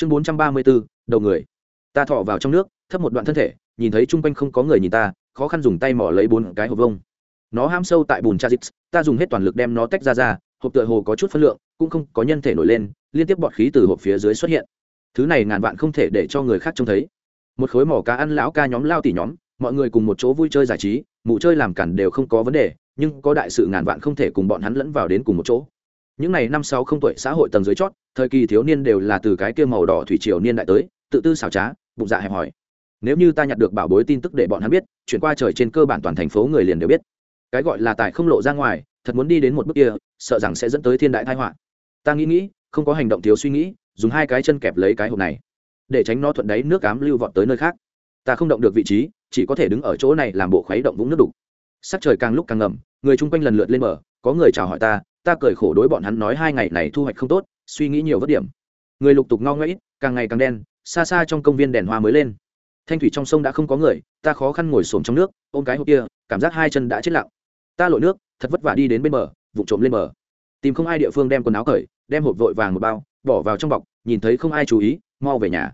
chương bốn trăm ba mươi bốn, đầu người. Ta thọ vào trong nước, thấp một đoạn thân thể, nhìn thấy chung quanh không có người nhìn ta, khó khăn dùng tay mỏ lấy bốn cái hộp vông nó ham sâu tại bùn cha ta dùng hết toàn lực đem nó tách ra ra, hộp tựa hồ có chút phân lượng, cũng không có nhân thể nổi lên, liên tiếp bọt khí từ hộp phía dưới xuất hiện. Thứ này ngàn vạn không thể để cho người khác trông thấy. Một khối mỏ cá ăn lão ca nhóm lao tỉ nhóm, mọi người cùng một chỗ vui chơi giải trí, mụ chơi làm cản đều không có vấn đề, nhưng có đại sự ngàn vạn không thể cùng bọn hắn lẫn vào đến cùng một chỗ những n à y năm sáu không tuổi xã hội tầng dưới chót, thời kỳ thiếu niên đều là từ cái kia màu đỏ thủy triều niên đại tới, tự tư xảo trá, bụng dạ hẹp hòi. Nếu như ta nhặt được bảo bối tin tức để bọn hắn biết, chuyển qua trời trên cơ bản toàn thành phố người liền đều biết. Cái gọi là tài không lộ ra ngoài, thật muốn đi đến một bước kia, sợ rằng sẽ dẫn tới thiên đại thái họa. Ta nghĩ nghĩ, không có hành động thiếu suy nghĩ, dùng hai cái chân kẹp lấy cái hộp này, để tránh nó thuận đáy nước cám lưu vọt tới nơi khác. Ta không động được vị trí, chỉ có thể đứng ở chỗ này làm bộ khuấy động vũng nước đục. Sắc trời càng lúc càng ngầm, người chung quanh lần lượt lên mở có người chào hỏi ta ta cười khổ đối bọn hắn nói hai ngày này thu hoạch không tốt, suy nghĩ nhiều vất điểm. Người lục tục ngao ngẫy càng ngày càng đen, xa xa trong công viên đèn hoa mới lên. Thanh thủy trong sông đã không có người, ta khó khăn ngồi xổm trong nước, ôm cái hộp kia, cảm giác hai chân đã chết lặng. Ta lội nước, thật vất vả đi đến bên bờ vụ trộm lên bờ. Tìm không ai địa phương đem quần áo cởi, đem hộp vội vàng một bao, bỏ vào trong bọc, nhìn thấy không ai chú ý, mau về nhà.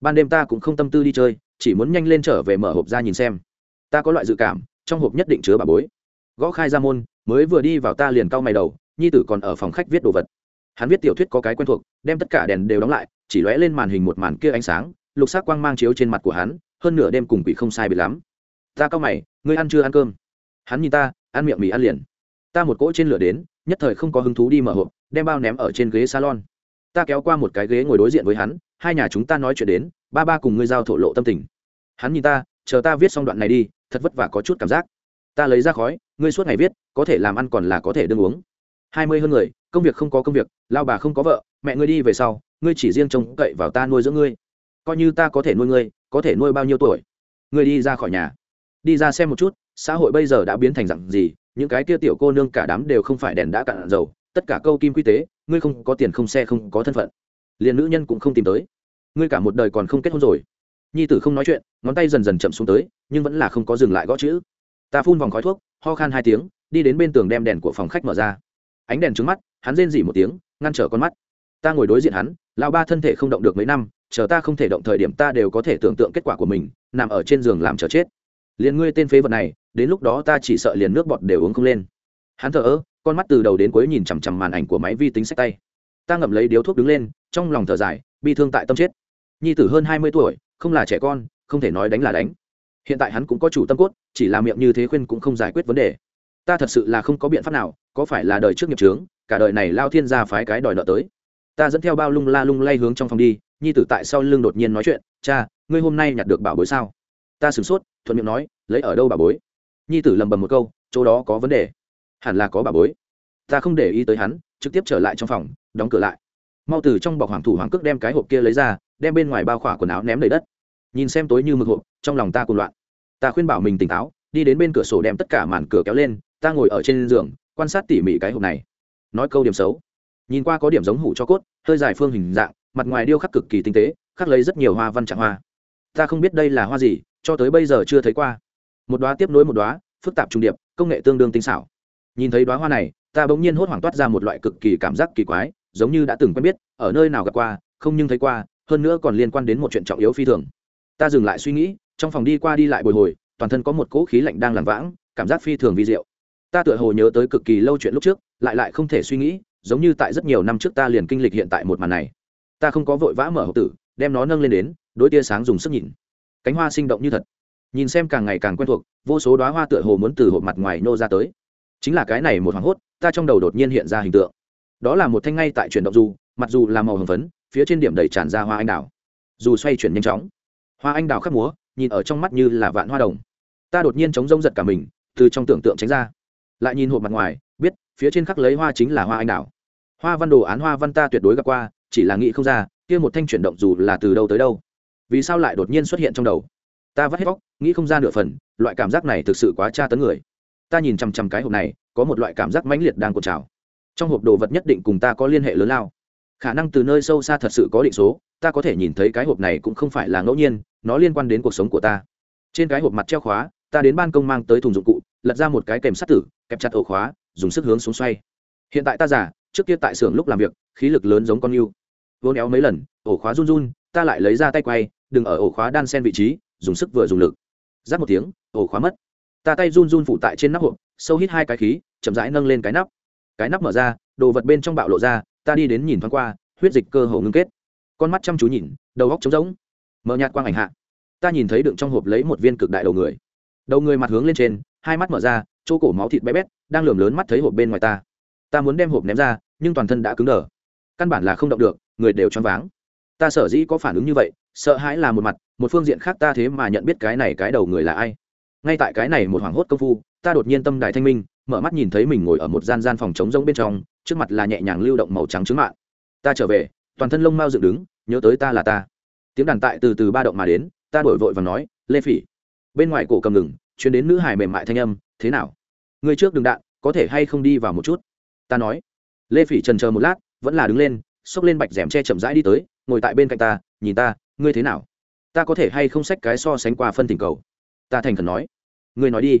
Ban đêm ta cũng không tâm tư đi chơi, chỉ muốn nhanh lên trở về mở hộp ra nhìn xem. Ta có loại dự cảm, trong hộp nhất định chứa bà bối. Gõ khai ra môn, mới vừa đi vào ta liền cau mày đầu nhi tử còn ở phòng khách viết đồ vật. Hắn viết tiểu thuyết có cái quen thuộc, đem tất cả đèn đều đóng lại, chỉ lóe lên màn hình một màn kia ánh sáng, lục sắc quang mang chiếu trên mặt của hắn, hơn nửa đêm cùng quỷ không sai biệt lắm. Ta cao mày, ngươi ăn chưa ăn cơm? Hắn nhìn ta, ăn miệng mì ăn liền. Ta một cỗ trên lửa đến, nhất thời không có hứng thú đi mở hộp, đem bao ném ở trên ghế salon. Ta kéo qua một cái ghế ngồi đối diện với hắn, hai nhà chúng ta nói chuyện đến, ba ba cùng ngươi giao thổ lộ tâm tình. Hắn nhìn ta, chờ ta viết xong đoạn này đi, thật vất vả có chút cảm giác. Ta lấy ra khói, ngươi suốt ngày viết, có thể làm ăn còn là có thể đương uống hai mươi hơn người, công việc không có công việc, lao bà không có vợ, mẹ ngươi đi về sau, ngươi chỉ riêng trông cậy vào ta nuôi dưỡng ngươi. Coi như ta có thể nuôi ngươi, có thể nuôi bao nhiêu tuổi? Ngươi đi ra khỏi nhà. Đi ra xem một chút, xã hội bây giờ đã biến thành dặn gì, những cái kia tiểu cô nương cả đám đều không phải đèn đã cạn dầu, tất cả câu kim quy tế, ngươi không có tiền không xe không có thân phận. Liền nữ nhân cũng không tìm tới. Ngươi cả một đời còn không kết hôn rồi. Nhi tử không nói chuyện, ngón tay dần dần chậm xuống tới, nhưng vẫn là không có dừng lại gõ chữ. Ta phun vòng khói thuốc, ho khan hai tiếng, đi đến bên tường đem đèn của phòng khách mở ra ánh đèn trứng mắt, hắn rên dỉ một tiếng, ngăn trở con mắt. Ta ngồi đối diện hắn, lão ba thân thể không động được mấy năm, chờ ta không thể động thời điểm ta đều có thể tưởng tượng kết quả của mình, nằm ở trên giường làm chờ chết. Liền ngươi tên phế vật này, đến lúc đó ta chỉ sợ liền nước bọt đều uống không lên. Hắn thở ơ, con mắt từ đầu đến cuối nhìn chằm chằm màn ảnh của máy vi tính sách tay. Ta ngậm lấy điếu thuốc đứng lên, trong lòng thở dài, bi thương tại tâm chết. Nhi tử hơn hai mươi tuổi, không là trẻ con, không thể nói đánh là đánh. Hiện tại hắn cũng có chủ tâm cốt, chỉ là miệng như thế khuyên cũng không giải quyết vấn đề. Ta thật sự là không có biện pháp nào có phải là đời trước nghiệp trướng cả đời này lao thiên ra phái cái đòi nợ tới. Ta dẫn theo bao lung la lung lay hướng trong phòng đi, nhi tử tại sau lưng đột nhiên nói chuyện, cha, ngươi hôm nay nhặt được bảo bối sao? Ta sửng sốt, thuận miệng nói, lấy ở đâu bảo bối? Nhi tử lầm bầm một câu, chỗ đó có vấn đề. Hẳn là có bảo bối. Ta không để ý tới hắn, trực tiếp trở lại trong phòng, đóng cửa lại. Mau từ trong bọc hoàng thủ hoàng cước đem cái hộp kia lấy ra, đem bên ngoài bao khỏa quần áo ném đầy đất. Nhìn xem tối như mực hộp, trong lòng ta cùng loạn. Ta khuyên bảo mình tỉnh táo, đi đến bên cửa sổ đem tất cả màn cửa kéo lên, ta ngồi ở trên giường quan sát tỉ mỉ cái hộp này. Nói câu điểm xấu. Nhìn qua có điểm giống hủ cho cốt, hơi dài phương hình dạng, mặt ngoài điêu khắc cực kỳ tinh tế, khắc lấy rất nhiều hoa văn trạng hoa. Ta không biết đây là hoa gì, cho tới bây giờ chưa thấy qua. Một đoá tiếp nối một đoá phức tạp trung điệp, công nghệ tương đương tinh xảo. Nhìn thấy đoá hoa này, ta bỗng nhiên hốt hoảng toát ra một loại cực kỳ cảm giác kỳ quái, giống như đã từng quen biết, ở nơi nào gặp qua, không nhưng thấy qua, hơn nữa còn liên quan đến một chuyện trọng yếu phi thường. Ta dừng lại suy nghĩ, trong phòng đi qua đi lại bồi hồi, toàn thân có một cỗ khí lạnh đang làm vãng, cảm giác phi thường vi diệu ta tựa hồ nhớ tới cực kỳ lâu chuyện lúc trước, lại lại không thể suy nghĩ, giống như tại rất nhiều năm trước ta liền kinh lịch hiện tại một màn này. Ta không có vội vã mở hộp tử, đem nó nâng lên đến, đối tia sáng dùng sức nhìn. Cánh hoa sinh động như thật. Nhìn xem càng ngày càng quen thuộc, vô số đoá hoa tựa hồ muốn từ hộp mặt ngoài nô ra tới. Chính là cái này một hoảng hốt, ta trong đầu đột nhiên hiện ra hình tượng. Đó là một thanh ngay tại chuyển động dù, mặc dù là màu hồng phấn, phía trên điểm đầy tràn ra hoa anh đào. Dù xoay chuyển nhanh chóng, hoa anh đào khắc múa, nhìn ở trong mắt như là vạn hoa đồng. Ta đột nhiên chống rông giật cả mình, từ trong tưởng tượng tránh ra lại nhìn hộp mặt ngoài, biết, phía trên khắc lấy hoa chính là hoa anh đào. Hoa văn đồ án hoa văn ta tuyệt đối gặp qua, chỉ là nghĩ không ra, kia một thanh chuyển động dù là từ đâu tới đâu. Vì sao lại đột nhiên xuất hiện trong đầu? Ta vắt hết vóc nghĩ không ra nửa phần, loại cảm giác này thực sự quá tra tấn người. Ta nhìn chằm chằm cái hộp này, có một loại cảm giác mãnh liệt đang cột trào. Trong hộp đồ vật nhất định cùng ta có liên hệ lớn lao. Khả năng từ nơi sâu xa thật sự có định số, ta có thể nhìn thấy cái hộp này cũng không phải là ngẫu nhiên, nó liên quan đến cuộc sống của ta. Trên cái hộp mặt treo khóa, ta đến ban công mang tới thùng dụng cụ lật ra một cái kèm sắt tử, kẹp chặt ổ khóa, dùng sức hướng xuống xoay. Hiện tại ta giả trước kia tại xưởng lúc làm việc, khí lực lớn giống con yêu. Vô éo mấy lần, ổ khóa run run, ta lại lấy ra tay quay, đừng ở ổ khóa đan sen vị trí, dùng sức vừa dùng lực. Giáp một tiếng, ổ khóa mất. Ta tay run run phủ tại trên nắp hộp, sâu hít hai cái khí, chậm rãi nâng lên cái nắp. Cái nắp mở ra, đồ vật bên trong bạo lộ ra, ta đi đến nhìn thoáng qua, huyết dịch cơ hồ ngưng kết. Con mắt chăm chú nhìn, đầu góc trống rỗng. Mở nhạt quang ảnh hạ. Ta nhìn thấy đựng trong hộp lấy một viên cực đại đầu người. Đầu người mặt hướng lên trên hai mắt mở ra, chỗ cổ máu thịt bé bét, đang lườm lớn mắt thấy hộp bên ngoài ta. Ta muốn đem hộp ném ra, nhưng toàn thân đã cứng đờ. Căn bản là không động được, người đều choáng váng. Ta sở dĩ có phản ứng như vậy, sợ hãi là một mặt, một phương diện khác ta thế mà nhận biết cái này cái đầu người là ai. Ngay tại cái này một hoảng hốt công phu, ta đột nhiên tâm đại thanh minh, mở mắt nhìn thấy mình ngồi ở một gian gian phòng trống rỗng bên trong, trước mặt là nhẹ nhàng lưu động màu trắng trứng mạng ta trở về, toàn thân lông mau dựng đứng, nhớ tới ta là ta. Tiếng đàn tại từ từ ba động mà đến, ta đổi vội và nói, lê phỉ. Bên ngoài cổ cầm ngừng chuyến đến nữ hải mềm mại thanh âm, thế nào? Người trước đừng đạn, có thể hay không đi vào một chút? Ta nói. Lê phỉ trần chờ một lát, vẫn là đứng lên, xốc lên bạch rèm che chậm rãi đi tới, ngồi tại bên cạnh ta, nhìn ta, ngươi thế nào? Ta có thể hay không xách cái so sánh qua phân tình cầu? Ta thành khẩn nói. Ngươi nói đi.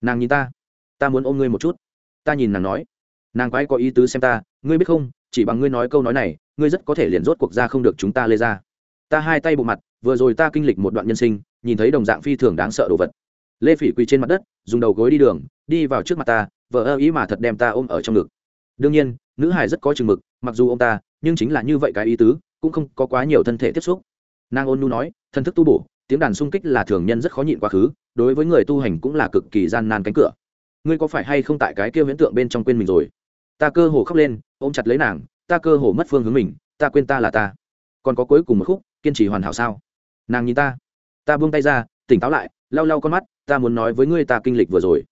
Nàng nhìn ta. Ta muốn ôm ngươi một chút. Ta nhìn nàng nói. Nàng quái có ý tứ xem ta, ngươi biết không, chỉ bằng ngươi nói câu nói này, ngươi rất có thể liền rốt cuộc ra không được chúng ta lê ra ta hai tay bộ mặt, vừa rồi ta kinh lịch một đoạn nhân sinh, nhìn thấy đồng dạng phi thường đáng sợ đồ vật lê phỉ quỳ trên mặt đất, dùng đầu gối đi đường, đi vào trước mặt ta, vợ ơ ý mà thật đem ta ôm ở trong ngực. Đương nhiên, nữ hải rất có chừng mực, mặc dù ông ta, nhưng chính là như vậy cái ý tứ, cũng không có quá nhiều thân thể tiếp xúc. Nàng ôn nu nói thân thức tu bổ, tiếng đàn sung kích là thường nhân rất khó nhịn quá khứ, đối với người tu hành cũng là cực kỳ gian nan cánh cửa. Ngươi có phải hay không tại cái kia huyễn tượng bên trong quên mình rồi? Ta cơ hồ khóc lên, ôm chặt lấy nàng, ta cơ hồ mất phương hướng mình, ta quên ta là ta. Còn có cuối cùng một khúc, kiên trì hoàn hảo sao? Nàng nhìn ta ta buông tay ra, tỉnh táo lại lau lau con mắt, ta muốn nói với ngươi ta kinh lịch vừa rồi.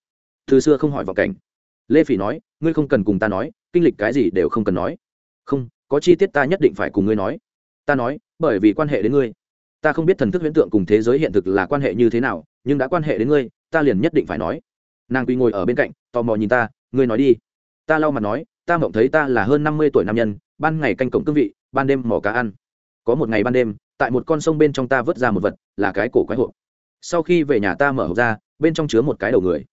Từ xưa không hỏi vào cảnh. Lê phỉ nói, ngươi không cần cùng ta nói, kinh lịch cái gì đều không cần nói. Không, có chi tiết ta nhất định phải cùng ngươi nói. Ta nói, bởi vì quan hệ đến ngươi. Ta không biết thần thức huyễn tượng cùng thế giới hiện thực là quan hệ như thế nào, nhưng đã quan hệ đến ngươi, ta liền nhất định phải nói. Nàng quy ngồi ở bên cạnh, tò mò nhìn ta, ngươi nói đi. Ta lau mặt nói, ta mộng thấy ta là hơn năm mươi tuổi nam nhân, ban ngày canh cổng cương vị, ban đêm mỏ cá ăn. Có một ngày ban đêm, tại một con sông bên trong ta vớt ra một vật, là cái cổ quái hộp sau khi về nhà ta mở hộp ra, bên trong chứa một cái đầu người.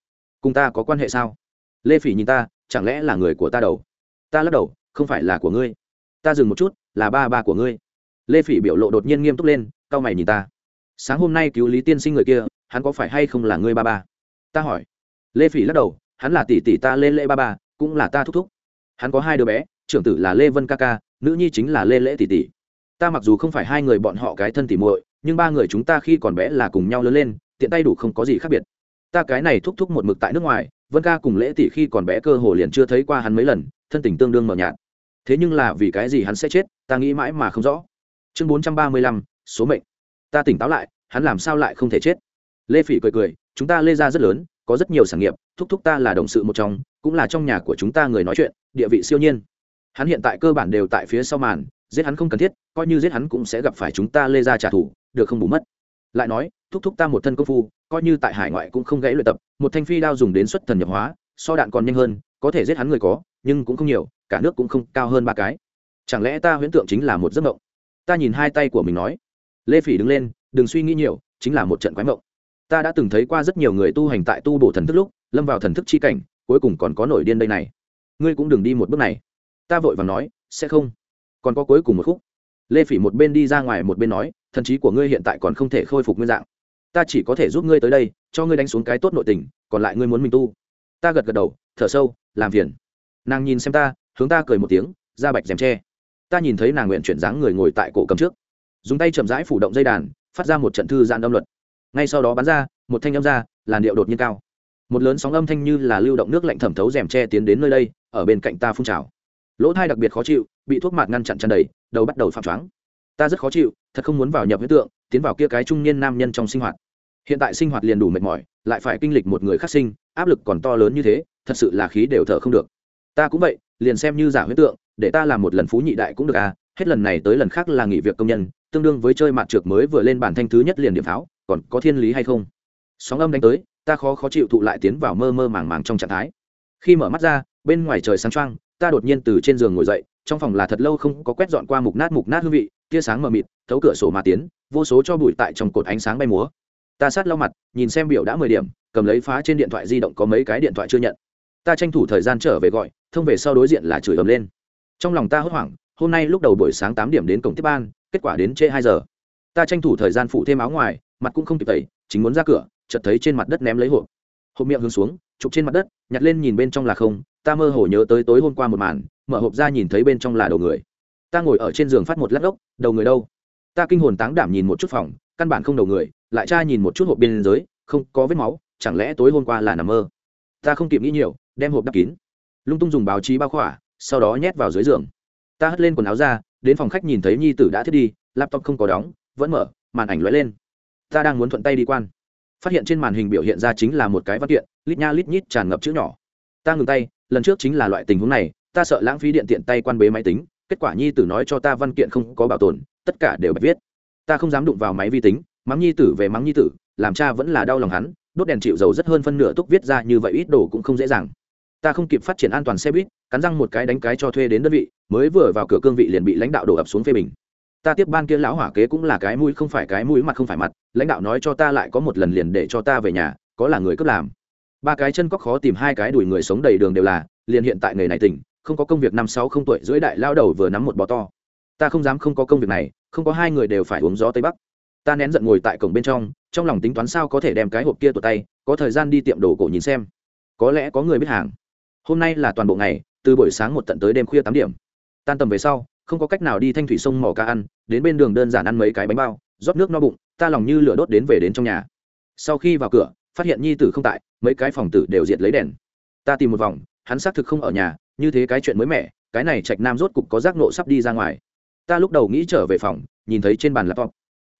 Cùng ta có quan hệ sao? Lê phỉ nhìn ta, chẳng lẽ là người của ta đầu? Ta lắc đầu, không phải là của ngươi. Ta dừng một chút, là ba ba của ngươi. Lê phỉ biểu lộ đột nhiên nghiêm túc lên, cau mày nhìn ta. Sáng hôm nay cứu lý tiên sinh người kia, hắn có phải hay không là ngươi ba ba? Ta hỏi. Lê phỉ lắc đầu, hắn là tỷ tỷ ta lê lễ ba ba, cũng là ta thúc thúc. Hắn có hai đứa bé, trưởng tử là lê vân ca ca, nữ nhi chính là lê lễ tỷ tỷ. Ta mặc dù không phải hai người bọn họ cái thân tỷ muội nhưng ba người chúng ta khi còn bé là cùng nhau lớn lên, tiện tay đủ không có gì khác biệt. Ta cái này thúc thúc một mực tại nước ngoài, vân ca cùng lễ tỷ khi còn bé cơ hồ liền chưa thấy qua hắn mấy lần, thân tình tương đương mờ nhạt. Thế nhưng là vì cái gì hắn sẽ chết, ta nghĩ mãi mà không rõ. Chương bốn trăm ba mươi lăm, số mệnh. Ta tỉnh táo lại, hắn làm sao lại không thể chết? Lê phỉ cười cười, chúng ta lê ra rất lớn, có rất nhiều sản nghiệp, thúc thúc ta là đồng sự một trong, cũng là trong nhà của chúng ta người nói chuyện, địa vị siêu nhiên. Hắn hiện tại cơ bản đều tại phía sau màn, giết hắn không cần thiết, coi như giết hắn cũng sẽ gặp phải chúng ta lê ra trả thù được không bù mất. Lại nói, thúc thúc ta một thân công phu, coi như tại hải ngoại cũng không gãy luyện tập, một thanh phi đao dùng đến xuất thần nhập hóa, so đạn còn nhanh hơn, có thể giết hắn người có, nhưng cũng không nhiều, cả nước cũng không cao hơn ba cái. Chẳng lẽ ta huyễn tượng chính là một giấc mộng? Ta nhìn hai tay của mình nói. Lê phỉ đứng lên, đừng suy nghĩ nhiều, chính là một trận quái mộng. Ta đã từng thấy qua rất nhiều người tu hành tại tu bổ thần thức lúc, lâm vào thần thức chi cảnh, cuối cùng còn có nổi điên đây này. Ngươi cũng đừng đi một bước này. Ta vội và nói, sẽ không. Còn có cuối cùng một khúc. Lê phỉ một bên đi ra ngoài một bên nói thần trí của ngươi hiện tại còn không thể khôi phục nguyên dạng. Ta chỉ có thể giúp ngươi tới đây, cho ngươi đánh xuống cái tốt nội tình, còn lại ngươi muốn mình tu. Ta gật gật đầu, thở sâu, làm phiền. Nàng nhìn xem ta, hướng ta cười một tiếng ra bạch rèm tre ta nhìn thấy nàng nguyện chuyển dáng người ngồi tại cổ cầm trước. Dùng tay chậm rãi phủ động dây đàn, phát ra một trận thư giãn âm luật. Ngay sau đó bắn ra, một thanh âm ra, làn điệu đột nhiên cao. Một lớn sóng âm thanh như là lưu động nước lạnh thẩm thấu rèm tre tiến đến nơi đây, ở bên cạnh ta phun trào. Lỗ thai đặc biệt khó chịu, bị thuốc mạt ngăn chặn chăn đầy, đầu bắt đầu phạm choáng. Ta rất khó chịu thật không muốn vào nhập huyết tượng, tiến vào kia cái trung niên nam nhân trong sinh hoạt. Hiện tại sinh hoạt liền đủ mệt mỏi, lại phải kinh lịch một người khắc sinh, áp lực còn to lớn như thế, thật sự là khí đều thở không được. Ta cũng vậy, liền xem như giả huyết tượng, để ta làm một lần phú nhị đại cũng được à hết lần này tới lần khác là nghỉ việc công nhân, tương đương với chơi mặt trượt mới vừa lên bản thanh thứ nhất liền điểm pháo, còn có thiên lý hay không? Sóng âm đánh tới, ta khó khó chịu thụ lại tiến vào mơ mơ màng màng trong trạng thái. Khi mở mắt ra, bên ngoài trời sáng trăng ta đột nhiên từ trên giường ngồi dậy, trong phòng là thật lâu không có quét dọn qua mục nát mục nát hương vị tia sáng mờ mịt, thấu cửa sổ mà tiến, vô số cho bụi tại trong cột ánh sáng bay múa. Ta sát lau mặt, nhìn xem biểu đã mười điểm, cầm lấy phá trên điện thoại di động có mấy cái điện thoại chưa nhận. Ta tranh thủ thời gian trở về gọi, thông về sau đối diện là chửi ầm lên. Trong lòng ta hốt hoảng, hôm nay lúc đầu buổi sáng tám điểm đến cổng tiếp ban, kết quả đến trễ hai giờ. Ta tranh thủ thời gian phụ thêm áo ngoài, mặt cũng không kịp tẩy, chính muốn ra cửa, chợt thấy trên mặt đất ném lấy hộp. Hộp miệng hướng xuống, chụp trên mặt đất, nhặt lên nhìn bên trong là không, ta mơ hồ nhớ tới tối hôm qua một màn, mở hộp ra nhìn thấy bên trong là đầu người ta ngồi ở trên giường phát một lát ốc, đầu người đâu? Ta kinh hồn táng đảm nhìn một chút phòng, căn bản không đầu người, lại tra nhìn một chút hộp biên giới, không, có vết máu, chẳng lẽ tối hôm qua là nằm mơ? Ta không kịp nghĩ nhiều, đem hộp đắp kín. Lung tung dùng báo chí bao khỏa, sau đó nhét vào dưới giường. Ta hất lên quần áo ra, đến phòng khách nhìn thấy nhi tử đã thiết đi, laptop không có đóng, vẫn mở, màn ảnh lóe lên. Ta đang muốn thuận tay đi quan. Phát hiện trên màn hình biểu hiện ra chính là một cái văn kiện, lít nha lít nhít tràn ngập chữ nhỏ. Ta ngừng tay, lần trước chính là loại tình huống này, ta sợ lãng phí điện tiện tay quan bế máy tính kết quả nhi tử nói cho ta văn kiện không có bảo tồn, tất cả đều bạch viết. Ta không dám đụng vào máy vi tính, mắng nhi tử về mắng nhi tử, làm cha vẫn là đau lòng hắn, đốt đèn chịu dầu rất hơn phân nửa túc viết ra như vậy ít đồ cũng không dễ dàng. Ta không kịp phát triển an toàn xe buýt, cắn răng một cái đánh cái cho thuê đến đơn vị, mới vừa vào cửa cương vị liền bị lãnh đạo đổ ập xuống phê bình. Ta tiếp ban kia lão hỏa kế cũng là cái mũi không phải cái mũi mặt không phải mặt, lãnh đạo nói cho ta lại có một lần liền để cho ta về nhà, có là người cướp làm. Ba cái chân có khó tìm hai cái đuổi người sống đầy đường đều là, liền hiện tại nghề này tỉnh không có công việc năm sáu không tuổi dưới đại lao đầu vừa nắm một bò to. Ta không dám không có công việc này, không có hai người đều phải uống gió tây bắc. Ta nén giận ngồi tại cổng bên trong trong lòng tính toán sao có thể đem cái hộp kia tụt tay, có thời gian đi tiệm đồ cổ nhìn xem. Có lẽ có người biết hàng. Hôm nay là toàn bộ ngày, từ buổi sáng một tận tới đêm khuya tám điểm. Tan tầm về sau, không có cách nào đi thanh thủy sông mò cá ăn, đến bên đường đơn giản ăn mấy cái bánh bao, rót nước no bụng, ta lòng như lửa đốt đến về đến trong nhà. Sau khi vào cửa, phát hiện nhi tử không tại, mấy cái phòng tử đều diệt lấy đèn. Ta tìm một vòng, hắn xác thực không ở nhà như thế cái chuyện mới mẻ, cái này trạch nam rốt cục có giác nộ sắp đi ra ngoài. Ta lúc đầu nghĩ trở về phòng, nhìn thấy trên bàn laptop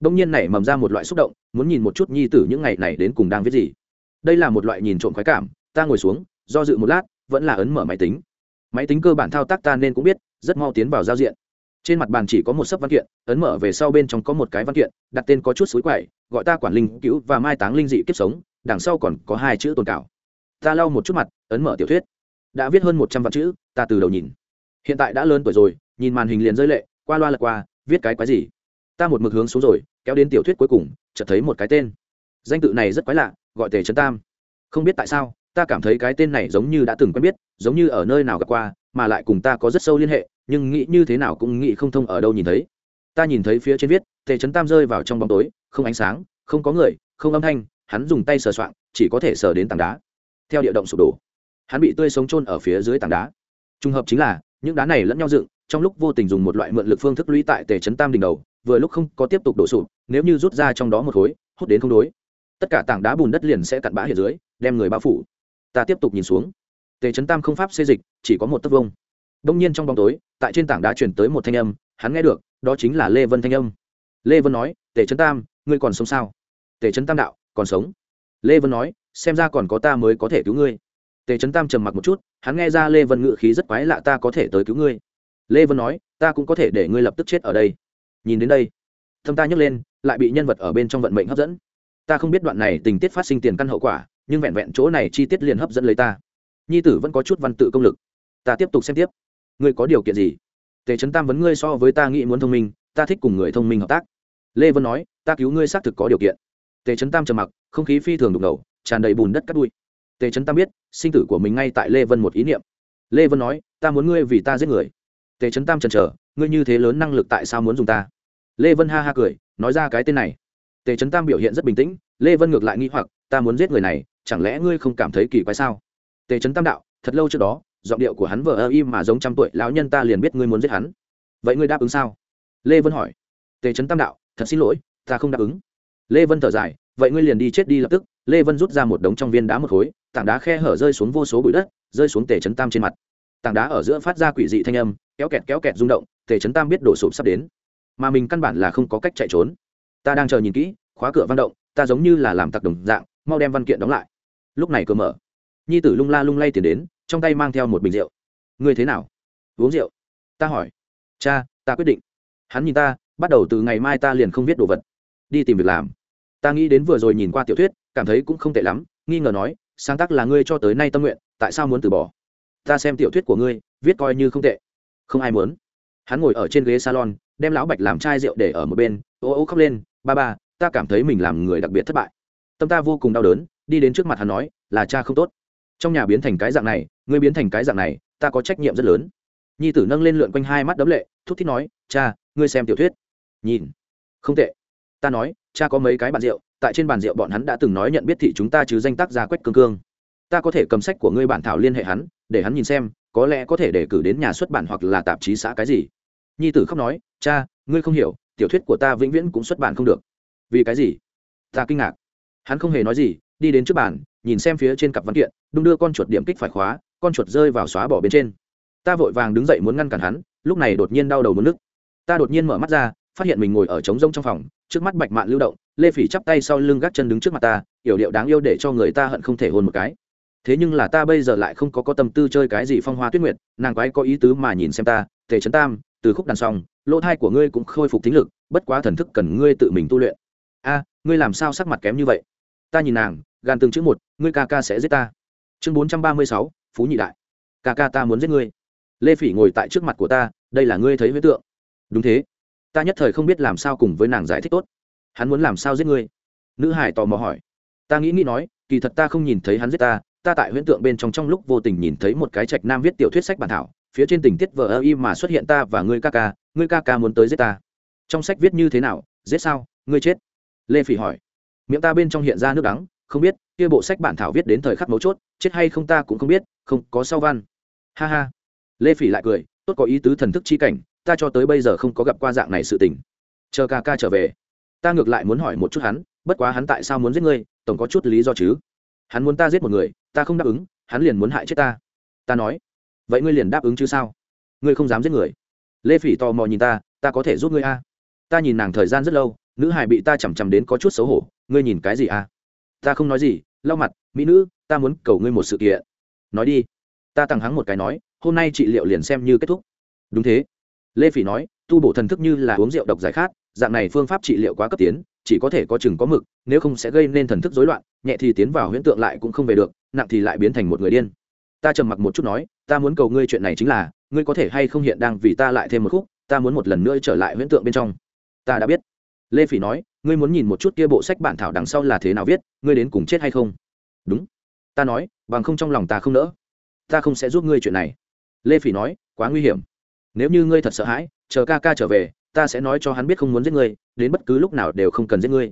đông nhiên nảy mầm ra một loại xúc động, muốn nhìn một chút nhi tử những ngày này đến cùng đang viết gì. Đây là một loại nhìn trộm khoái cảm, ta ngồi xuống, do dự một lát, vẫn là ấn mở máy tính. Máy tính cơ bản thao tác ta nên cũng biết, rất mau tiến vào giao diện. Trên mặt bàn chỉ có một sấp văn kiện, ấn mở về sau bên trong có một cái văn kiện, đặt tên có chút suối quậy, gọi ta quản linh cứu và mai táng linh dị kiếp sống, đằng sau còn có hai chữ tồn cảo. Ta lau một chút mặt, ấn mở tiểu thuyết đã viết hơn một trăm vạn chữ, ta từ đầu nhìn. Hiện tại đã lớn tuổi rồi, nhìn màn hình liền rơi lệ, qua loa lật qua, viết cái quái gì? Ta một mực hướng xuống rồi, kéo đến tiểu thuyết cuối cùng, chợt thấy một cái tên. Danh tự này rất quái lạ, gọi tề trấn tam. Không biết tại sao, ta cảm thấy cái tên này giống như đã từng quen biết, giống như ở nơi nào gặp qua, mà lại cùng ta có rất sâu liên hệ, nhưng nghĩ như thế nào cũng nghĩ không thông ở đâu nhìn thấy. Ta nhìn thấy phía trên viết, tề trấn tam rơi vào trong bóng tối, không ánh sáng, không có người, không âm thanh, hắn dùng tay sờ soạng, chỉ có thể sờ đến tảng đá. Theo địa động sụp đổ hắn bị tươi sống trôn ở phía dưới tảng đá. Trùng hợp chính là, những đá này lẫn nhau dựng, trong lúc vô tình dùng một loại mượn lực phương thức lũy tại tề trấn tam đỉnh đầu, vừa lúc không có tiếp tục đổ sụp, nếu như rút ra trong đó một khối, hút đến không đối. Tất cả tảng đá bùn đất liền sẽ cặn bã hiện dưới, đem người bao phủ. Ta tiếp tục nhìn xuống. Tề trấn tam không pháp xê dịch, chỉ có một tấc vông đông nhiên trong bóng tối, tại trên tảng đá chuyển tới một thanh âm, hắn nghe được, đó chính là lê vân thanh âm. Lê vân nói, tề trấn tam, ngươi còn sống sao? Tề trấn tam đạo, còn sống. Lê vân nói, xem ra còn có ta mới có thể cứu ngươi tề trấn tam trầm mặc một chút, hắn nghe ra lê vân ngự khí rất quái lạ, ta có thể tới cứu ngươi. Lê vân nói, ta cũng có thể để ngươi lập tức chết ở đây. Nhìn đến đây, thâm ta nhấc lên, lại bị nhân vật ở bên trong vận mệnh hấp dẫn. Ta không biết đoạn này tình tiết phát sinh tiền căn hậu quả, nhưng vẹn vẹn chỗ này chi tiết liền hấp dẫn lấy ta. Nhi tử vẫn có chút văn tự công lực. Ta tiếp tục xem tiếp. Ngươi có điều kiện gì? Tề trấn tam vấn ngươi so với ta nghĩ muốn thông minh, ta thích cùng người thông minh hợp tác. Lê vân nói, ta cứu ngươi xác thực có điều kiện. Tề trấn tam trầm mặc, không khí phi thường đục ngầu, tràn đầy bùn đất cắt đuôi tề trấn tam biết, sinh tử của mình ngay tại lê vân một ý niệm. Lê vân nói, ta muốn ngươi vì ta giết người. Tề trấn tam chần chờ, ngươi như thế lớn năng lực tại sao muốn dùng ta? Lê vân ha ha cười, nói ra cái tên này. Tề trấn tam biểu hiện rất bình tĩnh, lê vân ngược lại nghĩ hoặc, ta muốn giết người này, chẳng lẽ ngươi không cảm thấy kỳ quái sao? Tề trấn tam đạo, thật lâu trước đó, giọng điệu của hắn vờ ơ im mà giống trăm tuổi lão nhân ta liền biết ngươi muốn giết hắn. Vậy ngươi đáp ứng sao? Lê vân hỏi. Tề trấn tam đạo, thật xin lỗi, ta không đáp ứng. Lê vân thở dài vậy ngươi liền đi chết đi lập tức, lê vân rút ra một đống trong viên đá một khối, tảng đá khe hở rơi xuống vô số bụi đất, rơi xuống tề trấn tam trên mặt. Tảng đá ở giữa phát ra quỷ dị thanh âm, kéo kẹt kéo kẹt rung động, tề trấn tam biết đổ sụp sắp đến. Mà mình căn bản là không có cách chạy trốn. Ta đang chờ nhìn kỹ, khóa cửa văn động, ta giống như là làm tặc đồng dạng, mau đem văn kiện đóng lại. Lúc này cửa mở. Nhi tử lung la lung lay tiền đến, trong tay mang theo một bình rượu. Ngươi thế nào? Uống rượu? Ta hỏi. Cha, ta quyết định. Hắn nhìn ta, bắt đầu từ ngày mai ta liền không viết đồ vật. Đi tìm việc làm ta nghĩ đến vừa rồi nhìn qua tiểu thuyết, cảm thấy cũng không tệ lắm, nghi ngờ nói, sáng tác là ngươi cho tới nay tâm nguyện, tại sao muốn từ bỏ? Ta xem tiểu thuyết của ngươi, viết coi như không tệ. Không ai muốn. Hắn ngồi ở trên ghế salon, đem lão bạch làm chai rượu để ở một bên, ô ô khóc lên, ba ba, ta cảm thấy mình làm người đặc biệt thất bại. Tâm ta vô cùng đau đớn, đi đến trước mặt hắn nói, là cha không tốt. Trong nhà biến thành cái dạng này, ngươi biến thành cái dạng này, ta có trách nhiệm rất lớn. Nhi tử nâng lên lượn quanh hai mắt đấm lệ, thúc thích nói, cha, ngươi xem tiểu thuyết. Nhìn. Không tệ. Ta nói cha có mấy cái bàn rượu, tại trên bàn rượu bọn hắn đã từng nói nhận biết thị chúng ta chứ danh tác gia quách cương cương. Ta có thể cầm sách của ngươi bản thảo liên hệ hắn, để hắn nhìn xem, có lẽ có thể để cử đến nhà xuất bản hoặc là tạp chí xã cái gì. Nhi tử khóc nói, cha, ngươi không hiểu, tiểu thuyết của ta vĩnh viễn cũng xuất bản không được. Vì cái gì? Ta kinh ngạc. Hắn không hề nói gì, đi đến trước bàn, nhìn xem phía trên cặp văn kiện, đung đưa con chuột điểm kích phải khóa, con chuột rơi vào xóa bỏ bên trên. Ta vội vàng đứng dậy muốn ngăn cản hắn, lúc này đột nhiên đau đầu muốn nức. Ta đột nhiên mở mắt ra, phát hiện mình ngồi ở trống rông trong phòng trước mắt bạch mạn lưu động, lê phỉ chắp tay sau lưng gác chân đứng trước mặt ta yểu điệu đáng yêu để cho người ta hận không thể hôn một cái. Thế nhưng là ta bây giờ lại không có có tâm tư chơi cái gì phong hoa tuyết nguyệt, nàng quái có ý tứ mà nhìn xem ta, tề trấn tam, từ khúc đàn xong, lỗ thai của ngươi cũng khôi phục thính lực, bất quá thần thức cần ngươi tự mình tu luyện. A, ngươi làm sao sắc mặt kém như vậy? Ta nhìn nàng, gan từng chữ một, ngươi ca ca sẽ giết ta. Chương bốn trăm ba mươi sáu, phú nhị đại. Ca ca ta muốn giết ngươi. Lê phỉ ngồi tại trước mặt của ta, đây là ngươi thấy huyết tượng. Đúng thế ta nhất thời không biết làm sao cùng với nàng giải thích tốt. Hắn muốn làm sao giết ngươi? Nữ hải tò mò hỏi. Ta nghĩ nghĩ nói, kỳ thật ta không nhìn thấy hắn giết ta ta tại huyễn tượng bên trong trong lúc vô tình nhìn thấy một cái trạch nam viết tiểu thuyết sách bản thảo, phía trên tình tiết vờ ơ y mà xuất hiện ta và ngươi ca ca, ngươi ca ca muốn tới giết ta. Trong sách viết như thế nào, giết sao, ngươi chết? Lê phỉ hỏi. Miệng ta bên trong hiện ra nước đắng, không biết, kia bộ sách bản thảo viết đến thời khắc mấu chốt, chết hay không ta cũng không biết, không có sau văn. Ha ha. Lê phỉ lại cười, tốt có ý tứ thần thức chi cảnh ta cho tới bây giờ không có gặp qua dạng này sự tình. Chờ ca ca trở về. Ta ngược lại muốn hỏi một chút hắn, bất quá hắn tại sao muốn giết ngươi? Tổng có chút lý do chứ. Hắn muốn ta giết một người, ta không đáp ứng, hắn liền muốn hại chết ta. Ta nói, vậy ngươi liền đáp ứng chứ sao? Ngươi không dám giết người. Lê phỉ tò mò nhìn ta ta có thể giúp ngươi a? Ta nhìn nàng thời gian rất lâu, nữ hải bị ta chằm chằm đến có chút xấu hổ, ngươi nhìn cái gì a? Ta không nói gì, lau mặt, mỹ nữ, ta muốn cầu ngươi một sự kiện. Nói đi. Ta tăng hắng một cái nói, hôm nay trị liệu liền xem như kết thúc. Đúng thế lê phỉ nói, tu bổ thần thức như là uống rượu độc giải khát, dạng này phương pháp trị liệu quá cấp tiến, chỉ có thể có chừng có mực, nếu không sẽ gây nên thần thức rối loạn, nhẹ thì tiến vào huyễn tượng lại cũng không về được, nặng thì lại biến thành một người điên. Ta trầm mặc một chút nói, ta muốn cầu ngươi chuyện này chính là, ngươi có thể hay không hiện đang vì ta lại thêm một khúc, ta muốn một lần nữa trở lại huyễn tượng bên trong. Ta đã biết. Lê phỉ nói, ngươi muốn nhìn một chút kia bộ sách bản thảo đằng sau là thế nào viết, ngươi đến cùng chết hay không? Đúng. Ta nói, bằng không trong lòng ta không nỡ. Ta không sẽ giúp ngươi chuyện này. Lê phỉ nói, quá nguy hiểm nếu như ngươi thật sợ hãi, chờ ca ca trở về, ta sẽ nói cho hắn biết không muốn giết ngươi, đến bất cứ lúc nào đều không cần giết ngươi.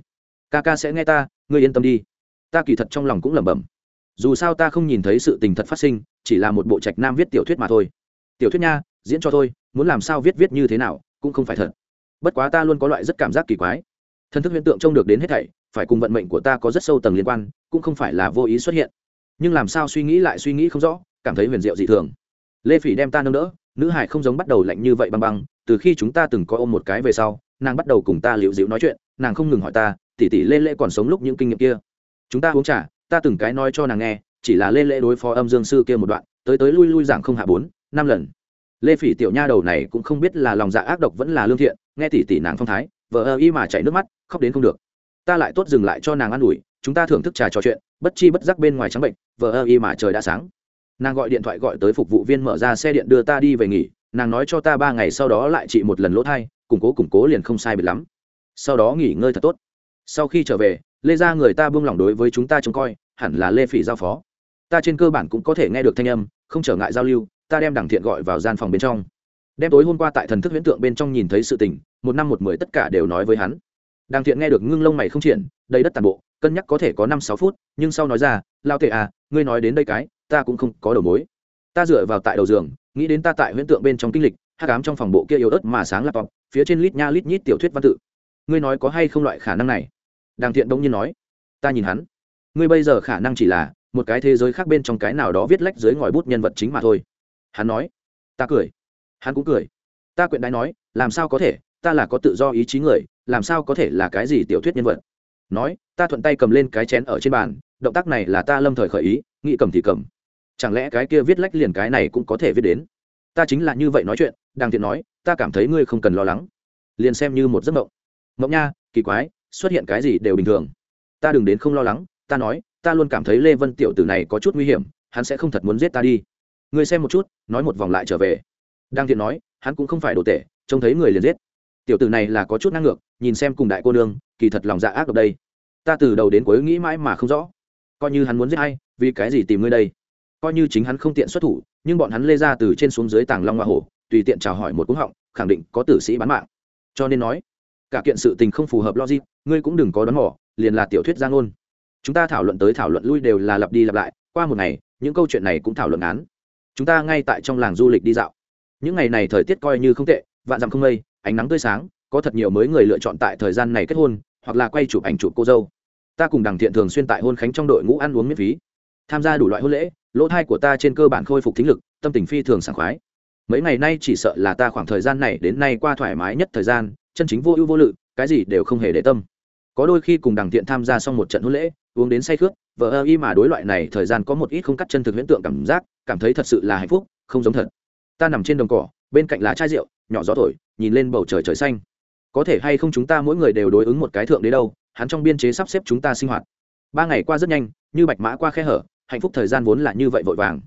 Ca ca sẽ nghe ta, ngươi yên tâm đi. Ta kỳ thật trong lòng cũng lẩm bẩm. Dù sao ta không nhìn thấy sự tình thật phát sinh, chỉ là một bộ trạch nam viết tiểu thuyết mà thôi. Tiểu thuyết nha, diễn cho thôi, muốn làm sao viết viết như thế nào, cũng không phải thật. Bất quá ta luôn có loại rất cảm giác kỳ quái. Thân thức hiện tượng trông được đến hết thảy, phải cùng vận mệnh của ta có rất sâu tầng liên quan, cũng không phải là vô ý xuất hiện. Nhưng làm sao suy nghĩ lại suy nghĩ không rõ, cảm thấy huyền diệu dị thường lê phỉ đem ta nâng đỡ, nữ hải không giống bắt đầu lạnh như vậy băng băng, từ khi chúng ta từng có ôm một cái về sau, nàng bắt đầu cùng ta liệu dịu nói chuyện, nàng không ngừng hỏi ta tỉ tỉ lê lê còn sống lúc những kinh nghiệm kia? Chúng ta uống trà, ta từng cái nói cho nàng nghe, chỉ là lê lê đối phó âm dương sư kia một đoạn, tới tới lui lui giảng không hạ bốn, năm lần. Lê phỉ tiểu nha đầu này cũng không biết là lòng dạ ác độc vẫn là lương thiện, nghe tỉ tỉ nàng phong thái vợ ơ y mà chảy nước mắt, khóc đến không được. Ta lại tốt dừng lại cho nàng ăn ủi, chúng ta thưởng thức trà trò chuyện, bất chi bất giác bên ngoài trắng bệnh vợ ơ y mà trời đã sáng nàng gọi điện thoại gọi tới phục vụ viên mở ra xe điện đưa ta đi về nghỉ, nàng nói cho ta ba ngày sau đó lại trị một lần lỗ thai, củng cố củng cố liền không sai biệt lắm. Sau đó nghỉ ngơi thật tốt. Sau khi trở về, lê ra người ta buông lỏng đối với chúng ta trông coi, hẳn là lê phỉ giao phó. Ta trên cơ bản cũng có thể nghe được thanh âm, không trở ngại giao lưu, ta đem đảng thiện gọi vào gian phòng bên trong. Đem tối hôm qua tại thần thức huyễn tượng bên trong nhìn thấy sự tình, một năm một mười tất cả đều nói với hắn. Đàng thiện nghe được ngưng lông mày không triển, đầy đất tàn bộ, cân nhắc có thể có năm sáu phút, nhưng sau nói ra lao tệ à ngươi nói đến đây cái ta cũng không có đầu mối. Ta dựa vào tại đầu giường, nghĩ đến ta tại huyễn tượng bên trong kinh lịch hát cám trong phòng bộ kia yếu ớt mà sáng laptop, phía trên lít nha lít nhít tiểu thuyết văn tự. Ngươi nói có hay không loại khả năng này? Đàng thiện đông nhiên nói. Ta nhìn hắn. Ngươi bây giờ khả năng chỉ là một cái thế giới khác bên trong cái nào đó viết lách dưới ngòi bút nhân vật chính mà thôi. Hắn nói. Ta cười. Hắn cũng cười. Ta quyện đái nói, làm sao có thể? Ta là có tự do ý chí người, làm sao có thể là cái gì tiểu thuyết nhân vật? Nói, ta thuận tay cầm lên cái chén ở trên bàn, động tác này là ta lâm thời khởi ý, nghĩ cầm thì cầm chẳng lẽ cái kia viết lách liền cái này cũng có thể viết đến? Ta chính là như vậy nói chuyện, đàng thiện nói, ta cảm thấy ngươi không cần lo lắng. Liền xem như một giấc mộng. Mộng nha, kỳ quái, xuất hiện cái gì đều bình thường. Ta đừng đến không lo lắng, ta nói, ta luôn cảm thấy lê vân tiểu tử này có chút nguy hiểm, hắn sẽ không thật muốn giết ta đi. Ngươi xem một chút, nói một vòng lại trở về. Đàng thiện nói, hắn cũng không phải đồ tệ, trông thấy người liền giết. Tiểu tử này là có chút năng ngược, nhìn xem cùng đại cô nương, kỳ thật lòng dạ ác ở đây. Ta từ đầu đến cuối nghĩ mãi mà không rõ. Coi như hắn muốn giết hay vì cái gì tìm ngươi đây? Coi như chính hắn không tiện xuất thủ, nhưng bọn hắn lê ra từ trên xuống dưới tàng long hoa hổ, tùy tiện chào hỏi một cúng họng, khẳng định có tử sĩ bán mạng. Cho nên nói, cả kiện sự tình không phù hợp logic, ngươi cũng đừng có đoán mò, liền là tiểu thuyết giang ngôn. Chúng ta thảo luận tới thảo luận lui đều là lặp đi lặp lại, qua một ngày, những câu chuyện này cũng thảo luận án. Chúng ta ngay tại trong làng du lịch đi dạo. Những ngày này thời tiết coi như không tệ, vạn dặm không mây, ánh nắng tươi sáng, có thật nhiều mới người lựa chọn tại thời gian này kết hôn, hoặc là quay chụp ảnh chụp cô dâu. Ta cùng đằng thiện thường xuyên tại hôn khánh trong đội ngũ ăn uống miễn phí. Tham gia đủ loại hôn lễ lỗ thai của ta trên cơ bản khôi phục thính lực, tâm tình phi thường sảng khoái. Mấy ngày nay chỉ sợ là ta khoảng thời gian này đến nay qua thoải mái nhất thời gian, chân chính vô ưu vô lự, cái gì đều không hề để tâm. Có đôi khi cùng đằng thiện tham gia xong một trận hôn lễ, uống đến say khướt vợ ơ y mà đối loại này thời gian có một ít không cắt chân thực huyễn tượng cảm giác, cảm thấy thật sự là hạnh phúc, không giống thật. Ta nằm trên đồng cỏ, bên cạnh lá chai rượu, nhỏ gió thổi, nhìn lên bầu trời trời xanh. Có thể hay không chúng ta mỗi người đều đối ứng một cái thượng đế đâu, hắn trong biên chế sắp xếp chúng ta sinh hoạt. Ba ngày qua rất nhanh, như bạch mã qua khe hở hạnh phúc thời gian vốn là như vậy vội vàng.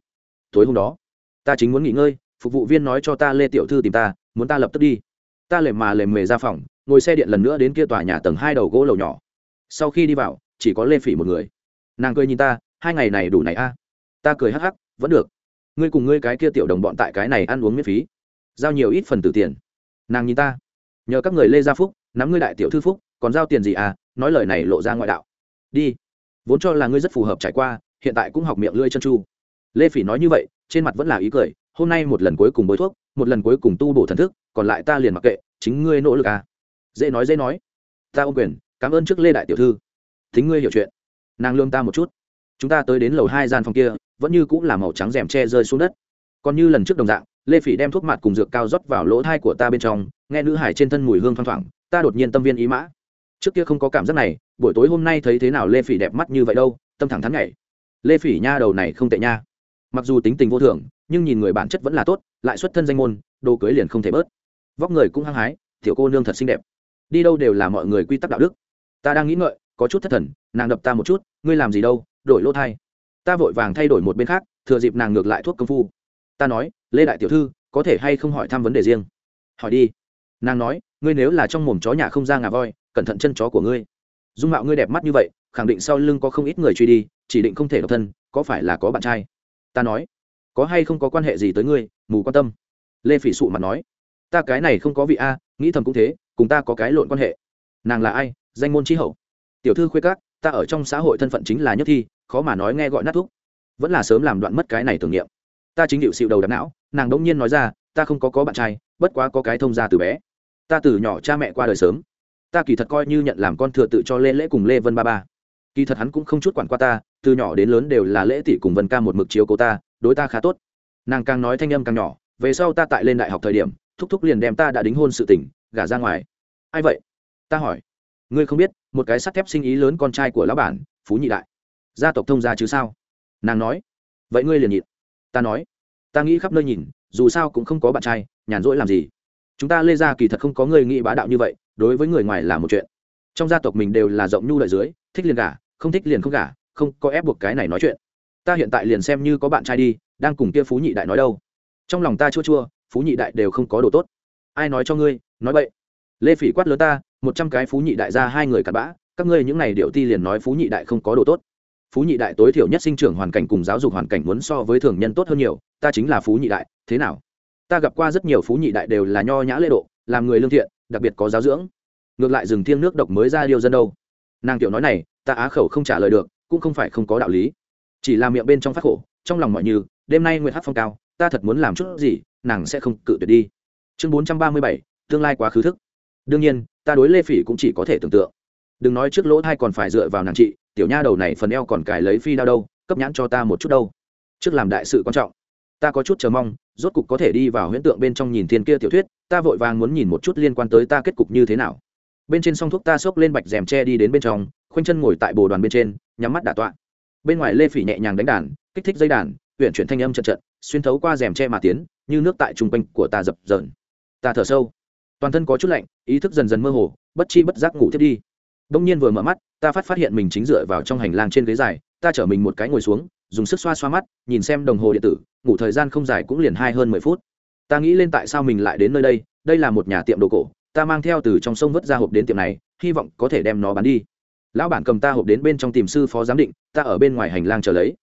Tối hôm đó, ta chính muốn nghỉ ngơi, phục vụ viên nói cho ta lê tiểu thư tìm ta, muốn ta lập tức đi. Ta lề mà lề mề ra phòng, ngồi xe điện lần nữa đến kia tòa nhà tầng hai đầu gỗ lầu nhỏ. Sau khi đi vào, chỉ có lê phỉ một người. Nàng cười nhìn ta, hai ngày này đủ này a. Ta cười hắc hắc, vẫn được. Ngươi cùng ngươi cái kia tiểu đồng bọn tại cái này ăn uống miễn phí. Giao nhiều ít phần từ tiền. Nàng nhìn ta. Nhờ các người lê gia phúc, nắm ngươi đại tiểu thư phúc, còn giao tiền gì à? Nói lời này lộ ra ngoại đạo. Đi. Vốn cho là ngươi rất phù hợp trải qua hiện tại cũng học miệng lưỡi chân chu. Lê phỉ nói như vậy, trên mặt vẫn là ý cười, hôm nay một lần cuối cùng bôi thuốc, một lần cuối cùng tu bổ thần thức, còn lại ta liền mặc kệ, chính ngươi nỗ lực à. Dễ nói dễ nói. Ta ôm quyền, cảm ơn trước lê đại tiểu thư. Thính ngươi hiểu chuyện. Nàng lương ta một chút. Chúng ta tới đến lầu hai gian phòng kia, vẫn như cũng là màu trắng rèm tre rơi xuống đất. Còn như lần trước đồng dạng, lê phỉ đem thuốc mặt cùng dược cao rót vào lỗ thai của ta bên trong, nghe nữ hải trên thân mùi hương thoang thoảng, ta đột nhiên tâm viên ý mã. Trước kia không có cảm giác này, buổi tối hôm nay thấy thế nào lê phỉ đẹp mắt như vậy đâu, tâm thẳng thắn nhảy lê phỉ nha đầu này không tệ nha. Mặc dù tính tình vô thường, nhưng nhìn người bản chất vẫn là tốt, lại xuất thân danh môn, đồ cưới liền không thể bớt. Vóc người cũng hăng hái, tiểu cô nương thật xinh đẹp. Đi đâu đều là mọi người quy tắc đạo đức. Ta đang nghĩ ngợi, có chút thất thần, nàng đập ta một chút, ngươi làm gì đâu, đổi lỗ thai. Ta vội vàng thay đổi một bên khác, thừa dịp nàng ngược lại thuốc công phu. Ta nói, lê đại tiểu thư, có thể hay không hỏi thăm vấn đề riêng? Hỏi đi. Nàng nói, ngươi nếu là trong mồm chó nhà không ra ngà voi, cẩn thận chân chó của ngươi. Dung mạo ngươi đẹp mắt như vậy khẳng định sau lưng có không ít người truy đi, chỉ định không thể độc thân, có phải là có bạn trai? Ta nói, có hay không có quan hệ gì tới ngươi, mù quan tâm. Lê phỉ sụ mặt nói, ta cái này không có vị a, nghĩ thầm cũng thế, cùng ta có cái lộn quan hệ. Nàng là ai? Danh môn trí hậu. Tiểu thư khuê các, ta ở trong xã hội thân phận chính là nhất thi, khó mà nói nghe gọi nát thuốc vẫn là sớm làm đoạn mất cái này tưởng niệm. Ta chính điệu xịu đầu đập não, nàng đống nhiên nói ra, ta không có có bạn trai, bất quá có cái thông gia từ bé. Ta từ nhỏ cha mẹ qua đời sớm. Ta kỳ thật coi như nhận làm con thừa tự cho lê lễ cùng lê vân ba ba kỳ thật hắn cũng không chút quản qua ta từ nhỏ đến lớn đều là lễ tỷ cùng vân ca một mực chiếu cố ta đối ta khá tốt. Nàng càng nói thanh âm càng nhỏ về sau ta tại lên đại học thời điểm thúc thúc liền đem ta đã đính hôn sự tình, gả ra ngoài. Ai vậy? Ta hỏi. Ngươi không biết một cái sắt thép sinh ý lớn con trai của lão bản phú nhị đại. Gia tộc thông gia chứ sao? Nàng nói. Vậy ngươi liền nhịn. Ta nói. Ta nghĩ khắp nơi nhìn dù sao cũng không có bạn trai nhàn rỗi làm gì? Chúng ta lê ra kỳ thật không có người nghĩ bá đạo như vậy đối với người ngoài là một chuyện. Trong gia tộc mình đều là rộng nhu lợi dưới thích liền gả, không thích liền không gả, không có ép buộc cái này nói chuyện. Ta hiện tại liền xem như có bạn trai đi, đang cùng kia phú nhị đại nói đâu. Trong lòng ta chua chua, phú nhị đại đều không có đồ tốt. Ai nói cho ngươi, nói vậy lê phỉ quát lớn ta, một trăm cái phú nhị đại ra hai người cặn bã, các ngươi những này điệu ti liền nói phú nhị đại không có đồ tốt. Phú nhị đại tối thiểu nhất sinh trưởng hoàn cảnh cùng giáo dục hoàn cảnh muốn so với thường nhân tốt hơn nhiều, ta chính là phú nhị đại, thế nào? Ta gặp qua rất nhiều phú nhị đại đều là nho nhã lễ độ, làm người lương thiện, đặc biệt có giáo dưỡng. Ngược lại rừng thiêng nước độc mới ra điều dân đâu nàng tiểu nói này, ta á khẩu không trả lời được, cũng không phải không có đạo lý. Chỉ là miệng bên trong phát khổ, trong lòng mọi như, đêm nay nguyệt hát phong cao, ta thật muốn làm chút gì, nàng sẽ không cự tuyệt đi. Chương bốn trăm ba mươi bảy, tương lai quá khứ thức. Đương nhiên, ta đối lê phỉ cũng chỉ có thể tưởng tượng. Đừng nói trước lỗ thai còn phải dựa vào nàng chị, tiểu nha đầu này phần eo còn cài lấy phi đao đâu, cấp nhãn cho ta một chút đâu. Trước làm đại sự quan trọng. Ta có chút chờ mong, rốt cục có thể đi vào huyễn tượng bên trong nhìn thiên kia tiểu thuyết, ta vội vàng muốn nhìn một chút liên quan tới ta kết cục như thế nào bên trên song thuốc ta xốc lên bạch rèm tre đi đến bên trong, khoanh chân ngồi tại bồ đoàn bên trên, nhắm mắt đả tọa. Bên ngoài lê phỉ nhẹ nhàng đánh đàn, kích thích dây đàn huyện chuyển thanh âm trận trận xuyên thấu qua rèm tre mà tiến, như nước tại trung quanh của ta dập dờn. Ta thở sâu. Toàn thân có chút lạnh, ý thức dần dần mơ hồ, bất chi bất giác ngủ thiết đi. Đông nhiên vừa mở mắt, ta phát phát hiện mình chính dựa vào trong hành lang trên ghế dài, ta chở mình một cái ngồi xuống, dùng sức xoa xoa mắt, nhìn xem đồng hồ điện tử, ngủ thời gian không dài cũng liền hai hơn mười phút. Ta nghĩ lên tại sao mình lại đến nơi đây đây là một nhà tiệm đồ cổ ta mang theo từ trong sông vớt ra hộp đến tiệm này, hy vọng có thể đem nó bán đi. Lão bản cầm ta hộp đến bên trong tìm sư phó giám định, ta ở bên ngoài hành lang chờ lấy.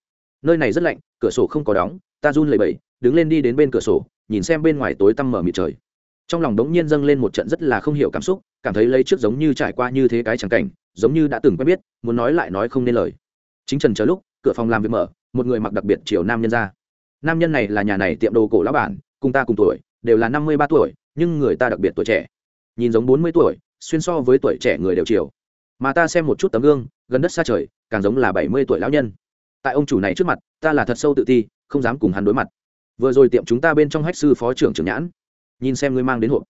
Nơi này rất lạnh, cửa sổ không có đóng, ta run lẩy bẩy, đứng lên đi đến bên cửa sổ, nhìn xem bên ngoài tối tăm mở mịt trời. Trong lòng đống nhiên dâng lên một trận rất là không hiểu cảm xúc, cảm thấy lấy trước giống như trải qua như thế cái chẳng cảnh, giống như đã từng quen biết, muốn nói lại nói không nên lời. Chính trần chờ lúc, cửa phòng làm việc mở, một người mặc đặc biệt chiều nam nhân ra. Nam nhân này là nhà này tiệm đồ cổ lão bản, cùng ta cùng tuổi, đều là năm mươi ba tuổi, nhưng người ta đặc biệt tuổi trẻ nhìn giống bốn mươi tuổi, xuyên so với tuổi trẻ người đều chiều. Mà ta xem một chút tấm gương, gần đất xa trời, càng giống là bảy mươi tuổi lão nhân. Tại ông chủ này trước mặt, ta là thật sâu tự ti, không dám cùng hắn đối mặt. Vừa rồi tiệm chúng ta bên trong hách sư phó trưởng trưởng nhãn. Nhìn xem ngươi mang đến hộp.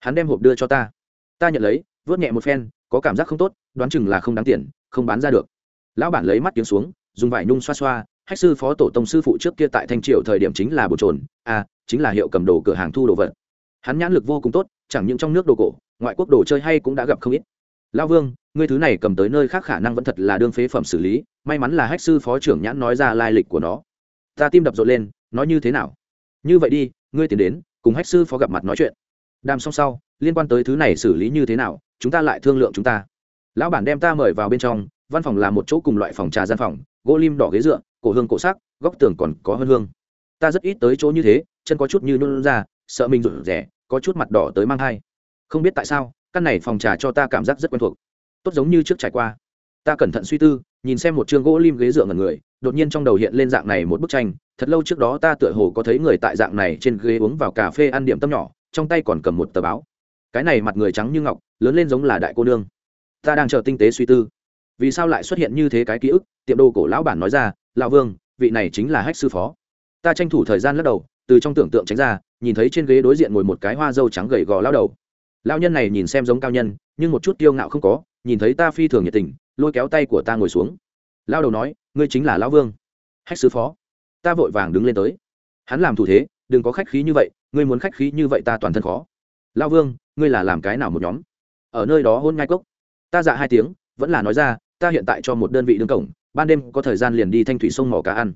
Hắn đem hộp đưa cho ta. Ta nhận lấy, vớt nhẹ một phen, có cảm giác không tốt, đoán chừng là không đáng tiền, không bán ra được. Lão bản lấy mắt tiếng xuống, dùng vải nhung xoa xoa, hách sư phó tổ tông sư phụ trước kia tại thanh triều thời điểm chính là bổ trồn à chính là hiệu cầm đồ cửa hàng thu đồ vật. Hắn nhãn lực vô cùng tốt chẳng những trong nước đồ cổ, ngoại quốc đồ chơi hay cũng đã gặp không ít. Lao vương, ngươi thứ này cầm tới nơi khác khả năng vẫn thật là đương phế phẩm xử lý, may mắn là hách sư phó trưởng nhãn nói ra lai lịch của nó. Ta tim đập rộn lên, nói như thế nào? Như vậy đi, ngươi tiến đến, cùng hách sư phó gặp mặt nói chuyện. Đàm xong sau, liên quan tới thứ này xử lý như thế nào, chúng ta lại thương lượng chúng ta. Lão bản đem ta mời vào bên trong, văn phòng là một chỗ cùng loại phòng trà gian phòng, gỗ lim đỏ ghế dựa, cổ hương cổ sắc, góc tường còn có hơn hương. Ta rất ít tới chỗ như thế, chân có chút như nôn ra, sợ mình rụt rẻ có chút mặt đỏ tới mang thai. Không biết tại sao, căn này phòng trà cho ta cảm giác rất quen thuộc. Tốt giống như trước trải qua. Ta cẩn thận suy tư, nhìn xem một chương gỗ lim ghế dựa ngần người, đột nhiên trong đầu hiện lên dạng này một bức tranh. Thật lâu trước đó ta tựa hồ có thấy người tại dạng này trên ghế uống vào cà phê ăn điểm tâm nhỏ, trong tay còn cầm một tờ báo. Cái này mặt người trắng như ngọc, lớn lên giống là đại cô nương. Ta đang chờ tinh tế suy tư. Vì sao lại xuất hiện như thế cái ký ức? Tiệm đồ cổ lão bản nói ra, lão vương, vị này chính là hách sư phó. Ta tranh thủ thời gian lắc đầu, từ trong tưởng tượng tránh ra nhìn thấy trên ghế đối diện ngồi một cái hoa dâu trắng gầy gò lao đầu. Lao nhân này nhìn xem giống cao nhân, nhưng một chút kiêu ngạo không có, nhìn thấy ta phi thường nhiệt tình, lôi kéo tay của ta ngồi xuống. Lao đầu nói, ngươi chính là lão vương. Hách sứ phó. Ta vội vàng đứng lên tới. Hắn làm thủ thế, đừng có khách khí như vậy, ngươi muốn khách khí như vậy ta toàn thân khó. Lao vương, ngươi là làm cái nào một nhóm? Ở nơi đó hôn ngai cốc. Ta dạ hai tiếng, vẫn là nói ra, ta hiện tại cho một đơn vị đứng cổng, ban đêm có thời gian liền đi thanh thủy sông mỏ cá ăn.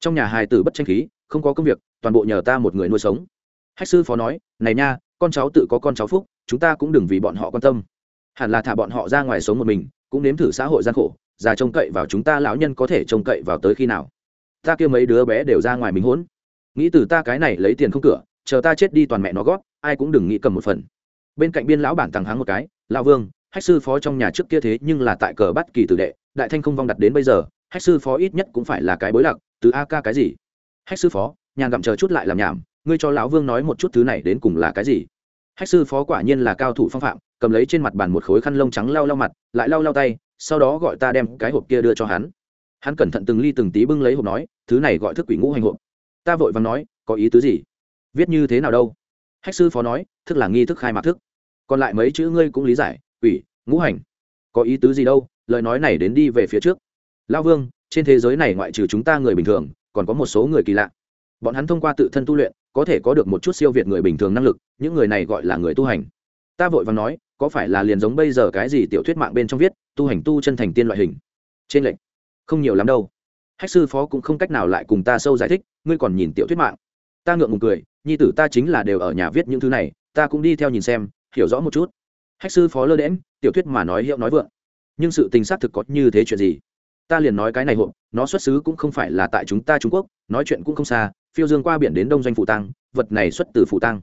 Trong nhà hài tử bất tranh khí, không có công việc, toàn bộ nhờ ta một người nuôi sống hách sư phó nói, này nha, con cháu tự có con cháu phúc, chúng ta cũng đừng vì bọn họ quan tâm. Hẳn là thả bọn họ ra ngoài sống một mình, cũng nếm thử xã hội gian khổ, già trông cậy vào chúng ta lão nhân có thể trông cậy vào tới khi nào. Ta kêu mấy đứa bé đều ra ngoài mình hỗn. Nghĩ từ ta cái này lấy tiền không cửa, chờ ta chết đi toàn mẹ nó gót ai cũng đừng nghĩ cầm một phần. Bên cạnh biên lão bản tàng háng một cái, lão vương, hách sư phó trong nhà trước kia thế nhưng là tại cờ bắt kỳ tử đệ, đại thanh không vong đặt đến bây giờ, hách sư phó ít nhất cũng phải là cái bối lạc, từ a ca cái gì? Hách sư phó nhàn gặm chờ chút lại làm nhảm ngươi cho lão vương nói một chút thứ này đến cùng là cái gì? Hách sư phó quả nhiên là cao thủ phong phạm, cầm lấy trên mặt bàn một khối khăn lông trắng lau lau mặt, lại lau lau tay, sau đó gọi ta đem cái hộp kia đưa cho hắn. Hắn cẩn thận từng ly từng tí bưng lấy hộp nói, thứ này gọi thức quỷ ngũ hành hộp. Ta vội vàng nói, có ý tứ gì? Viết như thế nào đâu? Hách sư phó nói, thức là nghi thức khai mạc thức. Còn lại mấy chữ ngươi cũng lý giải, quỷ, ngũ hành. Có ý tứ gì đâu? Lời nói này đến đi về phía trước. Lao vương, trên thế giới này ngoại trừ chúng ta người bình thường, còn có một số người kỳ lạ. Bọn hắn thông qua tự thân tu luyện có thể có được một chút siêu việt người bình thường năng lực, những người này gọi là người tu hành. Ta vội và nói, có phải là liền giống bây giờ cái gì tiểu thuyết mạng bên trong viết, tu hành tu chân thành tiên loại hình? Trên lệnh không nhiều lắm đâu. Hách sư phó cũng không cách nào lại cùng ta sâu giải thích, ngươi còn nhìn tiểu thuyết mạng. Ta ngượng ngùng cười, nhi tử ta chính là đều ở nhà viết những thứ này, ta cũng đi theo nhìn xem, hiểu rõ một chút. Hách sư phó lơ đễm tiểu thuyết mà nói hiệu nói vượng. Nhưng sự tình xác thực có như thế chuyện gì? Ta liền nói cái này hộ nó xuất xứ cũng không phải là tại chúng ta trung quốc, nói chuyện cũng không xa phiêu dương qua biển đến đông doanh phụ tăng vật này xuất từ phụ tăng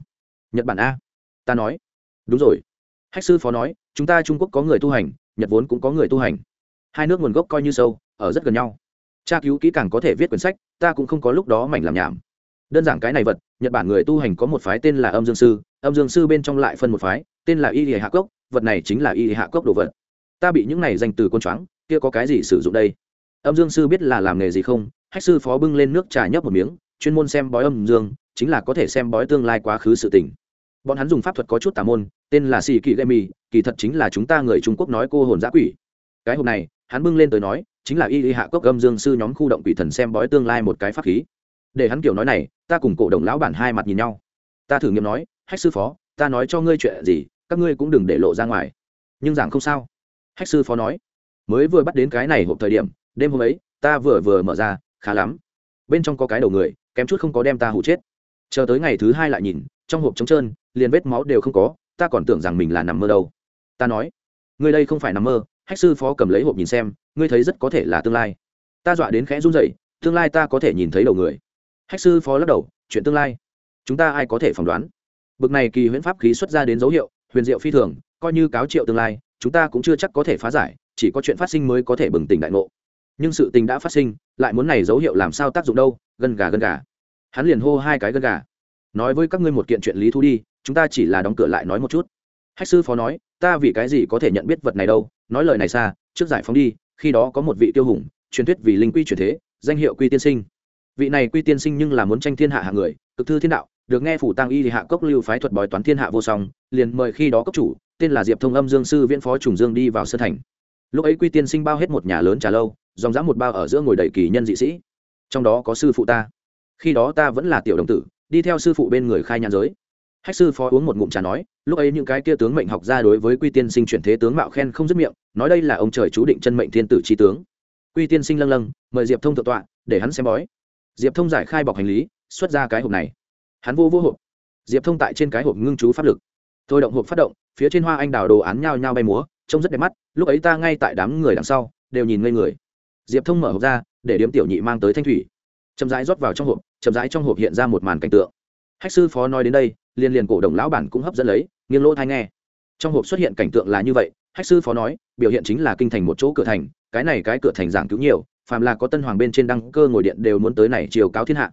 nhật bản a. Ta nói. Đúng rồi. Hách sư phó nói, chúng ta trung quốc có người tu hành, nhật vốn cũng có người tu hành. Hai nước nguồn gốc coi như sâu, ở rất gần nhau. Tra cứu kỹ càng có thể viết quyển sách, ta cũng không có lúc đó mảnh làm nhảm. Đơn giản cái này vật, nhật bản người tu hành có một phái tên là âm dương sư, âm dương sư bên trong lại phân một phái, tên là y hạ cốc, vật này chính là y hạ cốc đồ vật. Ta bị những này danh từ con choáng, kia có cái gì sử dụng đây? Âm dương sư biết là làm nghề gì không? Hách sư phó bưng lên nước trà nhấp một miếng chuyên môn xem bói âm dương, chính là có thể xem bói tương lai quá khứ sự tình. Bọn hắn dùng pháp thuật có chút tà môn, tên là xì kỳ gây mì, kỳ thật chính là chúng ta người trung quốc nói cô hồn giã quỷ. Cái hộp này, hắn bưng lên tới nói, chính là y y hạ cốc âm dương sư nhóm khu động quỷ thần xem bói tương lai một cái pháp khí. Để hắn kiểu nói này, ta cùng cổ đồng lão bản hai mặt nhìn nhau. Ta thử nghiệm nói, hách sư phó, ta nói cho ngươi chuyện gì, các ngươi cũng đừng để lộ ra ngoài. Nhưng giảng không sao. Hách sư phó nói, mới vừa bắt đến cái này hộp thời điểm, đêm hôm ấy, ta vừa vừa mở ra, khá lắm bên trong có cái đầu người, kém chút không có đem ta hụ chết. Chờ tới ngày thứ hai lại nhìn, trong hộp trống trơn, liền vết máu đều không có, ta còn tưởng rằng mình là nằm mơ đâu. Ta nói, ngươi đây không phải nằm mơ, hách sư phó cầm lấy hộp nhìn xem, ngươi thấy rất có thể là tương lai. Ta dọa đến khẽ run dậy tương lai ta có thể nhìn thấy đầu người. Hách sư phó lắc đầu, chuyện tương lai, chúng ta ai có thể phỏng đoán? Bực này kỳ huyễn pháp khí xuất ra đến dấu hiệu, huyền diệu phi thường, coi như cáo triệu tương lai, chúng ta cũng chưa chắc có thể phá giải, chỉ có chuyện phát sinh mới có thể bừng tỉnh đại ngộ nhưng sự tình đã phát sinh, lại muốn này dấu hiệu làm sao tác dụng đâu, gân gà gân gà. Hắn liền hô hai cái gân gà. Nói với các ngươi một kiện chuyện lý thú đi, chúng ta chỉ là đóng cửa lại nói một chút. Hách sư phó nói, ta vì cái gì có thể nhận biết vật này đâu, nói lời này xa, trước giải phóng đi, khi đó có một vị tiêu hùng, truyền thuyết vì linh quy truyền thế, danh hiệu quy tiên sinh. Vị này quy tiên sinh nhưng là muốn tranh thiên hạ hạng người, cực thư thiên đạo, được nghe phủ tăng y thì hạ cốc lưu phái thuật bói toán thiên hạ vô song, liền mời khi đó cốc chủ, tên là diệp thông âm dương sư viễn phó trùng dương đi vào sân thành. Lúc ấy quy tiên sinh bao hết một nhà lớn trà lâu dòng dã một bao ở giữa ngồi đầy kỳ nhân dị sĩ. Trong đó có sư phụ ta. Khi đó ta vẫn là tiểu đồng tử, đi theo sư phụ bên người khai nhãn giới. Hách sư phó uống một ngụm trà nói, lúc ấy những cái kia tướng mệnh học ra đối với quy tiên sinh chuyển thế tướng mạo khen không dứt miệng, nói đây là ông trời chú định chân mệnh thiên tử trí tướng. Quy tiên sinh lâng lâng, mời diệp thông thượng tọa, để hắn xem bói. Diệp thông giải khai bọc hành lý, xuất ra cái hộp này. Hắn vô vô hộp. Diệp thông tại trên cái hộp ngưng chú pháp lực. Thôi động hộp phát động, phía trên hoa anh đào đồ án nhao nhao bay múa, trông rất đẹp mắt, lúc ấy ta ngay tại đám người đằng sau, đều nhìn ngây người diệp thông mở hộp ra, để điếm tiểu nhị mang tới thanh thủy. Chậm rãi rót vào trong hộp, chậm rãi trong hộp hiện ra một màn cảnh tượng. Hách sư phó nói đến đây, liền liền cổ đồng lão bản cũng hấp dẫn lấy, nghiêng lỗ thai nghe. Trong hộp xuất hiện cảnh tượng là như vậy, hách sư phó nói, biểu hiện chính là kinh thành một chỗ cửa thành, cái này cái cửa thành giảng cứu nhiều, phàm là có tân hoàng bên trên đăng cơ ngồi điện đều muốn tới này chiều cáo thiên hạ.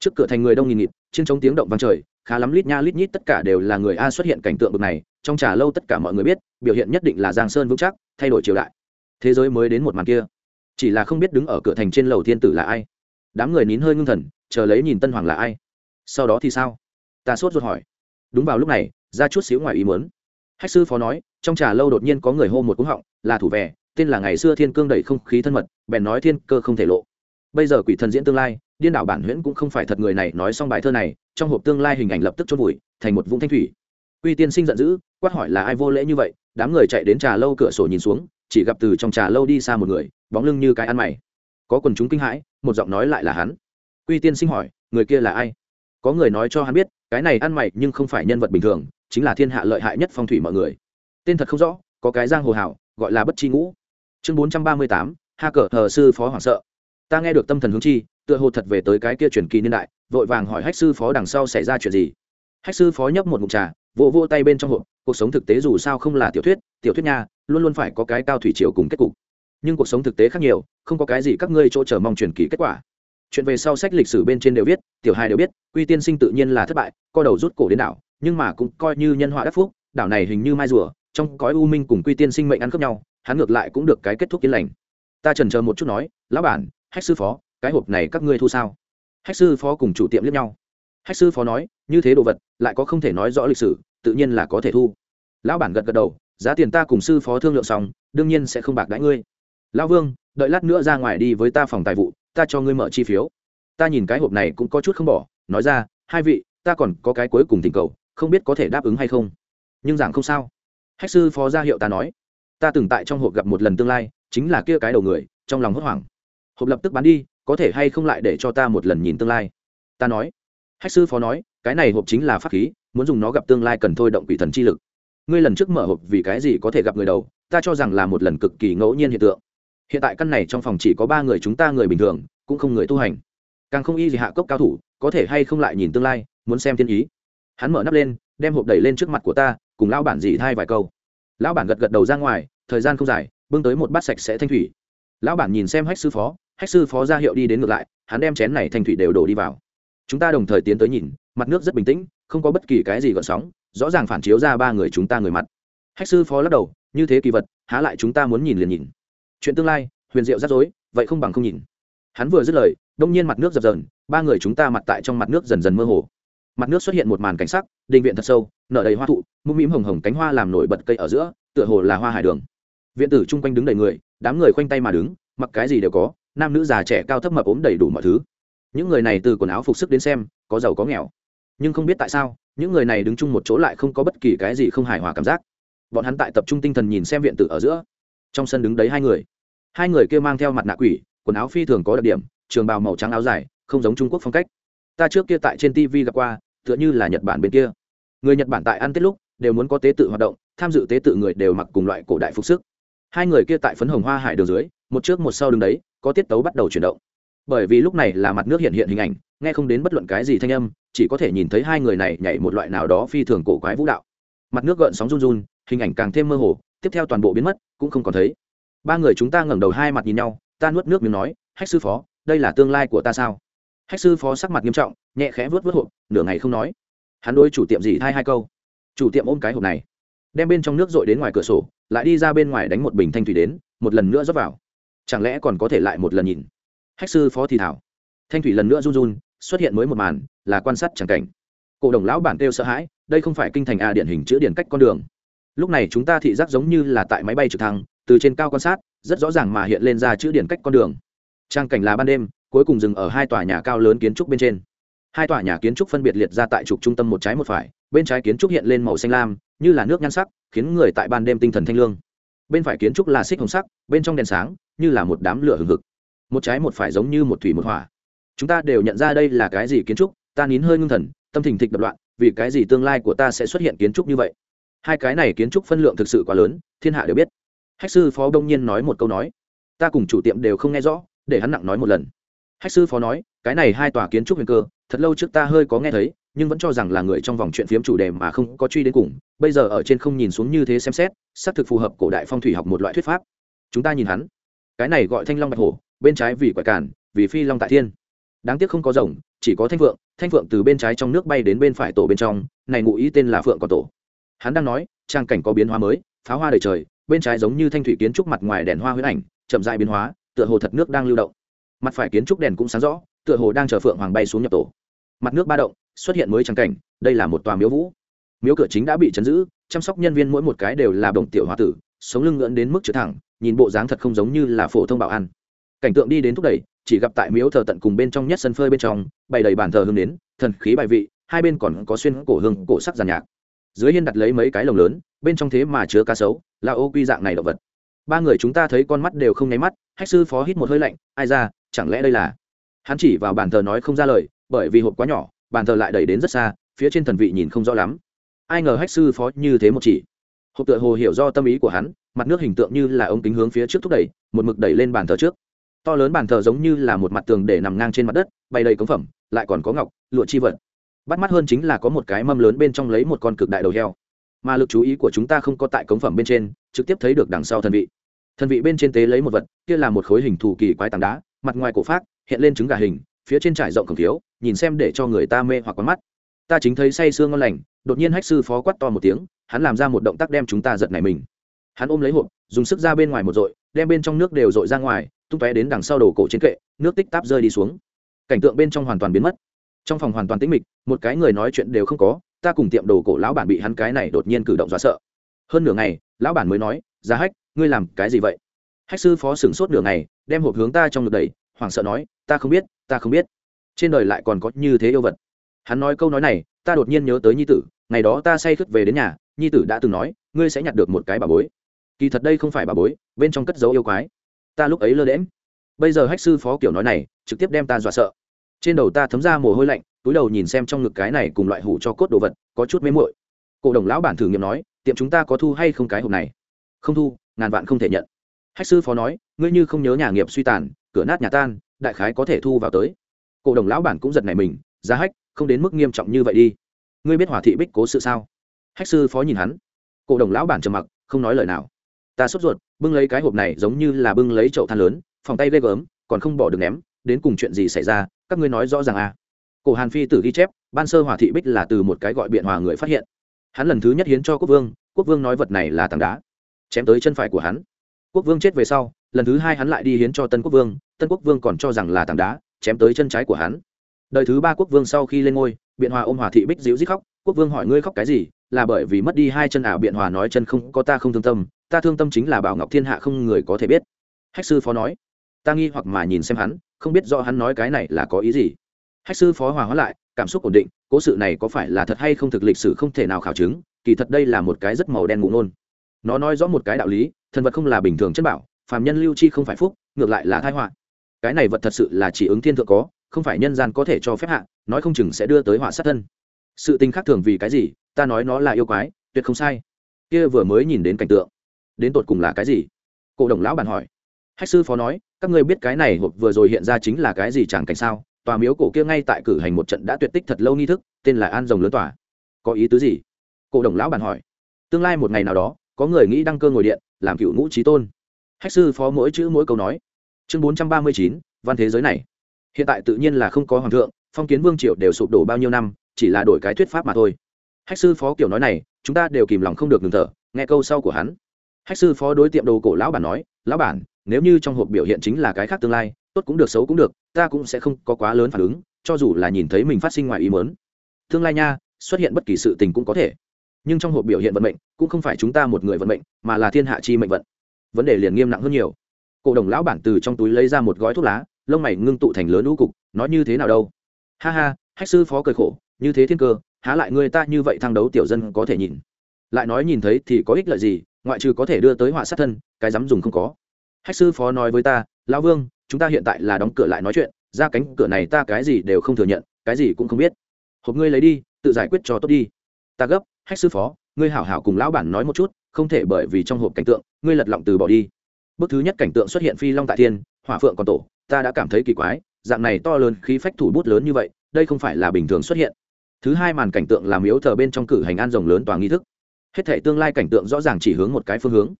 Trước cửa thành người đông nghìn nghịt trên trống tiếng động vang trời, khá lắm lít nha lít nhít tất cả đều là người a xuất hiện cảnh tượng bực này, trong trà lâu tất cả mọi người biết, biểu hiện nhất định là giang sơn vững chắc, thay đổi triều đại. Thế giới mới đến một màn kia chỉ là không biết đứng ở cửa thành trên lầu thiên tử là ai. Đám người nín hơi ngưng thần, chờ lấy nhìn tân hoàng là ai. Sau đó thì sao? Ta sốt ruột hỏi. Đúng vào lúc này, ra chút xíu ngoài ý muốn. Hách sư phó nói, trong trà lâu đột nhiên có người hô một cúng họng, là thủ vẻ, tên là ngày xưa thiên cương đẩy không khí thân mật, bèn nói thiên cơ không thể lộ. Bây giờ quỷ thần diễn tương lai, điên đảo bản huyễn cũng không phải thật người này nói xong bài thơ này, trong hộp tương lai hình ảnh lập tức chôn vùi, thành một vũng thanh thủy. Quy tiên sinh giận dữ, quát hỏi là ai vô lễ như vậy, đám người chạy đến trà lâu cửa sổ nhìn xuống chỉ gặp từ trong trà lâu đi xa một người, bóng lưng như cái ăn mày. Có quần chúng kinh hãi, một giọng nói lại là hắn. Quy tiên sinh hỏi, người kia là ai? Có người nói cho hắn biết, cái này ăn mày nhưng không phải nhân vật bình thường, chính là thiên hạ lợi hại nhất phong thủy mọi người. Tên thật không rõ, có cái giang hồ hảo, gọi là bất chi ngũ. Chương bốn trăm ba mươi tám, ha cờ hờ sư phó hoảng sợ. Ta nghe được tâm thần hướng chi, tựa hồ thật về tới cái kia truyền kỳ niên đại, vội vàng hỏi hách sư phó đằng sau xảy ra chuyện gì. Hách sư phó nhấp một mục trà, vỗ vỗ tay bên trong hộp, cuộc sống thực tế dù sao không là tiểu thuyết tiểu thuyết nha, luôn luôn phải có cái cao thủy triều cùng kết cục. Nhưng cuộc sống thực tế khác nhiều, không có cái gì các ngươi chỗ chờ mong truyền kỳ kết quả. Chuyện về sau sách lịch sử bên trên đều viết, tiểu hai đều biết, quy tiên sinh tự nhiên là thất bại, co đầu rút cổ đến đảo, nhưng mà cũng coi như nhân họa đắc phúc, đảo này hình như mai rùa, trong cõi u minh cùng quy tiên sinh mệnh ăn cướp nhau, hắn ngược lại cũng được cái kết thúc yên lành. Ta trần chờ một chút nói, lão bản, hách sư phó, cái hộp này các ngươi thu sao? Hách sư phó cùng chủ tiệm liếc nhau. Hách sư phó nói, như thế đồ vật, lại có không thể nói rõ lịch sử, tự nhiên là có thể thu. Lão bản gật gật đầu giá tiền ta cùng sư phó thương lượng xong, đương nhiên sẽ không bạc đãi ngươi. Lão vương, đợi lát nữa ra ngoài đi với ta phòng tài vụ, ta cho ngươi mở chi phiếu. Ta nhìn cái hộp này cũng có chút không bỏ, nói ra, hai vị, ta còn có cái cuối cùng tình cầu, không biết có thể đáp ứng hay không? Nhưng giảng không sao. Hách sư phó ra hiệu ta nói, ta từng tại trong hộp gặp một lần tương lai, chính là kia cái đầu người, trong lòng hốt hoảng. Hộp lập tức bán đi, có thể hay không lại để cho ta một lần nhìn tương lai? Ta nói. Hách sư phó nói, cái này hộp chính là pháp khí, muốn dùng nó gặp tương lai cần thôi động quỷ thần chi lực ngươi lần trước mở hộp vì cái gì có thể gặp người đầu, ta cho rằng là một lần cực kỳ ngẫu nhiên hiện tượng. Hiện tại căn này trong phòng chỉ có ba người chúng ta người bình thường, cũng không người tu hành. Càng không y gì hạ cốc cao thủ, có thể hay không lại nhìn tương lai, muốn xem thiên ý. Hắn mở nắp lên, đem hộp đẩy lên trước mặt của ta, cùng lão bản dì thay vài câu. Lão bản gật gật đầu ra ngoài, thời gian không dài, bưng tới một bát sạch sẽ thanh thủy. Lão bản nhìn xem hách sư phó, hách sư phó ra hiệu đi đến ngược lại, hắn đem chén này thanh thủy đều đổ đi vào. Chúng ta đồng thời tiến tới nhìn, mặt nước rất bình tĩnh, không có bất kỳ cái gì gợn sóng rõ ràng phản chiếu ra ba người chúng ta người mặt. Hách sư phó lắc đầu, như thế kỳ vật, há lại chúng ta muốn nhìn liền nhìn. Chuyện tương lai, huyền diệu rắc rối, vậy không bằng không nhìn. Hắn vừa dứt lời, đông nhiên mặt nước dập dờn, ba người chúng ta mặt tại trong mặt nước dần dần mơ hồ. Mặt nước xuất hiện một màn cảnh sắc, đình viện thật sâu, nở đầy hoa thụ, mũm mĩm hồng hồng cánh hoa làm nổi bật cây ở giữa, tựa hồ là hoa hải đường. Viện tử chung quanh đứng đầy người, đám người khoanh tay mà đứng, mặc cái gì đều có, nam nữ già trẻ cao thấp mập ốm đầy đủ mọi thứ. Những người này từ quần áo phục sức đến xem, có giàu có nghèo. Nhưng không biết tại sao những người này đứng chung một chỗ lại không có bất kỳ cái gì không hài hòa cảm giác. Bọn hắn tại tập trung tinh thần nhìn xem viện tử ở giữa. Trong sân đứng đấy hai người. Hai người kia mang theo mặt nạ quỷ, quần áo phi thường có đặc điểm, trường bào màu trắng áo dài, không giống trung quốc phong cách. Ta trước kia tại trên tv gặp qua, tựa như là nhật bản bên kia. Người nhật bản tại ăn tết lúc, đều muốn có tế tự hoạt động, tham dự tế tự người đều mặc cùng loại cổ đại phục sức. Hai người kia tại phấn hồng hoa hải đường dưới, một trước một sau đứng đấy, có tiết tấu bắt đầu chuyển động. Bởi vì lúc này là mặt nước hiện hiện hình ảnh, nghe không đến bất luận cái gì thanh âm chỉ có thể nhìn thấy hai người này nhảy một loại nào đó phi thường cổ quái vũ đạo. Mặt nước gợn sóng run run, hình ảnh càng thêm mơ hồ, tiếp theo toàn bộ biến mất, cũng không còn thấy. Ba người chúng ta ngẩng đầu hai mặt nhìn nhau, ta nuốt nước miếng nói, hách sư phó, đây là tương lai của ta sao? Hách sư phó sắc mặt nghiêm trọng, nhẹ khẽ vớt vớt hộp, nửa ngày không nói. Hắn đôi chủ tiệm gì thay hai câu? Chủ tiệm ôm cái hộp này, đem bên trong nước dội đến ngoài cửa sổ, lại đi ra bên ngoài đánh một bình thanh thủy đến, một lần nữa rót vào. Chẳng lẽ còn có thể lại một lần nhìn? Hách sư phó thì thảo. Thanh thủy lần nữa run run xuất hiện mới một màn, là quan sát chẳng cảnh. Cổ đồng lão bản kêu sợ hãi, đây không phải kinh thành a điển hình chữ điển cách con đường. Lúc này chúng ta thị giác giống như là tại máy bay trực thăng, từ trên cao quan sát, rất rõ ràng mà hiện lên ra chữ điển cách con đường. Trang cảnh là ban đêm, cuối cùng dừng ở hai tòa nhà cao lớn kiến trúc bên trên. Hai tòa nhà kiến trúc phân biệt liệt ra tại trục trung tâm một trái một phải, bên trái kiến trúc hiện lên màu xanh lam, như là nước nhan sắc, khiến người tại ban đêm tinh thần thanh lương. Bên phải kiến trúc là xích hồng sắc, bên trong đèn sáng, như là một đám lửa hừng hực. Một trái một phải giống như một thủy một hỏa chúng ta đều nhận ra đây là cái gì kiến trúc, ta nín hơi ngưng thần, tâm thình thịch đập loạn, vì cái gì tương lai của ta sẽ xuất hiện kiến trúc như vậy? Hai cái này kiến trúc phân lượng thực sự quá lớn, thiên hạ đều biết. Hách sư phó đông nhiên nói một câu nói. Ta cùng chủ tiệm đều không nghe rõ, để hắn nặng nói một lần. Hách sư phó nói, cái này hai tòa kiến trúc huyền cơ, thật lâu trước ta hơi có nghe thấy, nhưng vẫn cho rằng là người trong vòng chuyện phiếm chủ đề mà không có truy đến cùng. Bây giờ ở trên không nhìn xuống như thế xem xét, xác thực phù hợp cổ đại phong thủy học một loại thuyết pháp. Chúng ta nhìn hắn. Cái này gọi thanh long bạch hổ, bên trái vì quẻ cản vì phi long tại thiên đáng tiếc không có rồng, chỉ có thanh phượng. Thanh phượng từ bên trái trong nước bay đến bên phải tổ bên trong, này ngụ ý tên là phượng còn tổ. Hắn đang nói, trang cảnh có biến hóa mới, pháo hoa đời trời, bên trái giống như thanh thủy kiến trúc mặt ngoài đèn hoa huyết ảnh, chậm dại biến hóa, tựa hồ thật nước đang lưu động. Mặt phải kiến trúc đèn cũng sáng rõ, tựa hồ đang chờ phượng hoàng bay xuống nhập tổ. Mặt nước ba động, xuất hiện mới trang cảnh, đây là một tòa miếu vũ. Miếu cửa chính đã bị chấn giữ, chăm sóc nhân viên mỗi một cái đều là đồng tiểu h tử, sống lưng ngưỡn đến mức chữ thẳng, nhìn bộ dáng thật không giống như là phổ thông bảo ăn cảnh tượng đi đến thúc đẩy, chỉ gặp tại miếu thờ tận cùng bên trong nhất sân phơi bên trong, bày đầy bàn thờ hương đến thần khí bài vị, hai bên còn có xuyên cổ hương, cổ sắc giàn nhạc. Dưới hiên đặt lấy mấy cái lồng lớn, bên trong thế mà chứa cá sấu, là ô quy dạng này động vật. Ba người chúng ta thấy con mắt đều không nháy mắt, hách sư phó hít một hơi lạnh, ai ra, chẳng lẽ đây là? Hắn chỉ vào bàn thờ nói không ra lời, bởi vì hộp quá nhỏ, bàn thờ lại đẩy đến rất xa, phía trên thần vị nhìn không rõ lắm. Ai ngờ hách sư phó như thế một chỉ. Hộp tựa hồ hiểu do tâm ý của hắn, mặt nước hình tượng như là ống kính hướng phía trước thúc đẩy, một mực đẩy lên bàn thờ trước to lớn bàn thờ giống như là một mặt tường để nằm ngang trên mặt đất, bày đầy cống phẩm, lại còn có ngọc, lụa chi vật. Bắt mắt hơn chính là có một cái mâm lớn bên trong lấy một con cực đại đầu heo. Mà lực chú ý của chúng ta không có tại cống phẩm bên trên, trực tiếp thấy được đằng sau thần vị. Thần vị bên trên tế lấy một vật, kia là một khối hình thù kỳ quái tảng đá, mặt ngoài cổ phát hiện lên trứng gà hình, phía trên trải rộng khổng thiếu, nhìn xem để cho người ta mê hoặc quán mắt. Ta chính thấy say sương ngon lành, đột nhiên hách sư phó quát to một tiếng, hắn làm ra một động tác đem chúng ta giật nảy mình. Hắn ôm lấy hộp, dùng sức ra bên ngoài một dội đem bên trong nước đều dội ra ngoài, tung tóe đến đằng sau đổ cổ trên kệ, nước tích táp rơi đi xuống. Cảnh tượng bên trong hoàn toàn biến mất. Trong phòng hoàn toàn tĩnh mịch, một cái người nói chuyện đều không có, ta cùng tiệm đồ cổ lão bản bị hắn cái này đột nhiên cử động dọa sợ. Hơn nửa ngày, lão bản mới nói ra hách, ngươi làm cái gì vậy? Hách sư phó sửng sốt nửa ngày, đem hộp hướng ta trong ngực đầy hoảng sợ nói, ta không biết, ta không biết. Trên đời lại còn có như thế yêu vật. Hắn nói câu nói này, ta đột nhiên nhớ tới nhi tử, ngày đó ta say khướt về đến nhà, nhi tử đã từng nói, ngươi sẽ nhặt được một cái bà bối kỳ thật đây không phải bà bối, bên trong cất dấu yêu quái. Ta lúc ấy lơ đễm bây giờ hách sư phó kiểu nói này, trực tiếp đem ta dọa sợ. Trên đầu ta thấm ra mồ hôi lạnh, túi đầu nhìn xem trong ngực cái này cùng loại hủ cho cốt đồ vật, có chút mê muội. Cổ đồng lão bản thử nghiệm nói, tiệm chúng ta có thu hay không cái hộp này? Không thu, ngàn vạn không thể nhận. Hách sư phó nói, ngươi như không nhớ nhà nghiệp suy tàn, cửa nát nhà tan, đại khái có thể thu vào tới. Cổ đồng lão bản cũng giật này mình, giá hách, không đến mức nghiêm trọng như vậy đi. Ngươi biết hỏa thị bích cố sự sao? Hách sư phó nhìn hắn. Cổ đồng lão bản trầm mặc, không nói lời nào ta sốt ruột, bưng lấy cái hộp này giống như là bưng lấy chậu than lớn, phòng tay ghê gớm, còn không bỏ được ném, đến cùng chuyện gì xảy ra, các ngươi nói rõ ràng à. Cổ hàn phi tử ghi chép, ban sơ hỏa thị bích là từ một cái gọi biện hòa người phát hiện. Hắn lần thứ nhất hiến cho quốc vương quốc vương nói vật này là tảng đá, chém tới chân phải của hắn. Quốc vương chết về sau, lần thứ hai hắn lại đi hiến cho tân quốc vương, tân quốc vương còn cho rằng là tảng đá, chém tới chân trái của hắn. Đời thứ ba quốc vương sau khi lên ngôi, biện hòa ôm hòa thị bích dịu dít khóc, quốc vương hỏi ngươi khóc cái gì là bởi vì mất đi hai chân ảo biện hòa nói chân không có ta không thương tâm, ta thương tâm chính là bảo ngọc thiên hạ không người có thể biết. Hách sư phó nói, ta nghi hoặc mà nhìn xem hắn, không biết do hắn nói cái này là có ý gì. Hách sư phó hòa hóa lại, cảm xúc ổn định, cố sự này có phải là thật hay không thực lịch sử không thể nào khảo chứng, kỳ thật đây là một cái rất màu đen ngụ nôn nó nói rõ một cái đạo lý, thần vật không là bình thường chất bảo, phàm nhân lưu chi không phải phúc, ngược lại là thái họa. Cái này vật thật sự là chỉ ứng thiên thượng có, không phải nhân gian có thể cho phép hạ, nói không chừng sẽ đưa tới họa sát thân. Sự tình khác thường vì cái gì ta nói nó là yêu quái, tuyệt không sai. Kia vừa mới nhìn đến cảnh tượng, đến tột cùng là cái gì? Cổ đồng lão bản hỏi. Hách sư phó nói, các ngươi biết cái này hộp vừa rồi hiện ra chính là cái gì chẳng cảnh sao? Tòa miếu cổ kia ngay tại cử hành một trận đã tuyệt tích thật lâu nghi thức, tên là an rồng lớn tòa. Có ý tứ gì? Cổ đồng lão bàn hỏi. Tương lai một ngày nào đó, có người nghĩ đăng cơ ngồi điện, làm cựu ngũ trí tôn. Hách sư phó mỗi chữ mỗi câu nói. Chương bốn trăm ba mươi chín, văn thế giới này. Hiện tại tự nhiên là không có hoàng thượng, phong kiến vương triều đều sụp đổ bao nhiêu năm, chỉ là đổi cái thuyết pháp mà thôi hách sư phó kiểu nói này, chúng ta đều kìm lòng không được ngừng thở, nghe câu sau của hắn. Hách sư phó đối tiệm đồ cổ lão bản nói, lão bản, nếu như trong hộp biểu hiện chính là cái khác tương lai, tốt cũng được, xấu cũng được, ta cũng sẽ không có quá lớn phản ứng, cho dù là nhìn thấy mình phát sinh ngoài ý mớn tương lai nha, xuất hiện bất kỳ sự tình cũng có thể. Nhưng trong hộp biểu hiện vận mệnh, cũng không phải chúng ta một người vận mệnh, mà là thiên hạ chi mệnh vận. Vấn đề liền nghiêm nặng hơn nhiều. Cổ đồng lão bản từ trong túi lấy ra một gói thuốc lá, lông mày ngưng tụ thành lớn lũ cục nói như thế nào đâu? Ha ha, hách sư phó cười khổ, như thế thiên cơ há lại người ta như vậy thăng đấu tiểu dân có thể nhìn. Lại nói nhìn thấy thì có ích lợi gì, ngoại trừ có thể đưa tới họa sát thân, cái dám dùng không có. Hách sư phó nói với ta, lão vương, chúng ta hiện tại là đóng cửa lại nói chuyện, ra cánh cửa này ta cái gì đều không thừa nhận, cái gì cũng không biết. Hộp ngươi lấy đi, tự giải quyết cho tốt đi. Ta gấp, hách sư phó, ngươi hảo hảo cùng lão bản nói một chút, không thể bởi vì trong hộp cảnh tượng, ngươi lật lọng từ bỏ đi. Bước thứ nhất cảnh tượng xuất hiện phi long tại thiên, hỏa phượng còn tổ, ta đã cảm thấy kỳ quái, dạng này to lớn khí phách thủ bút lớn như vậy, đây không phải là bình thường xuất hiện thứ hai màn cảnh tượng làm yếu thờ bên trong cử hành an rồng lớn tòa nghi thức. Hết thể tương lai cảnh tượng rõ ràng chỉ hướng một cái phương hướng.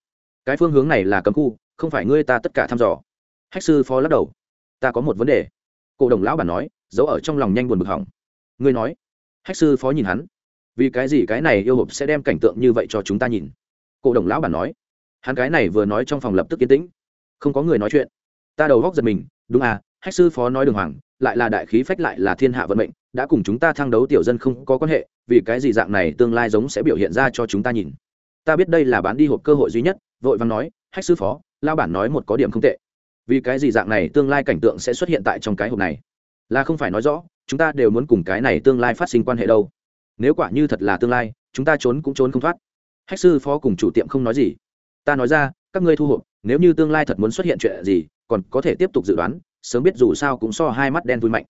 Cái phương hướng này là cấm khu, không phải ngươi ta tất cả thăm dò. Hách sư phó lắc đầu. Ta có một vấn đề. Cổ đồng lão bản nói, giấu ở trong lòng nhanh buồn bực hỏng. Ngươi nói. Hách sư phó nhìn hắn. Vì cái gì cái này yêu hộp sẽ đem cảnh tượng như vậy cho chúng ta nhìn? Cổ đồng lão bản nói. Hắn cái này vừa nói trong phòng lập tức yên tĩnh. Không có người nói chuyện. Ta đầu góc giật mình. Đúng à hách sư phó nói đường hoàng lại là đại khí phách lại là thiên hạ vận mệnh, đã cùng chúng ta thăng đấu tiểu dân không có quan hệ, vì cái gì dạng này tương lai giống sẽ biểu hiện ra cho chúng ta nhìn. Ta biết đây là bán đi hộp cơ hội duy nhất, vội vàng nói, hách sư phó lao bản nói một có điểm không tệ. Vì cái gì dạng này tương lai cảnh tượng sẽ xuất hiện tại trong cái hộp này? Là không phải nói rõ, chúng ta đều muốn cùng cái này tương lai phát sinh quan hệ đâu. Nếu quả như thật là tương lai, chúng ta trốn cũng trốn không thoát. Hách sư phó cùng chủ tiệm không nói gì. Ta nói ra, các ngươi thu hộp, nếu như tương lai thật muốn xuất hiện chuyện gì, còn có thể tiếp tục dự đoán sớm biết dù sao cũng so hai mắt đen vui mạnh.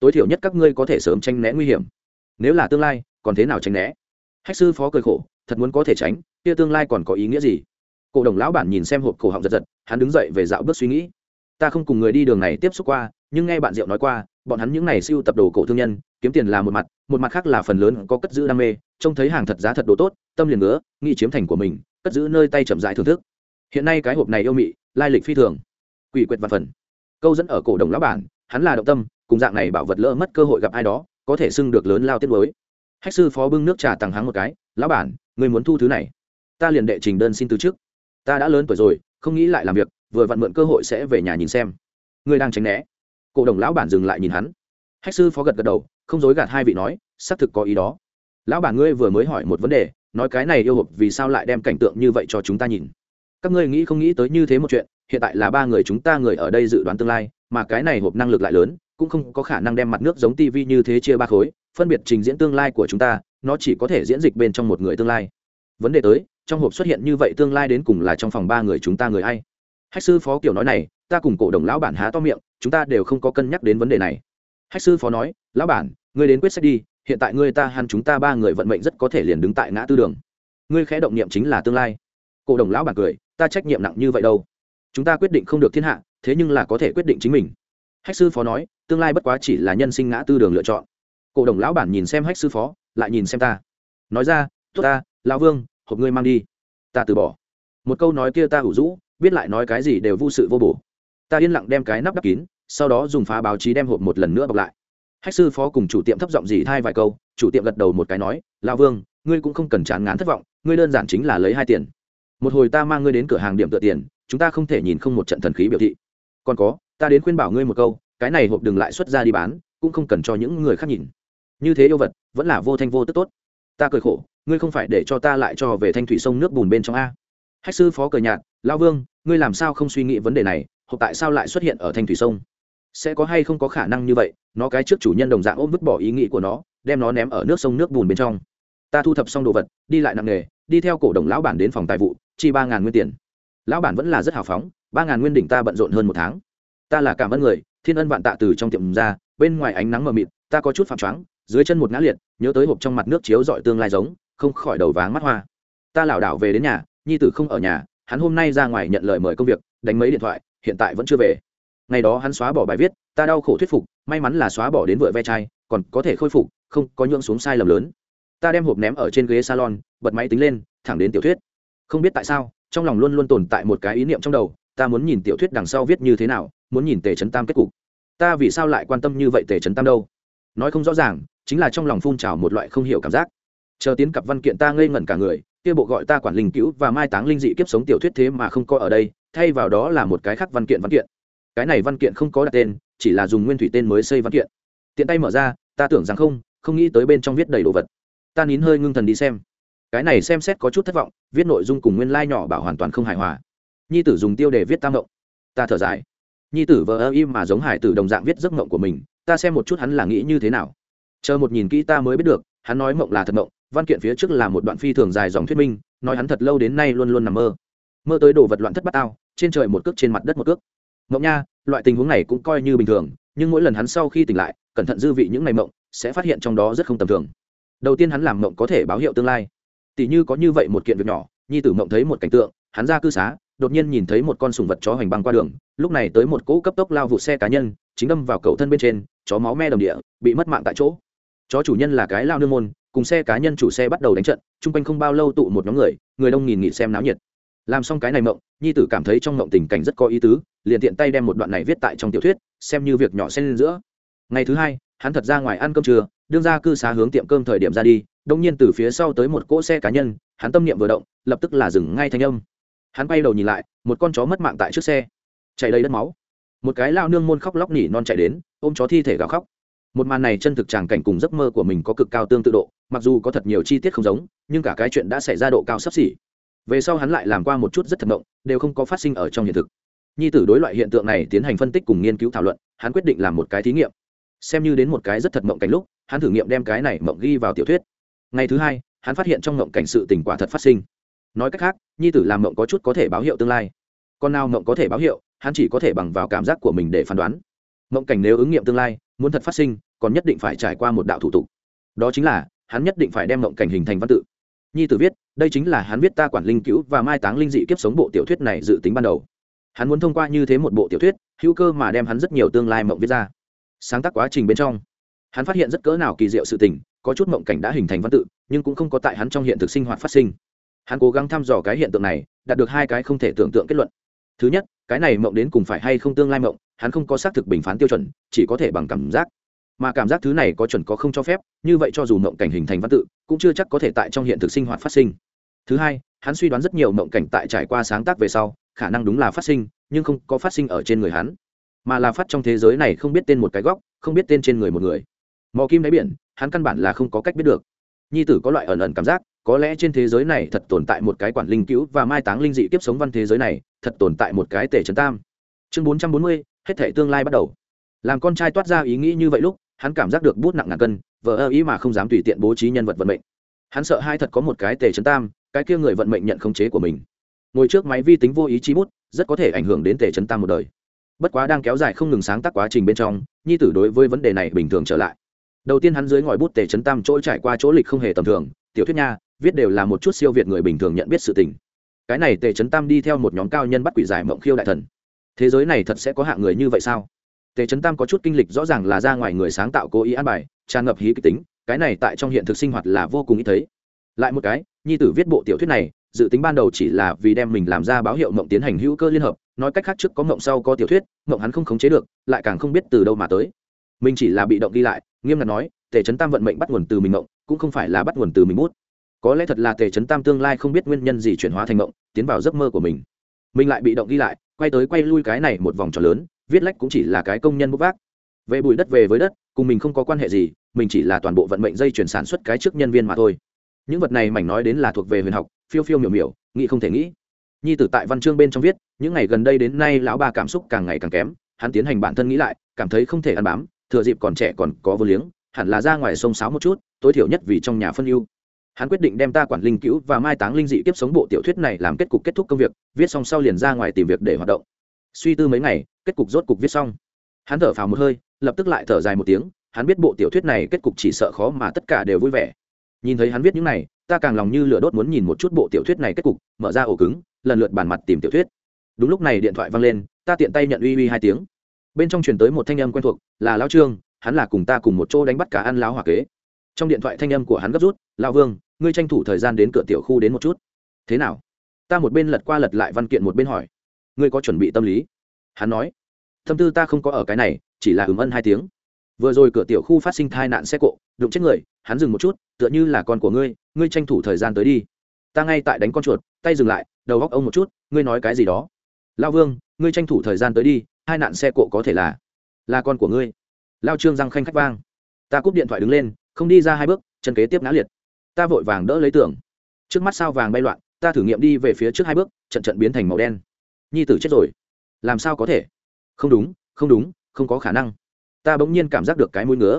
Tối thiểu nhất các ngươi có thể sớm tranh né nguy hiểm. Nếu là tương lai, còn thế nào tránh né? Hách sư phó cười khổ, thật muốn có thể tránh, kia tương lai còn có ý nghĩa gì? Cổ đồng lão bản nhìn xem hộp cổ họng giật giật, hắn đứng dậy về dạo bước suy nghĩ. Ta không cùng người đi đường này tiếp xúc qua, nhưng nghe bạn diệu nói qua, bọn hắn những n à y siêu tập đồ cổ thương nhân, kiếm tiền là một mặt một mặt khác là phần lớn có cất giữ đam mê, trông thấy hàng thật giá thật đồ tốt, tâm liền ngứa, nghĩ chiếm thành của mình, cất giữ nơi tay chậm dại thưởng thức. Hiện nay cái hộp này yêu mị, lai lịch phi thường. Quỷ quyệt và phần câu dẫn ở cổ đồng lão bản, hắn là động tâm, cùng dạng này bảo vật lỡ mất cơ hội gặp ai đó, có thể xưng được lớn lao tiết mới hách sư phó bưng nước trà tằng hắng một cái, lão bản, người muốn thu thứ này? Ta liền đệ trình đơn xin từ trước. Ta đã lớn tuổi rồi, không nghĩ lại làm việc, vừa vặn mượn cơ hội sẽ về nhà nhìn xem. Ngươi đang tránh né. Cổ đồng lão bản dừng lại nhìn hắn. Hách sư phó gật gật đầu, không dối gạt hai vị nói, xác thực có ý đó. Lão bản ngươi vừa mới hỏi một vấn đề, nói cái này yêu hộp vì sao lại đem cảnh tượng như vậy cho chúng ta nhìn? Các ngươi nghĩ không nghĩ tới như thế một chuyện hiện tại là ba người chúng ta người ở đây dự đoán tương lai, mà cái này hộp năng lực lại lớn, cũng không có khả năng đem mặt nước giống tivi như thế chia ba khối, phân biệt trình diễn tương lai của chúng ta, nó chỉ có thể diễn dịch bên trong một người tương lai. Vấn đề tới, trong hộp xuất hiện như vậy tương lai đến cùng là trong phòng ba người chúng ta người ai? Hách sư phó kiểu nói này, ta cùng cổ đồng lão bản há to miệng, chúng ta đều không có cân nhắc đến vấn đề này. Hách sư phó nói, lão bản, ngươi đến quyết sách đi, hiện tại ngươi ta hăn chúng ta ba người vận mệnh rất có thể liền đứng tại ngã tư đường. Ngươi khẽ động niệm chính là tương lai. Cổ đồng lão bản cười, ta trách nhiệm nặng như vậy đâu chúng ta quyết định không được thiên hạ, thế nhưng là có thể quyết định chính mình. Hách sư phó nói, tương lai bất quá chỉ là nhân sinh ngã tư đường lựa chọn. Cổ đồng lão bản nhìn xem hách sư phó, lại nhìn xem ta. Nói ra, tốt ta, lão vương, hộp ngươi mang đi. Ta từ bỏ. Một câu nói kia ta hủ rũ, biết lại nói cái gì đều vô sự vô bổ. Ta yên lặng đem cái nắp đắp kín, sau đó dùng phá báo chí đem hộp một lần nữa bọc lại. Hách sư phó cùng chủ tiệm thấp giọng gì thay vài câu, chủ tiệm gật đầu một cái nói, lão vương, ngươi cũng không cần chán ngán thất vọng, ngươi đơn giản chính là lấy hai tiền. Một hồi ta mang ngươi đến cửa hàng điểm tựa tiền chúng ta không thể nhìn không một trận thần khí biểu thị. Còn có, ta đến khuyên bảo ngươi một câu, cái này hộp đừng lại xuất ra đi bán, cũng không cần cho những người khác nhìn. Như thế yêu vật, vẫn là vô thanh vô tức tốt. Ta cười khổ, ngươi không phải để cho ta lại cho về thanh thủy sông nước bùn bên trong a. Hách sư phó cười nhạt lao vương, ngươi làm sao không suy nghĩ vấn đề này, hộp tại sao lại xuất hiện ở thanh thủy sông? Sẽ có hay không có khả năng như vậy, nó cái trước chủ nhân đồng dạng ôm vứt bỏ ý nghĩ của nó, đem nó ném ở nước sông nước bùn bên trong. Ta thu thập xong đồ vật, đi lại nặng nghề đi theo cổ đồng lão bản đến phòng tài vụ, chi ba ngàn nguyên tiền lão bản vẫn là rất hào phóng, ba ngàn nguyên đỉnh ta bận rộn hơn một tháng. Ta là cảm ơn người, thiên ân vạn tạ từ trong tiệm ra, bên ngoài ánh nắng mờ mịt, ta có chút phạm choáng, dưới chân một ngã liệt, nhớ tới hộp trong mặt nước chiếu dọi tương lai giống, không khỏi đầu váng mắt hoa. Ta lảo đảo về đến nhà, nhi tử không ở nhà, hắn hôm nay ra ngoài nhận lời mời công việc, đánh mấy điện thoại, hiện tại vẫn chưa về. Ngày đó hắn xóa bỏ bài viết, ta đau khổ thuyết phục, may mắn là xóa bỏ đến vựa ve chai, còn có thể khôi phục, không có nhưỡng xuống sai lầm lớn. Ta đem hộp ném ở trên ghế salon, bật máy tính lên, thẳng đến tiểu thuyết. Không biết tại sao trong lòng luôn luôn tồn tại một cái ý niệm trong đầu, ta muốn nhìn tiểu thuyết đằng sau viết như thế nào, muốn nhìn tề trấn tam kết cục. Ta vì sao lại quan tâm như vậy tề trấn tam đâu? Nói không rõ ràng, chính là trong lòng phun trào một loại không hiểu cảm giác. Chờ tiến cặp văn kiện ta ngây ngẩn cả người, kia bộ gọi ta quản linh cứu và mai táng linh dị kiếp sống tiểu thuyết thế mà không có ở đây, thay vào đó là một cái khác văn kiện văn kiện. Cái này văn kiện không có đặt tên, chỉ là dùng nguyên thủy tên mới xây văn kiện. Tiện tay mở ra, ta tưởng rằng không không nghĩ tới bên trong viết đầy đồ vật. Ta nín hơi ngưng thần đi xem cái này xem xét có chút thất vọng, viết nội dung cùng nguyên lai、like、nhỏ bảo hoàn toàn không hài hòa. Nhi tử dùng tiêu đề viết tam ngộng. Ta thở dài. Nhi tử vờ ơ im mà giống hải tử đồng dạng viết giấc mộng của mình, ta xem một chút hắn là nghĩ như thế nào. Chờ một nhìn kỹ ta mới biết được, hắn nói mộng là thật mộng, văn kiện phía trước là một đoạn phi thường dài dòng thuyết minh, nói hắn thật lâu đến nay luôn luôn nằm mơ. Mơ tới đồ vật loạn thất bát ao, trên trời một cước trên mặt đất một cước. Mộng nha, loại tình huống này cũng coi như bình thường, nhưng mỗi lần hắn sau khi tỉnh lại, cẩn thận dư vị những ngày mộng, sẽ phát hiện trong đó rất không tầm thường. Đầu tiên hắn làm mộng có thể báo hiệu tương lai tỷ như có như vậy một kiện việc nhỏ, nhi tử mộng thấy một cảnh tượng, hắn ra cư xá, đột nhiên nhìn thấy một con sùng vật chó hoành băng qua đường, lúc này tới một cỗ cấp tốc lao vụ xe cá nhân, chính đâm vào cầu thân bên trên, chó máu me đồng địa, bị mất mạng tại chỗ. Chó chủ nhân là cái lao nương môn, cùng xe cá nhân chủ xe bắt đầu đánh trận, chung quanh không bao lâu tụ một nhóm người người đông nghìn nghị xem náo nhiệt. Làm xong cái này mộng, nhi tử cảm thấy trong mộng tình cảnh rất có ý tứ, liền tiện tay đem một đoạn này viết tại trong tiểu thuyết, xem như việc nhỏ xen lên giữa. Ngày thứ hai, hắn thật ra ngoài ăn cơm trưa, đương ra cư xá hướng tiệm cơm thời điểm ra đi đông nhiên từ phía sau tới một cỗ xe cá nhân, hắn tâm niệm vừa động, lập tức là dừng ngay thanh âm. Hắn quay đầu nhìn lại, một con chó mất mạng tại trước xe. Chạy đầy đất máu. Một cái lao nương môn khóc lóc nỉ non chạy đến, ôm chó thi thể gào khóc. Một màn này chân thực tràng cảnh cùng giấc mơ của mình có cực cao tương tự độ, mặc dù có thật nhiều chi tiết không giống, nhưng cả cái chuyện đã xảy ra độ cao sắp xỉ. Về sau hắn lại làm qua một chút rất thật động đều không có phát sinh ở trong hiện thực. Nhi tử đối loại hiện tượng này tiến hành phân tích cùng nghiên cứu thảo luận, hắn quyết định làm một cái thí nghiệm. Xem như đến một cái rất thật mộng cảnh lúc, hắn thử nghiệm đem cái này mộng ghi vào tiểu thuyết ngày thứ hai, hắn phát hiện trong mộng cảnh sự tình quả thật phát sinh. Nói cách khác, nhi tử làm mộng có chút có thể báo hiệu tương lai. Còn nào mộng có thể báo hiệu, hắn chỉ có thể bằng vào cảm giác của mình để phán đoán. Mộng cảnh nếu ứng nghiệm tương lai, muốn thật phát sinh, còn nhất định phải trải qua một đạo thủ tục. Đó chính là, hắn nhất định phải đem mộng cảnh hình thành văn tự. Nhi tử viết, đây chính là hắn viết ta quản linh cứu và mai táng linh dị kiếp sống bộ tiểu thuyết này dự tính ban đầu. Hắn muốn thông qua như thế một bộ tiểu thuyết, hữu cơ mà đem hắn rất nhiều tương lai mộng viết ra. Sáng tác quá trình bên trong, hắn phát hiện rất cỡ nào kỳ diệu sự tình có chút mộng cảnh đã hình thành văn tự, nhưng cũng không có tại hắn trong hiện thực sinh hoạt phát sinh. Hắn cố gắng thăm dò cái hiện tượng này, đạt được hai cái không thể tưởng tượng kết luận. Thứ nhất, cái này mộng đến cùng phải hay không tương lai mộng, hắn không có xác thực bình phán tiêu chuẩn, chỉ có thể bằng cảm giác. Mà cảm giác thứ này có chuẩn có không cho phép, như vậy cho dù mộng cảnh hình thành văn tự, cũng chưa chắc có thể tại trong hiện thực sinh hoạt phát sinh. Thứ hai, hắn suy đoán rất nhiều mộng cảnh tại trải qua sáng tác về sau, khả năng đúng là phát sinh, nhưng không có phát sinh ở trên người hắn. Mà là phát trong thế giới này không biết tên một cái góc, không biết tên trên người một người. Mò kim đáy biển hắn căn bản là không có cách biết được. Nhi tử có loại ẩn ẩn cảm giác, có lẽ trên thế giới này thật tồn tại một cái quản linh cứu và mai táng linh dị tiếp sống văn thế giới này, thật tồn tại một cái tể trấn tam. Chương bốn trăm bốn mươi, hết thể tương lai bắt đầu. Làm con trai toát ra ý nghĩ như vậy lúc, hắn cảm giác được bút nặng ngàn cân, vờ ơ ý mà không dám tùy tiện bố trí nhân vật vận mệnh. Hắn sợ hai thật có một cái tề trấn tam, cái kia người vận mệnh nhận khống chế của mình. Ngồi trước máy vi tính vô ý chí bút, rất có thể ảnh hưởng đến tề trấn tam một đời. Bất quá đang kéo dài không ngừng sáng tác quá trình bên trong, nhi tử đối với vấn đề này bình thường trở lại đầu tiên hắn dưới ngòi bút tề chấn tam chỗ trải qua chỗ lịch không hề tầm thường, tiểu thuyết nha, viết đều là một chút siêu việt người bình thường nhận biết sự tình. Cái này tề chấn tam đi theo một nhóm cao nhân bắt quỷ giải mộng khiêu đại thần. Thế giới này thật sẽ có hạng người như vậy sao? Tề chấn tam có chút kinh lịch rõ ràng là ra ngoài người sáng tạo cố ý an bài, tràn ngập hí kịch tính, cái này tại trong hiện thực sinh hoạt là vô cùng ít thấy. Lại một cái, nhi tử viết bộ tiểu thuyết này, dự tính ban đầu chỉ là vì đem mình làm ra báo hiệu mộng tiến hành hữu cơ liên hợp, nói cách khác trước có mộng sau có tiểu thuyết, mộng hắn không khống chế được, lại càng không biết từ đâu mà tới. Mình chỉ là bị động đi lại nghiêm ngặt nói, tề trấn tam vận mệnh bắt nguồn từ mình mộng cũng không phải là bắt nguồn từ mình bút. Có lẽ thật là tề trấn tam tương lai không biết nguyên nhân gì chuyển hóa thành mộng tiến vào giấc mơ của mình. Mình lại bị động đi lại, quay tới quay lui cái này một vòng tròn lớn, viết lách cũng chỉ là cái công nhân bút vác. Về bụi đất về với đất, cùng mình không có quan hệ gì, mình chỉ là toàn bộ vận mệnh dây chuyển sản xuất cái trước nhân viên mà thôi. Những vật này mảnh nói đến là thuộc về huyền học, phiêu phiêu miểu miểu, nghĩ không thể nghĩ. Nhi tử tại văn chương bên trong viết, những ngày gần đây đến nay lão ba cảm xúc càng ngày càng kém, hắn tiến hành bản thân nghĩ lại, cảm thấy không thể ăn bám thừa dịp còn trẻ còn có vô liếng, hẳn là ra ngoài sông sáo một chút, tối thiểu nhất vì trong nhà phân ưu. Hắn quyết định đem ta quản linh cứu và mai táng linh dị kiếp sống bộ tiểu thuyết này làm kết cục kết thúc công việc, viết xong sau liền ra ngoài tìm việc để hoạt động. Suy tư mấy ngày, kết cục rốt cục viết xong. Hắn thở phào một hơi, lập tức lại thở dài một tiếng, hắn biết bộ tiểu thuyết này kết cục chỉ sợ khó mà tất cả đều vui vẻ. Nhìn thấy hắn viết những này, ta càng lòng như lửa đốt muốn nhìn một chút bộ tiểu thuyết này kết cục, mở ra ổ cứng, lần lượt bàn mặt tìm tiểu thuyết. Đúng lúc này điện thoại văng lên, ta tiện tay nhận uy uy hai tiếng bên trong truyền tới một thanh âm quen thuộc, là lão trương, hắn là cùng ta cùng một chỗ đánh bắt cả ăn láo hỏa kế. Trong điện thoại thanh âm của hắn gấp rút, lão vương, ngươi tranh thủ thời gian đến cửa tiểu khu đến một chút. Thế nào? Ta một bên lật qua lật lại văn kiện một bên hỏi. Ngươi có chuẩn bị tâm lý? Hắn nói. Tâm tư ta không có ở cái này, chỉ là ừm ân hai tiếng. Vừa rồi cửa tiểu khu phát sinh tai nạn xe cộ, đụng chết người, hắn dừng một chút, tựa như là con của ngươi ngươi tranh thủ thời gian tới đi. Ta ngay tại đánh con chuột, tay dừng lại, đầu góc ông một chút, ngươi nói cái gì đó. Lao vương, ngươi tranh thủ thời gian tới đi hai nạn xe cộ có thể là là con của ngươi. Lao trương răng khanh khách vang. Ta cúp điện thoại đứng lên, không đi ra hai bước, chân kế tiếp ngã liệt. Ta vội vàng đỡ lấy tưởng trước mắt sao vàng bay loạn, ta thử nghiệm đi về phía trước hai bước, trận trận biến thành màu đen. Nhi tử chết rồi. Làm sao có thể? Không đúng không đúng, không có khả năng. Ta bỗng nhiên cảm giác được cái mũi ngứa.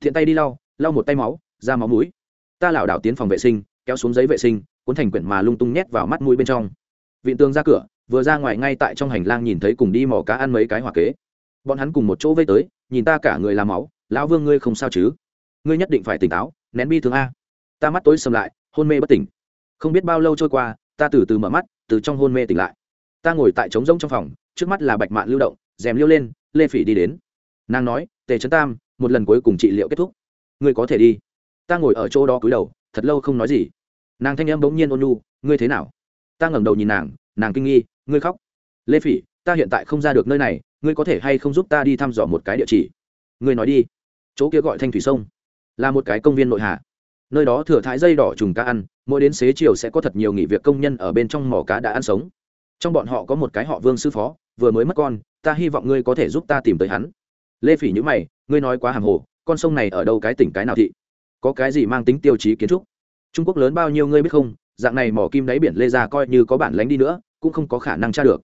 Thiện tay đi lau lau một tay máu, ra máu mũi. Ta lảo đảo tiến phòng vệ sinh, kéo xuống giấy vệ sinh, cuốn thành quyển mà lung tung nhét vào mắt mũi bên trong. Vịn tường ra cửa vừa ra ngoài ngay tại trong hành lang nhìn thấy cùng đi mò cá ăn mấy cái hỏa kế. Bọn hắn cùng một chỗ vây tới, nhìn ta cả người làm máu, lão vương ngươi không sao chứ? Ngươi nhất định phải tỉnh táo, nén bi thương a. Ta mắt tối sầm lại, hôn mê bất tỉnh. Không biết bao lâu trôi qua, ta từ từ mở mắt, từ trong hôn mê tỉnh lại. Ta ngồi tại trống rỗng trong phòng, trước mắt là bạch mạn lưu động, rèm liêu lên, lê phỉ đi đến. Nàng nói, tề trấn tam, một lần cuối cùng trị liệu kết thúc. Ngươi có thể đi. Ta ngồi ở chỗ đó cúi đầu, thật lâu không nói gì. Nàng thanh em bỗng nhiên ôn nhu, ngươi thế nào? Ta ngẩng đầu nhìn nàng nàng kinh nghi ngươi khóc. Lê phỉ, ta hiện tại không ra được nơi này, ngươi có thể hay không giúp ta đi thăm dò một cái địa chỉ? Ngươi nói đi. Chỗ kia gọi thanh thủy sông. Là một cái công viên nội hạ. nơi đó thừa thái dây đỏ trùng cá ăn, mỗi đến xế chiều sẽ có thật nhiều nghỉ việc công nhân ở bên trong mỏ cá đã ăn sống. Trong bọn họ có một cái họ vương sư phó, vừa mới mất con, ta hy vọng ngươi có thể giúp ta tìm tới hắn. Lê phỉ nhữ mày, ngươi nói quá hàng hồ, con sông này ở đâu cái tỉnh cái nào thị? Có cái gì mang tính tiêu chí kiến trúc? Trung quốc lớn bao nhiêu ngươi biết không? Dạng này mỏ kim đáy biển lê ra coi như có bản lánh đi nữa cũng không có khả năng tra được.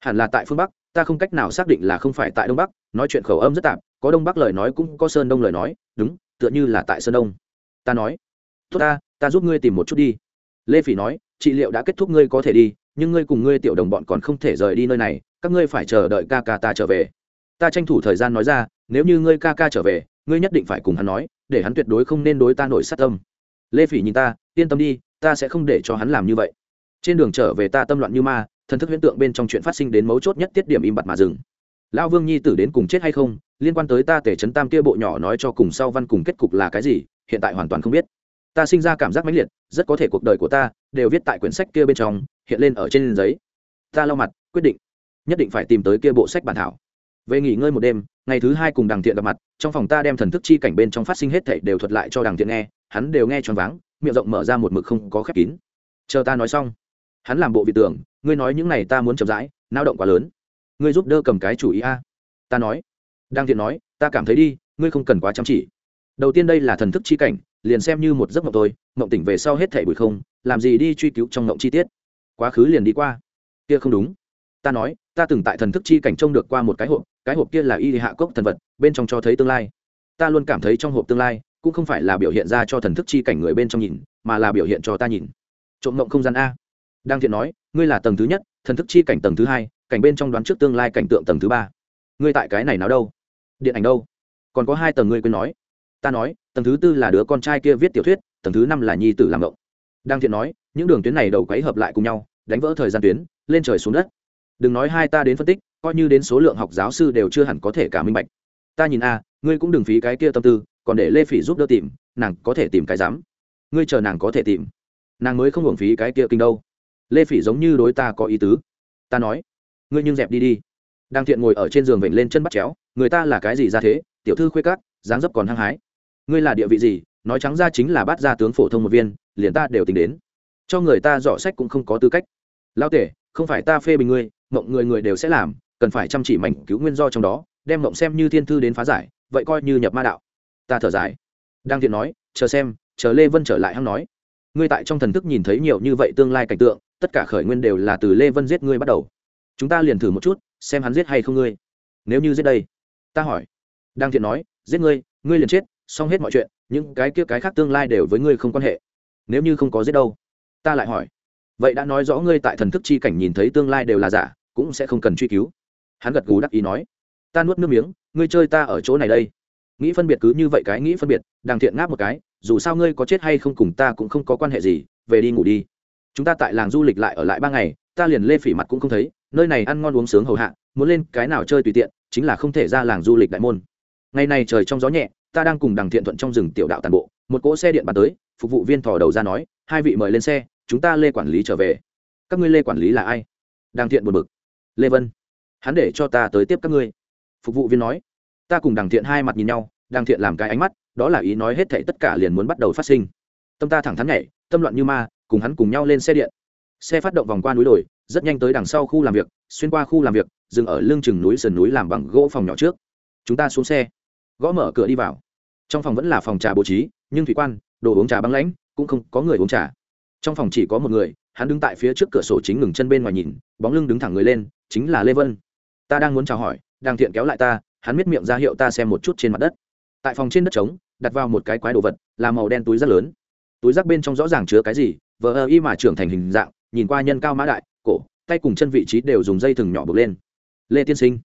Hẳn là tại phương bắc, ta không cách nào xác định là không phải tại đông bắc, nói chuyện khẩu âm rất tạp, có đông bắc lời nói cũng có sơn đông lời nói, đúng, tựa như là tại sơn đông. Ta nói, tốt ta ta giúp ngươi tìm một chút đi. Lê phỉ nói, trị liệu đã kết thúc ngươi có thể đi, nhưng ngươi cùng ngươi tiểu đồng bọn còn không thể rời đi nơi này, các ngươi phải chờ đợi ca ca ta trở về. Ta tranh thủ thời gian nói ra, nếu như ngươi ca ca trở về, ngươi nhất định phải cùng hắn nói, để hắn tuyệt đối không nên đối ta nổi sát tâm. Lê phỉ nhìn ta, yên tâm đi, ta sẽ không để cho hắn làm như vậy trên đường trở về ta tâm loạn như ma, thần thức huyễn tượng bên trong chuyện phát sinh đến mấu chốt nhất tiết điểm im bặt mà dừng. Lão vương nhi tử đến cùng chết hay không, liên quan tới ta tể trấn tam kia bộ nhỏ nói cho cùng sau văn cùng kết cục là cái gì, hiện tại hoàn toàn không biết. Ta sinh ra cảm giác mãnh liệt, rất có thể cuộc đời của ta đều viết tại quyển sách kia bên trong, hiện lên ở trên giấy. Ta lau mặt, quyết định, nhất định phải tìm tới kia bộ sách bản thảo. Về nghỉ ngơi một đêm, ngày thứ hai cùng đằng thiện gặp mặt, trong phòng ta đem thần thức chi cảnh bên trong phát sinh hết thảy đều thuật lại cho đằng thiện nghe, hắn đều nghe choáng váng, miệng rộng mở ra một mực không có khép kín. Chờ ta nói xong hắn làm bộ vị tưởng, ngươi nói những này ta muốn chậm rãi, nao động quá lớn. Ngươi giúp đỡ cầm cái chủ ý a. Ta nói. Đang thiện nói, ta cảm thấy đi, ngươi không cần quá chăm chỉ. Đầu tiên đây là thần thức chi cảnh, liền xem như một giấc mộng tôi mộng tỉnh về sau hết thảy bụi không, làm gì đi truy cứu trong mộng chi tiết. Quá khứ liền đi qua. Kia không đúng. Ta nói, ta từng tại thần thức chi cảnh trông được qua một cái hộp cái hộp kia là y hạ cốc thần vật, bên trong cho thấy tương lai. Ta luôn cảm thấy trong hộp tương lai, cũng không phải là biểu hiện ra cho thần thức chi cảnh người bên trong nhìn, mà là biểu hiện cho ta nhìn. Trộm mộng không gian a đang thiện nói, ngươi là tầng thứ nhất, thần thức chi cảnh tầng thứ hai, cảnh bên trong đoán trước tương lai cảnh tượng tầng thứ ba. Ngươi tại cái này nào đâu? Điện ảnh đâu? Còn có hai tầng ngươi quên nói. Ta nói, tầng thứ tư là đứa con trai kia viết tiểu thuyết, tầng thứ năm là nhi tử làm động đang thiện nói, những đường tuyến này đầu quấy hợp lại cùng nhau, đánh vỡ thời gian tuyến, lên trời xuống đất. Đừng nói hai ta đến phân tích, coi như đến số lượng học giáo sư đều chưa hẳn có thể cả minh bạch. Ta nhìn a, ngươi cũng đừng phí cái kia tâm tư, còn để lê phỉ giúp đỡ tìm, nàng có thể tìm cái dám ngươi chờ nàng có thể tìm. Nàng mới không hưởng phí cái kia kinh đâu lê phỉ giống như đối ta có ý tứ. Ta nói, ngươi nhưng dẹp đi đi. Đang thiện ngồi ở trên giường vểnh lên chân bắt chéo, người ta là cái gì ra thế, tiểu thư khuê cát dáng dấp còn hăng hái. Ngươi là địa vị gì, nói trắng ra chính là bắt gia tướng phổ thông một viên, liền ta đều tính đến. Cho người ta dọ sách cũng không có tư cách. Lao tể, không phải ta phê bình ngươi, mộng người người đều sẽ làm, cần phải chăm chỉ mảnh cứu nguyên do trong đó, đem mộng xem như thiên thư đến phá giải, vậy coi như nhập ma đạo. Ta thở dài. Đang thiện nói, chờ xem, chờ lê vân trở lại hăng nói. Ngươi tại trong thần thức nhìn thấy nhiều như vậy tương lai cảnh tượng tất cả khởi nguyên đều là từ lê vân giết ngươi bắt đầu. Chúng ta liền thử một chút, xem hắn giết hay không ngươi. Nếu như giết đây, ta hỏi. Đang thiện nói, giết ngươi ngươi liền chết, xong hết mọi chuyện, những cái kia cái khác tương lai đều với ngươi không quan hệ. Nếu như không có giết đâu, ta lại hỏi. Vậy đã nói rõ ngươi tại thần thức chi cảnh nhìn thấy tương lai đều là giả, cũng sẽ không cần truy cứu. Hắn gật gù đắc ý nói, ta nuốt nước miếng, ngươi chơi ta ở chỗ này đây. Nghĩ phân biệt cứ như vậy cái nghĩ phân biệt đàng thiện ngáp một cái, dù sao ngươi có chết hay không cùng ta cũng không có quan hệ gì, về đi ngủ đi chúng ta tại làng du lịch lại ở lại ba ngày, ta liền lê phỉ mặt cũng không thấy, nơi này ăn ngon uống sướng hầu hạ, muốn lên cái nào chơi tùy tiện, chính là không thể ra làng du lịch đại môn. Ngày này trời trong gió nhẹ, ta đang cùng đằng thiện thuận trong rừng tiểu đạo tàn bộ, một cỗ xe điện bàn tới, phục vụ viên thò đầu ra nói, hai vị mời lên xe, chúng ta lê quản lý trở về. Các ngươi lê quản lý là ai? Đằng thiện buồn bực. Lê vân, hắn để cho ta tới tiếp các ngươi. Phục vụ viên nói. Ta cùng đằng thiện hai mặt nhìn nhau, đằng thiện làm cái ánh mắt, đó là ý nói hết thảy tất cả liền muốn bắt đầu phát sinh. Tâm ta thẳng thắn nhảy, tâm loạn như ma cùng hắn cùng nhau lên xe điện. Xe phát động vòng qua núi đồi, rất nhanh tới đằng sau khu làm việc, xuyên qua khu làm việc, dừng ở lưng chừng núi sườn núi làm bằng gỗ phòng nhỏ trước. Chúng ta xuống xe. Gõ mở cửa đi vào. Trong phòng vẫn là phòng trà bố trí, nhưng thủy quan, đồ uống trà băng lãnh, cũng không có người uống trà. Trong phòng chỉ có một người, hắn đứng tại phía trước cửa sổ chính ngừng chân bên ngoài nhìn, bóng lưng đứng thẳng người lên, chính là lê vân. Ta đang muốn chào hỏi, đang thiện kéo lại ta, hắn miết miệng ra hiệu ta xem một chút trên mặt đất. Tại phòng trên đất trống, đặt vào một cái quái đồ vật, là màu đen túi rất lớn. Túi rác bên trong rõ ràng chứa cái gì vờ ơ y mà trưởng thành hình dạng, nhìn qua nhân cao mã đại, cổ, tay cùng chân vị trí đều dùng dây thừng nhỏ buộc lên. Lê tiên sinh,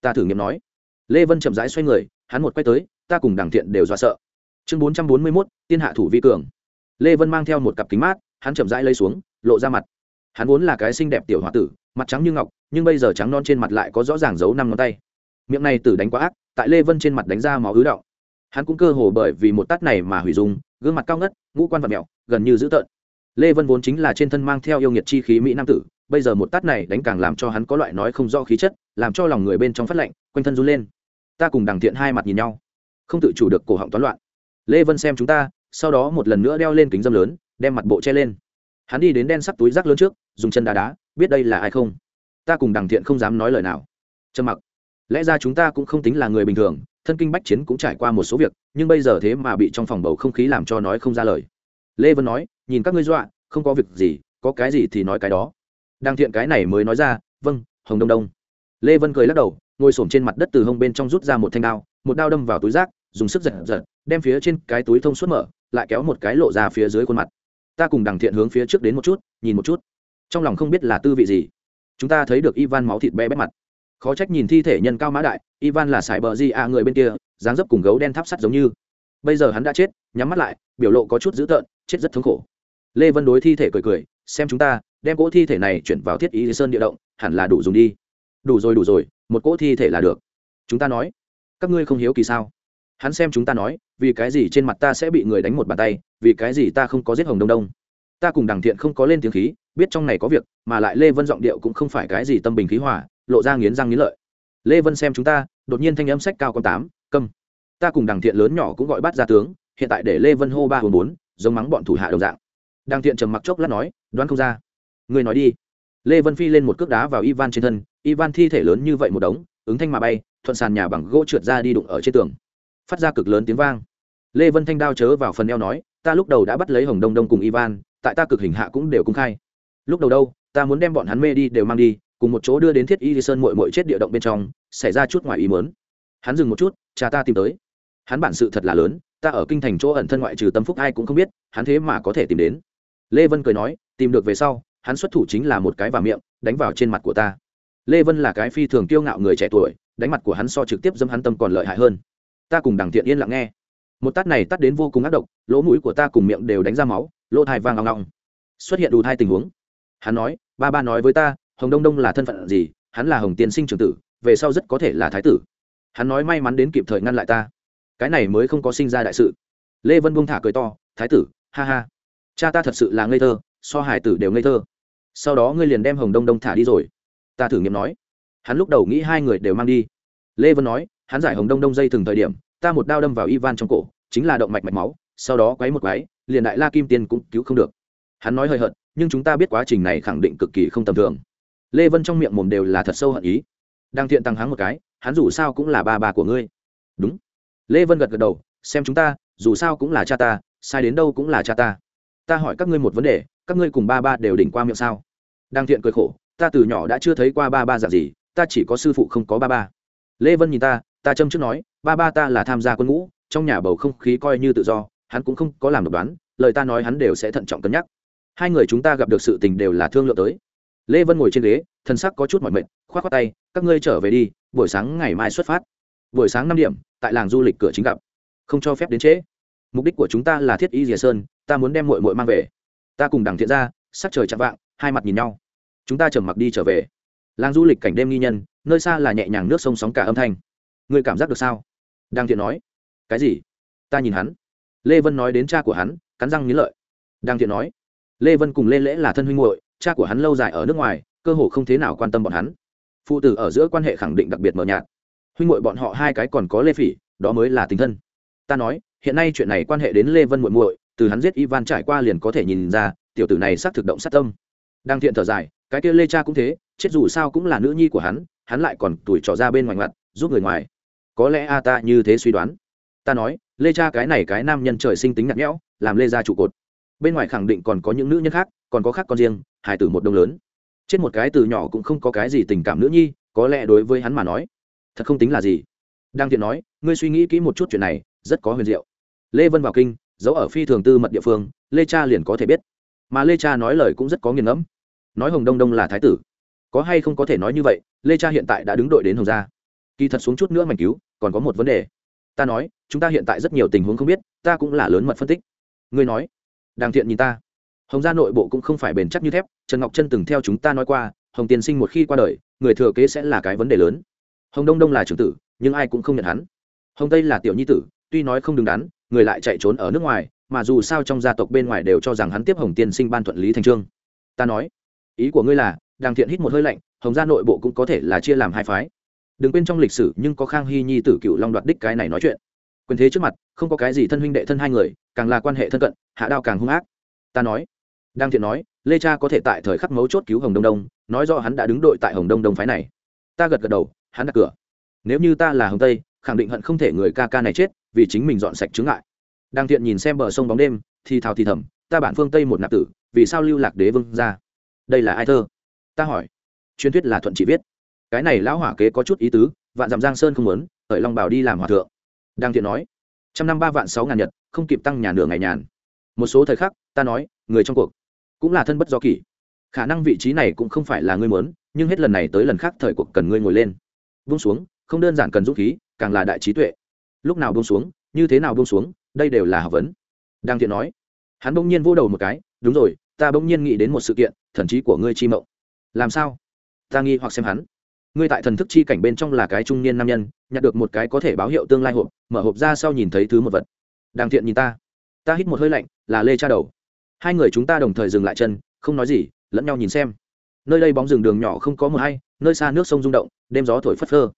ta thử nghiệm nói. Lê vân chậm rãi xoay người, hắn một quay tới, ta cùng đảng thiện đều do sợ. Chương bốn trăm bốn mươi mốt, tiên hạ thủ vi cường. Lê vân mang theo một cặp kính mát, hắn chậm rãi lấy xuống, lộ ra mặt. Hắn vốn là cái xinh đẹp tiểu h o a tử, mặt trắng như ngọc, nhưng bây giờ trắng non trên mặt lại có rõ ràng giấu năm ngón tay. Miệng này tử đánh quá ác, tại lê vân trên mặt đánh ra máu ứ động. Hắn cũng cơ hồ bởi vì một tát này mà hủy dung, gương mặt cao ngất, ngũ quan vật mẹo gần như dữ tợn lê vân vốn chính là trên thân mang theo yêu nghiệt chi khí mỹ nam tử, bây giờ một tát này đánh càng làm cho hắn có loại nói không rõ khí chất, làm cho lòng người bên trong phát lạnh, quanh thân run lên. Ta cùng đằng thiện hai mặt nhìn nhau, không tự chủ được cổ họng toán loạn. Lê vân xem chúng ta, sau đó một lần nữa đeo lên kính dâm lớn, đem mặt bộ che lên. Hắn đi đến đen sắp túi rác lớn trước, dùng chân đá đá, biết đây là ai không? Ta cùng đằng thiện không dám nói lời nào. Trầm mặc. Lẽ ra chúng ta cũng không tính là người bình thường, thân kinh bách chiến cũng trải qua một số việc, nhưng bây giờ thế mà bị trong phòng bầu không khí làm cho nói không ra lời lê vân nói, nhìn các ngươi dọa, không có việc gì, có cái gì thì nói cái đó. Đang thiện cái này mới nói ra vâng hồng đông đông. Lê vân cười lắc đầu, ngồi s trên mặt đất từ hông bên trong rút ra một thanh đao, một đao đâm vào túi rác, dùng sức giật giật, đem phía trên cái túi thông suốt mở, lại kéo một cái lộ ra phía dưới khuôn mặt. Ta cùng đằng thiện hướng phía trước đến một chút, nhìn một chút. Trong lòng không biết là tư vị gì. Chúng ta thấy được ivan máu thịt bé bét mặt. Khó trách nhìn thi thể nhân cao mã đại, ivan là sải bờ di a à người bên kia, dáng dấp cùng gấu đen tháp sắt giống như. Bây giờ hắn đã chết, nhắm mắt lại, biểu lộ có chút dữ tợn chết rất thống khổ. Lê vân đối thi thể cười cười, xem chúng ta, đem cỗ thi thể này chuyển vào thiết ý sơn địa động, hẳn là đủ dùng đi. Đủ rồi đủ rồi, một cỗ thi thể là được. Chúng ta nói, các ngươi không hiếu kỳ sao? Hắn xem chúng ta nói, vì cái gì trên mặt ta sẽ bị người đánh một bàn tay, vì cái gì ta không có giết hồng đông đông? Ta cùng đằng thiện không có lên tiếng khí, biết trong này có việc, mà lại lê vân giọng điệu cũng không phải cái gì tâm bình khí hòa, lộ ra nghiến răng nghiến lợi. Lê vân xem chúng ta, đột nhiên thanh âm sách cao con tám, câm. Ta cùng đằng thiện lớn nhỏ cũng gọi bắt ra tướng, hiện tại để lê vân hô ba hồn bốn giống mắng bọn thủ hạ đồng dạng. Đang thiện trầm mặc chốc lát nói, đoán không ra. Người nói đi. Lê vân phi lên một cước đá vào ivan trên thân, ivan thi thể lớn như vậy một đống, ứng thanh mà bay, thuận sàn nhà bằng gỗ trượt ra đi đụng ở trên tường. Phát ra cực lớn tiếng vang. Lê vân thanh đao chớ vào phần eo nói, ta lúc đầu đã bắt lấy hồng đông đông cùng ivan, tại ta cực hình hạ cũng đều công khai. Lúc đầu đâu, ta muốn đem bọn hắn mê đi đều mang đi, cùng một chỗ đưa đến thiết y sơn mội mội chết địa động bên trong, xảy ra chút ngoài ý mớn hắn dừng một chút, cha ta tìm tới. Hắn bản sự thật là lớn ta ở kinh thành chỗ ẩn thân ngoại trừ tâm phúc ai cũng không biết, hắn thế mà có thể tìm đến. Lê vân cười nói, tìm được về sau, hắn xuất thủ chính là một cái vào miệng, đánh vào trên mặt của ta. Lê vân là cái phi thường kiêu ngạo người trẻ tuổi, đánh mặt của hắn so trực tiếp dâm hắn tâm còn lợi hại hơn. Ta cùng đằng thiện yên lặng nghe. Một tát này tắt đến vô cùng ác độc, lỗ mũi của ta cùng miệng đều đánh ra máu, lỗ thai vàng ngọng ngọng xuất hiện đủ hai tình huống. Hắn nói, ba ba nói với ta, hồng đông đông là thân phận gì, hắn là hồng tiên sinh trường tử, về sau rất có thể là thái tử. Hắn nói may mắn đến kịp thời ngăn lại ta cái này mới không có sinh ra đại sự. Lê vân buông thả cười to, thái tử, ha ha. Cha ta thật sự là ngây thơ, so hải tử đều ngây thơ. Sau đó ngươi liền đem hồng đông đông thả đi rồi. Ta thử nghiệm nói. Hắn lúc đầu nghĩ hai người đều mang đi. Lê vân nói, hắn giải hồng đông đông dây từng thời điểm, ta một đao đâm vào ivan trong cổ, chính là động mạch mạch máu, sau đó quấy một quấy, liền đại la kim tiên cũng cứu không được. Hắn nói hơi hận, nhưng chúng ta biết quá trình này khẳng định cực kỳ không tầm thường. Lê vân trong miệng mồm đều là thật sâu hận ý. Đang thiện tăng hắn một cái, hắn dù sao cũng là ba bà của ngươi. Đúng lê vân gật gật đầu, xem chúng ta, dù sao cũng là cha ta, sai đến đâu cũng là cha ta. Ta hỏi các ngươi một vấn đề, các ngươi cùng ba ba đều đỉnh qua miệng sao? Đang thiện cười khổ, ta từ nhỏ đã chưa thấy qua ba ba dạng gì, ta chỉ có sư phụ không có ba ba. Lê vân nhìn ta ta châm trước nói, ba ba ta là tham gia quân ngũ, trong nhà bầu không khí coi như tự do, hắn cũng không có làm độc đoán, lời ta nói hắn đều sẽ thận trọng cân nhắc. Hai người chúng ta gặp được sự tình đều là thương lượng tới. Lê vân ngồi trên ghế thân sắc có chút mỏi mệt k h o á t k tay, các ngươi trở về đi, buổi sáng ngày mai xuất phát buổi sáng năm điểm, tại làng du lịch cửa chính gặp. Không cho phép đến trễ. Mục đích của chúng ta là thiết y dìa sơn, ta muốn đem mội mội mang về. Ta cùng đằng thiện ra, sắc trời chạm vạng, hai mặt nhìn nhau. Chúng ta trầm mặc đi trở về. Làng du lịch cảnh đêm nghi nhân, nơi xa là nhẹ nhàng nước sông sóng cả âm thanh. Người cảm giác được sao? Đằng thiện nói. Cái gì? Ta nhìn hắn. Lê vân nói đến cha của hắn, cắn răng nghĩ lợi. Đằng thiện nói. Lê vân cùng lê lễ là thân huynh muội, cha của hắn lâu dài ở nước ngoài, cơ hồ không thế nào quan tâm bọn hắn. Phụ tử ở giữa quan hệ khẳng định đặc biệt mờ nhạt huynh muội bọn họ hai cái còn có lê phỉ, đó mới là tình thân. Ta nói, hiện nay chuyện này quan hệ đến lê vân muội muội, từ hắn giết ivan trải qua liền có thể nhìn ra, tiểu tử này xác thực động sát tâm. Đang thiện thở dài, cái kia lê cha cũng thế, chết dù sao cũng là nữ nhi của hắn hắn lại còn tuổi trò ra bên ngoài mặt giúp người ngoài. Có lẽ a ta như thế suy đoán. Ta nói, lê cha cái này cái nam nhân trời sinh tính nhạt nhẽo, làm lê ra trụ cột. Bên ngoài khẳng định còn có những nữ nhân khác, còn có khác con riêng hải tử một đông lớn. Chết một cái từ nhỏ cũng không có cái gì tình cảm nữ nhi, có lẽ đối với hắn mà nói thật không tính là gì. Đang thiện nói, ngươi suy nghĩ kỹ một chút chuyện này, rất có huyền diệu. Lê vân vào kinh, giấu ở phi thường tư mật địa phương, lê cha liền có thể biết. Mà lê cha nói lời cũng rất có nghiền ngẫm. Nói hồng đông đông là thái tử. Có hay không có thể nói như vậy, lê cha hiện tại đã đứng đội đến hồng gia. Kỳ thật xuống chút nữa mảnh cứu, còn có một vấn đề. Ta nói, chúng ta hiện tại rất nhiều tình huống không biết, ta cũng là lớn mật phân tích. Ngươi nói. Đang thiện nhìn ta. Hồng gia nội bộ cũng không phải bền chắc như thép, trần ngọc trân từng theo chúng ta nói qua, hồng tiên sinh một khi qua đời, người thừa kế sẽ là cái vấn đề lớn hồng đông đông là trưởng tử, nhưng ai cũng không nhận hắn. Hồng tây là tiểu nhi tử, tuy nói không đứng đắn, người lại chạy trốn ở nước ngoài, mà dù sao trong gia tộc bên ngoài đều cho rằng hắn tiếp hồng tiên sinh ban thuận lý thành trương. Ta nói, ý của ngươi là đang thiện hít một hơi lạnh, hồng gia nội bộ cũng có thể là chia làm hai phái. Đừng quên trong lịch sử, nhưng có khang hy nhi tử cựu long đoạt đích cái này nói chuyện. Quyền thế trước mặt, không có cái gì thân huynh đệ thân hai người, càng là quan hệ thân cận, hạ đao càng hung ác. Ta nói đang thiện nói, lê cha có thể tại thời khắc mấu chốt cứu hồng đông đông, nói do hắn đã đứng đội tại hồng đông đông phái này. Ta gật gật đầu hắn đặt cửa. Nếu như ta là hồng tây, khẳng định hận không thể người ca ca này chết, vì chính mình dọn sạch chứng ngại. Đang thiện nhìn xem bờ sông bóng đêm, thì thào thì thầm, ta bản phương tây một nạp tử, vì sao lưu lạc đế vương ra? Đây là ai thơ? Ta hỏi. Truyền thuyết là thuận chỉ viết. Cái này lão hỏa kế có chút ý tứ, vạn dặm giang sơn không muốn hởi long bảo đi làm hòa thượng. Đang thiện nói. Trăm năm ba vạn sáu ngàn nhật, không kịp tăng nhà nửa ngày nhàn. Một số thời khắc, ta nói, người trong cuộc cũng là thân bất do kỷ. Khả năng vị trí này cũng không phải là ngươi muốn, nhưng hết lần này tới lần khác thời cuộc cần ngươi ngồi lên buông xuống, không đơn giản cần dũng khí, càng là đại trí tuệ. Lúc nào buông xuống, như thế nào buông xuống, đây đều là học vấn. Đang thiện nói. Hắn bỗng nhiên vô đầu một cái, đúng rồi, ta bỗng nhiên nghĩ đến một sự kiện, thần trí của ngươi chi mộng. Làm sao? Ta nghi hoặc xem hắn. Ngươi tại thần thức chi cảnh bên trong là cái trung niên nam nhân, nhặt được một cái có thể báo hiệu tương lai hộp, mở hộp ra sau nhìn thấy thứ một vật. Đang thiện nhìn ta. Ta hít một hơi lạnh, là lê cha đầu. Hai người chúng ta đồng thời dừng lại chân, không nói gì, lẫn nhau nhìn xem nơi đây bóng rừng đường nhỏ không có mờ hay, nơi xa nước sông rung động, đêm gió thổi phất phơ.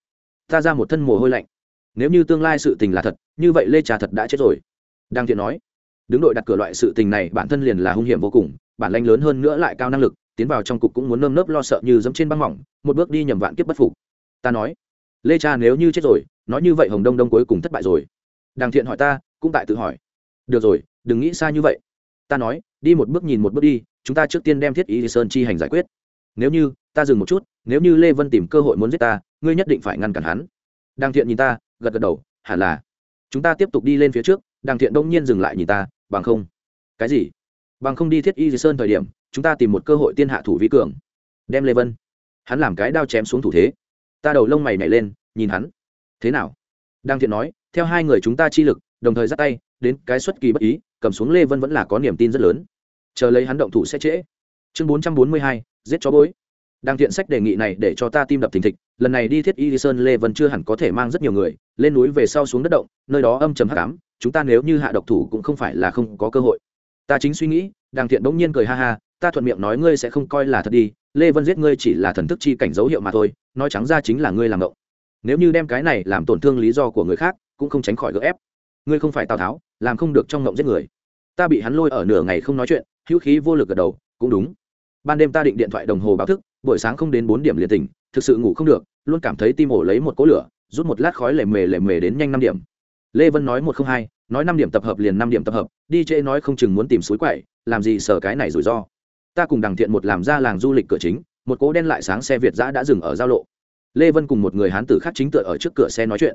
Ta ra một thân mồ hôi lạnh. Nếu như tương lai sự tình là thật, như vậy lê trà thật đã chết rồi. Đang thiện nói. Đứng đội đặt cửa loại sự tình này, bản thân liền là hung hiểm vô cùng, bản lanh lớn hơn nữa lại cao năng lực, tiến vào trong cục cũng muốn nơm nớp lo sợ như dẫm trên băng mỏng, một bước đi nhầm vạn kiếp bất phục. Ta nói. Lê cha nếu như chết rồi, nói như vậy hồng đông đông cuối cùng thất bại rồi. Đàng thiện hỏi ta, cũng tại tự hỏi. Được rồi, đừng nghĩ xa như vậy. Ta nói, đi một bước nhìn một bước đi, chúng ta trước tiên đem thiết ý sơn chi hành giải quyết nếu như, ta dừng một chút, nếu như lê vân tìm cơ hội muốn giết ta, ngươi nhất định phải ngăn cản hắn. Đàng thiện nhìn ta, gật gật đầu, hẳn là. Chúng ta tiếp tục đi lên phía trước đàng thiện đông nhiên dừng lại nhìn ta, bằng không. Cái gì? Bằng không đi thiết y sơn thời điểm, chúng ta tìm một cơ hội tiên hạ thủ vi cường. Đem lê vân. Hắn làm cái đao chém xuống thủ thế. Ta đầu lông mày nhảy lên, nhìn hắn. Thế nào? Đang thiện nói, theo hai người chúng ta chi lực, đồng thời dắt tay, đến cái xuất kỳ bất ý, cầm xuống lê vân vẫn là có niềm tin rất lớn. Chờ lấy hắn động thủ sẽ trễ chương bốn trăm bốn mươi hai, giết chó bối. Đang thiện sách đề nghị này để cho ta tim đập thình thịch, lần này đi thiết y sơn lê vân chưa hẳn có thể mang rất nhiều người, lên núi về sau xuống đất động, nơi đó âm chầm hắc ám, chúng ta nếu như hạ độc thủ cũng không phải là không có cơ hội. Ta chính suy nghĩ, đang thiện bỗng nhiên cười ha ha, ta thuận miệng nói ngươi sẽ không coi là thật đi, lê vân giết ngươi chỉ là thần thức chi cảnh dấu hiệu mà thôi, nói trắng ra chính là ngươi làm động nếu như đem cái này làm tổn thương lý do của người khác, cũng không tránh khỏi gỡ ép. Ngươi không phải tào tháo, làm không được trong ngộng giết người. Ta bị hắn lôi ở nửa ngày không nói chuyện, hữu khí vô lực gật đầu, cũng đúng ban đêm ta định điện thoại đồng hồ báo thức, buổi sáng không đến bốn điểm liền tỉnh, thực sự ngủ không được, luôn cảm thấy tim ổ lấy một cỗ lửa, rút một lát khói lề mề lề mề đến nhanh năm điểm. Lê vân nói một không hai, nói năm điểm tập hợp liền năm điểm tập hợp, đi trễ nói không chừng muốn tìm suối quậy, làm gì sở cái này rủi ro. Ta cùng đằng thiện một làm ra làng du lịch cửa chính, một cố đen lại sáng xe việt giã đã dừng ở giao lộ. Lê vân cùng một người hán tử khác chính tựa ở trước cửa xe nói chuyện.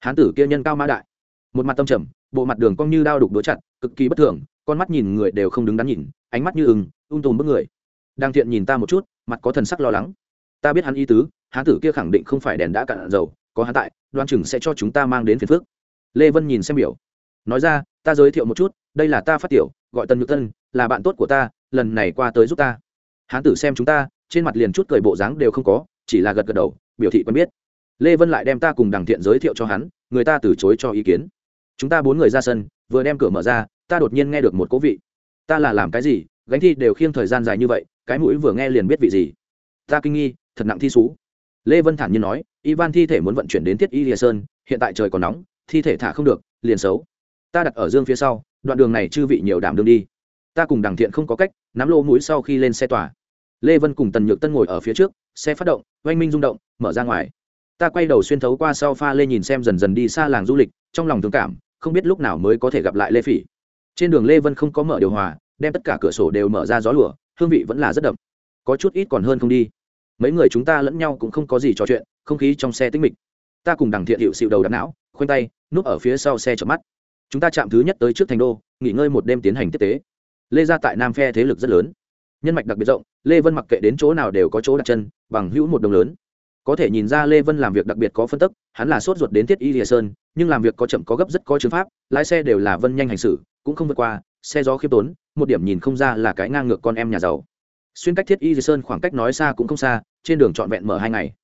Hán tử kia nhân cao mã đại. Một mặt tâm trầm, bộ mặt đường cong như đao đục đố chặt, cực kỳ bất thường, con mắt nhìn người đều không đứng đắn nhìn, ánh mắt như ừng ung tùm bức người đang thiện nhìn ta một chút, mặt có thần sắc lo lắng. Ta biết hắn y tứ, hán tử kia khẳng định không phải đèn đã cạn dầu, có hắn tại, đoan chừng sẽ cho chúng ta mang đến phiền phước lê vân nhìn xem biểu. Nói ra, ta giới thiệu một chút, đây là ta phát tiểu, gọi tân nhược tân, là bạn tốt của ta, lần này qua tới giúp ta. Hán tử xem chúng ta, trên mặt liền chút cười bộ dáng đều không có, chỉ là gật gật đầu, biểu thị quen biết. Lê vân lại đem ta cùng đằng thiện giới thiệu cho hắn, người ta từ chối cho ý kiến. Chúng ta bốn người ra sân, vừa đem cửa mở ra, ta đột nhiên nghe được một cố vị. Ta là làm cái gì gánh thi đều khiêng thời gian dài như vậy, cái mũi vừa nghe liền biết vị gì. Ta kinh nghi, thật nặng thi xú. Lê vân thản nhiên nói, ivan thi thể muốn vận chuyển đến thiết y lìa sơn, hiện tại trời còn nóng, thi thể thả không được, liền xấu. Ta đặt ở dương phía sau, đoạn đường này chư vị nhiều đảm đương đi. Ta cùng đằng thiện không có cách, nắm lô mũi sau khi lên xe tỏa lê vân cùng tần nhược tân ngồi ở phía trước, xe phát động, oanh minh rung động, mở ra ngoài. Ta quay đầu xuyên thấu qua sau pha lê nhìn xem dần dần đi xa làng du lịch, trong lòng thương cảm, không biết lúc nào mới có thể gặp lại lê phỉ. Trên đường lê vân không có mở điều hòa đem tất cả cửa sổ đều mở ra gió lửa hương vị vẫn là rất đậm. Có chút ít còn hơn không đi. Mấy người chúng ta lẫn nhau cũng không có gì trò chuyện, không khí trong xe tĩnh mịch. Ta cùng đằng thiện hiệu xịu đầu đắn não, khoanh tay, núp ở phía sau xe chợp mắt. Chúng ta chạm thứ nhất tới trước thành đô, nghỉ ngơi một đêm tiến hành tiếp tế. Lê ra tại nam phe thế lực rất lớn. Nhân mạch đặc biệt rộng, lê vân mặc kệ đến chỗ nào đều có chỗ đặt chân, bằng hữu một đồng lớn. Có thể nhìn ra lê vân làm việc đặc biệt có phân tức, hắn là sốt ruột đến thiết y lìa sơn, nhưng làm việc có chậm có gấp rất có chứng pháp, lái xe đều là vân nhanh hành xử, cũng không vượt qua, xe gió khiêm tốn một điểm nhìn không ra là cái ngang ngược con em nhà giàu. Xuyên cách thiết y Dì sơn khoảng cách nói xa cũng không xa, trên đường trọn vẹn mở hai ngày.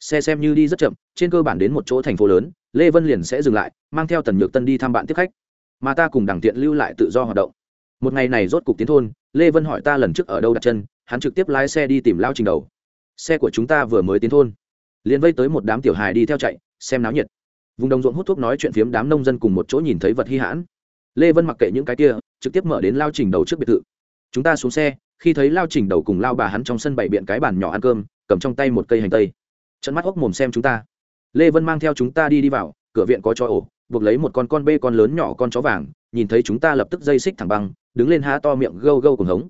Xe xem như đi rất chậm, trên cơ bản đến một chỗ thành phố lớn, lê vân liền sẽ dừng lại, mang theo tần nhược tân đi thăm bạn tiếp khách. Mà ta cùng đảng tiện lưu lại tự do hoạt động. Một ngày này rốt cục tiến thôn, lê vân hỏi ta lần trước ở đâu đặt chân, hắn trực tiếp lái xe đi tìm lao trình đầu. Xe của chúng ta vừa mới tiến thôn. Liền vây tới một đám tiểu hài đi theo chạy, xem náo nhiệt. Vùng đồng ruộng hút thuốc nói chuyện phiếm đám nông dân cùng một chỗ nhìn thấy vật hy hãn. Lê vân mặc kệ những cái kia trực tiếp mở đến lao trình đầu trước biệt thự. Chúng ta xuống xe, khi thấy lao trình đầu cùng lao bà hắn trong sân bày biện cái bàn nhỏ ăn cơm, cầm trong tay một cây hành tây. Trận mắt hốc mồm xem chúng ta. Lê vân mang theo chúng ta đi đi vào, cửa viện có cho ổ, buộc lấy một con con bê con lớn nhỏ con chó vàng, nhìn thấy chúng ta lập tức dây xích thẳng băng, đứng lên há to miệng gâu gâu cùng hống.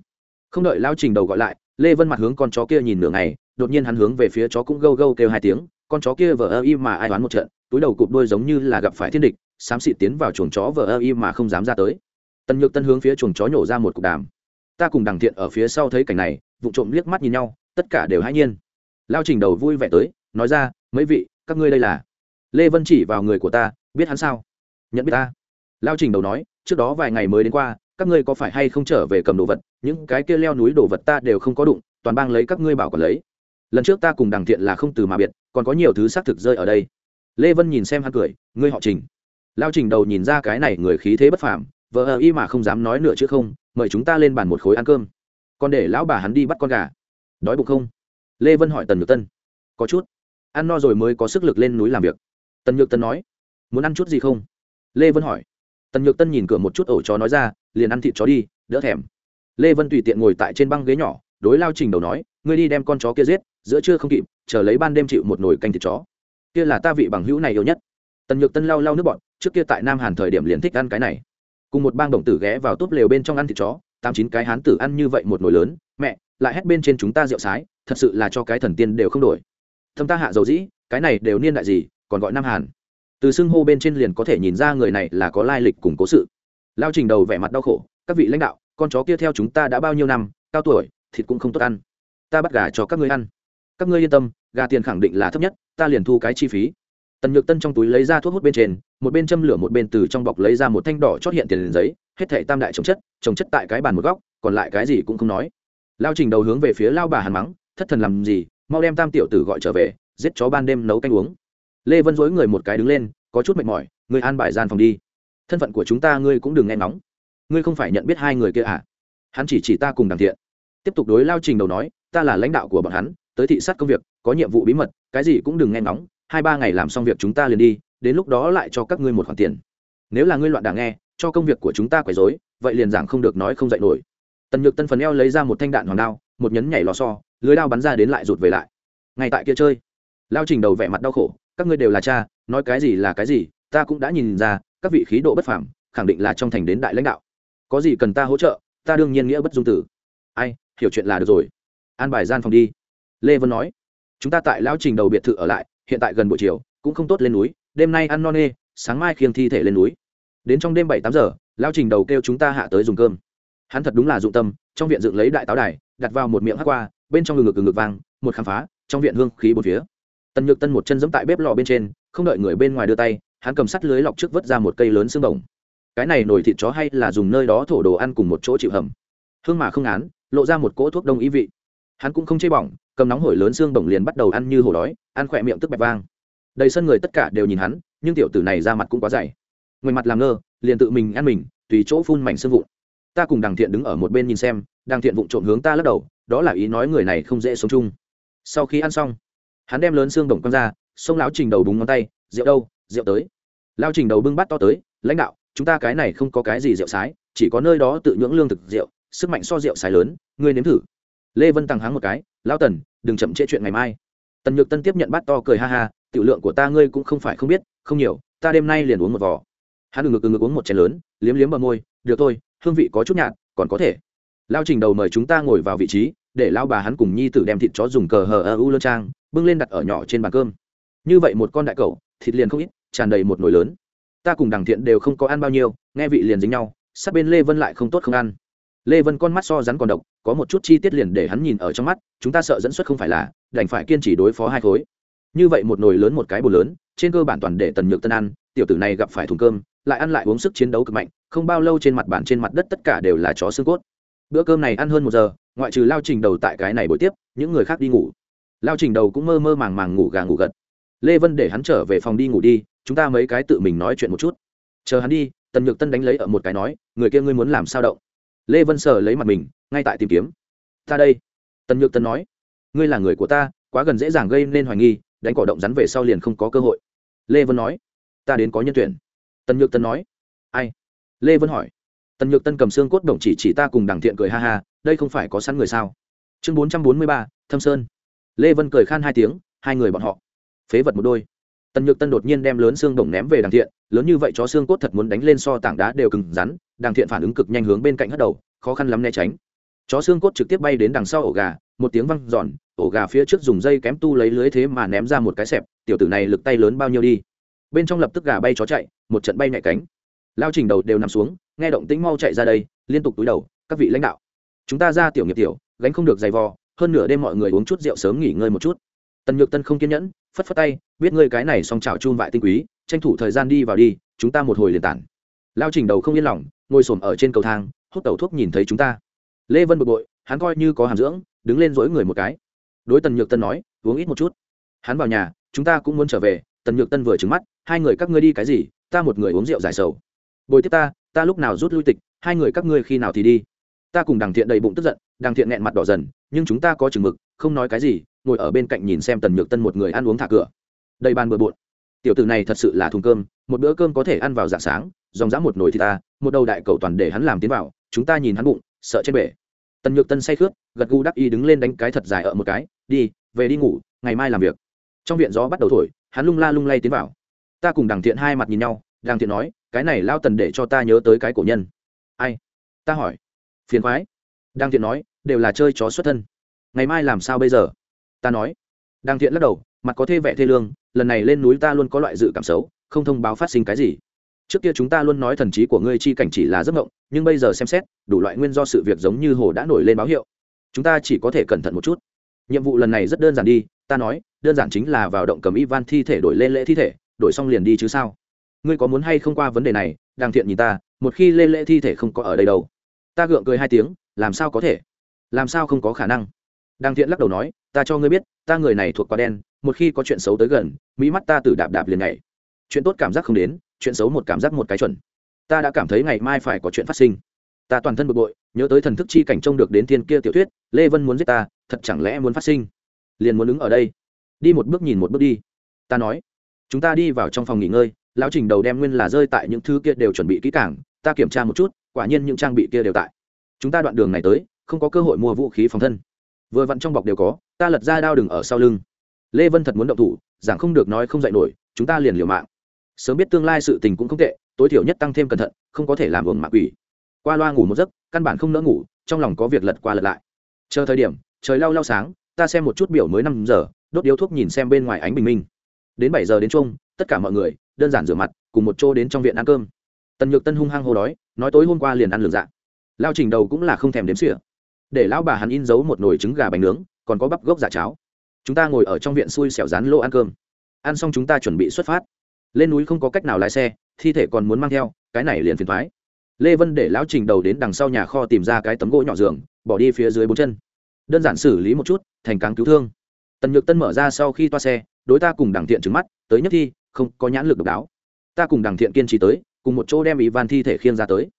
Không đợi lao trình đầu gọi lại, lê vân mặt hướng con chó kia nhìn nửa ngày, đột nhiên hắn hướng về phía chó cũng gâu gâu kêu hai tiếng, con chó kia vờ ơ y mà ai đoán một trận, túi đầu cụp đôi giống như là gặp phải thiên địch, xám xịt tiến vào chuồng chó vờ ơ y mà không dám ra tới tần nhược tân hướng phía chuồng chó nhổ ra một cục đàm. Ta cùng đằng thiện ở phía sau thấy cảnh này, vụ trộm liếc mắt nhìn nhau, tất cả đều hãy nhiên. Lao trình đầu vui vẻ tới, nói ra, mấy vị, các ngươi đây là? Lê vân chỉ vào người của ta, biết hắn sao? Nhận biết ta. Lao trình đầu nói, trước đó vài ngày mới đến qua, các ngươi có phải hay không trở về cầm đồ vật? Những cái kia leo núi đồ vật ta đều không có đụng, toàn bang lấy các ngươi bảo còn lấy. Lần trước ta cùng đằng thiện là không từ mà biệt, còn có nhiều thứ xác thực rơi ở đây. Lê vân nhìn xem hắn cười, ngươi họ trình. Lao trình đầu nhìn ra cái này người khí thế bất phàm vợ ờ y mà không dám nói nửa chứ không, mời chúng ta lên bàn một khối ăn cơm. Còn để lão bà hắn đi bắt con gà. Đói bụng không? Lê vân hỏi tần nhược tân. Có chút. Ăn no rồi mới có sức lực lên núi làm việc. Tần nhược tân nói. Muốn ăn chút gì không? Lê vân hỏi. Tần nhược tân nhìn cửa một chút ổ chó nói ra, liền ăn thịt chó đi, đỡ thèm. Lê vân tùy tiện ngồi tại trên băng ghế nhỏ, đối lao trình đầu nói, ngươi đi đem con chó kia giết, giữa trưa không kịp, chờ lấy ban đêm chịu một nồi canh thịt chó. Kia là ta vị bằng hữu này yêu nhất. Tần nhược tân lau lau nước bọn trước kia tại nam hàn thời điểm liền thích ăn cái này cùng một bang đồng tử ghé vào túp lều bên trong ăn thịt chó, tám chín cái hán tử ăn như vậy một nồi lớn, mẹ, lại hét bên trên chúng ta rượu sái, thật sự là cho cái thần tiên đều không đổi. Thâm ta hạ dầu dĩ, cái này đều niên đại gì, còn gọi nam hàn. Từ xưng hô bên trên liền có thể nhìn ra người này là có lai lịch cùng cố sự. Lao trình đầu vẻ mặt đau khổ, các vị lãnh đạo, con chó kia theo chúng ta đã bao nhiêu năm, cao tuổi, thịt cũng không tốt ăn. Ta bắt gà cho các ngươi ăn. Các ngươi yên tâm, gà tiền khẳng định là thấp nhất, ta liền thu cái chi phí tần nhược tân trong túi lấy ra thuốc hút bên trên, một bên châm lửa một bên từ trong bọc lấy ra một thanh đỏ chót hiện tiền giấy, hết thảy tam đại trồng chất trồng chất tại cái bàn một góc, còn lại cái gì cũng không nói. Lao trình đầu hướng về phía lao bà hàn mắng, thất thần làm gì, mau đem tam tiểu tử gọi trở về, giết chó ban đêm nấu canh uống. Lê vân dối người một cái đứng lên, có chút mệt mỏi người an bài gian phòng đi. Thân phận của chúng ta ngươi cũng đừng nghe nóng. ngươi không phải nhận biết hai người kia à? Hắn chỉ chỉ ta cùng đàm thiện. Tiếp tục đối lao trình đầu nói, ta là lãnh đạo của bọn hắn, tới thị sát công việc, có nhiệm vụ bí mật, cái gì cũng đừng nghe ngóng hai ba ngày làm xong việc chúng ta liền đi đến lúc đó lại cho các ngươi một khoản tiền. Nếu là ngươi loạn đảng nghe cho công việc của chúng ta quấy dối vậy liền giảng không được nói không dạy nổi. Tần nhược tân phần eo lấy ra một thanh đạn hoàng đao một nhấn nhảy lò so lưới đao bắn ra đến lại rụt về lại. Ngay tại kia chơi lao trình đầu vẻ mặt đau khổ các ngươi đều là cha nói cái gì là cái gì ta cũng đã nhìn ra các vị khí độ bất phẳng, khẳng định là trong thành đến đại lãnh đạo. Có gì cần ta hỗ trợ ta đương nhiên nghĩa bất dung tử. Ai hiểu chuyện là được rồi. An bài gian phòng đi. Lê vân nói chúng ta tại lão trình đầu biệt thự ở lại hiện tại gần buổi chiều, cũng không tốt lên núi, đêm nay ăn no nê, sáng mai khiêng thi thể lên núi. Đến trong đêm bảy tám giờ lao trình đầu kêu chúng ta hạ tới dùng cơm. Hắn thật đúng là dụng tâm, trong viện dựng lấy đại táo đài, đặt vào một miệng hắc qua, bên trong ngực ngực ngực vang, một khám phá, trong viện hương khí bốn phía. Tần nhược tân một chân giẫm tại bếp lò bên trên, không đợi người bên ngoài đưa tay, hắn cầm sắt lưới lọc trước vớt ra một cây lớn xương đồng. Cái này nổi thịt chó hay là dùng nơi đó thổ đồ ăn cùng một chỗ chịu hầm. Hương mà không án lộ ra một cỗ thuốc đông ý vị hắn cũng không chê bỏng, cầm nóng hổi lớn xương bổng liền bắt đầu ăn như hổ đói, ăn khỏe miệng tức bẹp vang. Đầy sân người tất cả đều nhìn hắn, nhưng tiểu tử này ra mặt cũng quá dày. Ngoài mặt làm ngơ, liền tự mình ăn mình, tùy chỗ phun mảnh xương vụn. Ta cùng đằng thiện đứng ở một bên nhìn xem, đằng thiện vụng trộm hướng ta lắc đầu, đó là ý nói người này không dễ sống chung. Sau khi ăn xong, hắn đem lớn xương bổng quăng ra, xông lão trình đầu búng ngón tay, rượu đâu, rượu tới. Lao trình đầu bưng bát to tới, lãnh đạo, chúng ta cái này không có cái gì rượu sái, chỉ có nơi đó tự nhưỡng lương thực rượu, sức mạnh so rượu sái lớn, ngươi nếm thử lê vân tăng háng một cái lao tần, đừng chậm trễ chuyện ngày mai. Tần nhược tân tiếp nhận bát to cười ha ha, tiểu lượng của ta ngươi cũng không phải không biết, không nhiều, ta đêm nay liền uống một vò. Hắn ngực ngực uống một chén lớn, liếm liếm bờ môi, được thôi, hương vị có chút nhạt, còn có thể. Lao trình đầu mời chúng ta ngồi vào vị trí, để lao bà hắn cùng nhi tử đem thịt chó dùng cờ hờ ơ u lơ trang, bưng lên đặt ở nhỏ trên bàn cơm. Như vậy một con đại cẩu, thịt liền không ít, tràn đầy một nồi lớn. Ta cùng đằng thiện đều không có ăn bao nhiêu, nghe vị liền dính nhau sát bên lê vân lại không tốt không ăn lê vân con mắt so rắn còn độc, có một chút chi tiết liền để hắn nhìn ở trong mắt, chúng ta sợ dẫn xuất không phải là, đành phải kiên trì đối phó hai khối. Như vậy một nồi lớn một cái bù lớn, trên cơ bản toàn để tần nhược tân ăn, tiểu tử này gặp phải thùng cơm, lại ăn lại uống sức chiến đấu cực mạnh, không bao lâu trên mặt bàn trên mặt đất tất cả đều là chó xương cốt. Bữa cơm này ăn hơn một giờ, ngoại trừ lao trình đầu tại cái này buổi tiếp, những người khác đi ngủ. Lao trình đầu cũng mơ mơ màng màng ngủ gà ngủ gật. Lê vân để hắn trở về phòng đi ngủ đi, chúng ta mấy cái tự mình nói chuyện một chút. Chờ hắn đi, tần nhược tân đánh lấy ở một cái nói, người kia ngươi muốn làm sao động? Lê vân sờ lấy mặt mình, ngay tại tìm kiếm. Ta đây. Tần nhược tần nói. Ngươi là người của ta, quá gần dễ dàng gây nên hoài nghi, đánh cỏ động rắn về sau liền không có cơ hội. Lê vân nói. Ta đến có nhân tuyển. Tần nhược tân nói. Ai? Lê vân hỏi. Tần nhược tân cầm xương cốt đồng chỉ chỉ ta cùng đằng thiện cười ha ha, đây không phải có sẵn người sao? Chương bốn trăm bốn mươi ba, thâm sơn. Lê vân cười khan hai tiếng, hai người bọn họ. Phế vật một đôi. Tần nhược tân đột nhiên đem lớn xương đồng ném về đằng thiện, lớn như vậy chó xương cốt thật muốn đánh lên so tảng đá đều cứng rắn đàng thiện phản ứng cực nhanh hướng bên cạnh hất đầu, khó khăn lắm né tránh. Chó xương cốt trực tiếp bay đến đằng sau ổ gà, một tiếng văng giòn ổ gà phía trước dùng dây kém tu lấy lưới thế mà ném ra một cái xẹp, tiểu tử này lực tay lớn bao nhiêu đi. Bên trong lập tức gà bay chó chạy, một trận bay nhẹ cánh. Lao trình đầu đều nằm xuống, nghe động tĩnh mau chạy ra đây, liên tục túi đầu, các vị lãnh đạo. Chúng ta ra tiểu nghiệp tiểu, gánh không được dày vò, hơn nửa đêm mọi người uống chút rượu sớm nghỉ ngơi một chút. Tần nhược tân không kiên nhẫn, phất phất tay, biết ngươi cái này xong chảo chun vại tinh quý, tranh thủ thời gian đi vào đi, chúng ta một hồi liền tản. Lao trình đầu không yên lòng ngồi xổm ở trên cầu thang, hút tẩu thuốc nhìn thấy chúng ta. Lê vân bực bội, hắn coi như có hàm dưỡng, đứng lên dỗi người một cái. Đối tần nhược tân nói, uống ít một chút. Hắn vào nhà, chúng ta cũng muốn trở về. Tần nhược tân vừa trứng mắt, hai người các ngươi đi cái gì? Ta một người uống rượu giải sầu. Bồi tiếp ta ta lúc nào rút lui tịch, hai người các ngươi khi nào thì đi? Ta cùng đằng thiện đầy bụng tức giận, đằng thiện nghẹn mặt đỏ dần, nhưng chúng ta có chừng mực, không nói cái gì, ngồi ở bên cạnh nhìn xem tần nhược tân một người ăn uống thả cửa. Đầy bàn bừa bộn. Tiểu tử này thật sự là thùng cơm, một bữa cơm có thể ăn vào dạng sáng, dòng dã một nồi thì ta một đầu đại cầu toàn để hắn làm tiến vào, chúng ta nhìn hắn bụng, sợ trên bể. Tần nhược tân say khướt gật gu đắc y đứng lên đánh cái thật dài ở một cái, đi, về đi ngủ, ngày mai làm việc. Trong viện gió bắt đầu thổi, hắn lung la lung lay tiến vào. Ta cùng đằng thiện hai mặt nhìn nhau, đằng thiện nói, cái này lao tần để cho ta nhớ tới cái cổ nhân. Ai? Ta hỏi. Phiền khoái. Đằng thiện nói, đều là chơi chó xuất thân. Ngày mai làm sao bây giờ? Ta nói. Đằng thiện lắc đầu, mặt có thê vẻ thê lương, lần này lên núi ta luôn có loại dự cảm xấu, không thông báo phát sinh cái gì trước kia chúng ta luôn nói thần trí của ngươi chi cảnh chỉ là giấc mộng, nhưng bây giờ xem xét, đủ loại nguyên do sự việc giống như hồ đã nổi lên báo hiệu. Chúng ta chỉ có thể cẩn thận một chút. Nhiệm vụ lần này rất đơn giản đi, ta nói, đơn giản chính là vào động cầm ivan thi thể đổi lên lễ thi thể, đổi xong liền đi chứ sao? Ngươi có muốn hay không qua vấn đề này, đang thiện nhìn ta, một khi lên lễ thi thể không có ở đây đâu. Ta gượng cười hai tiếng, làm sao có thể? Làm sao không có khả năng? Đang thiện lắc đầu nói, ta cho ngươi biết, ta người này thuộc quá đen, một khi có chuyện xấu tới gần, mỹ mắt ta từ đạp đạp liền nhảy. Chuyện tốt cảm giác không đến chuyện xấu một cảm giác một cái chuẩn. Ta đã cảm thấy ngày mai phải có chuyện phát sinh. Ta toàn thân bực bội, nhớ tới thần thức chi cảnh trông được đến thiên kia tiểu thuyết, lê vân muốn giết ta, thật chẳng lẽ muốn phát sinh? Liền muốn đứng ở đây. Đi một bước nhìn một bước đi. Ta nói, chúng ta đi vào trong phòng nghỉ ngơi, lão trình đầu đem nguyên là rơi tại những thứ kia đều chuẩn bị kỹ cảng ta kiểm tra một chút, quả nhiên những trang bị kia đều tại. Chúng ta đoạn đường này tới, không có cơ hội mua vũ khí phòng thân. Vừa vặn trong bọc đều có, ta lật ra đao đừng ở sau lưng. Lê vân thật muốn động thủ, giảng không được nói không dạy nổi, chúng ta liền liều mạng sớm biết tương lai sự tình cũng không tệ, tối thiểu nhất tăng thêm cẩn thận, không có thể làm uống mạ quỷ. Qua loa ngủ một giấc, căn bản không nỡ ngủ, trong lòng có việc lật qua lật lại. Chờ thời điểm, trời lau lau sáng, ta xem một chút biểu mới năm giờ, đốt điếu thuốc nhìn xem bên ngoài ánh bình minh. Đến bảy giờ đến chung tất cả mọi người, đơn giản rửa mặt, cùng một chỗ đến trong viện ăn cơm. Tần nhược tân hung hăng hô đói, nói tối hôm qua liền ăn lường dạ. Lao trình đầu cũng là không thèm đếm xỉa. Để lão bà hắn in giấu một nồi trứng gà bánh nướng, còn có bắp gốc giả cháo. Chúng ta ngồi ở trong viện xui xẻo rán lô ăn cơm. Ăn xong chúng ta chuẩn bị xuất phát lên núi không có cách nào lái xe, thi thể còn muốn mang theo, cái này liền phiền thoái. Lê vân để lão trình đầu đến đằng sau nhà kho tìm ra cái tấm gỗ nhỏ giường, bỏ đi phía dưới bốn chân. Đơn giản xử lý một chút, thành càng cứu thương. Tần nhược tân mở ra sau khi toa xe, đối ta cùng đằng thiện trứng mắt, tới nhất thi, không, có nhãn lực độc đáo. Ta cùng đằng thiện kiên trì tới, cùng một chỗ đem ivan thi thể khiêng ra tới.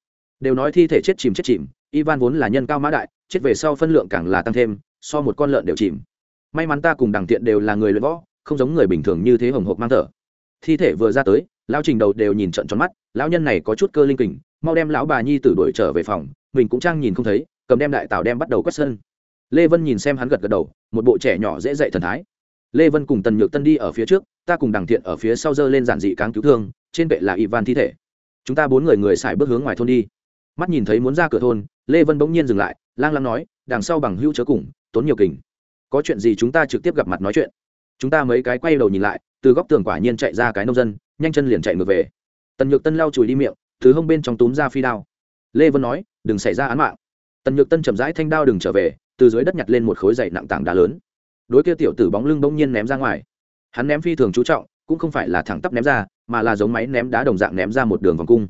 Đều nói thi thể chết chìm chết chìm, ivan vốn là nhân cao mã đại, chết về sau phân lượng càng là tăng thêm, so một con lợn đều chìm. May mắn ta cùng đằng thiện đều là người luyện võ, không giống người bình thường như thế hồng hộc mang thở thi thể vừa ra tới lao trình đầu đều nhìn trận tròn mắt, lão nhân này có chút cơ linh kình, mau đem lão bà nhi tử đuổi trở về phòng, mình cũng trang nhìn không thấy, cầm đem đại tảo đem bắt đầu quét sân. Lê vân nhìn xem hắn gật gật đầu, một bộ trẻ nhỏ dễ dạy thần thái. Lê vân cùng tần nhược tân đi ở phía trước, ta cùng đằng thiện ở phía sau dơ lên giản dị cáng cứu thương, trên bệ là ivan thi thể. Chúng ta bốn người người xài bước hướng ngoài thôn đi. Mắt nhìn thấy muốn ra cửa thôn, lê vân bỗng nhiên dừng lại, lang lang nói, đằng sau bằng hữu chớ cùng, tốn nhiều kình. Có chuyện gì chúng ta trực tiếp gặp mặt nói chuyện. Chúng ta mấy cái quay đầu nhìn lại từ góc tường quả nhiên chạy ra cái nông dân, nhanh chân liền chạy ngược về. Tần nhược tân lau chùi đi miệng thứ hông bên trong túm ra phi đao. Lê vân nói, đừng xảy ra án mạng. Tần nhược tân chậm rãi thanh đao đừng trở về, từ dưới đất nhặt lên một khối dày nặng tảng đá lớn. Đối kia tiểu tử bóng lưng bỗng nhiên ném ra ngoài. Hắn ném phi thường chú trọng, cũng không phải là thẳng tắp ném ra, mà là giống máy ném đá đồng dạng ném ra một đường vòng cung.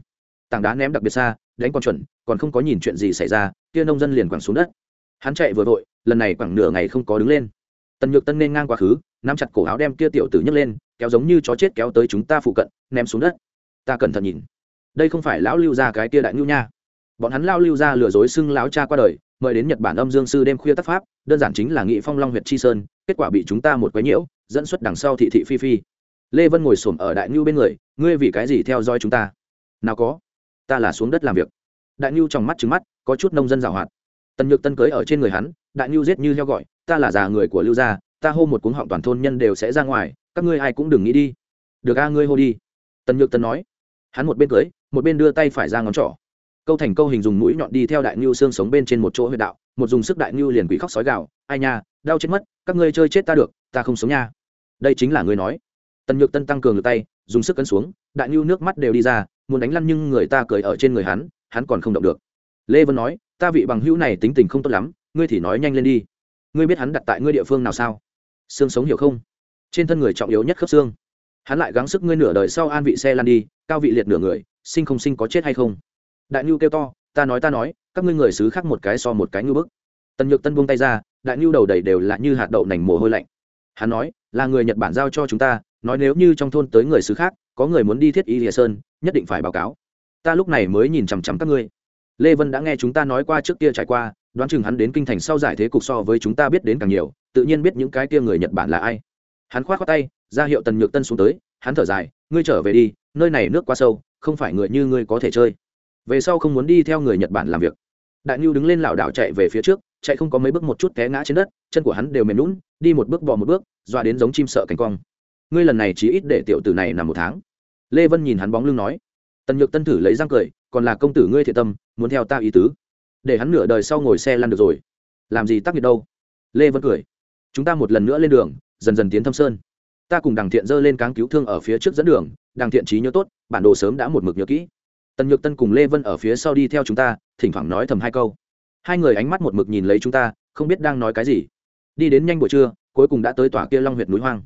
Tảng đá ném đặc biệt xa, đánh còn chuẩn, còn không có nhìn chuyện gì xảy ra, kia nông dân liền quẳng xuống đất. Hắn chạy vừa vội, lần này quẳng nửa ngày không có đứng lên. Tần nhược tân nên ngang quá khứ nắm chặt cổ áo đem kia tiểu tử nhấc lên, kéo giống như chó chết kéo tới chúng ta phụ cận, ném xuống đất. Ta cẩn thận nhìn. Đây không phải lão lưu ra cái kia đại ngưu nha. Bọn hắn lao lưu ra lừa dối xưng lão cha qua đời, mời đến nhật bản âm dương sư đêm khuya tác pháp, đơn giản chính là nghị phong long huyện chi sơn, kết quả bị chúng ta một quái nhiễu, dẫn xuất đằng sau thị thị phi phi. Lê vân ngồi xổm ở đại ngưu bên người, ngươi vì cái gì theo dõi chúng ta? Nào có, ta là xuống đất làm việc. Đại ngưu trong mắt trứng mắt, có chút nông dân giảo hoạt. Tần nhược tân cưới ở trên người hắn, đại ngưu giết như heo gọi, ta là già người của lưu gia ta hô một cuống họng toàn thôn nhân đều sẽ ra ngoài, các ngươi ai cũng đừng nghĩ đi. Được a, ngươi hô đi. Tần nhược Tần nói. Hắn một bên cưới, một bên đưa tay phải ra ngón trỏ. Câu thành câu hình dùng mũi nhọn đi theo đại ngưu xương sống bên trên một chỗ huyệt đạo, một dùng sức đại ngưu liền quỷ khóc sói gạo ai nha, đau chết mất, các ngươi chơi chết ta được, ta không sống nha. Đây chính là ngươi nói. Tần nhược tân tăng cường được tay, dùng sức cấn xuống, đại ngưu nước mắt đều đi ra, muốn đánh lăn nhưng người ta cười ở trên người hắn hắn còn không động được. Lê vân nói, ta vị bằng hữu này tính tình không tốt lắm, ngươi thì nói nhanh lên đi. Ngươi biết hắn đặt tại ngươi địa phương nào sao? Xương sống hiểu không? Trên thân người trọng yếu nhất khớp xương. Hắn lại gắng sức ngươi nửa đời sau an vị xe lan đi, cao vị liệt nửa người, sinh không sinh có chết hay không? Đại ngưu kêu to, ta nói ta nói, các ngươi người xứ khác một cái so một cái ngưu bức. Tần nhược tân buông tay ra, đại ngưu đầu đầy đều là như hạt đậu nành mồ hôi lạnh. Hắn nói, là người nhật bản giao cho chúng ta, nói nếu như trong thôn tới người xứ khác, có người muốn đi thiết y địa sơn, nhất định phải báo cáo. Ta lúc này mới nhìn chằm chằm các ngươi. Lê vân đã nghe chúng ta nói qua trước kia trải qua, đoán chừng hắn đến kinh thành sau giải thế cục so với chúng ta biết đến càng nhiều tự nhiên biết những cái kia người nhật bản là ai. Hắn khoát khoát tay, ra hiệu tần nhược tân xuống tới, hắn thở dài, ngươi trở về đi, nơi này nước quá sâu, không phải người như ngươi có thể chơi. Về sau không muốn đi theo người nhật bản làm việc. Đại Niu đứng lên lảo đảo chạy về phía trước, chạy không có mấy bước một chút té ngã trên đất, chân của hắn đều mềm lún đi một bước bò một bước, dọa đến giống chim sợ cánh cong. Ngươi lần này chỉ ít để tiểu tử này nằm một tháng. Lê vân nhìn hắn bóng lưng nói. Tần nhược tân thử lấy răng cười, còn là công tử ngươi thiện tâm, muốn theo ta ý tứ. Để hắn nửa đời sau ngồi xe lăn được rồi. Làm gì tác nghiệp đâu? Lê vân cười chúng ta một lần nữa lên đường, dần dần tiến thâm sơn. Ta cùng đằng thiện dơ lên cáng cứu thương ở phía trước dẫn đường, đằng thiện trí nhớ tốt, bản đồ sớm đã một mực nhớ kỹ. Tần nhược tân cùng lê vân ở phía sau đi theo chúng ta, thỉnh thoảng nói thầm hai câu. Hai người ánh mắt một mực nhìn lấy chúng ta, không biết đang nói cái gì. Đi đến nhanh buổi trưa, cuối cùng đã tới tòa kia long huyện núi hoang.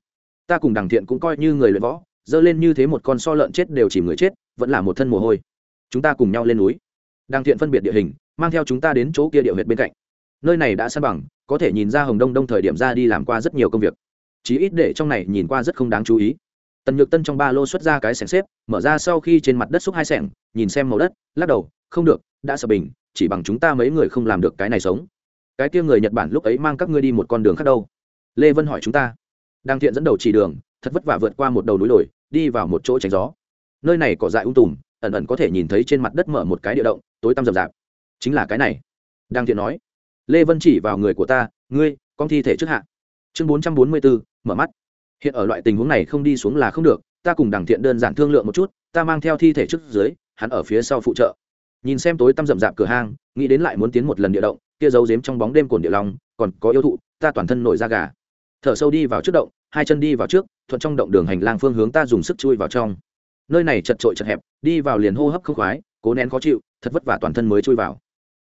Ta cùng đằng thiện cũng coi như người luyện võ, dơ lên như thế một con so lợn chết đều chỉ người chết, vẫn là một thân mồ hôi. Chúng ta cùng nhau lên núi. Đằng thiện phân biệt địa hình, mang theo chúng ta đến chỗ kia địa huyệt bên cạnh. Nơi này đã san bằng có thể nhìn ra hồng đông đông thời điểm ra đi làm qua rất nhiều công việc. Chí ít để trong này nhìn qua rất không đáng chú ý. Tần nhược tân trong ba lô xuất ra cái sẻng xếp, mở ra sau khi trên mặt đất xúc hai sẻng, nhìn xem màu đất, lắc đầu, không được, đã sập bình, chỉ bằng chúng ta mấy người không làm được cái này sống. Cái kia người nhật bản lúc ấy mang các ngươi đi một con đường khác đâu. Lê vân hỏi chúng ta. Đang thiện dẫn đầu chỉ đường, thật vất vả vượt qua một đầu núi đồi đi vào một chỗ tránh gió. Nơi này cỏ dại ung tùm, ẩn ẩn có thể nhìn thấy trên mặt đất mở một cái địa động, tối tăm rậm rạp. Chính là cái này. Đang thiện nói lê vân chỉ vào người của ta, ngươi, con thi thể trước hạ. Chương bốn trăm bốn mươi bốn mở mắt. Hiện ở loại tình huống này không đi xuống là không được, ta cùng đằng thiện đơn giản thương lượng một chút, ta mang theo thi thể trước dưới, hắn ở phía sau phụ trợ. Nhìn xem tối tăm rậm rạp cửa hang, nghĩ đến lại muốn tiến một lần địa động, kia giấu giếm trong bóng đêm cồn địa lòng còn có yêu thụ, ta toàn thân nổi da gà. Thở sâu đi vào trước động, hai chân đi vào trước, thuận trong động đường hành lang phương hướng ta dùng sức chui vào trong. Nơi này chật trội chật hẹp, đi vào liền hô hấp không khoái, cố nén khó chịu, thật vất vả toàn thân mới chui vào.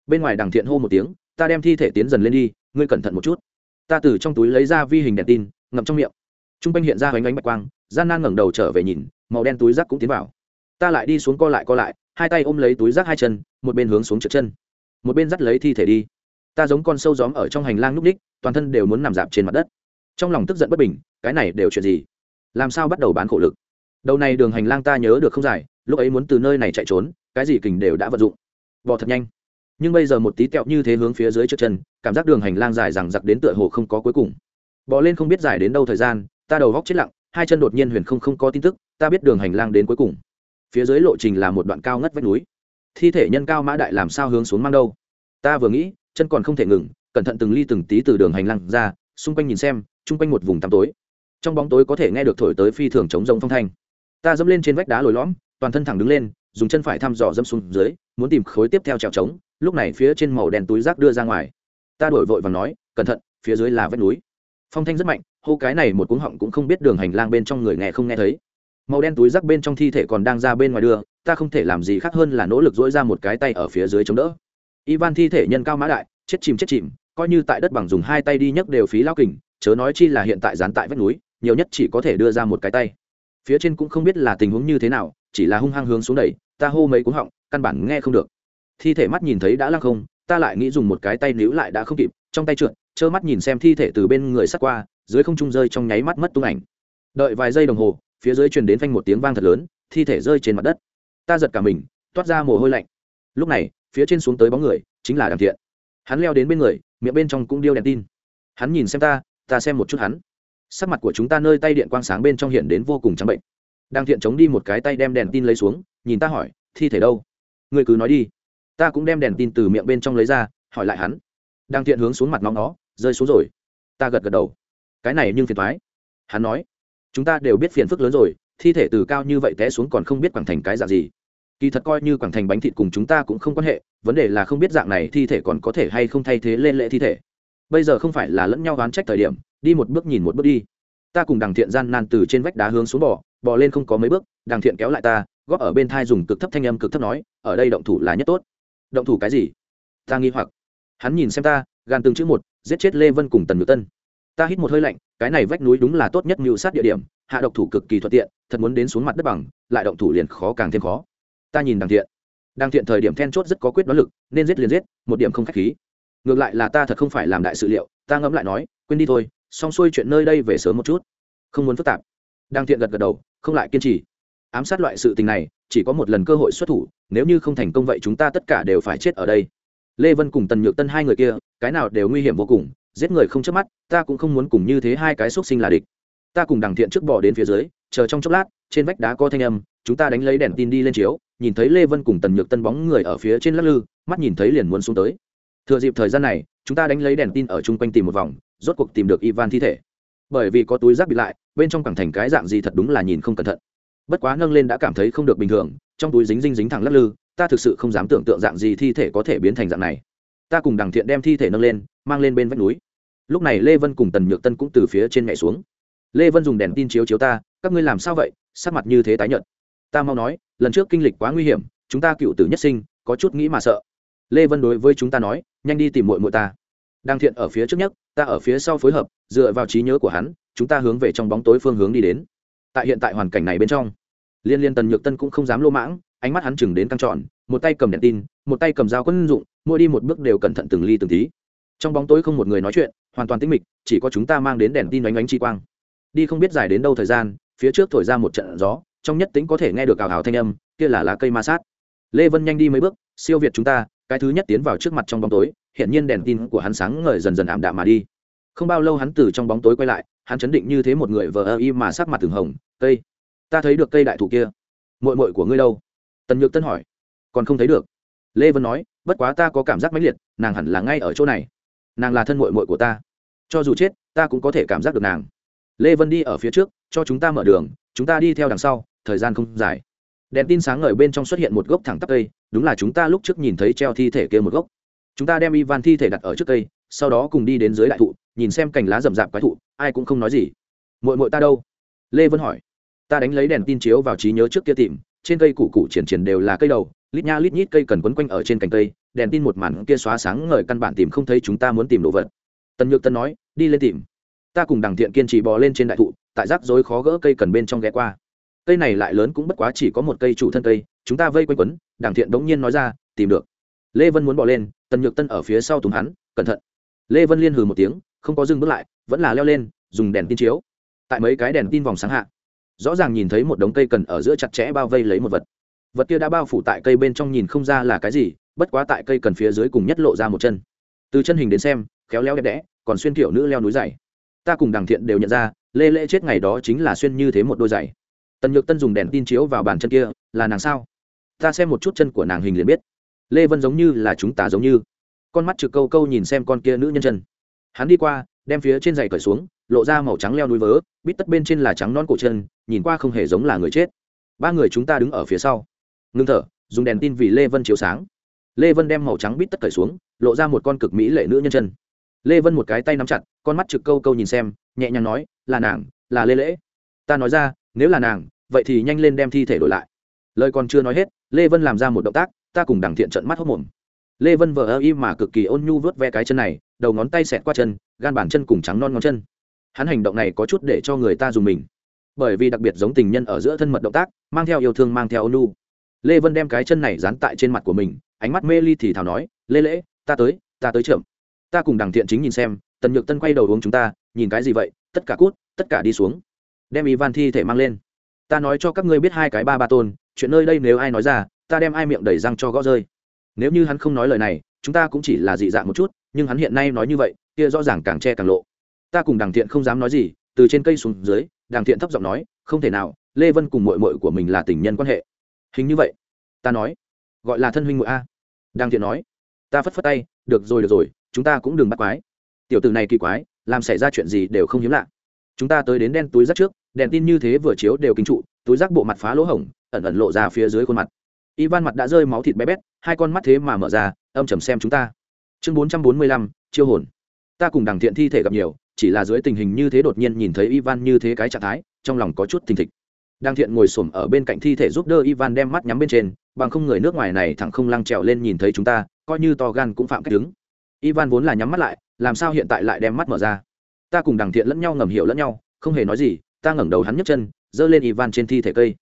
Bên ngoài đằng thiện hô một tiếng ta đem thi thể tiến dần lên đi, ngươi cẩn thận một chút. Ta từ trong túi lấy ra vi hình đèn tin, ngậm trong miệng. T r u n g quanh hiện ra hoành ánh bạch quang, gian nan ngẩng đầu trở về nhìn, màu đen túi rác cũng tiến vào. Ta lại đi xuống co lại co lại, hai tay ôm lấy túi rác hai chân, một bên hướng xuống trượt chân, một bên dắt lấy thi thể đi. Ta giống con sâu gióm ở trong hành lang núp ních, toàn thân đều muốn nằm dạp trên mặt đất. Trong lòng tức giận bất bình, cái này đều chuyện gì? Làm sao bắt đầu bán khổ lực? Đầu này đường hành lang ta nhớ được không dài, lúc ấy muốn từ nơi này chạy trốn, cái gì kình đều đã vận dụng. Bỏ thật nhanh nhưng bây giờ một tí tẹo như thế hướng phía dưới trước chân, cảm giác đường hành lang dài rằng giặc đến tựa hồ không có cuối cùng. Bỏ lên không biết dài đến đâu thời gian, ta đầu góc chết lặng, hai chân đột nhiên huyền không không có tin tức, ta biết đường hành lang đến cuối cùng. Phía dưới lộ trình là một đoạn cao ngất vách núi. Thi thể nhân cao mã đại làm sao hướng xuống mang đâu? Ta vừa nghĩ, chân còn không thể ngừng, cẩn thận từng ly từng tí từ đường hành lang ra, xung quanh nhìn xem, chung quanh một vùng tăm tối. Trong bóng tối có thể nghe được thổi tới phi thường chống rông phong thanh. Ta dẫm lên trên vách đá lồi lõm, toàn thân thẳng đứng lên, dùng chân phải thăm dò dẫm xuống dưới, muốn tìm khối tiếp theo trèo trống lúc này phía trên màu đen túi rác đưa ra ngoài. Ta đổi vội và nói, cẩn thận, phía dưới là vách núi. Phong thanh rất mạnh, hô cái này một cuống họng cũng không biết đường hành lang bên trong người nghe không nghe thấy. Màu đen túi rác bên trong thi thể còn đang ra bên ngoài đưa, ta không thể làm gì khác hơn là nỗ lực dỗi ra một cái tay ở phía dưới chống đỡ. Ivan thi thể nhân cao mã đại, chết chìm chết chìm, coi như tại đất bằng dùng hai tay đi nhấc đều phí lao kình, chớ nói chi là hiện tại dán tại vách núi, nhiều nhất chỉ có thể đưa ra một cái tay. Phía trên cũng không biết là tình huống như thế nào, chỉ là hung hăng hướng xuống đẩy, ta hô mấy cuống họng, căn bản nghe không được thi thể mắt nhìn thấy đã lăng không, ta lại nghĩ dùng một cái tay níu lại đã không kịp, trong tay trượt, trơ mắt nhìn xem thi thể từ bên người sắt qua, dưới không trung rơi trong nháy mắt mất tung ảnh. Đợi vài giây đồng hồ, phía dưới truyền đến phanh một tiếng vang thật lớn, thi thể rơi trên mặt đất. Ta giật cả mình, toát ra mồ hôi lạnh. Lúc này, phía trên xuống tới bóng người, chính là đàm thiện. Hắn leo đến bên người, miệng bên trong cũng điêu đèn tin. Hắn nhìn xem ta ta xem một chút hắn. Sắc mặt của chúng ta nơi tay điện quang sáng bên trong hiện đến vô cùng trắng bệnh. Đàm thiện chống đi một cái tay đem đèn tin lấy xuống, nhìn ta hỏi, thi thể đâu? Người cứ nói đi ta cũng đem đèn tin từ miệng bên trong lấy ra, hỏi lại hắn. Đang thiện hướng xuống mặt nóng nó, rơi xuống rồi. Ta gật gật đầu. Cái này nhưng phiền thoái hắn nói, chúng ta đều biết phiền phức lớn rồi, thi thể từ cao như vậy té xuống còn không biết quảng thành cái dạng gì. Kỳ thật coi như quảng thành bánh thịt cùng chúng ta cũng không quan hệ, vấn đề là không biết dạng này thi thể còn có thể hay không thay thế lên lệ thi thể. Bây giờ không phải là lẫn nhau oán trách thời điểm, đi một bước nhìn một bước đi. Ta cùng đằng thiện gian nan từ trên vách đá hướng xuống bỏ bò lên không có mấy bước, đằng thiện kéo lại ta, góp ở bên thai dùng cực thấp thanh âm cực thấp nói, ở đây động thủ là nhất tốt động thủ cái gì? Ta nghi hoặc. Hắn nhìn xem ta, gan từng chữ một, giết chết lê vân cùng tần Nhược tân. Ta hít một hơi lạnh, cái này vách núi đúng là tốt nhất mưu sát địa điểm, hạ độc thủ cực kỳ thuận tiện, thật muốn đến xuống mặt đất bằng, lại động thủ liền khó càng thêm khó. Ta nhìn đằng thiện. Đằng thiện thời điểm then chốt rất có quyết đoán lực, nên giết liền giết, một điểm không khách khí. Ngược lại là ta thật không phải làm đại sự liệu, ta ngẫm lại nói, quên đi thôi, xong xuôi chuyện nơi đây về sớm một chút. Không muốn phức tạp. Đang thiện gật gật đầu, không lại kiên trì ám sát loại sự tình này, chỉ có một lần cơ hội xuất thủ, nếu như không thành công vậy chúng ta tất cả đều phải chết ở đây. Lê vân cùng tần nhược tân hai người kia, cái nào đều nguy hiểm vô cùng, giết người không chớp mắt, ta cũng không muốn cùng như thế hai cái xúc sinh là địch. Ta cùng đằng thiện trước bỏ đến phía dưới, chờ trong chốc lát, trên vách đá có thanh âm, chúng ta đánh lấy đèn tin đi lên chiếu, nhìn thấy lê vân cùng tần nhược tân bóng người ở phía trên lắc lư, mắt nhìn thấy liền muốn xuống tới. Thừa dịp thời gian này, chúng ta đánh lấy đèn tin ở chung quanh tìm một vòng, rốt cuộc tìm được ivan thi thể. Bởi vì có túi rác bị lại, bên trong cẳng thành cái dạng gì thật đúng là nhìn không cẩn thận bất quá nâng lên đã cảm thấy không được bình thường, trong túi dính dính dính thẳng lắc lư, ta thực sự không dám tưởng tượng dạng gì thi thể có thể biến thành dạng này. Ta cùng đằng thiện đem thi thể nâng lên, mang lên bên vách núi. Lúc này lê vân cùng tần nhược tân cũng từ phía trên nhảy xuống. Lê vân dùng đèn tin chiếu chiếu ta, các ngươi làm sao vậy? Sắc mặt như thế tái nhợt. Ta mau nói, lần trước kinh lịch quá nguy hiểm, chúng ta cựu tử nhất sinh, có chút nghĩ mà sợ. Lê vân đối với chúng ta nói, nhanh đi tìm muội muội ta. Đang thiện ở phía trước nhất, ta ở phía sau phối hợp, dựa vào trí nhớ của hắn, chúng ta hướng về trong bóng tối phương hướng đi đến tại hiện tại hoàn cảnh này bên trong. Liên liên tần nhược tân cũng không dám lô mãng, ánh mắt hắn chừng đến căng tròn, một tay cầm đèn tin, một tay cầm dao quân dụng, mỗi đi một bước đều cẩn thận từng ly từng tí. Trong bóng tối không một người nói chuyện, hoàn toàn tĩnh mịch, chỉ có chúng ta mang đến đèn tin đánh đánh chi quang. Đi không biết dài đến đâu thời gian, phía trước thổi ra một trận gió, trong nhất tính có thể nghe được ảo ảo thanh âm, kia là lá cây ma sát. Lê vân nhanh đi mấy bước, siêu việt chúng ta, cái thứ nhất tiến vào trước mặt trong bóng tối hiện nhiên đèn tin của hắn sáng ngời dần dần ảm đạm mà đi. Không bao lâu hắn từ trong bóng tối quay lại hắn chấn định như thế một người vờ ơ y mà sắc mặt từng hồng, cây, ta thấy được cây đại thụ kia. Mội mội của ngươi đâu? Tần nhược tân hỏi. Còn không thấy được. Lê vân nói, bất quá ta có cảm giác mãnh liệt, nàng hẳn là ngay ở chỗ này. Nàng là thân mội mội của ta. Cho dù chết, ta cũng có thể cảm giác được nàng. Lê vân đi ở phía trước, cho chúng ta mở đường, chúng ta đi theo đằng sau, thời gian không dài. Đèn tin sáng ngời bên trong xuất hiện một gốc thẳng tắp cây, đúng là chúng ta lúc trước nhìn thấy treo thi thể kia một gốc. Chúng ta đem ivan thi thể đặt ở trước cây, sau đó cùng đi đến dưới đại thụ nhìn xem cành lá rậm rạp quái thụ, ai cũng không nói gì. Mội mội ta đâu? Lê vân hỏi. Ta đánh lấy đèn tin chiếu vào trí nhớ trước kia tìm, trên cây củ củ triển triển đều là cây đầu, lít nha lít nhít cây cần quấn quanh ở trên cành cây, đèn tin một màn kia xóa sáng ngời căn bản tìm không thấy chúng ta muốn tìm đồ vật. Tần nhược tân nói, đi lên tìm. Ta cùng đằng thiện kiên trì bò lên trên đại thụ, tại rác rối khó gỡ cây cần bên trong ghé qua. Cây này lại lớn cũng bất quá chỉ có một cây chủ thân cây, chúng ta vây quanh quấn. Đằng thiện bỗng nhiên nói ra, tìm được. Lê vân muốn bỏ lên, tần nhược tân ở phía sau tùng hắn, cẩn thận. Lê vân liên hừ một tiếng không có dừng bước lại, vẫn là leo lên, dùng đèn tin chiếu. Tại mấy cái đèn tin vòng sáng hạ, rõ ràng nhìn thấy một đống cây cần ở giữa chặt chẽ bao vây lấy một vật. Vật kia đã bao phủ tại cây bên trong nhìn không ra là cái gì, bất quá tại cây cần phía dưới cùng nhất lộ ra một chân. Từ chân hình đến xem, khéo léo đẹp đẽ, còn xuyên kiểu nữ leo núi dày. Ta cùng đằng thiện đều nhận ra, lê lễ chết ngày đó chính là xuyên như thế một đôi giày. Tần nhược tân dùng đèn tin chiếu vào bàn chân kia, là nàng sao? Ta xem một chút chân của nàng hình liền biết. Lê vân giống như là chúng ta giống như. Con mắt trực câu câu nhìn xem con kia nữ nhân chân hắn đi qua, đem phía trên giày cởi xuống, lộ ra màu trắng leo núi vớ, bít tất bên trên là trắng non cổ chân, nhìn qua không hề giống là người chết. Ba người chúng ta đứng ở phía sau. Ngưng thở, dùng đèn tin vì lê vân chiếu sáng. Lê vân đem màu trắng bít tất cởi xuống, lộ ra một con cực mỹ lệ nữ nhân chân. Lê vân một cái tay nắm chặt, con mắt trực câu câu nhìn xem, nhẹ nhàng nói, là nàng, là lê lễ. Ta nói ra, nếu là nàng, vậy thì nhanh lên đem thi thể đổi lại. Lời còn chưa nói hết, lê vân làm ra một động tác, ta cùng đằng thiện trận mắt hốc mồm lê vân vờ ơ y mà cực kỳ ôn nhu vớt ve cái chân này, đầu ngón tay xẹt qua chân, gan bàn chân cùng trắng non ngón chân. Hắn hành động này có chút để cho người ta dùng mình. Bởi vì đặc biệt giống tình nhân ở giữa thân mật động tác, mang theo yêu thương, mang theo ôn nhu. Lê vân đem cái chân này dán tại trên mặt của mình, ánh mắt mê ly thì thào nói, lê lễ, ta tới ta tới trưởng ta cùng đằng thiện chính nhìn xem, tần nhược tân quay đầu uống chúng ta, nhìn cái gì vậy, tất cả cút, tất cả đi xuống. Đem ivan thi thể mang lên. Ta nói cho các ngươi biết hai cái ba ba tôn, chuyện nơi đây nếu ai nói ra, ta đem ai miệng đẩy răng cho gõ rơi nếu như hắn không nói lời này, chúng ta cũng chỉ là dị dạng một chút, nhưng hắn hiện nay nói như vậy, kia rõ ràng càng che càng lộ. Ta cùng đằng thiện không dám nói gì, từ trên cây xuống dưới, đằng thiện thấp giọng nói, không thể nào, lê vân cùng mội mội của mình là tình nhân quan hệ. Hình như vậy. Ta nói, gọi là thân huynh mội a. Đằng thiện nói, ta phất phất tay, được rồi được rồi, chúng ta cũng đừng bắt quái. Tiểu tử này kỳ quái, làm xảy ra chuyện gì đều không hiếm lạ. Chúng ta tới đến đen túi rác trước, đèn tin như thế vừa chiếu đều kinh trụ, túi rác bộ mặt phá lỗ hổng, ẩn ẩn lộ ra phía dưới khuôn mặt ivan mặt đã rơi máu thịt bé bét, hai con mắt thế mà mở ra, âm trầm xem chúng ta. Chương bốn trăm bốn mươi lăm, chiêu hồn. Ta cùng đằng thiện thi thể gặp nhiều, chỉ là dưới tình hình như thế đột nhiên nhìn thấy ivan như thế cái trạng thái, trong lòng có chút thình thịch. Đằng thiện ngồi xổm ở bên cạnh thi thể giúp đỡ ivan đem mắt nhắm bên trên, bằng không người nước ngoài này thẳng không lăng trèo lên nhìn thấy chúng ta, coi như to gan cũng phạm cách đứng. Ivan vốn là nhắm mắt lại, làm sao hiện tại lại đem mắt mở ra? Ta cùng đằng thiện lẫn nhau ngầm hiểu lẫn nhau, không hề nói gì, ta ngẩng đầu hắn nhấc chân, giơ lên ivan trên thi thể cây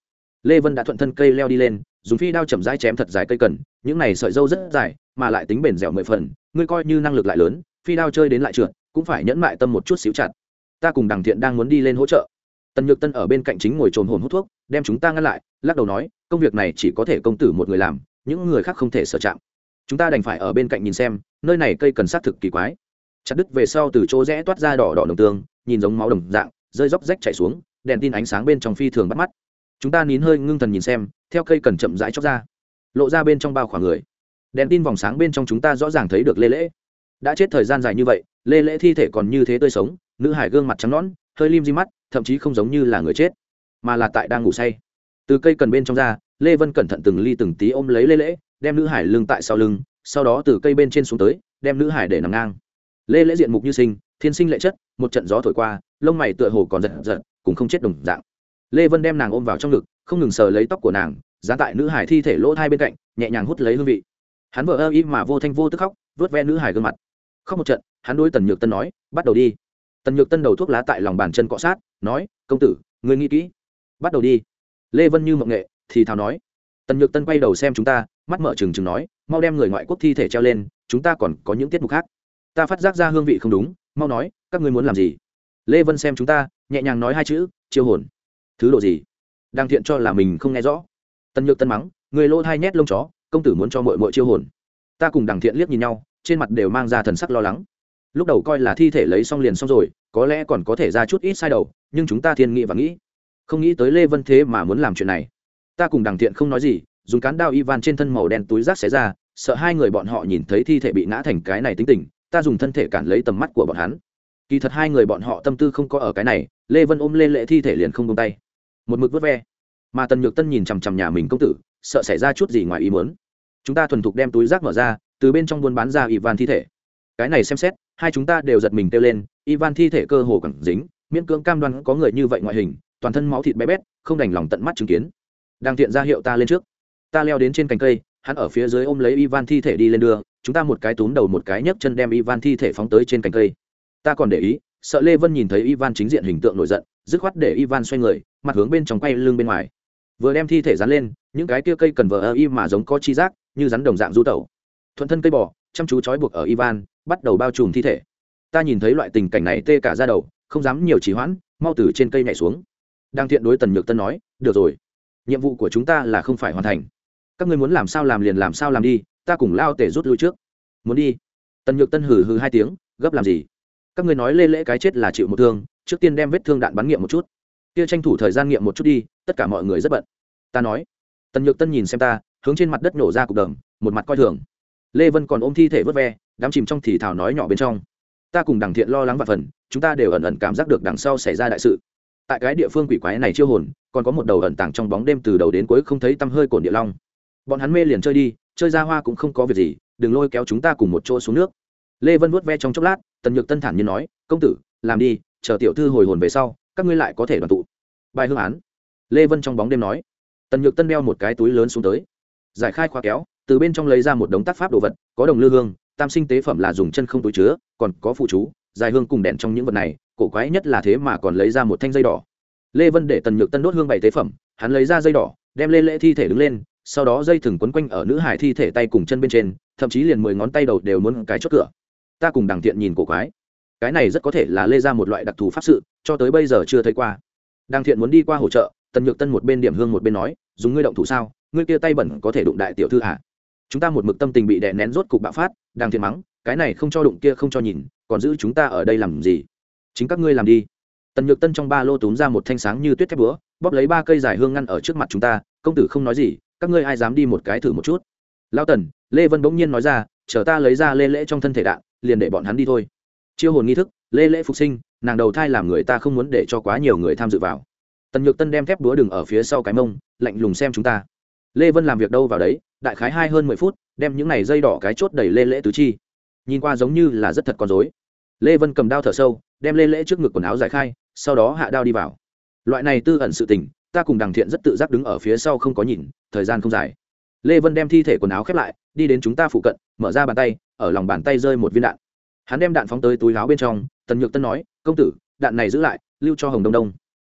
lê vân đã thuận thân cây leo đi lên, dùng phi đao chậm rãi chém thật dài cây cần, những này sợi dâu rất dài, mà lại tính bền dẻo mười phần, ngươi coi như năng lực lại lớn, phi đao chơi đến lại trượt, cũng phải nhẫn mại tâm một chút xíu chặt. Ta cùng đằng thiện đang muốn đi lên hỗ trợ. Tần nhược tân ở bên cạnh chính ngồi trồn hồn hút thuốc, đem chúng ta ngăn lại, lắc đầu nói, công việc này chỉ có thể công tử một người làm, những người khác không thể sở chạm. Chúng ta đành phải ở bên cạnh nhìn xem, nơi này cây cần xác thực kỳ quái. Chặt đứt về sau từ chỗ rẽ toát ra đỏ đỏ đồng tương, nhìn giống máu đồng dạng, rơi róc rách chảy xuống, đèn tin ánh sáng bên trong phi thường bắt mắt chúng ta nín hơi ngưng thần nhìn xem, theo cây cần chậm rãi chóc ra. Lộ ra bên trong bao khoảng người. Đèn tin vòng sáng bên trong chúng ta rõ ràng thấy được lê lễ. Đã chết thời gian dài như vậy, lê lễ thi thể còn như thế tươi sống, nữ hải gương mặt trắng nõn, hơi lim di mắt, thậm chí không giống như là người chết, mà là tại đang ngủ say. Từ cây cần bên trong ra, lê vân cẩn thận từng ly từng tí ôm lấy lê lễ, đem nữ hải lưng tại sau lưng, sau đó từ cây bên trên xuống tới, đem nữ hải để nằm ngang. Lê lễ diện mục như sinh, thiên sinh lệ chất, một trận gió thổi qua, lông mày tựa hồ còn giật giật, cũng không chết đồng dạng lê vân đem nàng ôm vào trong ngực, không ngừng sờ lấy tóc của nàng dán tại nữ hải thi thể lỗ thai bên cạnh, nhẹ nhàng hút lấy hương vị. Hắn vợ ơ ý mà vô thanh vô tức khóc vớt ve nữ hải gương mặt. Khóc một trận, hắn đôi tần nhược tân nói, bắt đầu đi. Tần nhược tân đầu thuốc lá tại lòng bàn chân cọ sát, nói, công tử người nghĩ kỹ. Bắt đầu đi. Lê vân như mộng nghệ, thì thào nói. Tần nhược tân quay đầu xem chúng ta, mắt mở trừng trừng nói, mau đem người ngoại quốc thi thể treo lên, chúng ta còn có những tiết mục khác. Ta phát giác ra hương vị không đúng, mau nói, các ngươi muốn làm gì? Lê vân xem chúng ta, nhẹ nhàng nói hai chữ, chiêu hồn thứ độ gì? Đang thiện cho là mình không nghe rõ. Tân nhược tân mắng, người lỗ thai nhét lông chó, công tử muốn cho mội mội chiêu hồn. Ta cùng đằng thiện liếc nhìn nhau, trên mặt đều mang ra thần sắc lo lắng. Lúc đầu coi là thi thể lấy xong liền xong rồi, có lẽ còn có thể ra chút ít sai đầu, nhưng chúng ta thiên nghị và nghĩ. Không nghĩ tới lê vân thế mà muốn làm chuyện này. Ta cùng đằng thiện không nói gì, dùng cán đao ivan trên thân màu đen túi rác xé ra, sợ hai người bọn họ nhìn thấy thi thể bị ngã thành cái này tính tình, ta dùng thân thể cản lấy tầm mắt của bọn hắn. Kỳ thật hai người bọn họ tâm tư không có ở cái này, lê vân ôm lên lệ thi thể liền không tung tay một mực vớt ve. Mà tần nhược tân nhìn chằm chằm nhà mình công tử, sợ xảy ra chút gì ngoài ý muốn. Chúng ta thuần thục đem túi rác mở ra, từ bên trong buôn bán ra ivan thi thể. Cái này xem xét, hai chúng ta đều giật mình kêu lên, ivan thi thể cơ hồ cẳng dính, miễn cưỡng cam đoan có người như vậy ngoại hình, toàn thân máu thịt bé bét, không đành lòng tận mắt chứng kiến. Đang tiện ra hiệu ta lên trước. Ta leo đến trên cành cây, hắn ở phía dưới ôm lấy ivan thi thể đi lên đường chúng ta một cái túm đầu một cái nhấc chân đem ivan thi thể phóng tới trên cành cây. Ta còn để ý, sợ lê vân nhìn thấy ivan chính diện hình tượng nổi giận dứt khoát để ivan xoay người, mặt hướng bên trong quay lưng bên ngoài. Vừa đem thi thể dán lên, những cái kia cây cần vờ ơ y mà giống có chi giác, như rắn đồng dạng du tẩu. Thuận thân cây bò, chăm chú trói buộc ở ivan, bắt đầu bao trùm thi thể. Ta nhìn thấy loại tình cảnh này tê cả ra đầu, không dám nhiều trì hoãn, mau từ trên cây nhảy xuống. Đang thiện đối tần nhược tân nói, được rồi, nhiệm vụ của chúng ta là không phải hoàn thành. Các ngươi muốn làm sao làm liền làm sao làm đi, ta cùng lao tể rút lui trước. Muốn đi. Tần nhược tân hừ hừ hai tiếng, gấp làm gì? Các ngươi nói lê lễ cái chết là chịu một thương, trước tiên đem vết thương đạn bắn nghiệm một chút. Kia tranh thủ thời gian nghiệm một chút đi, tất cả mọi người rất bận. Ta nói, tần nhược tân nhìn xem ta, hướng trên mặt đất nổ ra cục đờm một mặt coi thường. Lê vân còn ôm thi thể vớt ve, đám chìm trong thì thảo nói nhỏ bên trong. Ta cùng đằng thiện lo lắng và phần, chúng ta đều ẩn ẩn cảm giác được đằng sau xảy ra đại sự. Tại cái địa phương quỷ quái này chiêu hồn, còn có một đầu ẩn tàng trong bóng đêm từ đầu đến cuối không thấy tăm hơi cồn địa long. Bọn hắn mê liền chơi đi, chơi ra hoa cũng không có việc gì, đừng lôi kéo chúng ta cùng một chỗ xuống nước lê vân vuốt ve trong chốc lát, tần nhược tân thản nhiên nói, công tử, làm đi, chờ tiểu thư hồi hồn về sau, các ngươi lại có thể đoàn tụ. Bài hương án. Lê vân trong bóng đêm nói. Tần nhược tân đeo một cái túi lớn xuống tới. Giải khai khóa kéo, từ bên trong lấy ra một đống tác pháp đồ vật, có đồng lư hương, tam sinh tế phẩm là dùng chân không túi chứa, còn có phụ chú, dài hương cùng đèn trong những vật này, cổ quái nhất là thế mà còn lấy ra một thanh dây đỏ. Lê vân để tần nhược tân đốt hương bảy tế phẩm, hắn lấy ra dây đỏ, đem lê lễ thi thể đứng lên, sau đó dây thừng quấn quanh ở nữ hải thi thể tay cùng chân bên trên, thậm chí liền mười ngón tay đầu đều muốn cái chốt cửa ta cùng đằng thiện nhìn cổ quái. Cái này rất có thể là lê ra một loại đặc thù pháp sự, cho tới bây giờ chưa thấy qua. Đằng thiện muốn đi qua hỗ trợ, tần nhược tân một bên điểm hương một bên nói, dùng ngươi động thủ sao? Ngươi kia tay bẩn có thể đụng đại tiểu thư hả? Chúng ta một mực tâm tình bị đè nén rốt cục bạo phát, Đằng thiện mắng, cái này không cho đụng kia không cho nhìn, còn giữ chúng ta ở đây làm gì? Chính các ngươi làm đi. Tần nhược tân trong ba lô túm ra một thanh sáng như tuyết thép búa, bóp lấy ba cây dài hương ngăn ở trước mặt chúng ta, công tử không nói gì, các ngươi ai dám đi một cái thử một chút? Lao tần, lê vân bỗng nhiên nói ra, chờ ta lấy ra lê lễ trong thân thể đạn liền để bọn hắn đi thôi. Chiêu hồn nghi thức, lê lễ phục sinh, nàng đầu thai làm người ta không muốn để cho quá nhiều người tham dự vào. Tần nhược tân đem thép búa đừng ở phía sau cái mông, lạnh lùng xem chúng ta. Lê vân làm việc đâu vào đấy, đại khái hai hơn mười phút, đem những này dây đỏ cái chốt đầy lê lễ tứ chi. Nhìn qua giống như là rất thật con dối lê vân cầm đao thở sâu, đem lê lễ trước ngực quần áo giải khai, sau đó hạ đao đi vào. Loại này tư ẩn sự tình, ta cùng đằng thiện rất tự giác đứng ở phía sau không có nhìn, thời gian không dài. Lê vân đem thi thể quần áo khép lại, đi đến chúng ta phụ cận, mở ra bàn tay ở lòng bàn tay rơi một viên đạn. Hắn đem đạn phóng tới túi áo bên trong, tần nhược tân nói, công tử, đạn này giữ lại, lưu cho hồng đông đông.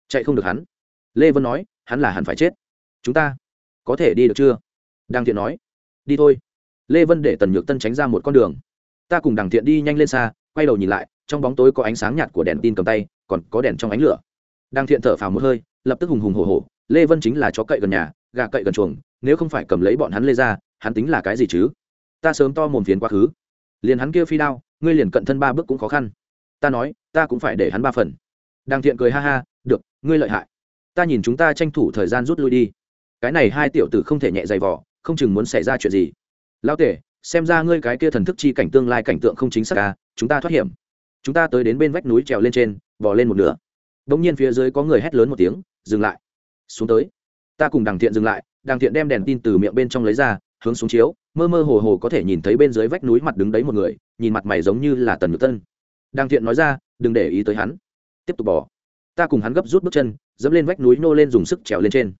Chạy không được hắn. Lê vân nói, hắn là hẳn phải chết. Chúng ta có thể đi được chưa? Đàng thiện nói, đi thôi. Lê vân để tần nhược tân tránh ra một con đường. Ta cùng đàng thiện đi nhanh lên xa, quay đầu nhìn lại, trong bóng tối có ánh sáng nhạt của đèn tin cầm tay, còn có đèn trong ánh lửa. Đàng thiện thở phào một hơi, lập tức hùng hùng hổ hổ, lê vân chính là chó cậy gần nhà, gà cậy gần chuồng, nếu không phải cầm lấy bọn hắn lê ra, hắn tính là cái gì chứ? Ta sớm to mồm phiến quá khứ. Liền hắn kia phi đao ngươi liền cận thân ba bước cũng khó khăn. Ta nói ta cũng phải để hắn ba phần. Đàng thiện cười ha ha được ngươi lợi hại. Ta nhìn chúng ta tranh thủ thời gian rút lui đi. Cái này hai tiểu tử không thể nhẹ dày vỏ không chừng muốn xảy ra chuyện gì. Lao tể xem ra ngươi cái kia thần thức chi cảnh tương lai cảnh tượng không chính xác à, chúng ta thoát hiểm. Chúng ta tới đến bên vách núi trèo lên trên vò lên một nửa. Đ ỗ n g nhiên phía dưới có người hét lớn một tiếng dừng lại. Xuống tới. Ta cùng đằng thiện dừng lại đằng thiện đem đèn tin từ miệng bên trong lấy ra hướng xuống chiếu, mơ mơ hồ hồ có thể nhìn thấy bên dưới vách núi mặt đứng đấy một người, nhìn mặt mày giống như là tần nhược tân. Đang thiện nói ra, đừng để ý tới hắn. Tiếp tục bỏ ta cùng hắn gấp rút bước chân, dẫm lên vách núi nô lên dùng sức trèo lên trên.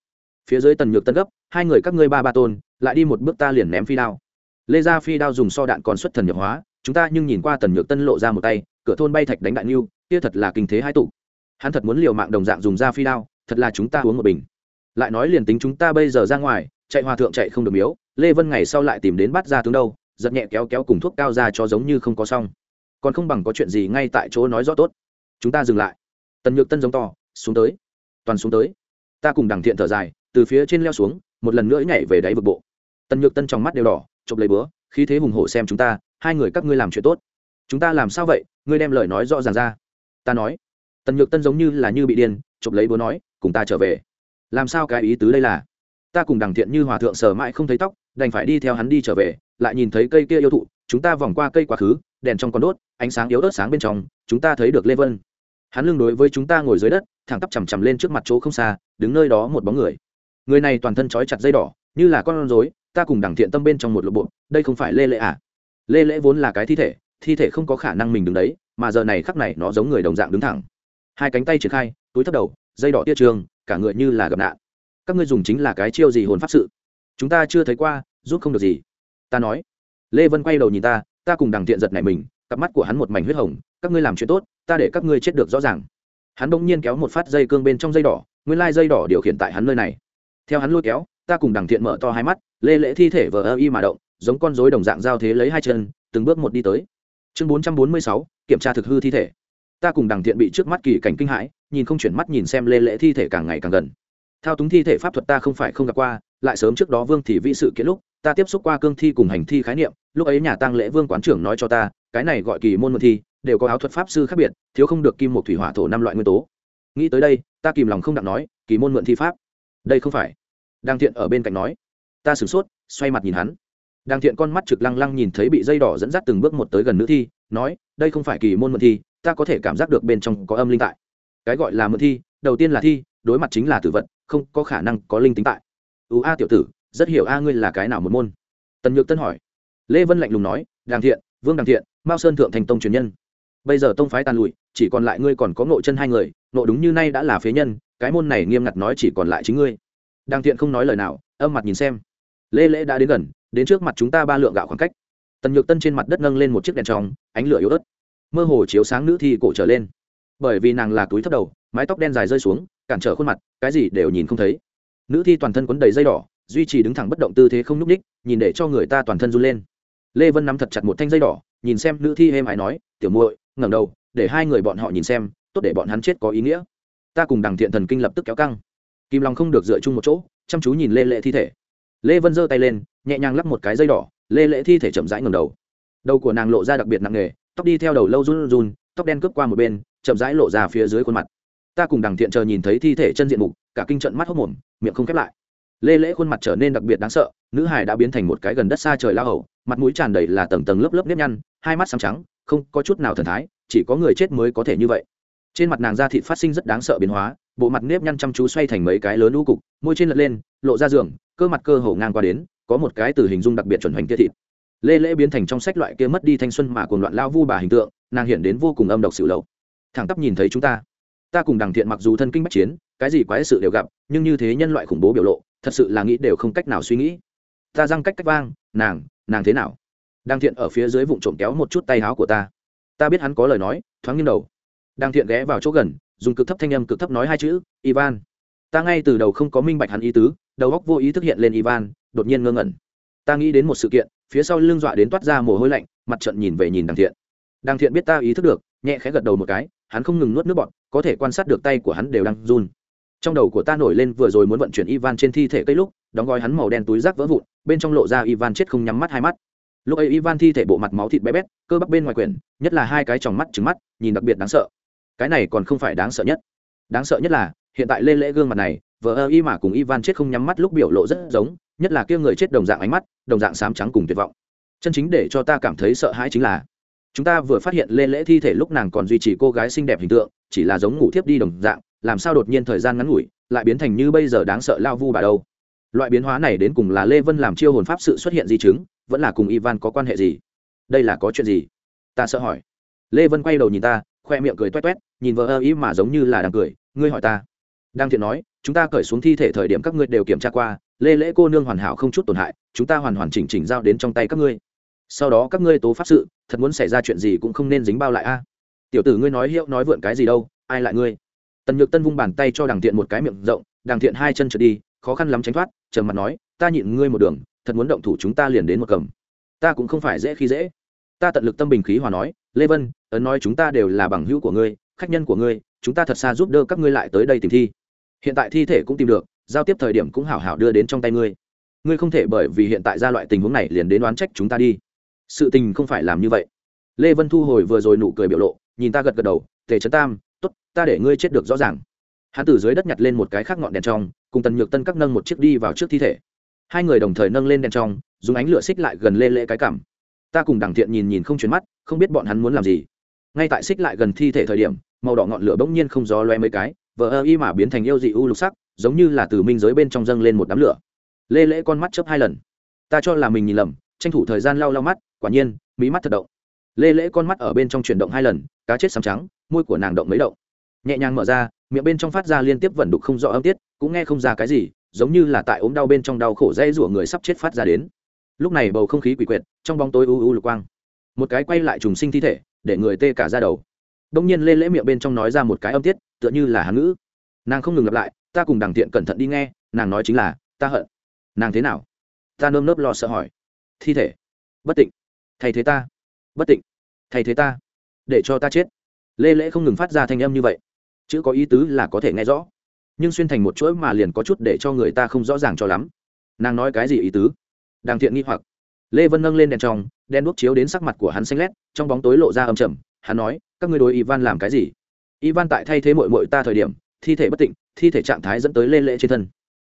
Phía dưới tần nhược tân gấp, hai người các ngươi ba ba tôn, lại đi một bước ta liền ném phi đao. Lê gia phi đao dùng so đạn còn xuất thần nhập hóa, chúng ta nhưng nhìn qua tần nhược tân lộ ra một tay, cửa thôn bay thạch đánh đại niu kia thật là kinh thế hai tụ. Hắn thật muốn liều mạng đồng dạng dùng ra phi đao, thật là chúng ta uống một bình. Lại nói liền tính chúng ta bây giờ ra ngoài, chạy hòa thượng chạy không được miếu lê vân ngày sau lại tìm đến bắt ra tướng đâu, giật nhẹ kéo kéo cùng thuốc cao ra cho giống như không có xong. Còn không bằng có chuyện gì ngay tại chỗ nói rõ tốt. Chúng ta dừng lại. Tần nhược tân giống to, xuống tới. Toàn xuống tới. Ta cùng đằng thiện thở dài, từ phía trên leo xuống, một lần nữa nhảy về đáy vực bộ. Tần nhược tân trong mắt đều đỏ chộp lấy bữa khí thế hùng hổ xem chúng ta, hai người các ngươi làm chuyện tốt. Chúng ta làm sao vậy? Ngươi đem lời nói rõ ràng ra. Ta nói. Tần nhược tân giống như là như bị điên chộp lấy búa nói, cùng ta trở về. Làm sao cái ý tứ đây là? Ta cùng đằng thiện như hòa thượng sờ mãi không thấy tóc đành phải đi theo hắn đi trở về, lại nhìn thấy cây kia yêu thụ, chúng ta vòng qua cây quá khứ, đèn trong con đốt, ánh sáng yếu ớt sáng bên trong, chúng ta thấy được lê vân. Hắn lưng đối với chúng ta ngồi dưới đất, thẳng tắp chằm chằm lên trước mặt chỗ không xa, đứng nơi đó một bóng người. Người này toàn thân trói chặt dây đỏ, như là con rối, ta cùng đằng thiện tâm bên trong một lộp bộ, đây không phải lê lễ à? Lê lễ vốn là cái thi thể thi thể không có khả năng mình đứng đấy, mà giờ này khắc này nó giống người đồng dạng đứng thẳng. Hai cánh tay triển khai, túi thấp đầu, dây đỏ tia trường, cả người như là gặp nạn. Các ngươi dùng chính là cái chiêu gì hồn pháp sự? Chúng ta chưa thấy qua, giúp không được gì. Ta nói. Lê vân quay đầu nhìn ta ta cùng đằng thiện giật này mình, cặp mắt của hắn một mảnh huyết hồng, các ngươi làm chuyện tốt, ta để các ngươi chết được rõ ràng. Hắn bỗng nhiên kéo một phát dây cương bên trong dây đỏ, nguyên lai dây đỏ điều khiển tại hắn nơi này. Theo hắn lôi kéo, ta cùng đằng thiện mở to hai mắt, lê lễ thi thể vờ ơ y mà động, giống con rối đồng dạng giao thế lấy hai chân, từng bước một đi tới. Chương bốn trăm bốn mươi sáu, kiểm tra thực hư thi thể. Ta cùng đằng thiện bị trước mắt kỳ cảnh kinh hãi, nhìn không chuyển mắt nhìn xem lê lễ thi thể càng ngày càng gần. Thao túng thi thể pháp thuật ta không phải không gặp qua lại sớm trước đó vương thị vị sự kiện lúc, ta tiếp xúc qua cương thi cùng hành thi khái niệm, lúc ấy nhà tăng lễ vương quán trưởng nói cho ta, cái này gọi kỳ môn môn thi, đều có áo thuật pháp sư khác biệt, thiếu không được kim một thủy hỏa thổ năm loại nguyên tố. Nghĩ tới đây, ta kìm lòng không đặng nói, kỳ môn mượn thi pháp. Đây không phải. Đang thiện ở bên cạnh nói. Ta sửng sốt, xoay mặt nhìn hắn. Đang thiện con mắt trực lăng lăng nhìn thấy bị dây đỏ dẫn dắt từng bước một tới gần nữ thi, nói, đây không phải kỳ môn mượn thi, ta có thể cảm giác được bên trong có âm linh tại. Cái gọi là mượn thi, đầu tiên là thi, đối mặt chính là tử vật, không có khả năng có linh tính tại ưu a tiểu tử, rất hiểu a ngươi là cái nào một môn? Tần nhược tân hỏi. Lê vân lạnh lùng nói, đàng thiện, vương đàng thiện, mao sơn thượng thành tông truyền nhân. Bây giờ tông phái tàn lụi, chỉ còn lại ngươi còn có ngộ chân hai người, ngộ đúng như nay đã là phế nhân, cái môn này nghiêm ngặt nói chỉ còn lại chính ngươi. Đàng thiện không nói lời nào, âm mặt nhìn xem. Lê lễ đã đến gần, đến trước mặt chúng ta ba lượng gạo khoảng cách. Tần nhược tân trên mặt đất nâng lên một chiếc đèn tròn ánh lửa yếu ớt. Mơ hồ chiếu sáng nữ thi cổ trở lên. Bởi vì nàng là túi thấp đầu, mái tóc đen dài rơi xuống, cản trở khuôn mặt, cái gì đều nhìn không thấy nữ thi toàn thân quấn đầy dây đỏ, duy trì đứng thẳng bất động tư thế không n ú c ních nhìn để cho người ta toàn thân run lên. Lê vân nắm thật chặt một thanh dây đỏ, nhìn xem nữ thi êm ái nói, tiểu muội, ngẩng đầu, để hai người bọn họ nhìn xem, tốt để bọn hắn chết có ý nghĩa. Ta cùng đằng thiện thần kinh lập tức kéo căng. Kim long không được dựa chung một chỗ, chăm chú nhìn lê lệ thi thể. Lê vân giơ tay lên, nhẹ nhàng lắp một cái dây đỏ, lê lệ thi thể chậm rãi ngầm đầu. Đầu của nàng lộ ra đặc biệt nặng nề, tóc đi theo đầu lâu run run, tóc đen cướp qua một bên, chậm rãi lộ ra phía dưới khuôn mặt. Ta cùng đằng thiện chờ nhìn thấy thi thể chân diện mục cả kinh trận mắt hốc mồm, miệng không khép lại. Lê lễ khuôn mặt trở nên đặc biệt đáng sợ, nữ hải đã biến thành một cái gần đất xa trời lao hầu, mặt mũi tràn đầy là tầng tầng lớp lớp nếp nhăn, hai mắt xám trắng, không có chút nào thần thái, chỉ có người chết mới có thể như vậy. Trên mặt nàng da thịt phát sinh rất đáng sợ biến hóa, bộ mặt nếp nhăn chăm chú xoay thành mấy cái lớn u cục, môi trên lật lên, lộ ra giường, cơ mặt cơ hồ ngang qua đến, có một cái từ hình dung đặc biệt chuẩn hoành kia thịt. Lê lễ biến thành trong sách loại kia mất đi thanh xuân mà cuồng loạn lao vu bà hình tượng, nàng hiện đến vô cùng âm độc xỉu lậu. Thẳng tắp nhìn thấy chúng ta. Ta cùng đằng thiện mặc dù thân kinh bách chiến cái gì quái sự đều gặp, nhưng như thế nhân loại khủng bố biểu lộ, thật sự là nghĩ đều không cách nào suy nghĩ. Ta răng cách cách vang, nàng nàng thế nào? Đang thiện ở phía dưới vụ trộm kéo một chút tay áo của ta. Ta biết hắn có lời nói, thoáng nghiêng đầu. Đang thiện ghé vào chỗ gần, dùng cực thấp thanh âm cực thấp nói hai chữ, ivan. Ta ngay từ đầu không có minh bạch hắn ý tứ, đầu óc vô ý thức hiện lên ivan, đột nhiên ngơ ngẩn. Ta nghĩ đến một sự kiện, phía sau lưng dọa đến toát ra mồ hôi lạnh, mặt trận nhìn về nhìn đằng thiện. Đằng thiện biết ta ý thức được, nhẹ khẽ gật đầu một cái, hắn không ngừng nuốt nước bọt, có thể quan sát được tay của hắn đều đang run trong đầu của ta nổi lên vừa rồi muốn vận chuyển ivan trên thi thể cây lúc, đóng gói hắn màu đen túi rác vỡ vụn, bên trong lộ ra ivan chết không nhắm mắt hai mắt. Lúc ấy ivan thi thể bộ mặt máu thịt bé bét, cơ bắp bên ngoài quyển, nhất là hai cái tròng mắt trứng mắt, nhìn đặc biệt đáng sợ. Cái này còn không phải đáng sợ nhất. Đáng sợ nhất là, hiện tại lê lễ gương mặt này vợ ơ y mà cùng ivan chết không nhắm mắt lúc biểu lộ rất giống, nhất là kia người chết đồng dạng ánh mắt, đồng dạng xám trắng cùng tuyệt vọng. Chân chính để cho ta cảm thấy sợ hãi chính là, chúng ta vừa phát hiện lê lễ thi thể lúc nàng còn duy trì cô gái xinh đẹp hình tượng, chỉ là giống ngủ thiếp đi đồng dạng làm sao đột nhiên thời gian ngắn ngủi, lại biến thành như bây giờ đáng sợ lao vu bà đâu. Loại biến hóa này đến cùng là lê vân làm chiêu hồn pháp sự xuất hiện di chứng, vẫn là cùng ivan có quan hệ gì? Đây là có chuyện gì? Ta sợ hỏi. Lê vân quay đầu nhìn ta, khoe miệng cười toét toét, nhìn vợ ơ ý mà giống như là đang cười, ngươi hỏi ta. Đang thiện nói, chúng ta cởi xuống thi thể thời điểm các ngươi đều kiểm tra qua, lê lễ cô nương hoàn hảo không chút tổn hại, chúng ta hoàn hoàn chỉnh chỉnh giao đến trong tay các ngươi. Sau đó các ngươi tố pháp sự, thật muốn xảy ra chuyện gì cũng không nên dính bao lại a. Tiểu tử ngươi nói hiệu nói vượn cái gì đâu, ai lại ngươi? Tần nhược tân vung bàn tay cho đằng thiện một cái miệng rộng, đằng thiện hai chân trượt đi, khó khăn lắm tránh thoát, trầm mặt nói, ta nhịn ngươi một đường, thật muốn động thủ chúng ta liền đến một cầm. Ta cũng không phải dễ khi dễ. Ta tận lực tâm bình khí hòa nói, lê vân, ấn nói chúng ta đều là bằng hữu của ngươi, khách nhân của ngươi, chúng ta thật xa giúp đỡ các ngươi lại tới đây tìm thi. Hiện tại thi thể cũng tìm được, giao tiếp thời điểm cũng hảo hảo đưa đến trong tay ngươi. Ngươi không thể bởi vì hiện tại ra loại tình huống này liền đến oán trách chúng ta đi. Sự tình không phải làm như vậy. Lê vân thu hồi vừa rồi nụ cười biểu lộ, nhìn ta gật gật đầu, tề trấn tam ta để ngươi chết được rõ ràng. Hắn từ dưới đất nhặt lên một cái khác ngọn đèn trong, cùng tần nhược tân các nâng một chiếc đi vào trước thi thể. Hai người đồng thời nâng lên đèn trong, dùng ánh lửa xích lại gần lê lễ cái cảm. Ta cùng đằng thiện nhìn nhìn không chuyển mắt, không biết bọn hắn muốn làm gì. Ngay tại xích lại gần thi thể thời điểm, màu đỏ ngọn lửa bỗng nhiên không gió loe mấy cái, vờ ơ y mà biến thành yêu dị u lục sắc, giống như là từ minh giới bên trong dâng lên một đám lửa. Lê lễ con mắt chớp hai lần. Ta cho là mình nhìn lầm, tranh thủ thời gian lau lau mắt, quả nhiên, mí mắt thật động. Lê lễ con mắt ở bên trong chuyển động hai lần, cá chết sắm trắng, môi của nàng động mấy động nhẹ nhàng mở ra, miệng bên trong phát ra liên tiếp vẩn đục không rõ âm tiết, cũng nghe không ra cái gì, giống như là tại ốm đau bên trong đau khổ dây rủa người sắp chết phát ra đến. Lúc này bầu không khí quỷ quyệt, trong bóng tối u u lục quang. Một cái quay lại trùng sinh thi thể, để người tê cả ra đầu. Đông nhiên lê lễ miệng bên trong nói ra một cái âm tiết, tựa như là hán ngữ. Nàng không ngừng lặp lại, ta cùng đằng tiện cẩn thận đi nghe, nàng nói chính là, ta hận. Nàng thế nào? Ta nơm nớp lo sợ hỏi. Thi thể. Bất tịnh. Thay thế ta. Bất tịnh. Thay thế ta. Để cho ta chết. Lê lễ không ngừng phát ra thanh âm như vậy chữ có ý tứ là có thể nghe rõ. Nhưng xuyên thành một chuỗi mà liền có chút để cho người ta không rõ ràng cho lắm. Nàng nói cái gì ý tứ? Đang thiện nghi hoặc. Lê vân nâng lên đèn trong đen đuốc chiếu đến sắc mặt của hắn xanh lét, trong bóng tối lộ ra âm trầm. Hắn nói, các ngươi đối ivan làm cái gì? Ivan tại thay thế mội mội ta thời điểm, thi thể bất tịnh, thi thể trạng thái dẫn tới lê lễ trên thân.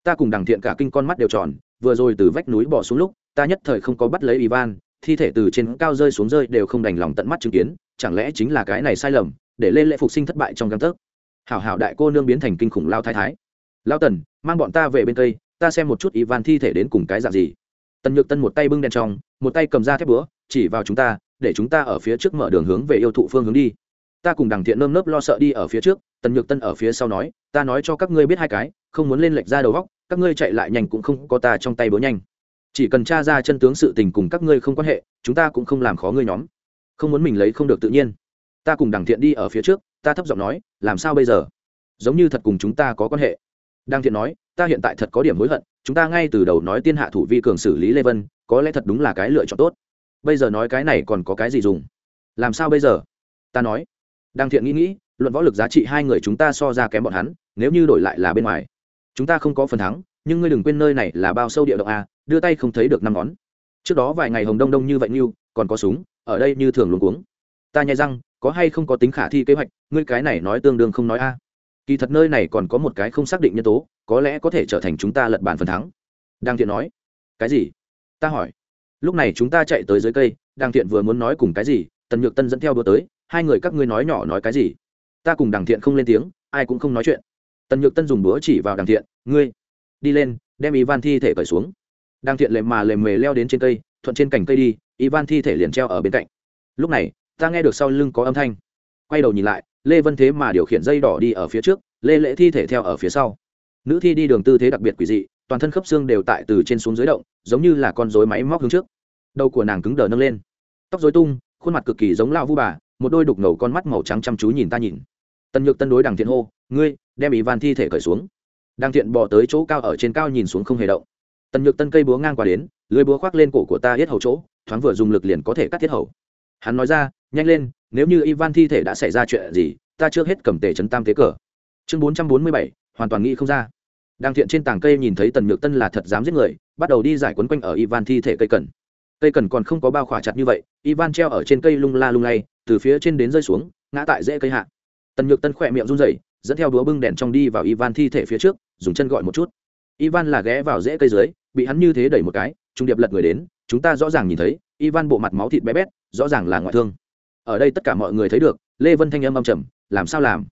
Ta cùng đằng thiện cả kinh con mắt đều tròn, vừa rồi từ vách núi bỏ xuống lúc, ta nhất thời không có bắt lấy ivan, thi thể từ trên cao rơi xuống rơi đều không đành lòng tận mắt chứng kiến, chẳng lẽ chính là cái này sai lầm, để lê lễ phục sinh thất bại trong găng tấc? Hảo hảo đại cô nương biến thành kinh khủng lao thái thái. Lao tần mang bọn ta về bên tây, ta xem một chút ivan thi thể đến cùng cái dạng gì. Tần nhược tân một tay bưng đèn trong một tay cầm ra thép búa chỉ vào chúng ta để chúng ta ở phía trước mở đường hướng về yêu thụ phương hướng đi. Ta cùng đằng thiện nơm nớp lo sợ đi ở phía trước tần nhược tân ở phía sau nói ta nói cho các ngươi biết hai cái không muốn lên lệch ra đầu góc các ngươi chạy lại nhanh cũng không có ta trong tay búa nhanh. Chỉ cần tra ra chân tướng sự tình cùng các ngươi không quan hệ chúng ta cũng không làm khó ngươi nhóm. Không muốn mình lấy không được tự nhiên. Ta cùng đằng thiện đi ở phía trước ta thấp giọng nói, làm sao bây giờ? Giống như thật cùng chúng ta có quan hệ. Đăng thiện nói, ta hiện tại thật có điểm hối hận, chúng ta ngay từ đầu nói tiên hạ thủ vi cường xử lý lê vân, có lẽ thật đúng là cái lựa chọn tốt. Bây giờ nói cái này còn có cái gì dùng? Làm sao bây giờ? Ta nói. Đăng thiện nghĩ nghĩ, luận võ lực giá trị hai người chúng ta so ra kém bọn hắn, nếu như đổi lại là bên ngoài. Chúng ta không có phần thắng, nhưng ngươi đừng quên nơi này là bao sâu địa động a, đưa tay không thấy được năm ngón. Trước đó vài ngày hồng đông đông như vậy như, còn có súng, ở đây như thường luống cuống. Ta nhai răng có hay không có tính khả thi kế hoạch, ngươi cái này nói tương đương không nói a. Kỳ thật nơi này còn có một cái không xác định nhân tố, có lẽ có thể trở thành chúng ta lật bàn phần thắng. Đang thiện nói. Cái gì? Ta hỏi. Lúc này chúng ta chạy tới dưới cây đang thiện vừa muốn nói cùng cái gì, tần nhược tân dẫn theo đua tới, hai người các ngươi nói nhỏ nói cái gì? Ta cùng đằng thiện không lên tiếng, ai cũng không nói chuyện. Tần nhược tân dùng búa chỉ vào đằng thiện, ngươi, đi lên, đem ivan thi thể cởi xuống. Đằng thiện lệ mà lề mề leo đến trên cây, thuận trên cành cây đi, ivan thi thể liền treo ở bên cạnh. Lúc này ta nghe được sau lưng có âm thanh. Quay đầu nhìn lại, lê vân thế mà điều khiển dây đỏ đi ở phía trước, lê lễ thi thể theo ở phía sau. Nữ thi đi đường tư thế đặc biệt quỷ dị, toàn thân khớp xương đều tại từ trên xuống dưới động, giống như là con dối máy móc hướng trước. Đầu của nàng cứng đờ nâng lên. Tóc dối tung, khuôn mặt cực kỳ giống lao vu bà, một đôi đục ngầu con mắt màu trắng chăm chú nhìn ta nhìn. Tần nhược tân đối đằng thiện hô, ngươi, đem ý van thi thể cởi xuống. Đằng thiện bỏ tới chỗ cao ở trên cao nhìn xuống không hề động. Tần nhược tân cây búa ngang qua đến, lưới búa khoác lên cổ của ta hết hầu chỗ, thoáng vừa dùng lực liền có thể cắt thiết hầu hắn nói ra, nhanh lên, nếu như ivan thi thể đã xảy ra chuyện gì, ta trước hết cầm tề chấn tam thế cờ. Chương bốn trăm bốn mươi bảy, hoàn toàn nghĩ không ra. Đang thiện trên tảng cây nhìn thấy tần nhược tân là thật dám giết người, bắt đầu đi giải quấn quanh ở ivan thi thể cây cần. Cây cần còn không có bao khỏa chặt như vậy, ivan treo ở trên cây lung la lung lay, từ phía trên đến rơi xuống, ngã tại rễ cây hạ. Tần nhược tân khỏe miệng run rẩy, dẫn theo đũa bưng đèn trong đi vào ivan thi thể phía trước, dùng chân gọi một chút. Ivan là ghé vào rễ cây dưới, bị hắn như thế đẩy một cái, trung điệp lật người đến, chúng ta rõ ràng nhìn thấy ivan bộ mặt máu thịt bé bét, rõ ràng là ngoại thương. Ở đây tất cả mọi người thấy được, lê vân thanh âm âm trầm, làm sao làm?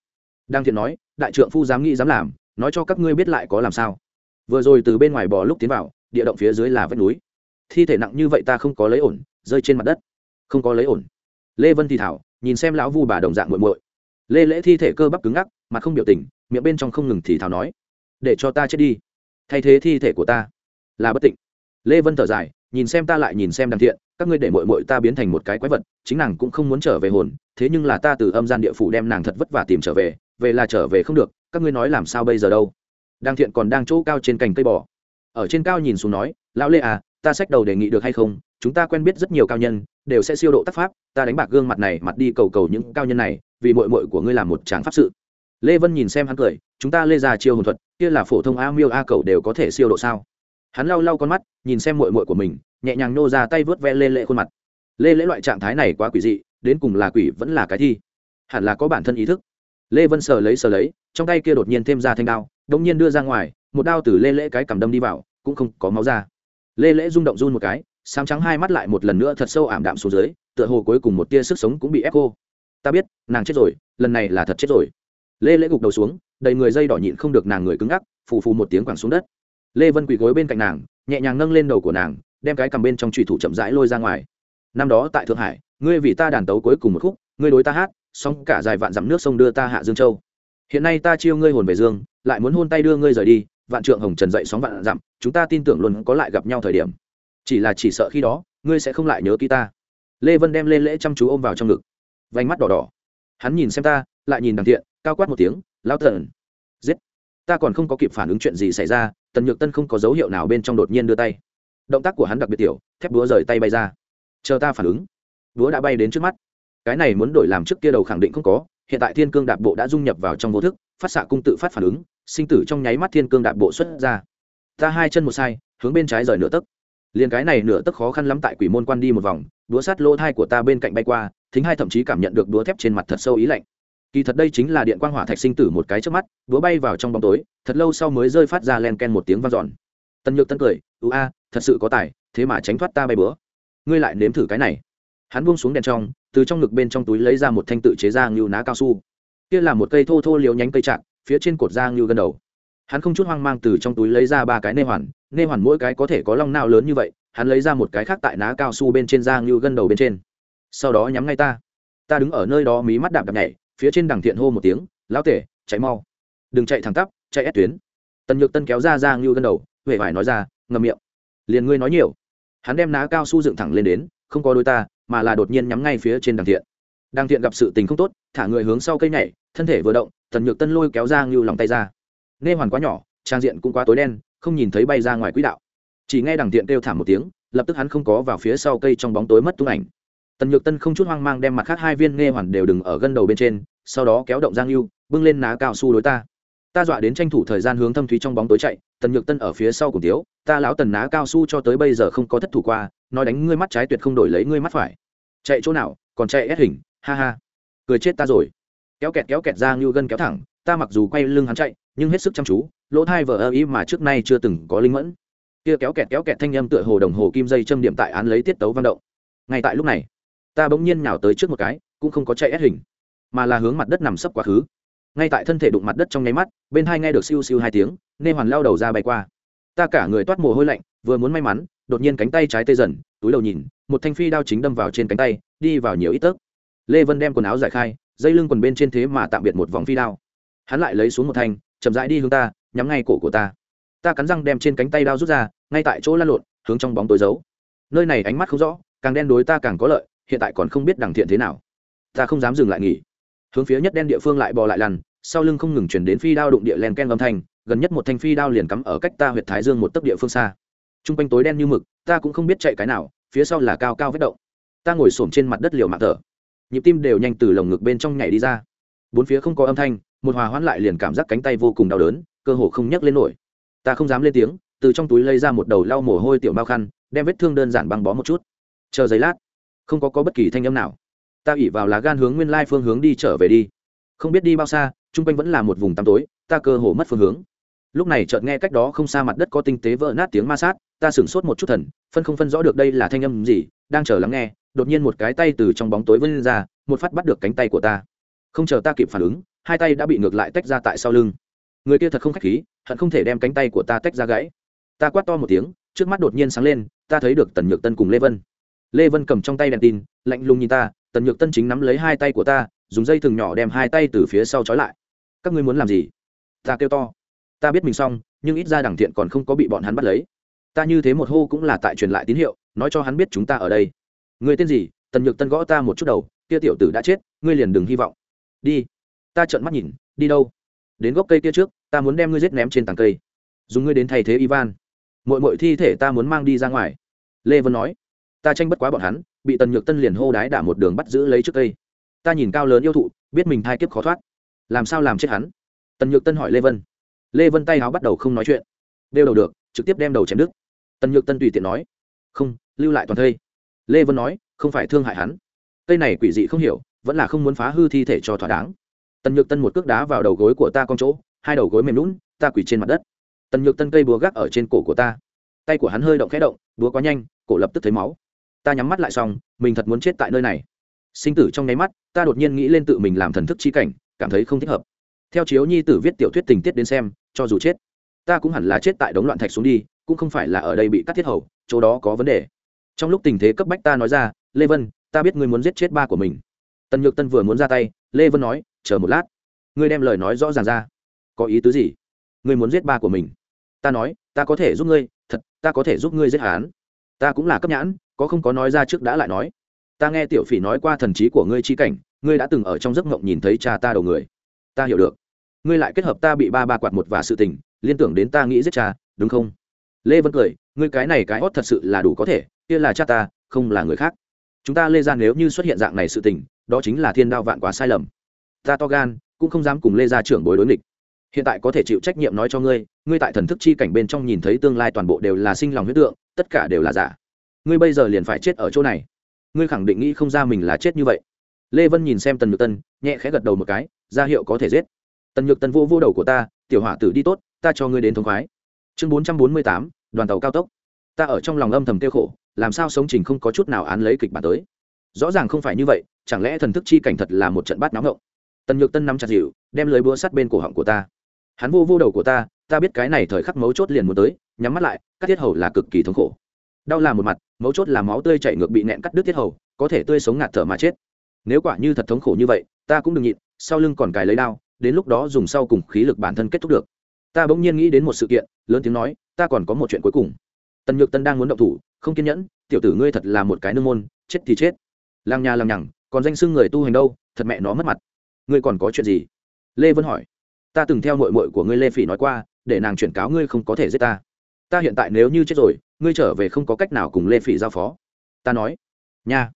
Đang thiện nói, đại trượng phu dám nghĩ dám làm, nói cho các ngươi biết lại có làm sao. Vừa rồi từ bên ngoài bò lúc tiến vào, địa động phía dưới là vách núi. Thi thể nặng như vậy ta không có lấy ổn, rơi trên mặt đất. Không có lấy ổn. Lê vân thì thảo, nhìn xem lão vu bà đồng dạng muội muội. Lê lễ thi thể cơ bắp cứng ngắc, mặt không biểu tình, miệng bên trong không ngừng thì thảo nói, để cho ta chết đi. Thay thế thi thể của ta. Là bất tịnh. Lê vân thở dài nhìn xem ta lại nhìn xem đằng thiện, các ngươi để mội mội ta biến thành một cái quái vật, chính nàng cũng không muốn trở về hồn, thế nhưng là ta từ âm gian địa phủ đem nàng thật vất vả tìm trở về về là trở về không được, các ngươi nói làm sao bây giờ đâu? Đằng thiện còn đang chỗ cao trên cành cây bò. Ở trên cao nhìn xuống nói, lão lê à ta xách đầu đề nghị được hay không? Chúng ta quen biết rất nhiều cao nhân, đều sẽ siêu độ tác pháp, ta đánh bạc gương mặt này, mặt đi cầu cầu những cao nhân này, vì mội mội của ngươi làm một tráng pháp sự. Lê vân nhìn xem hắn cười, chúng ta lê ra chiêu hồn thuật, kia là phổ thông a miêu a cầu đều có thể siêu độ sao? Hắn lau lau con mắt, nhìn xem mội mội của mình, nhẹ nhàng nô ra tay vớt ve lê lệ khuôn mặt. Lê lễ loại trạng thái này quá quỷ dị, đến cùng là quỷ vẫn là cái thi? Hẳn là có bản thân ý thức. Lê vân sờ lấy sờ lấy, trong tay kia đột nhiên thêm ra thanh đao đ ỗ n g nhiên đưa ra ngoài, một đao từ lê lễ cái cầm đâm đi vào, cũng không có máu ra. Lê lễ rung động run một cái sáng trắng hai mắt lại một lần nữa thật sâu ảm đạm xuống dưới, tựa hồ cuối cùng một tia sức sống cũng bị ép cô ta biết, nàng chết rồi, lần này là thật chết rồi. Lê lễ gục đầu xuống, đầy người dây đỏ nhịn không được nàng người cứng ngắc, phù phù một tiếng quẳng xuống đất lê vân quỳ gối bên cạnh nàng nhẹ nhàng nâng lên đầu của nàng đem cái cầm bên trong trùy thủ chậm rãi lôi ra ngoài. Năm đó tại thượng hải ngươi vì ta đàn tấu cuối cùng một khúc ngươi đối ta hát xong cả dài vạn dặm nước sông đưa ta hạ dương châu. Hiện nay ta chiêu ngươi hồn về dương lại muốn hôn tay đưa ngươi rời đi vạn trượng hồng trần dậy sóng vạn dặm chúng ta tin tưởng luôn có lại gặp nhau thời điểm. Chỉ là chỉ sợ khi đó ngươi sẽ không lại nhớ ký ta. Lê vân đem lên lễ chăm chú ôm vào trong ngực. Vành mắt đỏ đỏ. Hắn nhìn xem ta lại nhìn đằng thiện, cao quát một tiếng lao thần ta còn không có kịp phản ứng chuyện gì xảy ra, tần nhược tân không có dấu hiệu nào bên trong đột nhiên đưa tay. Động tác của hắn đặc biệt tiểu, thép búa rời tay bay ra. Chờ ta phản ứng. Búa đã bay đến trước mắt. Cái này muốn đổi làm trước kia đầu khẳng định không có, hiện tại thiên cương đạp bộ đã dung nhập vào trong vô thức, phát xạ cung tự phát phản ứng, sinh tử trong nháy mắt thiên cương đạp bộ xuất ra. Ta hai chân một sai, hướng bên trái rời nửa tấc. Liền cái này nửa tấc khó khăn lắm tại quỷ môn quan đi một vòng đũa sát lỗ thai của ta bên cạnh bay qua, thính hai thậm chí cảm nhận được đũa thép trên mặt thật sâu ý lạnh kỳ thật đây chính là điện quang hỏa thạch sinh tử một cái trước mắt đũa bay vào trong bóng tối, thật lâu sau mới rơi phát ra len ken một tiếng vang dọn. Tân nhược tân cười ưu a, thật sự có tài, thế mà tránh thoát ta bay bữa ngươi lại nếm thử cái này. Hắn buông xuống đèn trong, từ trong ngực bên trong túi lấy ra một thanh tự chế ra ngưu ná cao su. Kia là một cây thô thô liều nhánh cây chạc phía trên cột da ngưu gần đầu. Hắn không chút hoang mang từ trong túi lấy ra ba cái nê hoàn nê hoàn mỗi cái có thể có long nao lớn như vậy, hắn lấy ra một cái khác tại ná cao su bên trên da ngưu gân đầu bên trên. Sau đó nhắm ngay ta. Ta đứng ở nơi đó mí mắt đạp đạp nhảy phía trên đằng thiện hô một tiếng, lão tể, chạy mau. Đừng chạy thẳng tắp, chạy ép tuyến. Tần nhược tân kéo ra ra ngưu gân đầu huệ vải nói ra ngầm miệng. Liền ngươi nói nhiều. Hắn đem ná cao su dựng thẳng lên đến, không có đôi ta, mà là đột nhiên nhắm ngay phía trên đằng thiện. Đằng thiện gặp sự tình không tốt, thả người hướng sau cây nhảy, thân thể vừa động, tần nhược tân lôi kéo ra ngưu lòng tay ra. Nghe hoàn quá nhỏ, trang diện cũng quá tối đen, không nhìn thấy bay ra ngoài quỹ đạo. Chỉ nghe đằng thiện kêu thảm một tiếng, lập tức hắn không có vào phía sau cây trong bóng tối mất tung ảnh tần nhược tân không chút hoang mang đem mặt khác hai viên nghe hoàn đều đừng ở gân đầu bên trên, sau đó kéo động giang lưu bưng lên ná cao su đối ta. Ta dọa đến tranh thủ thời gian hướng thâm thúy trong bóng tối chạy, tần nhược tân ở phía sau cùng tiếu, ta lão tần ná cao su cho tới bây giờ không có thất thủ qua, nói đánh ngươi mắt trái tuyệt không đổi lấy ngươi mắt phải. Chạy chỗ nào, còn chạy ép hình, ha ha. Cười chết ta rồi. Kéo kẹt kéo kẹt ra như gân kéo thẳng, ta mặc dù quay lưng hắn chạy, nhưng hết sức chăm chú, lỗ thai vờ ơ ý mà trước nay chưa từng có linh mẫn. Kia kéo kẹt kéo kẹt thanh âm tựa hồ đồng hồ kim dây châm điểm tại án lấy tiết tấu văn động. Ngay tại lúc này ta bỗng nhiên nhào tới trước một cái, cũng không có chạy ép hình, mà là hướng mặt đất nằm sấp quá khứ. Ngay tại thân thể đụng mặt đất trong nháy mắt, bên hai nghe được siêu siêu hai tiếng nên hoàn lao đầu ra bay qua. Ta cả người toát mồ hôi lạnh, vừa muốn may mắn, đột nhiên cánh tay trái tê dần, túi đầu nhìn, một thanh phi đao chính đâm vào trên cánh tay, đi vào nhiều ít tấc. Lê vân đem quần áo giải khai, dây lưng quần bên trên thế mà tạm biệt một vòng phi đao. Hắn lại lấy xuống một thanh, chậm rãi đi hướng ta, nhắm ngay cổ của ta. Ta cắn răng đem trên cánh tay đao rút ra, ngay tại chỗ lăn lộn, hướng trong bóng tối giấu. Nơi này ánh mắt không rõ, càng đen đối ta càng có lợi hiện tại còn không biết đằng thiện thế nào. Ta không dám dừng lại nghỉ. Hướng phía nhất đen địa phương lại bò lại lăn, sau lưng không ngừng chuyển đến phi đao đụng địa len ken âm thanh, gần nhất một thanh phi đao liền cắm ở cách ta huyệt thái dương một tấc địa phương xa. T r u n g quanh tối đen như mực, ta cũng không biết chạy cái nào, phía sau là cao cao vết động. Ta ngồi s trên mặt đất liều mạng thở. Nhịp tim đều nhanh từ lồng ngực bên trong nhảy đi ra. Bốn phía không có âm thanh, một hòa hoãn lại liền cảm giác cánh tay vô cùng đau đớn, cơ hồ không nhấc lên nổi. Ta không dám lên tiếng, từ trong túi lấy ra một đầu lau mồ hôi tiểu bao khăn, đem vết thương đơn giản băng bó một chút. Chờ giấy lát không có, có bất kỳ thanh âm nào. Ta ỉ vào lá gan hướng nguyên lai phương hướng đi trở về đi. Không biết đi bao xa chung quanh vẫn là một vùng tăm tối ta cơ hồ mất phương hướng. Lúc này chợt nghe cách đó không xa mặt đất có tinh tế vỡ nát tiếng ma sát ta sửng sốt một chút thần phân không phân rõ được đây là thanh âm gì đang chờ lắng nghe đột nhiên một cái tay từ trong bóng tối vươn ra một phát bắt được cánh tay của ta. Không chờ ta kịp phản ứng hai tay đã bị ngược lại tách ra tại sau lưng. Người kia thật không khách khí hận không thể đem cánh tay của ta tách ra gãy. Ta quát to một tiếng trước mắt đột nhiên sáng lên ta thấy được tần nhược tân cùng lê vân lê vân cầm trong tay đèn tin, lạnh lùng nhìn ta, tần nhược tân chính nắm lấy hai tay của ta, dùng dây thừng nhỏ đem hai tay từ phía sau trói lại. Các ngươi muốn làm gì? Ta kêu to. Ta biết mình xong, nhưng ít ra đẳng thiện còn không có bị bọn hắn bắt lấy. Ta như thế một hô cũng là tại truyền lại tín hiệu, nói cho hắn biết chúng ta ở đây. Người tên gì? Tần nhược tân gõ ta một chút đầu, kia tiểu tử đã chết, ngươi liền đừng hy vọng. Đi. Ta trợn mắt nhìn, đi đâu? Đến gốc cây kia trước, ta muốn đem ngươi giết ném trên tàng cây. Dùng ngươi đến thay thế ivan. Mọi mọi thi thể ta muốn mang đi ra ngoài. Lê vân nói ta tranh bất quá bọn hắn, bị tần nhược tân liền hô đái đả một đường bắt giữ lấy trước cây ta nhìn cao lớn yêu thụ, biết mình thai kiếp khó thoát. Làm sao làm chết hắn? Tần nhược tân hỏi lê vân. Lê vân tay háo bắt đầu không nói chuyện. Đeo đầu được, trực tiếp đem đầu chém đứt. Tần nhược tân tùy tiện nói. Không, lưu lại toàn thây. Lê vân nói, không phải thương hại hắn. Cây này quỷ dị không hiểu, vẫn là không muốn phá hư thi thể cho thỏa đáng. Tần nhược tân một cước đá vào đầu gối của ta con chỗ, hai đầu gối mềm lún ta quỷ trên mặt đất. Tần nhược tân cây búa gác ở trên cổ của ta. Tay của hắn hơi động khẽ động, búa quá nhanh, cổ lập tức thấy máu ta nhắm mắt lại xong, mình thật muốn chết tại nơi này. Sinh tử trong nháy mắt, ta đột nhiên nghĩ lên tự mình làm thần thức chi cảnh, cảm thấy không thích hợp. Theo chiếu nhi tử viết tiểu thuyết tình tiết đến xem, cho dù chết, ta cũng hẳn là chết tại đống loạn thạch xuống đi, cũng không phải là ở đây bị cắt thiết hầu, chỗ đó có vấn đề. Trong lúc tình thế cấp bách ta nói ra, lê vân, ta biết ngươi muốn giết chết ba của mình. Tần nhược tân vừa muốn ra tay, lê vân nói, chờ một lát, ngươi đem lời nói rõ ràng ra. Có ý tứ gì? Ngươi muốn giết ba của mình? Ta nói, ta có thể giúp ngươi, thật, ta có thể giúp ngươi giết hán ta cũng là cấp nhãn có không có nói ra trước đã lại nói. Ta nghe tiểu phỉ nói qua thần trí của ngươi chi cảnh, ngươi đã từng ở trong giấc mộng nhìn thấy cha ta đầu người. Ta hiểu được. Ngươi lại kết hợp ta bị ba ba quạt một và sự tình, liên tưởng đến ta nghĩ giết cha, đúng không? Lê vân cười, ngươi cái này cái hót thật sự là đủ có thể, kia là cha ta, không là người khác. Chúng ta lê ra nếu như xuất hiện dạng này sự tình, đó chính là thiên đao vạn quá sai lầm. Ta to gan, cũng không dám cùng lê gia trưởng bối đối nghịch. Hiện tại có thể chịu trách nhiệm nói cho ngươi ngươi tại thần thức chi cảnh bên trong nhìn thấy tương lai toàn bộ đều là sinh lòng huyết tượng, tất cả đều là giả ngươi bây giờ liền phải chết ở chỗ này. Ngươi khẳng định nghĩ không ra mình là chết như vậy. Lê vân nhìn xem tần nhược tân, nhẹ khẽ gật đầu một cái, ra hiệu có thể giết. Tần nhược tân vô vô đầu của ta, tiểu hỏa tử đi tốt, ta cho ngươi đến thống khoái. Chương bốn trăm bốn mươi tám, đoàn tàu cao tốc. Ta ở trong lòng âm thầm tiêu khổ, làm sao sống trình không có chút nào án lấy kịch bản tới. Rõ ràng không phải như vậy, chẳng lẽ thần thức chi cảnh thật là một trận bát náo ngộng tần nhược tân nắm chặt dịu, đem lưới búa sắt bên cổ họng của ta. Hắn vô vô đầu của ta ta biết cái này thời khắc mấu chốt liền muốn tới, nhắm mắt lại, các thiết hầu là cực kỳ thống khổ đau là một mặt, mấu chốt là máu tươi chảy ngược bị nẹn cắt đứt tiết hầu, có thể tươi sống ngạt thở mà chết. Nếu quả như thật thống khổ như vậy, ta cũng đừng nhịn, sau lưng còn cài lấy đao, đến lúc đó dùng sau cùng khí lực bản thân kết thúc được. Ta bỗng nhiên nghĩ đến một sự kiện, lớn tiếng nói, ta còn có một chuyện cuối cùng. Tần nhược tân đang muốn động thủ, không kiên nhẫn, tiểu tử ngươi thật là một cái nương môn, chết thì chết. Làng nhà làng nhằng, còn danh xưng người tu hành đâu, thật mẹ nó mất mặt. Ngươi còn có chuyện gì? Lê vân hỏi. Ta từng theo mội mội của ngươi lê phỉ nói qua, để nàng chuyển cáo ngươi không có thể giết ta. Ta hiện tại nếu như chết rồi ngươi trở về không có cách nào cùng lê phỉ giao phó. Ta nói. Nha.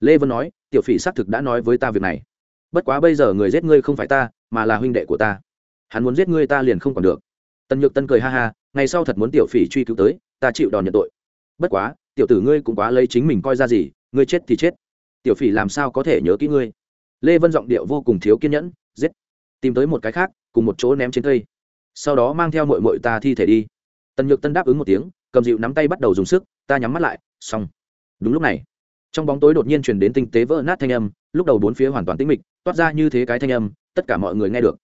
Lê vân nói, tiểu phỉ xác thực đã nói với ta việc này. Bất quá bây giờ người giết ngươi không phải ta, mà là huynh đệ của ta. Hắn muốn giết ngươi ta liền không còn được. Tần nhược tân cười ha ha, ngày sau thật muốn tiểu phỉ truy cứu tới, ta chịu đòn nhận tội. Bất quá, tiểu tử ngươi cũng quá lấy chính mình coi ra gì, ngươi chết thì chết. Tiểu phỉ làm sao có thể nhớ kỹ ngươi? Lê vân giọng điệu vô cùng thiếu kiên nhẫn, giết. Tìm tới một cái khác, cùng một chỗ ném trên cây. Sau đó mang theo mội mội ta thi thể đi tần nhược tân đáp ứng một tiếng, cầm dịu nắm tay bắt đầu dùng sức, ta nhắm mắt lại, xong. Đúng lúc này, trong bóng tối đột nhiên chuyển đến tinh tế vỡ nát thanh âm, lúc đầu bốn phía hoàn toàn tĩnh mịch, toát ra như thế cái thanh âm, tất cả mọi người nghe được.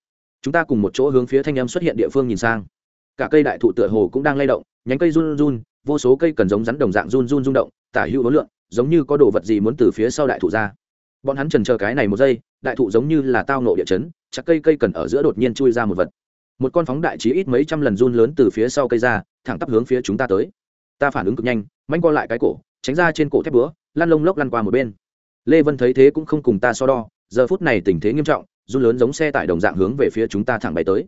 Chúng ta cùng một chỗ hướng phía thanh âm xuất hiện địa phương nhìn sang. Cả cây đại thụ tựa hồ cũng đang lay động, nhánh cây run run, vô số cây cần giống rắn đồng dạng run run rung động, tả hữu hối lượng giống như có đồ vật gì muốn từ phía sau đại thụ ra. Bọn hắn trần chờ cái này một giây, đại thụ giống như là tao nộ địa chấn, chắc cây cây cần ở giữa đột nhiên chui ra một vật một con phóng đại trí ít mấy trăm lần run lớn từ phía sau cây ra, thẳng tắp hướng phía chúng ta tới. Ta phản ứng cực nhanh, manh co lại cái cổ, tránh ra trên cổ thép búa, lăn lông lốc lăn qua một bên. Lê vân thấy thế cũng không cùng ta so đo, giờ phút này tình thế nghiêm trọng, run lớn giống xe tải đồng dạng hướng về phía chúng ta thẳng bay tới.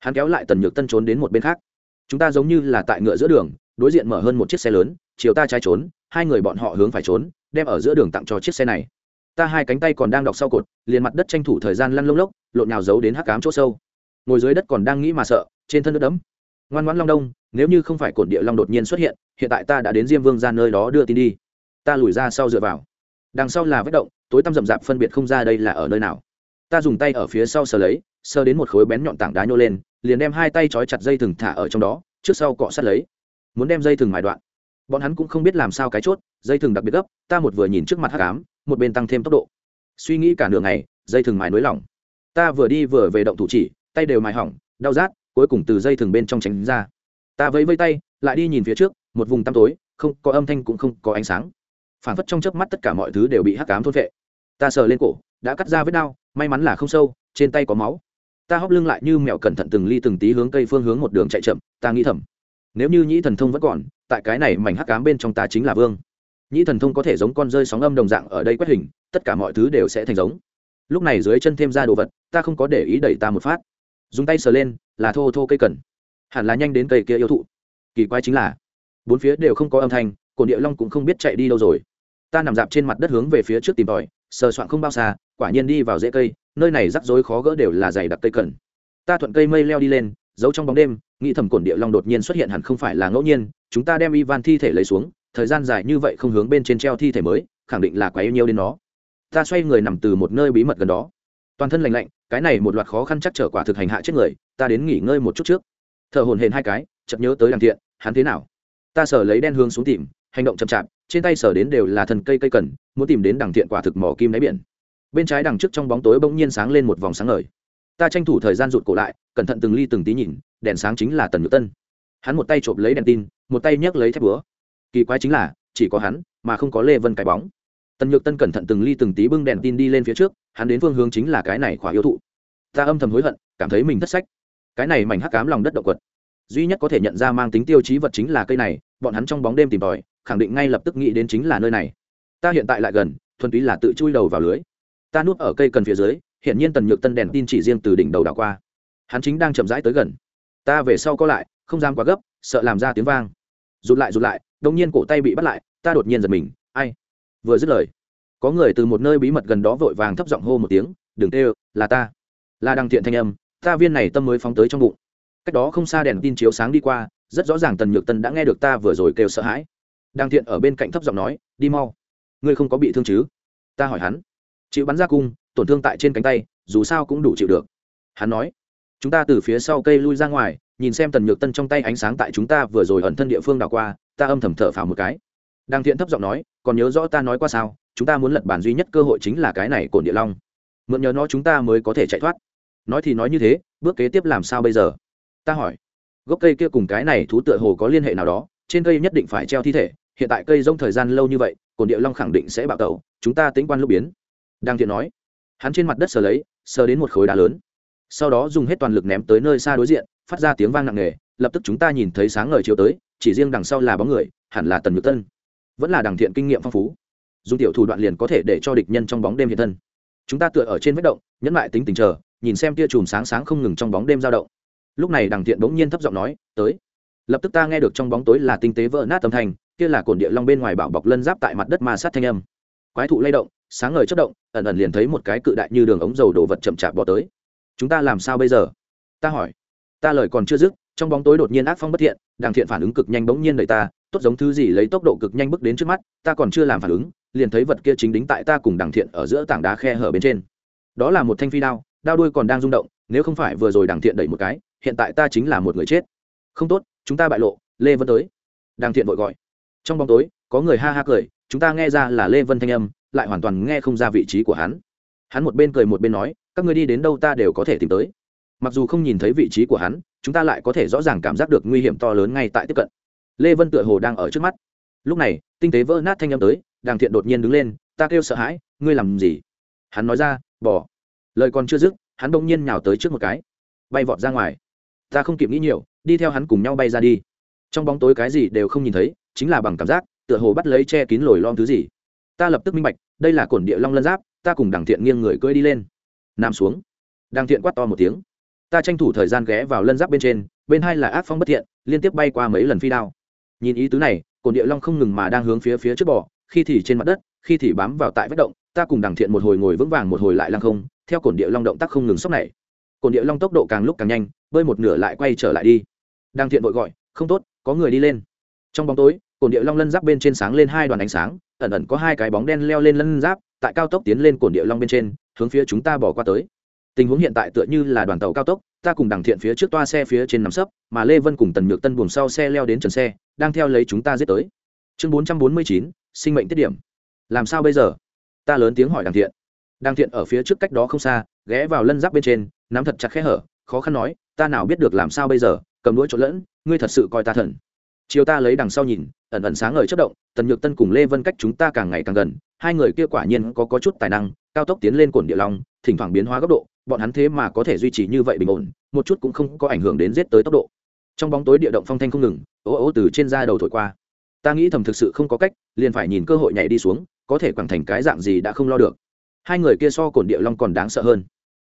Hắn kéo lại tần nhược tân trốn đến một bên khác. Chúng ta giống như là tại ngựa giữa đường, đối diện mở hơn một chiếc xe lớn, chiều ta trái trốn, hai người bọn họ hướng phải trốn, đem ở giữa đường tặng cho chiếc xe này. Ta hai cánh tay còn đang đọc sau cột, liền mặt đất tranh thủ thời gian lăn lông lốc, lộn nhào giấu đến hắc cám chỗ sâu ngồi dưới đất còn đang nghĩ mà sợ trên thân nước đấm, ngoan ngoãn long đông nếu như không phải cổn địa long đột nhiên xuất hiện hiện tại ta đã đến diêm vương ra nơi đó đưa tin đi. Ta lùi ra sau dựa vào. Đằng sau là vết động tối tăm rậm rạp phân biệt không ra đây là ở nơi nào. Ta dùng tay ở phía sau sờ lấy sờ đến một khối bén nhọn tảng đá nhô lên liền đem hai tay trói chặt dây thừng thả ở trong đó trước sau cọ sát lấy. Muốn đem dây thừng mài đoạn. Bọn hắn cũng không biết làm sao cái chốt dây thừng đặc biệt gấp ta một vừa nhìn trước mặt hát cám một bên tăng thêm tốc độ. Suy nghĩ cả nửa ngày dây thừng mài nối lỏng. Ta vừa đi vừa về động thủ chỉ tay đều mài hỏng, đau rát, cuối cùng từ dây thừng bên trong tránh ra. Ta vẫy vây tay, lại đi nhìn phía trước, một vùng tăm tối, không có âm thanh cũng không có ánh sáng. Phản phất trong chớp mắt tất cả mọi thứ đều bị hắc cám thôn vệ ta sờ lên cổ, đã cắt ra vết đau, may mắn là không sâu, trên tay có máu. Ta hóc lưng lại như mèo cẩn thận từng ly từng tí hướng cây phương hướng một đường chạy chậm, ta nghĩ thầm, nếu như nhĩ thần thông vẫn còn, tại cái này mảnh hắc cám bên trong ta chính là vương. Nhĩ thần thông có thể giống con rơi sóng âm đồng dạng ở đây quét hình, tất cả mọi thứ đều sẽ thành giống. Lúc này dưới chân thêm ra đồ vật, ta không có để ý đẩy ta một phát dùng tay sờ lên, là thô thô cây cần. Hẳn là nhanh đến cây kia yêu thụ. Kỳ quái chính là, bốn phía đều không có âm thanh cồn địa long cũng không biết chạy đi đâu rồi. Ta nằm dạp trên mặt đất hướng về phía trước tìm tòi, sờ soạn không bao xa, quả nhiên đi vào rễ cây, nơi này rắc rối khó gỡ đều là dày đặc cây cần. Ta thuận cây mây leo đi lên, giấu trong bóng đêm, nghĩ thầm cổn địa long đột nhiên xuất hiện hẳn không phải là ngẫu nhiên, chúng ta đem ivan thi thể lấy xuống, thời gian dài như vậy không hướng bên trên treo thi thể mới, khẳng định là quá yêu nhiều đến nó. Ta xoay người nằm từ một nơi bí mật gần đó. Toàn thân lành lạnh cái này một loạt khó khăn chắc trở quả thực hành hạ chết người, ta đến nghỉ ngơi một chút trước. Thở hồn hển hai cái, chợt nhớ tới đằng thiện, hắn thế nào? Ta sở lấy đen hương xuống tìm, hành động chậm chạp, trên tay sở đến đều là thần cây cây cần, muốn tìm đến đằng thiện quả thực mỏ kim đáy biển. Bên trái đằng trước trong bóng tối bỗng nhiên sáng lên một vòng sáng ngời. Ta tranh thủ thời gian rụt cổ lại, cẩn thận từng ly từng tí nhìn, đèn sáng chính là tần nhược tân. Hắn một tay trộm lấy đèn tin, một tay nhấc lấy thép búa. Kỳ quái chính là, chỉ có hắn, mà không có lê vân cái bóng. Tần nhược tân cẩn thận từng ly từng tí bưng đèn tin đi lên phía trước hắn đến phương hướng chính là cái này khỏa yêu thụ. Ta âm thầm hối hận, cảm thấy mình thất sách. Cái này mảnh hắc cám lòng đất động quật. Duy nhất có thể nhận ra mang tính tiêu chí vật chính là cây này, bọn hắn trong bóng đêm tìm tòi, khẳng định ngay lập tức nghĩ đến chính là nơi này. Ta hiện tại lại gần, thuần túy là tự chui đầu vào lưới. Ta nuốt ở cây cần phía dưới hiện nhiên tần nhược tân đèn tin chỉ riêng từ đỉnh đầu đảo qua. Hắn chính đang chậm rãi tới gần. Ta về sau có lại, không dám quá gấp, sợ làm ra tiếng vang. Rụt lại rụt lại đông nhiên cổ tay bị bắt lại, ta đột nhiên giật mình, ai? Vừa dứt lời có người từ một nơi bí mật gần đó vội vàng thấp giọng hô một tiếng, đừng tê là ta. Là đăng thiện thanh âm, ta viên này tâm mới phóng tới trong bụng. Cách đó không xa đèn tin chiếu sáng đi qua, rất rõ ràng tần nhược tân đã nghe được ta vừa rồi kêu sợ hãi. Đăng thiện ở bên cạnh thấp giọng nói, đi mau. Ngươi không có bị thương chứ? Ta hỏi hắn. Chịu bắn ra cung, tổn thương tại trên cánh tay, dù sao cũng đủ chịu được. Hắn nói, chúng ta từ phía sau cây lui ra ngoài, nhìn xem tần nhược tân trong tay ánh sáng tại chúng ta vừa rồi ẩn thân địa phương đảo qua, ta âm thầm thở phào một cái. Đăng thiện thấp giọng nói, còn nhớ rõ ta nói qua sao? Chúng ta muốn lật bàn duy nhất cơ hội chính là cái này cổn địa long. Mượn nhờ nó chúng ta mới có thể chạy thoát. Nói thì nói như thế, bước kế tiếp làm sao bây giờ? Ta hỏi. Gốc cây kia cùng cái này thú tựa hồ có liên hệ nào đó, trên cây nhất định phải treo thi thể, hiện tại cây rông thời gian lâu như vậy, cổn địa long khẳng định sẽ bạo tẩu, chúng ta tính quan lúc biến. Đang thiện nói, hắn trên mặt đất sờ lấy, sờ đến một khối đá lớn. Sau đó dùng hết toàn lực ném tới nơi xa đối diện, phát ra tiếng vang nặng nề, lập tức chúng ta nhìn thấy sáng ngời chiều tới, chỉ riêng đằng sau là bóng người, hẳn là tần nhược tân. Vẫn là đằng thiện kinh nghiệm phong phú dùng tiểu thủ đoạn liền có thể để cho địch nhân trong bóng đêm hiện thân. Chúng ta tựa ở trên vết động, nhẫn lại tính tình chờ, nhìn xem tia chùm sáng sáng không ngừng trong bóng đêm dao động. Lúc này đằng thiện bỗng nhiên thấp giọng nói, tới. Lập tức ta nghe được trong bóng tối là tinh tế vỡ nát âm thanh, kia là cồn địa long bên ngoài bảo bọc lân giáp tại mặt đất ma sát thanh âm. Quái thụ lay động, sáng ngời chất động, ẩn ẩn liền thấy một cái cự đại như đường ống dầu đồ vật chậm chạp bỏ tới. Chúng ta làm sao bây giờ? Ta hỏi. Ta lời còn chưa dứt, trong bóng tối đột nhiên ác phong bất thiện đàng thiện phản ứng cực nhanh bỗng nhiên đời ta, tốt giống thứ gì lấy tốc độ cực nhanh bước đến trước mắt, ta còn chưa làm phản ứng liền thấy vật kia chính đính tại ta cùng Đằng thiện ở giữa tảng đá khe hở bên trên. Đó là một thanh phi đao đao đuôi còn đang rung động, nếu không phải vừa rồi Đằng thiện đẩy một cái, hiện tại ta chính là một người chết. Không tốt, chúng ta bại lộ, lê vân tới. Đằng thiện vội gọi. Trong bóng tối, có người ha ha cười, chúng ta nghe ra là lê vân thanh âm, lại hoàn toàn nghe không ra vị trí của hắn. Hắn một bên cười một bên nói, các người đi đến đâu ta đều có thể tìm tới. Mặc dù không nhìn thấy vị trí của hắn, chúng ta lại có thể rõ ràng cảm giác được nguy hiểm to lớn ngay tại tiếp cận. Lê vân tựa hồ đang ở trước mắt. Lúc này, tinh tế vỡ nát thanh âm tới đàng thiện đột nhiên đứng lên, ta kêu sợ hãi, ngươi làm gì? Hắn nói ra, bỏ. Lời còn chưa dứt, hắn bỗng nhiên nhào tới trước một cái, bay vọt ra ngoài. Ta không kịp nghĩ nhiều, đi theo hắn cùng nhau bay ra đi. Trong bóng tối cái gì đều không nhìn thấy, chính là bằng cảm giác, tựa hồ bắt lấy che kín lồi lom thứ gì. Ta lập tức minh bạch, đây là cổn địa long lân giáp, ta cùng đằng thiện nghiêng người cưỡi đi lên. Nằm xuống. Đằng thiện quát to một tiếng. Ta tranh thủ thời gian ghé vào lân giáp bên trên, bên hai là ác phong bất thiện, liên tiếp bay qua mấy lần phi đao. Nhìn ý tứ này cồn địa long không ngừng mà đang hướng phía phía trước bỏ khi thì trên mặt đất, khi thì bám vào tại vết động, ta cùng đằng thiện một hồi ngồi vững vàng một hồi lại lăng không, theo cồn địa long động tác không ngừng sốc này. Cồn địa long tốc độ càng lúc càng nhanh, bơi một nửa lại quay trở lại đi. Đằng thiện vội gọi, không tốt, có người đi lên. Trong bóng tối cồn địa long lân giáp bên trên sáng lên hai đoàn ánh sáng, ẩn ẩn có hai cái bóng đen leo lên lân giáp, tại cao tốc tiến lên cồn địa long bên trên, hướng phía chúng ta bỏ qua tới. Tình huống hiện tại tựa như là đoàn tàu cao tốc, ta cùng đằng thiện phía trước toa xe phía trên nằm sấp, mà lê vân cùng tần nhược tân buồng sau xe leo đến trần xe, đang theo lấy chúng ta giết tới. Chương bốn trăm bốn mươi chín sinh mệnh tiết điểm. Làm sao bây giờ? Ta lớn tiếng hỏi đằng thiện. Đằng thiện ở phía trước cách đó không xa ghé vào lân giáp bên trên nắm thật chặt khẽ hở khó khăn nói ta nào biết được làm sao bây giờ cầm đũa trộn lẫn ngươi thật sự coi ta thần. Chiều ta lấy đằng sau nhìn ẩn ẩn sáng ngời chất động tần nhược tân cùng lê vân cách chúng ta càng ngày càng gần hai người kia quả nhiên có, có chút tài năng cao tốc tiến lên cổn địa long thỉnh thoảng biến hóa góc độ bọn hắn thế mà có thể duy trì như vậy bình ổn một chút cũng không có ảnh hưởng đến giết tới tốc độ. Trong bóng tối địa động phong thanh không ngừng ố ố từ trên da đầu thổi qua ta nghĩ thầm thực sự không có cách, liền phải nhìn cơ hội nhảy đi xuống, có thể quẳng thành cái dạng gì đã không lo được. Hai người kia so cổn địa long còn đáng sợ hơn.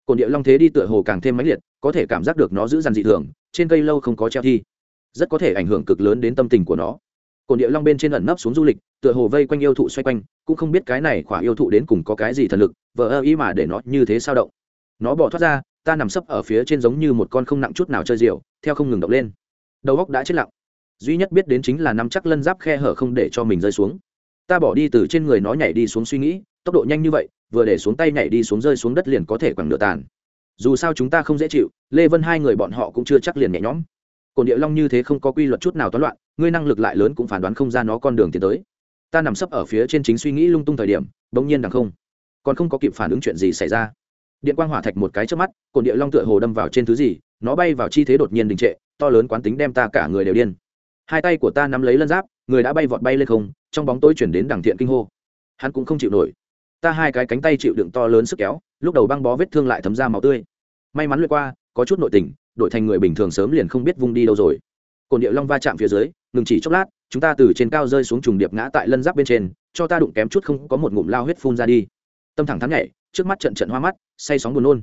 Cổn địa long thế đi tựa hồ càng thêm mãnh liệt, có thể cảm giác được nó giữ dằn dị thường, trên cây lâu không có treo thi. Rất có thể ảnh hưởng cực lớn đến tâm tình của nó. Cổn địa long bên trên ẩn nấp xuống du lịch, tựa hồ vây quanh yêu thụ xoay quanh, cũng không biết cái này khỏa yêu thụ đến cùng có cái gì thần lực, vờ ơ ý mà để nó như thế sao động. Nó bỏ thoát ra, ta nằm sấp ở phía trên giống như một con không nặng chút nào chơi rượu, theo không ngừng động lên. Đầu góc đã chết lặng duy nhất biết đến chính là nắm chắc lân giáp khe hở không để cho mình rơi xuống. Ta bỏ đi từ trên người nó nhảy đi xuống suy nghĩ, tốc độ nhanh như vậy, vừa để xuống tay nhảy đi xuống rơi xuống đất liền có thể quẳng nửa tàn. Dù sao chúng ta không dễ chịu, lê vân hai người bọn họ cũng chưa chắc liền nhẹ nhõm. Cồn địa long như thế không có quy luật chút nào toán loạn, ngươi năng lực lại lớn cũng phán đoán không ra nó con đường tiến tới. Ta nằm sấp ở phía trên chính suy nghĩ lung tung thời điểm, bỗng nhiên đằng không. Còn không có kịp phản ứng chuyện gì xảy ra. Điện quang hỏa thạch một cái trước mắt cồn địa long tựa hồ đâm vào trên thứ gì, nó bay vào chi thế đột nhiên đình trệ, to lớn quán tính đem ta cả người đều điên hai tay của ta nắm lấy lân giáp, người đã bay vọt bay lên không, trong bóng tối chuyển đến đằng thiện kinh hô. Hắn cũng không chịu nổi. Ta hai cái cánh tay chịu đựng to lớn sức kéo, lúc đầu băng bó vết thương lại thấm ra máu tươi. May mắn lượt qua, có chút nội tình, đổi thành người bình thường sớm liền không biết vung đi đâu rồi. Cồn địa long va chạm phía dưới, ngừng chỉ chốc lát, chúng ta từ trên cao rơi xuống trùng điệp ngã tại lân giáp bên trên, cho ta đụng kém chút không có một ngụm lao huyết phun ra đi. Tâm thẳng thắn nhảy, trước mắt trận trận hoa mắt, say sóng buồn nôn.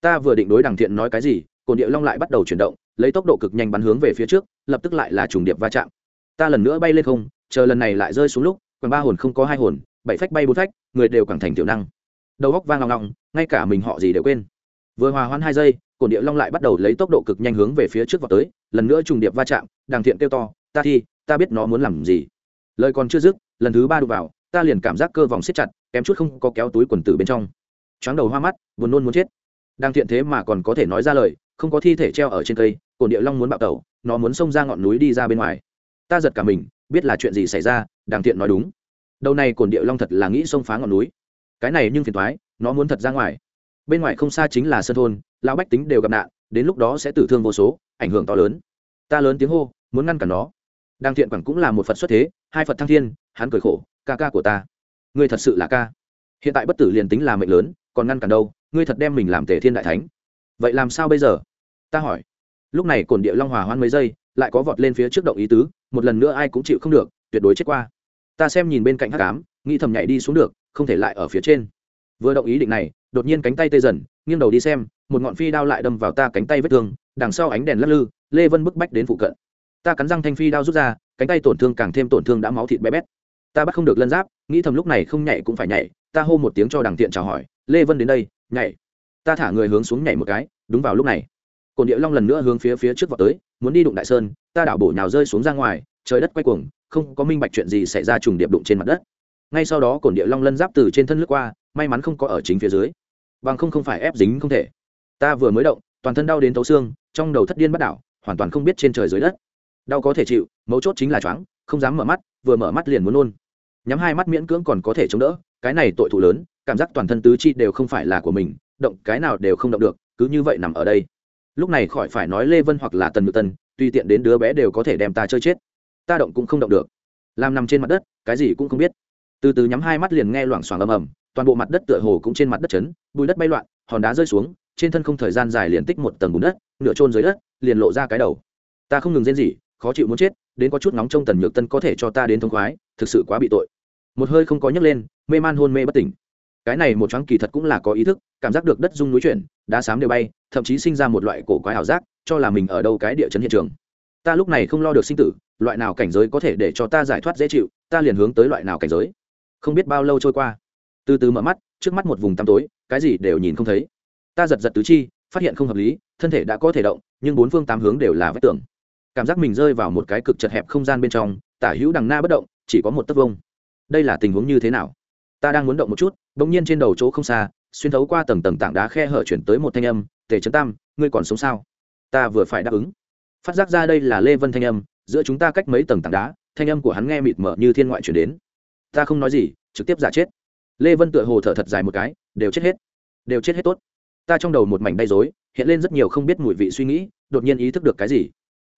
Ta vừa định đối đằng thiện nói cái gì, cồn địa long lại bắt đầu chuyển động lấy tốc độ cực nhanh bắn hướng về phía trước, lập tức lại là trùng điệp va chạm. Ta lần nữa bay lên không, chờ lần này lại rơi xuống lúc, Còn ba hồn không có hai hồn, bảy phách bay bốn phách, người đều càng thành tiểu năng. Đầu góc vang ngọng ngọng, ngay cả mình họ gì đều quên. Vừa hòa hoãn hai giây cổn địa long lại bắt đầu lấy tốc độ cực nhanh hướng về phía trước vào tới, lần nữa trùng điệp va chạm đàng thiện kêu to, ta thi, ta biết nó muốn làm gì. Lời còn chưa dứt, lần thứ ba đụng vào, ta liền cảm giác cơ vòng siết chặt, kém chút không có kéo túi quần tử bên trong. Choáng đầu hoa mắt, buồn nôn muốn chết. Đang thiện thế mà còn có thể nói ra lời không có thi thể treo ở trên cây cổn địa long muốn bạo tẩu, nó muốn xông ra ngọn núi đi ra bên ngoài. Ta giật cả mình, biết là chuyện gì xảy ra, đàng thiện nói đúng. Đầu này cổn địa long thật là nghĩ xông phá ngọn núi. Cái này nhưng phiền thoái nó muốn thật ra ngoài. Bên ngoài không xa chính là sân thôn, lão bách tính đều gặp nạn, đến lúc đó sẽ tử thương vô số, ảnh hưởng to lớn. Ta lớn tiếng hô, muốn ngăn cản nó. Đang thiện quảng cũng là một phật xuất thế, hai phật thăng thiên, hắn cười khổ, ca ca của ta. Ngươi thật sự là ca. Hiện tại bất tử liền tính là mệnh lớn, còn ngăn cản đâu, ngươi thật đem mình làm tề thiên đại thánh vậy làm sao bây giờ? Ta hỏi. Lúc này cồn địa long hòa hoan mấy giây, lại có vọt lên phía trước động ý tứ, một lần nữa ai cũng chịu không được, tuyệt đối chết qua. Ta xem nhìn bên cạnh hắc ám, nghĩ thầm nhảy đi xuống được, không thể lại ở phía trên. Vừa động ý định này, đột nhiên cánh tay tê dần, nghiêng đầu đi xem, một ngọn phi đao lại đâm vào ta cánh tay vết thương, đằng sau ánh đèn lắc lư, lê vân bức bách đến phụ cận. Ta cắn răng thanh phi đao rút ra, cánh tay tổn thương càng thêm tổn thương đã máu thịt bé bét. Ta bắt không được lân giáp, nghĩ thầm lúc này không nhảy cũng phải nhảy, ta hô một tiếng cho đằng tiện chào hỏi, lê vân đến đây, nhảy ta thả người hướng xuống nhảy một cái, đúng vào lúc này. Cồn địa long lần nữa hướng phía phía trước vào tới, muốn đi đụng đại sơn, ta đảo bổ nhào rơi xuống ra ngoài, trời đất quay cuồng, không có minh bạch chuyện gì xảy ra trùng điệp đụng trên mặt đất. Ngay sau đó cồn địa long lân giáp từ trên thân lướt qua, may mắn không có ở chính phía dưới. Bằng không không phải ép dính không thể. Ta vừa mới động, toàn thân đau đến tấu xương, trong đầu thất điên bắt đảo, hoàn toàn không biết trên trời dưới đất. Đau có thể chịu, mấu chốt chính là choáng, không dám mở mắt, vừa mở mắt liền muốn nôn. Nhắm hai mắt miễn cưỡng còn có thể chống đỡ, cái này tội thụ lớn, cảm giác toàn thân tứ chi đều không phải là của mình động, cái nào đều không động được, cứ như vậy nằm ở đây. Lúc này khỏi phải nói lê vân hoặc là tần ngự tân, tùy tiện đến đứa bé đều có thể đem ta chơi chết. Ta động cũng không động được. Làm nằm trên mặt đất, cái gì cũng không biết. Từ từ nhắm hai mắt liền nghe loảng xoảng ầm ầm, toàn bộ mặt đất tựa hồ cũng trên mặt đất chấn bùi đất bay loạn, hòn đá rơi xuống, trên thân không thời gian dài liền tích một tầng bùn đất, nửa trôn dưới đất, liền lộ ra cái đầu. Ta không ngừng rên gì khó chịu muốn chết, đến có chút nóng trong tần nhược tân có thể cho ta đến thông khoái, thực sự quá bị tội. Một hơi không có nhấc lên, mê man hôn mê bất tỉnh cái này một choáng kỳ thật cũng là có ý thức, cảm giác được đất rung núi chuyển, đá sám đều bay, thậm chí sinh ra một loại cổ quái ảo giác, cho là mình ở đâu cái địa chấn hiện trường. Ta lúc này không lo được sinh tử, loại nào cảnh giới có thể để cho ta giải thoát dễ chịu, ta liền hướng tới loại nào cảnh giới. Không biết bao lâu trôi qua. Từ từ mở mắt, trước mắt một vùng tăm tối, cái gì đều nhìn không thấy. Ta giật giật tứ chi, phát hiện không hợp lý, thân thể đã có thể động, nhưng bốn phương tám hướng đều là vách tường. Cảm giác mình rơi vào một cái cực chật hẹp không gian bên trong, tả hữu đằng na bất động, chỉ có một tấc vông đây là tình huống như thế nào? Ta đang muốn động một chút, bỗng nhiên trên đầu chỗ không xa, xuyên thấu qua tầng tầng tảng đá khe hở chuyển tới một thanh âm, tề trấn tam, ngươi còn sống sao? Ta vừa phải đáp ứng. Phát giác ra đây là lê vân thanh âm, giữa chúng ta cách mấy tầng tảng đá, thanh âm của hắn nghe mịt mờ như thiên ngoại chuyển đến. Ta không nói gì, trực tiếp giả chết. Lê vân tựa hồ thở thật dài một cái, đều chết hết, đều chết hết tốt. Ta trong đầu một mảnh bay dối hiện lên rất nhiều không biết mùi vị suy nghĩ, đột nhiên ý thức được cái gì.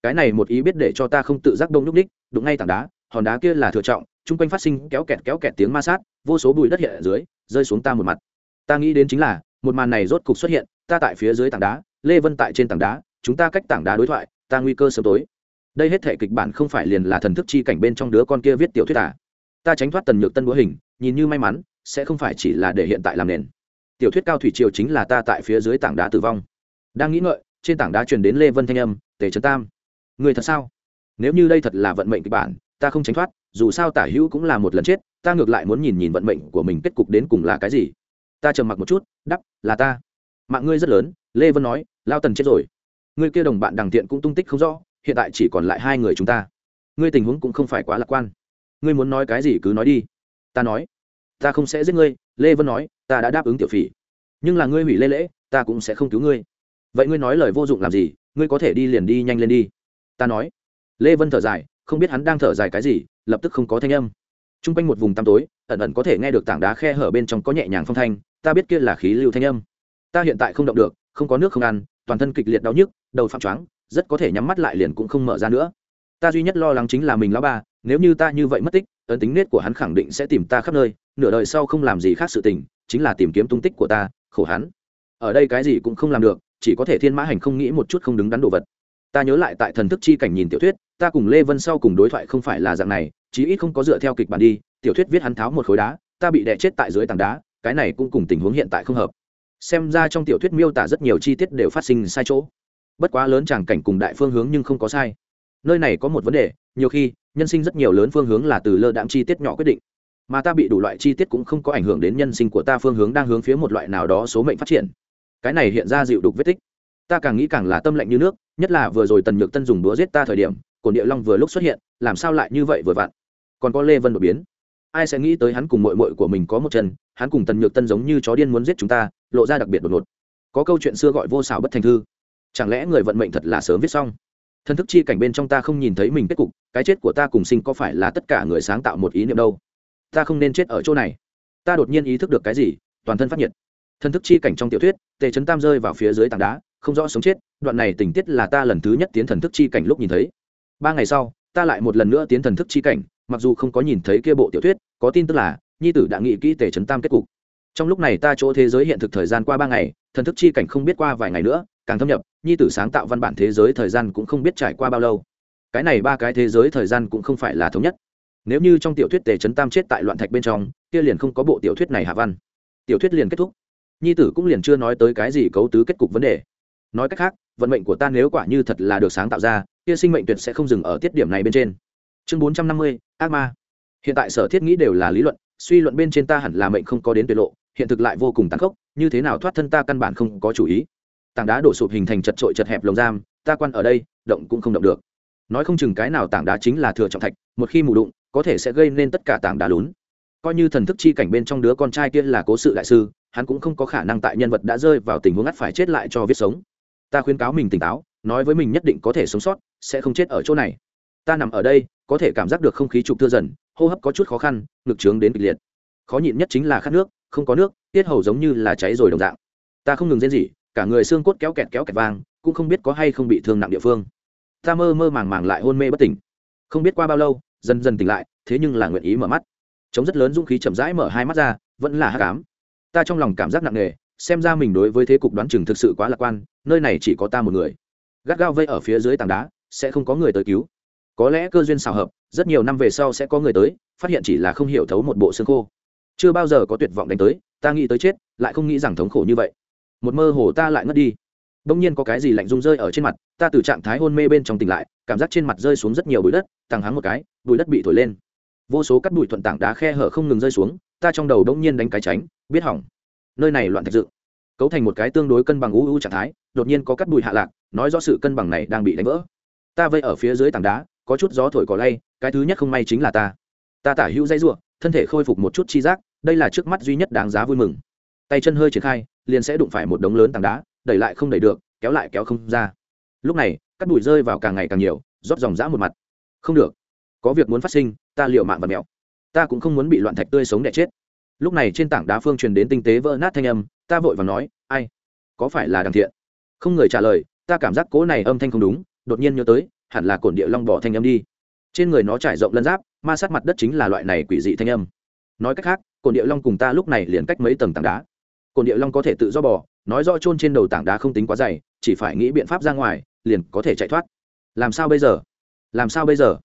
Cái này một ý biết để cho ta không tự giác đông nhúc ních đụng ngay tảng đá hòn đá kia là thừa trọng, chung quanh phát sinh kéo kẹt kéo kẹt tiếng ma sát, vô số bụi đất hiện ở dưới, rơi xuống ta một mặt. Ta nghĩ đến chính là, một màn này rốt cục xuất hiện, ta tại phía dưới tảng đá, lê vân tại trên tảng đá, chúng ta cách tảng đá đối thoại, ta nguy cơ sớm tối. Đây hết thể kịch bản không phải liền là thần thức chi cảnh bên trong đứa con kia viết tiểu thuyết à. ta tránh thoát tần nhược tân búa hình, nhìn như may mắn, sẽ không phải chỉ là để hiện tại làm nền. Tiểu thuyết cao thủy triều chính là ta tại phía dưới tảng đá tử vong. Đang nghĩ ngợi, trên tảng đá truyền đến lê vân thanh âm, tề trấn tam, người thật sao? Nếu như đây thật là vận mệnh kịch bản ta không tránh thoát, dù sao tả hữu cũng là một lần chết, ta ngược lại muốn nhìn nhìn vận mệnh của mình kết cục đến cùng là cái gì. Ta trầm mặc một chút đắp là ta. Mạng ngươi rất lớn, lê vân nói, lao tần chết rồi. Ngươi kia đồng bạn đằng tiện cũng tung tích không rõ, hiện tại chỉ còn lại hai người chúng ta. Ngươi tình huống cũng không phải quá lạc quan. Ngươi muốn nói cái gì cứ nói đi. Ta nói, ta không sẽ giết ngươi, lê vân nói, ta đã đáp ứng tiểu phỉ. Nhưng là ngươi hủy lê lễ, ta cũng sẽ không cứu ngươi. Vậy ngươi nói lời vô dụng làm gì, ngươi có thể đi liền đi, nhanh lên đi. Ta nói. Lê vân thở dài không biết hắn đang thở dài cái gì, lập tức không có thanh âm. T r u n g quanh một vùng tăm tối, ẩn ẩn có thể nghe được tảng đá khe hở bên trong có nhẹ nhàng phong thanh, ta biết kia là khí lưu thanh âm. Ta hiện tại không động được, không có nước không ăn, toàn thân kịch liệt đau nhức, đầu phạm choáng, rất có thể nhắm mắt lại liền cũng không mở ra nữa. Ta duy nhất lo lắng chính là mình lão ba, nếu như ta như vậy mất tích, ấn tính nết của hắn khẳng định sẽ tìm ta khắp nơi, nửa đời sau không làm gì khác sự tình, chính là tìm kiếm tung tích của ta, khổ hắn. Ở đây cái gì cũng không làm được, chỉ có thể thiên mã hành không nghĩ một chút không đứng đắn đồ vật. Ta nhớ lại tại thần thức chi cảnh nhìn tiểu thuyết ta cùng lê vân sau cùng đối thoại không phải là dạng này, chí ít không có dựa theo kịch bản đi, tiểu thuyết viết hắn tháo một khối đá, ta bị đè chết tại dưới tảng đá, cái này cũng cùng tình huống hiện tại không hợp. Xem ra trong tiểu thuyết miêu tả rất nhiều chi tiết đều phát sinh sai chỗ. Bất quá lớn tràng cảnh cùng đại phương hướng nhưng không có sai. Nơi này có một vấn đề, nhiều khi, nhân sinh rất nhiều lớn phương hướng là từ lơ đạm chi tiết nhỏ quyết định. Mà ta bị đủ loại chi tiết cũng không có ảnh hưởng đến nhân sinh của ta phương hướng đang hướng phía một loại nào đó số mệnh phát triển. Cái này hiện ra dịu đục vết tích. Ta càng nghĩ càng là tâm lạnh như nước, nhất là vừa rồi tần nhược tân dùng đũa giết ta thời điểm cổn địa long vừa lúc xuất hiện, làm sao lại như vậy vừa vặn? Còn có lê vân đột biến. Ai sẽ nghĩ tới hắn cùng mội mội của mình có một chân, hắn cùng tần nhược tân giống như chó điên muốn giết chúng ta, lộ ra đặc biệt đột ngột. Có câu chuyện xưa gọi vô xảo bất thành thư. Chẳng lẽ người vận mệnh thật là sớm viết xong? Thân thức chi cảnh bên trong ta không nhìn thấy mình kết cục, cái chết của ta cùng sinh có phải là tất cả người sáng tạo một ý niệm đâu? Ta không nên chết ở chỗ này. Ta đột nhiên ý thức được cái gì? Toàn thân phát nhiệt. Thân thức chi cảnh trong tiểu thuyết, tề trấn tam rơi vào phía dưới tảng đá, không rõ sống chết, đoạn này tình tiết là ta lần thứ nhất tiến thần thức chi cảnh lúc nhìn thấy ba ngày sau, ta lại một lần nữa tiến thần thức chi cảnh, mặc dù không có nhìn thấy kia bộ tiểu thuyết, có tin tức là, nhi tử đã nghĩ kỹ tể trấn tam kết cục. Trong lúc này ta chỗ thế giới hiện thực thời gian qua ba ngày, thần thức chi cảnh không biết qua vài ngày nữa, càng thâm nhập, nhi tử sáng tạo văn bản thế giới thời gian cũng không biết trải qua bao lâu. Cái này ba cái thế giới thời gian cũng không phải là thống nhất. Nếu như trong tiểu thuyết tề trấn tam chết tại loạn thạch bên trong, kia liền không có bộ tiểu thuyết này hạ văn. Tiểu thuyết liền kết thúc. Nhi tử cũng liền chưa nói tới cái gì cấu tứ kết cục vấn đề. Nói cách khác, vận mệnh của ta nếu quả như thật là được sáng tạo ra kia sinh mệnh tuyệt sẽ không dừng ở tiết điểm này bên trên. Chương bốn trăm năm mươi, ác ma. Hiện tại sở thiết nghĩ đều là lý luận, suy luận bên trên ta hẳn là mệnh không có đến tuyệt lộ, hiện thực lại vô cùng tàn khốc, như thế nào thoát thân ta căn bản không có chủ ý. Tảng đá đổ sụp hình thành chật trội chật hẹp lồng giam, ta quan ở đây, động cũng không động được. Nói không chừng cái nào tảng đá chính là thừa trọng thạch, một khi mù đụng, có thể sẽ gây nên tất cả tảng đá lún. Coi như thần thức chi cảnh bên trong đứa con trai kia là cố sự đại sư, hắn cũng không có khả năng tại nhân vật đã rơi vào tình huống ngắt phải chết lại cho viết sống. Ta khuyên cáo mình tỉnh táo nói với mình nhất định có thể sống sót, sẽ không chết ở chỗ này. Ta nằm ở đây, có thể cảm giác được không khí trục thưa dần, hô hấp có chút khó khăn, ngực trướng đến kịch liệt. Khó nhịn nhất chính là khát nước, không có nước, tiết hầu giống như là cháy rồi đồng dạng. Ta không ngừng rên gì cả người xương cốt kéo kẹt kéo kẹt vang, cũng không biết có hay không bị thương nặng địa phương. Ta mơ mơ màng màng lại hôn mê bất tỉnh. Không biết qua bao lâu, dần dần tỉnh lại, thế nhưng là nguyện ý mở mắt. Chống rất lớn dũng khí chậm rãi mở hai mắt ra, vẫn là hát cám. Ta trong lòng cảm giác nặng nề, xem ra mình đối với thế cục đoán chừng thực sự quá lạc quan, nơi này chỉ có ta một người gắt gao vây ở phía dưới tảng đá, sẽ không có người tới cứu. Có lẽ cơ duyên xào hợp, rất nhiều năm về sau sẽ có người tới, phát hiện chỉ là không hiểu thấu một bộ xương khô. Chưa bao giờ có tuyệt vọng đánh tới, ta nghĩ tới chết, lại không nghĩ rằng thống khổ như vậy. Một mơ hồ ta lại ngất đi. Đông nhiên có cái gì lạnh rung rơi ở trên mặt, ta từ trạng thái hôn mê bên trong tỉnh lại, cảm giác trên mặt rơi xuống rất nhiều bụi đất, tăng hắng một cái, bụi đất bị thổi lên. Vô số cắt bụi thuận tảng đá khe hở không ngừng rơi xuống, ta trong đầu đông nhiên đánh cái tránh, biết hỏng. Nơi này loạn thạch dự. Cấu thành một cái tương đối cân bằng u u trạng thái đột nhiên có cắt bụi hạ lạc, nói rõ sự cân bằng này đang bị đánh vỡ. Ta vây ở phía dưới tảng đá, có chút gió thổi cỏ lay, cái thứ nhất không may chính là ta. Ta tả hữu dây ruộng, thân thể khôi phục một chút chi giác, đây là trước mắt duy nhất đáng giá vui mừng. Tay chân hơi triển khai, liền sẽ đụng phải một đống lớn tảng đá, đẩy lại không đẩy được, kéo lại kéo không ra. Lúc này, cắt bụi rơi vào càng ngày càng nhiều, rót dòng dã một mặt. Không được. Có việc muốn phát sinh, ta liệu mạng và mẹo. Ta cũng không muốn bị loạn thạch tươi sống đẻ chết. Lúc này trên tảng đá phương truyền đến tinh tế vỡ nát thanh âm, ta vội và nói, ai? Có phải là đằng thiện? Không người trả lời, ta cảm giác cố này âm thanh không đúng, đột nhiên nhớ tới, hẳn là cổn địa long bỏ thanh âm đi. Trên người nó trải rộng lân giáp, ma sát mặt đất chính là loại này quỷ dị thanh âm. Nói cách khác, cổn địa long cùng ta lúc này liền cách mấy tầng tảng đá. Cổn địa long có thể tự do bỏ nói rõ chôn trên đầu tảng đá không tính quá dày, chỉ phải nghĩ biện pháp ra ngoài, liền có thể chạy thoát. Làm sao bây giờ? Làm sao bây giờ?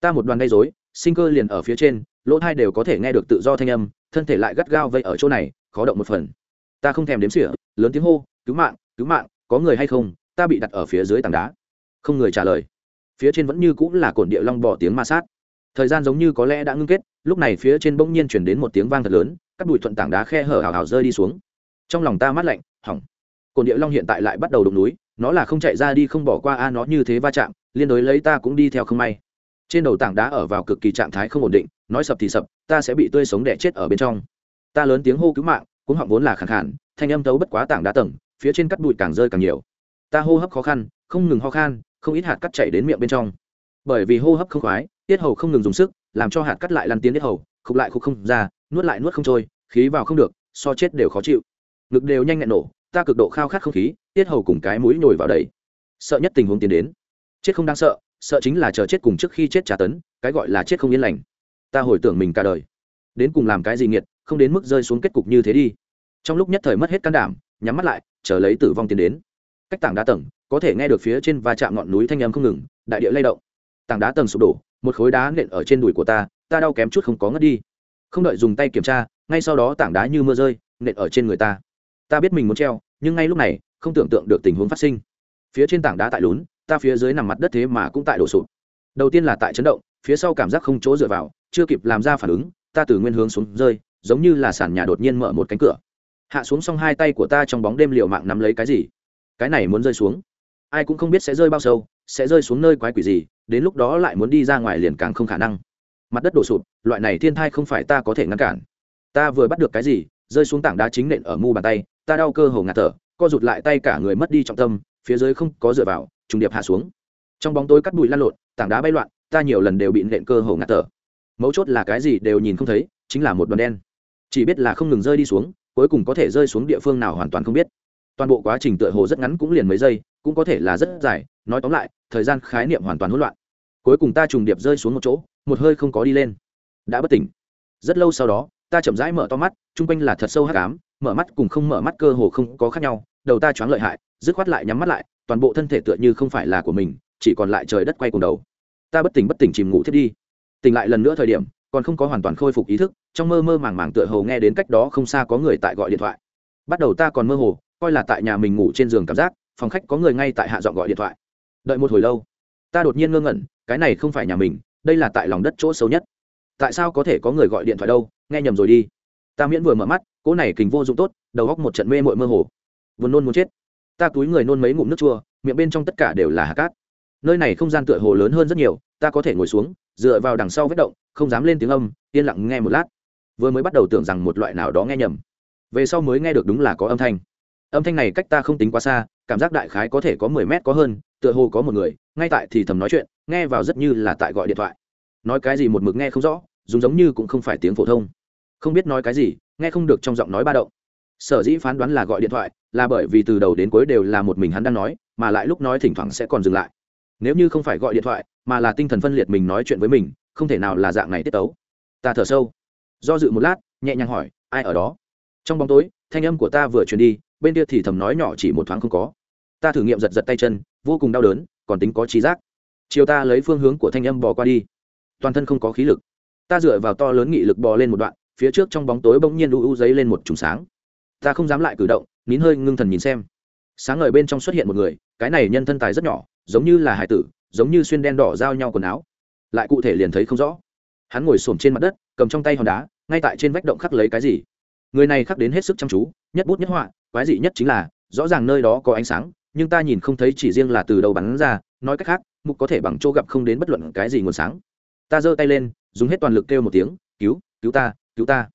Ta một đoàn gây dối sinh cơ liền ở phía trên, lỗ thai đều có thể nghe được tự do thanh âm, thân thể lại gắt gao vây ở chỗ này, khó động một phần. Ta không thèm đếm xỉa, lớn tiếng hô, cứu mạng cứu mạng có người hay không, ta bị đặt ở phía dưới tảng đá. Không người trả lời. Phía trên vẫn như cũng là cổn địa long bỏ tiếng ma sát. Thời gian giống như có lẽ đã ngưng kết, lúc này phía trên bỗng nhiên chuyển đến một tiếng vang thật lớn các bụi thuận tảng đá khe hở hào hào rơi đi xuống. Trong lòng ta mát lạnh, hỏng. Cổn địa long hiện tại lại bắt đầu đụng núi, nó là không chạy ra đi không bỏ qua a, nó như thế va chạm, liên đối lấy ta cũng đi theo không may. Trên đầu tảng đá ở vào cực kỳ trạng thái không ổn định, nói sập thì sập, ta sẽ bị tươi sống đẻ chết ở bên trong. Ta lớn tiếng hô cứu mạng cũng họng vốn là khẳng khản thanh âm tấu bất quá tảng đá tầng phía trên cắt bụi càng rơi càng nhiều. Ta hô hấp khó khăn, không ngừng ho khan, không ít hạt cắt chảy đến miệng bên trong. Bởi vì hô hấp không khoái, tiết hầu không ngừng dùng sức, làm cho hạt cắt lại lăn tiến tiết hầu, khục lại khục không ra, nuốt lại nuốt không trôi, khí vào không được, so chết đều khó chịu. Ngực đều nhanh nhẹn nổ, ta cực độ khao khát không khí, tiết hầu cùng cái mũi nhồi vào đầy. Sợ nhất tình huống tiến đến. Chết không đáng sợ sợ chính là chờ chết cùng trước khi chết trả tấn, cái gọi là chết không yên lành. Ta hồi tưởng mình cả đời. Đến cùng làm cái gì nghiệt, không đến mức rơi xuống kết cục như thế đi. Trong lúc nhất thời mất hết can đảm, nhắm mắt lại chờ lấy tử vong tiến đến. Cách tảng đá tầng, có thể nghe được phía trên va chạm ngọn núi thanh âm không ngừng, đại địa lay động. Tảng đá tầng sụp đổ, một khối đá nện ở trên đùi của ta ta đau kém chút không có ngất đi. Không đợi dùng tay kiểm tra, ngay sau đó tảng đá như mưa rơi, nện ở trên người ta. Ta biết mình muốn treo, nhưng ngay lúc này, không tưởng tượng được tình huống phát sinh. Phía trên tảng đá tại lún, ta phía dưới nằm mặt đất thế mà cũng tại đổ sụp. Đầu tiên là tại chấn động, phía sau cảm giác không chỗ dựa vào, chưa kịp làm ra phản ứng, ta từ nguyên hướng xuống rơi, giống như là sàn nhà đột nhiên mở một cánh cửa hạ xuống xong hai tay của ta trong bóng đêm liều mạng nắm lấy cái gì? Cái này muốn rơi xuống. Ai cũng không biết sẽ rơi bao sâu, sẽ rơi xuống nơi quái quỷ gì, đến lúc đó lại muốn đi ra ngoài liền càng không khả năng. Mặt đất đổ sụp, loại này thiên thai không phải ta có thể ngăn cản. Ta vừa bắt được cái gì, rơi xuống tảng đá chính nện ở mu bàn tay, ta đau cơ hồ ngạt thở, co rụt lại tay cả người mất đi trọng tâm, phía dưới không có dựa vào, trùng điệp hạ xuống. Trong bóng tối cắt bụi lăn lộn, tảng đá bay loạn, ta nhiều lần đều bị nện cơ hồ ngạt thở. Mấu chốt là cái gì đều nhìn không thấy, chính là một đoàn đen. Chỉ biết là không ngừng rơi đi xuống cuối cùng có thể rơi xuống địa phương nào hoàn toàn không biết. Toàn bộ quá trình tựa hồ rất ngắn cũng liền mấy giây, cũng có thể là rất dài, nói tóm lại, thời gian khái niệm hoàn toàn hỗn loạn. Cuối cùng ta trùng điệp rơi xuống một chỗ, một hơi không có đi lên. Đã bất tỉnh. Rất lâu sau đó, ta chậm rãi mở to mắt, chung quanh là thật sâu hắc ám, mở mắt cùng không mở mắt cơ hồ không có khác nhau, đầu ta choáng lợi hại, dứt khoát lại nhắm mắt lại, toàn bộ thân thể tựa như không phải là của mình, chỉ còn lại trời đất quay cùng đầu. Ta bất tỉnh bất tỉnh chìm ngủ thiết đi. Tỉnh lại lần nữa thời điểm còn không có hoàn toàn khôi phục ý thức, trong mơ mơ màng màng tựa hồ nghe đến cách đó không xa có người tại gọi điện thoại. Bắt đầu ta còn mơ hồ, coi là tại nhà mình ngủ trên giường cảm giác, phòng khách có người ngay tại hạ dọn gọi điện thoại. Đợi một hồi lâu, ta đột nhiên ngơ ngẩn, cái này không phải nhà mình, đây là tại lòng đất chỗ xấu nhất. Tại sao có thể có người gọi điện thoại đâu, nghe nhầm rồi đi. Ta miễn vừa mở mắt, cỗ này kình vô dụng tốt, đầu góc một trận mê mội mơ hồ. Vừa nôn muốn chết. Ta túi người nôn mấy ngụm nước chua, miệng bên trong tất cả đều là hạt cát. Nơi này không gian tựa hồ lớn hơn rất nhiều, ta có thể ngồi xuống, dựa vào đằng sau vết động không dám lên tiếng âm, yên lặng nghe một lát. Vừa mới bắt đầu tưởng rằng một loại nào đó nghe nhầm. Về sau mới nghe được đúng là có âm thanh. Âm thanh này cách ta không tính quá xa, cảm giác đại khái có thể có mười mét có hơn, tựa hồ có một người, ngay tại thì thầm nói chuyện, nghe vào rất như là tại gọi điện thoại. Nói cái gì một mực nghe không rõ, dùng giống như cũng không phải tiếng phổ thông. Không biết nói cái gì, nghe không được trong giọng nói ba động. Sở dĩ phán đoán là gọi điện thoại, là bởi vì từ đầu đến cuối đều là một mình hắn đang nói, mà lại lúc nói thỉnh thoảng sẽ còn dừng lại. Nếu như không phải gọi điện thoại, mà là tinh thần phân liệt mình nói chuyện với mình không thể nào là dạng này tiết tấu. Ta thở sâu. Do dự một lát, nhẹ nhàng hỏi, ai ở đó? Trong bóng tối, thanh âm của ta vừa truyền đi, bên kia thì thầm nói nhỏ chỉ một thoáng không có. Ta thử nghiệm giật giật tay chân, vô cùng đau đớn, còn tính có trí giác. Chiều ta lấy phương hướng của thanh âm bò qua đi. Toàn thân không có khí lực. Ta dựa vào to lớn nghị lực bò lên một đoạn, phía trước trong bóng tối bỗng nhiên u u giấy lên một trùng sáng. Ta không dám lại cử động, nín hơi ngưng thần nhìn xem. Sáng ngời bên trong xuất hiện một người, cái này nhân thân tài rất nhỏ, giống như là hải tử, giống như xuyên đen đỏ giao nhau quần áo lại cụ thể liền thấy không rõ. Hắn ngồi xổm trên mặt đất, cầm trong tay hòn đá, ngay tại trên vách động khắc lấy cái gì. Người này khắc đến hết sức chăm chú, nhất bút nhất họa, quái dị nhất chính là, rõ ràng nơi đó có ánh sáng, nhưng ta nhìn không thấy chỉ riêng là từ đầu bắn ra, nói cách khác, mục có thể bằng chỗ gặp không đến bất luận cái gì nguồn sáng. Ta giơ tay lên, dùng hết toàn lực kêu một tiếng, cứu cứu ta cứu ta.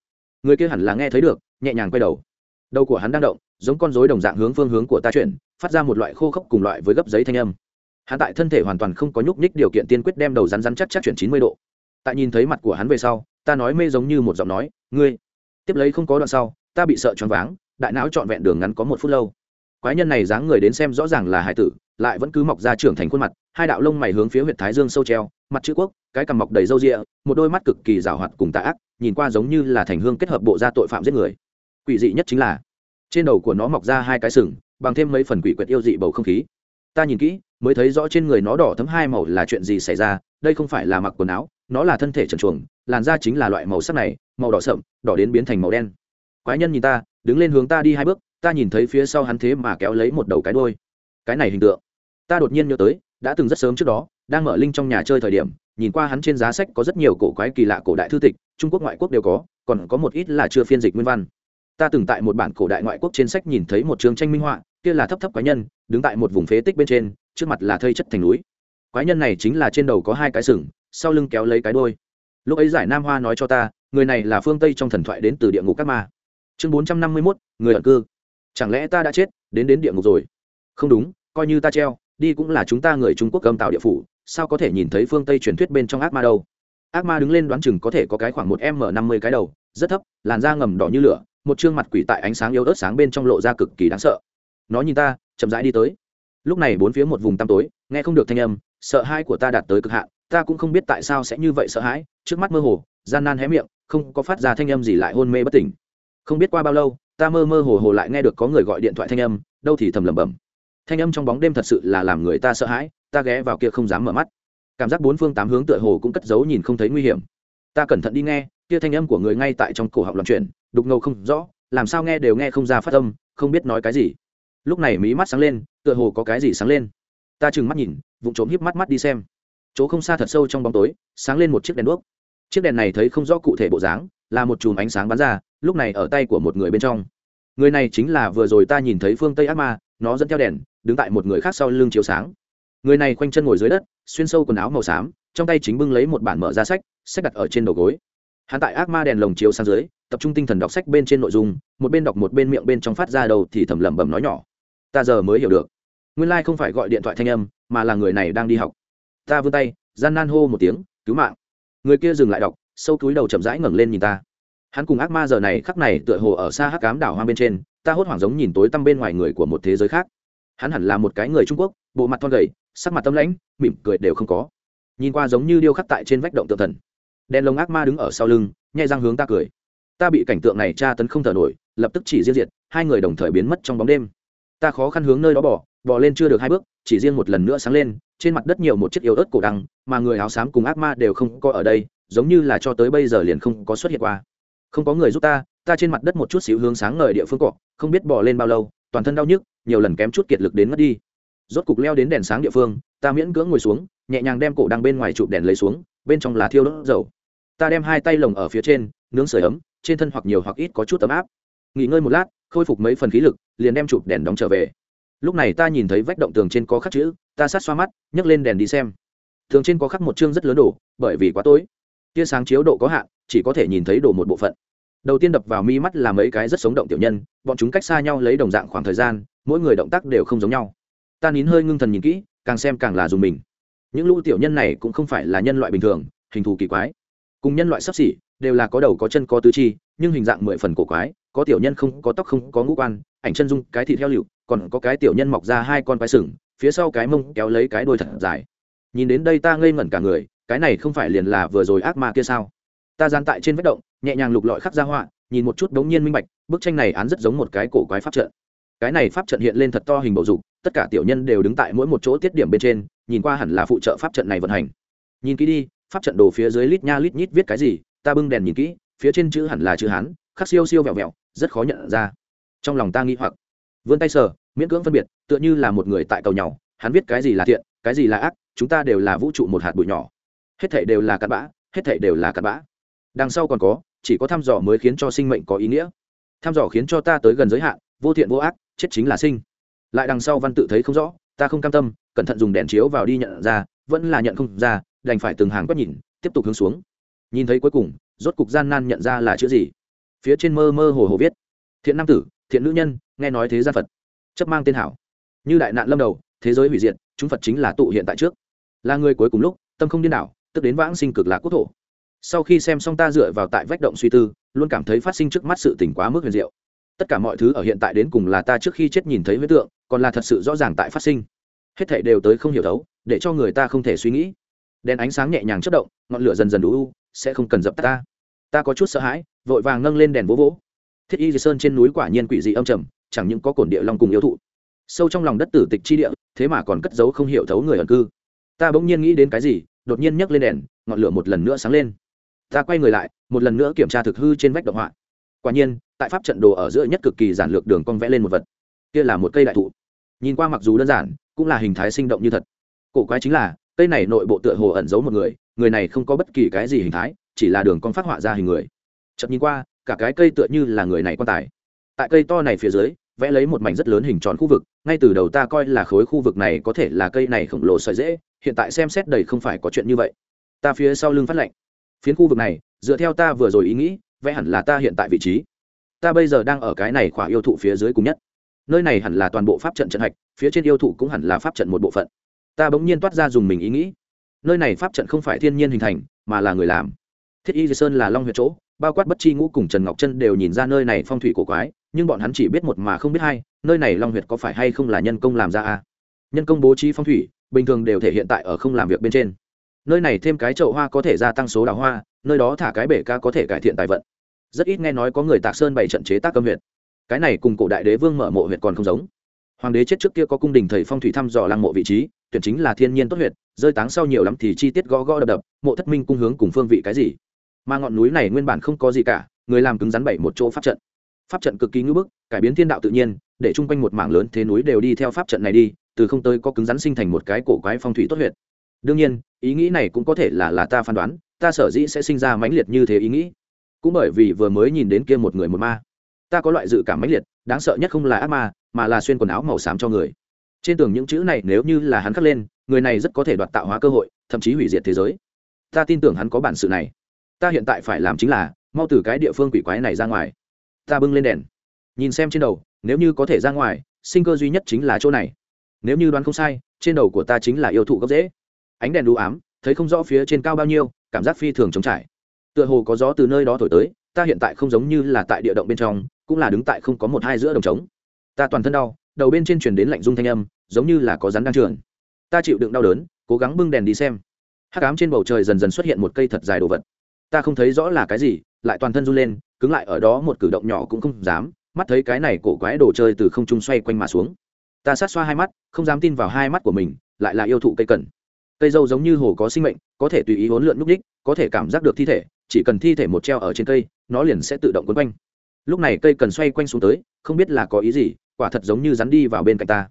Người kia hẳn là nghe thấy được, nhẹ nhàng quay đầu. Đầu của hắn đang động, giống con rối đồng dạng hướng phương hướng của ta chuyển, phát ra một loại khô khốc cùng loại với gấp giấy thanh âm hắn tại thân thể hoàn toàn không có nhúc nhích điều kiện tiên quyết đem đầu rắn rắn chắc chắc chuyển chín mươi độ. Tại nhìn thấy mặt của hắn về sau, ta nói mê giống như một giọng nói, ngươi, tiếp lấy không có đoạn sau, ta bị sợ choáng váng, đại não trọn vẹn đường ngắn có một phút lâu. Quái nhân này dáng người đến xem rõ ràng là hải tử, lại vẫn cứ mọc ra trưởng thành khuôn mặt, hai đạo lông mày hướng phía huyện thái dương sâu treo, mặt chữ quốc, cái cằm mọc đầy râu rịa, một đôi mắt cực kỳ rào hoạt cùng tạ ác, nhìn qua giống như là thành hương kết hợp bộ gia tội phạm giết người. Quỷ dị nhất chính là, trên đầu của nó mọc ra hai cái sừng, bằng thêm mấy phần quỷ quyệt yêu dị bầu không khí. Ta nhìn kỹ mới thấy rõ trên người nó đỏ thấm hai màu là chuyện gì xảy ra, đây không phải là mặc quần áo, nó là thân thể trần chuồng làn da chính là loại màu sắc này, màu đỏ sậm, đỏ đến biến thành màu đen. Quái nhân nhìn ta, đứng lên hướng ta đi hai bước, ta nhìn thấy phía sau hắn thế mà kéo lấy một đầu cái đôi cái này hình tượng, ta đột nhiên nhớ tới, đã từng rất sớm trước đó, đang mở linh trong nhà chơi thời điểm, nhìn qua hắn trên giá sách có rất nhiều cổ quái kỳ lạ cổ đại thư tịch, trung quốc ngoại quốc đều có, còn có một ít là chưa phiên dịch nguyên văn ta từng tại một bản cổ đại ngoại quốc trên sách nhìn thấy một trường tranh minh họa, kia là thấp thấp quái nhân, đứng tại một vùng phế tích bên trên, trước mặt là thây chất thành núi. Quái nhân này chính là trên đầu có hai cái sừng, sau lưng kéo lấy cái đôi lúc ấy giải nam hoa nói cho ta, người này là phương tây trong thần thoại đến từ địa ngục các ma. Chương bốn trăm năm mươi mốt, người ẩn cư. Chẳng lẽ ta đã chết, đến đến địa ngục rồi? Không đúng, coi như ta treo, đi cũng là chúng ta người trung quốc cầm tạo địa phủ, sao có thể nhìn thấy phương tây truyền thuyết bên trong ác ma đâu? Ác ma đứng lên đoán chừng có thể có cái khoảng một m năm mươi cái đầu, rất thấp, làn da ngầm đỏ như lửa một chương mặt quỷ tại ánh sáng yếu ớt sáng bên trong lộ ra cực kỳ đáng sợ. Nó nhìn ta, chậm rãi đi tới. Lúc này bốn phía một vùng tăm tối, nghe không được thanh âm, sợ hãi của ta đạt tới cực hạn, ta cũng không biết tại sao sẽ như vậy sợ hãi, trước mắt mơ hồ, gian nan hé miệng, không có phát ra thanh âm gì lại hôn mê bất tỉnh. Không biết qua bao lâu, ta mơ mơ hồ hồ lại nghe được có người gọi điện thoại thanh âm, đâu thì thầm lẩm bẩm. Thanh âm trong bóng đêm thật sự là làm người ta sợ hãi, ta ghé vào kia không dám mở mắt. Cảm giác bốn phương tám hướng tựa hồ cũng cất giấu nhìn không thấy nguy hiểm. Ta cẩn thận đi nghe kia thanh âm của người ngay tại trong cổ họng loạn chuyển, đục ngầu không rõ, làm sao nghe đều nghe không ra phát âm, không biết nói cái gì. Lúc này mí mắt sáng lên, tựa hồ có cái gì sáng lên. Ta trừng mắt nhìn, vụng trộm híp mắt mắt đi xem. Chỗ không xa thật sâu trong bóng tối, sáng lên một chiếc đèn đuốc. Chiếc đèn này thấy không rõ cụ thể bộ dáng, là một chùm ánh sáng bắn ra, lúc này ở tay của một người bên trong. Người này chính là vừa rồi ta nhìn thấy phương tây ác ma, nó dẫn theo đèn, đứng tại một người khác sau lưng chiếu sáng. Người này khoanh chân ngồi dưới đất, xuyên sâu quần áo màu xám, trong tay chính bưng lấy một bản mở ra sách sách đặt ở trên đầu gối hắn tại ác ma đèn lồng chiếu sang dưới, tập trung tinh thần đọc sách bên trên nội dung, một bên đọc một bên miệng bên trong phát ra đầu thì thầm lẩm bẩm nói nhỏ. Ta giờ mới hiểu được. Nguyên lai、like、không phải gọi điện thoại thanh âm, mà là người này đang đi học. Ta vươn tay, gian nan hô một tiếng, cứu mạng. Người kia dừng lại đọc, sâu túi đầu chậm rãi ngẩng lên nhìn ta. Hắn cùng ác ma giờ này khắc này tựa hồ ở xa hắc cám đảo hoang bên trên, ta hốt hoảng giống nhìn tối tăm bên ngoài người của một thế giới khác. Hắn hẳn là một cái người trung quốc, bộ mặt thon gầy, sắc mặt tâm lãnh, mỉm cười đều không có. Nhìn qua giống như điêu khắc tại trên vách động tự thần đèn lồng ác ma đứng ở sau lưng, nhai răng hướng ta cười. Ta bị cảnh tượng này tra tấn không thở nổi, lập tức chỉ riêng diệt, hai người đồng thời biến mất trong bóng đêm. Ta khó khăn hướng nơi đó bỏ bỏ lên chưa được hai bước, chỉ riêng một lần nữa sáng lên, trên mặt đất nhiều một chiếc yếu ớt cổ đăng mà người áo xám cùng ác ma đều không có ở đây, giống như là cho tới bây giờ liền không có xuất hiện qua. Không có người giúp ta ta trên mặt đất một chút xíu hướng sáng ngời địa phương cọ, không biết bỏ lên bao lâu, toàn thân đau nhức, nhiều lần kém chút kiệt lực đến mất đi. Rốt cục leo đến đèn sáng địa phương, ta miễn cưỡng ngồi xuống, nhẹ nhàng đem cổ đăng bên ngoài chụp đèn lấy xuống, bên trong là thiêu đốt dầu ta đem hai tay lồng ở phía trên, nướng sưởi ấm, trên thân hoặc nhiều hoặc ít có chút ấm áp. Nghỉ ngơi một lát, khôi phục mấy phần khí lực, liền đem chụp đèn đóng trở về. Lúc này ta nhìn thấy vách động tường trên có khắc chữ, ta sát xoa mắt, nhấc lên đèn đi xem. Tường trên có khắc một chương rất lớn đổ bởi vì quá tối. Tia sáng chiếu độ có hạn, chỉ có thể nhìn thấy đổ một bộ phận. Đầu tiên đập vào mi mắt là mấy cái rất sống động tiểu nhân, bọn chúng cách xa nhau lấy đồng dạng khoảng thời gian, mỗi người động tác đều không giống nhau. Ta nín hơi ngưng thần nhìn kỹ, càng xem càng là dùng mình. Những lũ tiểu nhân này cũng không phải là nhân loại bình thường, hình thù kỳ quái cùng nhân loại sắp xỉ, đều là có đầu có chân có tứ chi, nhưng hình dạng mười phần cổ quái, có tiểu nhân không, có tóc không, có ngũ quan, ảnh chân dung cái thịt heo lựu, còn có cái tiểu nhân mọc ra hai con quái sừng, phía sau cái mông kéo lấy cái đôi thật dài. Nhìn đến đây ta ngây ngẩn cả người, cái này không phải liền là vừa rồi ác ma kia sao? Ta gian tại trên vết động, nhẹ nhàng lục lọi khắc ra họa, nhìn một chút đống nhiên minh bạch, bức tranh này án rất giống một cái cổ quái pháp trận. Cái này pháp trận hiện lên thật to hình bầu dục, tất cả tiểu nhân đều đứng tại mỗi một chỗ tiết điểm bên trên, nhìn qua hẳn là phụ trợ pháp trận này vận hành. Nhìn kỹ đi pháp trận đồ phía dưới lít nha lít nhít viết cái gì, ta bưng đèn nhìn kỹ, phía trên chữ hẳn là chữ hán, khắc siêu siêu vẹo vẹo, rất khó nhận ra. Trong lòng ta nghĩ hoặc. Vươn tay sờ, miễn cưỡng phân biệt, tựa như là một người tại cầu nhau, hắn viết cái gì là thiện, cái gì là ác, chúng ta đều là vũ trụ một hạt bụi nhỏ. Hết thảy đều là cặn bã, hết thảy đều là cặn bã. Đằng sau còn có, chỉ có thăm dò mới khiến cho sinh mệnh có ý nghĩa. Thăm dò khiến cho ta tới gần giới hạn, vô thiện vô ác, chết chính là sinh. Lại đằng sau văn tự thấy không rõ, ta không cam tâm, cẩn thận dùng đèn chiếu vào đi nhận ra, vẫn là nhận không ra đành phải từng hàng quét nhìn, tiếp tục hướng xuống. Nhìn thấy cuối cùng, rốt cục gian nan nhận ra là chữ gì. Phía trên mơ mơ hồ hồ viết, thiện nam tử, thiện nữ nhân, nghe nói thế gian phật. Chấp mang tên hảo. Như đại nạn lâm đầu, thế giới hủy diệt, chúng phật chính là tụ hiện tại trước. Là người cuối cùng lúc, tâm không điên đảo, tức đến vãng sinh cực lạc quốc thổ. Sau khi xem xong ta dựa vào tại vách động suy tư, luôn cảm thấy phát sinh trước mắt sự tỉnh quá mức huyền diệu. Tất cả mọi thứ ở hiện tại đến cùng là ta trước khi chết nhìn thấy huyết tượng, còn là thật sự rõ ràng tại phát sinh. Hết thảy đều tới không hiểu thấu, để cho người ta không thể suy nghĩ đèn ánh sáng nhẹ nhàng chất động, ngọn lửa dần dần đủ u, sẽ không cần dập tắt ta. Ta có chút sợ hãi, vội vàng nâng lên đèn vỗ vỗ. Thiết y sơn trên núi quả nhiên quỷ dị âm trầm, chẳng những có cổn địa long cùng yêu thụ. Sâu trong lòng đất tử tịch chi địa, thế mà còn cất giấu không hiểu thấu người ẩn cư. Ta bỗng nhiên nghĩ đến cái gì, đột nhiên nhấc lên đèn, ngọn lửa một lần nữa sáng lên. Ta quay người lại, một lần nữa kiểm tra thực hư trên vách động họa. Quả nhiên, tại pháp trận đồ ở giữa nhất cực kỳ giản lược đường cong vẽ lên một vật. Kia là một cây đại thụ. Nhìn qua mặc dù đơn giản, cũng là hình thái sinh động như thật. Cổ quái chính là cây này nội bộ tựa hồ ẩn giấu một người người này không có bất kỳ cái gì hình thái, chỉ là đường con phát họa ra hình người. Chậm nhìn qua, cả cái cây tựa như là người này quan tài. Tại cây to này phía dưới, vẽ lấy một mảnh rất lớn hình tròn khu vực, ngay từ đầu ta coi là khối khu vực này có thể là cây này khổng lồ sợi dễ, hiện tại xem xét đầy không phải có chuyện như vậy. Ta phía sau lưng phát lệnh. Phiến khu vực này, dựa theo ta vừa rồi ý nghĩ, vẽ hẳn là ta hiện tại vị trí. Ta bây giờ đang ở cái này khỏa yêu thụ phía dưới cùng nhất. Nơi này hẳn là toàn bộ pháp trận trận hạch, phía trên yêu thụ cũng hẳn là pháp trận một bộ phận ta bỗng nhiên toát ra dùng mình ý nghĩ. Nơi này pháp trận không phải thiên nhiên hình thành mà là người làm. Thiết y sơn là long huyệt chỗ bao quát bất chi ngũ cùng trần ngọc chân đều nhìn ra nơi này phong thủy cổ quái nhưng bọn hắn chỉ biết một mà không biết hai nơi này long huyệt có phải hay không là nhân công làm ra a nhân công bố trí phong thủy bình thường đều thể hiện tại ở không làm việc bên trên. Nơi này thêm cái chậu hoa có thể gia tăng số đào hoa nơi đó thả cái bể ca có thể cải thiện tài vận. Rất ít nghe nói có người tạc sơn bày trận chế tác âm huyệt, cái này cùng cổ đại đế vương mở mộ huyệt còn không giống. Hoàng đế chết trước kia có cung đình thầy phong thủy thăm dò lăng mộ vị trí tuyển chính là thiên nhiên tốt huyệt, rơi táng sau nhiều lắm thì chi tiết gõ gõ đập đập, mộ thất minh cung hướng cùng phương vị cái gì? Mà ngọn núi này nguyên bản không có gì cả, người làm cứng rắn bảy một chỗ pháp trận. Pháp trận cực kỳ ngưỡng bức, cải biến thiên đạo tự nhiên, để chung quanh một mảng lớn thế núi đều đi theo pháp trận này đi, từ không tới có cứng rắn sinh thành một cái cổ quái phong thủy tốt huyệt. Đương nhiên, ý nghĩ này cũng có thể là là ta phán đoán, ta sở dĩ sẽ sinh ra mãnh liệt như thế ý nghĩ. Cũng bởi vì vừa mới nhìn đến kia một người một ma. Ta có loại dự cảm mãnh liệt, đáng sợ nhất không là ác ma, mà là xuyên quần áo màu xám cho người trên tường những chữ này nếu như là hắn khắc lên, người này rất có thể đoạt tạo hóa cơ hội, thậm chí hủy diệt thế giới. Ta tin tưởng hắn có bản sự này. Ta hiện tại phải làm chính là, mau từ cái địa phương quỷ quái này ra ngoài. Ta bưng lên đèn. Nhìn xem trên đầu, nếu như có thể ra ngoài, sinh cơ duy nhất chính là chỗ này. Nếu như đoán không sai, trên đầu của ta chính là yêu thụ gốc dễ ánh đèn đũ ám, thấy không rõ phía trên cao bao nhiêu, cảm giác phi thường trống trải. Tựa hồ có gió từ nơi đó thổi tới, ta hiện tại không giống như là tại địa động bên trong, cũng là đứng tại không có một hai giữa đồng trống. Ta toàn thân đau đầu bên trên truyền đến lạnh rung thanh âm, giống như là có rắn đang trườn. Ta chịu đựng đau đớn, cố gắng bưng đèn đi xem. Hắc ám trên bầu trời dần dần xuất hiện một cây thật dài đồ vật. Ta không thấy rõ là cái gì, lại toàn thân run lên, cứng lại ở đó một cử động nhỏ cũng không dám, mắt thấy cái này cổ quái đồ chơi từ không trung xoay quanh mà xuống. Ta sát xoa hai mắt, không dám tin vào hai mắt của mình, lại là yêu thụ cây cần. Cây dâu giống như hồ có sinh mệnh, có thể tùy ý hỗn lượn núp đích, có thể cảm giác được thi thể, chỉ cần thi thể một treo ở trên cây, nó liền sẽ tự động quấn quanh. Lúc này cây cần xoay quanh xuống tới, không biết là có ý gì quả thật giống như rắn đi vào bên cạnh ta.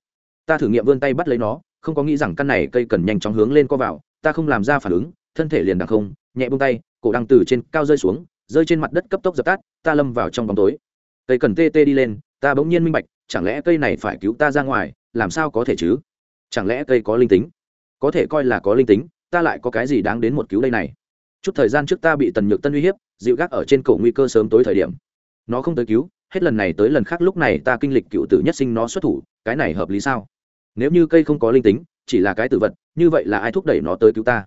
Ta thử nghiệm vươn tay bắt lấy nó, không có nghĩ rằng căn này cây cần nhanh chóng hướng lên co vào, ta không làm ra phản ứng, thân thể liền đằng không, nhẹ bông tay, cổ đăng từ trên cao rơi xuống, rơi trên mặt đất cấp tốc dập tắt, ta lâm vào trong bóng tối. Cây cần tê tê đi lên, ta bỗng nhiên minh bạch, chẳng lẽ cây này phải cứu ta ra ngoài, làm sao có thể chứ? Chẳng lẽ cây có linh tính? Có thể coi là có linh tính, ta lại có cái gì đáng đến một cứu đây này? Chút thời gian trước ta bị tần nhược tân uy hiếp, dịu gác ở trên cổ nguy cơ sớm tối thời điểm. Nó không tới cứu hết lần này tới lần khác lúc này ta kinh lịch cựu tử nhất sinh nó xuất thủ, cái này hợp lý sao? Nếu như cây không có linh tính, chỉ là cái tử vật, như vậy là ai thúc đẩy nó tới cứu ta?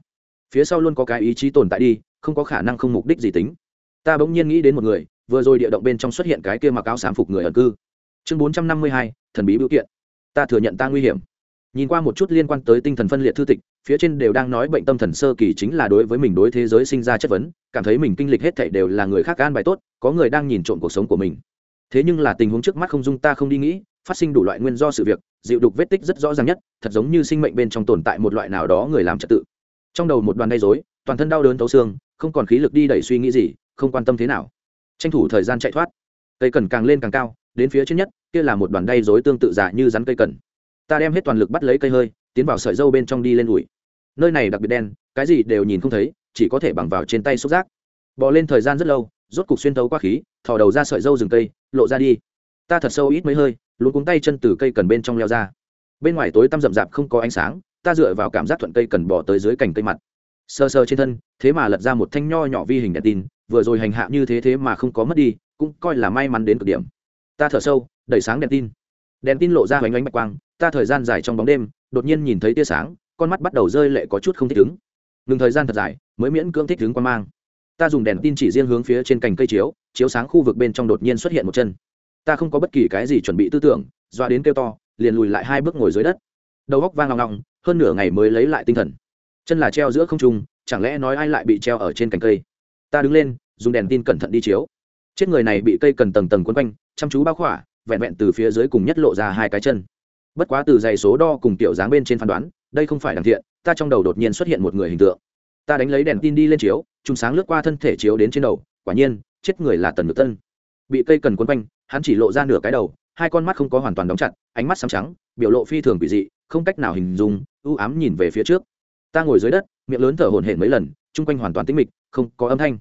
Phía sau luôn có cái ý chí tồn tại đi, không có khả năng không mục đích gì tính. Ta bỗng nhiên nghĩ đến một người, vừa rồi địa động bên trong xuất hiện cái kia mặc áo xám phục người ẩn cư. Chương bốn trăm năm mươi hai, thần bí biểu kiện. Ta thừa nhận ta nguy hiểm. Nhìn qua một chút liên quan tới tinh thần phân liệt thư tịch, phía trên đều đang nói bệnh tâm thần sơ kỳ chính là đối với mình đối thế giới sinh ra chất vấn, cảm thấy mình kinh lịch hết thảy đều là người khác an bài tốt, có người đang nhìn trộm cuộc sống của mình thế nhưng là tình huống trước mắt không dung ta không đi nghĩ, phát sinh đủ loại nguyên do sự việc, dịu đục vết tích rất rõ ràng nhất, thật giống như sinh mệnh bên trong tồn tại một loại nào đó người làm trật tự. Trong đầu một đoàn gây dối toàn thân đau đớn thấu xương, không còn khí lực đi đẩy suy nghĩ gì, không quan tâm thế nào. Tranh thủ thời gian chạy thoát. Cây cần càng lên càng cao, đến phía trên nhất, kia là một đoàn đay dối tương tự giả như rắn cây cần. Ta đem hết toàn lực bắt lấy cây hơi, tiến vào sợi dâu bên trong đi lên ủi. Nơi này đặc biệt đen, cái gì đều nhìn không thấy, chỉ có thể bằng vào trên tay xúc giác. Bỏ lên thời gian rất lâu rốt cục xuyên thấu qua khí, thò đầu ra sợi dâu rừng cây, lộ ra đi. Ta thật sâu ít mấy hơi luôn cuống tay chân từ cây cần bên trong leo ra. Bên ngoài tối tăm rậm rạp không có ánh sáng, ta dựa vào cảm giác thuận cây cần bỏ tới dưới cành cây mặt. Sơ sơ trên thân, thế mà lật ra một thanh nho nhỏ vi hình đèn tin, vừa rồi hành hạ như thế thế mà không có mất đi, cũng coi là may mắn đến cực điểm. Ta thở sâu, đẩy sáng đèn tin. Đèn tin lộ ra hoành ánh bạch quang, ta thời gian dài trong bóng đêm, đột nhiên nhìn thấy tia sáng, con mắt bắt đầu rơi lệ có chút không thích ứng. Ngừng thời gian thật dài, mới miễn cưỡng thích ứng quan mang ta dùng đèn tin chỉ riêng hướng phía trên cành cây chiếu chiếu sáng khu vực bên trong đột nhiên xuất hiện một chân. Ta không có bất kỳ cái gì chuẩn bị tư tưởng, doa đến kêu to, liền lùi lại hai bước ngồi dưới đất. Đầu góc vang ngọng ngọng, hơn nửa ngày mới lấy lại tinh thần. Chân là treo giữa không trung, chẳng lẽ nói ai lại bị treo ở trên cành cây? Ta đứng lên, dùng đèn tin cẩn thận đi chiếu. Chết người này bị cây cần tầng tầng quấn quanh, chăm chú bao khỏa, vẹn vẹn từ phía dưới cùng nhất lộ ra hai cái chân. Bất quá từ dày số đo cùng tiểu dáng bên trên phán đoán, đây không phải đằng thiện, ta trong đầu đột nhiên xuất hiện một người hình tượng. Ta đánh lấy đèn tin đi lên chiếu trùng sáng lướt qua thân thể chiếu đến trên đầu, quả nhiên, chết người là tần ngược tân. Bị cây cần quấn quanh, hắn chỉ lộ ra nửa cái đầu, hai con mắt không có hoàn toàn đóng chặt, ánh mắt sáng trắng, biểu lộ phi thường bị dị, không cách nào hình dung ưu ám nhìn về phía trước. Ta ngồi dưới đất, miệng lớn thở hổn hển mấy lần, chung quanh hoàn toàn tĩnh mịch, không có âm thanh.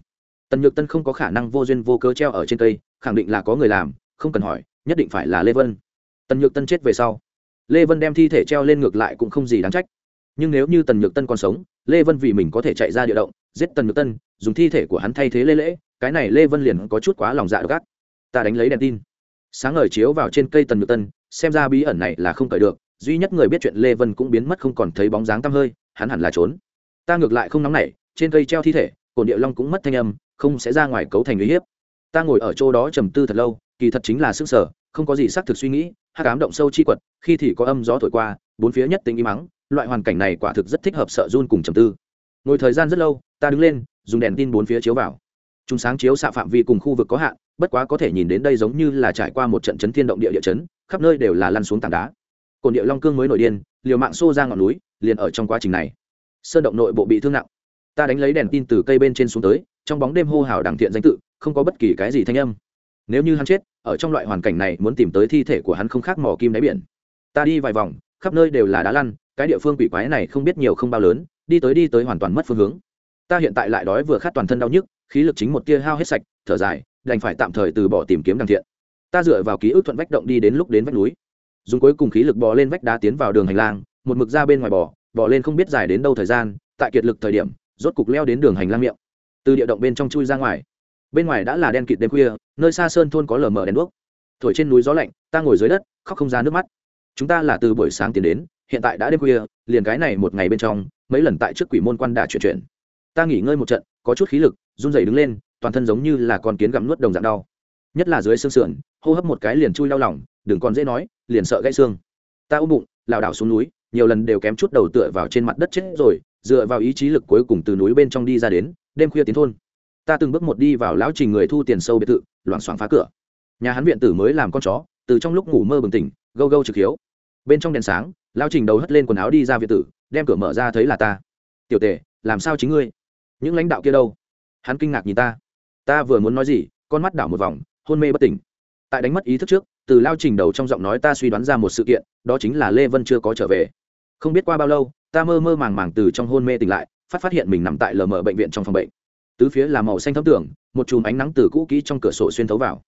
Tần nhược tân không có khả năng vô duyên vô cớ treo ở trên cây, khẳng định là có người làm, không cần hỏi, nhất định phải là lê vân. Tần nhược tân chết về sau. Lê vân đem thi thể treo lên ngược lại cũng không gì đáng trách. Nhưng nếu như tần nhược tân còn sống, lê vân vì mình có thể chạy ra địa động giết tần nhược tân, dùng thi thể của hắn thay thế lê lễ, cái này lê vân liền có chút quá lòng dạ gác. Ta đánh lấy đèn tin. Sáng ngời chiếu vào trên cây tần nhược tân, xem ra bí ẩn này là không cởi được, duy nhất người biết chuyện lê vân cũng biến mất không còn thấy bóng dáng tăm hơi, hắn hẳn là trốn. Ta ngược lại không nóng nảy, trên cây treo thi thể, cồn địa long cũng mất thanh âm, không sẽ ra ngoài cấu thành uy hiếp. Ta ngồi ở chỗ đó trầm tư thật lâu, kỳ thật chính là sức sở, không có gì xác thực suy nghĩ hát cám động sâu chi quật, khi thì có âm gió thổi qua, bốn phía nhất tính im mắng, loại hoàn cảnh này quả thực rất thích hợp sợ run cùng trầm tư ngồi thời gian rất lâu, ta đứng lên, dùng đèn tin bốn phía chiếu vào. Chúng sáng chiếu xạ phạm vi cùng khu vực có hạn, bất quá có thể nhìn đến đây giống như là trải qua một trận chấn thiên động địa địa chấn, khắp nơi đều là lăn xuống tảng đá. Cồn địa long cương mới nổi điên, liều mạng xô ra ngọn núi, liền ở trong quá trình này. Sơn động nội bộ bị thương nặng. Ta đánh lấy đèn tin từ cây bên trên xuống tới, trong bóng đêm hô hào đẳng thiện danh tự, không có bất kỳ cái gì thanh âm. Nếu như hắn chết, ở trong loại hoàn cảnh này muốn tìm tới thi thể của hắn không khác mỏ kim đáy biển. Ta đi vài vòng, khắp nơi đều là đá lăn, cái địa phương quỷ quái này không biết nhiều không bao lớn đi tới đi tới hoàn toàn mất phương hướng. Ta hiện tại lại đói vừa khát toàn thân đau nhức, khí lực chính một tia hao hết sạch, thở dài, đành phải tạm thời từ bỏ tìm kiếm đằng thiện. Ta dựa vào ký ức thuận vách động đi đến lúc đến vách núi. Dùng cuối cùng khí lực bò lên vách đá tiến vào đường hành lang, một mực ra bên ngoài bò bò lên không biết dài đến đâu thời gian, tại kiệt lực thời điểm, rốt cục leo đến đường hành lang miệng. Từ địa động bên trong chui ra ngoài. Bên ngoài đã là đen kịt đêm khuya, nơi xa sơn thôn có lờ mờ đèn đuốc. Thổi trên núi gió lạnh, ta ngồi dưới đất, khóc không ra nước mắt. Chúng ta là từ buổi sáng tiến đến, hiện tại đã đêm khuya, liền cái này một ngày bên trong mấy lần tại trước quỷ môn quan đà chuyển chuyển. Ta nghỉ ngơi một trận, có chút khí lực, run rẩy đứng lên, toàn thân giống như là con kiến gặm nuốt đồng dạng đau. Nhất là dưới xương sườn, hô hấp một cái liền chui đau lòng, đừng còn dễ nói, liền sợ gãy xương. Ta ôm bụng, lảo đảo xuống núi, nhiều lần đều kém chút đầu tựa vào trên mặt đất chết rồi, dựa vào ý chí lực cuối cùng từ núi bên trong đi ra đến, đêm khuya tiến thôn. Ta từng bước một đi vào lão trình người thu tiền sâu biệt thự, loảng xoảng phá cửa. Nhà hắn viện tử mới làm con chó, từ trong lúc ngủ mơ bừng tỉnh, gâu gâu trực hiếu bên trong đèn sáng, lao trình đầu hất lên quần áo đi ra viện tử, đem cửa mở ra thấy là ta. Tiểu tề làm sao chính ngươi? Những lãnh đạo kia đâu? Hắn kinh ngạc nhìn ta. Ta vừa muốn nói gì, con mắt đảo một vòng, hôn mê bất tỉnh. Tại đánh mất ý thức trước, từ lao trình đầu trong giọng nói ta suy đoán ra một sự kiện, đó chính là lê vân chưa có trở về. Không biết qua bao lâu, ta mơ mơ màng màng từ trong hôn mê tỉnh lại, phát phát hiện mình nằm tại lờ mờ bệnh viện trong phòng bệnh. Tứ phía là màu xanh thấm tưởng một chùm ánh nắng từ cũ kỹ trong cửa sổ xuyên thấu vào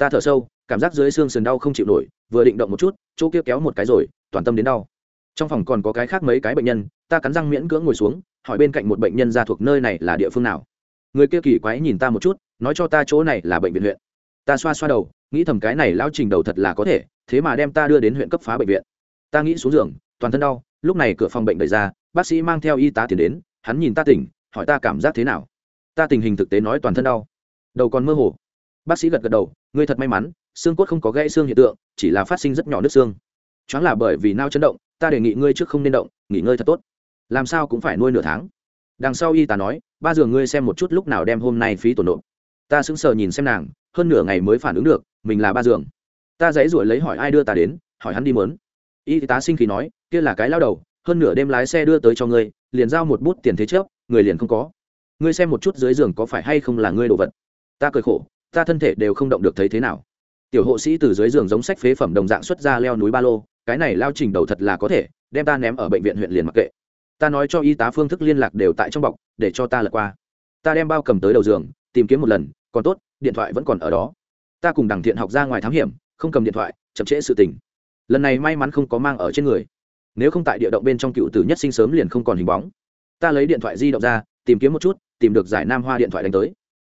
ta thở sâu, cảm giác dưới xương sườn đau không chịu nổi, vừa định động một chút, chỗ kia kéo một cái rồi, toàn tâm đến đau. Trong phòng còn có cái khác mấy cái bệnh nhân, ta cắn răng miễn cưỡng ngồi xuống, hỏi bên cạnh một bệnh nhân ra thuộc nơi này là địa phương nào. Người kia kỳ quái nhìn ta một chút, nói cho ta chỗ này là bệnh viện huyện. Ta xoa xoa đầu, nghĩ thầm cái này lao trình đầu thật là có thể, thế mà đem ta đưa đến huyện cấp phá bệnh viện. Ta nghĩ xuống giường, toàn thân đau, lúc này cửa phòng bệnh đẩy ra, bác sĩ mang theo y tá tiến đến, hắn nhìn ta tỉnh, hỏi ta cảm giác thế nào. Ta tình hình thực tế nói toàn thân đau. Đầu còn mơ hồ bác sĩ gật gật đầu, ngươi thật may mắn, xương cốt không có gãy xương hiện tượng, chỉ là phát sinh rất nhỏ nước xương. Choáng là bởi vì nao chấn động, ta đề nghị ngươi trước không nên động, nghỉ ngơi thật tốt. Làm sao cũng phải nuôi nửa tháng. Đằng sau y tá nói, ba giường ngươi xem một chút lúc nào đem hôm nay phí tổn nộp. Ta sững sờ nhìn xem nàng, hơn nửa ngày mới phản ứng được, mình là ba giường. Ta dãy ruổi lấy hỏi ai đưa ta đến, hỏi hắn đi mớn. Y tá sinh khí nói, kia là cái lao đầu, hơn nửa đêm lái xe đưa tới cho ngươi, liền giao một bút tiền thế trước, người liền không có. Ngươi xem một chút dưới giường có phải hay không là ngươi đồ vật. Ta cười khổ ta thân thể đều không động được thấy thế nào. Tiểu hộ sĩ từ dưới giường giống sách phế phẩm đồng dạng xuất ra leo núi ba lô, cái này lao trình đầu thật là có thể, đem ta ném ở bệnh viện huyện liền mặc kệ. Ta nói cho y tá phương thức liên lạc đều tại trong bọc, để cho ta lật qua. Ta đem bao cầm tới đầu giường, tìm kiếm một lần, còn tốt, điện thoại vẫn còn ở đó. Ta cùng đằng thiện học ra ngoài thám hiểm, không cầm điện thoại, chậm trễ sự tình. Lần này may mắn không có mang ở trên người. Nếu không tại địa động bên trong cựu tử nhất sinh sớm liền không còn hình bóng. Ta lấy điện thoại di động ra, tìm kiếm một chút, tìm được giải nam hoa điện thoại đánh tới.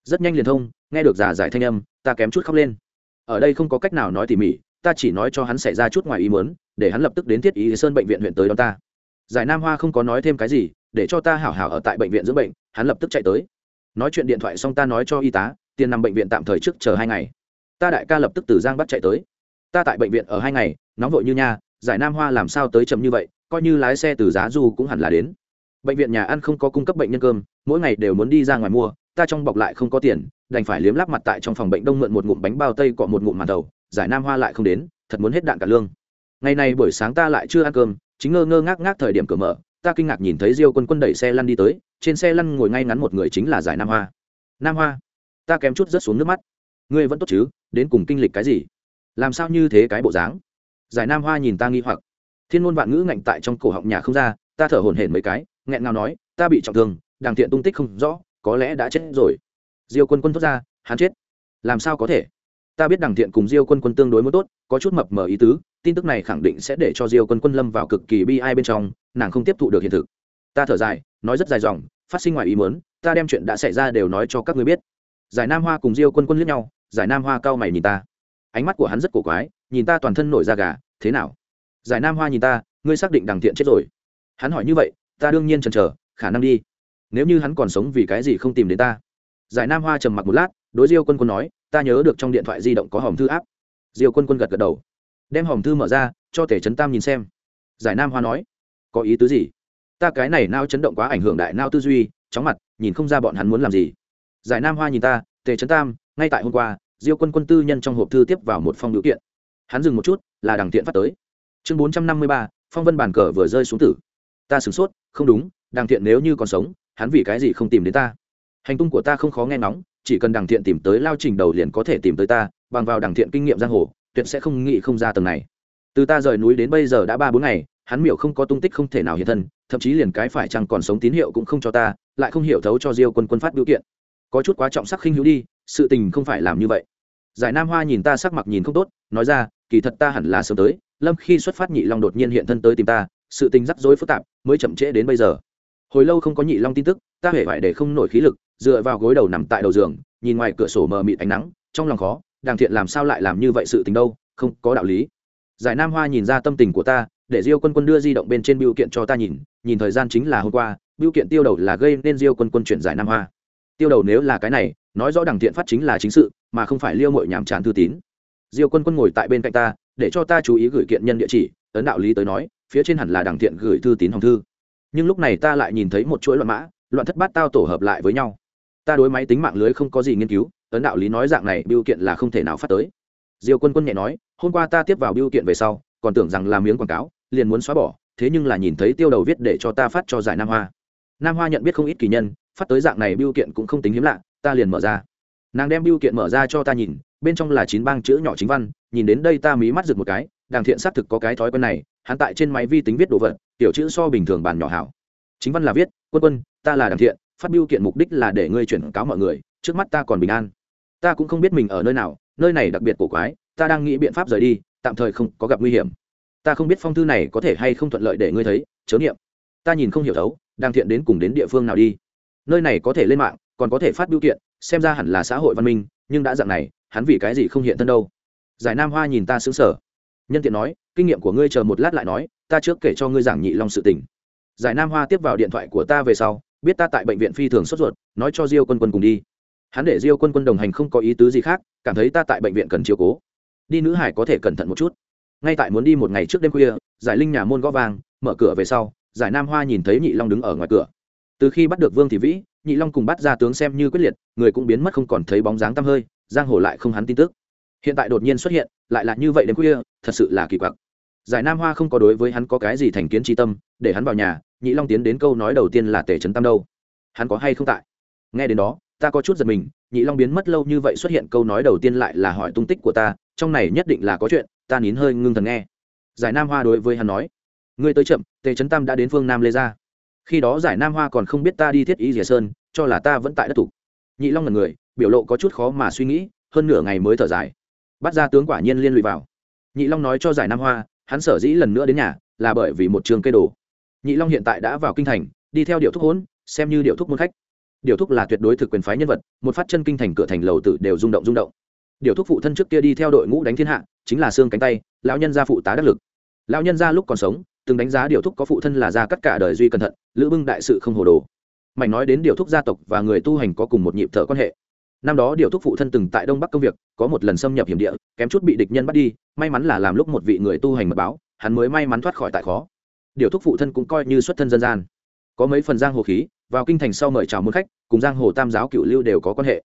Rất nhanh liền thông nghe được già giải thanh âm, ta kém chút khóc lên. Ở đây không có cách nào nói tỉ mỉ, ta chỉ nói cho hắn xảy ra chút ngoài ý muốn, để hắn lập tức đến thiết ý sơn bệnh viện huyện tới đón ta. Giải nam hoa không có nói thêm cái gì, để cho ta hảo hảo ở tại bệnh viện dưỡng bệnh, hắn lập tức chạy tới. Nói chuyện điện thoại xong ta nói cho y tá, tiền nằm bệnh viện tạm thời trước chờ hai ngày. Ta đại ca lập tức từ giang bắt chạy tới. Ta tại bệnh viện ở hai ngày, nóng vội như nha, giải nam hoa làm sao tới chậm như vậy, coi như lái xe từ giá du cũng hẳn là đến. Bệnh viện nhà ăn không có cung cấp bệnh nhân cơm, mỗi ngày đều muốn đi ra ngoài mua ta trong bọc lại không có tiền, đành phải liếm lắp mặt tại trong phòng bệnh đông mượn một ngụm bánh bao tây cọ một ngụm màn đầu, giải nam hoa lại không đến, thật muốn hết đạn cả lương. Ngày này buổi sáng ta lại chưa ăn cơm, chính ngơ ngơ ngác ngác thời điểm cửa mở, ta kinh ngạc nhìn thấy diêu quân quân đẩy xe lăn đi tới, trên xe lăn ngồi ngay ngắn một người chính là giải nam hoa. Nam hoa, ta kém chút rớt xuống nước mắt. Ngươi vẫn tốt chứ, đến cùng kinh lịch cái gì? Làm sao như thế cái bộ dáng? Giải nam hoa nhìn ta nghi hoặc. Thiên ngôn vạn ngữ ngạnh tại trong cổ họng nhà không ra, ta thở hổn hển mấy cái, nghẹn ngào nói, ta bị trọng thương đàng thiện tung tích không rõ có lẽ đã chết rồi. Diêu quân quân thốt ra, hắn chết? Làm sao có thể? Ta biết đằng thiện cùng diêu quân quân tương đối muốn tốt, có chút mập mờ ý tứ, tin tức này khẳng định sẽ để cho diêu quân quân lâm vào cực kỳ bi ai bên trong, nàng không tiếp thụ được hiện thực. Ta thở dài, nói rất dài dòng, phát sinh ngoài ý mớn ta đem chuyện đã xảy ra đều nói cho các ngươi biết. Giải nam hoa cùng diêu quân quân liếc nhau, giải nam hoa cao mày nhìn ta. Ánh mắt của hắn rất cổ quái, nhìn ta toàn thân nổi da gà, thế nào? Giải nam hoa nhìn ta, ngươi xác định đằng thiện chết rồi. Hắn hỏi như vậy, ta đương nhiên chần chờ, khả năng đi nếu như hắn còn sống vì cái gì không tìm đến ta? Giải nam hoa trầm mặc một lát, đối diêu quân quân nói, ta nhớ được trong điện thoại di động có hòm thư áp. Diêu quân quân gật gật đầu. Đem hòm thư mở ra, cho tể trấn tam nhìn xem. Giải nam hoa nói, có ý tứ gì? Ta cái này nao chấn động quá ảnh hưởng đại nao tư duy, chóng mặt, nhìn không ra bọn hắn muốn làm gì. Giải nam hoa nhìn ta, tề trấn tam, ngay tại hôm qua, diêu quân quân tư nhân trong hộp thư tiếp vào một phong biểu kiện. Hắn dừng một chút, là đằng tiện phát tới. Chương bốn trăm năm mươi ba, phong vân bàn cờ vừa rơi xuống tử. Ta sửng sốt, không đúng, đằng thiện nếu như còn sống hắn vì cái gì không tìm đến ta? Hành tung của ta không khó nghe ngóng, chỉ cần đằng thiện tìm tới lao trình đầu liền có thể tìm tới ta, bằng vào đằng thiện kinh nghiệm giang hồ, tuyệt sẽ không nghĩ không ra tầng này. Từ ta rời núi đến bây giờ đã ba bốn ngày, hắn miểu không có tung tích không thể nào hiện thân, thậm chí liền cái phải chăng còn sống tín hiệu cũng không cho ta, lại không hiểu thấu cho diêu quân quân phát biểu kiện. Có chút quá trọng sắc khinh hữu đi, sự tình không phải làm như vậy. Giải nam hoa nhìn ta sắc mặt nhìn không tốt, nói ra, kỳ thật ta hẳn là sớm tới, lâm khi xuất phát nhị long đột nhiên hiện thân tới tìm ta, sự tình rắc rối phức tạp, mới chậm trễ đến bây giờ hồi lâu không có nhị long tin tức, ta hề vải để không nổi khí lực, dựa vào gối đầu nằm tại đầu giường, nhìn ngoài cửa sổ mờ mịt ánh nắng, trong lòng khó, đàng thiện làm sao lại làm như vậy sự tình đâu, không có đạo lý. Giải nam hoa nhìn ra tâm tình của ta, để diêu quân quân đưa di động bên trên biểu kiện cho ta nhìn nhìn thời gian chính là hôm qua, biểu kiện tiêu đầu là gây nên diêu quân quân chuyển giải nam hoa. Tiêu đầu nếu là cái này, nói rõ đằng thiện phát chính là chính sự, mà không phải liêu mội nhàm chán thư tín. Diêu quân quân ngồi tại bên cạnh ta, để cho ta chú ý gửi kiện nhân địa chỉ, ấn đạo lý tới nói, phía trên hẳn là đằng thiện gửi thư tín hồng thư nhưng lúc này ta lại nhìn thấy một chuỗi loạn mã, loạn thất bát tao tổ hợp lại với nhau. Ta đối máy tính mạng lưới không có gì nghiên cứu, ấn đạo lý nói dạng này biêu kiện là không thể nào phát tới. Diêu quân quân nhẹ nói, hôm qua ta tiếp vào biêu kiện về sau, còn tưởng rằng là miếng quảng cáo, liền muốn xóa bỏ, thế nhưng là nhìn thấy tiêu đầu viết để cho ta phát cho giải nam hoa. Nam hoa nhận biết không ít kỳ nhân, phát tới dạng này biêu kiện cũng không tính hiếm lạ, ta liền mở ra. Nàng đem biêu kiện mở ra cho ta nhìn, bên trong là chín bang chữ nhỏ chính văn, nhìn đến đây ta mí mắt rực một cái đàng thiện xác thực có cái thói quen này, hắn tại trên máy vi tính viết đồ vật tiểu chữ so bình thường bàn nhỏ hảo. Chính văn là viết, quân quân, ta là đàng thiện, phát biểu kiện mục đích là để ngươi chuyển cáo mọi người, trước mắt ta còn bình an. Ta cũng không biết mình ở nơi nào, nơi này đặc biệt cổ quái, ta đang nghĩ biện pháp rời đi, tạm thời không có gặp nguy hiểm. Ta không biết phong thư này có thể hay không thuận lợi để ngươi thấy, chớ niệm. Ta nhìn không hiểu thấu đang thiện đến cùng đến địa phương nào đi. Nơi này có thể lên mạng, còn có thể phát biểu kiện, xem ra hẳn là xã hội văn minh, nhưng đã dạng này, hắn vì cái gì không hiện thân đâu? Giải nam hoa nhìn ta xứng sở nhân tiện nói, kinh nghiệm của ngươi chờ một lát lại nói ta trước kể cho ngươi giảng nhị long sự tình. Giải nam hoa tiếp vào điện thoại của ta về sau, biết ta tại bệnh viện phi thường sốt ruột, nói cho diêu quân quân cùng đi. Hắn để diêu quân quân đồng hành không có ý tứ gì khác, cảm thấy ta tại bệnh viện cần chiều cố. Đi nữ hải có thể cẩn thận một chút. Ngay tại muốn đi một ngày trước đêm khuya, giải linh nhà môn gõ vàng mở cửa về sau, giải nam hoa nhìn thấy nhị long đứng ở ngoài cửa. Từ khi bắt được vương thị vĩ, nhị long cùng bắt ra tướng xem như quyết liệt, người cũng biến mất không còn thấy bóng dáng tăm hơi, giang hồ lại không hắn tin tức. Hiện tại đột nhiên xuất hiện, lại là như vậy đến khuya, thật sự là kỳ quặc giải nam hoa không có đối với hắn có cái gì thành kiến tri tâm, để hắn vào nhà, nhị long tiến đến câu nói đầu tiên là tể trấn tam đâu. Hắn có hay không tại? Nghe đến đó, ta có chút giật mình, nhị long biến mất lâu như vậy xuất hiện câu nói đầu tiên lại là hỏi tung tích của ta, trong này nhất định là có chuyện, ta nín hơi ngưng thần nghe. Giải nam hoa đối với hắn nói, ngươi tới chậm tề trấn tam đã đến phương nam lê gia. Khi đó giải nam hoa còn không biết ta đi thiết ý rìa sơn, cho là ta vẫn tại đất thủ. Nhị long là người, biểu lộ có chút khó mà suy nghĩ, hơn nửa ngày mới thở dài. Bắt ra tướng quả nhiên liên lụy vào. Nhị long nói cho giải nam hoa hắn sở dĩ lần nữa đến nhà là bởi vì một trường cây đồ. Nhị long hiện tại đã vào kinh thành, đi theo điệu thúc hỗn xem như điệu thúc môn khách. Điệu thúc là tuyệt đối thực quyền phái nhân vật, một phát chân kinh thành cửa thành lầu tự đều rung động rung động. Điệu thúc phụ thân trước kia đi theo đội ngũ đánh thiên hạ, chính là xương cánh tay, lão nhân gia phụ tá đắc lực. Lão nhân gia lúc còn sống, từng đánh giá điệu thúc có phụ thân là gia cắt cả đời duy cẩn thận, lữ bưng đại sự không hồ đồ. Mạnh nói đến điệu thúc gia tộc và người tu hành có cùng một nhịp thở quan hệ năm đó điều thúc phụ thân từng tại đông bắc công việc, có một lần xâm nhập hiểm địa, kém chút bị địch nhân bắt đi, may mắn là làm lúc một vị người tu hành mật báo, hắn mới may mắn thoát khỏi tại khó. Điều thúc phụ thân cũng coi như xuất thân dân gian. Có mấy phần giang hồ khí, vào kinh thành sau mời chào môn khách, cùng giang hồ tam giáo cựu lưu đều có quan hệ.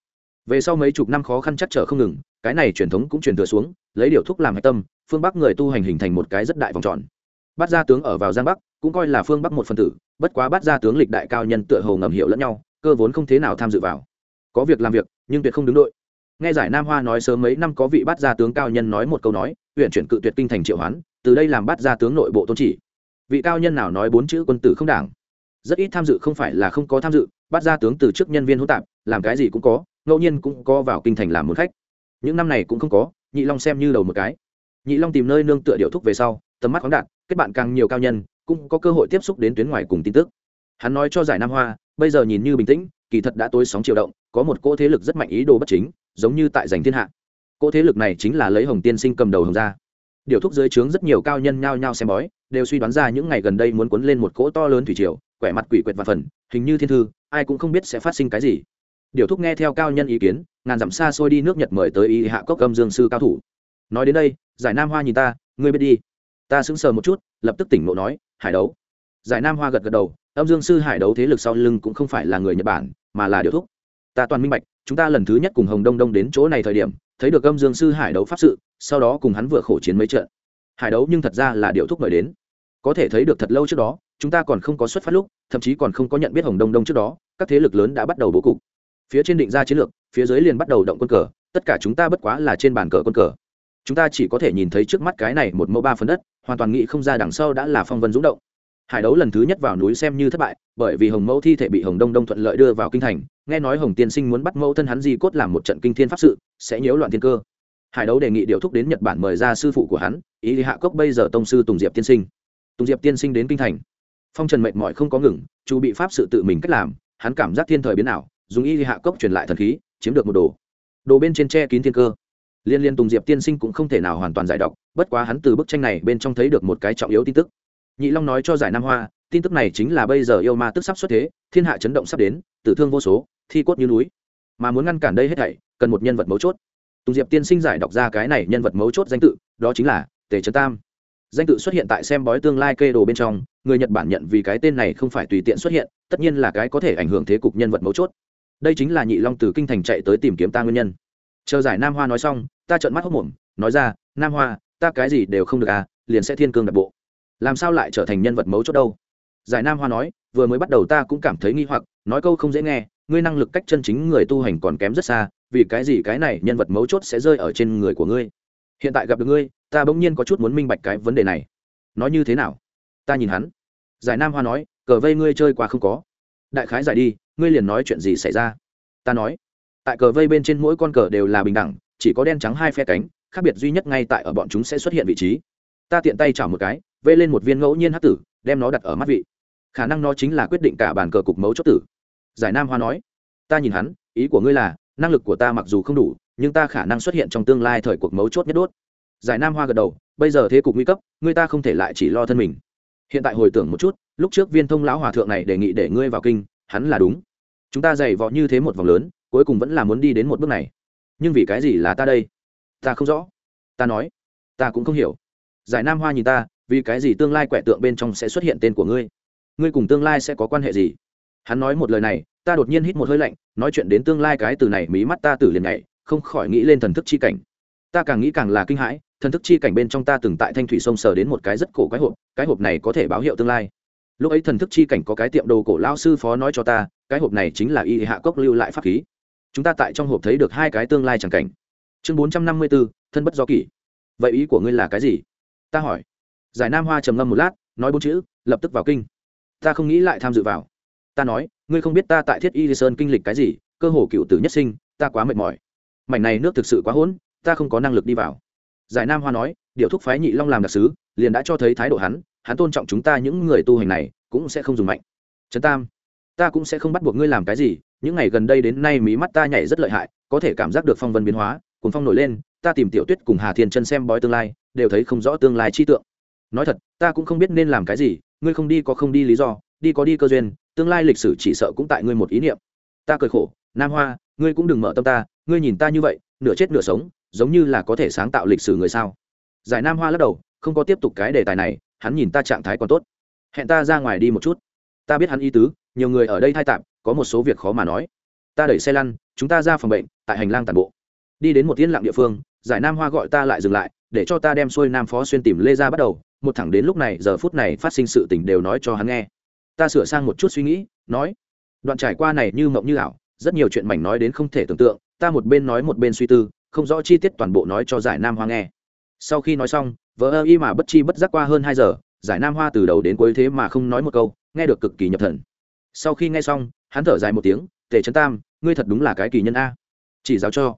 Về sau mấy chục năm khó khăn chắc trở không ngừng, cái này truyền thống cũng truyền thừa xuống, lấy điều thúc làm hạch tâm, phương bắc người tu hành hình thành một cái rất đại vòng tròn. Bắt gia tướng ở vào giang bắc, cũng coi là phương bắc một phần tử, bất quá bắt gia tướng lịch đại cao nhân tựa hồ ngầm hiểu lẫn nhau, cơ vốn không thế nào tham dự vào có việc làm việc, nhưng tuyệt không đứng đội. Nghe giải nam hoa nói sớm mấy năm có vị bắt gia tướng cao nhân nói một câu nói, huyện chuyển cự tuyệt kinh thành triệu hoán, từ đây làm bắt gia tướng nội bộ tôn chỉ. Vị cao nhân nào nói bốn chữ quân tử không đảng? Rất ít tham dự, không phải là không có tham dự, bắt gia tướng từ trước nhân viên hỗn tạp, làm cái gì cũng có, ngẫu nhiên cũng có vào kinh thành làm một khách. Những năm này cũng không có, nhị long xem như đầu một cái. Nhị long tìm nơi nương tựa điệu thúc về sau, tầm mắt khoáng đạt, kết bạn càng nhiều cao nhân, cũng có cơ hội tiếp xúc đến tuyến ngoài cùng tin tức. Hắn nói cho giải nam hoa, bây giờ nhìn như bình tĩnh kỳ thật đã tối sóng chiều động, có một cỗ thế lực rất mạnh ý đồ bất chính, giống như tại giành thiên hạ. Cỗ thế lực này chính là lấy hồng tiên sinh cầm đầu hồng ra điều thúc dưới trướng rất nhiều cao nhân nhao nhao xem bói, đều suy đoán ra những ngày gần đây muốn cuốn lên một cỗ to lớn thủy triều, quẻ mặt quỷ quyệt và phần, hình như thiên thư, ai cũng không biết sẽ phát sinh cái gì. Điều thúc nghe theo cao nhân ý kiến, ngàn dặm xa xôi đi nước nhật mời tới y hạ cốc âm dương sư cao thủ. Nói đến đây, giải nam hoa nhìn ta, ngươi biết đi. Ta sững sờ một chút, lập tức tỉnh ngộ nói, hải đấu. Giải nam hoa gật gật đầu âm dương sư hải đấu thế lực sau lưng cũng không phải là người nhật bản, mà là điều thúc. Ta toàn minh bạch, chúng ta lần thứ nhất cùng hồng đông đông đến chỗ này thời điểm, thấy được âm dương sư hải đấu pháp sự, sau đó cùng hắn vừa khổ chiến mấy trận. Hải đấu nhưng thật ra là điều thúc mời đến. Có thể thấy được thật lâu trước đó, chúng ta còn không có xuất phát lúc, thậm chí còn không có nhận biết hồng đông đông trước đó, các thế lực lớn đã bắt đầu bố cục. Phía trên định ra chiến lược, phía dưới liền bắt đầu động quân cờ, tất cả chúng ta bất quá là trên bàn cờ quân cờ. Chúng ta chỉ có thể nhìn thấy trước mắt cái này một mẫu ba phần đất, hoàn toàn nghĩ không ra đằng sau đã là phong vân rúng động hải đấu lần thứ nhất vào núi xem như thất bại bởi vì hồng mẫu thi thể bị hồng đông đông thuận lợi đưa vào kinh thành. Nghe nói hồng tiên sinh muốn bắt mẫu thân hắn di cốt làm một trận kinh thiên pháp sự sẽ nhiễu loạn thiên cơ. Hải đấu đề nghị điều thúc đến nhật bản mời ra sư phụ của hắn ý hạ cốc bây giờ tông sư tùng diệp tiên sinh. Tùng diệp tiên sinh đến kinh thành. Phong trần mệt mỏi không có ngừng chu bị pháp sự tự mình cách làm hắn cảm giác thiên thời biến ảo, dùng y hạ cốc truyền lại thần khí chiếm được một đồ. Đồ bên trên tre kín thiên cơ. Liên liên tùng diệp tiên sinh cũng không thể nào hoàn toàn giải đọc bất quá hắn từ bức tranh này bên trong thấy được một cái trọng yếu tin tức nhị long nói cho giải nam hoa, tin tức này chính là bây giờ yêu ma tức sắp xuất thế, thiên hạ chấn động sắp đến, tử thương vô số, thi cốt như núi. Mà muốn ngăn cản đây hết thảy, cần một nhân vật mấu chốt. Tùng diệp tiên sinh giải đọc ra cái này nhân vật mấu chốt danh tự, đó chính là tề trấn tam. Danh tự xuất hiện tại xem bói tương lai kê đồ bên trong, người nhật bản nhận vì cái tên này không phải tùy tiện xuất hiện, tất nhiên là cái có thể ảnh hưởng thế cục nhân vật mấu chốt. Đây chính là nhị long từ kinh thành chạy tới tìm kiếm ta nguyên nhân. Chờ giải nam hoa nói xong, ta trợn mắt hốc mồm, nói ra, nam hoa, ta cái gì đều không được à liền sẽ thiên cương đặc bộ làm sao lại trở thành nhân vật mấu chốt đâu? Giải nam hoa nói, vừa mới bắt đầu ta cũng cảm thấy nghi hoặc, nói câu không dễ nghe, ngươi năng lực cách chân chính người tu hành còn kém rất xa, vì cái gì cái này nhân vật mấu chốt sẽ rơi ở trên người của ngươi? Hiện tại gặp được ngươi, ta bỗng nhiên có chút muốn minh bạch cái vấn đề này. Nói như thế nào? Ta nhìn hắn. Giải nam hoa nói, cờ vây ngươi chơi qua không có. Đại khái giải đi, ngươi liền nói chuyện gì xảy ra? Ta nói, tại cờ vây bên trên mỗi con cờ đều là bình đẳng, chỉ có đen trắng hai phe cánh, khác biệt duy nhất ngay tại ở bọn chúng sẽ xuất hiện vị trí ta tiện tay chảo một cái, vê lên một viên ngẫu nhiên hát tử, đem nó đặt ở mắt vị. Khả năng nó chính là quyết định cả bàn cờ cục mấu chốt tử. Giải nam hoa nói, ta nhìn hắn, ý của ngươi là, năng lực của ta mặc dù không đủ, nhưng ta khả năng xuất hiện trong tương lai thời cuộc mấu chốt nhất đốt. Giải nam hoa gật đầu, bây giờ thế cục nguy cấp, ngươi ta không thể lại chỉ lo thân mình. Hiện tại hồi tưởng một chút, lúc trước viên thông lão hòa thượng này đề nghị để ngươi vào kinh, hắn là đúng. Chúng ta dày vọ như thế một vòng lớn, cuối cùng vẫn là muốn đi đến một bước này. Nhưng vì cái gì là ta đây? Ta không rõ. Ta nói, ta cũng không hiểu giải nam hoa nhìn ta, vì cái gì tương lai quẻ tượng bên trong sẽ xuất hiện tên của ngươi? Ngươi cùng tương lai sẽ có quan hệ gì? Hắn nói một lời này, ta đột nhiên hít một hơi lạnh, nói chuyện đến tương lai cái từ này mí mắt ta từ liền nhảy, không khỏi nghĩ lên thần thức chi cảnh. Ta càng nghĩ càng là kinh hãi, thần thức chi cảnh bên trong ta từng tại thanh thủy sông sờ đến một cái rất cổ cái hộp cái hộp này có thể báo hiệu tương lai. Lúc ấy thần thức chi cảnh có cái tiệm đồ cổ lao sư phó nói cho ta, cái hộp này chính là y hạ cốc lưu lại pháp khí. Chúng ta tại trong hộp thấy được hai cái tương lai chẳng cảnh. Chương bốn trăm năm mươi bốn thân bất do kỷ. Vậy ý của ngươi là cái gì? Ta hỏi. Giải nam hoa trầm ngâm một lát, nói bốn chữ, lập tức vào kinh. Ta không nghĩ lại tham dự vào. Ta nói, ngươi không biết ta tại thiết y sơn kinh lịch cái gì, cơ hồ cựu tử nhất sinh, ta quá mệt mỏi. Mảnh này nước thực sự quá hỗn, ta không có năng lực đi vào. Giải nam hoa nói điệu thúc phái nhị long làm đặc sứ, liền đã cho thấy thái độ hắn hắn tôn trọng chúng ta những người tu hành này, cũng sẽ không dùng mạnh. Trấn tam, ta cũng sẽ không bắt buộc ngươi làm cái gì, những ngày gần đây đến nay mí mắt ta nhảy rất lợi hại, có thể cảm giác được phong vân biến hóa cùng phong nổi lên, ta tìm tiểu tuyết cùng hà thiên chân xem bói tương lai đều thấy không rõ tương lai chi tượng. Nói thật, ta cũng không biết nên làm cái gì, ngươi không đi có không đi lý do, đi có đi cơ duyên, tương lai lịch sử chỉ sợ cũng tại ngươi một ý niệm. Ta cười khổ, nam hoa, ngươi cũng đừng mở tâm ta, ngươi nhìn ta như vậy, nửa chết nửa sống, giống như là có thể sáng tạo lịch sử người sao? Giải nam hoa lắc đầu, không có tiếp tục cái đề tài này, hắn nhìn ta trạng thái còn tốt. Hẹn ta ra ngoài đi một chút. Ta biết hắn ý tứ, nhiều người ở đây thai tạm, có một số việc khó mà nói. Ta đẩy xe lăn, chúng ta ra phòng bệnh, tại hành lang tàn bộ đi đến một yên lặng địa phương, giải nam hoa gọi ta lại dừng lại, để cho ta đem xuôi nam phó xuyên tìm lê ra bắt đầu, một thẳng đến lúc này, giờ phút này phát sinh sự tình đều nói cho hắn nghe. Ta sửa sang một chút suy nghĩ, nói, đoạn trải qua này như mộng như ảo, rất nhiều chuyện mảnh nói đến không thể tưởng tượng, ta một bên nói một bên suy tư, không rõ chi tiết toàn bộ nói cho giải nam hoa nghe. Sau khi nói xong vợ ơ y mà bất chi bất giác qua hơn hai giờ, giải nam hoa từ đầu đến cuối thế mà không nói một câu, nghe được cực kỳ nhập thần. Sau khi nghe xong, hắn thở dài một tiếng, tề trấn tam, ngươi thật đúng là cái kỳ nhân a. Chỉ giáo cho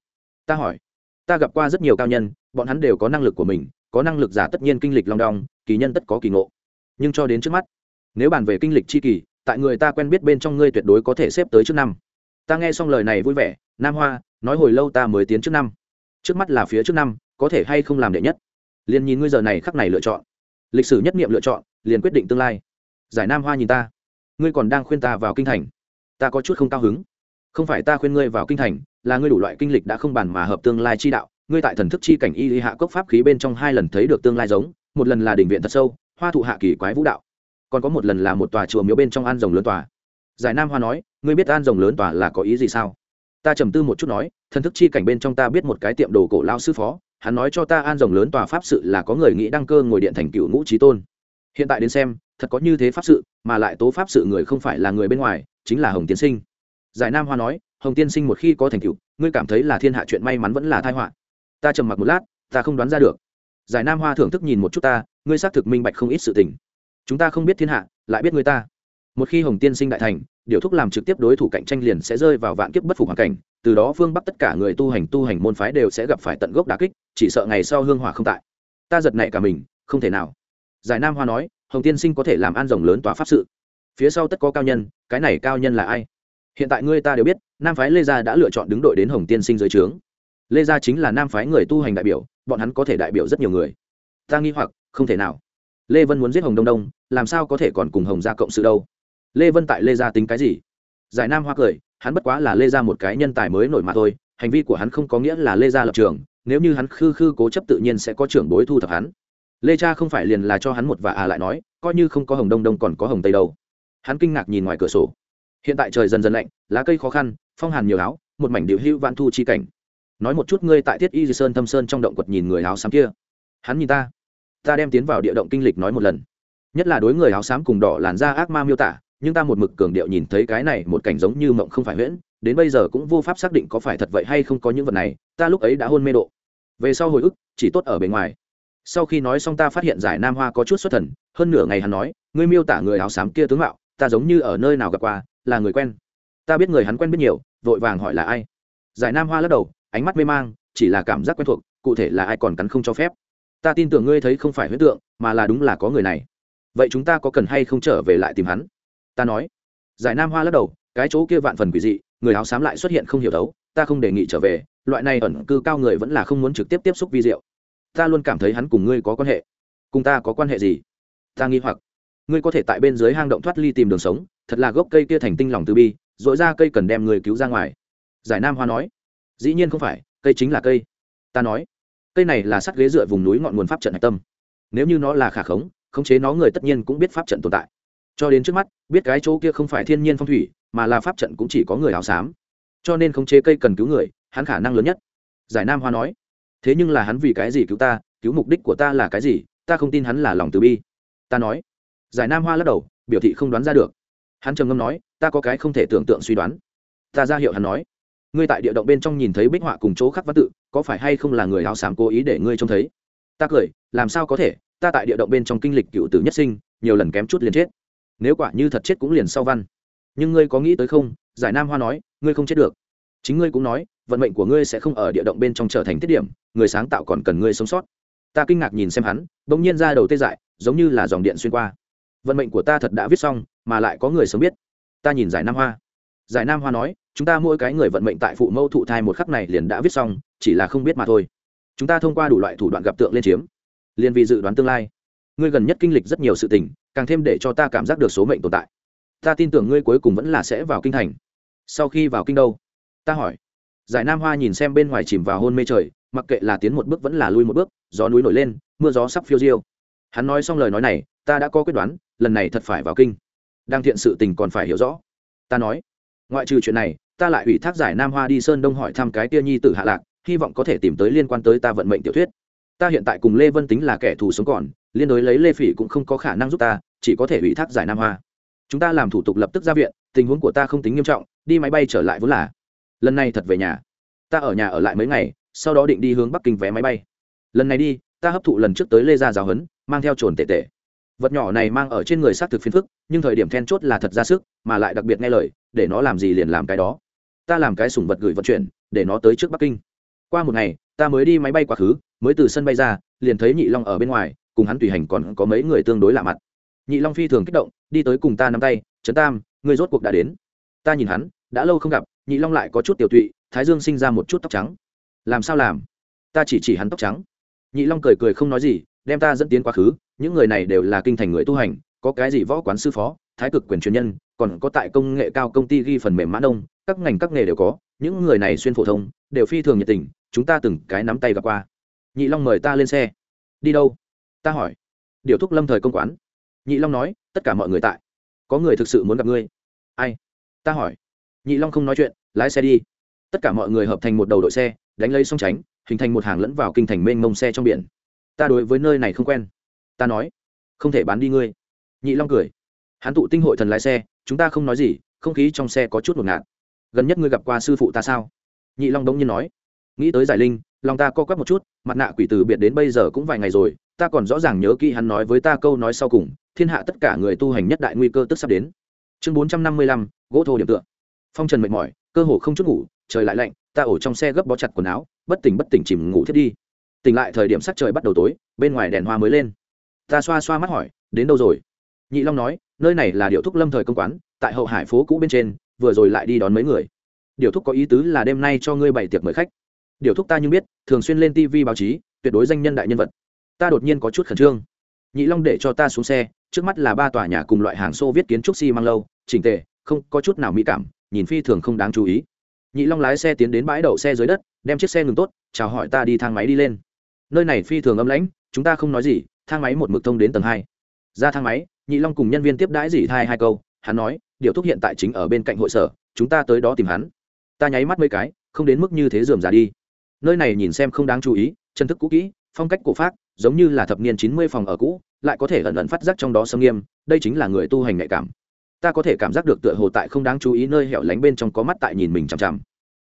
ta hỏi. Ta gặp qua rất nhiều cao nhân, bọn hắn đều có năng lực của mình, có năng lực giả tất nhiên kinh lịch long đong, kỳ nhân tất có kỳ ngộ. Nhưng cho đến trước mắt, nếu bàn về kinh lịch chi kỳ, tại người ta quen biết bên trong ngươi tuyệt đối có thể xếp tới trước năm. Ta nghe xong lời này vui vẻ, nam hoa, nói hồi lâu ta mới tiến trước năm. Trước mắt là phía trước năm, có thể hay không làm đệ nhất? Liền nhìn ngươi giờ này khắc này lựa chọn. Lịch sử nhất nghiệm lựa chọn, liền quyết định tương lai. Giải nam hoa nhìn ta. Ngươi còn đang khuyên ta vào kinh thành. Ta có chút không cao hứng không phải ta khuyên ngươi vào kinh thành, là ngươi đủ loại kinh lịch đã không bàn mà hợp tương lai chi đạo. Ngươi tại thần thức chi cảnh y hạ cốc pháp khí bên trong hai lần thấy được tương lai giống, một lần là đỉnh viện thật sâu, hoa thụ hạ kỳ quái vũ đạo. Còn có một lần là một tòa chùa miếu bên trong an rồng lớn tòa. Giải nam hoa nói, ngươi biết an rồng lớn tòa là có ý gì sao? Ta trầm tư một chút nói, thần thức chi cảnh bên trong ta biết một cái tiệm đồ cổ lao sư phó, hắn nói cho ta an rồng lớn tòa pháp sự là có người nghĩ đăng cơ ngồi điện thành cựu ngũ trí tôn. Hiện tại đến xem, thật có như thế pháp sự, mà lại tố pháp sự người không phải là người bên ngoài, chính là hồng tiến sinh giải nam hoa nói hồng tiên sinh một khi có thành tựu, ngươi cảm thấy là thiên hạ chuyện may mắn vẫn là thai họa. Ta trầm mặc một lát ta không đoán ra được. Giải nam hoa thưởng thức nhìn một chút ta ngươi xác thực minh bạch không ít sự tình. Chúng ta không biết thiên hạ lại biết người ta. Một khi hồng tiên sinh đại thành điều thúc làm trực tiếp đối thủ cạnh tranh liền sẽ rơi vào vạn kiếp bất phục hoàn cảnh từ đó phương bắc tất cả người tu hành tu hành môn phái đều sẽ gặp phải tận gốc đà kích chỉ sợ ngày sau hương hỏa không tại. Ta giật nảy cả mình không thể nào. Giải nam hoa nói hồng tiên sinh có thể làm an rồng lớn tòa pháp sự. Phía sau tất có cao nhân cái này cao nhân là ai? Hiện tại ngươi ta đều biết, nam phái lê gia đã lựa chọn đứng đội đến hồng tiên sinh dưới trướng. Lê gia chính là nam phái người tu hành đại biểu, bọn hắn có thể đại biểu rất nhiều người. Ta nghi hoặc, không thể nào. Lê vân muốn giết hồng đông đông, làm sao có thể còn cùng hồng gia cộng sự đâu? Lê vân tại lê gia tính cái gì? Giải nam hoa cười, hắn bất quá là lê gia một cái nhân tài mới nổi mà thôi, hành vi của hắn không có nghĩa là lê gia lập trường, nếu như hắn khư khư cố chấp tự nhiên sẽ có trưởng bối thu thập hắn. Lê cha không phải liền là cho hắn một và à lại nói, coi như không có hồng đông đông còn có hồng tây đâu. Hắn kinh ngạc nhìn ngoài cửa sổ hiện tại trời dần dần lạnh, lá cây khó khăn, phong hàn nhiều áo, một mảnh điệu hữu vạn thu chi cảnh. Nói một chút ngươi tại thiết y sơn thâm sơn trong động quật nhìn người áo xám kia. Hắn nhìn ta. Ta đem tiến vào địa động kinh lịch nói một lần. Nhất là đối người áo xám cùng đỏ làn da ác ma miêu tả, nhưng ta một mực cường điệu nhìn thấy cái này một cảnh giống như mộng không phải huyễn, đến bây giờ cũng vô pháp xác định có phải thật vậy hay không có những vật này, ta lúc ấy đã hôn mê độ. Về sau hồi ức, chỉ tốt ở bề ngoài. Sau khi nói xong ta phát hiện giải nam hoa có chút xuất thần, hơn nửa ngày hắn nói, ngươi miêu tả người áo xám kia tướng mạo, ta giống như ở nơi nào gặp qua là người quen. Ta biết người hắn quen biết nhiều, vội vàng hỏi là ai. Giải nam hoa lắc đầu, ánh mắt mê mang, chỉ là cảm giác quen thuộc, cụ thể là ai còn cắn không cho phép. Ta tin tưởng ngươi thấy không phải huyết tượng, mà là đúng là có người này. Vậy chúng ta có cần hay không trở về lại tìm hắn? Ta nói. Giải nam hoa lắc đầu, cái chỗ kia vạn phần quỷ dị, người áo xám lại xuất hiện không hiểu đấu, ta không đề nghị trở về, loại này ẩn cư cao người vẫn là không muốn trực tiếp tiếp xúc vi diệu. Ta luôn cảm thấy hắn cùng ngươi có quan hệ. Cùng ta có quan hệ gì? Ta nghi hoặc. Ngươi có thể tại bên dưới hang động thoát ly tìm đường sống thật là gốc cây kia thành tinh lòng từ bi dội ra cây cần đem người cứu ra ngoài. Giải nam hoa nói, dĩ nhiên không phải, cây chính là cây. Ta nói, cây này là sắt ghế dựa vùng núi ngọn nguồn pháp trận hạch tâm. Nếu như nó là khả khống khống chế nó người tất nhiên cũng biết pháp trận tồn tại. Cho đến trước mắt, biết cái chỗ kia không phải thiên nhiên phong thủy, mà là pháp trận cũng chỉ có người áo xám. Cho nên khống chế cây cần cứu người, hắn khả năng lớn nhất. Giải nam hoa nói, thế nhưng là hắn vì cái gì cứu ta, cứu mục đích của ta là cái gì, ta không tin hắn là lòng từ bi. Ta nói, giải nam hoa lắc đầu, biểu thị không đoán ra được hắn trầm ngâm nói, ta có cái không thể tưởng tượng suy đoán. Ta ra hiệu hắn nói, ngươi tại địa động bên trong nhìn thấy bích họa cùng chỗ khắc văn tự, có phải hay không là người áo xám cố ý để ngươi trông thấy? Ta cười, làm sao có thể? Ta tại địa động bên trong kinh lịch cựu tử nhất sinh, nhiều lần kém chút liền chết. Nếu quả như thật chết cũng liền sau văn. Nhưng ngươi có nghĩ tới không? Giải nam hoa nói, ngươi không chết được. Chính ngươi cũng nói, vận mệnh của ngươi sẽ không ở địa động bên trong trở thành tiết điểm, người sáng tạo còn cần ngươi sống sót. Ta kinh ngạc nhìn xem hắn, bỗng nhiên ra đầu tê dại, giống như là dòng điện xuyên qua vận mệnh của ta thật đã viết xong, mà lại có người sớm biết. Ta nhìn giải nam hoa. Giải nam hoa nói, chúng ta mỗi cái người vận mệnh tại phụ mẫu thụ thai một khắc này liền đã viết xong, chỉ là không biết mà thôi. Chúng ta thông qua đủ loại thủ đoạn gặp tượng lên chiếm. Liền vì dự đoán tương lai. Ngươi gần nhất kinh lịch rất nhiều sự tình, càng thêm để cho ta cảm giác được số mệnh tồn tại. Ta tin tưởng ngươi cuối cùng vẫn là sẽ vào kinh thành. Sau khi vào kinh đâu? Ta hỏi. Giải nam hoa nhìn xem bên ngoài chìm vào hôn mê trời, mặc kệ là tiến một bước vẫn là lui một bước, gió núi nổi lên, mưa gió sắp phiêu diêu. Hắn nói xong lời nói này, ta đã có quyết đoán lần này thật phải vào kinh. Đang thiện sự tình còn phải hiểu rõ. Ta nói, ngoại trừ chuyện này, ta lại ủy thác giải nam hoa đi sơn đông hỏi thăm cái tia nhi tử hạ lạc, hy vọng có thể tìm tới liên quan tới ta vận mệnh tiểu thuyết. Ta hiện tại cùng lê vân tính là kẻ thù sống còn, liên đối lấy lê phỉ cũng không có khả năng giúp ta, chỉ có thể ủy thác giải nam hoa. Chúng ta làm thủ tục lập tức ra viện, tình huống của ta không tính nghiêm trọng, đi máy bay trở lại vốn là. Lần này thật về nhà. Ta ở nhà ở lại mấy ngày, sau đó định đi hướng bắc kinh vé máy bay. Lần này đi, ta hấp thụ lần trước tới lê gia giáo huấn, mang theo trồn tệ tệ vật nhỏ này mang ở trên người xác thực phiền phức, nhưng thời điểm then chốt là thật ra sức, mà lại đặc biệt nghe lời, để nó làm gì liền làm cái đó. Ta làm cái sủng vật gửi vận chuyển, để nó tới trước bắc kinh. Qua một ngày, ta mới đi máy bay quá khứ, mới từ sân bay ra, liền thấy nhị long ở bên ngoài, cùng hắn tùy hành còn có mấy người tương đối lạ mặt. Nhị long phi thường kích động, đi tới cùng ta nắm tay, trấn tam người rốt cuộc đã đến. Ta nhìn hắn, đã lâu không gặp, nhị long lại có chút tiểu tụy, thái dương sinh ra một chút tóc trắng. Làm sao làm? Ta chỉ chỉ hắn tóc trắng. Nhị long cười cười không nói gì đem ta dẫn tiến quá khứ, những người này đều là kinh thành người tu hành, có cái gì võ quán sư phó, thái cực quyền truyền nhân, còn có tại công nghệ cao công ty ghi phần mềm mã đông các ngành các nghề đều có, những người này xuyên phổ thông, đều phi thường nhiệt tình, chúng ta từng cái nắm tay gặp qua. Nhị long mời ta lên xe. Đi đâu? Ta hỏi. Điều thúc lâm thời công quán. Nhị long nói, tất cả mọi người tại. Có người thực sự muốn gặp ngươi. Ai? Ta hỏi. Nhị long không nói chuyện, lái xe đi. Tất cả mọi người hợp thành một đầu đội xe, đánh lấy song tránh, hình thành một hàng lẫn vào kinh thành mênh mông xe trong biển ta đối với nơi này không quen. Ta nói, không thể bán đi ngươi. Nhị long cười. Hắn tụ tinh hội thần lái xe, chúng ta không nói gì, không khí trong xe có chút ngột ngạt. Gần nhất ngươi gặp qua sư phụ ta sao? Nhị long đống nhiên nói. Nghĩ tới giải linh, lòng ta co quắp một chút, mặt nạ quỷ từ biệt đến bây giờ cũng vài ngày rồi, ta còn rõ ràng nhớ kỹ hắn nói với ta câu nói sau cùng, thiên hạ tất cả người tu hành nhất đại nguy cơ tức sắp đến. Chương bốn trăm năm mươi lăm, gỗ thô điểm tựa. Phong trần mệt mỏi, cơ hồ không chút ngủ, trời lại lạnh, ta ổ trong xe gấp bó chặt quần áo, bất tỉnh bất tỉnh chìm ngủ thiết đi tỉnh lại thời điểm sắc trời bắt đầu tối, bên ngoài đèn hoa mới lên. Ta xoa xoa mắt hỏi, đến đâu rồi? Nhị long nói, nơi này là điệu thúc lâm thời công quán, tại hậu hải phố cũ bên trên, vừa rồi lại đi đón mấy người. Điệu thúc có ý tứ là đêm nay cho ngươi bày tiệc mời khách. Điệu thúc ta như biết, thường xuyên lên tv báo chí, tuyệt đối danh nhân đại nhân vật. Ta đột nhiên có chút khẩn trương. Nhị long để cho ta xuống xe, trước mắt là ba tòa nhà cùng loại hàng xô viết kiến trúc xi、si、mang lâu, chỉnh tề, không có chút nào mỹ cảm, nhìn phi thường không đáng chú ý. Nhị long lái xe tiến đến bãi đậu xe dưới đất, đem chiếc xe ngừng tốt, chào hỏi ta đi thang máy đi lên nơi này phi thường âm lãnh, chúng ta không nói gì, thang máy một mực thông đến tầng hai. Ra thang máy, nhị long cùng nhân viên tiếp đãi dỉ thai hai câu, hắn nói, điều thúc hiện tại chính ở bên cạnh hội sở, chúng ta tới đó tìm hắn. Ta nháy mắt mấy cái, không đến mức như thế dườm ra đi. Nơi này nhìn xem không đáng chú ý, chân thức cũ kỹ, phong cách cổ pháp giống như là thập niên chín mươi phòng ở cũ, lại có thể ẩn ẩn phát giác trong đó sâm nghiêm, đây chính là người tu hành nhạy cảm. Ta có thể cảm giác được tựa hồ tại không đáng chú ý nơi hẻo lánh bên trong có mắt tại nhìn mình chằm chằm.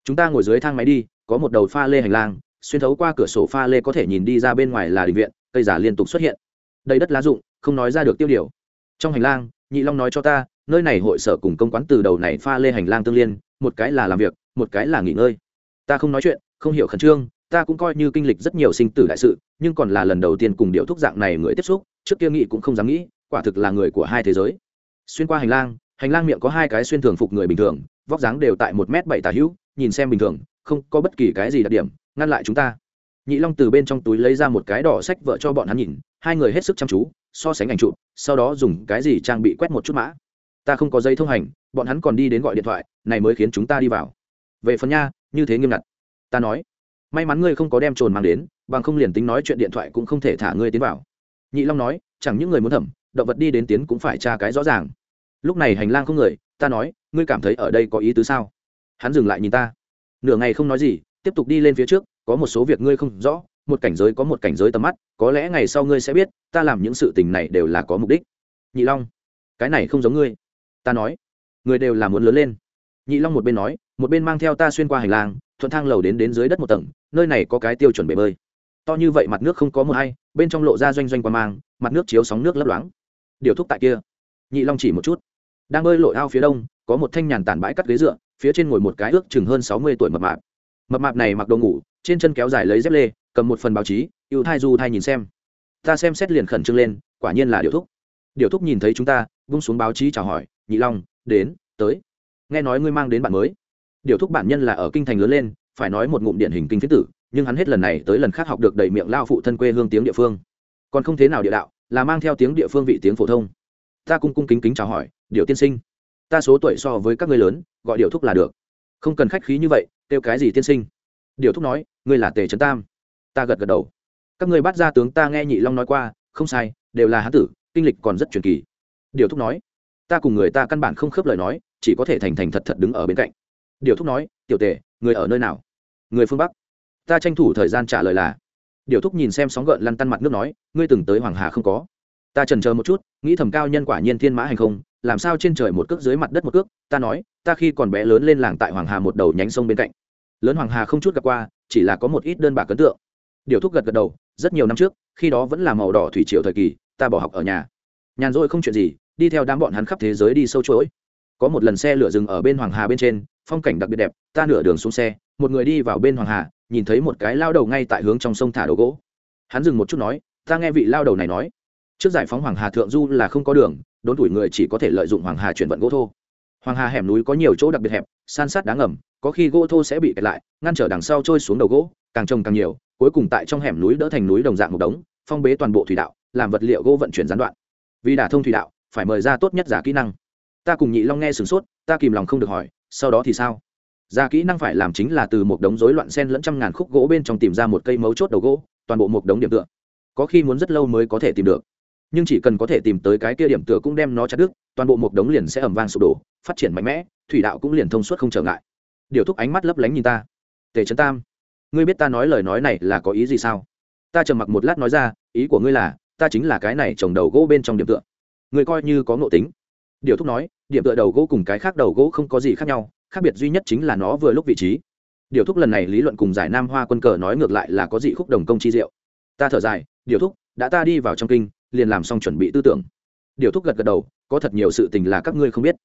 Chúng ta ngồi dưới thang máy đi, có một đầu pha lê hành lang xuyên thấu qua cửa sổ pha lê có thể nhìn đi ra bên ngoài là đình viện, cây giả liên tục xuất hiện. Đầy đất lá rụng, không nói ra được tiêu điều. Trong hành lang, nhị long nói cho ta, nơi này hội sở cùng công quán từ đầu này pha lê hành lang tương liên, một cái là làm việc, một cái là nghỉ ngơi. Ta không nói chuyện, không hiểu khẩn trương, ta cũng coi như kinh lịch rất nhiều sinh tử đại sự, nhưng còn là lần đầu tiên cùng điệu thuốc dạng này người tiếp xúc, trước kia nghĩ cũng không dám nghĩ, quả thực là người của hai thế giới. Xuyên qua hành lang hành lang miệng có hai cái xuyên thường phục người bình thường, vóc dáng đều tại một m bảy tà hữu, nhìn xem bình thường, không có bất kỳ cái gì đặc điểm ngăn lại chúng ta. Nhị long từ bên trong túi lấy ra một cái đỏ sách vợ cho bọn hắn nhìn, hai người hết sức chăm chú, so sánh ảnh chụp, sau đó dùng cái gì trang bị quét một chút mã. Ta không có giấy thông hành, bọn hắn còn đi đến gọi điện thoại, này mới khiến chúng ta đi vào. Về phần nha, như thế nghiêm ngặt. Ta nói, may mắn ngươi không có đem trồn mang đến, bằng không liền tính nói chuyện điện thoại cũng không thể thả ngươi tiến vào. Nhị long nói, chẳng những người muốn thẩm, động vật đi đến tiến cũng phải tra cái rõ ràng. Lúc này hành lang không người, ta nói, ngươi cảm thấy ở đây có ý tứ sao? Hắn dừng lại nhìn ta. Nửa ngày không nói gì tiếp tục đi lên phía trước, có một số việc ngươi không rõ, một cảnh giới có một cảnh giới tầm mắt, có lẽ ngày sau ngươi sẽ biết, ta làm những sự tình này đều là có mục đích. Nhị long, cái này không giống ngươi. Ta nói, người đều là muốn lớn lên. Nhị long một bên nói, một bên mang theo ta xuyên qua hành lang, thuận thang lầu đến đến dưới đất một tầng, nơi này có cái tiêu chuẩn bể bơi. To như vậy mặt nước không có mưa hay, bên trong lộ ra doanh doanh qua mang, mặt nước chiếu sóng nước lấp loáng. Điều thúc tại kia. Nhị long chỉ một chút. Đang bơi lội ao phía đông, có một thanh nhàn tản bãi cắt ghế dựa, phía trên ngồi một cái ước chừng hơn sáu mươi tuổi mập mạp mập mạp này mặc đồ ngủ, trên chân kéo dài lấy dép lê, cầm một phần báo chí ưu thai du thai nhìn xem. Ta xem xét liền khẩn trương lên, quả nhiên là điều thúc. Điều thúc nhìn thấy chúng ta, vung xuống báo chí chào hỏi, nhị long, đến, tới. Nghe nói ngươi mang đến bạn mới. Điều thúc bản nhân là ở kinh thành lớn lên, phải nói một ngụm điển hình kinh phiến tử, nhưng hắn hết lần này tới lần khác học được đầy miệng lao phụ thân quê hương tiếng địa phương. Còn không thế nào địa đạo, là mang theo tiếng địa phương vị tiếng phổ thông. Ta cung cung kính kính chào hỏi, điều tiên sinh. Ta số tuổi so với các ngươi lớn, gọi điều thúc là được không cần khách khí như vậy, kêu cái gì tiên sinh? Điều thúc nói, ngươi là tề trấn tam. Ta gật gật đầu. Các ngươi bắt ra tướng ta nghe nhị long nói qua, không sai, đều là hán tử, kinh lịch còn rất truyền kỳ. Điều thúc nói, ta cùng người ta căn bản không khớp lời nói, chỉ có thể thành thành thật thật đứng ở bên cạnh. Điều thúc nói, tiểu tề, người ở nơi nào? Người phương bắc. Ta tranh thủ thời gian trả lời là. Điều thúc nhìn xem sóng gợn lăn tăn mặt nước nói, ngươi từng tới hoàng hà không có? Ta trần chờ một chút, nghĩ thầm cao nhân quả nhiên thiên mã hành không làm sao trên trời một cước dưới mặt đất một cước, ta nói, ta khi còn bé lớn lên làng tại hoàng hà một đầu nhánh sông bên cạnh. Lớn hoàng hà không chút gặp qua, chỉ là có một ít đơn bạc ấn tượng. Điều thúc gật gật đầu, rất nhiều năm trước, khi đó vẫn là màu đỏ thủy triều thời kỳ, ta bỏ học ở nhà. Nhàn rỗi không chuyện gì, đi theo đám bọn hắn khắp thế giới đi sâu chuỗi. Có một lần xe lửa dừng ở bên hoàng hà bên trên, phong cảnh đặc biệt đẹp, ta nửa đường xuống xe, một người đi vào bên hoàng hà, nhìn thấy một cái lao đầu ngay tại hướng trong sông thả đồ gỗ. Hắn dừng một chút nói, ta nghe vị lao đầu này nói, trước giải phóng hoàng hà thượng du là không có đường đốn tuổi người chỉ có thể lợi dụng hoàng hà chuyển vận gỗ thô. Hoàng hà hẻm núi có nhiều chỗ đặc biệt hẹp, san sát đáng ngầm, có khi gỗ thô sẽ bị kẹt lại, ngăn trở đằng sau trôi xuống đầu gỗ, càng trồng càng nhiều, cuối cùng tại trong hẻm núi đỡ thành núi đồng dạng một đống, phong bế toàn bộ thủy đạo, làm vật liệu gỗ vận chuyển gián đoạn. Vì đả thông thủy đạo, phải mời ra tốt nhất giả kỹ năng. Ta cùng nhị long nghe sửng sốt, ta kìm lòng không được hỏi, sau đó thì sao? Giả kỹ năng phải làm chính là từ một đống rối loạn sen lẫn trăm ngàn khúc gỗ bên trong tìm ra một cây mấu chốt đầu gỗ, toàn bộ một đống điểm tựa. Có khi muốn rất lâu mới có thể tìm được nhưng chỉ cần có thể tìm tới cái kia điểm tựa cũng đem nó chặt đứt, toàn bộ một đống liền sẽ ẩm vang sụp đổ, phát triển mạnh mẽ, thủy đạo cũng liền thông suốt không trở ngại. Điều thúc ánh mắt lấp lánh nhìn ta. Tề trấn tam, ngươi biết ta nói lời nói này là có ý gì sao? Ta trầm mặc một lát nói ra, ý của ngươi là, ta chính là cái này trồng đầu gỗ bên trong điểm tựa. Ngươi coi như có ngộ tính. Điều thúc nói, điểm tựa đầu gỗ cùng cái khác đầu gỗ không có gì khác nhau, khác biệt duy nhất chính là nó vừa lúc vị trí. Điều thúc lần này lý luận cùng giải nam hoa quân cờ nói ngược lại là có dị khúc đồng công chi diệu. Ta thở dài, điều thúc, đã ta đi vào trong kinh liền làm xong chuẩn bị tư tưởng. Điều thúc gật gật đầu, có thật nhiều sự tình là các ngươi không biết.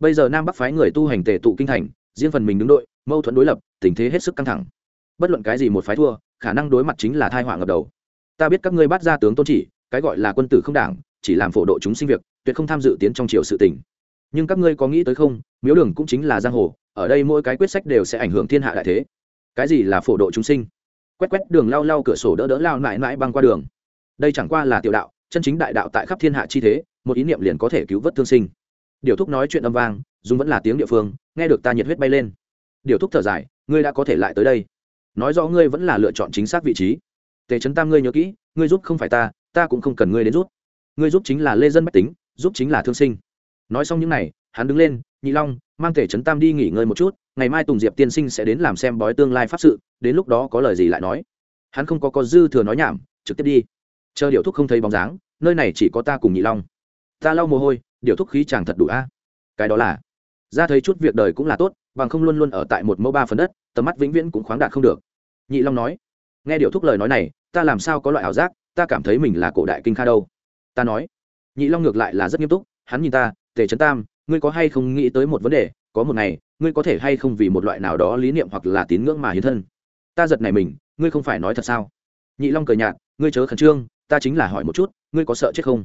Bây giờ nam bắc phái người tu hành tề tụ kinh thành, riêng phần mình đứng đội, mâu thuẫn đối lập, tình thế hết sức căng thẳng. Bất luận cái gì một phái thua, khả năng đối mặt chính là thai họa ngập đầu. Ta biết các ngươi bắt ra tướng tôn chỉ, cái gọi là quân tử không đảng, chỉ làm phổ độ chúng sinh việc, tuyệt không tham dự tiến trong triều sự tình. Nhưng các ngươi có nghĩ tới không, miếu đường cũng chính là giang hồ, ở đây mỗi cái quyết sách đều sẽ ảnh hưởng thiên hạ đại thế. Cái gì là phổ độ chúng sinh? Quét quét đường lau lau cửa sổ đỡ đỡ lao mãi mãi băng qua đường. Đây chẳng qua là tiểu đạo chân chính đại đạo tại khắp thiên hạ chi thế, một ý niệm liền có thể cứu vớt thương sinh. Điều thúc nói chuyện âm vang, dùng vẫn là tiếng địa phương, nghe được ta nhiệt huyết bay lên. Điều thúc thở dài, ngươi đã có thể lại tới đây. Nói rõ ngươi vẫn là lựa chọn chính xác vị trí. Tề trấn tam ngươi nhớ kỹ, ngươi giúp không phải ta ta cũng không cần ngươi đến giúp. Ngươi giúp chính là lê dân bách tính, giúp chính là thương sinh. Nói xong những n à y hắn đứng lên, nhị long, mang tề trấn tam đi nghỉ ngơi một chút, ngày mai tùng diệp tiên sinh sẽ đến làm xem bói tương lai pháp sự, đến lúc đó có lời gì lại nói. Hắn không có có dư thừa nói nhảm, trực tiếp đi chờ điệu thúc không thấy bóng dáng, nơi này chỉ có ta cùng nhị long. Ta lau mồ hôi điệu thúc khí chàng thật đủ a. Cái đó là, ra thấy chút việc đời cũng là tốt, bằng không luôn luôn ở tại một mẫu ba phần đất, tầm mắt vĩnh viễn cũng khoáng đạt không được. Nhị long nói, nghe điệu thúc lời nói này, ta làm sao có loại ảo giác, ta cảm thấy mình là cổ đại kinh kha đâu. Ta nói, nhị long ngược lại là rất nghiêm túc, hắn nhìn ta, tề trấn tam, ngươi có hay không nghĩ tới một vấn đề, có một ngày, ngươi có thể hay không vì một loại nào đó lý niệm hoặc là tín ngưỡng mà hiến thân? Ta giật này mình, ngươi không phải nói thật sao? Nhị long cười nhạt, ngươi chớ khẩn trương ta chính là hỏi một chút, ngươi có sợ chết không?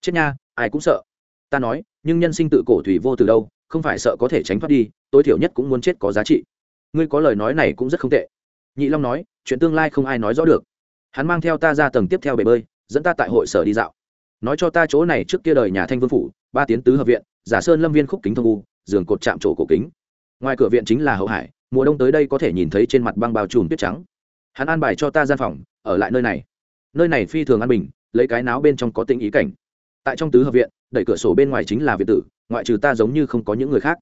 Chết nha, ai cũng sợ. Ta nói, nhưng nhân sinh tự cổ thủy vô từ đâu, không phải sợ có thể tránh thoát đi, tối thiểu nhất cũng muốn chết có giá trị. Ngươi có lời nói này cũng rất không tệ. Nhị long nói, chuyện tương lai không ai nói rõ được. Hắn mang theo ta ra tầng tiếp theo bể bơi, dẫn ta tại hội sở đi dạo. Nói cho ta chỗ này trước kia đời nhà thanh vương phủ, ba tiến tứ hợp viện, giả sơn lâm viên khúc kính thông u, giường cột chạm trổ cổ kính. Ngoài cửa viện chính là hậu hải, mùa đông tới đây có thể nhìn thấy trên mặt băng bao trùm tuyết trắng. Hắn an bài cho ta gian phòng, ở lại nơi này nơi này phi thường an bình, lấy cái náo bên trong có tĩnh ý cảnh. Tại trong tứ hợp viện, đẩy cửa sổ bên ngoài chính là viện tử, ngoại trừ ta giống như không có những người khác.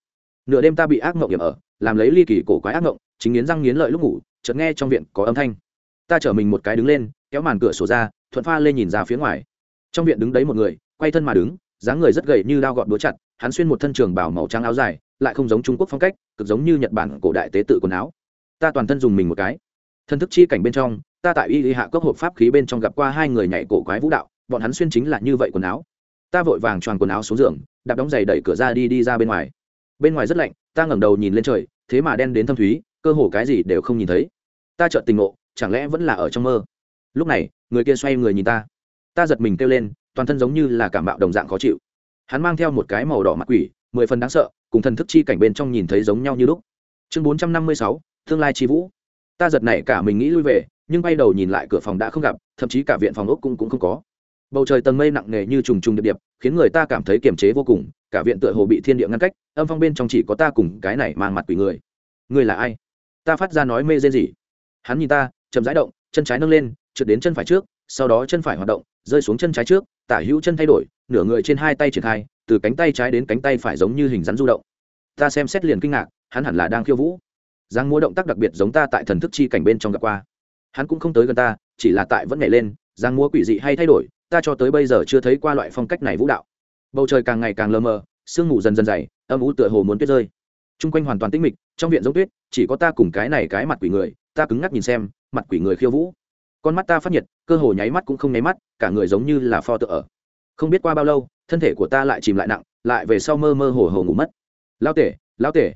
Nửa đêm ta bị ác mộng hiểm ở, làm lấy ly kỳ cổ quái ác mộng, chính nghiến răng nghiến lợi lúc ngủ, chợt nghe trong viện có âm thanh. Ta chở mình một cái đứng lên, kéo màn cửa sổ ra, thuận pha lên nhìn ra phía ngoài. Trong viện đứng đấy một người, quay thân mà đứng, dáng người rất gầy như đao gọt đũa chặt, hắn xuyên một thân trường bảo màu trắng áo dài, lại không giống trung quốc phong cách, cực giống như nhật bản cổ đại tế tự quần áo. Ta toàn thân dùng mình một cái. Thân thức chi cảnh bên trong ta tại y lý hạ cốc hộp pháp khí bên trong gặp qua hai người nhảy cổ quái vũ đạo, bọn hắn xuyên chính là như vậy quần áo. Ta vội vàng tròn quần áo xuống giường, đạp đóng giày đẩy cửa ra đi đi ra bên ngoài. Bên ngoài rất lạnh, ta ngẩng đầu nhìn lên trời, thế mà đen đến thâm thúy, cơ hồ cái gì đều không nhìn thấy. Ta chợt tình ngộ, chẳng lẽ vẫn là ở trong mơ? Lúc này, người kia xoay người nhìn ta. Ta giật mình kêu lên, toàn thân giống như là cảm bạo đồng dạng khó chịu. Hắn mang theo một cái màu đỏ mặt quỷ, mười phần đáng sợ, cùng thần thức chi cảnh bên trong nhìn thấy giống nhau như lúc. Chương bốn trăm năm mươi sáu, tương lai chi vũ. Ta giật này cả mình nghĩ lui về nhưng bay đầu nhìn lại cửa phòng đã không gặp thậm chí cả viện phòng ốc cũng, cũng không có. Bầu trời tầng mây nặng nề như trùng trùng điệp điệp khiến người ta cảm thấy kiềm chế vô cùng cả viện tựa hồ bị thiên địa ngăn cách âm phong bên trong chỉ có ta cùng cái này mang mặt quỷ người. Người là ai? Ta phát ra nói mê dê gì? Hắn nhìn ta chậm rãi động chân trái nâng lên trượt đến chân phải trước sau đó chân phải hoạt động rơi xuống chân trái trước tả hữu chân thay đổi nửa người trên hai tay triển khai từ cánh tay trái đến cánh tay phải giống như hình rắn du động. Ta xem xét liền kinh ngạc hắn hẳn là đang khiêu vũ. Giang múa động tác đặc biệt giống ta tại thần thức chi cảnh bên trong gặp qua hắn cũng không tới gần ta, chỉ là tại vẫn nhảy lên giang múa quỷ dị hay thay đổi, ta cho tới bây giờ chưa thấy qua loại phong cách này vũ đạo. Bầu trời càng ngày càng lờ mờ, sương mù dần dần dày, âm ú tựa hồ muốn tuyết rơi. T r u n g quanh hoàn toàn tĩnh mịch, trong viện giống tuyết, chỉ có ta cùng cái này cái mặt quỷ người, ta cứng ngắc nhìn xem, mặt quỷ người khiêu vũ. Con mắt ta phát nhiệt, cơ hồ nháy mắt cũng không nháy mắt, cả người giống như là pho tựa ở. Không biết qua bao lâu, thân thể của ta lại chìm lại nặng, lại về sau mơ mơ hồ hồ ngủ mất. Lao tể lao tể,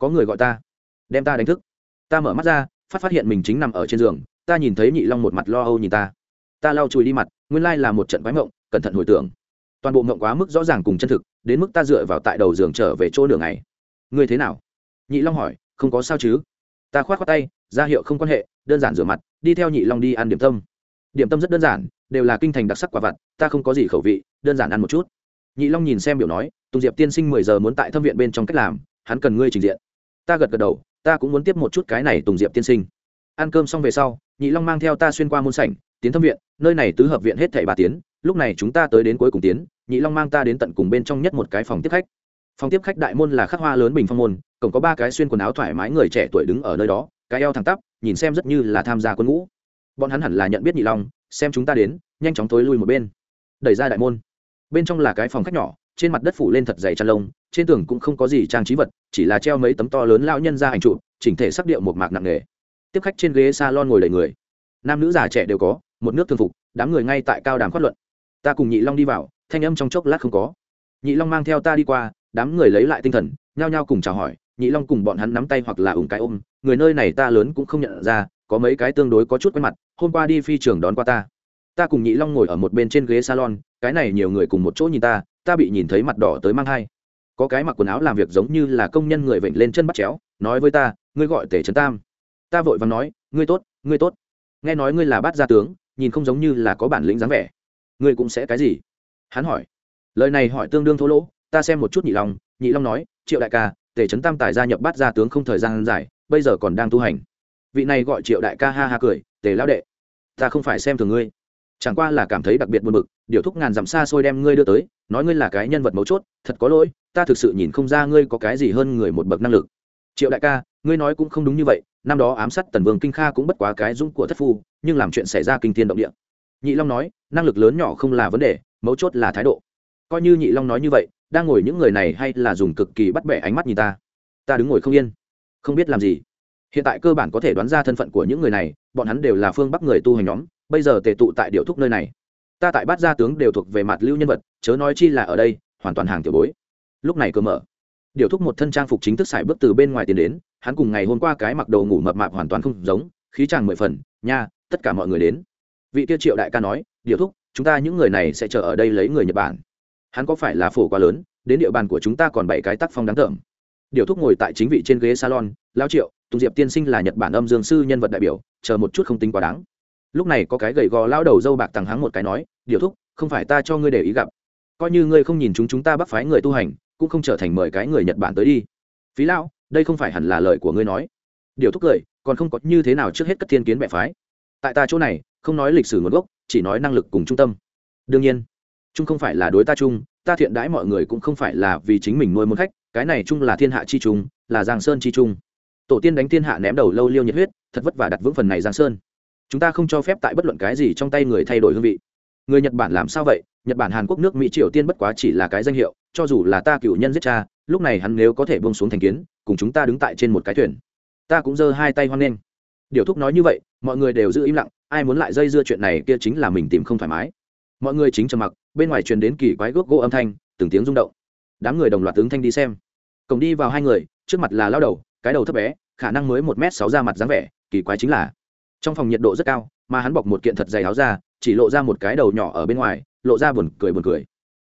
có người gọi ta. Đem ta đánh thức. Ta mở mắt ra phát phát hiện mình chính nằm ở trên giường, ta nhìn thấy nhị long một mặt lo âu nhìn ta. Ta lau chùi đi mặt, nguyên lai là một trận quái mộng, cẩn thận hồi tưởng. Toàn bộ mộng quá mức rõ ràng cùng chân thực, đến mức ta dựa vào tại đầu giường trở về chỗ đường này ngươi thế nào? Nhị long hỏi, không có sao chứ? Ta khoát khoát tay, ra hiệu không quan hệ, đơn giản rửa mặt, đi theo nhị long đi ăn điểm tâm. Điểm tâm rất đơn giản, đều là kinh thành đặc sắc quả vặt, ta không có gì khẩu vị, đơn giản ăn một chút. Nhị long nhìn xem biểu nói, tùng diệp tiên sinh mười giờ muốn tại thâm viện bên trong cách làm, hắn cần ngươi trình diện. Ta gật gật đầu ta cũng muốn tiếp một chút cái này tùng diệp tiên sinh. Ăn cơm xong về sau, nhị long mang theo ta xuyên qua môn sảnh, tiến thâm viện, nơi này tứ hợp viện hết thảy bà tiến, lúc này chúng ta tới đến cuối cùng tiến, nhị long mang ta đến tận cùng bên trong nhất một cái phòng tiếp khách. Phòng tiếp khách đại môn là khắc hoa lớn bình phong môn, cổng có ba cái xuyên quần áo thoải mái người trẻ tuổi đứng ở nơi đó, cái eo thẳng tắp, nhìn xem rất như là tham gia quân ngũ. Bọn hắn hẳn là nhận biết nhị long, xem chúng ta đến, nhanh chóng tối lui một bên. Đẩy ra đại môn. Bên trong là cái phòng khách nhỏ, trên mặt đất phủ lên thật dày chăn lông trên tường cũng không có gì trang trí vật, chỉ là treo mấy tấm to lớn lao nhân ra ảnh trụ chỉnh thể sắc điệu một mạc nặng nề. Tiếp khách trên ghế salon ngồi đầy người. Nam nữ già trẻ đều có, một nước thường phục, đám người ngay tại cao đàm phát luận. Ta cùng nhị long đi vào, thanh âm trong chốc lát không có. Nhị long mang theo ta đi qua, đám người lấy lại tinh thần, nhao nhao cùng chào hỏi, nhị long cùng bọn hắn nắm tay hoặc là ủng cái ôm, người nơi này ta lớn cũng không nhận ra, có mấy cái tương đối có chút quen mặt, hôm qua đi phi trường đón qua ta. Ta cùng nhị long ngồi ở một bên trên ghế salon, cái này nhiều người cùng một chỗ nhìn ta ta bị nhìn thấy mặt đỏ tới mang thai có cái mặc quần áo làm việc giống như là công nhân người vịnh lên chân bắt chéo, nói với ta, ngươi gọi tể trấn tam. Ta vội và nói, ngươi tốt ngươi tốt. Nghe nói ngươi là bát gia tướng, nhìn không giống như là có bản lĩnh dáng vẻ. Ngươi cũng sẽ cái gì? Hắn hỏi. Lời này hỏi tương đương thô lỗ, ta xem một chút nhị long nhị long nói, triệu đại ca tể trấn tam tài gia nhập bát gia tướng không thời gian dài, bây giờ còn đang tu hành. Vị này gọi triệu đại ca ha ha cười, tề lão đệ, ta không phải xem thường ngươi chẳng qua là cảm thấy đặc biệt buồn bực, điều thúc ngàn dặm xa xôi đem ngươi đưa tới, nói ngươi là cái nhân vật mấu chốt, thật có lỗi, ta thực sự nhìn không ra ngươi có cái gì hơn người một bậc năng lực. Triệu đại ca, ngươi nói cũng không đúng như vậy, năm đó ám sát tần vương kinh kha cũng bất quá cái dũng của thất phu, nhưng làm chuyện xảy ra kinh thiên động địa. Nhị long nói, năng lực lớn nhỏ không là vấn đề, mấu chốt là thái độ. Coi như nhị long nói như vậy, đang ngồi những người này hay là dùng cực kỳ bắt bẻ ánh mắt nhìn ta. Ta đứng ngồi không yên. Không biết làm gì. Hiện tại cơ bản có thể đoán ra thân phận của những người này, bọn hắn đều là phương bắc người tu hành nhóm bây giờ tề tụ tại điệu thúc nơi này. Ta tại bát gia tướng đều thuộc về mặt lưu nhân vật, chớ nói chi là ở đây, hoàn toàn hàng tiểu bối. Lúc này cơ mở. Điều thúc một thân trang phục chính thức xài bước từ bên ngoài tiến đến, hắn cùng ngày hôm qua cái mặc đồ ngủ mập mạp hoàn toàn không giống, khí tràng mười phần, nha, tất cả mọi người đến. Vị tiêu triệu đại ca nói điều thúc, chúng ta những người này sẽ chờ ở đây lấy người nhật bản. Hắn có phải là phổ quá lớn, đến địa bàn của chúng ta còn bảy cái tác phong đáng tởm điều thúc ngồi tại chính vị trên ghế salon, lao triệu, tùng diệp tiên sinh là nhật bản âm dương sư nhân vật đại biểu, chờ một chút không tính quá đáng lúc này có cái gầy gò lao đầu dâu bạc tằng hắng một cái nói, điều thúc, không phải ta cho ngươi để ý gặp. Coi như ngươi không nhìn chúng chúng ta bắt phái người tu hành, cũng không trở thành mời cái người nhật bản tới đi. Phí lão, đây không phải hẳn là lời của ngươi nói. Điều thúc cười, còn không có như thế nào trước hết cất thiên kiến mẹ phái. Tại ta chỗ này, không nói lịch sử nguồn gốc, chỉ nói năng lực cùng trung tâm. Đương nhiên trung không phải là đối ta chung, ta thiện đãi mọi người cũng không phải là vì chính mình nuôi một khách, cái này chung là thiên hạ chi trung là giang sơn chi trung tổ tiên đánh thiên hạ ném đầu lâu liêu nhiệt huyết, thật vất vả đặt vững phần này giang sơn chúng ta không cho phép tại bất luận cái gì trong tay người thay đổi hương vị. Người nhật bản làm sao vậy? Nhật bản, hàn quốc, nước mỹ, triều tiên bất quá chỉ là cái danh hiệu, cho dù là ta cựu nhân giết cha, lúc này hắn nếu có thể bông xuống thành kiến, cùng chúng ta đứng tại trên một cái thuyền, ta cũng giơ hai tay hoan nghênh. Điều thúc nói như vậy, mọi người đều giữ im lặng, ai muốn lại dây dưa chuyện này kia chính là mình tìm không thoải mái. Mọi người chính trầm mặc, bên ngoài truyền đến kỳ quái gốc gỗ âm thanh, từng tiếng rung động. Đám người đồng loạt tướng thanh đi xem. Cổng đi vào hai người, trước mặt là lao đầu, cái đầu thấp bé, khả năng mới một m sáu ra mặt dáng vẻ, kỳ quái chính là trong phòng nhiệt độ rất cao, mà hắn bọc một kiện thật dày áo ra chỉ lộ ra một cái đầu nhỏ ở bên ngoài, lộ ra buồn cười buồn cười.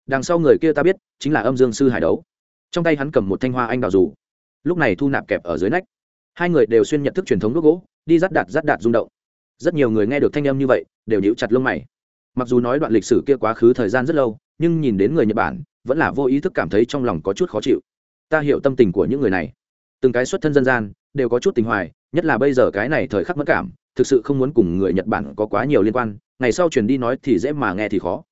Đằng sau người kia ta biết, chính là âm dương sư hải đấu. Trong tay hắn cầm một thanh hoa anh đào dù. Lúc này thu nạp kẹp ở dưới nách. Hai người đều xuyên nhận thức truyền thống đốt gỗ, đi rắt đạt rắt đạt rung động. Rất nhiều người nghe được thanh âm như vậy, đều nhíu chặt lông mày. Mặc dù nói đoạn lịch sử kia quá khứ thời gian rất lâu, nhưng nhìn đến người nhật bản, vẫn là vô ý thức cảm thấy trong lòng có chút khó chịu. Ta hiểu tâm tình của những người này. Từng cái xuất thân dân gian, đều có chút tình hoài, nhất là bây giờ cái này thời khắc mất cảm thực sự không muốn cùng người nhật bản có quá nhiều liên quan, ngày sau truyền đi nói thì dễ mà nghe thì khó.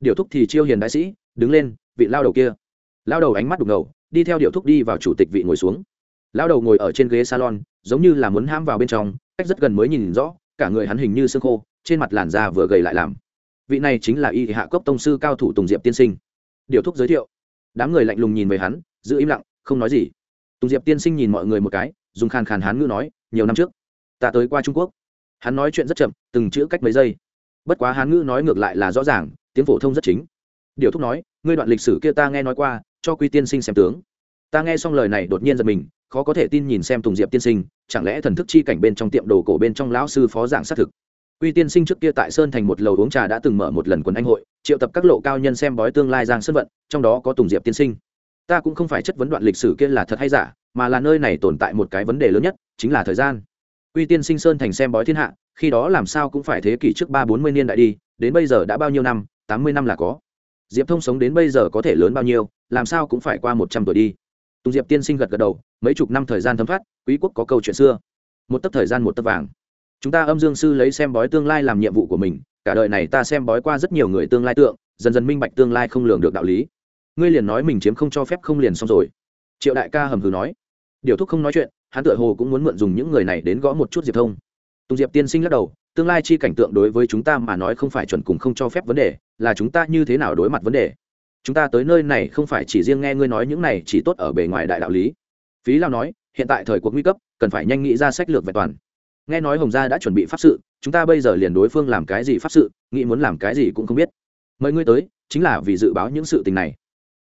Điều thúc thì chiêu hiền đại sĩ, đứng lên, vị lao đầu kia. Lao đầu ánh mắt đục ngầu, đi theo điệu thúc đi vào chủ tịch vị ngồi xuống. Lao đầu ngồi ở trên ghế salon, giống như là muốn ham vào bên trong, cách rất gần mới nhìn rõ, cả người hắn hình như xương khô, trên mặt làn da vừa gầy lại làm. Vị này chính là y hạ cốc tông sư cao thủ tùng diệp tiên sinh. Điều thúc giới thiệu. Đám người lạnh lùng nhìn về hắn, giữ im lặng, không nói gì. Tùng diệp tiên sinh nhìn mọi người một cái, dùng khàn khàn hán ngữ nói, nhiều năm trước, ta tới qua trung quốc hắn nói chuyện rất chậm, từng chữ cách mấy giây. Bất quá hán ngữ nói ngược lại là rõ ràng, tiếng phổ thông rất chính. Điều thúc nói, ngươi đoạn lịch sử kia ta nghe nói qua, cho quy tiên sinh xem tướng. Ta nghe xong lời này đột nhiên giật mình, khó có thể tin nhìn xem tùng diệp tiên sinh, chẳng lẽ thần thức chi cảnh bên trong tiệm đồ cổ bên trong lão sư phó giảng xác thực. Quy tiên sinh trước kia tại sơn thành một lầu uống trà đã từng mở một lần quần anh hội, triệu tập các lộ cao nhân xem bói tương lai giang sơn vận, trong đó có tùng diệp tiên sinh. Ta cũng không phải chất vấn đoạn lịch sử kia là thật hay giả, mà là nơi này tồn tại một cái vấn đề lớn nhất, chính là thời gian. Uy tiên sinh sơn thành xem bói thiên hạ, khi đó làm sao cũng phải thế kỷ trước ba bốn mươi niên đại đi, đến bây giờ đã bao nhiêu năm, tám mươi năm là có. Diệp thông sống đến bây giờ có thể lớn bao nhiêu, làm sao cũng phải qua một trăm tuổi đi. Tùng diệp tiên sinh gật gật đầu, mấy chục năm thời gian thấm thoát, quý quốc có câu chuyện xưa. Một tấc thời gian một tấc vàng. Chúng ta âm dương sư lấy xem bói tương lai làm nhiệm vụ của mình, cả đời này ta xem bói qua rất nhiều người tương lai tượng, dần dần minh bạch tương lai không lường được đạo lý. Ngươi liền nói mình chiếm không cho phép không liền xong rồi. Triệu đại ca hầm hừ nói. Điều thúc không nói chuyện hắn tựa hồ cũng muốn mượn dùng những người này đến gõ một chút diệp thông. Tùng diệp tiên sinh lắc đầu, tương lai chi cảnh tượng đối với chúng ta mà nói không phải chuẩn cùng không cho phép vấn đề, là chúng ta như thế nào đối mặt vấn đề? Chúng ta tới nơi này không phải chỉ riêng nghe ngươi nói những này chỉ tốt ở bề ngoài đại đạo lý. Phí lao nói, hiện tại thời cuộc nguy cấp, cần phải nhanh nghĩ ra sách lược vẹn toàn. Nghe nói hồng gia đã chuẩn bị pháp sự, chúng ta bây giờ liền đối phương làm cái gì pháp sự, nghĩ muốn làm cái gì cũng không biết. Mời ngươi tới, chính là vì dự báo những sự tình này.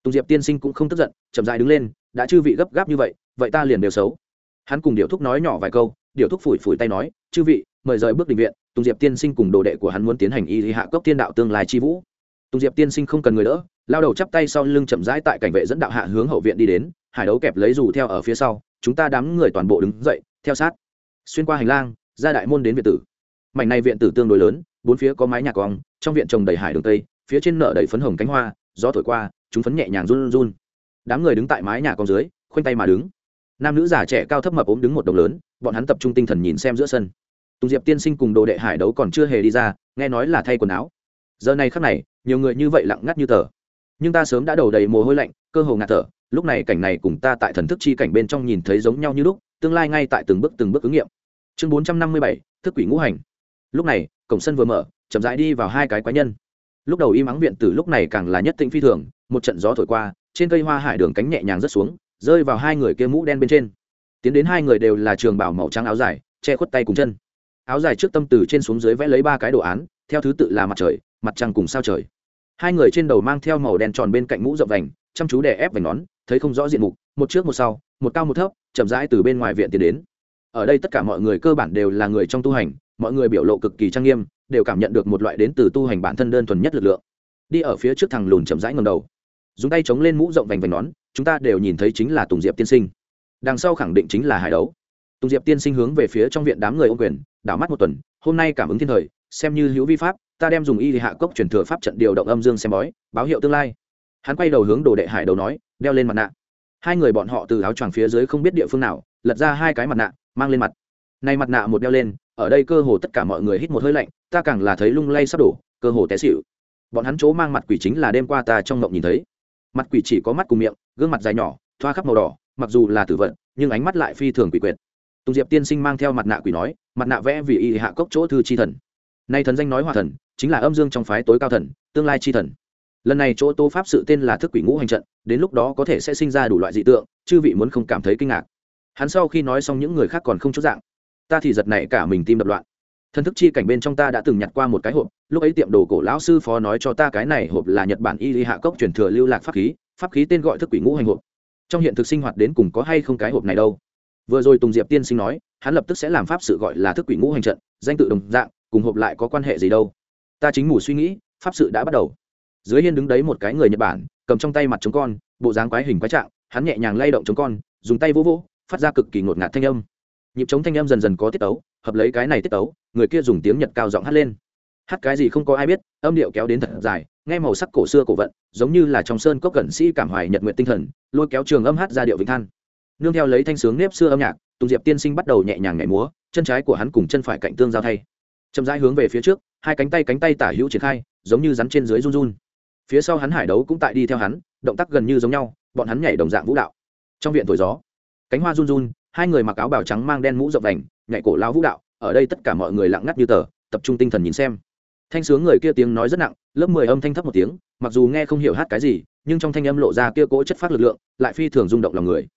Tùng diệp tiên sinh cũng không tức giận, chậm dại đứng lên, đã chư vị gấp gáp như vậy vậy ta liền đều xấu hắn cùng điệu thúc nói nhỏ vài câu điệu thúc phủi phủi tay nói, chư vị, mời rời bước định viện, tùng diệp tiên sinh cùng đồ đệ của hắn muốn tiến hành y hạ cốc tiên đạo tương lai chi vũ. Tùng diệp tiên sinh không cần người đỡ, lao đầu chắp tay sau lưng chậm rãi tại cảnh vệ dẫn đạo hạ hướng hậu viện đi đến, hải đấu kẹp lấy dù theo ở phía sau, chúng ta đám người toàn bộ đứng dậy, theo sát. Xuyên qua hành lang, ra đại môn đến viện tử. Mảnh này viện tử tương đối lớn, bốn phía có mái nhà cong, trong viện trồng đầy hải đường tây, phía trên nợ đầy phấn hồng cánh hoa, gió thổi qua, chúng phấn nhẹ nhàng run run. Đám người đứng tại mái nhà cong dưới, khoanh tay mà đứng nam nữ già trẻ cao thấp mập ốm đứng một đồng lớn, bọn hắn tập trung tinh thần nhìn xem giữa sân. Tùng diệp tiên sinh cùng đồ đệ hải đấu còn chưa hề đi ra, nghe nói là thay quần áo. Giờ này khắc này, nhiều người như vậy lặng ngắt như tờ. Nhưng ta sớm đã đầu đầy mồ hôi lạnh, cơ hồ ngạt thở, lúc này cảnh này cùng ta tại thần thức chi cảnh bên trong nhìn thấy giống nhau như lúc, tương lai ngay tại từng bước từng bước ứng nghiệm. Chương bốn trăm năm mươi bảy, thức quỷ ngũ hành. Lúc này, cổng sân vừa mở, chậm rãi đi vào hai cái quái nhân. Lúc đầu im ắng viện từ lúc này càng là nhất tĩnh phi thường, một trận gió thổi qua, trên cây hoa hải đường cánh nhẹ nhàng rớt xuống rơi vào hai người kia mũ đen bên trên. Tiến đến hai người đều là trường bảo màu trắng áo dài, che khuất tay cùng chân. Áo dài trước tâm từ trên xuống dưới vẽ lấy ba cái đồ án, theo thứ tự là mặt trời, mặt trăng cùng sao trời. Hai người trên đầu mang theo màu đen tròn bên cạnh mũ rộng vành, chăm chú đè ép vành nón, thấy không rõ diện mục, một trước một sau, một cao một thấp, chậm rãi từ bên ngoài viện tiến đến. Ở đây tất cả mọi người cơ bản đều là người trong tu hành, mọi người biểu lộ cực kỳ trang nghiêm, đều cảm nhận được một loại đến từ tu hành bản thân đơn thuần nhất lực lượng. Đi ở phía trước thằng lùn chậm rãi ngầm đầu, dùng tay chống lên mũ rộng vành vành nón chúng ta đều nhìn thấy chính là tùng diệp tiên sinh. Đằng sau khẳng định chính là hải đấu. Tùng diệp tiên sinh hướng về phía trong viện đám người ô quyền, đảo mắt một tuần, hôm nay cảm ứng thiên thời, xem như hữu vi pháp, ta đem dùng y hạ cốc truyền thừa pháp trận điều động âm dương xem bói, báo hiệu tương lai. Hắn quay đầu hướng đồ đệ hải đầu nói, đeo lên mặt nạ. Hai người bọn họ từ áo choàng phía dưới không biết địa phương nào, lật ra hai cái mặt nạ, mang lên mặt. Nay mặt nạ một đeo lên, ở đây cơ hồ tất cả mọi người hít một hơi lạnh, ta càng là thấy lung lay sắp đổ, cơ hồ té xịu bọn hắn chỗ mang mặt quỷ chính là đêm qua ta trong mộng nhìn thấy mặt quỷ chỉ có mắt cùng miệng, gương mặt dài nhỏ, thoa khắp màu đỏ, mặc dù là tử vận, nhưng ánh mắt lại phi thường quỷ quyệt. Tùng diệp tiên sinh mang theo mặt nạ quỷ nói, mặt nạ vẽ vì y hạ cốc chỗ thư chi thần. Nay thần danh nói hòa thần, chính là âm dương trong phái tối cao thần, tương lai chi thần. Lần này chỗ tô pháp sự tên là thức quỷ ngũ hành trận, đến lúc đó có thể sẽ sinh ra đủ loại dị tượng, chư vị muốn không cảm thấy kinh ngạc. Hắn sau khi nói xong những người khác còn không chút dạng. Ta thì giật này cả mình tim đập loạn. Thần thức chi cảnh bên trong ta đã từng nhặt qua một cái hộp, lúc ấy tiệm đồ cổ lão sư phó nói cho ta cái này hộp là nhật bản y lý hạ cốc truyền thừa lưu lạc pháp khí pháp khí tên gọi thức quỷ ngũ hành hộp. Trong hiện thực sinh hoạt đến cùng có hay không cái hộp này đâu? Vừa rồi tùng diệp tiên sinh nói, hắn lập tức sẽ làm pháp sự gọi là thức quỷ ngũ hành trận, danh tự đồng dạng, cùng hộp lại có quan hệ gì đâu? Ta chính mù suy nghĩ, pháp sự đã bắt đầu. Dưới hiên đứng đấy một cái người nhật bản, cầm trong tay mặt chống con, bộ dáng quái hình quái trạng, hắn nhẹ nhàng lay động chống con, dùng tay vỗ vỗ, phát ra cực kỳ ngột ngạt thanh âm nhịp chống thanh âm dần dần có tiết tấu, hợp lấy cái này tiết tấu, người kia dùng tiếng nhật cao giọng hát lên. Hát cái gì không có ai biết, âm điệu kéo đến thật dài, nghe màu sắc cổ xưa cổ vận, giống như là trong sơn cốc cẩn sĩ cảm hoài nhật nguyện tinh thần, lôi kéo trường âm hát ra điệu vĩnh than. Nương theo lấy thanh sướng nếp xưa âm nhạc, tùng diệp tiên sinh bắt đầu nhẹ nhàng nhảy múa, chân trái của hắn cùng chân phải cạnh tương giao thay. Chậm rãi hướng về phía trước, hai cánh tay cánh tay tả hữu triển khai, giống như rắn trên dưới run run. Phía sau hắn hải đấu cũng tại đi theo hắn, động tác gần như giống nhau, bọn hắn nhảy đồng dạng vũ đạo. Trong viện thổi gió, cánh hoa run run hai người mặc áo bào trắng mang đen mũ rộng vành, nhảy cổ lao vũ đạo, ở đây tất cả mọi người lặng ngắt như tờ, tập trung tinh thần nhìn xem. Thanh sướng người kia tiếng nói rất nặng, lớp mười âm thanh thấp một tiếng, mặc dù nghe không hiểu hát cái gì, nhưng trong thanh âm lộ ra kia cỗ chất phát lực lượng, lại phi thường rung động lòng người.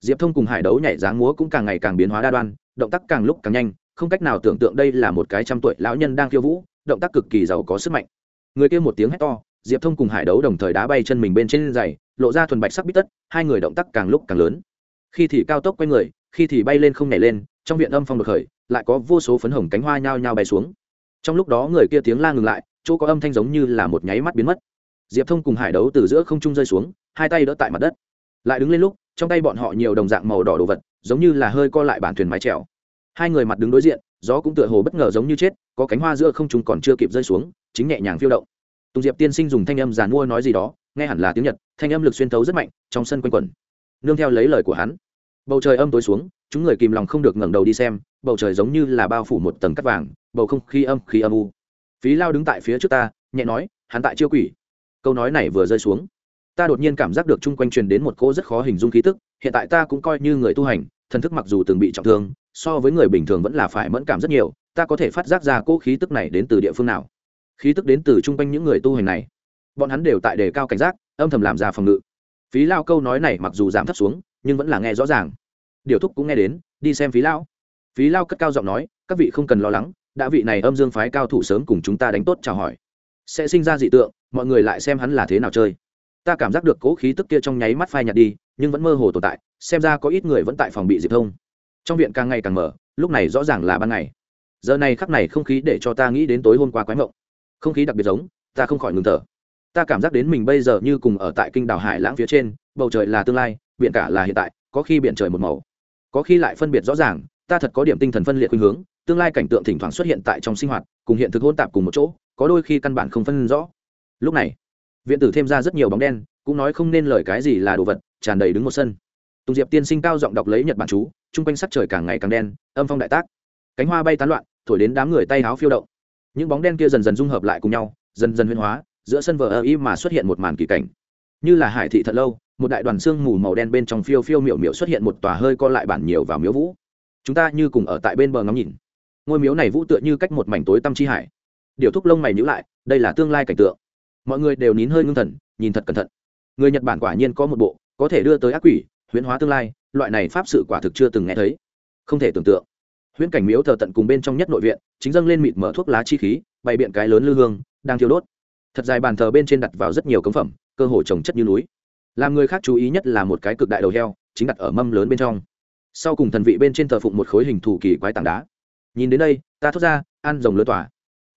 Diệp thông cùng hải đấu nhảy dáng múa cũng càng ngày càng biến hóa đa đoan, động tác càng lúc càng nhanh, không cách nào tưởng tượng đây là một cái trăm tuổi lão nhân đang khiêu vũ, động tác cực kỳ giàu có sức mạnh. Người kia một tiếng hét to, diệp thông cùng hải đấu đồng thời đá bay chân mình bên trên giày, lộ ra thuần bạch sắc bít tất, hai người động tác càng lúc càng lớn. Khi thì cao tốc quay người khi thì bay lên không nhảy lên, trong viện âm phong được khởi, lại có vô số phấn hồng cánh hoa nhao nhao bay xuống. Trong lúc đó người kia tiếng la ngừng lại, chỗ có âm thanh giống như là một nháy mắt biến mất. Diệp thông cùng hải đấu từ giữa không trung rơi xuống, hai tay đỡ tại mặt đất. Lại đứng lên lúc, trong tay bọn họ nhiều đồng dạng màu đỏ đồ vật, giống như là hơi co lại bản thuyền mái trèo hai người mặt đứng đối diện, gió cũng tựa hồ bất ngờ giống như chết, có cánh hoa giữa không trung còn chưa kịp rơi xuống, chính nhẹ nhàng phiêu động. Tùng diệp tiên sinh dùng thanh âm giàn mua nói gì đó, nghe hẳn là tiếng nhật, thanh âm lực xuyên thấu rất mạnh, trong sân quanh quẩn. Nương theo lấy lời của hắn bầu trời âm tối xuống, chúng người kìm lòng không được ngẩng đầu đi xem, bầu trời giống như là bao phủ một tầng cắt vàng, bầu không khí âm khí âm u. Phí lao đứng tại phía trước ta, nhẹ nói, hắn tại chiêu quỷ. Câu nói này vừa rơi xuống, ta đột nhiên cảm giác được chung quanh truyền đến một cô rất khó hình dung khí tức, hiện tại ta cũng coi như người tu hành, thần thức mặc dù từng bị trọng thương, so với người bình thường vẫn là phải mẫn cảm rất nhiều, ta có thể phát giác ra cỗ khí tức này đến từ địa phương nào. Khí tức đến từ chung quanh những người tu hành này. Bọn hắn đều tại đề cao cảnh giác, âm thầm làm ra phòng ngự. Phí lao câu nói này mặc dù giảm thấp xuống nhưng vẫn là nghe rõ ràng. Điều thúc cũng nghe đến, đi xem phí lao phí lao cất cao giọng nói, các vị không cần lo lắng, đã vị này âm dương phái cao thủ sớm cùng chúng ta đánh tốt chào hỏi. Sẽ sinh ra dị tượng, mọi người lại xem hắn là thế nào chơi. Ta cảm giác được cố khí tức kia trong nháy mắt phai nhạt đi, nhưng vẫn mơ hồ tồn tại, xem ra có ít người vẫn tại phòng bị diệp thông. Trong viện càng ngày càng mở, lúc này rõ ràng là ban ngày. Giờ này khắc này không khí để cho ta nghĩ đến tối hôm qua quái mộng. Không khí đặc biệt giống, ta không khỏi ngừng thở. Ta cảm giác đến mình bây giờ như cùng ở tại kinh đảo hải lãng phía trên, bầu trời là tương lai biển cả là hiện tại, có khi biển trời một màu. Có khi lại phân biệt rõ ràng, ta thật có điểm tinh thần phân liệt khuynh hướng, tương lai cảnh tượng thỉnh thoảng xuất hiện tại trong sinh hoạt, cùng hiện thực hôn tạp cùng một chỗ, có đôi khi căn bản không phân rõ. Lúc này, viện tử thêm ra rất nhiều bóng đen, cũng nói không nên lời cái gì là đồ vật, tràn đầy đứng một sân. Tùng diệp tiên sinh cao giọng đọc lấy nhật bản chú, chung quanh sắc trời càng ngày càng đen, âm phong đại tác. Cánh hoa bay tán loạn, thổi đến đám người tay háo phiêu động. Những bóng đen kia dần dần dung hợp lại cùng nhau, dần dần huyên hóa, giữa sân vờ ơ y mà xuất hiện một màn kỳ cảnh. Như là hải thị thật lâu một đại đoàn xương mù màu đen bên trong phiêu phiêu miểu miểu xuất hiện một tòa hơi co lại bản nhiều vào miếu vũ. Chúng ta như cùng ở tại bên bờ ngắm nhìn. Ngôi miếu này vũ tựa như cách một mảnh tối tăm chi hải. Điều thúc lông mày nhữ lại, đây là tương lai cảnh tượng. Mọi người đều nín hơi ngưng thần, nhìn thật cẩn thận. Người nhật bản quả nhiên có một bộ, có thể đưa tới ác quỷ, huyễn hóa tương lai, loại này pháp sự quả thực chưa từng nghe thấy. Không thể tưởng tượng. Huyễn cảnh miếu thờ tận cùng bên trong nhất nội viện, chính dâng lên mịt mở thuốc lá chi khí, bày biện cái lớn lư hương, đang thiêu đốt. Thật dài bàn thờ bên trên đặt vào rất nhiều cống phẩm, cơ hồ trồng chất như núi làm người khác chú ý nhất là một cái cực đại đầu heo, chính đặt ở mâm lớn bên trong. Sau cùng thần vị bên trên thờ phụng một khối hình thủ kỳ quái tảng đá. Nhìn đến đây, ta thốt ra, ăn rồng lứa tỏa.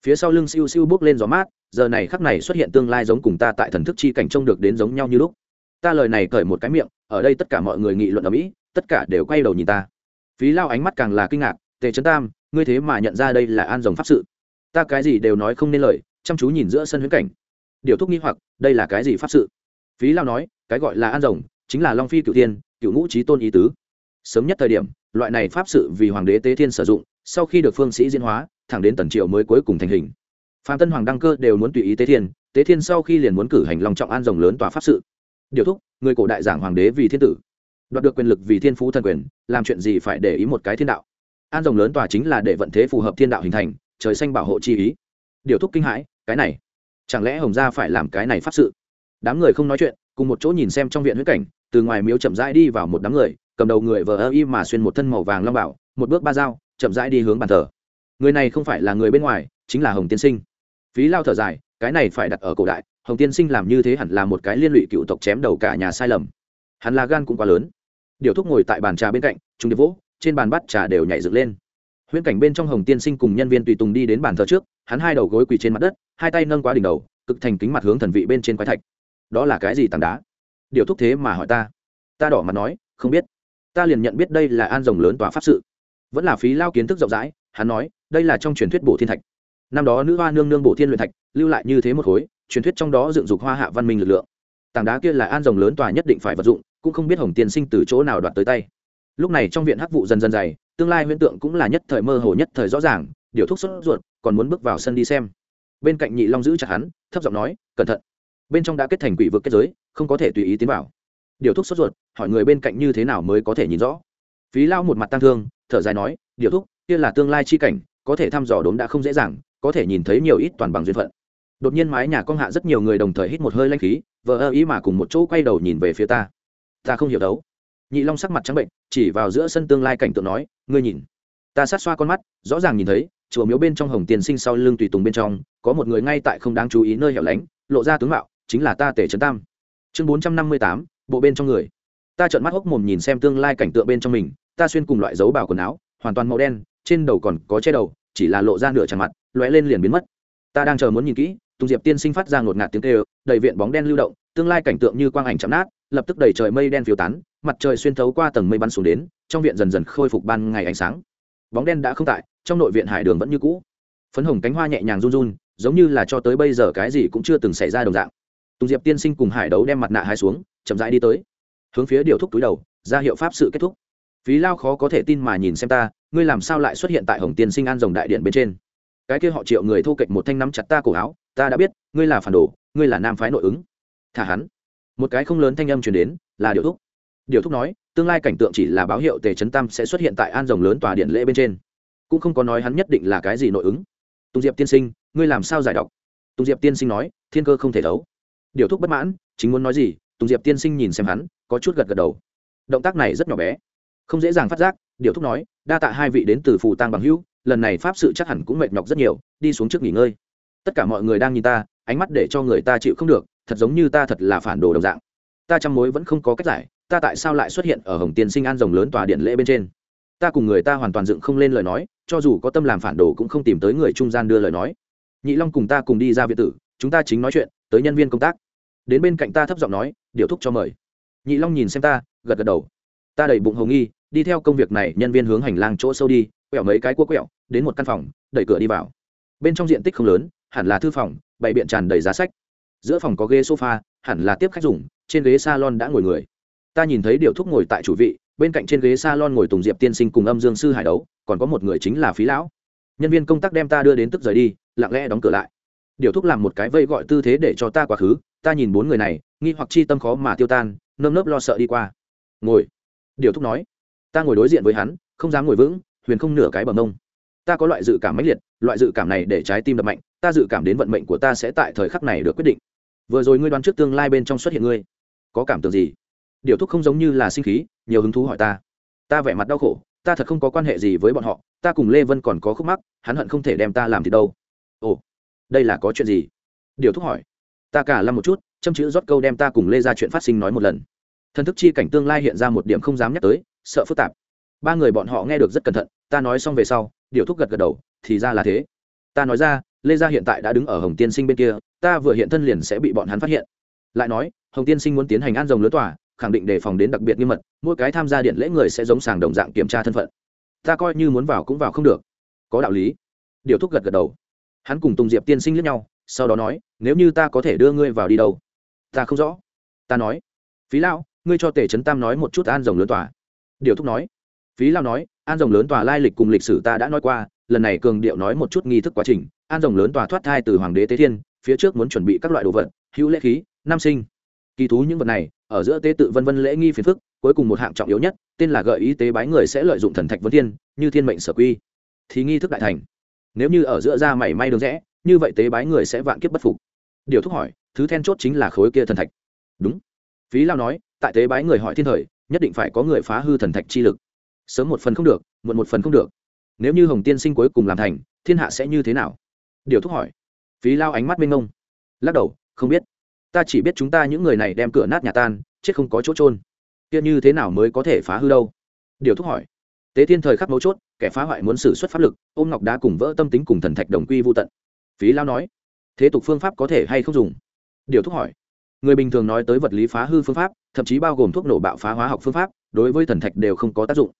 Phía sau lưng siêu siêu bước lên gió mát, giờ này khắc này xuất hiện tương lai giống cùng ta tại thần thức chi cảnh trông được đến giống nhau như lúc. Ta lời này cởi một cái miệng, ở đây tất cả mọi người nghị luận ở mỹ, tất cả đều quay đầu nhìn ta. Phí lao ánh mắt càng là kinh ngạc, tề trấn tam, ngươi thế mà nhận ra đây là an rồng pháp sự. Ta cái gì đều nói không nên lời, chăm chú nhìn giữa sân huyễn cảnh. Điều thúc nghi hoặc, đây là cái gì pháp sự? Phí lao nói cái gọi là an rồng, chính là long phi cựu tiên cựu ngũ trí tôn ý tứ. Sớm nhất thời điểm, loại này pháp sự vì hoàng đế tế thiên sử dụng, sau khi được phương sĩ diễn hóa, thẳng đến tần triệu mới cuối cùng thành hình. Phạm tân hoàng đăng cơ đều muốn tùy ý tế thiên tế thiên sau khi liền muốn cử hành lòng trọng an rồng lớn tòa pháp sự. Điều thúc, người cổ đại giảng hoàng đế vì thiên tử. Đoạt được quyền lực vì thiên phú thần quyền, làm chuyện gì phải để ý một cái thiên đạo. An rồng lớn tòa chính là để vận thế phù hợp thiên đạo hình thành, trời xanh bảo hộ chi ý. Điều thúc kinh hãi, cái này, chẳng lẽ hồng gia phải làm cái này pháp sự? Đám người không nói chuyện cùng một chỗ nhìn xem trong viện huyết cảnh, từ ngoài miếu chậm rãi đi vào một đám người, cầm đầu người vờ ơ y mà xuyên một thân màu vàng long bảo, một bước ba dao, chậm rãi đi hướng bàn thờ. Người này không phải là người bên ngoài, chính là hồng tiên sinh. Phí lao thở dài, cái này phải đặt ở cổ đại, hồng tiên sinh làm như thế hẳn là một cái liên lụy cựu tộc chém đầu cả nhà sai lầm. Hắn là gan cũng quá lớn. Điều thúc ngồi tại bàn trà bên cạnh chúng điệp vỗ trên bàn bắt trà đều nhảy dựng lên. Huyễn cảnh bên trong hồng tiên sinh cùng nhân viên tùy tùng đi đến bàn thờ trước, hắn hai đầu gối quỳ trên mặt đất, hai tay nâng quá đỉnh đầu, cực thành kính mặt hướng thần vị bên trên quái thạch đó là cái gì tảng đá? Điều thúc thế mà hỏi ta. Ta đỏ mặt nói, không biết. Ta liền nhận biết đây là an rồng lớn tòa pháp sự. Vẫn là phí lao kiến thức rộng rãi, hắn nói, đây là trong truyền thuyết bổ thiên thạch. Năm đó nữ hoa nương nương bổ thiên luyện thạch, lưu lại như thế một khối, truyền thuyết trong đó dựng dục hoa hạ văn minh lực lượng. Tảng đá kia là an rồng lớn tòa nhất định phải vật dụng, cũng không biết hồng tiên sinh từ chỗ nào đoạt tới tay. Lúc này trong viện hắc vụ dần dần dày, tương lai huyễn tượng cũng là nhất thời mơ hồ nhất thời rõ ràng, điều thúc sốt ruột, còn muốn bước vào sân đi xem. Bên cạnh nhị long giữ chặt hắn, thấp giọng nói, cẩn thận bên trong đã kết thành quỷ vực kết giới, không có thể tùy ý tiến vào. Điều thúc sốt ruột, hỏi người bên cạnh như thế nào mới có thể nhìn rõ. Phí lao một mặt tăng thương, thở dài nói, điều thúc, kia là tương lai chi cảnh, có thể thăm dò đốn đã không dễ dàng, có thể nhìn thấy nhiều ít toàn bằng duyên phận. Đột nhiên mái nhà con hạ rất nhiều người đồng thời hít một hơi lanh khí, vờ ơ ý mà cùng một chỗ quay đầu nhìn về phía ta. Ta không hiểu đấu. Nhị long sắc mặt trắng bệnh, chỉ vào giữa sân tương lai cảnh tượng nói, ngươi nhìn. Ta sát xoa con mắt, rõ ràng nhìn thấy, chùa miếu bên trong hồng tiền sinh sau lưng tùy tùng bên trong, có một người ngay tại không đáng chú ý nơi hẻo lánh, lộ ra tướng mạo chính là ta tể trấn tam. Chương bốn trăm năm mươi tám, bộ bên trong người. Ta trợn mắt hốc mồm nhìn xem tương lai cảnh tượng bên trong mình, ta xuyên cùng loại dấu bào quần áo, hoàn toàn màu đen, trên đầu còn có che đầu, chỉ là lộ ra nửa tràn mặt, lóe lên liền biến mất. Ta đang chờ muốn nhìn kỹ, tùng diệp tiên sinh phát ra ngột ngạt tiếng kêu, đầy viện bóng đen lưu động, tương lai cảnh tượng như quang ảnh chạm nát, lập tức đầy trời mây đen phiêu tán, mặt trời xuyên thấu qua tầng mây bắn xuống đến, trong viện dần dần khôi phục ban ngày ánh sáng. Bóng đen đã không tại, trong nội viện hải đường vẫn như cũ. Phấn hồng cánh hoa nhẹ nhàng run run, giống như là cho tới bây giờ cái gì cũng chưa từng xảy ra đồng dạng tùng diệp tiên sinh cùng hải đấu đem mặt nạ hai xuống, chậm rãi đi tới. Hướng phía điều thúc túi đầu, ra hiệu pháp sự kết thúc. Phí lao khó có thể tin mà nhìn xem ta, ngươi làm sao lại xuất hiện tại hồng tiên sinh an rồng đại điện bên trên? Cái kia họ triệu người thu kệch một thanh nắm chặt ta cổ áo, ta đã biết, ngươi là phản đồ, ngươi là nam phái nội ứng. Thả hắn. Một cái không lớn thanh âm truyền đến, là điều thúc. Điều thúc nói, tương lai cảnh tượng chỉ là báo hiệu tề trấn tam sẽ xuất hiện tại an rồng lớn tòa điện lễ bên trên. Cũng không có nói hắn nhất định là cái gì nội ứng. Tùng diệp tiên sinh, ngươi làm sao giải đọc tùng diệp tiên sinh nói, thiên cơ không thể thấu điều thúc bất mãn, chính muốn nói gì, tùng diệp tiên sinh nhìn xem hắn, có chút gật gật đầu. Động tác này rất nhỏ bé, không dễ dàng phát giác, điều thúc nói, đa tạ hai vị đến từ phù tăng bằng hữu, lần này pháp sự chắc hẳn cũng mệt nhọc rất nhiều, đi xuống trước nghỉ ngơi. Tất cả mọi người đang nhìn ta, ánh mắt để cho người ta chịu không được, thật giống như ta thật là phản đồ đồng dạng. Ta chăm mối vẫn không có cách giải, ta tại sao lại xuất hiện ở hồng tiên sinh an rồng lớn tòa điện lễ bên trên? Ta cùng người ta hoàn toàn dựng không lên lời nói, cho dù có tâm làm phản đồ cũng không tìm tới người trung gian đưa lời nói. Nhị long cùng ta cùng đi ra viện tử, chúng ta chính nói chuyện, tới nhân viên công tác đến bên cạnh ta thấp giọng nói, điều thúc cho mời. Nhị long nhìn xem ta, gật gật đầu. Ta đẩy bụng hầu nghi, đi theo công việc này, nhân viên hướng hành lang chỗ sâu đi, quẹo mấy cái cua quẹo, đến một căn phòng, đẩy cửa đi vào. Bên trong diện tích không lớn, hẳn là thư phòng, bày biện tràn đầy giá sách. Giữa phòng có ghế sofa, hẳn là tiếp khách dùng, trên ghế salon đã ngồi người. Ta nhìn thấy điều thúc ngồi tại chủ vị, bên cạnh trên ghế salon ngồi tùng diệp tiên sinh cùng âm dương sư hải đấu, còn có một người chính là phí lão. Nhân viên công tác đem ta đưa đến tức rời đi, lặng lẽ đóng cửa lại. Điều thúc làm một cái vây gọi tư thế để cho ta quá khứ ta nhìn bốn người này, nghi hoặc chi tâm khó mà tiêu tan, nơm nớp lo sợ đi qua. Ngồi. Điều thúc nói. Ta ngồi đối diện với hắn, không dám ngồi vững, huyền không nửa cái bờ mông. Ta có loại dự cảm mãnh liệt, loại dự cảm này để trái tim đập mạnh, ta dự cảm đến vận mệnh của ta sẽ tại thời khắc này được quyết định. Vừa rồi ngươi đoán trước tương lai bên trong xuất hiện ngươi. Có cảm tưởng gì? Điều thúc không giống như là sinh khí, nhiều hứng thú hỏi ta. Ta vẻ mặt đau khổ, ta thật không có quan hệ gì với bọn họ, ta cùng lê vân còn có khúc mắc, hắn hận không thể đem ta làm thì đâu. Ồ, đây là có chuyện gì? Điều thúc hỏi ta cả lăm một chút, châm chữ rót câu đem ta cùng lê ra chuyện phát sinh nói một lần. Thần thức chi cảnh tương lai hiện ra một điểm không dám nhắc tới, sợ phức tạp. Ba người bọn họ nghe được rất cẩn thận, ta nói xong về sau, điều thúc gật gật đầu, thì ra là thế. Ta nói ra, lê gia hiện tại đã đứng ở hồng tiên sinh bên kia, ta vừa hiện thân liền sẽ bị bọn hắn phát hiện. Lại nói, hồng tiên sinh muốn tiến hành an rồng lứa tòa, khẳng định đề phòng đến đặc biệt nghiêm mật, mỗi cái tham gia điện lễ người sẽ giống sàng đồng dạng kiểm tra thân phận. Ta coi như muốn vào cũng vào không được. Có đạo lý. Điều thúc gật gật đầu. Hắn cùng tùng diệp tiên sinh lẫn nhau sau đó nói, nếu như ta có thể đưa ngươi vào đi đâu? Ta không rõ. Ta nói, phí lão, ngươi cho tề trấn tam nói một chút an rồng lớn tòa. Điều thúc nói, phí lao nói, an rồng lớn tòa lai lịch cùng lịch sử ta đã nói qua, lần này cường điệu nói một chút nghi thức quá trình, an rồng lớn tòa thoát thai từ hoàng đế tế thiên, phía trước muốn chuẩn bị các loại đồ vật, hữu lễ khí, nam sinh. Kỳ thú những vật này, ở giữa tế tự vân vân lễ nghi phiền phức, cuối cùng một hạng trọng yếu nhất, tên là gợi ý tế bái người sẽ lợi dụng thần thạch vân thiên, như thiên mệnh sở quy. Thì nghi thức đại thành. Nếu như ở giữa ra mảy may đường rẽ như vậy tế bái người sẽ vạn kiếp bất phục. Điều thúc hỏi, thứ then chốt chính là khối kia thần thạch. Đúng. Phí lao nói, tại tế bái người hỏi thiên thời, nhất định phải có người phá hư thần thạch chi lực. Sớm một phần không được, muộn một phần không được. Nếu như hồng tiên sinh cuối cùng làm thành, thiên hạ sẽ như thế nào? Điều thúc hỏi. Phí lao ánh mắt mênh ngông lắc đầu, không biết. Ta chỉ biết chúng ta những người này đem cửa nát nhà tan, chết không có chỗ trôn kia như thế nào mới có thể phá hư đâu? Điều thúc hỏi. Tế thiên thời khắc mấu chốt, kẻ phá hoại muốn xử xuất pháp lực, ôm ngọc đá cùng vỡ tâm tính cùng thần thạch đồng quy vô tận phí lao nói, thế tục phương pháp có thể hay không dùng? Điều thúc hỏi, người bình thường nói tới vật lý phá hư phương pháp, thậm chí bao gồm thuốc nổ bạo phá hóa học phương pháp, đối với thần thạch đều không có tác dụng.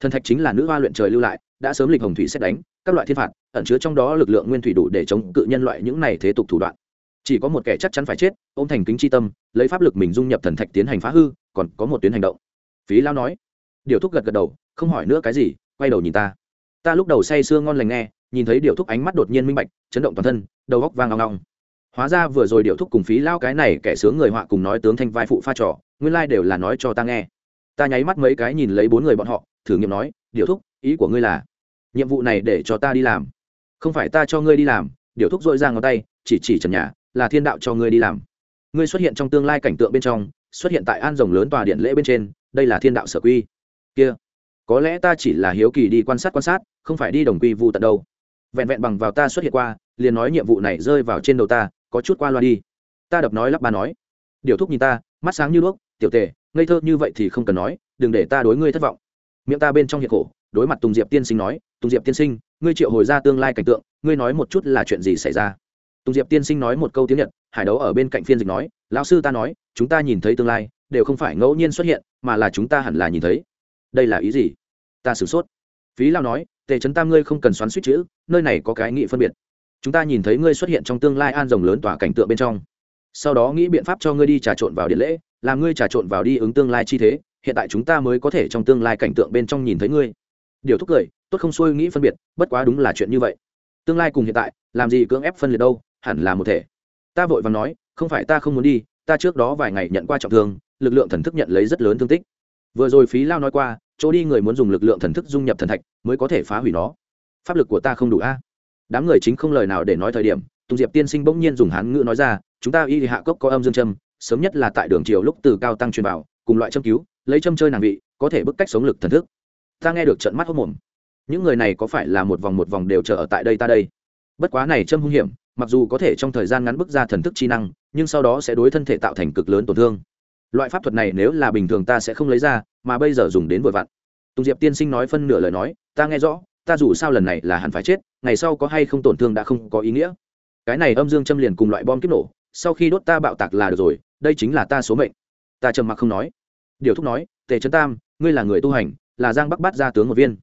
Thần thạch chính là nữ hoa luyện trời lưu lại, đã sớm lịch hồng thủy xét đánh, các loại thiên phạt, ẩn chứa trong đó lực lượng nguyên thủy đủ để chống cự nhân loại những này thế tục thủ đoạn. Chỉ có một kẻ chắc chắn phải chết ô m thành kính c tâm, lấy pháp lực mình dung nhập thần thạch tiến hành phá hư, còn có một tuyến hành động. Phí lao nói. Điều thúc gật gật đầu, không hỏi nữa cái gì, quay đầu nhìn ta ta lúc đầu say sưa ngon lành nghe, nhìn thấy điệu thúc ánh mắt đột nhiên minh bạch, chấn động toàn thân, đầu góc vang ngong ngong. Hóa ra vừa rồi điệu thúc cùng phí lao cái này kẻ sướng người họa cùng nói tướng thanh vai phụ pha trò, nguyên lai đều là nói cho ta nghe. Ta nháy mắt mấy cái nhìn lấy bốn người bọn họ, thử nghiệm nói điệu thúc, ý của ngươi là, nhiệm vụ này để cho ta đi làm. Không phải ta cho ngươi đi làm. Điệu thúc dội ra ngón tay, chỉ chỉ trần nhà, là thiên đạo cho ngươi đi làm. Ngươi xuất hiện trong tương lai cảnh tượng bên trong, xuất hiện tại an rồng lớn tòa điện lễ bên trên, đây là thiên đạo sở quy. Kia có lẽ ta chỉ là hiếu kỳ đi quan sát quan sát, không phải đi đồng quy vụ tận đâu. Vẹn vẹn bằng vào ta xuất hiện qua, liền nói nhiệm vụ này rơi vào trên đầu ta, có chút qua loa đi. Ta đập nói lắp ba nói. Điều thúc nhìn ta, mắt sáng như đuốc, tiểu tề, ngây thơ như vậy thì không cần nói, đừng để ta đối ngươi thất vọng. Miệng ta bên trong hiện khổ, đối mặt tùng diệp tiên sinh nói, tùng diệp tiên sinh, ngươi triệu hồi ra tương lai cảnh tượng, ngươi nói một chút là chuyện gì xảy ra? Tùng diệp tiên sinh nói một câu tiếng nhật, hải đấu ở bên cạnh phiên dịch nói, lão sư ta nói, chúng ta nhìn thấy tương lai, đều không phải ngẫu nhiên xuất hiện, mà là chúng ta hẳn là nhìn thấy đây là ý gì? Ta sửng sốt. Phí lao nói, tề trấn tam ngươi không cần xoắn suýt chữ, nơi này có cái nghị phân biệt. Chúng ta nhìn thấy ngươi xuất hiện trong tương lai an rồng lớn tỏa cảnh tượng bên trong. Sau đó nghĩ biện pháp cho ngươi đi trà trộn vào điện lễ, làm ngươi trà trộn vào đi ứng tương lai chi thế, hiện tại chúng ta mới có thể trong tương lai cảnh tượng bên trong nhìn thấy ngươi. Điều thúc cười, tốt không xuôi nghĩ phân biệt, bất quá đúng là chuyện như vậy. Tương lai cùng hiện tại, làm gì cưỡng ép phân liệt đâu, hẳn là một thể. Ta vội và nói, không phải ta không muốn đi, ta trước đó vài ngày nhận qua trọng thương, lực lượng thần thức nhận lấy rất lớn thương tích. Vừa rồi phí lao nói qua chỗ đi người muốn dùng lực lượng thần thức dung nhập thần thạch mới có thể phá hủy nó. Pháp lực của ta không đủ a. Đám người chính không lời nào để nói thời điểm, tùng diệp tiên sinh bỗng nhiên dùng hán ngữ nói ra, chúng ta y hạ cốc có âm dương châm, sớm nhất là tại đường triều lúc từ cao tăng truyền vào, cùng loại châm cứu, lấy châm chơi nàng vị, có thể bức cách sống lực thần thức. Ta nghe được trận mắt hốc mồm. Những người này có phải là một vòng một vòng đều chờ ở tại đây ta đây? Bất quá này châm hung hiểm, mặc dù có thể trong thời gian ngắn bức ra thần thức chi năng, nhưng sau đó sẽ đối thân thể tạo thành cực lớn tổn thương loại pháp thuật này nếu là bình thường ta sẽ không lấy ra, mà bây giờ dùng đến vội vặn. Tùng diệp tiên sinh nói phân nửa lời nói, ta nghe rõ, ta dù sao lần này là hẳn phải chết, ngày sau có hay không tổn thương đã không có ý nghĩa. Cái này âm dương châm liền cùng loại bom kiếp nổ, sau khi đốt ta bạo tạc là được rồi, đây chính là ta số mệnh. Ta trầm mặc không nói. Điều thúc nói, tề trấn tam, ngươi là người tu hành, là giang bắc bát gia tướng một viên.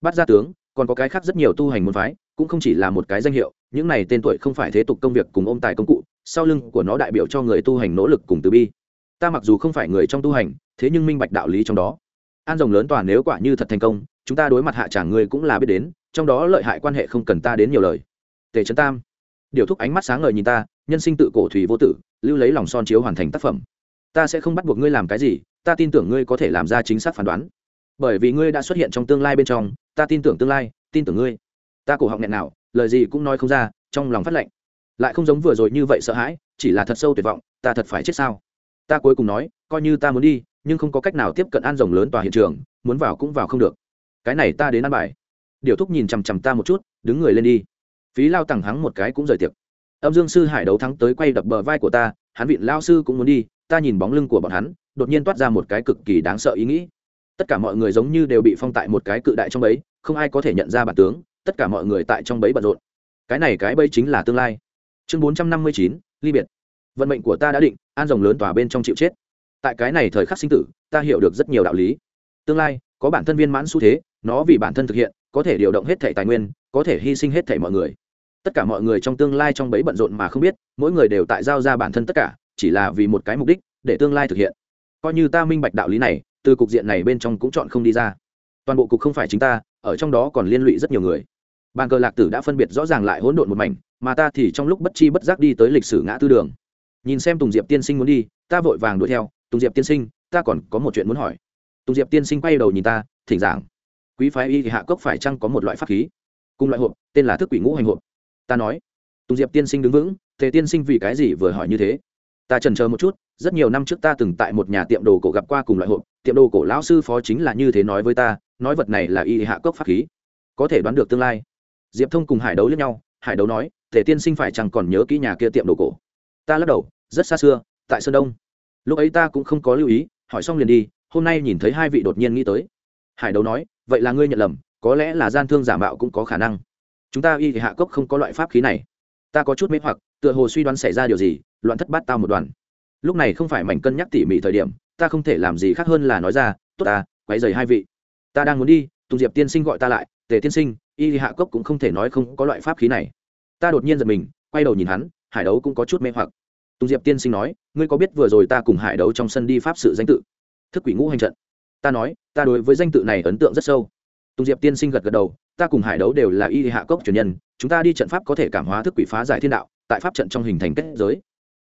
Bát gia tướng, còn có cái khác rất nhiều tu hành môn phái, cũng không chỉ là một cái danh hiệu, những này tên tuổi không phải thế tục công việc cùng ôm tài công cụ, sau lưng của nó đại biểu cho người tu hành nỗ lực cùng từ bi ta mặc dù không phải người trong tu hành, thế nhưng minh bạch đạo lý trong đó. An rồng lớn tòa nếu quả như thật thành công, chúng ta đối mặt hạ trả người cũng là biết đến, trong đó lợi hại quan hệ không cần ta đến nhiều lời. Tề trấn tam, điều thúc ánh mắt sáng ngời nhìn ta, nhân sinh tự cổ thủy vô tử, lưu lấy lòng son chiếu hoàn thành tác phẩm. Ta sẽ không bắt buộc ngươi làm cái gì, ta tin tưởng ngươi có thể làm ra chính xác phán đoán. Bởi vì ngươi đã xuất hiện trong tương lai bên trong, ta tin tưởng tương lai, tin tưởng ngươi. Ta cổ họng nghẹn nào, lời gì cũng nói không ra, trong lòng phát lệnh. Lại không giống vừa rồi như vậy sợ hãi, chỉ là thật sâu tuyệt vọng, ta thật phải chết sao? Ta cuối cùng nói, coi như ta muốn đi, nhưng không có cách nào tiếp cận an rồng lớn tòa hiện trường, muốn vào cũng vào không được. Cái này ta đến ăn bài. Điều thúc nhìn chằm chằm ta một chút, đứng người lên đi. Phí lao tẳng hắng một cái cũng rời tiệc. Âm dương sư hải đấu thắng tới quay đập bờ vai của ta, hắn vịn lao sư cũng muốn đi, ta nhìn bóng lưng của bọn hắn, đột nhiên toát ra một cái cực kỳ đáng sợ ý nghĩ. Tất cả mọi người giống như đều bị phong tại một cái cự đại trong bẫy, không ai có thể nhận ra bản tướng, tất cả mọi người tại trong bấy bận rộn. Cái này cái bẫy chính là tương lai. Chương bốn trăm năm mươi chín, ly biệt vận mệnh của ta đã định, an rồng lớn tỏa bên trong chịu chết. Tại cái này thời khắc sinh tử, ta hiểu được rất nhiều đạo lý. Tương lai, có bản thân viên mãn xu thế, nó vì bản thân thực hiện, có thể điều động hết thể tài nguyên, có thể hy sinh hết thể mọi người. Tất cả mọi người trong tương lai trong bấy bận rộn mà không biết, mỗi người đều tại giao ra bản thân tất cả, chỉ là vì một cái mục đích, để tương lai thực hiện. Coi như ta minh bạch đạo lý này, từ cục diện này bên trong cũng chọn không đi ra. Toàn bộ cục không phải chính ta, ở trong đó còn liên lụy rất nhiều người. Bàn cờ lạc tử đã phân biệt rõ ràng lại hỗn độn một mảnh, mà ta thì trong lúc bất chi bất giác đi tới lịch sử ngã tư đường nhìn xem tùng diệp tiên sinh muốn đi, ta vội vàng đuổi theo. Tùng diệp tiên sinh, ta còn có một chuyện muốn hỏi. Tùng diệp tiên sinh quay đầu nhìn ta, thỉnh giảng. Quý phái y thì hạ cốc phải chăng có một loại pháp khí? Cùng loại hộp, tên là thức quỷ ngũ hành hộp. Ta nói. Tùng diệp tiên sinh đứng vững, thế tiên sinh vì cái gì vừa hỏi như thế? Ta trần chờ một chút, rất nhiều năm trước ta từng tại một nhà tiệm đồ cổ gặp qua cùng loại hộp. Tiệm đồ cổ lão sư phó chính là như thế nói với ta, nói vật này là y hạ cốc pháp khí. Có thể đoán được tương lai. Diệp thông cùng hải đấu lẫn nhau, hải đấu nói thể tiên sinh phải chẳng còn nhớ kỹ nhà kia tiệm đồ cổ? Ta lắc đầu rất xa xưa, tại sơn đông. Lúc ấy ta cũng không có lưu ý, hỏi xong liền đi, hôm nay nhìn thấy hai vị đột nhiên nghĩ tới. Hải đấu nói, vậy là ngươi nhận lầm, có lẽ là gian thương giả mạo cũng có khả năng. Chúng ta y thì hạ cốc không có loại pháp khí này. Ta có chút mê hoặc, tựa hồ suy đoán xảy ra điều gì, loạn thất bát tao một đoàn. Lúc này không phải mảnh cân nhắc tỉ mỉ thời điểm, ta không thể làm gì khác hơn là nói ra, tốt ta, quấy dày hai vị. Ta đang muốn đi, tùng diệp tiên sinh gọi ta lại, tề tiên sinh, y hạ cốc cũng không thể nói không có loại pháp khí này. Ta đột nhiên giật mình, quay đầu nhìn hắn, hải đấu cũng có chút mê hoặc tùng diệp tiên sinh nói, ngươi có biết vừa rồi ta cùng hải đấu trong sân đi pháp sự danh tự? Thức quỷ ngũ hành trận. Ta nói, ta đối với danh tự này ấn tượng rất sâu. Tùng diệp tiên sinh gật gật đầu, ta cùng hải đấu đều là y hạ cốc truyền nhân, chúng ta đi trận pháp có thể cảm hóa thức quỷ phá giải thiên đạo, tại pháp trận trong hình thành kết giới.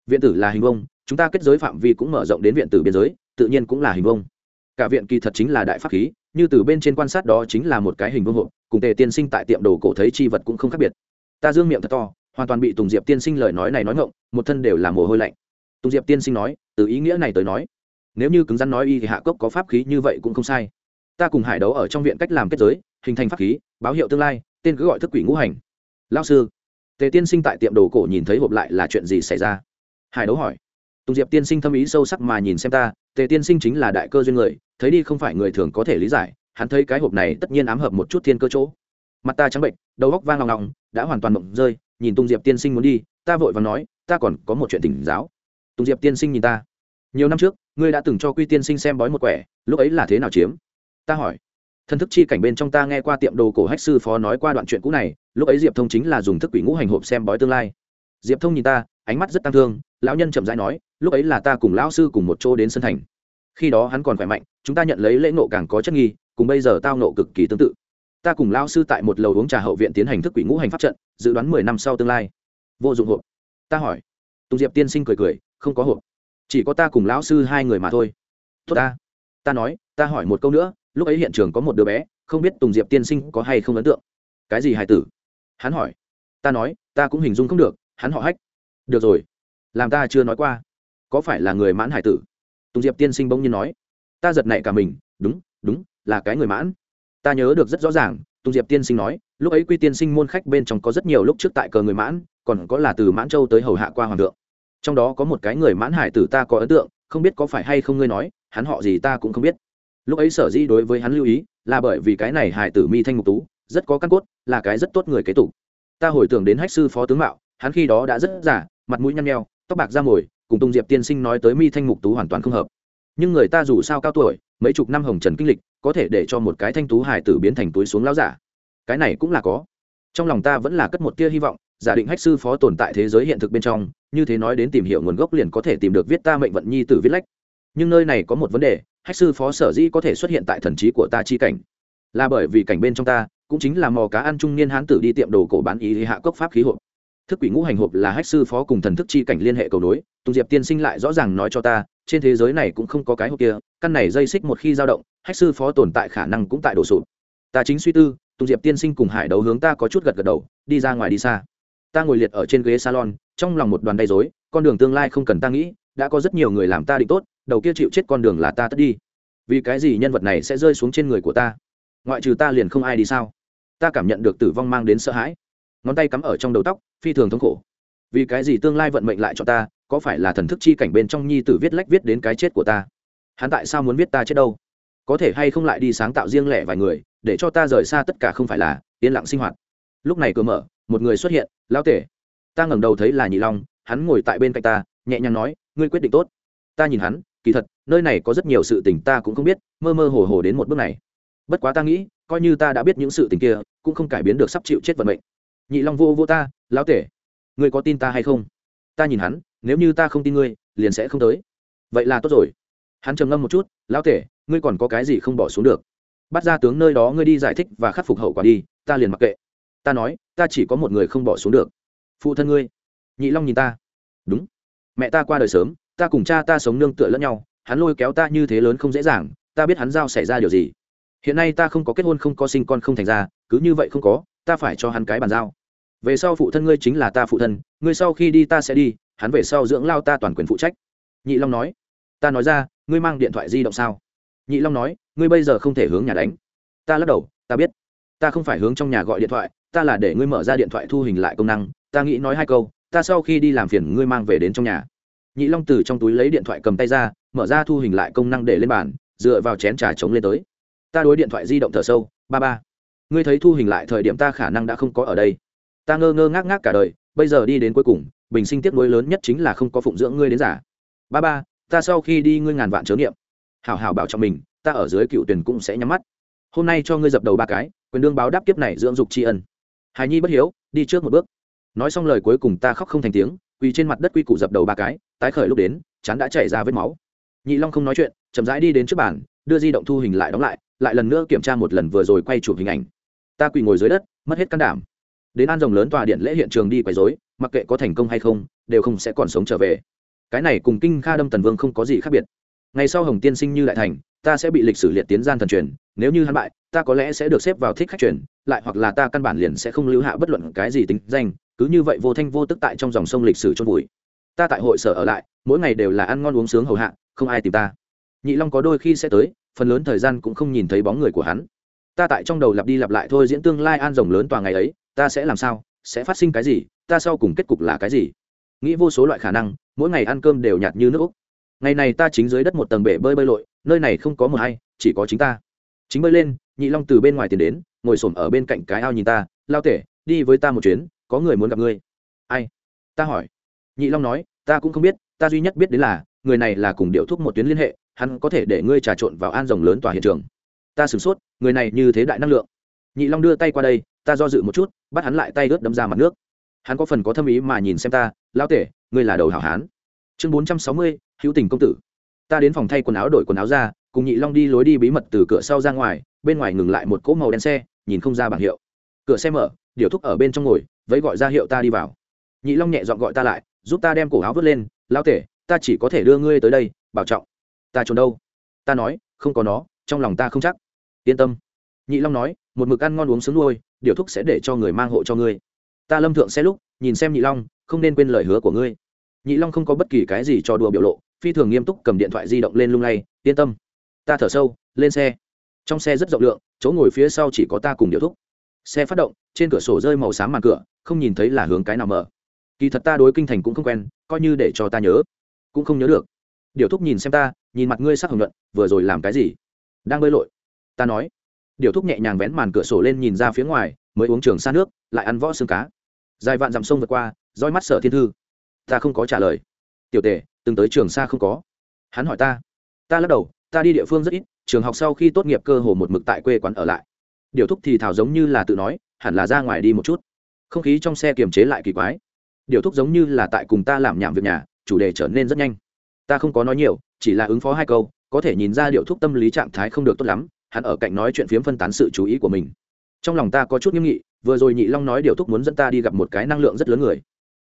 Viện tử là hình vông, chúng ta kết giới phạm vi cũng mở rộng đến viện tử biên giới, tự nhiên cũng là hình vông. Cả viện kỳ thật chính là đại pháp khí, như từ bên trên quan sát đó chính là một cái hình vương hộ, cùng tề tiên sinh tại tiệm đồ cổ thấy chi vật cũng không khác biệt. Ta dương miệng thật to hoàn toàn bị tùng diệp tiên sinh lời nói này nói ngộng một thân đều là mồ hôi lạnh. Tùng diệp tiên sinh nói, từ ý nghĩa này tới nói, nếu như cứng rắn nói y thì hạ cốc có pháp khí như vậy cũng không sai. Ta cùng hải đấu ở trong viện cách làm kết giới, hình thành pháp khí, báo hiệu tương lai, tên cứ gọi thức quỷ ngũ hành. Lao sư, tề tiên sinh tại tiệm đồ cổ nhìn thấy hộp lại là chuyện gì xảy ra? Hải đấu hỏi. Tùng diệp tiên sinh thâm ý sâu sắc mà nhìn xem ta, tề tiên sinh chính là đại cơ duyên người, thấy đi không phải người thường có thể lý giải, hắn thấy cái hộp này tất nhiên ám hợp một chút thiên cơ chỗ. Mặt ta trắng bệnh, đầu góc vang lòng lòng đã hoàn toàn mộng rơi nhìn tùng diệp tiên sinh muốn đi, ta vội và nói, ta còn có một chuyện tỉnh giáo. Tùng diệp tiên sinh nhìn ta. Nhiều năm trước, ngươi đã từng cho quy tiên sinh xem bói một quẻ, lúc ấy là thế nào chiếm? Ta hỏi. Thân thức chi cảnh bên trong ta nghe qua tiệm đồ cổ hách sư phó nói qua đoạn chuyện cũ này, lúc ấy diệp thông chính là dùng thức quỷ ngũ hành hộp xem bói tương lai. Diệp thông nhìn ta, ánh mắt rất tăng thương, lão nhân chậm rãi nói, lúc ấy là ta cùng lão sư cùng một chỗ đến sân thành. Khi đó hắn còn khỏe mạnh, chúng ta nhận lấy lễ nộ càng có chất nghi, cùng bây giờ tao nộ cực kỳ tương tự ta cùng lão sư tại một lầu uống trà hậu viện tiến hành thức quỷ ngũ hành pháp trận, dự đoán mười năm sau tương lai. Vô dụng hộp. Ta hỏi. Tùng diệp tiên sinh cười cười, không có hộp. Chỉ có ta cùng lão sư hai người mà thôi. Tốt ta. Ta nói, ta hỏi một câu nữa, lúc ấy hiện trường có một đứa bé, không biết tùng diệp tiên sinh có hay không ấn tượng. Cái gì hài tử? Hắn hỏi. Ta nói, ta cũng hình dung không được, hắn họ hách. Được rồi. Làm ta chưa nói qua. Có phải là người mãn hải tử? Tùng diệp tiên sinh bỗng nhiên nói. Ta giật nảy cả mình. Đúng đúng, là cái người mãn ta nhớ được rất rõ ràng, tùng diệp tiên sinh nói, lúc ấy quy tiên sinh môn khách bên trong có rất nhiều lúc trước tại cờ người mãn, còn có là từ mãn châu tới hầu hạ qua hoàng thượng. Trong đó có một cái người mãn hải tử ta có ấn tượng, không biết có phải hay không ngươi nói, hắn họ gì ta cũng không biết. Lúc ấy sở dĩ đối với hắn lưu ý, là bởi vì cái này hải tử mi thanh mục tú, rất có căn cốt, là cái rất tốt người kế tục. Ta hồi tưởng đến hách sư phó tướng mạo, hắn khi đó đã rất giả mặt mũi nhăn nheo, tóc bạc ra mồi, cùng tùng diệp tiên sinh nói tới mi thanh mục tú hoàn toàn không hợp nhưng người ta dù sao cao tuổi, mấy chục năm hồng trần kinh lịch, có thể để cho một cái thanh tú hải tử biến thành túi xuống lao giả. Cái này cũng là có. Trong lòng ta vẫn là cất một tia hy vọng, giả định hách sư phó tồn tại thế giới hiện thực bên trong, như thế nói đến tìm hiểu nguồn gốc liền có thể tìm được viết ta mệnh vận nhi tử viết lách. Nhưng nơi này có một vấn đề, hách sư phó sở dĩ có thể xuất hiện tại thần trí của ta chi cảnh. Là bởi vì cảnh bên trong ta, cũng chính là mò cá ăn trung niên hán tử đi tiệm đồ cổ bán ý hạ cốc pháp khí hộp. Thức quỷ ngũ hành hộp là hách sư phó cùng thần thức chi cảnh liên hệ cầu nối, tùng diệp tiên sinh lại rõ ràng nói cho ta trên thế giới này cũng không có cái hộp kia, căn này dây xích một khi dao động, hách sư phó tồn tại khả năng cũng tại đổ sụp. Ta chính suy tư, tùng diệp tiên sinh cùng hải đấu hướng ta có chút gật gật đầu, đi ra ngoài đi xa. Ta ngồi liệt ở trên ghế salon, trong lòng một đoàn đầy dối con đường tương lai không cần ta nghĩ, đã có rất nhiều người làm ta định tốt, đầu kia chịu chết con đường là ta tất đi. Vì cái gì nhân vật này sẽ rơi xuống trên người của ta? Ngoại trừ ta liền không ai đi sao? Ta cảm nhận được tử vong mang đến sợ hãi. Ngón tay cắm ở trong đầu tóc, phi thường thống khổ. Vì cái gì tương lai vận mệnh lại cho ta có phải là thần thức chi cảnh bên trong nhi tử viết lách viết đến cái chết của ta? Hắn tại sao muốn viết ta chết đâu? Có thể hay không lại đi sáng tạo riêng lẻ vài người, để cho ta rời xa tất cả không phải là yên lặng sinh hoạt? Lúc này cửa mở, một người xuất hiện, lão tể. Ta ngẩng đầu thấy là nhị long, hắn ngồi tại bên cạnh ta, nhẹ nhàng nói, ngươi quyết định tốt. Ta nhìn hắn, kỳ thật, nơi này có rất nhiều sự tình ta cũng không biết, mơ mơ hồ hồ đến một bước này. Bất quá ta nghĩ, coi như ta đã biết những sự tình kia, cũng không cải biến được sắp chịu chết vận mệnh. Nhị long vô vô ta, lão tể, ngươi có tin ta hay không? Ta nhìn hắn nếu như ta không tin ngươi, liền sẽ không tới. Vậy là tốt rồi. Hắn trầm ngâm một chút, lão tể, ngươi còn có cái gì không bỏ xuống được? Bắt ra tướng nơi đó ngươi đi giải thích và khắc phục hậu quả đi, ta liền mặc kệ. Ta nói, ta chỉ có một người không bỏ xuống được. Phụ thân ngươi. Nhị long nhìn ta. Đúng. Mẹ ta qua đời sớm, ta cùng cha ta sống nương tựa lẫn nhau, hắn lôi kéo ta như thế lớn không dễ dàng, ta biết hắn giao xảy ra điều gì. Hiện nay ta không có kết hôn, không có sinh con, không thành ra cứ như vậy không có, ta phải cho hắn cái bàn giao. Về sau phụ thân ngươi chính là ta phụ thân, ngươi sau khi đi ta sẽ đi hắn về sau dưỡng lao ta toàn quyền phụ trách. Nhị long nói, ta nói ra, ngươi mang điện thoại di động sao? Nhị long nói, ngươi bây giờ không thể hướng nhà đánh. Ta lắc đầu, ta biết, ta không phải hướng trong nhà gọi điện thoại, ta là để ngươi mở ra điện thoại thu hình lại công năng, ta nghĩ nói hai câu, ta sau khi đi làm phiền ngươi mang về đến trong nhà. Nhị long từ trong túi lấy điện thoại cầm tay ra, mở ra thu hình lại công năng để lên bàn, dựa vào chén trà trống lên tới. Ta đối điện thoại di động thở sâu, ba ba, ngươi thấy thu hình lại thời điểm ta khả năng đã không có ở đây. Ta ngơ ngơ ngác ngác cả đời, bây giờ đi đến cuối cùng bình sinh tiếc nuối lớn nhất chính là không có phụng dưỡng ngươi đến giả. Ba ba, ta sau khi đi ngươi ngàn vạn chớ niệm. Hảo hảo bảo trọng mình, ta ở dưới cựu tuyển cũng sẽ nhắm mắt. Hôm nay cho ngươi dập đầu ba cái, quyền đương báo đáp kiếp này dưỡng dục tri ân. Hài nhi bất hiếu, đi trước một bước. Nói xong lời cuối cùng ta khóc không thành tiếng, quỳ trên mặt đất quy củ dập đầu ba cái, tái khởi lúc đến, chán đã chảy ra vết máu. Nhị long không nói chuyện, chậm rãi đi đến trước bàn, đưa di động thu hình lại đóng lại lại lần nữa kiểm tra một lần vừa rồi quay chụp hình ảnh. Ta quỳ ngồi dưới đất, mất hết can đảm đến an rồng lớn tòa điện lễ hiện trường đi quấy rối, mặc kệ có thành công hay không, đều không sẽ còn sống trở về. Cái này cùng kinh kha đâm tần vương không có gì khác biệt. Ngày sau hồng tiên sinh như lại thành, ta sẽ bị lịch sử liệt tiến gian thần truyền, nếu như hắn bại, ta có lẽ sẽ được xếp vào thích khách truyền, lại hoặc là ta căn bản liền sẽ không lưu hạ bất luận cái gì tính danh, cứ như vậy vô thanh vô tức tại trong dòng sông lịch sử trôn vùi. Ta tại hội sở ở lại, mỗi ngày đều là ăn ngon uống sướng hầu hạ, không ai tìm ta. Nhị long có đôi khi sẽ tới, phần lớn thời gian cũng không nhìn thấy bóng người của hắn. Ta tại trong đầu lặp đi lặp lại thôi diễn tương lai an rồng lớn tòa ngày ấy ta sẽ làm sao, sẽ phát sinh cái gì, ta sau cùng kết cục là cái gì? Nghĩ vô số loại khả năng, mỗi ngày ăn cơm đều nhạt như nước úc. Ngày này ta chính dưới đất một tầng bể bơi bơi lội, nơi này không có một hay chỉ có chính ta. Chính bơi lên, nhị long từ bên ngoài tiền đến, ngồi s ổ m ở bên cạnh cái ao nhìn ta, lao tể, đi với ta một chuyến, có người muốn gặp ngươi. Ai? Ta hỏi. Nhị long nói, ta cũng không biết, ta duy nhất biết đến là, người này là cùng điệu thuốc một tuyến liên hệ, hắn có thể để ngươi trà trộn vào an rồng lớn tòa hiện trường. Ta sửng sốt, người này như thế đại năng lượng. Nhị long đưa tay qua đây ta do dự một chút, bắt hắn lại tay ướt đấm ra mặt nước. Hắn có phần có thâm ý mà nhìn xem ta lao tể, ngươi là đầu hảo hán. Chương bốn trăm sáu mươi, hữu tình công tử. Ta đến phòng thay quần áo đổi quần áo ra, cùng nhị long đi lối đi bí mật từ cửa sau ra ngoài, bên ngoài ngừng lại một cỗ màu đen xe, nhìn không ra bảng hiệu. Cửa xe mở, điều thúc ở bên trong ngồi, vẫy gọi ra hiệu ta đi vào. Nhị long nhẹ dọn gọi ta lại, giúp ta đem cổ áo vớt lên lao tể, ta chỉ có thể đưa ngươi tới đây, bảo trọng. Ta trốn đâu? Ta nói, không có nó, trong lòng ta không chắc. Yên tâm. Nhị long nói, một mực ăn ngon uống sướng nuôi điều thúc sẽ để cho người mang hộ cho ngươi. Ta lâm thượng xe lúc nhìn xem nhị long, không nên quên lời hứa của ngươi. Nhị long không có bất kỳ cái gì cho đùa biểu lộ, phi thường nghiêm túc cầm điện thoại di động lên lung lay, yên tâm, ta thở sâu, lên xe. Trong xe rất rộng lượng, chỗ ngồi phía sau chỉ có ta cùng Điều thúc. Xe phát động, trên cửa sổ rơi màu xám màn cửa, không nhìn thấy là hướng cái nào mở. Kỳ thật ta đối kinh thành cũng không quen, coi như để cho ta nhớ, cũng không nhớ được. Điều thúc nhìn xem ta, nhìn mặt ngươi sắc hồng nhuận, vừa rồi làm cái gì? Đang bơi lội. Ta nói điều thúc nhẹ nhàng vén màn cửa sổ lên nhìn ra phía ngoài mới uống trường xa nước lại ăn võ xương cá. Dài vạn dặm sông vượt qua roi mắt sở thiên thư. Ta không có trả lời. Tiểu tề, từng tới trường xa không có. Hắn hỏi ta. Ta lắc đầu ta đi địa phương rất ít trường học sau khi tốt nghiệp cơ hồ một mực tại quê quán ở lại. Điều thúc thì thảo giống như là tự nói hẳn là ra ngoài đi một chút. Không khí trong xe kiềm chế lại kỳ quái. Điều thúc giống như là tại cùng ta làm nhảm việc nhà chủ đề trở nên rất nhanh. Ta không có nói nhiều chỉ là ứng phó hai câu có thể nhìn ra điều thúc tâm lý trạng thái không được tốt lắm hắn ở cạnh nói chuyện phiếm phân tán sự chú ý của mình. Trong lòng ta có chút nghiêm nghị, vừa rồi nhị long nói điều thúc muốn dẫn ta đi gặp một cái năng lượng rất lớn người.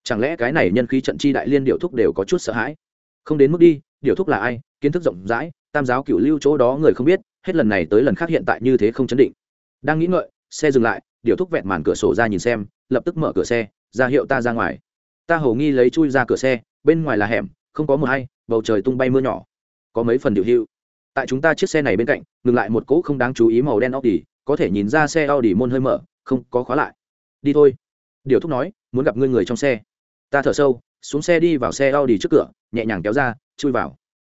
Chẳng lẽ cái này nhân khí trận chi đại liên điều thúc đều có chút sợ hãi? Không đến mức đi, điều thúc là ai? Kiến thức rộng rãi, tam giáo cựu lưu chỗ đó người không biết, hết lần này tới lần khác hiện tại như thế không chấn định. Đang nghĩ ngợi, xe dừng lại, điều thúc vẹn màn cửa sổ ra nhìn xem, lập tức mở cửa xe, ra hiệu ta ra ngoài. Ta hầu nghi lấy chui ra cửa xe, bên ngoài là hẻm, không có mờ hay, bầu trời tung bay mưa nhỏ. Có mấy phần điều hưu tại chúng ta chiếc xe này bên cạnh ngừng lại một cỗ không đáng chú ý màu đen Audi, có thể nhìn ra xe Audi môn hơi mở, không có khóa lại. Đi thôi. Điều thúc nói, muốn gặp ngươi người trong xe. Ta thở sâu, xuống xe đi vào xe Audi trước cửa, nhẹ nhàng kéo ra, chui vào.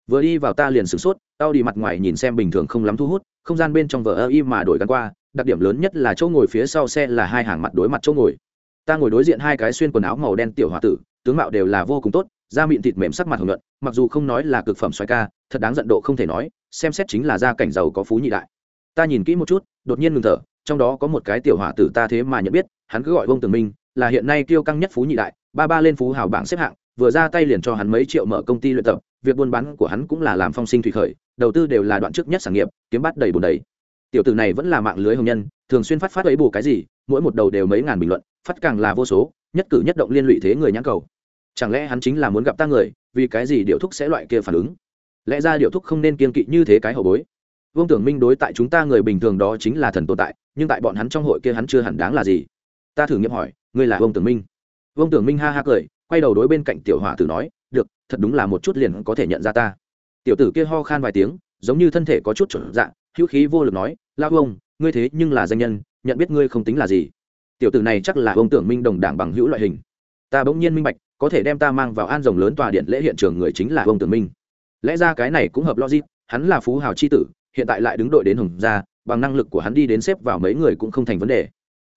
Vừa đi vào ta liền sửng sốt, Audi mặt ngoài nhìn xem bình thường không lắm thu hút, không gian bên trong vở im mà đổi gắn qua, đặc điểm lớn nhất là chỗ ngồi phía sau xe là hai hàng mặt đối mặt chỗ ngồi. Ta ngồi đối diện hai cái xuyên quần áo màu đen tiểu hòa tử, tướng mạo đều là vô cùng tốt, da mịn thịt mềm sắc mặt hồng nhuận, mặc dù không nói là cực phẩm xoay ca, thật đáng giận độ không thể nói, xem xét chính là gia cảnh giàu có phú nhị đại. Ta nhìn kỹ một chút đột nhiên ngừng thở trong đó có một cái tiểu hỏa tử ta thế mà nhận biết hắn cứ gọi vông tường minh là hiện nay tiêu căng nhất phú nhị đại ba ba lên phú hào bảng xếp hạng vừa ra tay liền cho hắn mấy triệu mở công ty luyện tập việc buôn bán của hắn cũng là làm phong sinh thủy khởi đầu tư đều là đoạn trước nhất sản nghiệp kiếm bắt đầy bùn đầy. Tiểu tử này vẫn là mạng lưới hồng nhân thường xuyên phát phát ấy bù cái gì mỗi một đầu đều mấy ngàn bình luận phát càng là vô số nhất cử nhất động liên lụy thế người nhãn cầu chẳng lẽ hắn chính là muốn gặp ta người, vì cái gì điệu thúc sẽ loại kia phản ứng? Lẽ ra điệu thúc không nên kiên kỵ như thế cái hậu bối. Vương tưởng minh đối tại chúng ta người bình thường đó chính là thần tồn tại, nhưng tại bọn hắn trong hội kia hắn chưa hẳn đáng là gì. Ta thử nghiệm hỏi, ngươi là vương tưởng minh? Vương tưởng minh ha ha cười, quay đầu đối bên cạnh tiểu hỏa tử nói, được, thật đúng là một chút liền có thể nhận ra ta. Tiểu tử kia ho khan vài tiếng, giống như thân thể có chút chuẩn dạng, hữu khí vô lực nói lao ông ngươi thế nhưng là danh nhân, nhận biết ngươi không tính là gì. Tiểu tử này chắc là ông tưởng minh đồng đảng bằng hữu loại hình. Ta bỗng nhiên minh bạch có thể đem ta mang vào an rồng lớn tòa điện lễ hiện trường người chính là ông tưởng minh. Lẽ ra cái này cũng hợp logic, hắn là phú hào c h i tử, hiện tại lại đứng đội đến hồng gia, bằng năng lực của hắn đi đến xếp vào mấy người cũng không thành vấn đề.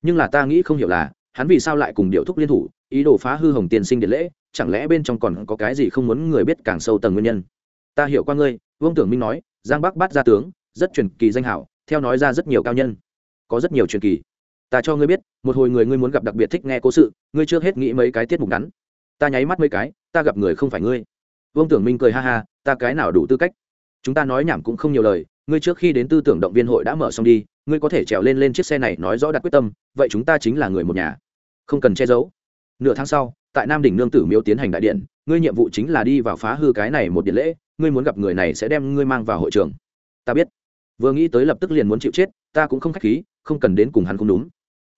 Nhưng là ta nghĩ không hiểu là, hắn vì sao lại cùng điệu thúc liên thủ, ý đồ phá hư hồng tiên sinh điện lễ, chẳng lẽ bên trong còn có cái gì không muốn người biết càng sâu tầng nguyên nhân? Ta hiểu qua ngươi, vương tưởng minh nói, giang bắc bắt ra tướng, rất truyền kỳ danh hảo, theo nói ra rất nhiều cao nhân, có rất nhiều truyền kỳ. Ta cho ngươi biết, một hồi người ngươi muốn gặp đặc biệt thích nghe cố sự, ngươi chưa hết nghĩ mấy cái tiết mục ngắn ta nháy mắt mấy cái, ta gặp người không phải ngươi. Vương tưởng minh cười ha ha, ta cái nào đủ tư cách? Chúng ta nói nhảm cũng không nhiều lời, ngươi trước khi đến tư tưởng động viên hội đã mở xong đi, ngươi có thể trèo lên lên chiếc xe này nói rõ đặt quyết tâm, vậy chúng ta chính là người một nhà. Không cần che giấu. Nửa tháng sau, tại nam đỉnh nương tử miếu tiến hành đại điện, ngươi nhiệm vụ chính là đi vào phá hư cái này một điện lễ, ngươi muốn gặp người này sẽ đem ngươi mang vào hội trường. Ta biết. Vừa nghĩ tới lập tức liền muốn chịu chết, ta cũng không k h á c h khí, không cần đến cùng hắn không đúng.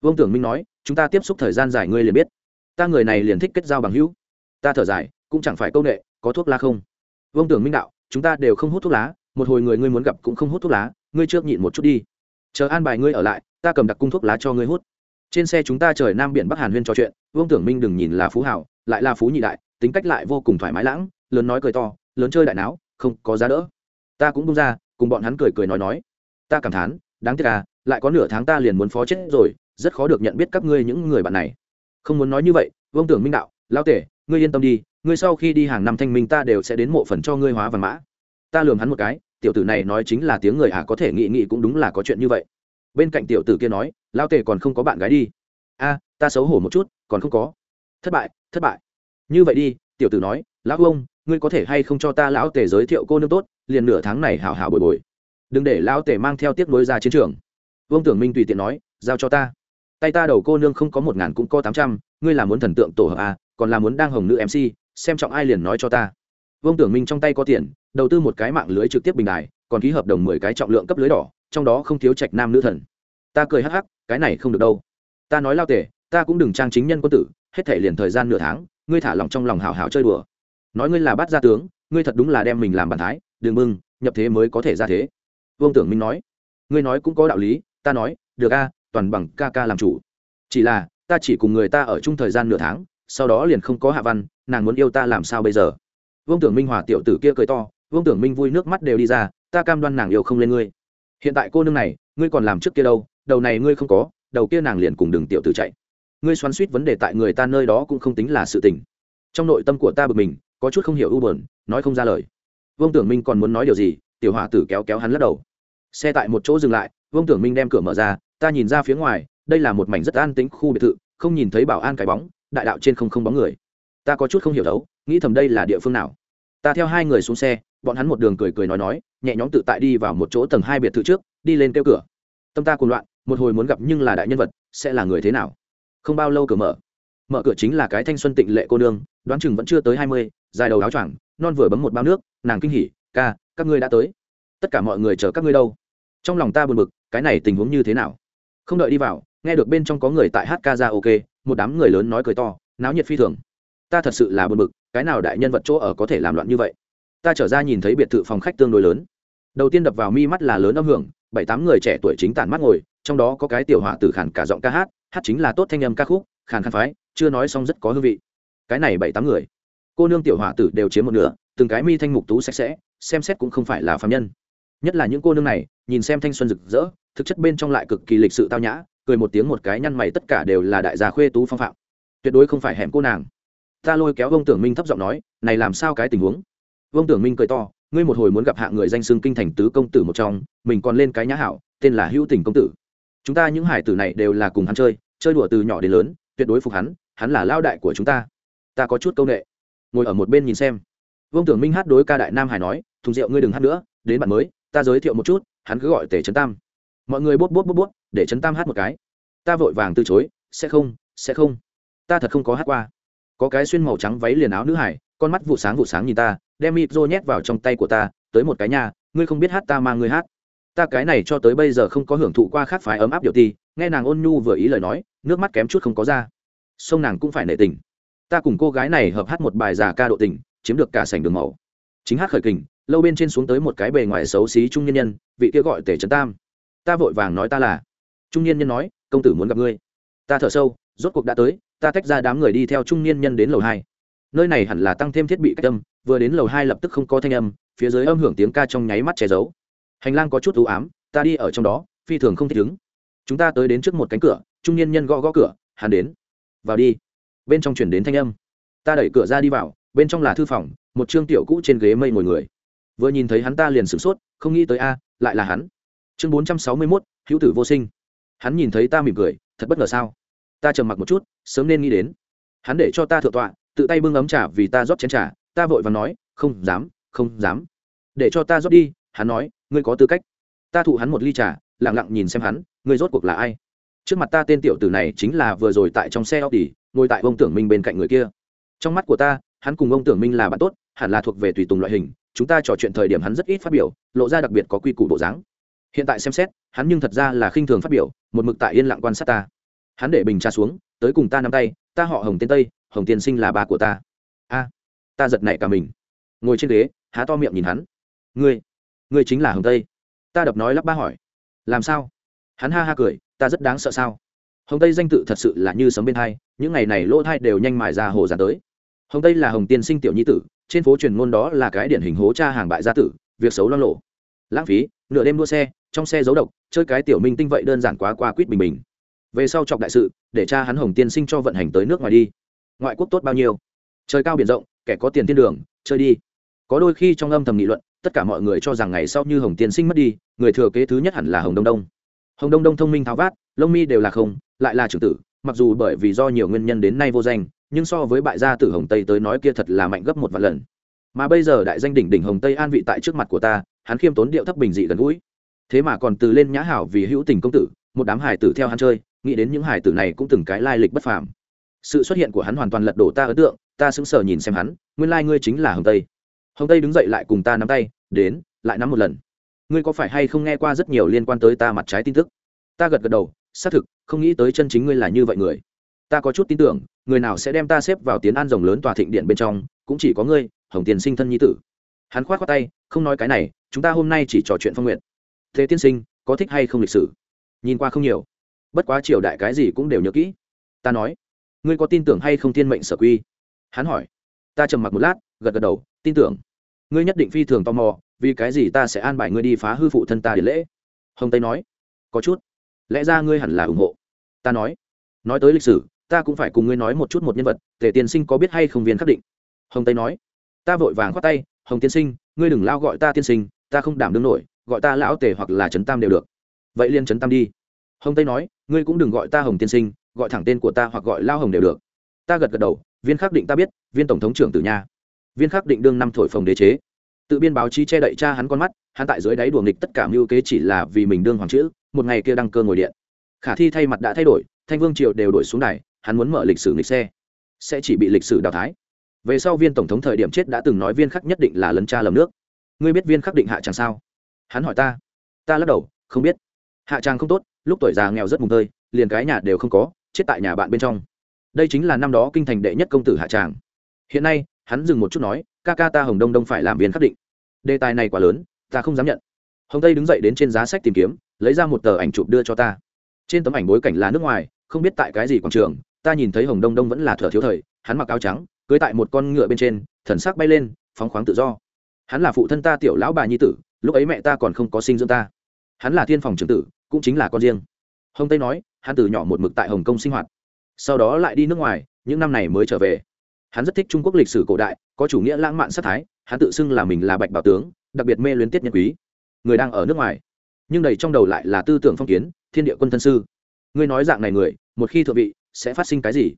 Vương tưởng minh nói, chúng ta tiếp xúc thời gian dài ngươi liền biết ta người này liền thích kết giao bằng hữu. Ta thở dài, cũng chẳng phải công nghệ có thuốc lá không? Vương tưởng minh đạo, chúng ta đều không hút thuốc lá, một hồi người ngươi muốn gặp cũng không hút thuốc lá, ngươi trước nhịn một chút đi. Chờ an bài ngươi ở lại, ta cầm đặc cung thuốc lá cho ngươi hút. Trên xe chúng ta trời nam biển bắc hàn huyên trò chuyện, vương tưởng minh đừng nhìn là phú hảo, lại là phú nhị đại, tính cách lại vô cùng thoải mái lãng, lớn nói cười to, lớn chơi đại não không có giá đỡ. Ta cũng bung ra, cùng bọn hắn cười cười nói nói. Ta cảm thán, đáng tiếc à lại có nửa tháng ta liền muốn phó chết rồi, rất khó được nhận biết các ngươi những người bạn này không muốn nói như vậy, vương tưởng minh đạo lao tể, ngươi yên tâm đi, ngươi sau khi đi hàng năm thanh minh ta đều sẽ đến mộ phần cho ngươi hóa văn mã. Ta lường hắn một cái, tiểu tử này nói chính là tiếng người à có thể nghĩ nghĩ cũng đúng là có chuyện như vậy. Bên cạnh tiểu tử kia nói lao tề còn không có bạn gái đi. A, ta xấu hổ một chút, còn không có. Thất bại thất bại. Như vậy đi, tiểu tử nói, lão ông, ngươi có thể hay không cho ta lão tề giới thiệu cô nương tốt, liền nửa tháng này hảo hảo bồi bồi. Đừng để lão tề mang theo tiếc nối ra chiến trường. Vương tưởng minh tùy tiện nói, giao cho ta tay ta đầu cô nương không có một ngàn cũng có tám trăm ngươi là muốn thần tượng tổ hợp à, còn là muốn đang hồng nữ mc xem trọng ai liền nói cho ta. Vương tưởng minh trong tay có tiền đầu tư một cái mạng lưới trực tiếp bình đài còn ký hợp đồng mười cái trọng lượng cấp lưới đỏ trong đó không thiếu trạch nam nữ thần. Ta cười hắc hắc cái này không được đâu. Ta nói lao tể ta cũng đừng trang chính nhân quân tử hết thể liền thời gian nửa tháng ngươi thả lòng trong lòng hào hào chơi đùa. Nói ngươi là bắt gia tướng ngươi thật đúng là đem mình làm bàn thái đường mừng nhập thế mới có thể ra thế. Vương tưởng minh nói ngươi nói cũng có đạo lý ta nói được a toàn bằng ca ca làm chủ. Chỉ là, ta chỉ cùng người ta ở chung thời gian nửa tháng, sau đó liền không có hạ văn, nàng muốn yêu ta làm sao bây giờ? Vương tưởng minh hòa tiểu tử kia cười to, vương tưởng minh vui nước mắt đều đi ra, ta cam đoan nàng yêu không lên ngươi. Hiện tại cô nương này, ngươi còn làm trước kia đâu, đầu này ngươi không có, đầu kia nàng liền cùng đường tiểu tử chạy. Ngươi xoắn suýt vấn đề tại người ta nơi đó cũng không tính là sự tình. Trong nội tâm của ta bực mình, có chút không hiểu u buồn, nói không ra lời. Vương tưởng minh còn muốn nói điều gì, tiểu hòa tử kéo kéo hắn lắc đầu. Xe tại một chỗ dừng lại, vương tưởng minh đem cửa mở ra ta nhìn ra phía ngoài, đây là một mảnh rất an tĩnh khu biệt thự, không nhìn thấy bảo an cái bóng, đại đạo trên không không bóng người. Ta có chút không hiểu đấu nghĩ thầm đây là địa phương nào. Ta theo hai người xuống xe, bọn hắn một đường cười cười nói nói, nhẹ nhõm tự tại đi vào một chỗ tầng hai biệt thự trước, đi lên kêu cửa. Tâm ta cùng loạn, một hồi muốn gặp nhưng là đại nhân vật, sẽ là người thế nào? Không bao lâu cửa mở. Mở cửa chính là cái thanh xuân tịnh lệ cô nương, đoán chừng vẫn chưa tới hai mươi, dài đầu áo choàng, non vừa bấm một bao nước, nàng kinh hỉ, ca, các ngươi đã tới. Tất cả mọi người chờ các ngươi đâu? Trong lòng ta buồn bực, cái này tình huống như thế nào? Không đợi đi vào, nghe được bên trong có người tại hát ca ra ok, một đám người lớn nói cười to, náo nhiệt phi thường. Ta thật sự là buồn bực, cái nào đại nhân vật chỗ ở có thể làm loạn như vậy? Ta trở ra nhìn thấy biệt thự phòng khách tương đối lớn. Đầu tiên đập vào mi mắt là lớn âm hưởng, bảy tám người trẻ tuổi chính tản mắt ngồi, trong đó có cái tiểu họa tử khản cả giọng ca hát hát chính là tốt thanh âm ca khúc, khàn khàn phái, chưa nói xong rất có hương vị. Cái này bảy tám người, cô nương tiểu họa tử đều chiếm một nửa, từng cái mi thanh mục tú sạch sẽ, xem xét cũng không phải là phạm nhân. Nhất là những cô nương này, nhìn xem thanh xuân rực rỡ thực chất bên trong lại cực kỳ lịch sự tao nhã, cười một tiếng một cái nhăn mày tất cả đều là đại gia khuê tú phong phạm. Tuyệt đối không phải hẻm cô nàng. Ta lôi kéo vông tưởng minh thấp giọng nói, này làm sao cái tình huống? Vông tưởng minh cười to, ngươi một hồi muốn gặp hạ người danh xưng kinh thành tứ công tử một trong, mình còn lên cái nhã hảo, tên là hữu tình công tử. Chúng ta những hải tử này đều là cùng hắn chơi chơi đùa từ nhỏ đến lớn, tuyệt đối phục hắn hắn là lao đại của chúng ta. Ta có chút c â u n ệ ngồi ở một bên nhìn xem. Vông tưởng minh hát đối ca đại nam hải nói, thùng rượu ngươi đừng hát nữa, đến bạn mới, ta giới thiệu một chút, hắn cứ gọi tể trấn tam mọi người bốt bốt bốt bốt, để chấn tam hát một cái. Ta vội vàng từ chối, sẽ không sẽ không. Ta thật không có hát qua. Có cái xuyên màu trắng váy liền áo nữ hải, con mắt vụ sáng vụ sáng nhìn ta, đem mịp rô nhét vào trong tay của ta, tới một cái nhà ngươi không biết hát ta mang ngươi hát. Ta cái này cho tới bây giờ không có hưởng thụ qua khác phái ấm áp điệu ti nghe nàng ôn nhu vừa ý lời nói, nước mắt kém chút không có ra. Sông nàng cũng phải nể tình. Ta cùng cô gái này hợp hát một bài giả ca độ tình, chiếm được cả sảnh đường màu. Chính hát khởi kình, lâu bên trên xuống tới một cái bề ngoài xấu xí trung nhân nhân, vị kia gọi tể trấn tam ta vội vàng nói ta là. Trung niên nhân nói, công tử muốn gặp ngươi. Ta thở sâu, rốt cuộc đã tới, ta tách ra đám người đi theo trung niên nhân đến lầu hai. Nơi này hẳn là tăng thêm thiết bị cách âm, vừa đến lầu hai lập tức không có thanh âm, phía dưới âm hưởng tiếng ca trong nháy mắt che giấu. Hành lang có chút ưu ám, ta đi ở trong đó, phi thường không thích ứng chúng ta tới đến trước một cánh cửa, trung niên nhân gõ gõ cửa, hắn đến. Vào đi. Bên trong chuyển đến thanh âm. Ta đẩy cửa ra đi vào, bên trong là thư phòng, một trương tiểu cũ trên ghế mây ngồi người. Vừa nhìn thấy hắn ta liền sửng sốt, không nghĩ tới a, lại là hắn chương bốn trăm sáu mươi mốt hữu tử vô sinh. Hắn nhìn thấy ta mỉm cười thật bất ngờ sao? Ta trầm mặc một chút sớm nên nghĩ đến. Hắn để cho ta thượng tọa tự tay bưng ấm trà vì ta rót chén trà ta vội và nói không dám không dám. Để cho ta rót đi hắn nói ngươi có tư cách. Ta thụ hắn một ly trà lặng lặng nhìn xem hắn ngươi rốt cuộc là ai? Trước mặt ta tên tiểu tử này chính là vừa rồi tại trong xe Audi, ngồi tại ông tưởng minh bên cạnh người kia. Trong mắt của ta hắn cùng ông tưởng minh là bạn tốt hẳn là thuộc về tùy tùng loại hình chúng ta trò chuyện thời điểm hắn rất ít phát biểu lộ ra đặc biệt có quy củ bộ dáng hiện tại xem xét, hắn nhưng thật ra là khinh thường phát biểu, một mực tại yên lặng quan sát ta. Hắn để bình trà xuống, tới cùng ta nắm tay, ta họ hồng tên tây, hồng tiên sinh là ba của ta. A, ta giật nảy cả mình. Ngồi trên ghế, há to miệng nhìn hắn. Ngươi ngươi chính là hồng tây. Ta đập nói lắp ba hỏi. Làm sao? Hắn ha ha cười, ta rất đáng sợ sao? Hồng tây danh tự thật sự là như sấm bên thai những ngày này lỗ thai đều nhanh mài ra hồ dàn tới. Hồng tây là hồng tiên sinh tiểu nhi tử, trên phố truyền ngôn đó là cái điển hình hố cha hàng bại gia tử, việc xấu lo lộ. Lãng phí, nửa đêm đua xe trong xe giấu độc, chơi cái tiểu minh tinh vậy đơn giản quá qua quýt bình bình. Về sau chọc đại sự, để cha hắn hồng tiên sinh cho vận hành tới nước ngoài đi. Ngoại quốc tốt bao nhiêu? Trời cao biển rộng, kẻ có tiền thiên đường, chơi đi. Có đôi khi trong âm thầm nghị luận, tất cả mọi người cho rằng ngày sau như hồng tiên sinh mất đi, người thừa kế thứ nhất hẳn là hồng đông đông. Hồng đông đông thông minh tháo vát, lông mi đều là không, lại là trưởng tử, mặc dù bởi vì do nhiều nguyên nhân đến nay vô danh, nhưng so với bại gia tử hồng tây tới nói kia thật là mạnh gấp một vạn lần. Mà bây giờ đại danh đỉnh đỉnh hồng tây an vị tại trước mặt của ta, hắn khiêm tốn điệu thấp bình dị gần gũi thế mà còn từ lên nhã hảo vì hữu tình công tử, một đám hải tử theo hắn chơi, nghĩ đến những hải tử này cũng từng cái lai lịch bất phàm. Sự xuất hiện của hắn hoàn toàn lật đổ ta ấn tượng, ta sững sờ nhìn xem hắn, nguyên lai ngươi chính là hồng tây. Hồng tây đứng dậy lại cùng ta nắm tay, đến, lại nắm một lần. Ngươi có phải hay không nghe qua rất nhiều liên quan tới ta mặt trái tin tức? Ta gật gật đầu, xác thực, không nghĩ tới chân chính ngươi là như vậy người. Ta có chút tin tưởng, người nào sẽ đem ta xếp vào tiến an rồng lớn tòa thịnh điện bên trong, cũng chỉ có ngươi, hồng tiền sinh thân nhi tử. Hắn khoát khoát tay, không nói cái này, chúng ta hôm nay chỉ trò chuyện phong nguyện thế tiên sinh, có thích hay không lịch sử? Nhìn qua không nhiều. Bất quá triều đại cái gì cũng đều nhớ kỹ. Ta nói, ngươi có tin tưởng hay không thiên mệnh sở quy? Hắn hỏi. Ta trầm mặc một lát, gật gật đầu, tin tưởng. Ngươi nhất định phi thường tò mò, vì cái gì ta sẽ an bài ngươi đi phá hư phụ thân ta để lễ? Hồng tây nói. Có chút. Lẽ ra ngươi hẳn là ủng hộ. Ta nói. Nói tới lịch sử, ta cũng phải cùng ngươi nói một chút một nhân vật, tề tiên sinh có biết hay không viên khắc định? Hồng tây nói. Ta vội vàng khoát tay. Hồng tiên sinh, ngươi đừng lao gọi ta tiên sinh, ta không đảm đương nổi gọi ta lão tề hoặc là trấn tam đều được. Vậy liên trấn tam đi. Hồng tây nói, ngươi cũng đừng gọi ta hồng tiên sinh, gọi thẳng tên của ta hoặc gọi lao hồng đều được. Ta gật gật đầu, viên khắc định ta biết, viên tổng thống trưởng tử nha. Viên khắc định đương năm thổi phồng đế chế. Tự biên báo chí che đậy cha hắn con mắt, hắn tại dưới đáy đùa nghịch tất cả mưu kế chỉ là vì mình đương hoàng chữ, một ngày kia đăng cơ ngồi điện. Khả thi thay mặt đã thay đổi, thanh vương triều đều đổi xuống này hắn muốn mở lịch sử nghịch xe. Sẽ chỉ bị lịch sử đào thái về sau viên tổng thống thời điểm chết đã từng nói viên khắc nhất định là lấn cha lầm nước. Ngươi biết viên khắc định hạ chẳng sao? Hắn hỏi ta. Ta lắc đầu, không biết. Hạ Trang không tốt, lúc tuổi già nghèo rất mùng tơi, liền cái nhà đều không có, chết tại nhà bạn bên trong. Đây chính là năm đó kinh thành đệ nhất công tử hạ tràng hiện nay, hắn dừng một chút nói, ca ca ta hồng đông đông phải làm viên khắc định. Đề tài này quá lớn, ta không dám nhận. Hồng tây đứng dậy đến trên giá sách tìm kiếm, lấy ra một tờ ảnh chụp đưa cho ta. Trên tấm ảnh bối cảnh là nước ngoài, không biết tại cái gì quảng trường, ta nhìn thấy hồng đông đông vẫn là thở thiếu thời, hắn mặc áo trắng, cưới tại một con ngựa bên trên, thần sắc bay lên, phóng khoáng tự do. Hắn là phụ thân ta tiểu lão bà nhi tử lúc ấy mẹ ta còn không có sinh dưỡng ta. Hắn là thiên phòng trưởng tử, cũng chính là con riêng. Hồng tây nói, hắn từ nhỏ một mực tại hồng kông sinh hoạt. Sau đó lại đi nước ngoài, những năm này mới trở về. Hắn rất thích trung quốc lịch sử cổ đại, có chủ nghĩa lãng mạn sát thái, hắn tự xưng là mình là bạch bảo tướng, đặc biệt mê luyến tiết nhân quý. Người đang ở nước ngoài. Nhưng đầy trong đầu lại là tư tưởng phong kiến, thiên địa quân thân sư. Ngươi nói dạng này người, một khi thượng vị, sẽ phát sinh cái gì?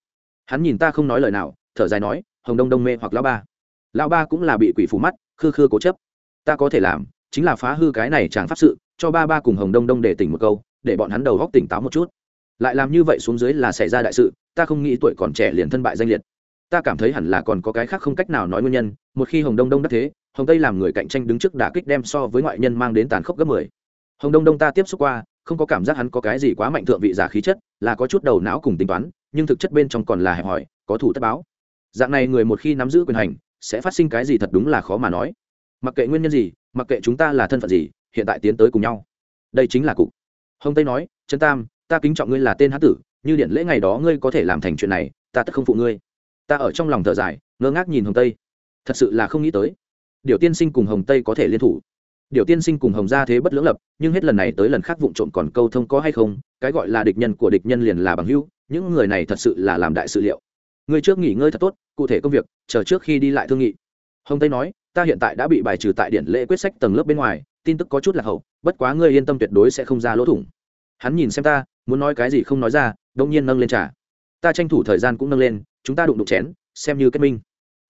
Hắn nhìn ta không nói lời nào, thở dài nói, hồng đông đông mê hoặc lão ba. Lão ba cũng là bị quỷ phù mắt, khư khư cố chấp. Ta có thể làm chính là phá hư cái này chẳng pháp sự, cho ba ba cùng hồng đông đông để tỉnh một câu, để bọn hắn đầu góc tỉnh táo một chút. Lại làm như vậy xuống dưới là xảy ra đại sự, ta không nghĩ tuổi còn trẻ liền thân bại danh liệt. Ta cảm thấy hẳn là còn có cái khác không cách nào nói nguyên nhân, một khi hồng đông đông đắc thế, hồng tây làm người cạnh tranh đứng trước đả kích đem so với ngoại nhân mang đến tàn khốc gấp mười. Hồng đông đông ta tiếp xúc qua, không có cảm giác hắn có cái gì quá mạnh thượng vị giả khí chất, là có chút đầu não cùng tính toán, nhưng thực chất bên trong còn là hẹp hòi, có thủ tất báo. Dạng này người một khi nắm giữ quyền hành, sẽ phát sinh cái gì thật đúng là khó mà nói. Mặc kệ nguyên nhân gì mặc kệ chúng ta là thân phận gì, hiện tại tiến tới cùng nhau. Đây chính là cục. Hồng tây nói, trấn tam, ta kính trọng ngươi là tên hán tử, như điện lễ ngày đó ngươi có thể làm thành chuyện này, ta tất không phụ ngươi. Ta ở trong lòng thở dài, ngơ ngác nhìn hồng tây. Thật sự là không nghĩ tới. Điều tiên sinh cùng hồng tây có thể liên thủ. Điều tiên sinh cùng hồng gia thế bất lưỡng lập, nhưng hết lần này tới lần khác vụn trộm còn câu thông có hay không, cái gọi là địch nhân của địch nhân liền là bằng hữu, những người này thật sự là làm đại sự liệu. Người trước nghỉ ngơi thật tốt, cụ thể công việc, chờ trước khi đi lại thương nghị. Hồng tây nói ta hiện tại đã bị bài trừ tại điện lễ quyết sách tầng lớp bên ngoài, tin tức có chút là hậu, bất quá ngươi yên tâm tuyệt đối sẽ không ra lỗ thủng. Hắn nhìn xem ta, muốn nói cái gì không nói ra đông nhiên nâng lên trả ta tranh thủ thời gian cũng nâng lên, chúng ta đụng đụng chén, xem như kết minh.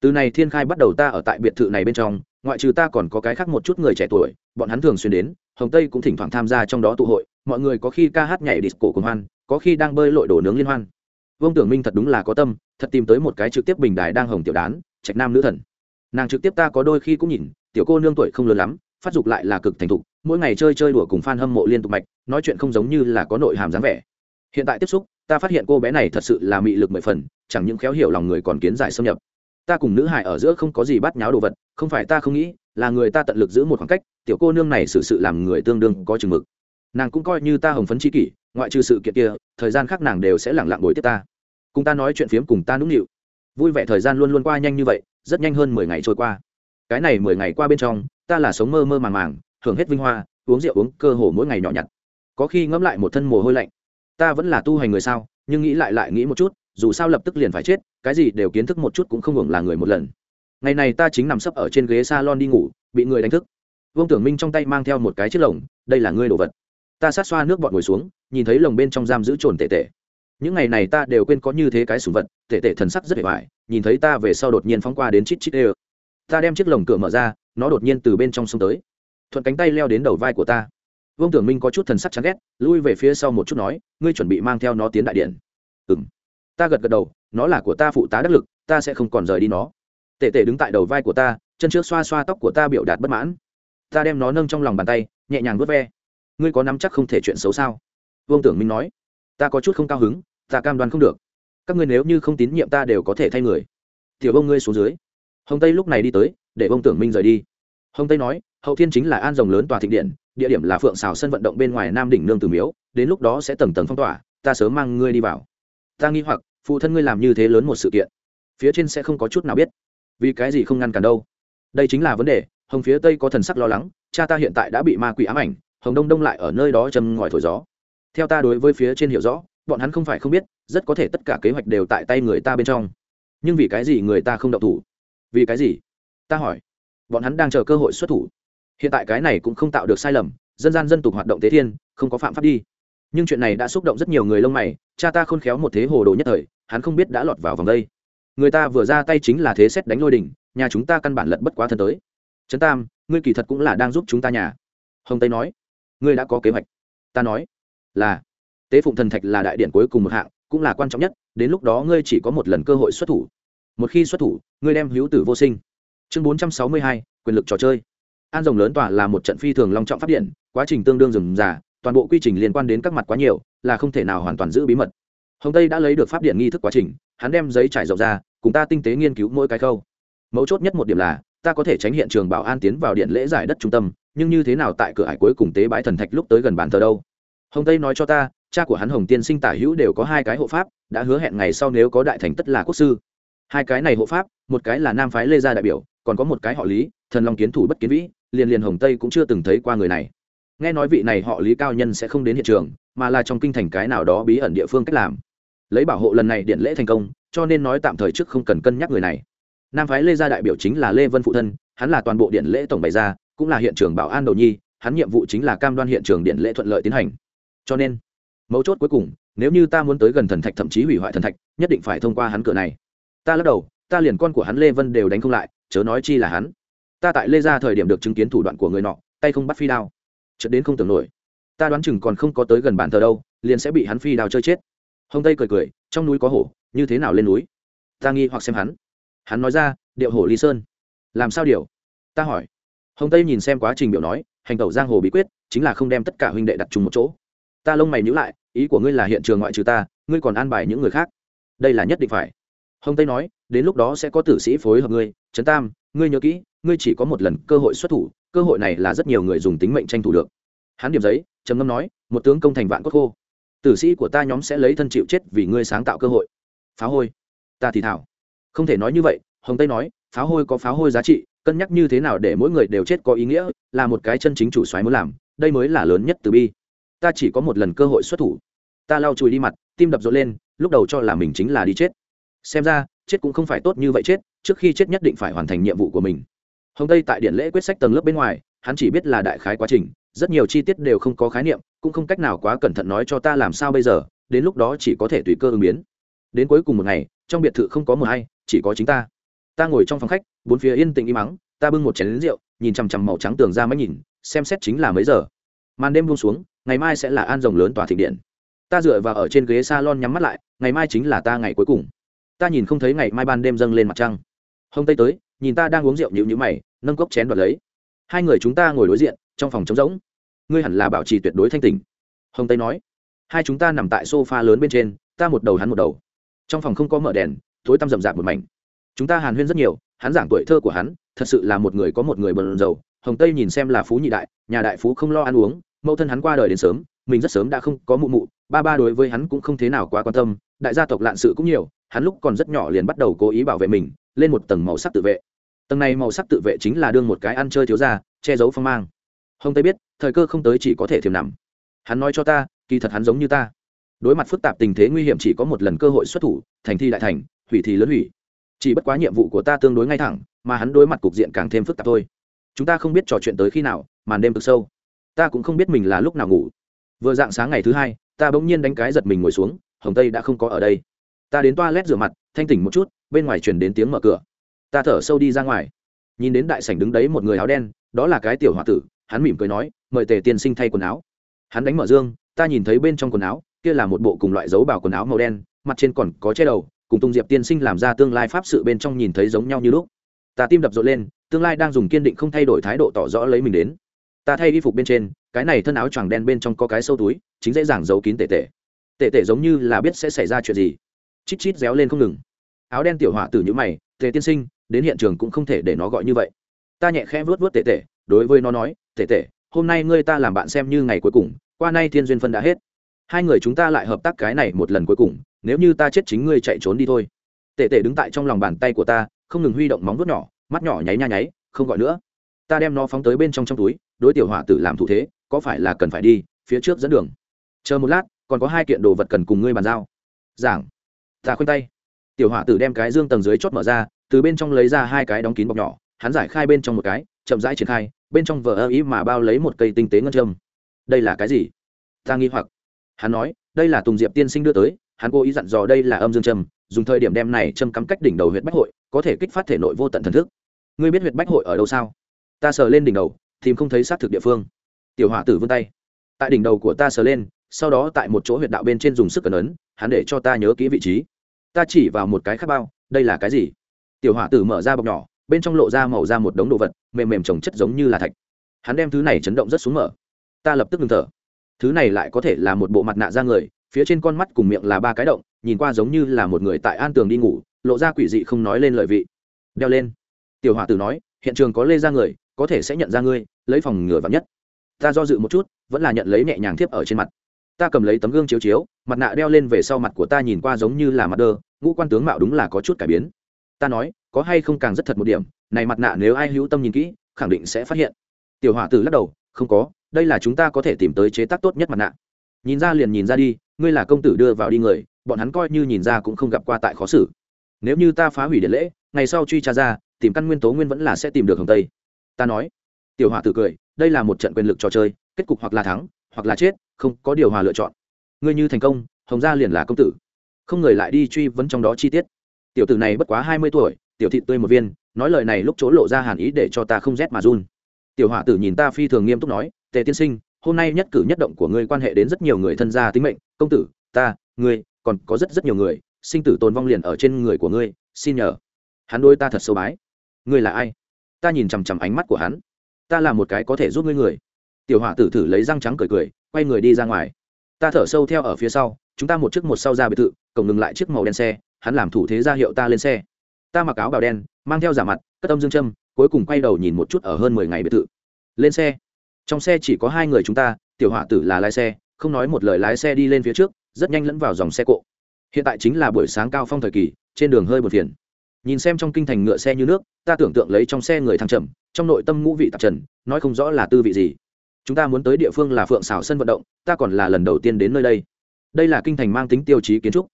Từ này thiên khai bắt đầu ta ở tại biệt thự này bên trong, ngoại trừ ta còn có cái khác một chút người trẻ tuổi, bọn hắn thường xuyên đến, hồng tây cũng thỉnh thoảng tham gia trong đó tụ hội, mọi người có khi ca hát nhảy disco cùng hoan, có khi đang bơi lội đổ nướng liên hoan. Vương tưởng minh thật đúng là có tâm, thật tìm tới một cái trực tiếp bình đài đang hồng tiểu đán, trạch nam nữ thần nàng trực tiếp ta có đôi khi cũng nhìn, tiểu cô nương tuổi không lớn lắm, phát dục lại là cực thành thục, mỗi ngày chơi chơi đùa cùng f a n hâm mộ liên tục mạch, nói chuyện không giống như là có nội hàm dáng vẻ. Hiện tại tiếp xúc, ta phát hiện cô bé này thật sự là mị lực mười phần, chẳng những khéo hiểu lòng người còn kiến giải xâm nhập. Ta cùng nữ hải ở giữa không có gì bắt nháo đồ vật, không phải ta không nghĩ, là người ta tận lực giữ một khoảng cách, tiểu cô nương này xử sự làm người tương đương có chừng mực. Nàng cũng coi như ta hồng phấn c kỷ, ngoại trừ sự kiện kia, thời gian khác nàng đều sẽ lẳng lặng bồi tiếp ta. Cùng ta nói chuyện phiếm cùng ta nũng nịu. Vui vẻ thời gian luôn luôn qua nhanh như vậy rất nhanh hơn mười ngày trôi qua. Cái này mười ngày qua bên trong, ta là sống mơ mơ màng màng hưởng hết vinh hoa, uống rượu uống cơ hồ mỗi ngày nhỏ nhặt. Có khi ngẫm lại một thân mồ hôi lạnh. Ta vẫn là tu hành người sao, nhưng nghĩ lại lại nghĩ một chút, dù sao lập tức liền phải chết, cái gì đều kiến thức một chút cũng không hưởng là người một lần. Ngày này ta chính nằm sấp ở trên ghế s a lon đi ngủ, bị người đánh thức. Vương tưởng minh trong tay mang theo một cái chiếc lồng, đây là ngươi đồ vật. Ta sát xoa nước bọn ngồi xuống, nhìn thấy lồng bên trong giam giữ trồn tệ tệ những ngày này ta đều quên có như thế cái sùng vật tệ tệ thần sắc rất hề hoài nhìn thấy ta về sau đột nhiên phóng qua đến chít chít ê ta đem chiếc lồng cửa mở ra, nó đột nhiên từ bên trong sông tới. Thuận cánh tay leo đến đầu vai của ta. Vương tưởng minh có chút thần sắc chán ghét, lui về phía sau một chút nói, ngươi chuẩn bị mang theo nó tiến đại điện. Ừ m ta gật gật đầu, nó là của ta phụ tá đắc lực, ta sẽ không còn rời đi nó. Tệ tệ đứng tại đầu vai của ta, chân trước xoa xoa tóc của ta biểu đạt bất mãn. Ta đem nó nâng trong lòng bàn tay, nhẹ nhàng vớt ve. Ngươi có nắm chắc không thể chuyện xấu sao? Vương tưởng minh nói ta có chút không cao hứng, ta cam đoan không được. Các ngươi nếu như không tín nhiệm ta đều có thể thay người. Tiểu bông ngươi xuống dưới. Hồng tây lúc này đi tới, để bông tưởng minh rời đi. Hồng tây nói, hậu thiên chính là an rồng lớn tòa thịnh điện, địa điểm là phượng xào sân vận động bên ngoài nam đỉnh nương tử miếu, đến lúc đó sẽ tầng tầng phong tỏa, ta sớm mang ngươi đi vào. Ta nghi hoặc, phụ thân ngươi làm như thế lớn một sự kiện. Phía trên sẽ không có chút nào biết. Vì cái gì không ngăn cản đâu? Đây chính là vấn đề, hồng phía tây có thần sắc lo lắng, cha ta hiện tại đã bị ma quỷ ám ảnh, hồng đông đông lại ở nơi đó châm ngòi thổi gió theo ta đối với phía trên hiểu rõ, bọn hắn không phải không biết, rất có thể tất cả kế hoạch đều tại tay người ta bên trong. Nhưng vì cái gì người ta không động thủ? Vì cái gì? Ta hỏi. Bọn hắn đang chờ cơ hội xuất thủ. Hiện tại cái này cũng không tạo được sai lầm, dân gian dân tục hoạt động tế thiên, không có phạm pháp đi. Nhưng chuyện này đã xúc động rất nhiều người lông mày, cha ta khôn khéo một thế hồ đồ nhất thời, hắn không biết đã lọt vào vòng đây. Người ta vừa ra tay chính là thế xét đánh lôi đỉnh, nhà chúng ta căn bản lật bất quá thân tới. Trấn tam, ngươi kỳ thật cũng là đang giúp chúng ta nhà. Hồng tây nói, ngươi đã có kế hoạch. Ta nói là tế phụng thần thạch là đại điện cuối cùng một hạng, cũng là quan trọng nhất, đến lúc đó ngươi chỉ có một lần cơ hội xuất thủ. Một khi xuất thủ, ngươi đem hữu tử vô sinh. Chương bốn trăm sáu mươi hai, quyền lực trò chơi. An rồng lớn tỏa là một trận phi thường long trọng phát điện, quá trình tương đương rừng già, toàn bộ quy trình liên quan đến các mặt quá nhiều, là không thể nào hoàn toàn giữ bí mật. Hồng tây đã lấy được pháp điện nghi thức quá trình, hắn đem giấy trải rộng ra, cùng ta tinh tế nghiên cứu mỗi cái khâu. Mấu chốt nhất một điểm là, ta có thể tránh hiện trường bảo an tiến vào điện lễ giải đất trung tâm, nhưng như thế nào tại cửa hải cuối cùng tế bãi thần thạch lúc tới gần bàn thờ đâu? Hồng tây nói cho ta, cha của hắn hồng tiên sinh tả hữu đều có hai cái hộ pháp, đã hứa hẹn ngày sau nếu có đại thành tất là quốc sư. Hai cái này hộ pháp, một cái là nam phái lê gia đại biểu, còn có một cái họ lý, thần long kiến thủ bất kiến vĩ, liền liền hồng tây cũng chưa từng thấy qua người này. Nghe nói vị này họ lý cao nhân sẽ không đến hiện trường, mà là trong kinh thành cái nào đó bí ẩn địa phương cách làm. Lấy bảo hộ lần này điện lễ thành công, cho nên nói tạm thời trước không cần cân nhắc người này. Nam phái lê gia đại biểu chính là lê vân phụ thân, hắn là toàn bộ điện lễ tổng bày ra, cũng là hiện trường bảo an đầu nhi, hắn nhiệm vụ chính là cam đoan hiện trường điện lễ thuận lợi tiến hành cho nên, mấu chốt cuối cùng, nếu như ta muốn tới gần thần thạch thậm chí hủy hoại thần thạch, nhất định phải thông qua hắn cửa này. Ta lắc đầu, ta liền con của hắn lê vân đều đánh không lại, chớ nói chi là hắn. Ta tại lê ra thời điểm được chứng kiến thủ đoạn của người nọ, tay không bắt phi đao. Chợt đến không tưởng nổi. Ta đoán chừng còn không có tới gần bàn thờ đâu, liền sẽ bị hắn phi đao chơi chết. Hồng tây cười cười, trong núi có hổ, như thế nào lên núi? Ta nghi hoặc xem hắn. Hắn nói ra, điệu hổ ly sơn. Làm sao điều ta hỏi. Hồng tây nhìn xem quá trình biểu nói, hành tẩu giang hồ bí quyết, chính là không đem tất cả huynh đệ đặt chung một chỗ ta lông mày nhữ lại, ý của ngươi là hiện trường ngoại trừ ta, ngươi còn an bài những người khác. Đây là nhất định phải. Hồng tây nói, đến lúc đó sẽ có tử sĩ phối hợp ngươi. Trấn tam, ngươi nhớ kỹ, ngươi chỉ có một lần cơ hội xuất thủ, cơ hội này là rất nhiều người dùng tính mệnh tranh thủ được. Hắn điểm giấy, trầm ngâm nói, một tướng công thành vạn cốt khô. Tử sĩ của ta nhóm sẽ lấy thân chịu chết vì ngươi sáng tạo cơ hội. Phá hôi. Ta thì thảo. Không thể nói như vậy, hồng tây nói pháo hôi có pháo hôi giá trị, cân nhắc như thế nào để mỗi người đều chết có ý nghĩa, là một cái chân chính chủ xoáy muốn làm, đây mới là lớn nhất từ bi ta chỉ có một lần cơ hội xuất thủ. Ta lau chùi đi mặt, tim đập rộn lên, lúc đầu cho là mình chính là đi chết. Xem ra, chết cũng không phải tốt như vậy chết, trước khi chết nhất định phải hoàn thành nhiệm vụ của mình. Hồng tây tại điện lễ quyết sách tầng lớp bên ngoài, hắn chỉ biết là đại khái quá trình, rất nhiều chi tiết đều không có khái niệm, cũng không cách nào quá cẩn thận nói cho ta làm sao bây giờ, đến lúc đó chỉ có thể tùy cơ ứng biến. Đến cuối cùng một ngày, trong biệt thự không có mờ hay, chỉ có chính ta. Ta ngồi trong phòng khách, bốn phía yên tĩnh im mắng ta bưng một chén lính rượu, nhìn chằm chằm màu trắng tường ra máy nhìn, xem xét chính là mấy giờ. Màn đêm buông xuống ngày mai sẽ là an rồng lớn tòa thịnh điện. Ta dựa vào ở trên ghế salon nhắm mắt lại, ngày mai chính là ta ngày cuối cùng. Ta nhìn không thấy ngày mai ban đêm dâng lên mặt trăng. Hông tây tới, nhìn ta đang uống rượu nhịu nhữ mày, nâng cốc chén đoạt lấy. Hai người chúng ta ngồi đối diện, trong phòng trống rỗng. Ngươi hẳn là bảo trì tuyệt đối thanh tình hồng tây nói. Hai chúng ta nằm tại sofa lớn bên trên, ta một đầu hắn một đầu. Trong phòng không có mở đèn, tối tăm rậm rạp một mảnh. Chúng ta hàn huyên rất nhiều, hắn giảng tuổi thơ của hắn, thật sự là một người có một người bần dầu hồng tây nhìn xem là phú nhị đại, nhà đại phú không lo ăn uống mẫu thân hắn qua đời đến sớm, mình rất sớm đã không có mụ mụ, ba ba đối với hắn cũng không thế nào quá quan tâm, đại gia tộc lạn sự cũng nhiều, hắn lúc còn rất nhỏ liền bắt đầu cố ý bảo vệ mình, lên một tầng màu sắc tự vệ. Tầng này màu sắc tự vệ chính là đương một cái ăn chơi thiếu ra che giấu phong mang. Hồng tây biết, thời cơ không tới chỉ có thể thiềm nằm. Hắn nói cho ta, kỳ thật hắn giống như ta. Đối mặt phức tạp tình thế nguy hiểm chỉ có một lần cơ hội xuất thủ, thành thi đại thành, hủy thì lớn hủy. Chỉ bất quá nhiệm vụ của ta tương đối ngay thẳng, mà hắn đối mặt cục diện càng thêm phức tạp thôi. Chúng ta không biết trò chuyện tới khi nào, màn đêm cực sâu ta cũng không biết mình là lúc nào ngủ. Vừa dạng sáng ngày thứ hai, ta bỗng nhiên đánh cái giật mình ngồi xuống, hồng tây đã không có ở đây. Ta đến toa lét rửa mặt, thanh tỉnh một chút, bên ngoài chuyển đến tiếng mở cửa. Ta thở sâu đi ra ngoài. Nhìn đến đại sảnh đứng đấy một người áo đen, đó là cái tiểu h o a tử, hắn mỉm cười nói, mời tề tiên sinh thay quần áo. Hắn đánh mở dương, ta nhìn thấy bên trong quần áo, kia là một bộ cùng loại dấu bảo quần áo màu đen, mặt trên còn có che đầu, cùng tung diệp tiên sinh làm ra tương lai pháp sự bên trong nhìn thấy giống nhau như lúc. Ta tim đập rộn lên, tương lai đang dùng kiên định không thay đổi thái độ tỏ rõ lấy mình đến ta thay y phục bên trên, cái này thân áo choàng đen bên trong có cái sâu túi, chính dễ dàng giấu kín tệ tệ tệ tệ giống như là biết sẽ xảy ra chuyện gì. Chít chít réo lên không ngừng. Áo đen tiểu họa từ những mày, tề tiên sinh, đến hiện trường cũng không thể để nó gọi như vậy. Ta nhẹ khẽ vớt vớt tệ tệ đối với nó nói tệ tệ hôm nay ngươi ta làm bạn xem như ngày cuối cùng, qua nay thiên duyên phân đã hết. Hai người chúng ta lại hợp tác cái này một lần cuối cùng, nếu như ta chết chính ngươi chạy trốn đi thôi. Tệ tệ đứng tại trong lòng bàn tay của ta, không ngừng huy động móng vuốt nhỏ, mắt nhỏ nháy nha nháy, không gọi nữa. Ta đem nó phóng tới bên trong trong túi đối tiểu hỏa tử làm thủ thế, có phải là cần phải đi phía trước dẫn đường? Chờ một lát, còn có hai kiện đồ vật cần cùng ngươi bàn giao. Giảng. Ta khoanh tay. Tiểu hỏa tử đem cái dương tầng dưới chót mở ra, từ bên trong lấy ra hai cái đóng kín bọc nhỏ, hắn giải khai bên trong một cái, chậm rãi triển khai, bên trong vờ ơ ý mà bao lấy một cây tinh tế ngân châm. Đây là cái gì? Ta nghi hoặc. Hắn nói, đây là tùng diệp tiên sinh đưa tới, hắn cố ý dặn dò đây là âm dương châm, dùng thời điểm đem này châm cắm cách đỉnh đầu huyện bách hội, có thể kích phát thể nội vô tận thần thức. Ngươi biết huyện bách hội ở đâu sao? Ta sờ lên đỉnh đầu tìm không thấy xác thực địa phương. Tiểu hỏa tử vươn tay. Tại đỉnh đầu của ta sờ lên, sau đó tại một chỗ huyệt đạo bên trên dùng sức cẩn ấn, hắn để cho ta nhớ kỹ vị trí. Ta chỉ vào một cái khác bao, đây là cái gì? Tiểu hỏa tử mở ra bọc nhỏ, bên trong lộ ra màu ra một đống đồ vật, mềm mềm trồng chất giống như là thạch. Hắn đem thứ này chấn động rất xuống mở. Ta lập tức ngừng thở. Thứ này lại có thể là một bộ mặt nạ da người, phía trên con mắt cùng miệng là ba cái động, nhìn qua giống như là một người tại an tường đi ngủ, lộ ra quỷ dị không nói lên lợi vị. Đeo lên. Tiểu hỏa tử nói, hiện trường có lê ra người có thể sẽ nhận ra ngươi, lấy phòng ngừa vắng nhất. Ta do dự một chút, vẫn là nhận lấy nhẹ nhàng thiếp ở trên mặt. Ta cầm lấy tấm gương chiếu chiếu, mặt nạ đeo lên về sau mặt của ta nhìn qua giống như là mặt đơ, ngũ quan tướng mạo đúng là có chút cải biến. Ta nói, có hay không càng rất thật một điểm, này mặt nạ nếu ai hữu tâm nhìn kỹ, khẳng định sẽ phát hiện. Tiểu hỏa tử lắc đầu, không có, đây là chúng ta có thể tìm tới chế tác tốt nhất mặt nạ. Nhìn ra liền nhìn ra đi, ngươi là công tử đưa vào đi người, bọn hắn coi như nhìn ra cũng không gặp qua tại khó xử. Nếu như ta phá hủy điện lễ, ngày sau truy tra ra, tìm căn nguyên tố nguyên vẫn là sẽ tìm được hồng tây ta nói. Tiểu hòa tử cười, đây là một trận quyền lực trò chơi, kết cục hoặc là thắng, hoặc là chết, không có điều hòa lựa chọn. Ngươi như thành công, hồng gia liền là công tử. Không người lại đi truy vấn trong đó chi tiết. Tiểu tử này bất quá hai mươi tuổi, tiểu thị tươi một viên, nói lời này lúc chỗ lộ ra hàn ý để cho ta không rét mà run. Tiểu hòa tử nhìn ta phi thường nghiêm túc nói, tề tiên sinh, hôm nay nhất cử nhất động của ngươi quan hệ đến rất nhiều người thân gia tính mệnh, công tử, ta, ngươi, còn có rất rất nhiều người, sinh tử tồn vong liền ở trên người của ngươi, xin nhờ. Hắn đôi ta thật sâu bái. Ngươi là ai? Ta nhìn chằm chằm ánh mắt của hắn. Ta là một cái có thể giúp ngươi người. Tiểu hỏa tử thử lấy răng trắng cười cười, quay người đi ra ngoài. Ta thở sâu theo ở phía sau, chúng ta một chiếc một sau ra biệt thự, cổng ngừng lại chiếc màu đen xe, hắn làm thủ thế ra hiệu ta lên xe. Ta mặc áo bào đen, mang theo giả mặt, cất âm dương châm, cuối cùng quay đầu nhìn một chút ở hơn mười ngày biệt thự. Lên xe. Trong xe chỉ có hai người chúng ta, tiểu hỏa tử là lái xe, không nói một lời lái xe đi lên phía trước, rất nhanh lẫn vào dòng xe cộ. Hiện tại chính là buổi sáng cao phong thời kỳ, trên đường hơi một phiền nhìn xem trong kinh thành ngựa xe như nước, ta tưởng tượng lấy trong xe người thăng trầm, trong nội tâm ngũ vị tạp trần, nói không rõ là tư vị gì. Chúng ta muốn tới địa phương là phượng xảo sân vận động, ta còn là lần đầu tiên đến nơi đây. Đây là kinh thành mang tính tiêu chí kiến trúc.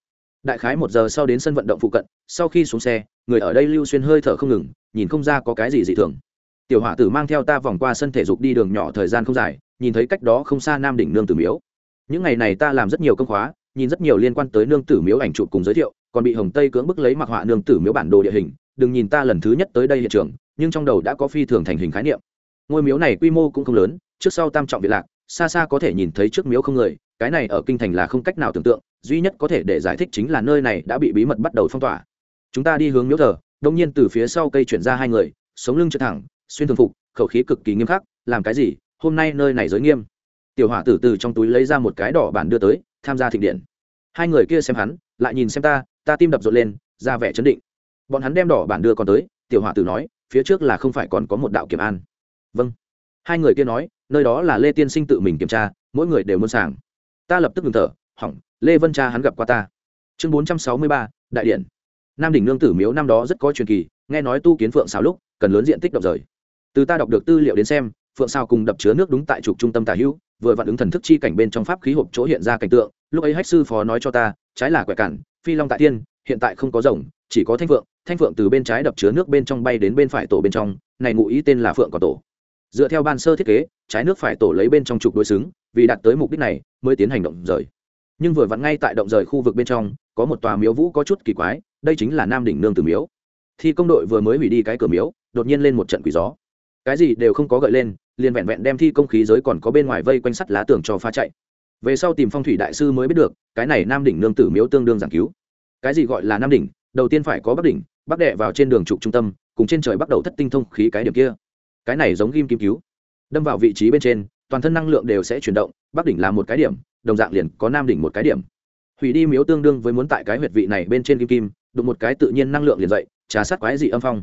Đại khái một giờ sau đến sân vận động phụ cận, sau khi xuống xe, người ở đây lưu xuyên hơi thở không ngừng, nhìn không ra có cái gì dị thường. Tiểu hỏa tử mang theo ta vòng qua sân thể dục đi đường nhỏ thời gian không dài, nhìn thấy cách đó không xa nam đỉnh nương tử miếu. Những ngày này ta làm rất nhiều công khóa, nhìn rất nhiều liên quan tới nương tử miếu ảnh chụp cùng giới thiệu còn bị hồng tây cưỡng bức lấy mặc họa nương tử miếu bản đồ địa hình, đừng nhìn ta lần thứ nhất tới đây hiện trường, nhưng trong đầu đã có phi thường thành hình khái niệm. Ngôi miếu này quy mô cũng không lớn, trước sau tam trọng biệt lạc, xa xa có thể nhìn thấy trước miếu không người, cái này ở kinh thành là không cách nào tưởng tượng, duy nhất có thể để giải thích chính là nơi này đã bị bí mật bắt đầu phong tỏa. Chúng ta đi hướng miếu thờ, đông nhiên từ phía sau cây chuyển ra hai người, sống lưng trượt thẳng, xuyên thường phục, khẩu khí cực kỳ nghiêm khắc, làm cái gì? Hôm nay nơi này giới nghiêm. Tiểu hỏa tử từ trong túi lấy ra một cái đỏ bản đưa tới, tham gia thịnh điện. Hai người kia xem hắn, lại nhìn xem ta ta tim đập rộn lên, ra vẻ chấn định. Bọn hắn đem đỏ bản đưa còn tới, tiểu hòa tử nói, phía trước là không phải còn có một đạo kiểm an. Vâng. Hai người kia nói, nơi đó là lê tiên sinh tự mình kiểm tra, mỗi người đều muốn sàng ta lập tức ngừng thở, hỏng, lê vân cha hắn gặp qua ta. Chương bốn trăm sáu mươi ba, đại điện. Nam đỉnh nương tử miếu năm đó rất có truyền kỳ, nghe nói tu kiến phượng xào lúc, cần lớn diện tích đập rời. Từ ta đọc được tư liệu đến xem, phượng xào cùng đập chứa nước đúng tại trục trung tâm tả hữu, vừa vặn ứng thần thức chi cảnh bên trong pháp khí hộp chỗ hiện ra cảnh tượng, lúc ấy hách sư phó nói cho ta, trái là quẻ cản phi long tại tiên hiện tại không có rồng, chỉ có thanh phượng thanh phượng từ bên trái đập chứa nước bên trong bay đến bên phải tổ bên trong, này ngụ ý tên là phượng có tổ. Dựa theo ban sơ thiết kế, trái nước phải tổ lấy bên trong trục đối xứng, vì đạt tới mục đích này mới tiến hành động rời. Nhưng vừa vặn ngay tại động rời khu vực bên trong, có một tòa miếu vũ có chút kỳ quái, đây chính là nam đỉnh nương tử miếu. Thi công đội vừa mới hủy đi cái cửa miếu, đột nhiên lên một trận quỷ gió. Cái gì đều không có gợi lên, liền vẹn vẹn đem thi công khí giới còn có bên ngoài vây quanh sắt lá tường cho phá chạy về sau tìm phong thủy đại sư mới biết được, cái này nam đỉnh nương tử miếu tương đương giảng cứu. Cái gì gọi là nam đỉnh? Đầu tiên phải có bắc đỉnh, bắc đệ vào trên đường trục trung tâm, cùng trên trời bắt đầu thất tinh thông khí cái điểm kia. Cái này giống ghim kim cứu. Đâm vào vị trí bên trên, toàn thân năng lượng đều sẽ chuyển động, bắc đỉnh là một cái điểm, đồng dạng liền có nam đỉnh một cái điểm. Hủy đi miếu tương đương với muốn tại cái huyệt vị này bên trên kim kim, đụng một cái tự nhiên năng lượng liền dậy, trà sát quái dị âm phong.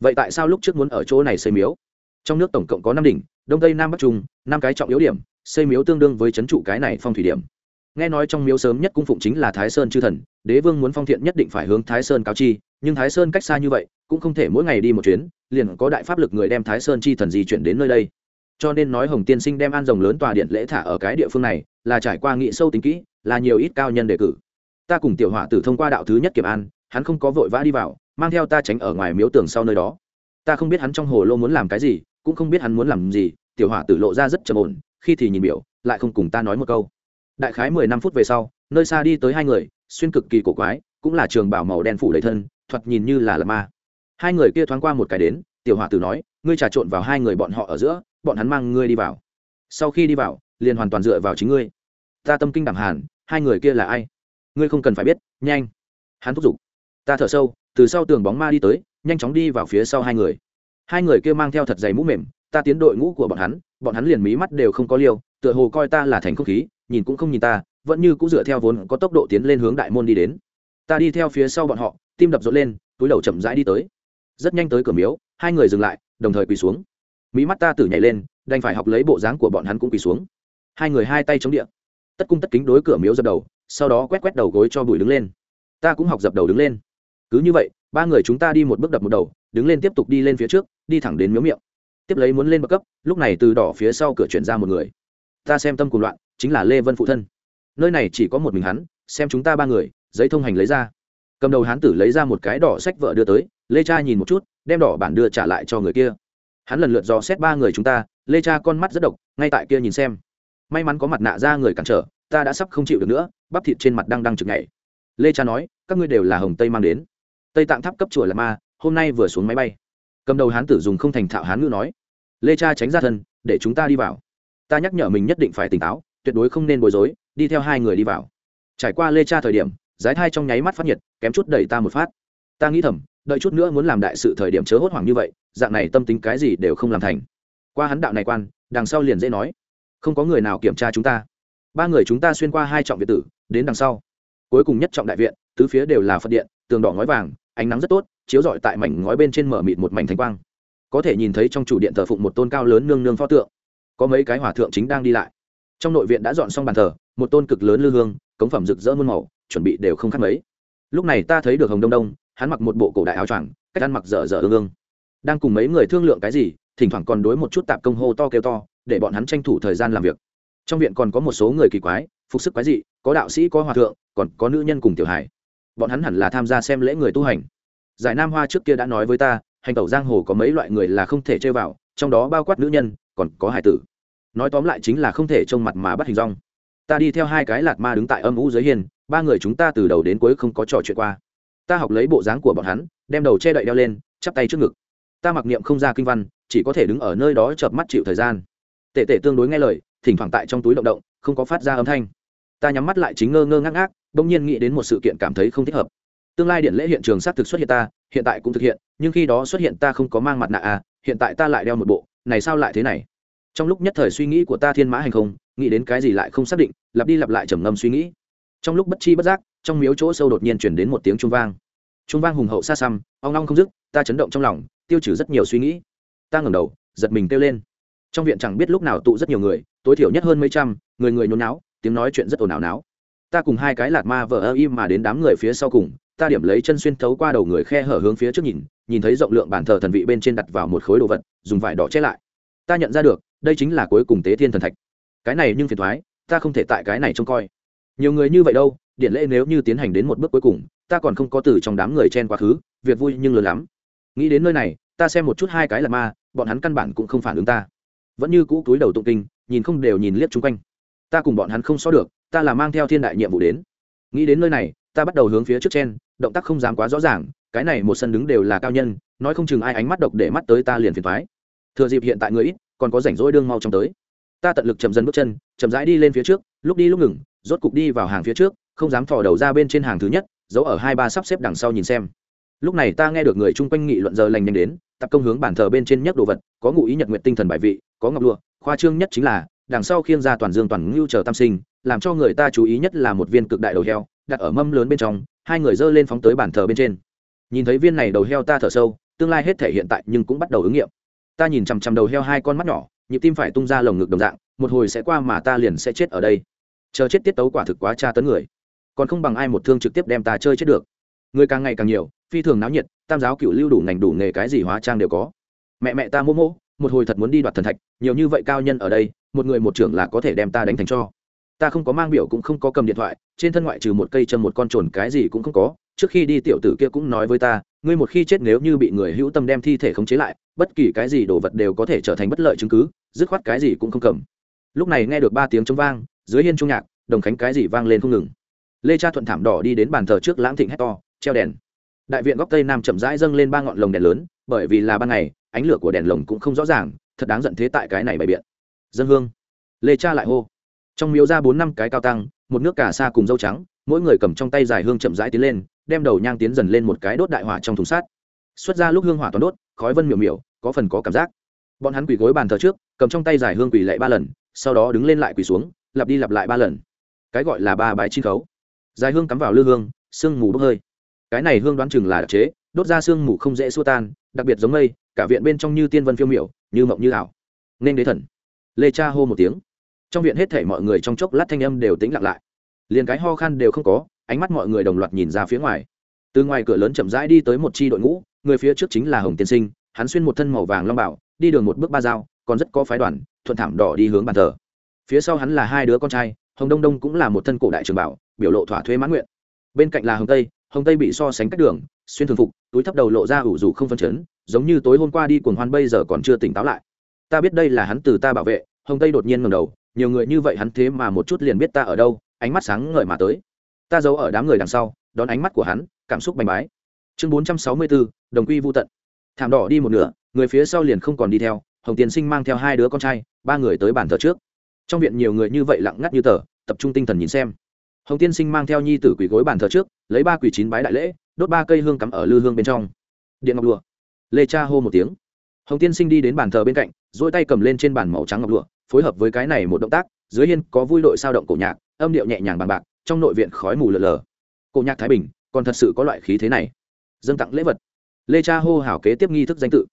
Vậy tại sao lúc trước muốn ở chỗ này xây miếu? Trong nước tổng cộng có năm đỉnh, đông tây nam bắc trung, năm cái trọng yếu điểm xây miếu tương đương với c h ấ n trụ cái này phong thủy điểm. Nghe nói trong miếu sớm nhất cung phụng chính là thái sơn chư thần, đế vương muốn phong thiện nhất định phải hướng thái sơn cáo chi, nhưng thái sơn cách xa như vậy, cũng không thể mỗi ngày đi một chuyến, liền có đại pháp lực người đem thái sơn chi thần di chuyển đến nơi đây. Cho nên nói hồng tiên sinh đem an rồng lớn tòa điện lễ thả ở cái địa phương này, là trải qua nghị sâu tính kỹ, là nhiều ít cao nhân đề cử. Ta cùng tiểu họa tử thông qua đạo thứ nhất kiểm an, hắn không có vội vã đi vào, mang theo ta tránh ở ngoài miếu tường sau nơi đó. Ta không biết hắn trong hồ lô muốn làm cái gì, cũng không biết hắn muốn làm gì, tiểu hỏa tử lộ ra rất trầm ổn khi thì nhìn biểu, lại không cùng ta nói một câu. Đại khái mười năm phút về sau, nơi xa đi tới hai người, xuyên cực kỳ cổ quái, cũng là trường bảo màu đen phủ đầy thân, thoạt nhìn như là lạ ma. Hai người kia thoáng qua một cái đến, tiểu hỏa tử nói, ngươi trà trộn vào hai người bọn họ ở giữa, bọn hắn mang ngươi đi vào. Sau khi đi vào, liền hoàn toàn dựa vào chính ngươi. Ta tâm kinh đẳng hàn, hai người kia là ai? Ngươi không cần phải biết, nhanh. Hắn thúc giục. Ta thở sâu, từ sau tường bóng ma đi tới, nhanh chóng đi vào phía sau hai người. Hai người kia mang theo thật dày mũ mềm ta tiến đội ngũ của bọn hắn bọn hắn liền mí mắt đều không có liêu, tựa hồ coi ta là thành không khí, nhìn cũng không nhìn ta, vẫn như cũng dựa theo vốn có tốc độ tiến lên hướng đại môn đi đến. Ta đi theo phía sau bọn họ, tim đập rộn lên, túi đầu chậm rãi đi tới. Rất nhanh tới cửa miếu, hai người dừng lại, đồng thời quỳ xuống. Mí mắt ta tử nhảy lên, đành phải học lấy bộ dáng của bọn hắn cũng quỳ xuống. Hai người hai tay chống điện tất cung tất kính đối cửa miếu dập đầu, sau đó quét quét đầu gối cho bùi đứng lên. Ta cũng học dập đầu đứng lên. Cứ như vậy, ba người chúng ta đi một bước đập một đầu, đứng lên tiếp tục đi lên phía trước, đi thẳng đến miếu miệng tiếp lấy muốn lên bậc cấp, lúc này từ đỏ phía sau cửa chuyển ra một người. Ta xem tâm cùng loạn, chính là lê vân phụ thân. Nơi này chỉ có một mình hắn, xem chúng ta ba người, giấy thông hành lấy ra. Cầm đầu hán tử lấy ra một cái đỏ sách vợ đưa tới, lê cha nhìn một chút, đem đỏ bản đưa trả lại cho người kia. Hắn lần lượt dò xét ba người chúng ta, lê cha con mắt rất độc, ngay tại kia nhìn xem. May mắn có mặt nạ ra người cản trở, ta đã sắp không chịu được nữa, bắp thịt trên mặt đang đang chực nhảy. Lê cha nói, các ngươi đều là hồng tây mang đến. Tây tạng tháp cấp chùa là ma, hôm nay vừa xuống máy bay cầm đầu hán tử dùng không thành thạo hán ngữ nói, lê cha tránh ra thân, để chúng ta đi vào. Ta nhắc nhở mình nhất định phải tỉnh táo, tuyệt đối không nên bối rối, đi theo hai người đi vào. Trải qua lê cha thời điểm, giái thai trong nháy mắt phát nhiệt, kém chút đẩy ta một phát. Ta nghĩ thầm, đợi chút nữa muốn làm đại sự thời điểm chớ hốt hoảng như vậy, dạng này tâm tính cái gì đều không làm thành. Qua hắn đạo này quan, đằng sau liền dễ nói, không có người nào kiểm tra chúng ta. Ba người chúng ta xuyên qua hai trọng viện tử, đến đằng sau. Cuối cùng nhất trọng đại viện, tứ phía đều là phật điện, tường đỏ ngói vàng, ánh nắng rất tốt chiếu rọi tại mảnh ngói bên trên mở mịt một mảnh thanh quang. Có thể nhìn thấy trong chủ điện thờ phụng một tôn cao lớn nương nương pho tượng. Có mấy cái hòa thượng chính đang đi lại. Trong nội viện đã dọn xong bàn thờ, một tôn cực lớn lư hương, cống phẩm rực rỡ muôn màu, chuẩn bị đều không khác mấy. Lúc này ta thấy được hồng đông đông, hắn mặc một bộ cổ đại áo choàng, cách ăn mặc dở dở ương ương. Đang cùng mấy người thương lượng cái gì, thỉnh thoảng còn đối một chút tạp công hô to kêu to, để bọn hắn tranh thủ thời gian làm việc. Trong viện còn có một số người kỳ quái, phục sức quái dị, có đạo sĩ, có hòa thượng, còn có nữ nhân cùng tiểu hải bọn hắn hẳn là tham gia xem lễ người tu hành giải nam hoa trước kia đã nói với ta, hành tẩu giang hồ có mấy loại người là không thể chơi vào, trong đó bao quát nữ nhân, còn có hải tử. Nói tóm lại chính là không thể trông mặt mà bắt hình rong. Ta đi theo hai cái lạt ma đứng tại âm u dưới hiên, ba người chúng ta từ đầu đến cuối không có trò chuyện qua. Ta học lấy bộ dáng của bọn hắn, đem đầu che đậy đeo lên, chắp tay trước ngực. Ta mặc niệm không ra kinh văn, chỉ có thể đứng ở nơi đó chợp mắt chịu thời gian. Tệ tệ tương đối nghe lời, thỉnh thoảng tại trong túi động động, không có phát ra âm thanh. Ta nhắm mắt lại chính ngơ ngơ ngác ngác, bỗng nhiên nghĩ đến một sự kiện cảm thấy không thích hợp tương lai điện lễ hiện trường xác thực xuất hiện ta, hiện tại cũng thực hiện, nhưng khi đó xuất hiện ta không có mang mặt nạ à hiện tại ta lại đeo một bộ, này sao lại thế này? Trong lúc nhất thời suy nghĩ của ta thiên mã hành không, nghĩ đến cái gì lại không xác định, lặp đi lặp lại trầm ngâm suy nghĩ. Trong lúc bất chi bất giác, trong miếu chỗ sâu đột nhiên chuyển đến một tiếng trung vang. Trung vang hùng hậu xa xăm, ong long không dứt, ta chấn động trong lòng, tiêu trừ rất nhiều suy nghĩ. Ta ngẩng đầu, giật mình kêu lên. Trong viện chẳng biết lúc nào tụ rất nhiều người, tối thiểu nhất hơn mấy trăm, người người nhốn náo, tiếng nói chuyện rất ồn ào náo. Ta cùng hai cái lạt ma vợ ơ im mà đến đám người phía sau cùng ta điểm lấy chân xuyên thấu qua đầu người khe hở hướng phía trước nhìn nhìn thấy rộng lượng bàn thờ thần vị bên trên đặt vào một khối đồ vật, dùng vải đỏ che lại. Ta nhận ra được, đây chính là cuối cùng tế thiên thần thạch. Cái này nhưng phiền thoái, ta không thể tại cái này trông coi. Nhiều người như vậy đâu, điện lễ nếu như tiến hành đến một bước cuối cùng, ta còn không có từ trong đám người chen quá khứ việc vui nhưng lớn lắm. Nghĩ đến nơi này, ta xem một chút hai cái là ma, bọn hắn căn bản cũng không phản ứng ta. Vẫn như cũ túi đầu tụng kinh, nhìn không đều nhìn liếc chung quanh. Ta cùng bọn hắn không so được, ta là mang theo thiên đại nhiệm vụ đến. Nghĩ đến nơi này ta bắt đầu hướng phía trước trên động tác không dám quá rõ ràng, cái này một sân đứng đều là cao nhân, nói không chừng ai ánh mắt độc để mắt tới ta liền phiền thoái thừa dịp hiện tại người ít, còn có rảnh rỗi đương mau trong tới. Ta tận lực chậm dần bước chân, chậm rãi đi lên phía trước, lúc đi lúc ngừng, rốt cục đi vào hàng phía trước, không dám thò đầu ra bên trên hàng thứ nhất, giấu ở hai ba sắp xếp đằng sau nhìn xem. Lúc này ta nghe được người chung quanh nghị luận giờ lành nhanh đến, tập công hướng bản thờ bên trên nhất đồ vật, có ngụ ý nhật nguyện tinh thần bài vị, có ngọc lụa, khoa trương nhất chính là, đằng sau khiêng ra toàn dương toàn ngưu chờ tam sinh, làm cho người ta chú ý nhất là một viên cực đại đầu heo đặt ở mâm lớn bên trong, hai người giơ lên phóng tới bàn thờ bên trên. Nhìn thấy viên này đầu heo ta thở sâu, tương lai hết thể hiện tại nhưng cũng bắt đầu ứng nghiệm. Ta nhìn chằm chằm đầu heo hai con mắt nhỏ, nhịp tim phải tung ra lồng ngực đồng dạng, một hồi sẽ qua mà ta liền sẽ chết ở đây. Chờ chết tiết tấu quả thực quá tra tấn người. Còn không bằng ai một thương trực tiếp đem ta chơi chết được. Người càng ngày càng nhiều, phi thường náo nhiệt, tam giáo cựu lưu đủ ngành đủ nghề cái gì hóa trang đều có. Mẹ mẹ ta mô mô, một hồi thật muốn đi đoạt thần thạch, nhiều như vậy cao nhân ở đây, một người một trưởng là có thể đem ta đánh thành cho ta không có mang biểu cũng không có cầm điện thoại, trên thân ngoại trừ một cây châm một con trồn cái gì cũng không có, trước khi đi tiểu tử kia cũng nói với ta, ngươi một khi chết nếu như bị người hữu tâm đem thi thể khống chế lại, bất kỳ cái gì đồ vật đều có thể trở thành bất lợi chứng cứ, dứt khoát cái gì cũng không cầm. Lúc này nghe được ba tiếng chống vang, dưới hiên trung nhạc, đồng khánh cái gì vang lên không ngừng. Lê cha thuận thảm đỏ đi đến bàn thờ trước lãng thịnh hét to, treo đèn. Đại viện góc tây nam chậm rãi dâng lên ba ngọn lồng đèn lớn, bởi vì là ban ngày, ánh lửa của đèn lồng cũng không rõ ràng, thật đáng giận thế tại cái này bày biện. Dân hương. Lê cha lại hô trong miếu ra bốn năm cái cao tăng, một nước cả xa cùng dâu trắng, mỗi người cầm trong tay dài hương chậm rãi tiến lên, đem đầu nhang tiến dần lên một cái đốt đại hỏa trong thùng sát xuất ra lúc hương hỏa toàn đốt, khói vân miểu miểu, có phần có cảm giác. Bọn hắn quỳ gối bàn thờ trước, cầm trong tay dài hương quỳ lệ ba lần, sau đó đứng lên lại quỳ xuống, lặp đi lặp lại ba lần. Cái gọi là ba bài chi khấu. Dài hương cắm vào lư hương, sương mù bốc hơi. Cái này hương đoán chừng là đặc chế, đốt ra sương mù không dễ xua tan, đặc biệt giống mây, cả viện bên trong như tiên vân phiêu miểu, như mộng như ảo. Nên đế thần. Lê cha hô một tiếng trong viện hết thể mọi người trong chốc lát thanh âm đều tĩnh lặng lại. Liền cái ho khan đều không có, ánh mắt mọi người đồng loạt nhìn ra phía ngoài. Từ ngoài cửa lớn chậm rãi đi tới một chi đội ngũ, người phía trước chính là hồng tiên sinh, hắn xuyên một thân màu vàng long bảo đi đường một bước ba dao, còn rất có phái đoàn, thuận thảm đỏ đi hướng bàn thờ. Phía sau hắn là hai đứa con trai, hồng đông đông cũng là một thân cổ đại trường bảo, biểu lộ thỏa thuê mãn nguyện. Bên cạnh là hồng tây hồng tây bị so sánh cách đường, xuyên thường phục, túi thấp đầu lộ ra ủ rủ không phân chấn, giống như tối hôm qua đi cuồng hoan bây giờ còn chưa tỉnh táo lại. Ta biết đây là hắn từ ta bảo vệ, hồng tây đột nhiên ngầm đầu nhiều người như vậy hắn thế mà một chút liền biết ta ở đâu, ánh mắt sáng ngời mà tới. Ta giấu ở đám người đằng sau, đón ánh mắt của hắn, cảm xúc bành bái. Chương bốn trăm sáu mươi bốn đồng quy vô tận. Thảm đỏ đi một nửa, người phía sau liền không còn đi theo, hồng tiên sinh mang theo hai đứa con trai, ba người tới bàn thờ trước. Trong viện nhiều người như vậy lặng ngắt như tờ, tập trung tinh thần nhìn xem. Hồng tiên sinh mang theo nhi tử quỷ gối bàn thờ trước, lấy ba quỷ chín bái đại lễ, đốt ba cây hương cắm ở lư hương bên trong. Điện ngọc lụa. Lê cha hô một tiếng. Hồng tiên sinh đi đến bàn thờ bên cạnh dỗi tay cầm lên trên bàn màu trắng ngọc lụa phối hợp với cái này một động tác, dưới hiên có vui đội sao động cổ nhạc, âm điệu nhẹ nhàng bằng bạc, trong nội viện khói mù lờ lờ. Cổ nhạc thái bình, còn thật sự có loại khí thế này. Dâng tặng lễ vật. Lê cha hô hào kế tiếp nghi thức danh tự.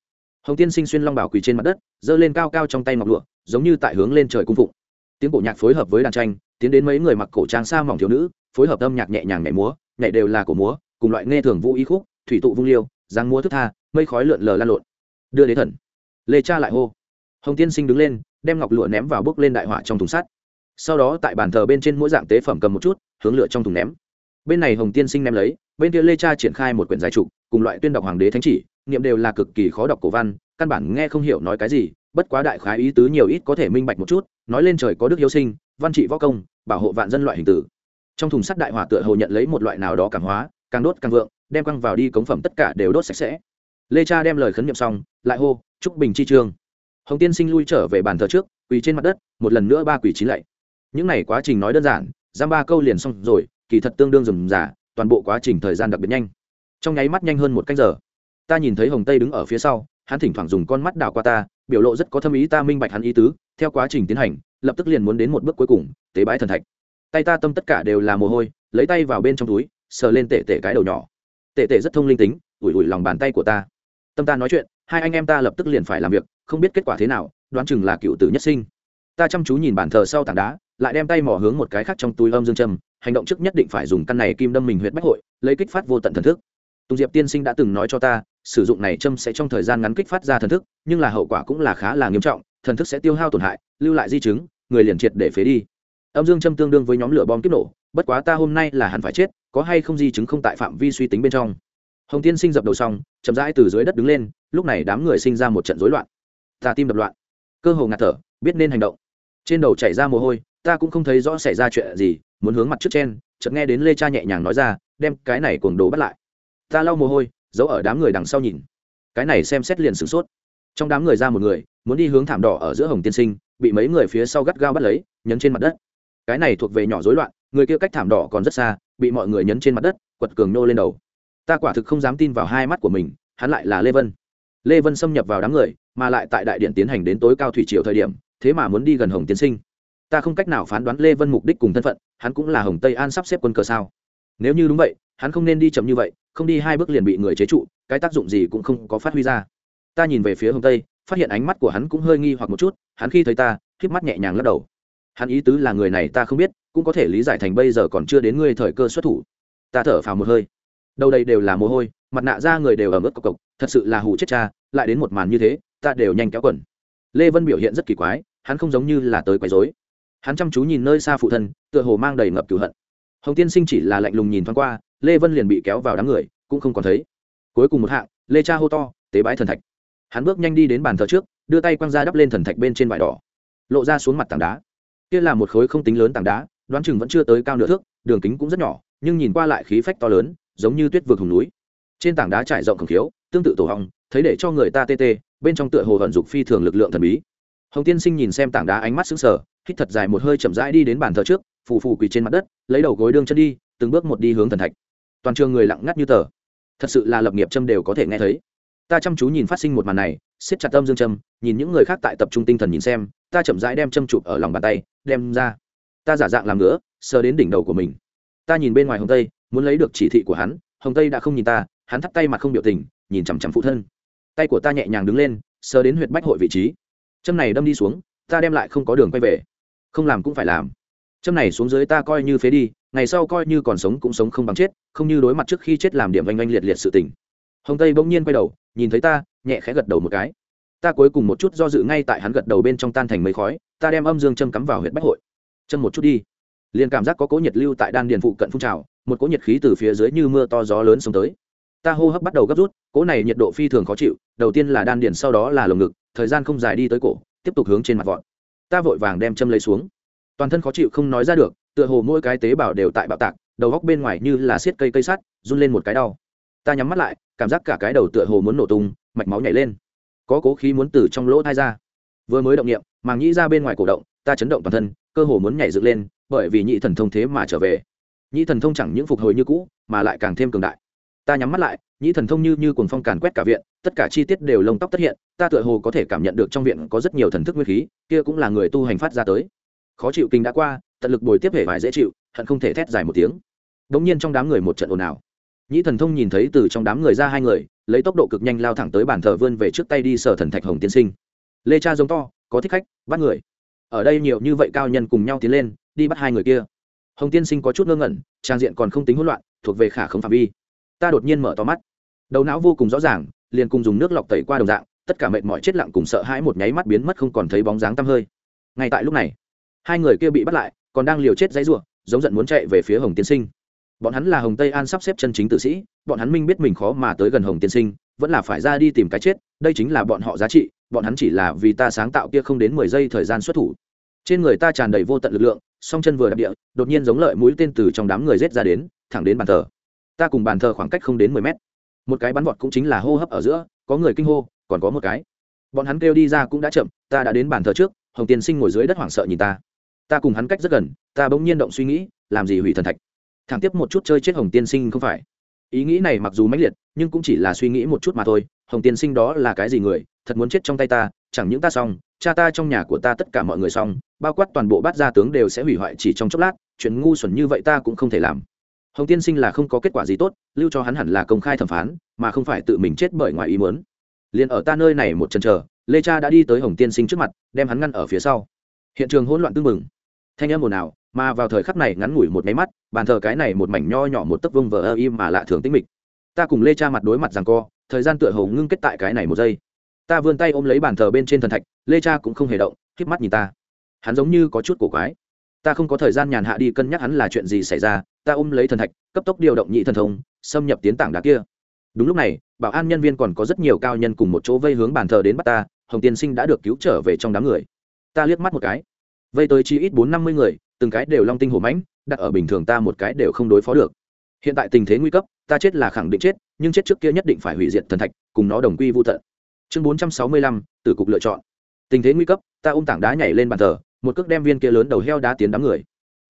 Hồng tiên sinh xuyên long bảo quỳ trên mặt đất, giơ lên cao cao trong tay ngọc lụa, giống như tại hướng lên trời cung phụng. Tiếng cổ nhạc phối hợp với đàn tranh, tiến đến mấy người mặc cổ trang xa mỏng thiếu nữ, phối hợp âm nhạc nhẹ nhàng nhảy múa, nhảy đều là cổ múa, cùng loại nghe thường vũ y khúc, thủy tụ vung liêu, giang múa thức tha, mây khói lượn lờ lan lộn. Đưa đế thần. Lê cha lại hô. Hồng tiên sinh đứng lên đem ngọc lụa ném vào bước lên đại hỏa trong thùng sắt. Sau đó tại bàn thờ bên trên mỗi dạng tế phẩm cầm một chút, hướng lửa trong thùng ném. Bên này hồng tiên sinh ném lấy, bên kia lê cha triển khai một quyển giải trục cùng loại tuyên đọc hoàng đế thánh chỉ, niệm đều là cực kỳ khó đọc cổ văn, căn bản nghe không hiểu nói cái gì, bất quá đại khái ý tứ nhiều ít có thể minh bạch một chút, nói lên trời có đức hiếu sinh, văn trị võ công, bảo hộ vạn dân loại hình tử. Trong thùng sắt đại hỏa tựa hồ nhận lấy một loại nào đó càng hóa, càng đốt càng vượng, đem quăng vào đi cống phẩm tất cả đều đốt sạch sẽ. Lê cha đem lời khấn niệm xong, lại hô, chúc bình chi trương hồng tiên sinh lui trở về bàn thờ trước, quỳ trên mặt đất, một lần nữa ba quỳ chín lạy. Những n à y quá trình nói đơn giản, giam ba câu liền xong rồi, kỳ thật tương đương rườm rà, toàn bộ quá trình thời gian đặc biệt nhanh. Trong nháy mắt nhanh hơn một canh giờ. Ta nhìn thấy hồng tây đứng ở phía sau, hắn thỉnh thoảng dùng con mắt đảo qua ta, biểu lộ rất có thâm ý ta minh bạch hắn ý tứ, theo quá trình tiến hành, lập tức liền muốn đến một bước cuối cùng, tế bái thần thạch. Tay ta tâm tất cả đều là mồ hôi, lấy tay vào bên trong túi, sờ lên tể tể cái đầu nhỏ. Tể tể rất thông linh tính, ủi ủi lòng bàn tay của ta. Tâm ta nói chuyện hai anh em ta lập tức liền phải làm việc, không biết kết quả thế nào, đoán chừng là cựu tử nhất sinh. Ta chăm chú nhìn bàn thờ sau tảng đá, lại đem tay mỏ hướng một cái khác trong túi âm dương châm, hành động trước nhất định phải dùng căn này kim đâm mình huyệt bách hội, lấy kích phát vô tận thần thức. Tùng diệp tiên sinh đã từng nói cho ta, sử dụng này châm sẽ trong thời gian ngắn kích phát ra thần thức, nhưng là hậu quả cũng là khá là nghiêm trọng, thần thức sẽ tiêu hao tổn hại, lưu lại di chứng, người liền triệt để phế đi. Âm dương châm tương đương với nhóm lửa bom kiếp nổ, bất quá ta hôm nay là hẳn phải chết, có hay không di chứng không tại phạm vi suy tính bên trong. Hồng tiên sinh dập đầu xong, chậm rãi từ dưới đất đứng lên lúc này đám người sinh ra một trận rối loạn. Ta tim đập loạn. Cơ hồ ngạt thở, biết nên hành động. Trên đầu chảy ra mồ hôi, ta cũng không thấy rõ xảy ra chuyện gì, muốn hướng mặt trước trên chợt nghe đến lê cha nhẹ nhàng nói ra, đem cái này cuồng đồ bắt lại. Ta lau mồ hôi, giấu ở đám người đằng sau nhìn. Cái này xem xét liền sửng sốt. Trong đám người ra một người, muốn đi hướng thảm đỏ ở giữa hồng tiên sinh, bị mấy người phía sau gắt gao bắt lấy, nhấn trên mặt đất. Cái này thuộc về nhỏ rối loạn, người kia cách thảm đỏ còn rất xa, bị mọi người nhấn trên mặt đất, quật cường nô lên đầu. Ta quả thực không dám tin vào hai mắt của mình, hắn lại là lê vân lê vân xâm nhập vào đám người, mà lại tại đại điện tiến hành đến tối cao thủy triều thời điểm, thế mà muốn đi gần hồng tiến sinh. Ta không cách nào phán đoán lê vân mục đích cùng thân phận, hắn cũng là hồng tây an sắp xếp quân cờ sao. Nếu như đúng vậy, hắn không nên đi chậm như vậy, không đi hai bước liền bị người chế trụ, cái tác dụng gì cũng không có phát huy ra. Ta nhìn về phía hồng tây, phát hiện ánh mắt của hắn cũng hơi nghi hoặc một chút, hắn khi thấy ta khiếp mắt nhẹ nhàng lắc đầu. Hắn ý tứ là người này ta không biết, cũng có thể lý giải thành bây giờ còn chưa đến ngươi thời cơ xuất thủ. Ta thở phào một hơi. Đầu đây đều là mồ hôi mặt nạ ra người đều ở mức cộc cộc, thật sự là hù chết cha, lại đến một màn như thế, ta đều nhanh kéo quần. Lê vân biểu hiện rất kỳ quái, hắn không giống như là tới quấy dối hắn chăm chú nhìn nơi xa phụ thân, tựa hồ mang đầy ngập cửu hận. Hồng tiên sinh chỉ là lạnh lùng nhìn thoáng qua, lê vân liền bị kéo vào đám người, cũng không còn thấy. Cuối cùng một hạng, lê cha hô to, tế bái thần thạch. Hắn bước nhanh đi đến bàn thờ trước, đưa tay quăng ra đắp lên thần thạch bên trên vải đỏ. Lộ ra xuống mặt tảng đá. Kia là một khối không tính lớn tảng đá, đoán chừng vẫn chưa tới cao nửa thước, đường kính cũng rất nhỏ, nhưng nhìn qua lại khí phách to lớn, giống như tuyết vượt hùng núi trên tảng đá trải rộng khổng khiếu, tương tự tổ hong, thấy để cho người ta tê tê, bên trong tựa hồ vận dục phi thường lực lượng thần bí. Hồng tiên sinh nhìn xem tảng đá ánh mắt sững sờ, hít thật dài một hơi chậm rãi đi đến bàn thờ trước, phù phù quỳ trên mặt đất, lấy đầu gối đương chân đi, từng bước một đi hướng thần thạch. Toàn trường người lặng ngắt như tờ. Thật sự là lập nghiệp châm đều có thể nghe thấy. Ta chăm chú nhìn phát sinh một màn này, siết chặt tâm dương châm, nhìn những người khác tại tập trung tinh thần nhìn xem, ta chậm rãi đem châm chụp ở lòng bàn tay, đem ra. Ta giả dạng làm nữa sờ đến đỉnh đầu của mình. Ta nhìn bên ngoài hồng tây, muốn lấy được chỉ thị của hắn, hồng tây đã không nhìn ta hắn thắt tay mặt không biểu tình, nhìn chằm chằm phụ thân. Tay của ta nhẹ nhàng đứng lên, sờ đến huyệt bách hội vị trí. Châm này đâm đi xuống, ta đem lại không có đường quay về. Không làm cũng phải làm. Châm này xuống dưới ta coi như phế đi, ngày sau coi như còn sống cũng sống không bằng chết, không như đối mặt trước khi chết làm điểm oanh oanh liệt liệt sự tình. Hồng tây bỗng nhiên quay đầu, nhìn thấy ta, nhẹ khẽ gật đầu một cái. Ta cuối cùng một chút do dự ngay tại hắn gật đầu bên trong tan thành mấy khói, ta đem âm dương châm cắm vào huyện bách hội. Châm một chút đi. Liền cảm giác có cỗ nhiệt lưu tại đan điền phụ cận phun trào, một cỗ nhiệt khí từ phía dưới như mưa to gió lớn xông tới ta hô hấp bắt đầu gấp rút, cỗ này nhiệt độ phi thường khó chịu, đầu tiên là đan điền, sau đó là lồng ngực, thời gian không dài đi tới cổ, tiếp tục hướng trên mặt vọt. Ta vội vàng đem châm lấy xuống. Toàn thân khó chịu không nói ra được, tựa hồ mỗi cái tế bào đều tại bạo tạc, đầu góc bên ngoài như là xiết cây cây sắt, run lên một cái đau. Ta nhắm mắt lại, cảm giác cả cái đầu tựa hồ muốn nổ tung, mạch máu nhảy lên. Có cố khí muốn từ trong lỗ thai ra. Vừa mới động nghiệm màng nhĩ ra bên ngoài cổ động, ta chấn động toàn thân, cơ hồ muốn nhảy dựng lên, bởi vì nhị thần thông thế mà trở về. Nhị thần thông chẳng những phục hồi như cũ, mà lại càng thêm cường đại ta nhắm mắt lại, nhĩ thần thông như như cuồng phong càn quét cả viện, tất cả chi tiết đều lông tóc tất hiện, ta tựa hồ có thể cảm nhận được trong viện có rất nhiều thần thức nguyên khí, kia cũng là người tu hành phát ra tới. Khó chịu kinh đã qua, tận lực bồi tiếp hệ vải dễ chịu, hận không thể thét dài một tiếng. Đống nhiên trong đám người một trận ồn ào. Nhĩ thần thông nhìn thấy từ trong đám người ra hai người, lấy tốc độ cực nhanh lao thẳng tới bàn thờ vươn về trước tay đi sở thần thạch hồng tiên sinh. Lê cha giống to, có thích khách, bắt người. Ở đây nhiều như vậy cao nhân cùng nhau tiến lên, đi bắt hai người kia. Hồng tiên sinh có chút ngơ ngẩn, trang diện còn không tính hỗn loạn, thuộc về khả không phạm vi ta đột nhiên mở to mắt. Đầu não vô cùng rõ ràng, liền cùng dùng nước lọc tẩy qua đồng dạng, tất cả mệt mỏi chết lặng cùng sợ hãi một nháy mắt biến mất không còn thấy bóng dáng tăm hơi. Ngay tại lúc này, hai người kia bị bắt lại, còn đang liều chết dãy ruộng giống giận muốn chạy về phía hồng tiên sinh. Bọn hắn là hồng tây an sắp xếp chân chính tử sĩ, bọn hắn minh biết mình khó mà tới gần hồng tiên sinh, vẫn là phải ra đi tìm cái chết, đây chính là bọn họ giá trị, bọn hắn chỉ là vì ta sáng tạo kia không đến mười giây thời gian xuất thủ. Trên người ta tràn đầy vô tận lực lượng, song chân vừa đạp địa, đột nhiên giống lợi mũi tên từ trong đám người rết ra đến, thẳng đến bàn thờ ta cùng bàn thờ khoảng cách không đến mười mét. Một cái bắn vọt cũng chính là hô hấp ở giữa, có người kinh hô, còn có một cái. Bọn hắn kêu đi ra cũng đã chậm, ta đã đến bàn thờ trước, hồng tiên sinh ngồi dưới đất hoảng sợ nhìn ta. Ta cùng hắn cách rất gần, ta bỗng nhiên động suy nghĩ, làm gì hủy thần thạch? Thẳng tiếp một chút chơi chết hồng tiên sinh không phải. Ý nghĩ này mặc dù mãnh liệt, nhưng cũng chỉ là suy nghĩ một chút mà thôi. Hồng tiên sinh đó là cái gì người? Thật muốn chết trong tay ta, chẳng những ta xong, cha ta trong nhà của ta tất cả mọi người xong, bao quát toàn bộ bát gia tướng đều sẽ hủy hoại chỉ trong chốc lát, chuyện ngu xuẩn như vậy ta cũng không thể làm hồng tiên sinh là không có kết quả gì tốt, lưu cho hắn hẳn là công khai thẩm phán, mà không phải tự mình chết bởi ngoài ý muốn. Liền ở ta nơi này một chân chờ, lê cha đã đi tới hồng tiên sinh trước mặt, đem hắn ngăn ở phía sau. Hiện trường hỗn loạn tưng mừng thanh âm ồn ào, mà vào thời khắc này ngắn ngủi một máy mắt, bàn thờ cái này một mảnh nho nhỏ một tấc vông vờ ơ im mà lạ thường tĩnh mịch. Ta cùng lê cha mặt đối mặt rằng co, thời gian tựa hồ ngưng kết tại cái này một giây. Ta vươn tay ôm lấy bàn thờ bên trên thần thạch, lê cha cũng không hề động k mắt nhìn ta. Hắn giống như có chút cổ quái. Ta không có thời gian nhàn hạ đi cân nhắc hắn là chuyện gì xảy ra ta ôm lấy thần thạch, cấp tốc điều động nhị thần thông, xâm nhập tiến tảng đá kia. Đúng lúc này, bảo an nhân viên còn có rất nhiều cao nhân cùng một chỗ vây hướng bàn thờ đến bắt ta, hồng tiên sinh đã được cứu trở về trong đám người. Ta liếc mắt một cái. Vây tới chi ít bốn năm mươi người, từng cái đều long tinh hổ mãnh, đặt ở bình thường ta một cái đều không đối phó được. Hiện tại tình thế nguy cấp, ta chết là khẳng định chết, nhưng chết trước kia nhất định phải hủy diệt thần thạch, cùng nó đồng quy vô tận. Chương bốn trăm sáu mươi lăm, tử cục lựa chọn. Tình thế nguy cấp, ta ôm tảng đá nhảy lên bàn thờ, một cước đem viên kia lớn đầu heo đá tiến đám người.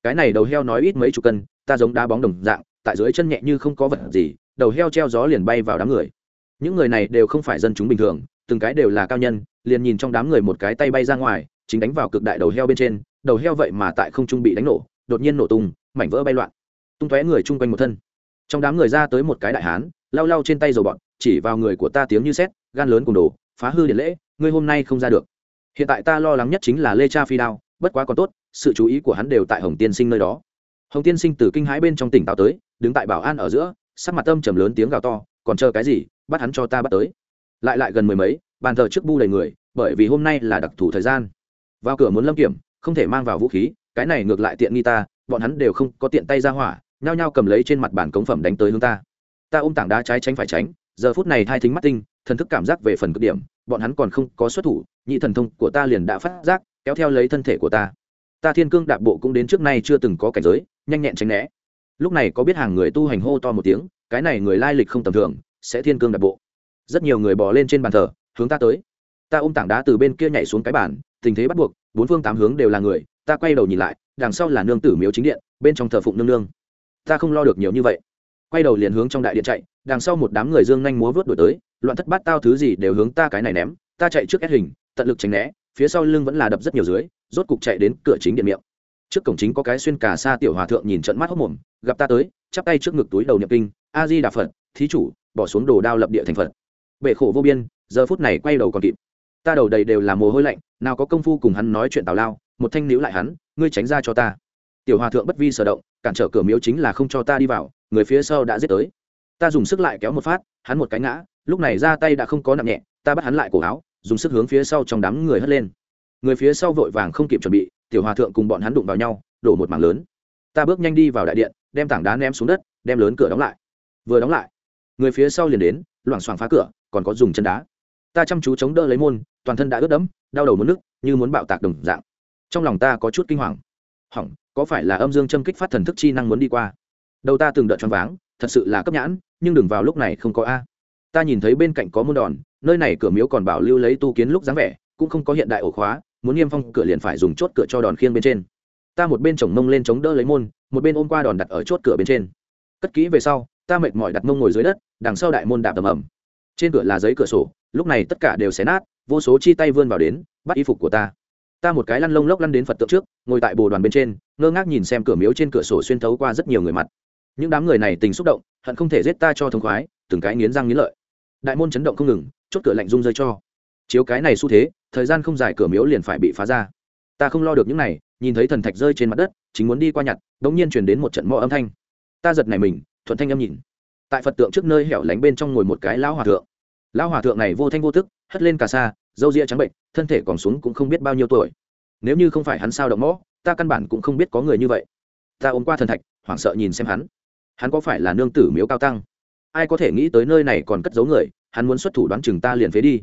Cái này đầu heo nói ít mấy chục cân ta giống đá bóng đồng dạng, tại dưới chân nhẹ như không có vật gì, đầu heo treo gió liền bay vào đám người. Những người này đều không phải dân chúng bình thường, từng cái đều là cao nhân, liền nhìn trong đám người một cái tay bay ra ngoài, chính đánh vào cực đại đầu heo bên trên, đầu heo vậy mà tại không trung bị đánh nổ, đột nhiên nổ tung, mảnh vỡ bay loạn. Tung tóe người chung quanh một thân. Trong đám người ra tới một cái đại hán, lau lau trên tay dầu bọn chỉ vào người của ta tiếng như xét gan lớn cùng đồ, phá hư điện lễ, ngươi hôm nay không ra được. Hiện tại ta lo lắng nhất chính là lê cha phi đao, bất quá còn tốt, sự chú ý của hắn đều tại hồng tiên sinh nơi đó hồng tiên sinh từ kinh hãi bên trong tỉnh táo tới, đứng tại bảo an ở giữa, sắc mặt tâm trầm lớn tiếng gào to, còn chờ cái gì? Bắt hắn cho ta bắt tới. Lại lại gần mười mấy, bàn thờ trước bu đầy người, bởi vì hôm nay là đặc thù thời gian. Vào cửa muốn lâm kiểm, không thể mang vào vũ khí, cái này ngược lại tiện nghi ta, bọn hắn đều không có tiện tay ra hỏa, nhao nhao cầm lấy trên mặt bàn cống phẩm đánh tới hướng ta. Ta ôm tảng đá trái tránh phải tránh, giờ phút này hai thính mắt tinh, thần thức cảm giác về phần cực điểm, bọn hắn còn không có xuất thủ, nhị thần thông của ta liền đã phát giác, kéo theo lấy thân thể của ta ta thiên cương đạp bộ cũng đến trước nay chưa từng có cảnh giới, nhanh nhẹn tránh né. Lúc này có biết hàng người tu hành hô to một tiếng, cái này người lai lịch không tầm thường, sẽ thiên cương đạp bộ. Rất nhiều người bỏ lên trên bàn thờ, hướng ta tới. Ta ôm tảng đá từ bên kia nhảy xuống cái bàn, tình thế bắt buộc, bốn phương tám hướng đều là người, ta quay đầu nhìn lại, đằng sau là nương tử miếu chính điện, bên trong thờ phụng nương nương. Ta không lo được nhiều như vậy. Quay đầu liền hướng trong đại điện chạy, đằng sau một đám người dương nhanh múa vớt đổi tới, loạn thất bát tao thứ gì đều hướng ta cái này ném, ta chạy trước ép hình, tận lực tránh né phía sau lưng vẫn là đập rất nhiều dưới, rốt cục chạy đến cửa chính điện miệng. Trước cổng chính có cái xuyên cà sa tiểu hòa thượng nhìn trận mắt hốc mồm, gặp ta tới, chắp tay trước ngực túi đầu niệm kinh, a di đà phật, thí chủ, bỏ xuống đồ đao lập địa thành phật. Bệ khổ vô biên, giờ phút này quay đầu còn kịp. Ta đầu đầy đều là mồ hôi lạnh, nào có công phu cùng hắn nói chuyện tào lao, một thanh níu lại hắn, ngươi tránh ra cho ta. Tiểu hòa thượng bất vi sở động, cản trở cửa miếu chính là không cho ta đi vào, người phía sau đã giết tới. Ta dùng sức lại kéo một phát, hắn một cái ngã, lúc này ra tay đã không có nặng nhẹ, ta bắt hắn lại cổ áo dùng sức hướng phía sau trong đám người hất lên. Người phía sau vội vàng không kịp chuẩn bị, tiểu hòa thượng cùng bọn hắn đụng vào nhau, đổ một mảng lớn. Ta bước nhanh đi vào đại điện, đem tảng đá ném xuống đất, đem lớn cửa đóng lại. Vừa đóng lại, người phía sau liền đến, loảng xoảng phá cửa, còn có dùng chân đá. Ta chăm chú chống đỡ lấy môn, toàn thân đã ướt đẫm, đau đầu muốn nước như muốn bạo tạc đồng dạng. Trong lòng ta có chút kinh hoàng. Hỏng, có phải là âm dương châm kích phát thần thức chi năng muốn đi qua? Đầu ta từng đợt choáng váng, thật sự là cấp nhãn, nhưng đừng vào lúc này không có a ta nhìn thấy bên cạnh có môn đòn, nơi này cửa miếu còn bảo lưu lấy tu kiến lúc dáng vẻ, cũng không có hiện đại ổ khóa, muốn niêm phong cửa liền phải dùng chốt cửa cho đòn khiêng bên trên. Ta một bên chồng mông lên chống đỡ lấy môn, một bên ôm qua đòn đặt ở chốt cửa bên trên. Cất kỹ về sau, ta mệt mỏi đặt mông ngồi dưới đất, đằng sau đại môn đạp tầm ẩm trên cửa là giấy cửa sổ, lúc này tất cả đều xé nát, vô số chi tay vươn vào đến, bắt y phục của ta. Ta một cái lăn lông lốc lăn đến phật tượng trước, ngồi tại bồ đoàn bên trên, ngơ ngác nhìn xem cửa miếu trên cửa sổ xuyên thấu qua rất nhiều người mặt. Những đám người này tình xúc động, hận không thể giết ta cho thông khoái, từng cái nghiến răng nghiến lợi đại môn chấn động không ngừng chốt cửa lạnh rung rơi cho. Chiếu cái này xu thế thời gian không dài cửa miếu liền phải bị phá ra. Ta không lo được những này nhìn thấy thần thạch rơi trên mặt đất chính muốn đi qua nhặt đ ỗ n g nhiên chuyển đến một trận mõ âm thanh. Ta giật này mình thuận thanh âm nhìn. Tại phật tượng trước nơi hẻo lánh bên trong ngồi một cái lão hòa thượng. Lão hòa thượng này vô thanh vô tức, hất lên cà sa râu ria trắng bệnh thân thể còn xuống cũng không biết bao nhiêu tuổi. Nếu như không phải hắn sao động mõ ta căn bản cũng không biết có người như vậy. Ta ôm qua thần thạch hoảng sợ nhìn xem hắn. Hắn có phải là nương tử miếu cao tăng? Ai có thể nghĩ tới nơi này còn cất giấu người, hắn muốn xuất thủ đoán chừng ta liền phế đi.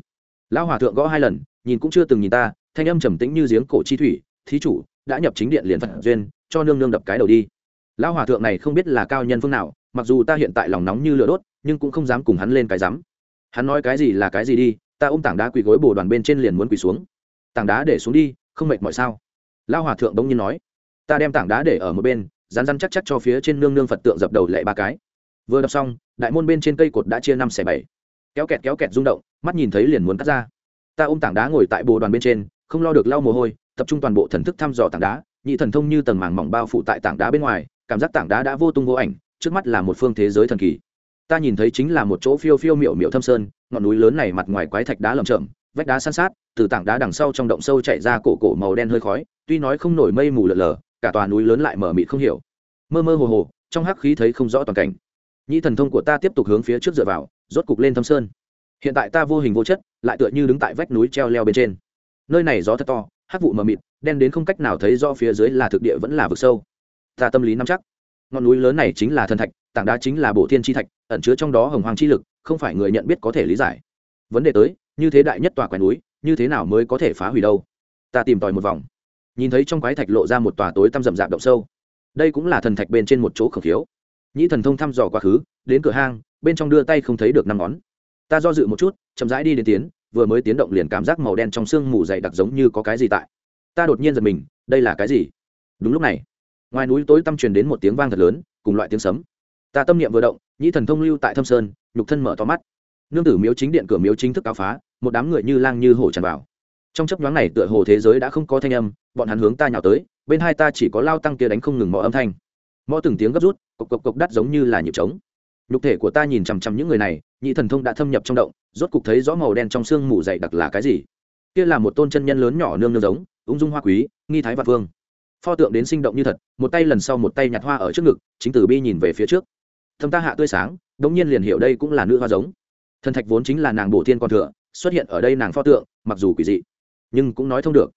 Lão hòa thượng gõ hai lần, nhìn cũng chưa từng nhìn ta, thanh âm trầm tĩnh như giếng cổ chi thủy, thí chủ, đã nhập chính điện liền phật duyên, cho nương nương đập cái đầu đi. Lão hòa thượng này không biết là cao nhân phương nào, mặc dù ta hiện tại lòng nóng như lửa đốt, nhưng cũng không dám cùng hắn lên cái rắm hắn nói cái gì là cái gì đi, ta ôm tảng đá quỳ gối bồ đoàn bên trên liền muốn quỳ xuống. Tảng đá để xuống đi, không mệt mọi sao? Lão hòa thượng đông nhiên nói, ta đem tảng đá để ở một bên rán rán chắc chắc cho phía trên nương nương phật tượng dập đầu lệ ba cái. Vừa đập xong đại môn bên trên cây cột đã chia năm xẻ bảy. Kéo kẹt kéo kẹt rung động, mắt nhìn thấy liền muốn cắt ra. Ta ôm tảng đá ngồi tại bồ đoàn bên trên, không lo được lau mồ hôi, tập trung toàn bộ thần thức thăm dò tảng đá. Nhị thần thông như tầng màng mỏng bao phủ tại tảng đá bên ngoài, cảm giác tảng đá đã vô tung vô ảnh, trước mắt là một phương thế giới thần kỳ. Ta nhìn thấy chính là một chỗ phiêu phiêu miệu miệu thâm sơn, ngọn núi lớn này mặt ngoài quái thạch đá lầm chậm vách đá san sát, từ tảng đá đằng sau trong động sâu chạy ra cổ cổ màu đen hơi khói, tuy nói không nổi mây mù lờ lờ cả tòa núi lớn lại mở mịt không hiểu. Mơ mơ hồ hồ, trong hắc khí thấy không rõ toàn cảnh nhị thần thông của ta tiếp tục hướng phía trước dựa vào, rốt cục lên thâm sơn. Hiện tại ta vô hình vô chất, lại tựa như đứng tại vách núi treo leo bên trên. Nơi này gió thật to hát vụ mờ mịt, đen đến không cách nào thấy do phía dưới là thực địa vẫn là vực sâu. Ta tâm lý nắm chắc. Ngọn núi lớn này chính là thần thạch, tảng đá chính là bộ thiên tri thạch, ẩn chứa trong đó hồng hoàng chi lực, không phải người nhận biết có thể lý giải. Vấn đề tới, như thế đại nhất tòa quái núi, như thế nào mới có thể phá hủy đâu? Ta tìm tòi một vòng. Nhìn thấy trong quái thạch lộ ra một tòa tối tăm rậm rạp động sâu. Đây cũng là thần thạch bên trên một chỗ khẩu khiếu nhĩ thần thông thăm dò quá khứ, đến cửa hang, bên trong đưa tay không thấy được năm ngón. Ta do dự một chút, chậm rãi đi đến tiến, vừa mới tiến động liền cảm giác màu đen trong xương mù dày đặc giống như có cái gì tại. Ta đột nhiên giật mình, đây là cái gì? Đúng lúc này, ngoài núi tối tăm truyền đến một tiếng vang thật lớn, cùng loại tiếng sấm. Ta tâm niệm vừa động, nhĩ thần thông lưu tại thâm sơn, nhục thân mở to mắt. Nương tử miếu chính điện cửa miếu chính thức cáo phá, một đám người như lang như hổ tràn vào. Trong chấp nhoáng này tựa hồ thế giới đã không có thanh âm, bọn hắn hướng ta nhào tới, bên hai ta chỉ có lao tăng kia đánh không ngừng mọi âm thanh mõ từng tiếng gấp rút, cộc cộc cộc đắt giống như là nhịp trống. Nhục thể của ta nhìn chằm chằm những người này, nhị thần thông đã thâm nhập trong động, rốt cục thấy rõ màu đen trong xương mù dày đặc là cái gì. Kia là một tôn chân nhân lớn nhỏ nương nương giống, ung dung hoa quý, nghi thái vạn vương. Pho tượng đến sinh động như thật, một tay lần sau một tay nhặt hoa ở trước ngực, chính tử bi nhìn về phía trước. Thâm ta hạ tươi sáng, đống nhiên liền hiểu đây cũng là nữ hoa giống. Thần thạch vốn chính là nàng bổ thiên con thừa, xuất hiện ở đây nàng pho tượng, mặc dù quỷ dị, nhưng cũng nói thông được.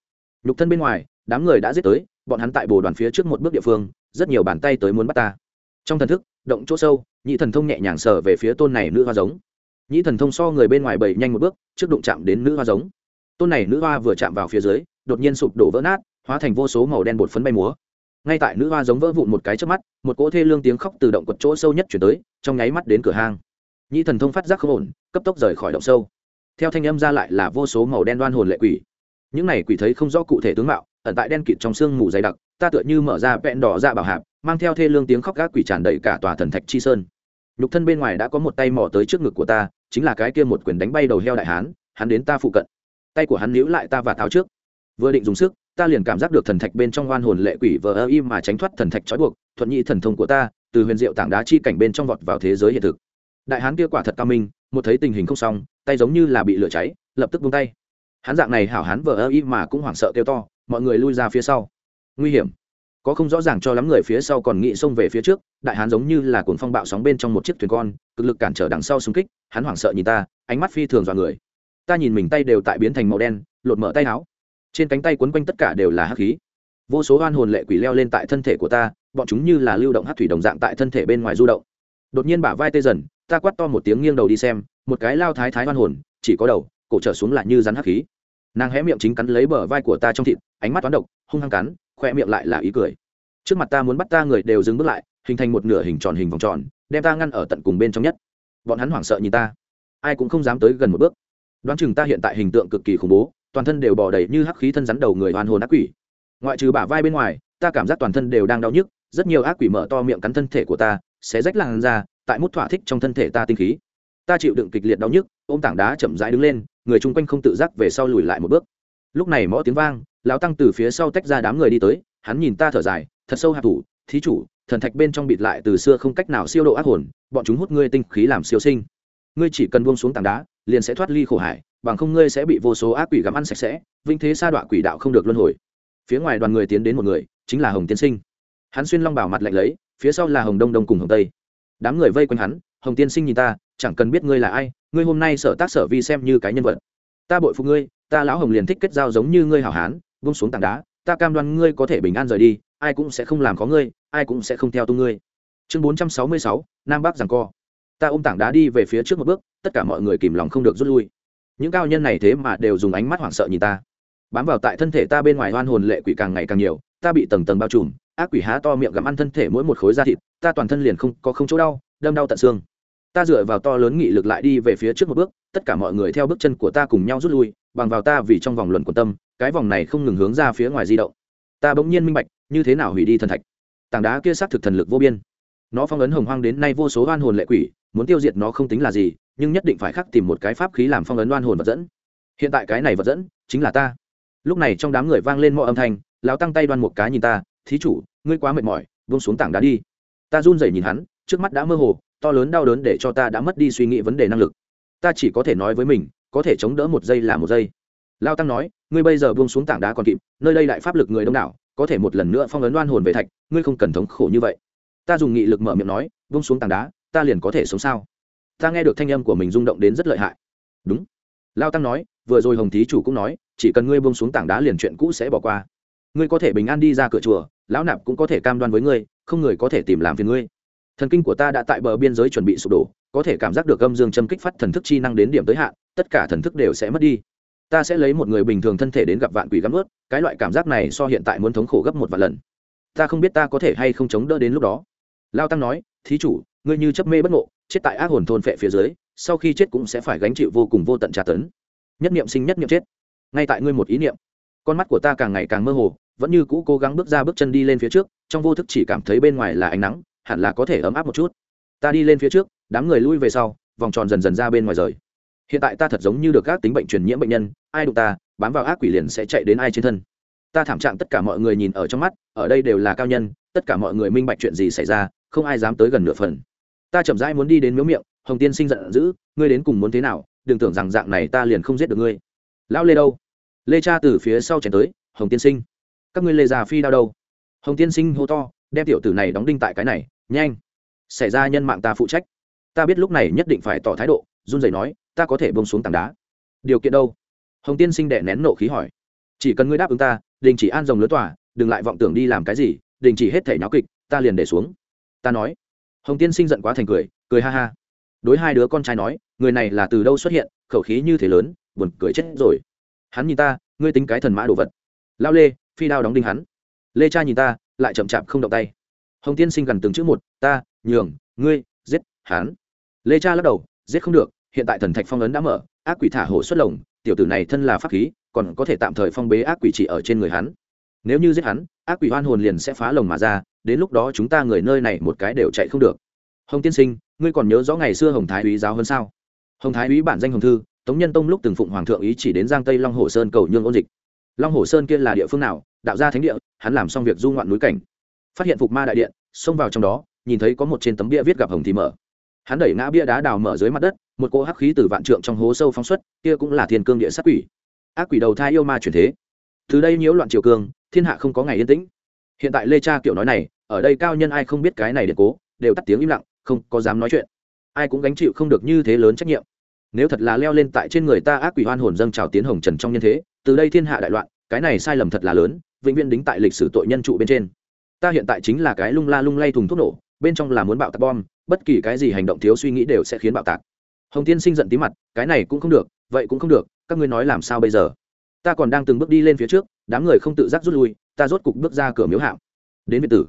Nhục thân bên ngoài, đám người đã giết tới, bọn hắn tại bồ đoàn phía trước một bước địa phương rất nhiều bàn tay tới muốn bắt ta. Trong thần thức, động chỗ sâu nhị thần thông nhẹ nhàng sờ về phía tôn này nữ hoa giống. Nhị thần thông so người bên ngoài bầy nhanh một bước, trước đụng chạm đến nữ hoa giống. Tôn này nữ hoa vừa chạm vào phía dưới, đột nhiên sụp đổ vỡ nát, hóa thành vô số màu đen bột phấn bay múa. Ngay tại nữ hoa giống vỡ vụn một cái trước mắt, một cỗ thê lương tiếng khóc từ động quật chỗ sâu nhất chuyển tới, trong nháy mắt đến cửa hang. Nhị thần thông phát giác không ổn, cấp tốc rời khỏi động sâu. Theo thanh âm ra lại là vô số màu đen đoan hồn lệ quỷ. Những này quỷ thấy không rõ cụ thể tướng mạo, ẩn tại đen kịt trong sương mù dày đặc ta tựa như mở ra vẹn đỏ ra bảo hạp, mang theo thê lương tiếng khóc gác quỷ tràn đầy cả tòa thần thạch chi sơn. Nhục thân bên ngoài đã có một tay mò tới trước ngực của ta, chính là cái kia một quyền đánh bay đầu heo đại hán, hắn đến ta phụ cận. Tay của hắn níu lại ta và tháo trước. Vừa định dùng sức, ta liền cảm giác được thần thạch bên trong oan hồn lệ quỷ vờ ơ im mà tránh thoát thần thạch trói buộc, thuận nhị thần thông của ta, từ huyền diệu tảng đá chi cảnh bên trong vọt vào thế giới hiện thực. Đại hán kia quả thật cao minh, một thấy tình hình không xong, tay giống như là bị lửa cháy, lập tức buông tay. Hắn dạng này hảo hán vờ ơ im mà cũng hoảng sợ kêu to, mọi người lui ra phía sau nguy hiểm. Có không rõ ràng cho lắm người phía sau còn nghĩ xông về phía trước, đại hán giống như là cuồng phong bạo sóng bên trong một chiếc thuyền con, cực lực cản trở đằng sau xung kích, hắn hoảng sợ nhìn ta, ánh mắt phi thường dọa người. Ta nhìn mình tay đều tại biến thành màu đen, lột mở tay áo. Trên cánh tay quấn quanh tất cả đều là hắc khí. Vô số oan hồn lệ quỷ leo lên tại thân thể của ta, bọn chúng như là lưu động hát thủy đồng dạng tại thân thể bên ngoài du động. Đột nhiên bả vai tê dần, ta quát to một tiếng nghiêng đầu đi xem, một cái lao thái thái oan hồn, chỉ có đầu, cổ trở xuống lại như rắn hắc khí. Nàng hé miệng chính cắn lấy bờ vai của ta trong thịt, ánh mắt toán độc, hung hăng cắn khoe miệng lại là ý cười. Trước mặt ta muốn bắt ta người đều dừng bước lại, hình thành một nửa hình tròn hình vòng tròn, đem ta ngăn ở tận cùng bên trong nhất. Bọn hắn hoảng sợ nhìn ta. Ai cũng không dám tới gần một bước. Đoán chừng ta hiện tại hình tượng cực kỳ khủng bố, toàn thân đều bỏ đầy như hắc khí thân rắn đầu người hoàn hồn ác quỷ. Ngoại trừ bả vai bên ngoài, ta cảm giác toàn thân đều đang đau nhức, rất nhiều ác quỷ mở to miệng cắn thân thể của ta sẽ rách làn ra tại mút thỏa thích trong thân thể ta tinh khí. Ta chịu đựng kịch liệt đau nhức, ôm tảng đá chậm rãi đứng lên, người chung quanh không tự giác về sau lùi lại một bước. Lúc này mõ tiếng vang lão tăng từ phía sau tách ra đám người đi tới, hắn nhìn ta thở dài, thật sâu hạ thủ, thí chủ, thần thạch bên trong bịt lại từ xưa không cách nào siêu độ ác hồn, bọn chúng hút ngươi tinh khí làm siêu sinh. Ngươi chỉ cần buông xuống tảng đá, liền sẽ thoát ly khổ hải, bằng không ngươi sẽ bị vô số ác quỷ gặm ăn sạch sẽ, vinh thế sa đọa quỷ đạo không được luân hồi. Phía ngoài đoàn người tiến đến một người, chính là hồng tiên sinh. Hắn xuyên long bảo mặt lạnh lấy, phía sau là hồng đông đông cùng hồng tây. Đám người vây quanh hắn, hồng tiên sinh nhìn ta, chẳng cần biết ngươi là ai, ngươi hôm nay sở tác sở vi xem như cái nhân vật. Ta bội phục ngươi, ta lão hồng liền thích kết giao giống như ngươi hảo hán vung xuống tảng đá, ta cam đoan ngươi có thể bình an rời đi, ai cũng sẽ không làm có ngươi, ai cũng sẽ không theo tung ngươi. Chương bốn trăm sáu mươi sáu, nam bắc giằng co. Ta ôm tảng đá đi về phía trước một bước, tất cả mọi người kìm lòng không được rút lui. Những cao nhân này thế mà đều dùng ánh mắt hoảng sợ nhìn ta. Bám vào tại thân thể ta bên ngoài hoan hồn lệ quỷ càng ngày càng nhiều, ta bị tầng tầng bao trùm, ác quỷ há to miệng gặm ăn thân thể mỗi một khối da thịt, ta toàn thân liền không có không chỗ đau, đâm đau tận xương. Ta dựa vào to lớn nghị lực lại đi về phía trước một bước, tất cả mọi người theo bước chân của ta cùng nhau rút lui, bằng vào ta vì trong vòng luận của tâm cái vòng này không ngừng hướng ra phía ngoài di động. Ta bỗng nhiên minh bạch, như thế nào hủy đi thần thạch. Tảng đá kia xác thực thần lực vô biên. Nó phong ấn hồng hoang đến nay vô số oan hồn lệ quỷ, muốn tiêu diệt nó không tính là gì, nhưng nhất định phải khắc tìm một cái pháp khí làm phong ấn oan hồn vật dẫn. Hiện tại cái này vật dẫn chính là ta. Lúc này trong đám người vang lên mọi âm thanh, lão tăng tay đoan một cái nhìn ta, thí chủ, ngươi quá mệt mỏi, buông xuống tảng đá đi. Ta run rẩy nhìn hắn, trước mắt đã mơ hồ, to lớn đau đớn để cho ta đã mất đi suy nghĩ vấn đề năng lực. Ta chỉ có thể nói với mình, có thể chống đỡ một giây là một giây. Lao tăng nói ngươi bây giờ buông xuống tảng đá còn kịp, nơi đây đại pháp lực người đông đảo, có thể một lần nữa phong ấn oan hồn về thạch, ngươi không cần thống khổ như vậy. Ta dùng nghị lực mở miệng nói, buông xuống tảng đá, ta liền có thể sống sao? Ta nghe được thanh âm của mình rung động đến rất lợi hại. Đúng. Lao tăng nói, vừa rồi hồng thí chủ cũng nói, chỉ cần ngươi buông xuống tảng đá liền chuyện cũ sẽ bỏ qua. Ngươi có thể bình an đi ra cửa chùa, lão nạp cũng có thể cam đoan với ngươi, không người có thể tìm làm phiền ngươi. Thần kinh của ta đã tại bờ biên giới chuẩn bị sụp đổ, có thể cảm giác được âm dương châm kích phát thần thức chi năng đến điểm tới hạn, tất cả thần thức đều sẽ mất đi ta sẽ lấy một người bình thường thân thể đến gặp vạn quỷ gắm ướt, cái loại cảm giác này so hiện tại muốn thống khổ gấp một vạn lần. Ta không biết ta có thể hay không chống đỡ đến lúc đó. Lao tăng nói, thí chủ, ngươi như chấp mê bất ngộ, chết tại ác hồn thôn phệ phía dưới, sau khi chết cũng sẽ phải gánh chịu vô cùng vô tận tra tấn. Nhất niệm sinh nhất niệm chết. Ngay tại ngươi một ý niệm. Con mắt của ta càng ngày càng mơ hồ, vẫn như cũ cố gắng bước ra bước chân đi lên phía trước, trong vô thức chỉ cảm thấy bên ngoài là ánh nắng, hẳn là có thể ấm áp một chút. Ta đi lên phía trước, đám người lui về sau, vòng tròn dần dần ra bên ngoài rời hiện tại ta thật giống như được các tính bệnh truyền nhiễm bệnh nhân, ai đụng ta, bám vào ác quỷ liền sẽ chạy đến ai trên thân. Ta thảm trạng tất cả mọi người nhìn ở trong mắt, ở đây đều là cao nhân, tất cả mọi người minh bạch chuyện gì xảy ra, không ai dám tới gần nửa phần. Ta chậm rãi muốn đi đến miếu miệng, hồng tiên sinh giận dữ, ngươi đến cùng muốn thế nào, đừng tưởng rằng dạng này ta liền không giết được ngươi. Lão lê đâu? Lê cha từ phía sau chèn tới, hồng tiên sinh. Các ngươi lê già phi đao đâu? Hồng tiên sinh hô to, đem tiểu tử này đóng đinh tại cái này, nhanh. Xảy ra nhân mạng ta phụ trách. Ta biết lúc này nhất định phải tỏ thái độ, run rẩy nói ta có thể bông xuống tảng đá. Điều kiện đâu? Hồng tiên sinh đệ nén nộ khí hỏi. Chỉ cần ngươi đáp ứng ta, đình chỉ an rồng lớn tỏa đừng lại vọng tưởng đi làm cái gì, đình chỉ hết thể nháo kịch, ta liền để xuống. Ta nói. Hồng tiên sinh giận quá thành cười cười ha ha. Đối hai đứa con trai nói, người này là từ đâu xuất hiện, khẩu khí như thế lớn, buồn cười chết rồi. Hắn nhìn ta, ngươi tính cái thần mã đồ vật. Lao lê, phi đao đóng đinh hắn. Lê cha nhìn ta, lại chậm chạp không động tay. Hồng tiên sinh gần từng chữ một, ta, nhường, ngươi, giết hắn. Lê cha lắc đầu, giết không được hiện tại thần thạch phong ấn đã mở, ác quỷ thả hổ xuất lồng, tiểu tử này thân là pháp khí, còn có thể tạm thời phong bế ác quỷ chỉ ở trên người hắn. Nếu như giết hắn, ác quỷ hoan hồn liền sẽ phá lồng mà ra, đến lúc đó chúng ta người nơi này một cái đều chạy không được. Hồng tiên sinh, ngươi còn nhớ rõ ngày xưa hồng thái úy giáo hơn sao? Hồng thái úy bản danh hồng thư, tống nhân tông lúc từng phụng hoàng thượng ý chỉ đến giang tây long hồ sơn cầu nhương ôn dịch. Long hồ sơn kia là địa phương nào? Đạo gia thánh địa, hắn làm xong việc du ngoạn núi cảnh. Phát hiện phục ma đại điện, xông vào trong đó, nhìn thấy có một trên tấm bia viết gặp hồng thì mở hắn đẩy ngã bia đá đào mở dưới mặt đất, một cỗ hắc khí từ vạn trượng trong hố sâu phóng xuất, kia cũng là thiên cương địa sát quỷ. Ác quỷ đầu thai yêu ma chuyển thế. Từ đây nhiễu loạn triều cương thiên hạ không có ngày yên tĩnh. Hiện tại lê cha kiểu nói này, ở đây cao nhân ai không biết cái này điện cố, đều tắt tiếng im lặng, không có dám nói chuyện. Ai cũng gánh chịu không được như thế lớn trách nhiệm. Nếu thật là leo lên tại trên người ta ác quỷ hoan hồn dâng trào tiến hồng trần trong nhân thế, từ đây thiên hạ đại loạn, cái này sai lầm thật là lớn, vĩnh viễn đính tại lịch sử tội nhân trụ bên trên. Ta hiện tại chính là cái lung la lung lay thùng thuốc nổ bên trong là muốn bạo tạc bom, bất kỳ cái gì hành động thiếu suy nghĩ đều sẽ khiến bạo tạc. Hồng tiên sinh giận tí mặt, cái này cũng không được, vậy cũng không được, các ngươi nói làm sao bây giờ? Ta còn đang từng bước đi lên phía trước, đám người không tự giác rút lui, ta rốt cục bước ra cửa miếu hạm đến việt tử.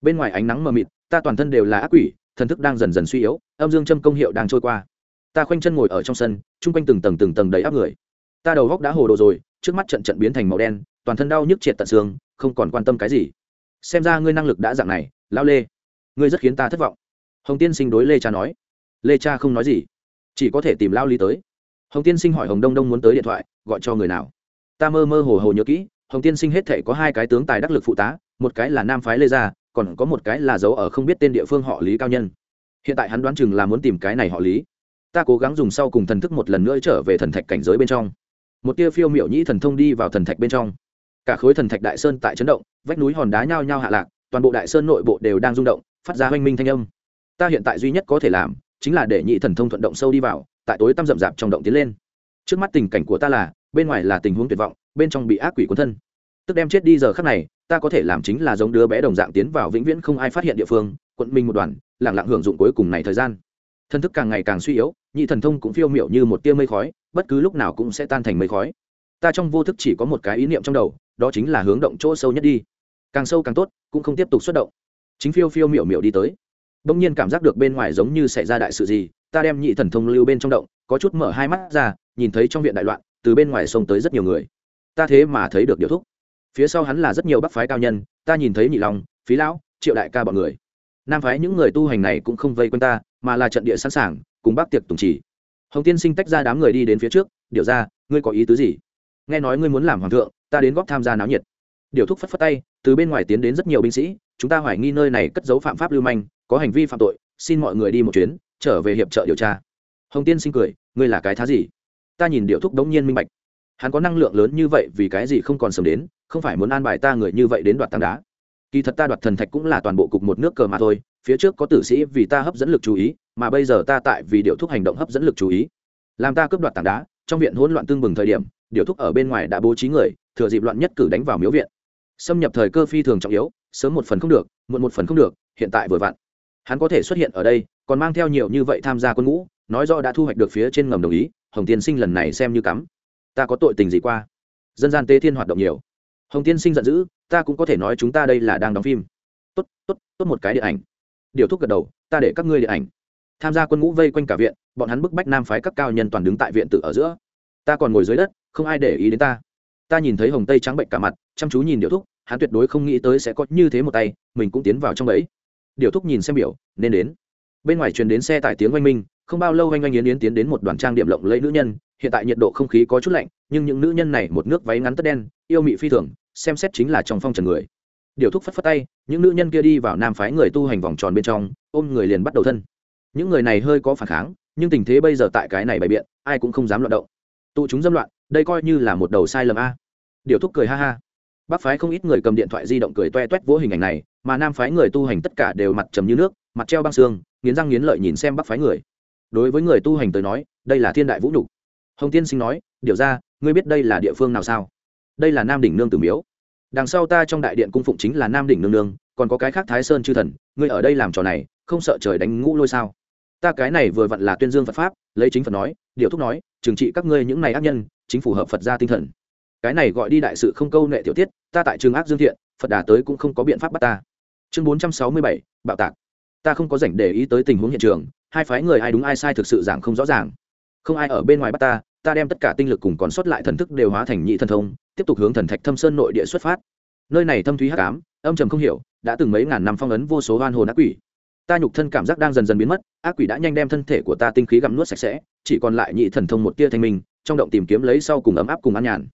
Bên ngoài ánh nắng mờ mịt, ta toàn thân đều là ác quỷ, thần thức đang dần dần suy yếu, âm dương châm công hiệu đang trôi qua. Ta khoanh chân ngồi ở trong sân, chung quanh từng tầng từng tầng đầy áp người. Ta đầu góc đã hồ đồ rồi, trước mắt trận trận biến thành màu đen, toàn thân đau nhức triệt tận xương, không còn quan tâm cái gì. Xem ra ngươi năng lực đã dạng này lao lê ngươi rất khiến ta thất vọng. Hồng tiên sinh đối lê cha nói. Lê cha không nói gì, chỉ có thể tìm lao Lý tới. Hồng tiên sinh hỏi hồng đông đông muốn tới điện thoại, gọi cho người nào. Ta mơ mơ hồ hồ nhớ kỹ, hồng tiên sinh hết thể có hai cái tướng tài đắc lực phụ tá, một cái là nam phái lê gia, còn có một cái là giấu ở không biết tên địa phương họ lý cao nhân. Hiện tại hắn đoán chừng là muốn tìm cái này họ lý. Ta cố gắng dùng sau cùng thần thức một lần nữa trở về thần thạch cảnh giới bên trong. Một tia phiêu miệu nhĩ thần thông đi vào thần thạch bên trong. Cả khối thần thạch đại sơn tại chấn động, vách núi hòn đá nhao nhao hạ lạc, toàn bộ đại sơn nội bộ đều đang rung động phát ra hoanh minh thanh âm. Ta hiện tại duy nhất có thể làm, chính là để nhị thần thông thuận động sâu đi vào, tại tối tăm rậm rạp trong động tiến lên. Trước mắt tình cảnh của ta là, bên ngoài là tình huống tuyệt vọng, bên trong bị ác quỷ cuốn thân. Tức đem chết đi giờ khắc này, ta có thể làm chính là giống đứa bé đồng dạng tiến vào vĩnh viễn không ai phát hiện địa phương, quận minh một đoàn lẳng lặng hưởng dụng cuối cùng này thời gian. Thân thức càng ngày càng suy yếu, nhị thần thông cũng phiêu miệu như một tia mây khói, bất cứ lúc nào cũng sẽ tan thành mây khói. Ta trong vô thức chỉ có một cái ý niệm trong đầu, đó chính là hướng động chỗ sâu nhất đi. Càng sâu càng tốt, cũng không tiếp tục xuất động chính phiêu phiêu miểu miểu đi tới. Bỗng nhiên cảm giác được bên ngoài giống như xảy ra đại sự gì, ta đem nhị thần thông lưu bên trong động, có chút mở hai mắt ra, nhìn thấy trong viện đại loạn, từ bên ngoài sông tới rất nhiều người. Ta thế mà thấy được điều thúc. Phía sau hắn là rất nhiều bắc phái cao nhân, ta nhìn thấy nhị long, phí lão, triệu đại ca bọn người. Nam phái những người tu hành này cũng không vây quanh ta, mà là trận địa sẵn sàng, cùng bác tiệc tùng trì. hồng tiên sinh tách ra đám người đi đến phía trước, điều ra, ngươi có ý tứ gì? Nghe nói ngươi muốn làm hoàng thượng, ta đến góp tham gia náo nhiệt. Điều thúc phất phất tay, từ bên ngoài tiến đến rất nhiều binh sĩ chúng ta hoài nghi nơi này cất giấu phạm pháp lưu manh, có hành vi phạm tội, xin mọi người đi một chuyến, trở về hiệp trợ điều tra. Hồng tiên sinh cười, ngươi là cái thá gì? Ta nhìn điệu thúc đống nhiên minh bạch. Hắn có năng lượng lớn như vậy vì cái gì không còn sớm đến, không phải muốn an bài ta người như vậy đến đoạt tảng đá. Kỳ thật ta đoạt thần thạch cũng là toàn bộ cục một nước cờ mà thôi, phía trước có tử sĩ vì ta hấp dẫn lực chú ý, mà bây giờ ta tại vì điệu thúc hành động hấp dẫn lực chú ý. Làm ta cướp đoạt tảng đá, trong viện hỗn loạn tương bừng thời điểm, điệu thúc ở bên ngoài đã bố trí người, thừa dịp loạn nhất cử đánh vào miếu viện. Xâm nhập thời cơ phi thường trọng yếu sớm một phần không được, muộn một phần không được, hiện tại vừa vặn. Hắn có thể xuất hiện ở đây, còn mang theo nhiều như vậy tham gia quân ngũ, nói do đã thu hoạch được phía trên ngầm đồng ý, hồng tiên sinh lần này xem như cắm. Ta có tội tình gì qua? Dân gian tế thiên hoạt động nhiều. Hồng tiên sinh giận dữ, ta cũng có thể nói chúng ta đây là đang đóng phim. Tốt tốt tốt một cái điện ảnh. Điều thúc gật đầu, ta để các ngươi điện ảnh. Tham gia quân ngũ vây quanh cả viện, bọn hắn bức bách nam phái các cao nhân toàn đứng tại viện tự ở giữa. Ta còn ngồi dưới đất, không ai để ý đến ta. Ta nhìn thấy hồng tây trắng bệnh cả mặt, chăm chú nhìn điệu thúc hắn tuyệt đối không nghĩ tới sẽ có như thế một tay, mình cũng tiến vào trong ấy điều thúc nhìn xem biểu, nên đến. Bên ngoài truyền đến xe tải tiếng oanh minh, không bao lâu oanh oanh yến yến tiến đến một đoàn trang điểm lộng lẫy nữ nhân. Hiện tại nhiệt độ không khí có chút lạnh, nhưng những nữ nhân này một nước váy ngắn tất đen, yêu mị phi thường, xem xét chính là trong phong trần người. Điều thúc phất phất tay, những nữ nhân kia đi vào nam phái người tu hành vòng tròn bên trong, ôm người liền bắt đầu thân. Những người này hơi có phản kháng, nhưng tình thế bây giờ tại cái này bày biện, ai cũng không dám loạn động. Tụ chúng dâm loạn, đây coi như là một đầu sai lầm a. Điều thúc cười ha ha bác phái không ít người cầm điện thoại di động cười toe toét vỗ hình ảnh này, mà nam phái người tu hành tất cả đều mặt trầm như nước, mặt treo băng xương, nghiến răng nghiến lợi nhìn xem bác phái người. Đối với người tu hành tới nói, đây là thiên đại vũ nhục. Hồng tiên sinh nói, điều ra, ngươi biết đây là địa phương nào sao? Đây là nam đỉnh nương tử miếu. Đằng sau ta trong đại điện cung phụng chính là nam đỉnh nương nương, còn có cái khác thái sơn chư thần, ngươi ở đây làm trò này, không sợ trời đánh ngũ lôi sao? Ta cái này vừa vặn là tuyên dương phật pháp, lấy chính phật nói, điều thúc nói, trừng trị các ngươi những này ác nhân, chính phù hợp phật gia tinh thần cái này gọi đi đại sự không câu nệ tiểu tiết, ta tại trường ác dương thiện, phật đà tới cũng không có biện pháp bắt ta. Chương bốn trăm sáu mươi bảy, bạo tạc. Ta không có dành để ý tới tình huống hiện trường, hai phái người ai đúng ai sai thực sự giảng không rõ ràng. Không ai ở bên ngoài bắt ta ta đem tất cả tinh lực cùng còn sót lại thần thức đều hóa thành nhị thần thông, tiếp tục hướng thần thạch thâm sơn nội địa xuất phát. Nơi này thâm thúy hắc ám, âm trầm không hiểu, đã từng mấy ngàn năm phong ấn vô số oan hồn ác quỷ. Ta nhục thân cảm giác đang dần dần biến mất, ác quỷ đã nhanh đem thân thể của ta tinh khí gặm nuốt sạch sẽ, chỉ còn lại nhị thần thông một tia thanh minh, trong động tìm kiếm lấy sau cùng ấm áp cùng an nhàn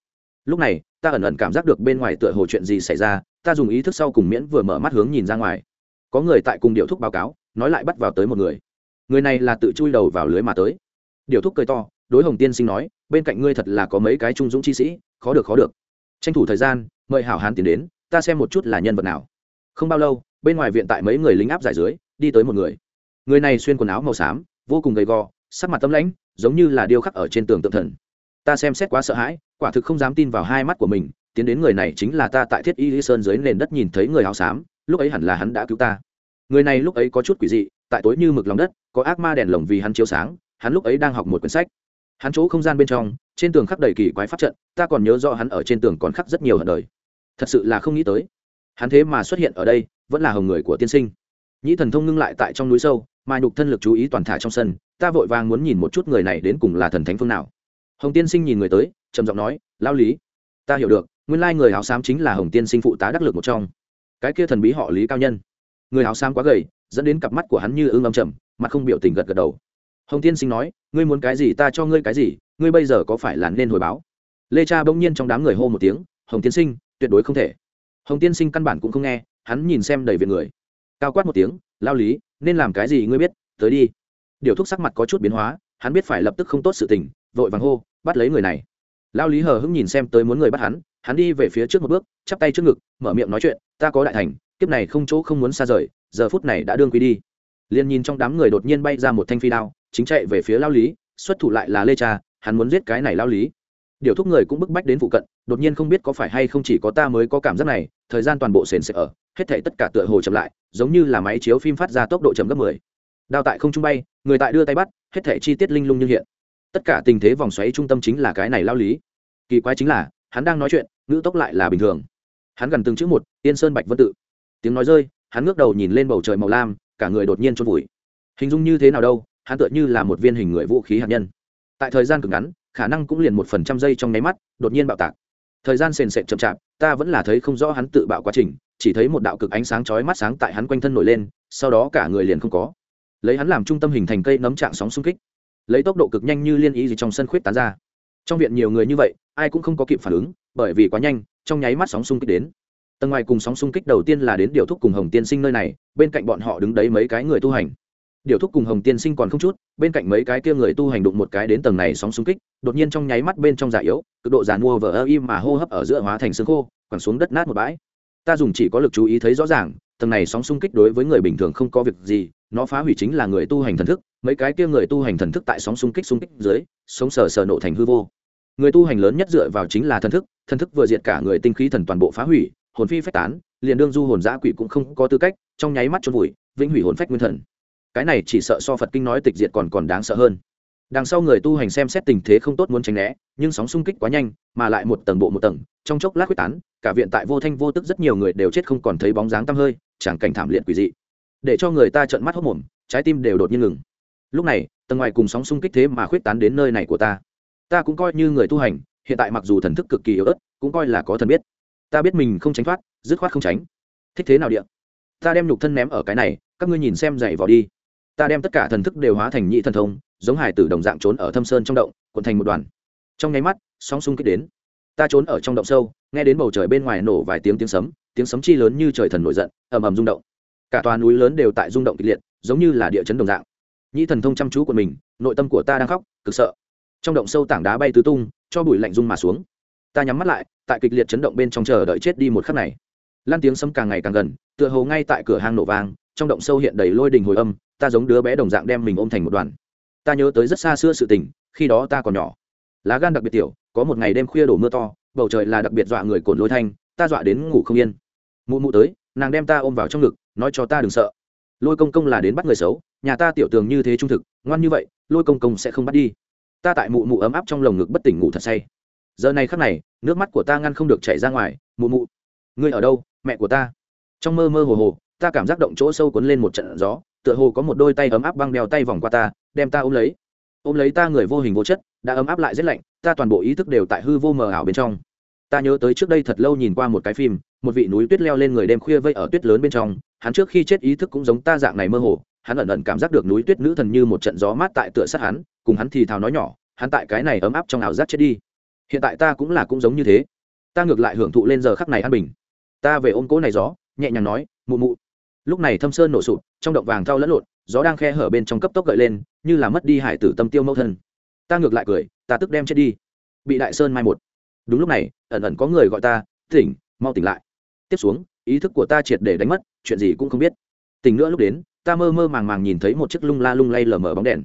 lúc này, ta ẩn ẩn cảm giác được bên ngoài tựa hồ chuyện gì xảy ra, ta dùng ý thức sau cùng miễn vừa mở mắt hướng nhìn ra ngoài. Có người tại cùng điệu thúc báo cáo, nói lại bắt vào tới một người. Người này là tự chui đầu vào lưới mà tới. Điệu thúc cười to, đối hồng tiên sinh nói, bên cạnh ngươi thật là có mấy cái trung dũng chi sĩ, khó được khó được. Tranh thủ thời gian, mời hảo hán tiến đến, ta xem một chút là nhân vật nào. Không bao lâu, bên ngoài viện tại mấy người lính áp giải dưới, đi tới một người. Người này xuyên quần áo màu xám, vô cùng gầy gò, sắc mặt tâm lãnh, giống như là điêu khắc ở trên tường tượng thần. Ta xem xét quá sợ hãi quả thực không dám tin vào hai mắt của mình, tiến đến người này chính là ta tại thiết y sơn dưới nền đất nhìn thấy người áo xám, lúc ấy hẳn là hắn đã cứu ta. Người này lúc ấy có chút quỷ dị, tại tối như mực lòng đất, có ác ma đèn lồng vì hắn chiếu sáng, hắn lúc ấy đang học một quyển sách. Hắn chỗ không gian bên trong, trên tường khắc đầy kỳ quái pháp trận, ta còn nhớ rõ hắn ở trên tường còn khắc rất nhiều hận đời. Thật sự là không nghĩ tới, hắn thế mà xuất hiện ở đây, vẫn là hồng người của tiên sinh. Nhĩ thần thông ngưng lại tại trong núi sâu, mà nhục thân lực chú ý toàn thả trong sân, ta vội vàng muốn nhìn một chút người này đến cùng là thần thánh phương nào hồng tiên sinh nhìn người tới, trầm giọng nói lao lý, ta hiểu được, nguyên lai người áo xám chính là hồng tiên sinh phụ tá đắc lực một trong. Cái kia thần bí họ lý cao nhân. Người áo xám quá gầy, dẫn đến cặp mắt của hắn như ưng âm trầm, mặt không biểu tình gật gật đầu. Hồng tiên sinh nói, ngươi muốn cái gì ta cho ngươi cái gì, ngươi bây giờ có phải là nên hồi báo? Lê cha bỗng nhiên trong đám người hô một tiếng, hồng tiên sinh, tuyệt đối không thể. Hồng tiên sinh căn bản cũng không nghe, hắn nhìn xem đầy viện người. Cao quát một tiếng lao lý, nên làm cái gì ngươi biết, tới đi. Điều thúc sắc mặt có chút biến hóa, hắn biết phải lập tức không tốt sự tình, vội vàng hô bắt lấy người này. Lao lý hờ hững nhìn xem tới muốn người bắt hắn hắn đi về phía trước một bước, chắp tay trước ngực, mở miệng nói chuyện, ta có đại thành, kiếp này không chỗ không muốn xa rời, giờ phút này đã đương quy đi. Liền nhìn trong đám người đột nhiên bay ra một thanh phi đao, chính chạy về phía lao lý, xuất thủ lại là lê cha, hắn muốn giết cái này lao lý. Điều thúc người cũng bức bách đến phụ cận, đột nhiên không biết có phải hay không chỉ có ta mới có cảm giác này, thời gian toàn bộ sền sẽ ở, hết thể tất cả tựa hồ chậm lại, giống như là máy chiếu phim phát ra tốc độ chậm gấp mười. Đao tại không trung bay, người tại đưa tay bắt, hết thể chi tiết linh lung như hiện tất cả tình thế vòng xoáy trung tâm chính là cái này lao lý. Kỳ quái chính là, hắn đang nói chuyện, ngữ tốc lại là bình thường. Hắn gần từng chữ một, yên sơn bạch vân tự. Tiếng nói rơi, hắn ngước đầu nhìn lên bầu trời màu lam, cả người đột nhiên trôn vùi. Hình dung như thế nào đâu, hắn tựa như là một viên hình người vũ khí hạt nhân. Tại thời gian cực ngắn, khả năng cũng liền một phần trăm giây trong nháy mắt, đột nhiên bạo tạc. Thời gian sền sệt chậm chạp, ta vẫn là thấy không rõ hắn tự bạo quá trình, chỉ thấy một đạo cực ánh sáng chói mắt sáng tại hắn quanh thân nổi lên, sau đó cả người liền không có. Lấy hắn làm trung tâm hình thành cây nấm trạng sóng xung kích lấy tốc độ cực nhanh như liên ý gì trong sân khuyết tán ra. Trong viện nhiều người như vậy, ai cũng không có kịp phản ứng, bởi vì quá nhanh, trong nháy mắt sóng xung kích đến. Tầng ngoài cùng sóng xung kích đầu tiên là đến điều thúc cùng hồng tiên sinh nơi này, bên cạnh bọn họ đứng đấy mấy cái người tu hành. Điều thúc cùng hồng tiên sinh còn không chút, bên cạnh mấy cái kia người tu hành đụng một cái đến tầng này sóng xung kích, đột nhiên trong nháy mắt bên trong giả yếu, cực độ giàn mua vờ ơ im mà hô hấp ở giữa hóa thành xương khô, quẳng xuống đất nát một bãi. Ta dùng chỉ có lực chú ý thấy rõ ràng, tầng này sóng xung kích đối với người bình thường không có việc gì, nó phá hủy chính là người tu hành thần thức mấy cái kia người tu hành thần thức tại sóng xung kích xung kích dưới, sống sờ sờ nổ thành hư vô. Người tu hành lớn nhất dựa vào chính là thần thức thần thức vừa diệt cả người tinh khí thần toàn bộ phá hủy, hồn phi phách tán, liền đương du hồn giã quỷ cũng không có tư cách, trong nháy mắt chôn vùi, vĩnh hủy hồn phách nguyên thần. Cái này chỉ sợ so phật kinh nói tịch diệt còn còn đáng sợ hơn. Đằng sau người tu hành xem xét tình thế không tốt muốn tránh né, nhưng sóng xung kích quá nhanh, mà lại một tầng bộ một tầng, trong chốc lát quyết tán, cả viện tại vô thanh vô tức rất nhiều người đều chết không còn thấy bóng dáng tăm hơi, chẳng cảnh thảm liệt quỷ dị. Để cho người ta trợn mắt hốc mồm, trái tim đều đột nhiên ngừng lúc này, tầng ngoài cùng sóng xung kích thế mà khuyết tán đến nơi này của ta. Ta cũng coi như người tu hành, hiện tại mặc dù thần thức cực kỳ yếu ớt, cũng coi là có thần biết. Ta biết mình không tránh thoát, dứt khoát không tránh. Thích thế nào điện ta đem nhục thân ném ở cái này, các ngươi nhìn xem dậy vào đi. Ta đem tất cả thần thức đều hóa thành nhị thần thông, giống hải tử đồng dạng trốn ở thâm sơn trong động, cuộn thành một đoàn. Trong nháy mắt, sóng xung kích đến. Ta trốn ở trong động sâu, nghe đến bầu trời bên ngoài nổ vài tiếng tiếng sấm tiếng sấm chi lớn như trời thần nổi giận, ầm ầm rung động. Cả tòa núi lớn đều tại rung động kịch liệt, giống như là địa chấn đồng dạng nhĩ thần thông chăm chú của mình, nội tâm của ta đang khóc, cực sợ. Trong động sâu tảng đá bay tứ tung, cho bụi lạnh rung mà xuống. Ta nhắm mắt lại, tại kịch liệt chấn động bên trong chờ đợi chết đi một khắc này. Lan tiếng sấm càng ngày càng gần, tựa hồ ngay tại cửa hang nổ vang, trong động sâu hiện đầy lôi đình hồi âm, ta giống đứa bé đồng dạng đem mình ôm thành một đoàn. Ta nhớ tới rất xa xưa sự tình, khi đó ta còn nhỏ. Lá gan đặc biệt tiểu, có một ngày đêm khuya đổ mưa to, bầu trời là đặc biệt dọa người cồn lôi thanh, ta dọa đến ngủ không yên. Mụ mụ tới, nàng đem ta ôm vào trong ngực, nói cho ta đừng sợ. Lôi công công là đến bắt người xấu nhà ta tiểu tường như thế trung thực, ngoan như vậy, lôi công công sẽ không bắt đi. Ta tại mụ mụ ấm áp trong lồng ngực bất tỉnh ngủ thật say. Giờ này khắc này, nước mắt của ta ngăn không được chảy ra ngoài, mụ mụ. Ngươi ở đâu, mẹ của ta? Trong mơ mơ hồ hồ, ta cảm giác động chỗ sâu cuốn lên một trận gió, tựa hồ có một đôi tay ấm áp băng đeo tay vòng qua ta, đem ta ôm lấy. Ôm lấy ta người vô hình vô chất, đã ấm áp lại rất lạnh, ta toàn bộ ý thức đều tại hư vô mờ ảo bên trong. Ta nhớ tới trước đây thật lâu nhìn qua một cái phim, một vị núi tuyết leo lên người đêm khuya vây ở tuyết lớn bên trong, hắn trước khi chết ý thức cũng giống ta dạng này mơ hồ hắn ẩn ẩn cảm giác được núi tuyết nữ thần như một trận gió mát tại tựa sát hắn, cùng hắn thì thào nói nhỏ, hắn tại cái này ấm áp trong ảo giác chết đi. Hiện tại ta cũng là cũng giống như thế. Ta ngược lại hưởng thụ lên giờ khắc này an bình. Ta về ôm cỗ này gió, nhẹ nhàng nói, mụ mụ. Lúc này thâm sơn nổ sụp, trong động vàng thao lẫn lộn, gió đang khe hở bên trong cấp tốc gợi lên, như là mất đi hải tử tâm tiêu mẫu thân. Ta ngược lại cười, ta tức đem chết đi. Bị đại sơn mai một. Đúng lúc này, ẩn ẩn có người gọi ta, tỉnh, mau tỉnh lại. Tiếp xuống, ý thức của ta triệt để đánh mất, chuyện gì cũng không biết. Tỉnh nữa lúc đến ta mơ mơ màng màng nhìn thấy một chiếc lung la lung lay lờ mờ bóng đèn.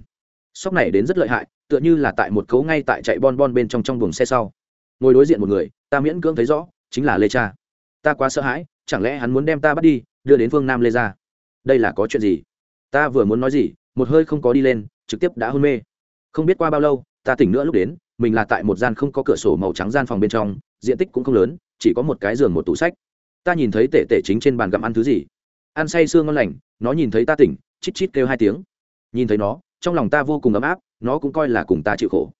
Sóc này đến rất lợi hại, tựa như là tại một cấu ngay tại chạy bon bon bên trong trong buồng xe sau. Ngồi đối diện một người, ta miễn cưỡng thấy rõ, chính là lê cha. Ta quá sợ hãi, chẳng lẽ hắn muốn đem ta bắt đi, đưa đến phương nam lê ra đây là có chuyện gì? Ta vừa muốn nói gì, một hơi không có đi lên, trực tiếp đã hôn mê. Không biết qua bao lâu, ta tỉnh nữa lúc đến, mình là tại một gian không có cửa sổ màu trắng gian phòng bên trong, diện tích cũng không lớn, chỉ có một cái giường một tủ sách. Ta nhìn thấy tể tể chính trên bàn gặm ăn thứ gì? Ăn say sương ngon lành, nó nhìn thấy ta tỉnh, chít chít kêu hai tiếng. Nhìn thấy nó, trong lòng ta vô cùng ấm áp, nó cũng coi là cùng ta chịu khổ.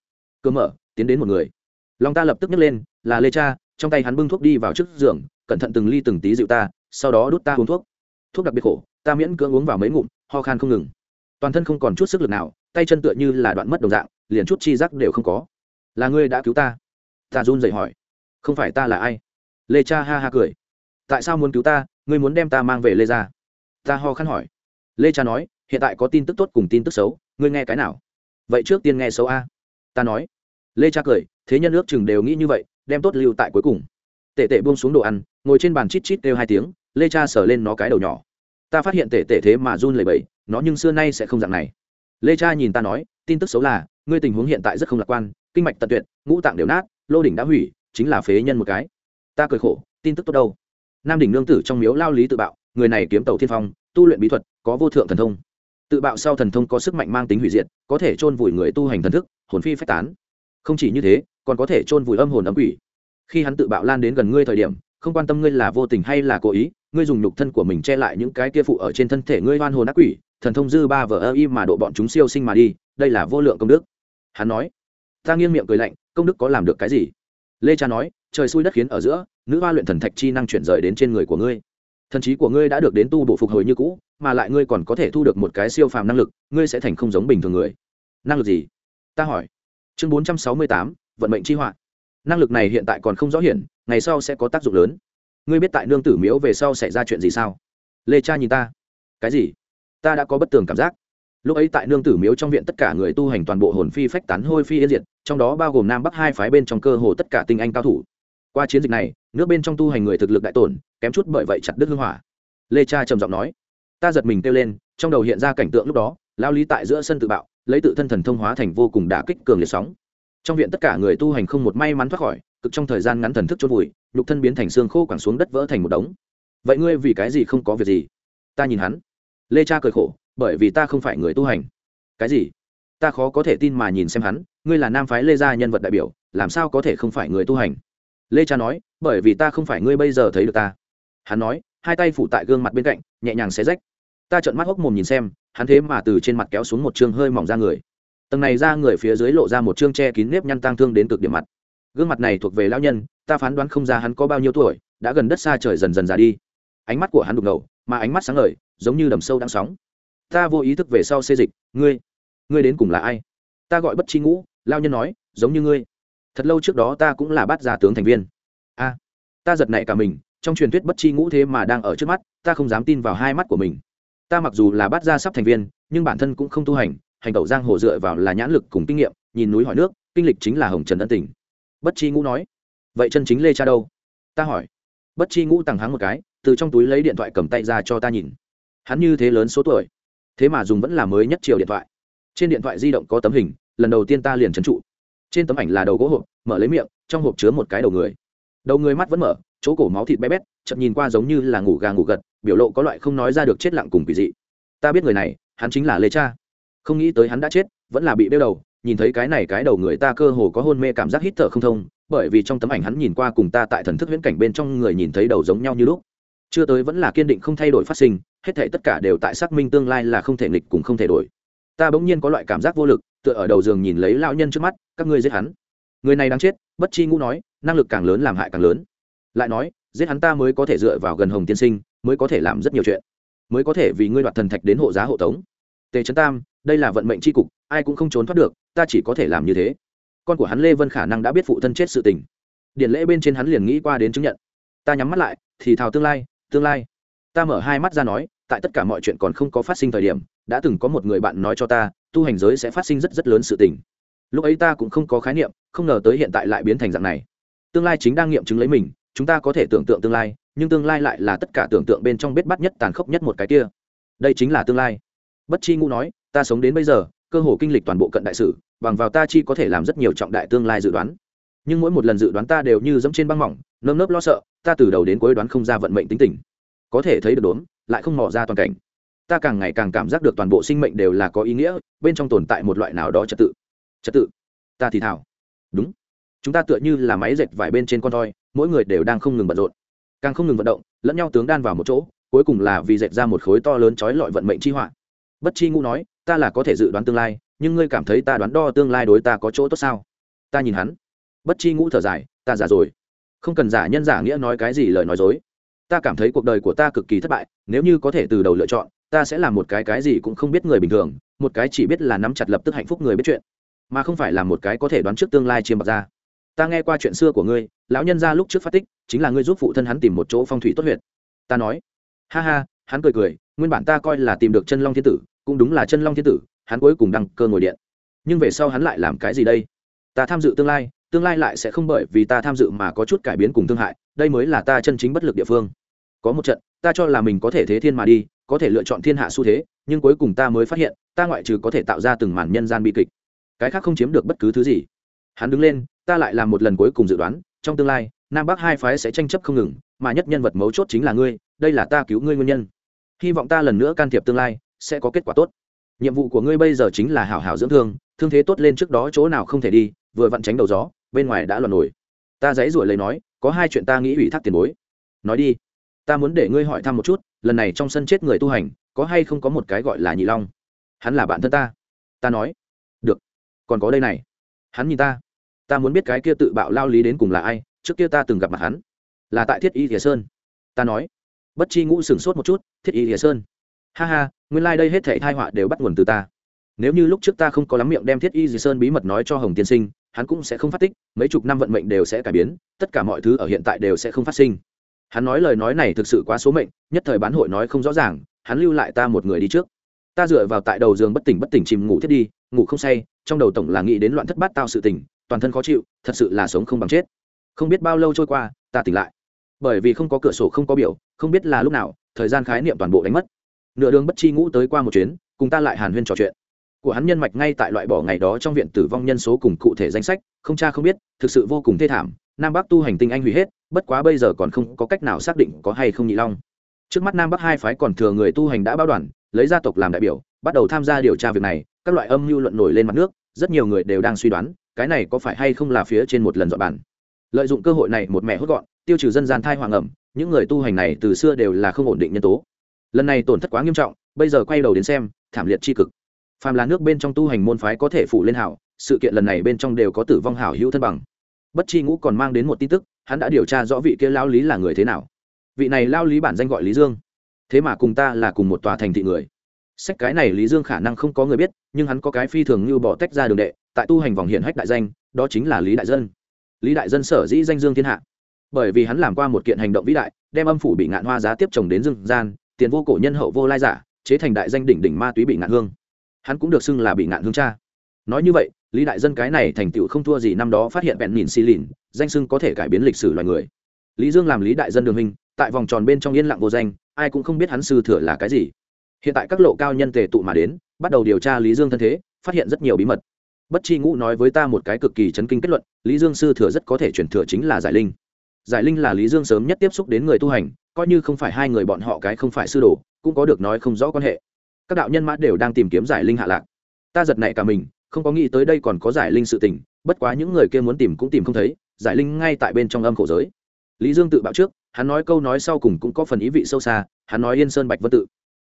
Cơ mở, tiến đến một người. Lòng ta lập tức nhấc lên, là lê cha, trong tay hắn bưng thuốc đi vào trước giường, cẩn thận từng ly từng tí dịu ta, sau đó đút ta uống thuốc. Thuốc đặc biệt khổ, ta miễn cưỡng uống vào mấy ngụm, ho khan không ngừng. Toàn thân không còn chút sức lực nào, tay chân tựa như là đoạn mất đồng dạng, liền chút chi giác đều không có. Là ngươi đã cứu ta? Ta run dậy hỏi. Không phải ta là ai? Lê cha ha ha cười tại sao muốn cứu ta, ngươi muốn đem ta mang về lê ra ta ho khăn hỏi. Lê cha nói, hiện tại có tin tức tốt cùng tin tức xấu, ngươi nghe cái nào? Vậy trước tiên nghe xấu a. Ta nói. Lê cha cười, thế nhân ước chừng đều nghĩ như vậy, đem tốt lưu tại cuối cùng. Tệ tệ buông xuống đồ ăn, ngồi trên bàn chít chít kêu hai tiếng, lê cha sờ lên nó cái đầu nhỏ. Ta phát hiện tệ tệ thế mà run lẩy bẫy nó nhưng xưa nay sẽ không dạng này. Lê cha nhìn ta nói, tin tức xấu là, ngươi tình huống hiện tại rất không lạc quan, kinh mạch tận tuyệt, ngũ tạng đều nát, lô đỉnh đã hủy, chính là phế nhân một cái. Ta cười khổ, tin tức tốt đâu? Nam đỉnh nương tử trong miếu lao lý tự bạo, người này kiếm tàu thiên phong, tu luyện bí thuật, có vô thượng thần thông. Tự bạo sau thần thông có sức mạnh mang tính hủy diệt, có thể chôn vùi người tu hành thần thức, hồn phi phách tán. Không chỉ như thế, còn có thể chôn vùi âm hồn ấm quỷ. Khi hắn tự bạo lan đến gần ngươi thời điểm, không quan tâm ngươi là vô tình hay là cố ý, ngươi dùng nhục thân của mình che lại những cái kia phụ ở trên thân thể ngươi hoan hồn ác quỷ, thần thông dư ba vờ ơ y mà độ bọn chúng siêu sinh mà đi, đây là vô lượng công đức. Hắn nói, ta nghiêng miệng cười lạnh, công đức có làm được cái gì? Lê cha nói, trời xui đất khiến ở giữa nữ hoa luyện thần thạch chi năng chuyển rời đến trên người của ngươi. Thần trí của ngươi đã được đến tu bộ phục hồi như cũ, mà lại ngươi còn có thể thu được một cái siêu phàm năng lực, ngươi sẽ thành không giống bình thường người. Năng lực gì? Ta hỏi. Chương bốn trăm sáu mươi tám, vận mệnh chi họa. Năng lực này hiện tại còn không rõ hiển, ngày sau sẽ có tác dụng lớn. Ngươi biết tại nương tử miếu về sau xảy ra chuyện gì sao? Lê cha nhìn ta. Cái gì? Ta đã có bất tường cảm giác. Lúc ấy tại nương tử miếu trong viện tất cả người tu hành toàn bộ hồn phi phách tán hôi phi yên diệt, trong đó bao gồm nam bắc hai phái bên trong cơ hồ tất cả tinh anh cao thủ qua chiến dịch này, nước bên trong tu hành người thực lực đại tổn, kém chút bởi vậy chặt đứt hưng hỏa. Lê cha trầm giọng nói. Ta giật mình kêu lên, trong đầu hiện ra cảnh tượng lúc đó lao lý tại giữa sân tự bạo, lấy tự thân thần thông hóa thành vô cùng đả kích cường liệt sóng. Trong viện tất cả người tu hành không một may mắn thoát khỏi, cực trong thời gian ngắn thần thức chôn vùi, nhục thân biến thành xương khô quẳng xuống đất vỡ thành một đống. Vậy ngươi vì cái gì không có việc gì? Ta nhìn hắn. Lê cha cười khổ, bởi vì ta không phải người tu hành. Cái gì? Ta khó có thể tin mà nhìn xem hắn, ngươi là nam phái lê gia nhân vật đại biểu, làm sao có thể không phải người tu hành? Lê cha nói, bởi vì ta không phải ngươi bây giờ thấy được ta. Hắn nói, hai tay phủ tại gương mặt bên cạnh, nhẹ nhàng xé rách. Ta trợn mắt hốc mồm nhìn xem, hắn thế mà từ trên mặt kéo xuống một chương hơi mỏng ra người. Tầng này ra người phía dưới lộ ra một chương che kín nếp nhăn tang thương đến cực điểm mặt. Gương mặt này thuộc về lão nhân, ta phán đoán không ra hắn có bao nhiêu tuổi, đã gần đất xa trời dần dần già đi. Ánh mắt của hắn đục ngầu, mà ánh mắt sáng ngời, giống như đầm sâu đang sóng. Ta vô ý thức về sau xê dịch, ngươi ngươi đến cùng là ai? Ta gọi bất chi ngũ lao nhân nói, giống như ngươi thật lâu trước đó ta cũng là bát gia tướng thành viên. A, ta giật nảy cả mình, trong truyền thuyết bất chi ngũ thế mà đang ở trước mắt, ta không dám tin vào hai mắt của mình. Ta mặc dù là bát gia sắp thành viên, nhưng bản thân cũng không tu hành hành tẩu giang hồ dựa vào là nhãn lực cùng kinh nghiệm, nhìn núi hỏi nước, kinh lịch chính là hồng trần ân tình. Bất chi ngũ nói, vậy chân chính lê cha đâu? Ta hỏi. Bất chi ngũ tằng hắng một cái, từ trong túi lấy điện thoại cầm tay ra cho ta nhìn. Hắn như thế lớn số tuổi, thế mà dùng vẫn là mới nhất chiều điện thoại. Trên điện thoại di động có tấm hình, lần đầu tiên ta liền trấn trụ trên tấm ảnh là đầu gỗ hộp, mở lấy miệng, trong hộp chứa một cái đầu người. Đầu người mắt vẫn mở, chỗ cổ máu thịt bé bét chậm nhìn qua giống như là ngủ gà ngủ gật, biểu lộ có loại không nói ra được chết lặng cùng quỷ dị. Ta biết người này, hắn chính là lê cha. Không nghĩ tới hắn đã chết, vẫn là bị đeo đầu, nhìn thấy cái này cái đầu người ta cơ hồ có hôn mê cảm giác hít thở không thông, bởi vì trong tấm ảnh hắn nhìn qua cùng ta tại thần thức viễn cảnh bên trong người nhìn thấy đầu giống nhau như lúc. Chưa tới vẫn là kiên định không thay đổi phát sinh, hết thể tất cả đều tại xác minh tương lai là không thể nghịch cùng không thể đổi. Ta bỗng nhiên có loại cảm giác vô lực tựa ở đầu giường nhìn lấy lão nhân trước mắt, các ngươi giết hắn. Người này đang chết, bất chi ngũ nói, năng lực càng lớn làm hại càng lớn. Lại nói, giết hắn ta mới có thể dựa vào gần hồng tiên sinh, mới có thể làm rất nhiều chuyện. Mới có thể vì ngươi đoạt thần thạch đến hộ giá hộ tống. Tề trấn tam, đây là vận mệnh tri cục, ai cũng không trốn thoát được, ta chỉ có thể làm như thế. Con của hắn lê vân khả năng đã biết phụ thân chết sự tình. Điện lễ bên trên hắn liền nghĩ qua đến chứng nhận. Ta nhắm mắt lại, thì thào tương lai tương lai. Ta mở hai mắt ra nói, tại tất cả mọi chuyện còn không có phát sinh thời điểm, đã từng có một người bạn nói cho ta tu hành giới sẽ phát sinh rất rất lớn sự tình. Lúc ấy ta cũng không có khái niệm, không ngờ tới hiện tại lại biến thành dạng này. Tương lai chính đang nghiệm chứng lấy mình, chúng ta có thể tưởng tượng tương lai, nhưng tương lai lại là tất cả tưởng tượng bên trong bết bắt nhất, tàn khốc nhất một cái kia. Đây chính là tương lai. Bất chi ngu nói, ta sống đến bây giờ, cơ hồ kinh lịch toàn bộ cận đại sử bằng vào ta chi có thể làm rất nhiều trọng đại tương lai dự đoán. Nhưng mỗi một lần dự đoán ta đều như dẫm trên băng mỏng, nơm nớp lo sợ, ta từ đầu đến cuối đoán không ra vận mệnh tính tình. Có thể thấy được đốn lại không mò ra toàn cảnh ta càng ngày càng cảm giác được toàn bộ sinh mệnh đều là có ý nghĩa, bên trong tồn tại một loại nào đó trật tự. Trật tự? Ta thì thảo. Đúng. Chúng ta tựa như là máy dệt vải bên trên con thoi, mỗi người đều đang không ngừng bận rộn. Càng không ngừng vận động, lẫn nhau tướng đan vào một chỗ, cuối cùng là vì dệt ra một khối to lớn trói lọi vận mệnh chi họa. Bất chi ngũ nói, ta là có thể dự đoán tương lai, nhưng ngươi cảm thấy ta đoán đo tương lai đối ta có chỗ tốt sao? Ta nhìn hắn. Bất chi ngũ thở dài, ta giả rồi. Không cần giả nhân giả nghĩa nói cái gì lời nói dối ta cảm thấy cuộc đời của ta cực kỳ thất bại, nếu như có thể từ đầu lựa chọn, ta sẽ làm một cái cái gì cũng không biết người bình thường, một cái chỉ biết là nắm chặt lập tức hạnh phúc người biết chuyện, mà không phải là một cái có thể đoán trước tương lai chiêm bạc ra. Ta nghe qua chuyện xưa của ngươi, lão nhân ra lúc trước phát tích, chính là ngươi giúp phụ thân hắn tìm một chỗ phong thủy tốt huyệt. Ta nói, ha ha, hắn cười cười, nguyên bản ta coi là tìm được chân long thiên tử, cũng đúng là chân long thiên tử, hắn cuối cùng đăng cơ ngồi điện. Nhưng về sau hắn lại làm cái gì đây? Ta tham dự tương lai tương lai lại sẽ không bởi vì ta tham dự mà có chút cải biến cùng thương hại, đây mới là ta chân chính bất lực địa phương. Có một trận, ta cho là mình có thể thế thiên mà đi, có thể lựa chọn thiên hạ xu thế, nhưng cuối cùng ta mới phát hiện, ta ngoại trừ có thể tạo ra từng màn nhân gian bi kịch. Cái khác không chiếm được bất cứ thứ gì. Hắn đứng lên, ta lại làm một lần cuối cùng dự đoán, trong tương lai, nam bắc hai phái sẽ tranh chấp không ngừng, mà nhất nhân vật mấu chốt chính là ngươi, đây là ta cứu ngươi nguyên nhân. Hy vọng ta lần nữa can thiệp tương lai, sẽ có kết quả tốt. Nhiệm vụ của ngươi bây giờ chính là hảo hảo dưỡng thương thương thế tốt lên trước đó chỗ nào không thể đi, vừa vặn tránh đầu gió bên ngoài đã loạn nổi. Ta dãy ruổi lấy nói, có hai chuyện ta nghĩ ủy thác tiền bối. Nói đi, ta muốn để ngươi hỏi thăm một chút, lần này trong sân chết người tu hành, có hay không có một cái gọi là nhị long? Hắn là bạn thân ta. Ta nói, được, còn có đây này. Hắn nhìn ta. Ta muốn biết cái kia tự bạo lao lý đến cùng là ai, trước kia ta từng gặp mặt hắn. Là tại thiết y thìa sơn. Ta nói, bất chi ngũ sửng sốt một chút, thiết y thìa sơn. Ha ha, nguyên lai、like、đây hết thể thai họa đều bắt nguồn từ ta. Nếu như lúc trước ta không có lắm miệng đem thiết y dì sơn bí mật nói cho hồng tiên sinh hắn cũng sẽ không phát tích, mấy chục năm vận mệnh đều sẽ cải biến, tất cả mọi thứ ở hiện tại đều sẽ không phát sinh. Hắn nói lời nói này thực sự quá số mệnh, nhất thời bán hội nói không rõ ràng, hắn lưu lại ta một người đi trước. Ta dựa vào tại đầu giường bất tỉnh bất tỉnh chìm ngủ thiết đi, ngủ không say, trong đầu tổng là nghĩ đến loạn thất bát tao sự tình, toàn thân khó chịu, thật sự là sống không bằng chết. Không biết bao lâu trôi qua, ta tỉnh lại. Bởi vì không có cửa sổ không có biểu, không biết là lúc nào, thời gian khái niệm toàn bộ đánh mất. Nửa đường bất chi ngũ tới qua một chuyến, cùng ta lại hàn huyên trò chuyện của hắn nhân mạch ngay tại loại bỏ ngày đó trong viện tử vong nhân số cùng cụ thể danh sách, không cha không biết, thực sự vô cùng thê thảm, nam bắc tu hành tinh anh hủy hết, bất quá bây giờ còn không có cách nào xác định có hay không nhị long. Trước mắt nam bắc hai phái còn thừa người tu hành đã báo đoàn, lấy gia tộc làm đại biểu, bắt đầu tham gia điều tra việc này, các loại âm mưu luận nổi lên mặt nước, rất nhiều người đều đang suy đoán, cái này có phải hay không là phía trên một lần dọn bản lợi dụng cơ hội này một mẹ hốt gọn, tiêu trừ dân gian thai hoàng ẩm, những người tu hành này từ xưa đều là không ổn định nhân tố. Lần này tổn thất quá nghiêm trọng, bây giờ quay đầu đến xem, thảm liệt tri cực phàm là nước bên trong tu hành môn phái có thể phụ lên hảo, sự kiện lần này bên trong đều có tử vong hảo hữu thân bằng. Bất chi ngũ còn mang đến một tin tức, hắn đã điều tra rõ vị kia lao lý là người thế nào. Vị này lao lý bản danh gọi lý dương. Thế mà cùng ta là cùng một tòa thành thị người. Sách cái này lý dương khả năng không có người biết, nhưng hắn có cái phi thường như bỏ tách ra đường đệ, tại tu hành vòng hiển hách đại danh, đó chính là lý đại dân. Lý đại dân sở dĩ danh dương thiên hạ. Bởi vì hắn làm qua một kiện hành động vĩ đại, đem âm phủ bị ngạn hoa giá tiếp trồng đến dương gian, tiền vô cổ nhân hậu vô lai giả, chế thành đại danh đỉnh đỉnh ma túy bị ngạn hương hắn cũng được xưng là bị ngạn hương cha. Nói như vậy, lý đại dân cái này thành tựu không thua gì năm đó phát hiện bẹn nhìn xì lìn, danh xưng có thể cải biến lịch sử loài người. Lý dương làm lý đại dân đường hình tại vòng tròn bên trong yên lặng vô danh, ai cũng không biết hắn sư thừa là cái gì. Hiện tại các lộ cao nhân tề tụ mà đến, bắt đầu điều tra lý dương thân thế, phát hiện rất nhiều bí mật. Bất chi ngũ nói với ta một cái cực kỳ chấn kinh kết luận, lý dương sư thừa rất có thể chuyển thừa chính là giải linh. Giải linh là lý dương sớm nhất tiếp xúc đến người tu hành, coi như không phải hai người bọn họ cái không phải sư đồ, cũng có được nói không rõ quan hệ các đạo nhân mã đều đang tìm kiếm giải linh hạ lạc. Ta giật nảy cả mình, không có nghĩ tới đây còn có giải linh sự tình, bất quá những người kia muốn tìm cũng tìm không thấy, giải linh ngay tại bên trong âm khổ giới. Lý dương tự bạo trước, hắn nói câu nói sau cùng cũng có phần ý vị sâu xa, hắn nói yên sơn bạch vân tự.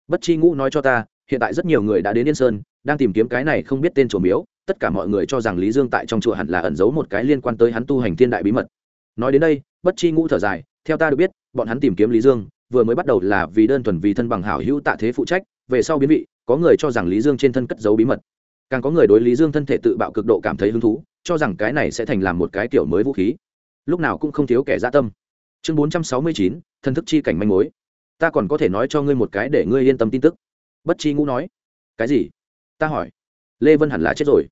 Bất chi ngũ nói cho ta, hiện tại rất nhiều người đã đến yên sơn, đang tìm kiếm cái này không biết tên chùa miếu, tất cả mọi người cho rằng lý dương tại trong chùa hẳn là ẩn giấu một cái liên quan tới hắn tu hành thiên đại bí mật. Nói đến đây, bất chi ngũ thở dài, theo ta được biết, bọn hắn tìm kiếm lý dương, vừa mới bắt đầu là vì đơn thuần vì thân bằng hảo hữu tạ thế phụ trách về sau biến vị, có người cho rằng lý dương trên thân cất giấu bí mật. Càng có người đối lý dương thân thể tự bạo cực độ cảm thấy hứng thú, cho rằng cái này sẽ thành làm một cái kiểu mới vũ khí. Lúc nào cũng không thiếu kẻ gia tâm. Chương bốn trăm sáu mươi chín, thân thức chi cảnh manh mối. Ta còn có thể nói cho ngươi một cái để ngươi yên tâm tin tức. Bất chi ngũ nói. Cái gì? Ta hỏi. Lê vân hẳn là chết rồi.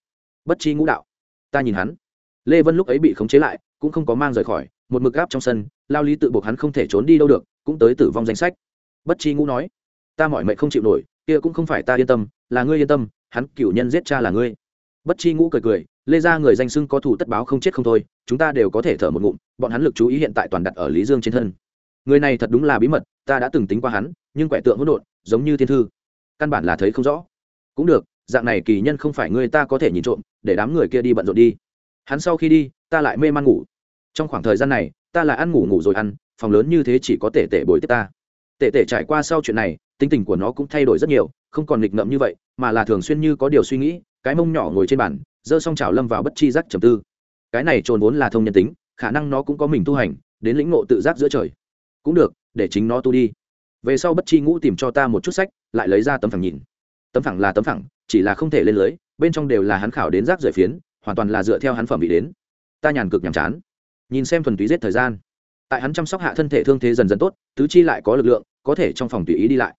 Bất chi ngũ đạo. Ta nhìn hắn. Lê vân lúc ấy bị khống chế lại, cũng không có mang rời khỏi, một mực gáp trong sân, lao lý tự buộc hắn không thể trốn đi đâu được, cũng tới tử vong danh sách. Bất chi ngũ nói ta mọi mệnh không chịu nổi, kia cũng không phải ta yên tâm, là ngươi yên tâm, hắn cựu nhân giết cha là ngươi. Bất chi ngũ cười cười, lê ra người danh xưng có thủ tất báo không chết không thôi, chúng ta đều có thể thở một ngụm, bọn hắn lực chú ý hiện tại toàn đặt ở lý dương trên thân. Người này thật đúng là bí mật, ta đã từng tính qua hắn, nhưng quẻ tượng hỗn độn, giống như thiên thư. Căn bản là thấy không rõ. Cũng được, dạng này kỳ nhân không phải người ta có thể nhìn trộm, để đám người kia đi bận rộn đi. Hắn sau khi đi, ta lại mê man ngủ. Trong khoảng thời gian này, ta lại ăn ngủ ngủ rồi ăn, phòng lớn như thế chỉ có tể tể bồi tiếp ta. Tể tể trải qua sau chuyện này tính tình của nó cũng thay đổi rất nhiều, không còn nghịch ngợm như vậy, mà là thường xuyên như có điều suy nghĩ, cái mông nhỏ ngồi trên bàn, giơ xong chảo lâm vào bất chi giác trầm tư. Cái này trồn vốn là thông nhân tính, khả năng nó cũng có mình tu hành, đến lĩnh ngộ tự giác giữa trời. Cũng được, để chính nó tu đi. Về sau bất chi ngũ tìm cho ta một chút sách, lại lấy ra tấm phẳng nhìn. Tấm phẳng là tấm phẳng, chỉ là không thể lên lưới, bên trong đều là hắn khảo đến rác rời phiến, hoàn toàn là dựa theo hắn phẩm bị đến. Ta nhàn cực nhàm chán. Nhìn xem thuần túy giết thời gian. Tại hắn chăm sóc hạ thân thể thương thế dần dần tốt, tứ chi lại có lực lượng, có thể trong phòng tùy ý đi lại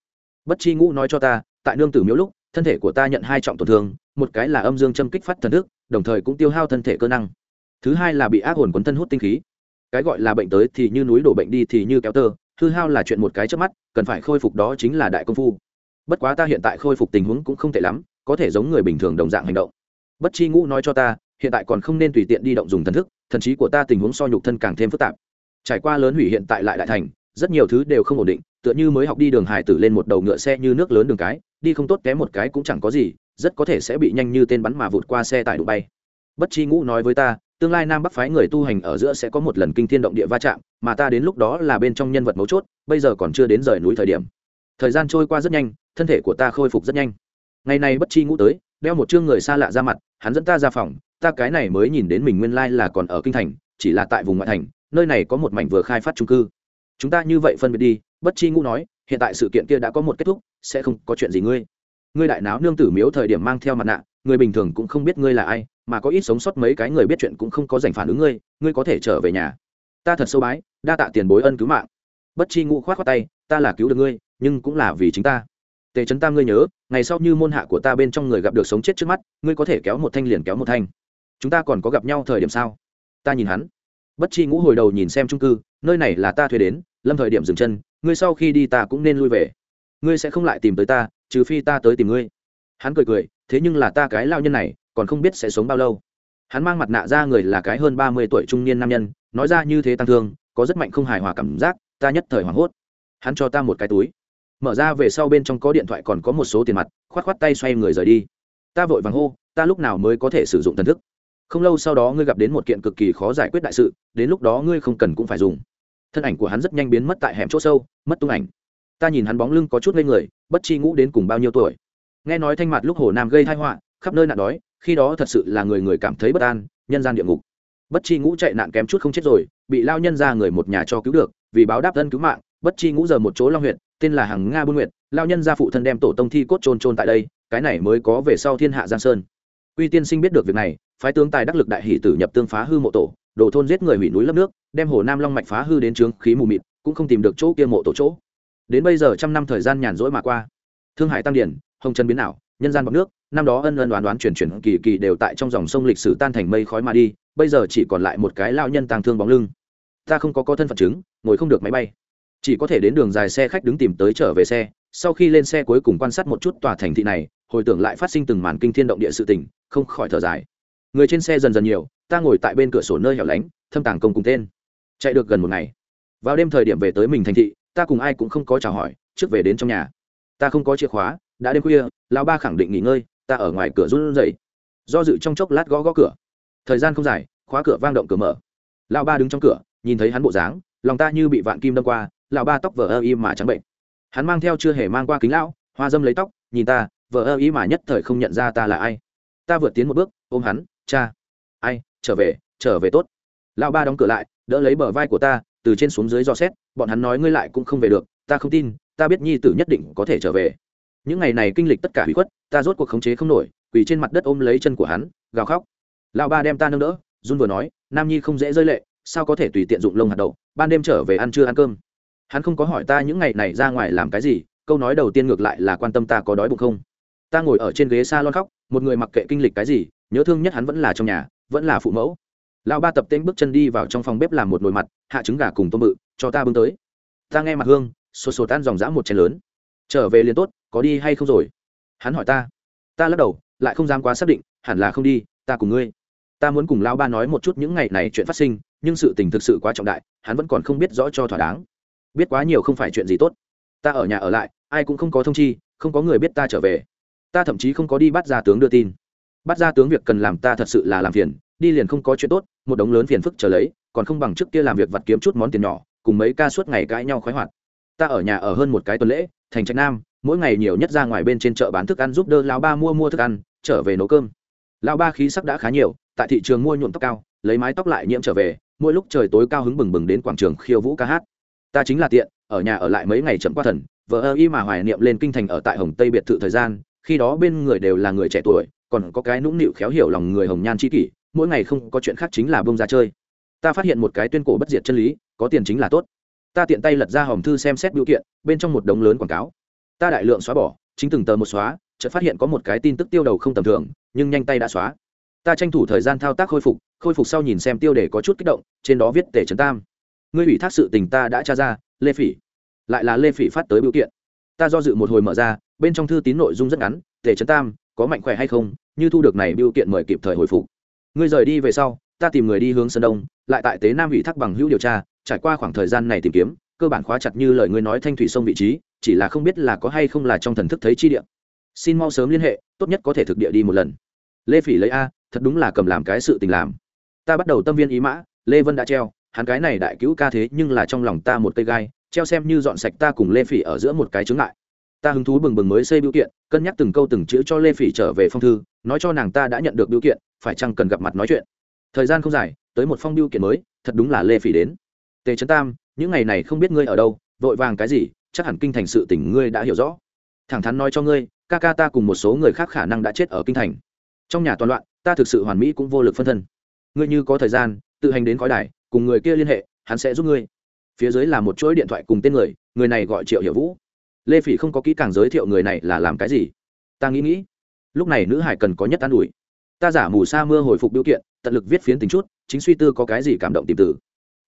bất chi ngũ nói cho ta, tại nương tử miếu lúc, thân thể của ta nhận hai trọng tổn thương, một cái là âm dương châm kích phát thần thức, đồng thời cũng tiêu hao thân thể cơ năng. Thứ hai là bị ác hồn quấn thân hút tinh khí. Cái gọi là bệnh tới thì như núi đổ bệnh đi thì như kéo tơ, hư hao là chuyện một cái trước mắt, cần phải khôi phục đó chính là đại công phu. Bất quá ta hiện tại khôi phục tình huống cũng không tệ lắm, có thể giống người bình thường đồng dạng hành động. Bất chi ngũ nói cho ta, hiện tại còn không nên tùy tiện đi động dùng thần thức, thần trí của ta tình huống so nhục thân càng thêm phức tạp. Trải qua lớn hủy hiện tại lại đại thành rất nhiều thứ đều không ổn định, tựa như mới học đi đường hải tử lên một đầu ngựa xe như nước lớn đường cái, đi không tốt kém một cái cũng chẳng có gì, rất có thể sẽ bị nhanh như tên bắn mà vụt qua xe tải đụng bay. Bất chi ngũ nói với ta, tương lai nam bắc phái người tu hành ở giữa sẽ có một lần kinh thiên động địa va chạm, mà ta đến lúc đó là bên trong nhân vật mấu chốt, bây giờ còn chưa đến rời núi thời điểm. Thời gian trôi qua rất nhanh, thân thể của ta khôi phục rất nhanh. Ngày này bất chi ngũ tới, đeo một chương người xa lạ ra mặt, hắn dẫn ta ra phòng, ta cái này mới nhìn đến mình nguyên lai là còn ở kinh thành, chỉ là tại vùng ngoại thành, nơi này có một mảnh vừa khai phát trung cư chúng ta như vậy phân biệt đi, bất chi ngũ nói, hiện tại sự kiện kia đã có một kết thúc, sẽ không có chuyện gì ngươi. Ngươi đại náo nương tử miếu thời điểm mang theo mặt nạ, người bình thường cũng không biết ngươi là ai, mà có ít sống sót mấy cái người biết chuyện cũng không có dành phản ứng ngươi ngươi có thể trở về nhà. Ta thật sâu bái, đa tạ tiền bối ân cứu mạng. Bất chi ngũ khoát khoát tay, ta là cứu được ngươi, nhưng cũng là vì chính ta. Tề trấn tam ngươi nhớ, ngày sau như môn hạ của ta bên trong người gặp được sống chết trước mắt, ngươi có thể kéo một thanh liền kéo một thanh. Chúng ta còn có gặp nhau thời điểm sao? Ta nhìn hắn bất chi ngũ hồi đầu nhìn xem trung cư, nơi này là ta thuê đến, lâm thời điểm dừng chân, ngươi sau khi đi ta cũng nên lui về. Ngươi sẽ không lại tìm tới ta, trừ phi ta tới tìm ngươi. Hắn cười cười, thế nhưng là ta cái lao nhân này, còn không biết sẽ sống bao lâu. Hắn mang mặt nạ ra người là cái hơn ba mươi tuổi trung niên nam nhân, nói ra như thế tăng thương, có rất mạnh không hài hòa cảm giác, ta nhất thời hoảng hốt. Hắn cho ta một cái túi. Mở ra về sau bên trong có điện thoại còn có một số tiền mặt, khoát khoát tay xoay người rời đi. Ta vội vàng hô, ta lúc nào mới có thể sử dụng thần thức? Không lâu sau đó ngươi gặp đến một kiện cực kỳ khó giải quyết đại sự, đến lúc đó ngươi không cần cũng phải dùng. Thân ảnh của hắn rất nhanh biến mất tại hẻm chỗ sâu, mất tung ảnh. Ta nhìn hắn bóng lưng có chút lên người, bất chi ngũ đến cùng bao nhiêu tuổi. Nghe nói thanh mặt lúc hồ nam gây thai họa, khắp nơi nạn đói, khi đó thật sự là người người cảm thấy bất an, nhân gian địa ngục. Bất chi ngũ chạy nạn kém chút không chết rồi, bị lao nhân ra người một nhà cho cứu được, vì báo đáp thân cứu mạng, bất chi ngũ giờ một chỗ long huyện tên là hằng nga buôn nguyệt, lao nhân gia phụ thân đem tổ tông thi cốt trôn trôn tại đây, cái này mới có về sau thiên hạ giang sơn. Uy tiên sinh biết được việc này phái tướng tài đắc lực đại hỷ tử nhập tương phá hư mộ tổ, đồ thôn giết người hủy núi lấp nước, đem hồ nam long mạch phá hư đến trướng khí mù mịt, cũng không tìm được chỗ kia mộ tổ chỗ. Đến bây giờ trăm năm thời gian nhàn rỗi mà qua, thương hải tăng điển, hồng trần biến ảo, nhân gian bọc nước, năm đó ân ân đoán đoán chuyển chuyển kỳ kỳ đều tại trong dòng sông lịch sử tan thành mây khói mà đi, bây giờ chỉ còn lại một cái lao nhân tàng thương bóng lưng. Ta không có có thân phận chứng, ngồi không được máy bay. Chỉ có thể đến đường dài xe khách đứng tìm tới trở về xe, sau khi lên xe cuối cùng quan sát một chút tòa thành thị này, hồi tưởng lại phát sinh từng màn kinh thiên động địa sự tình, không khỏi thở dài người trên xe dần dần nhiều, ta ngồi tại bên cửa sổ nơi hẻo lánh, thâm tàng công cùng tên. Chạy được gần một ngày. Vào đêm thời điểm về tới mình thành thị, ta cùng ai cũng không có chào hỏi, trước về đến trong nhà. Ta không có chìa khóa, đã đêm khuya, lão ba khẳng định nghỉ ngơi, ta ở ngoài cửa run rẩy. Do dự trong chốc lát gõ gõ cửa. Thời gian không dài, khóa cửa vang động cửa mở. Lão ba đứng trong cửa, nhìn thấy hắn bộ dáng, lòng ta như bị vạn kim đâm qua, lão ba tóc vờ ơ y mà trắng bệnh. Hắn mang theo chưa hề mang qua kính lão, hoa dâm lấy tóc, nhìn ta, vờ ơ y mà nhất thời không nhận ra ta là ai. Ta vượt tiến một bước, ôm hắn cha, ai, trở về trở về tốt. Lão ba đóng cửa lại, đỡ lấy bờ vai của ta, từ trên xuống dưới dò xét, bọn hắn nói ngươi lại cũng không về được, ta không tin, ta biết nhi tử nhất định có thể trở về. Những ngày này kinh lịch tất cả hủy khuất, ta rốt cuộc khống chế không nổi, quỳ trên mặt đất ôm lấy chân của hắn, gào khóc. Lão ba đem ta nâng đỡ, run vừa nói, nam nhi không dễ rơi lệ, sao có thể tùy tiện dụng lông hạt đậu, ban đêm trở về ăn trưa ăn cơm. Hắn không có hỏi ta những ngày này ra ngoài làm cái gì, câu nói đầu tiên ngược lại là quan tâm ta có đói bụng không ta ngồi ở trên ghế s a lon khóc, một người mặc kệ kinh lịch cái gì, nhớ thương nhất hắn vẫn là trong nhà, vẫn là phụ mẫu. Lão ba tập tên bước chân đi vào trong phòng bếp làm một nồi mặt, hạ trứng gà cùng tôm bự, cho ta bưng tới. Ta nghe mặt hương, sột sột tan dòng dã một chén lớn. Trở về liền tốt, có đi hay không rồi? Hắn hỏi ta. Ta lắc đầu, lại không dám quá xác định, hẳn là không đi, ta cùng ngươi. Ta muốn cùng lão ba nói một chút những ngày này chuyện phát sinh, nhưng sự tình thực sự quá trọng đại, hắn vẫn còn không biết rõ cho thỏa đáng. Biết quá nhiều không phải chuyện gì tốt. Ta ở nhà ở lại, ai cũng không có thông chi, không có người biết ta trở về ta thậm chí không có đi bắt ra tướng đưa tin. Bắt ra tướng việc cần làm ta thật sự là làm phiền, đi liền không có chuyện tốt, một đống lớn phiền phức trở lấy, còn không bằng trước kia làm việc vặt kiếm chút món tiền nhỏ, cùng mấy ca suốt ngày cãi nhau khoái hoạt. Ta ở nhà ở hơn một cái tuần lễ, thành trạch nam, mỗi ngày nhiều nhất ra ngoài bên trên chợ bán thức ăn giúp đỡ lão ba mua mua thức ăn, trở về nấu cơm. Lão ba khí sắc đã khá nhiều, tại thị trường mua nhuộm tóc cao, lấy mái tóc lại nhiễm trở về, mỗi lúc trời tối cao hứng bừng bừng đến quảng trường khiêu vũ ca hát. Ta chính là tiện, ở nhà ở lại mấy ngày chậm qua thần, vợ ơ y mà hoài niệm lên kinh thành ở tại hồng tây biệt thự thời gian khi đó bên người đều là người trẻ tuổi, còn có cái nũng nịu khéo hiểu lòng người hồng nhan c kỷ, mỗi ngày không có chuyện khác chính là bông ra chơi. Ta phát hiện một cái tuyên cổ bất diệt chân lý, có tiền chính là tốt. Ta tiện tay lật ra hòm thư xem xét biểu kiện, bên trong một đống lớn quảng cáo. Ta đại lượng xóa bỏ, chính từng tờ một xóa, chợt phát hiện có một cái tin tức tiêu đầu không tầm thường, nhưng nhanh tay đã xóa. Ta tranh thủ thời gian thao tác khôi phục khôi phục sau nhìn xem tiêu đề có chút kích động, trên đó viết tể trấn tam. Ngươi ủy thác sự tình ta đã tra ra, lê phỉ. Lại là lê phỉ phát tới biểu kiện. Ta do dự một hồi mở ra bên trong thư tín nội dung rất ngắn, Tề trấn tam, có mạnh khỏe hay không, như thu được này Biêu kiện mời kịp thời hồi phục. Ngươi rời đi về sau, ta tìm người đi hướng sơn đông, lại tại tế nam ủy thác bằng hữu điều tra, trải qua khoảng thời gian này tìm kiếm, cơ bản khóa chặt như lời ngươi nói thanh thủy sông vị trí, chỉ là không biết là có hay không là trong thần thức thấy chi địa. Xin mau sớm liên hệ, tốt nhất có thể thực địa đi một lần. Lê phỉ lấy a, thật đúng là cầm làm cái sự tình làm. Ta bắt đầu tâm viên ý mã, lê vân đã treo, hắn cái này đại cứu ca thế nhưng là trong lòng ta một cây gai, treo xem như dọn sạch ta cùng lê phỉ ở giữa một cái chướng ngại ta hứng thú bừng bừng mới xây biểu kiện, cân nhắc từng câu từng chữ cho lê phỉ trở về phong thư, nói cho nàng ta đã nhận được biểu kiện, phải chăng cần gặp mặt nói chuyện. Thời gian không dài, tới một phong biểu kiện mới, thật đúng là lê phỉ đến. Tề trấn tam, những ngày này không biết ngươi ở đâu, vội vàng cái gì, chắc hẳn kinh thành sự tình ngươi đã hiểu rõ. Thẳng thắn nói cho ngươi, ca ca ta cùng một số người khác khả năng đã chết ở kinh thành. Trong nhà toàn loạn, ta thực sự hoàn mỹ cũng vô lực phân thân. Ngươi như có thời gian, tự hành đến khói đài, cùng người kia liên hệ, hắn sẽ giúp ngươi. Phía dưới là một chuỗi điện thoại cùng tên người người này gọi triệu hiểu vũ lê phỉ không có kỹ càng giới thiệu người này là làm cái gì? Ta nghĩ nghĩ. Lúc này nữ hải cần có nhất an ủi. Ta giả mù sa mưa hồi phục biểu kiện, tận lực viết phiến tính chút, chính suy tư có cái gì cảm động tìm tử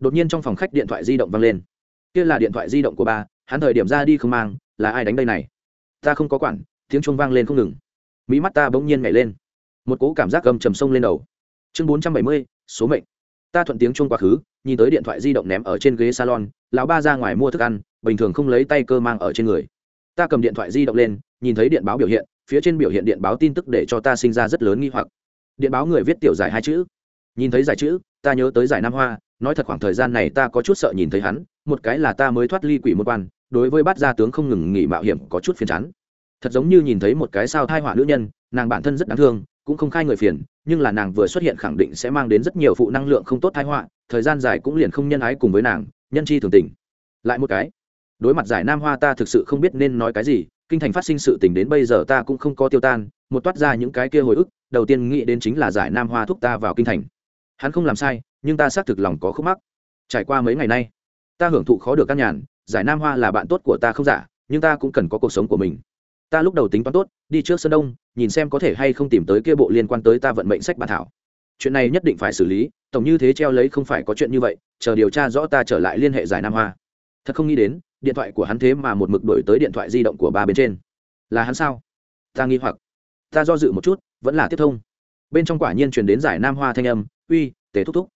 đột nhiên trong phòng khách điện thoại di động vang lên. Kia là điện thoại di động của ba, hắn thời điểm ra đi không mang, là ai đánh đây này? Ta không có quản, tiếng chuông vang lên không ngừng. Mỹ mắt ta bỗng nhiên nhảy lên. Một cố cảm giác gầm trầm sông lên đầu. Chương bốn trăm bảy mươi, số mệnh. Ta thuận tiếng chuông quá khứ, nhìn tới điện thoại di động ném ở trên ghế salon, lão ba ra ngoài mua thức ăn bình thường không lấy tay cơ mang ở trên người. Ta cầm điện thoại di động lên, nhìn thấy điện báo biểu hiện, phía trên biểu hiện điện báo tin tức để cho ta sinh ra rất lớn nghi hoặc. Điện báo người viết tiểu giải hai chữ. Nhìn thấy giải chữ, ta nhớ tới giải nam hoa, nói thật khoảng thời gian này ta có chút sợ nhìn thấy hắn, một cái là ta mới thoát ly quỷ một quan, đối với bát gia tướng không ngừng nghỉ mạo hiểm có chút phiền chán. Thật giống như nhìn thấy một cái sao thai họa nữ nhân, nàng bản thân rất đáng thương, cũng không khai người phiền, nhưng là nàng vừa xuất hiện khẳng định sẽ mang đến rất nhiều phụ năng lượng không tốt thai họa, thời gian dài cũng liền không nhân ái cùng với nàng, nhân chi thường tình. Lại một cái đối mặt giải nam hoa ta thực sự không biết nên nói cái gì, kinh thành phát sinh sự tình đến bây giờ ta cũng không có tiêu tan, một toát ra những cái kia hồi ức, đầu tiên nghĩ đến chính là giải nam hoa thúc ta vào kinh thành. Hắn không làm sai, nhưng ta xác thực lòng có khúc mắc. Trải qua mấy ngày nay, ta hưởng thụ khó được căn nhàn, giải nam hoa là bạn tốt của ta không giả, nhưng ta cũng cần có cuộc sống của mình. Ta lúc đầu tính toán tốt, đi trước sơn đông, nhìn xem có thể hay không tìm tới kia bộ liên quan tới ta vận mệnh sách bản thảo. Chuyện này nhất định phải xử lý, tổng như thế treo lấy không phải có chuyện như vậy, chờ điều tra rõ ta trở lại liên hệ giải nam hoa. Thật không nghĩ đến điện thoại của hắn thế mà một mực đổi tới điện thoại di động của ba bên trên. Là hắn sao? Ta nghi hoặc. Ta do dự một chút, vẫn là tiếp thông. Bên trong quả nhiên truyền đến giải nam hoa thanh âm, uy, tề thúc thúc.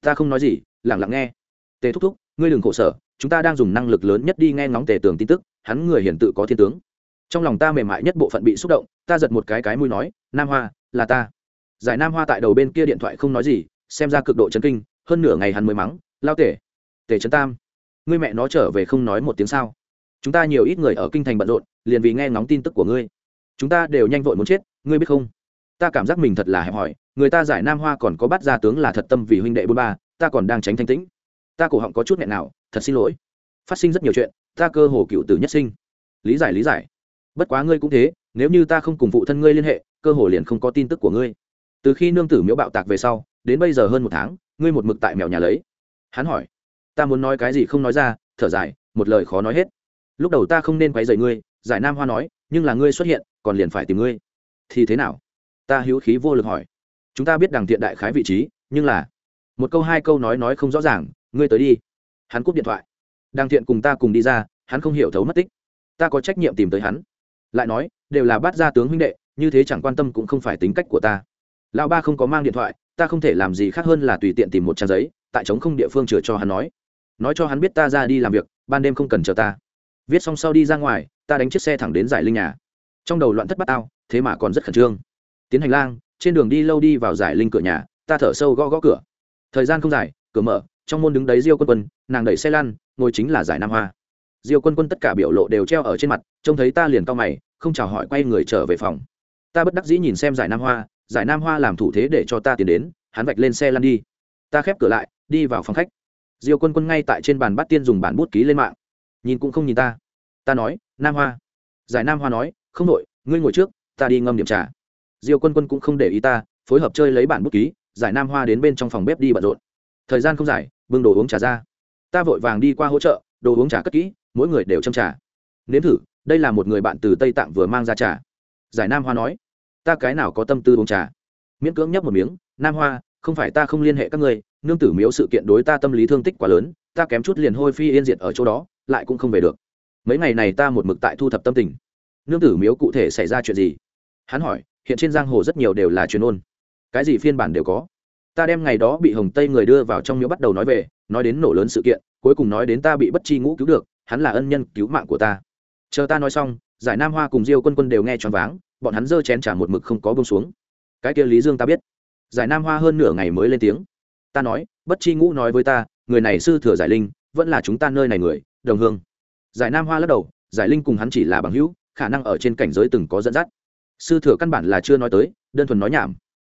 Ta không nói gì, lẳng lặng nghe. Tề thúc thúc, ngươi đừng khổ sở, chúng ta đang dùng năng lực lớn nhất đi nghe ngóng tề tường tin tức, hắn người hiển tự có thiên tướng. Trong lòng ta mềm mại nhất bộ phận bị xúc động, ta giật một cái cái mũi nói, nam hoa, là ta. Giải nam hoa tại đầu bên kia điện thoại không nói gì, xem ra cực độ chấn kinh, hơn nửa ngày hắn mới mắng, lao tể tể trấn tam ngươi mẹ nó trở về không nói một tiếng sao? Chúng ta nhiều ít người ở kinh thành bận rộn, liền vì nghe ngóng tin tức của ngươi. Chúng ta đều nhanh vội muốn chết, ngươi biết không? Ta cảm giác mình thật là hẹp hòi, người ta giải nam hoa còn có bắt ra tướng là thật tâm vì huynh đệ bôn ba, ta còn đang tránh thanh tĩnh. Ta cổ họng có chút nghẹn nào, thật xin lỗi. Phát sinh rất nhiều chuyện, ta cơ hồ cựu tử nhất sinh. Lý giải lý giải. Bất quá ngươi cũng thế, nếu như ta không cùng phụ thân ngươi liên hệ, cơ hồ liền không có tin tức của ngươi. Từ khi nương tử miễu bạo tạc về sau, đến bây giờ hơn một tháng, ngươi một mực tại mèo nhà lấy. Hắn hỏi ta muốn nói cái gì không nói ra, thở dài, một lời khó nói hết. Lúc đầu ta không nên quấy rầy ngươi, giải nam hoa nói, nhưng là ngươi xuất hiện, còn liền phải tìm ngươi. Thì thế nào? Ta hữu khí vô lực hỏi. Chúng ta biết đằng tiện đại khái vị trí, nhưng là một câu hai câu nói nói không rõ ràng, ngươi tới đi. Hắn cúp điện thoại. Đằng thiện cùng ta cùng đi ra, hắn không hiểu thấu mất tích. Ta có trách nhiệm tìm tới hắn. Lại nói, đều là bắt gia tướng huynh đệ, như thế chẳng quan tâm cũng không phải tính cách của ta. Lão ba không có mang điện thoại, ta không thể làm gì khác hơn là tùy tiện tìm một trang giấy, tại trống không địa phương chừa cho hắn nói nói cho hắn biết ta ra đi làm việc, ban đêm không cần chờ ta. Viết xong sau đi ra ngoài, ta đánh chiếc xe thẳng đến giải linh nhà. Trong đầu loạn thất bát ao thế mà còn rất khẩn trương. Tiến hành lang, trên đường đi lâu đi vào giải linh cửa nhà, ta thở sâu gõ gõ cửa. Thời gian không dài, cửa mở, trong môn đứng đấy diêu quân quân, nàng đẩy xe lăn, ngồi chính là giải nam hoa. Diêu quân quân tất cả biểu lộ đều treo ở trên mặt, trông thấy ta liền cau mày, không chào hỏi quay người trở về phòng. Ta bất đắc dĩ nhìn xem giải nam hoa, giải nam hoa làm thủ thế để cho ta tiến đến, hắn vạch lên xe lăn đi. Ta khép cửa lại, đi vào phòng khách diêu quân quân ngay tại trên bàn bắt tiên dùng bản bút ký lên mạng. Nhìn cũng không nhìn ta. Ta nói, nam hoa. Giải nam hoa nói, không đội, ngươi ngồi trước, ta đi ngâm điểm trà. Diêu quân quân cũng không để ý ta, phối hợp chơi lấy bản bút ký, giải nam hoa đến bên trong phòng bếp đi bận rộn. Thời gian không dài, bưng đồ uống trà ra. Ta vội vàng đi qua hỗ trợ, đồ uống trà cất kỹ, mỗi người đều châm trà. Nếm thử, đây là một người bạn từ tây tạng vừa mang ra trà. Giải nam hoa nói, ta cái nào có tâm tư uống trà? Miễn cưỡng nhấp một miếng, nam hoa, không phải ta không liên hệ các ngươi nương tử miếu sự kiện đối ta tâm lý thương tích quá lớn, ta kém chút liền hôi phi yên diệt ở chỗ đó, lại cũng không về được. Mấy ngày này ta một mực tại thu thập tâm tình. Nương tử miếu cụ thể xảy ra chuyện gì? Hắn hỏi, hiện trên giang hồ rất nhiều đều là truyền ôn. Cái gì phiên bản đều có. Ta đem ngày đó bị hồng tây người đưa vào trong miếu bắt đầu nói về, nói đến nổ lớn sự kiện, cuối cùng nói đến ta bị bất chi ngũ cứu được, hắn là ân nhân cứu mạng của ta. Chờ ta nói xong, giải nam hoa cùng diêu quân quân đều nghe choáng váng, bọn hắn giơ chén trả một mực không có bông xuống. Cái kia lý dương ta biết. Giải nam hoa hơn nửa ngày mới lên tiếng ta nói, bất chi ngũ nói với ta, người này sư thừa giải linh, vẫn là chúng ta nơi này người, đồng hương. Giải nam hoa lắc đầu, giải linh cùng hắn chỉ là bằng hữu, khả năng ở trên cảnh giới từng có dẫn dắt. Sư thừa căn bản là chưa nói tới, đơn thuần nói nhảm.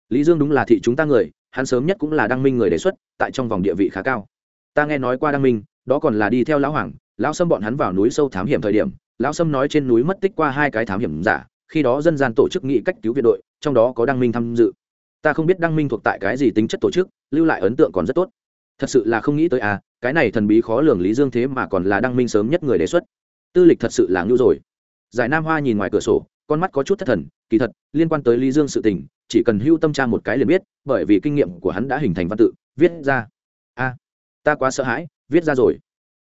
Lý dương đúng là thị chúng ta người, hắn sớm nhất cũng là đăng minh người đề xuất, tại trong vòng địa vị khá cao. Ta nghe nói qua đăng minh, đó còn là đi theo lão hoàng, lão sâm bọn hắn vào núi sâu thám hiểm thời điểm, lão sâm nói trên núi mất tích qua hai cái thám hiểm giả, khi đó dân gian tổ chức nghị cách cứu viện đội, trong đó có đăng minh tham dự ta không biết đăng minh thuộc tại cái gì tính chất tổ chức, lưu lại ấn tượng còn rất tốt. Thật sự là không nghĩ tới à cái này thần bí khó lường lý dương thế mà còn là đăng minh sớm nhất người đề xuất. Tư lịch thật sự là ngưu rồi. Giải nam hoa nhìn ngoài cửa sổ, con mắt có chút thất thần, kỳ thật, liên quan tới lý dương sự tình, chỉ cần hưu tâm tra một cái liền biết, bởi vì kinh nghiệm của hắn đã hình thành văn tự, viết ra. A ta quá sợ hãi, viết ra rồi.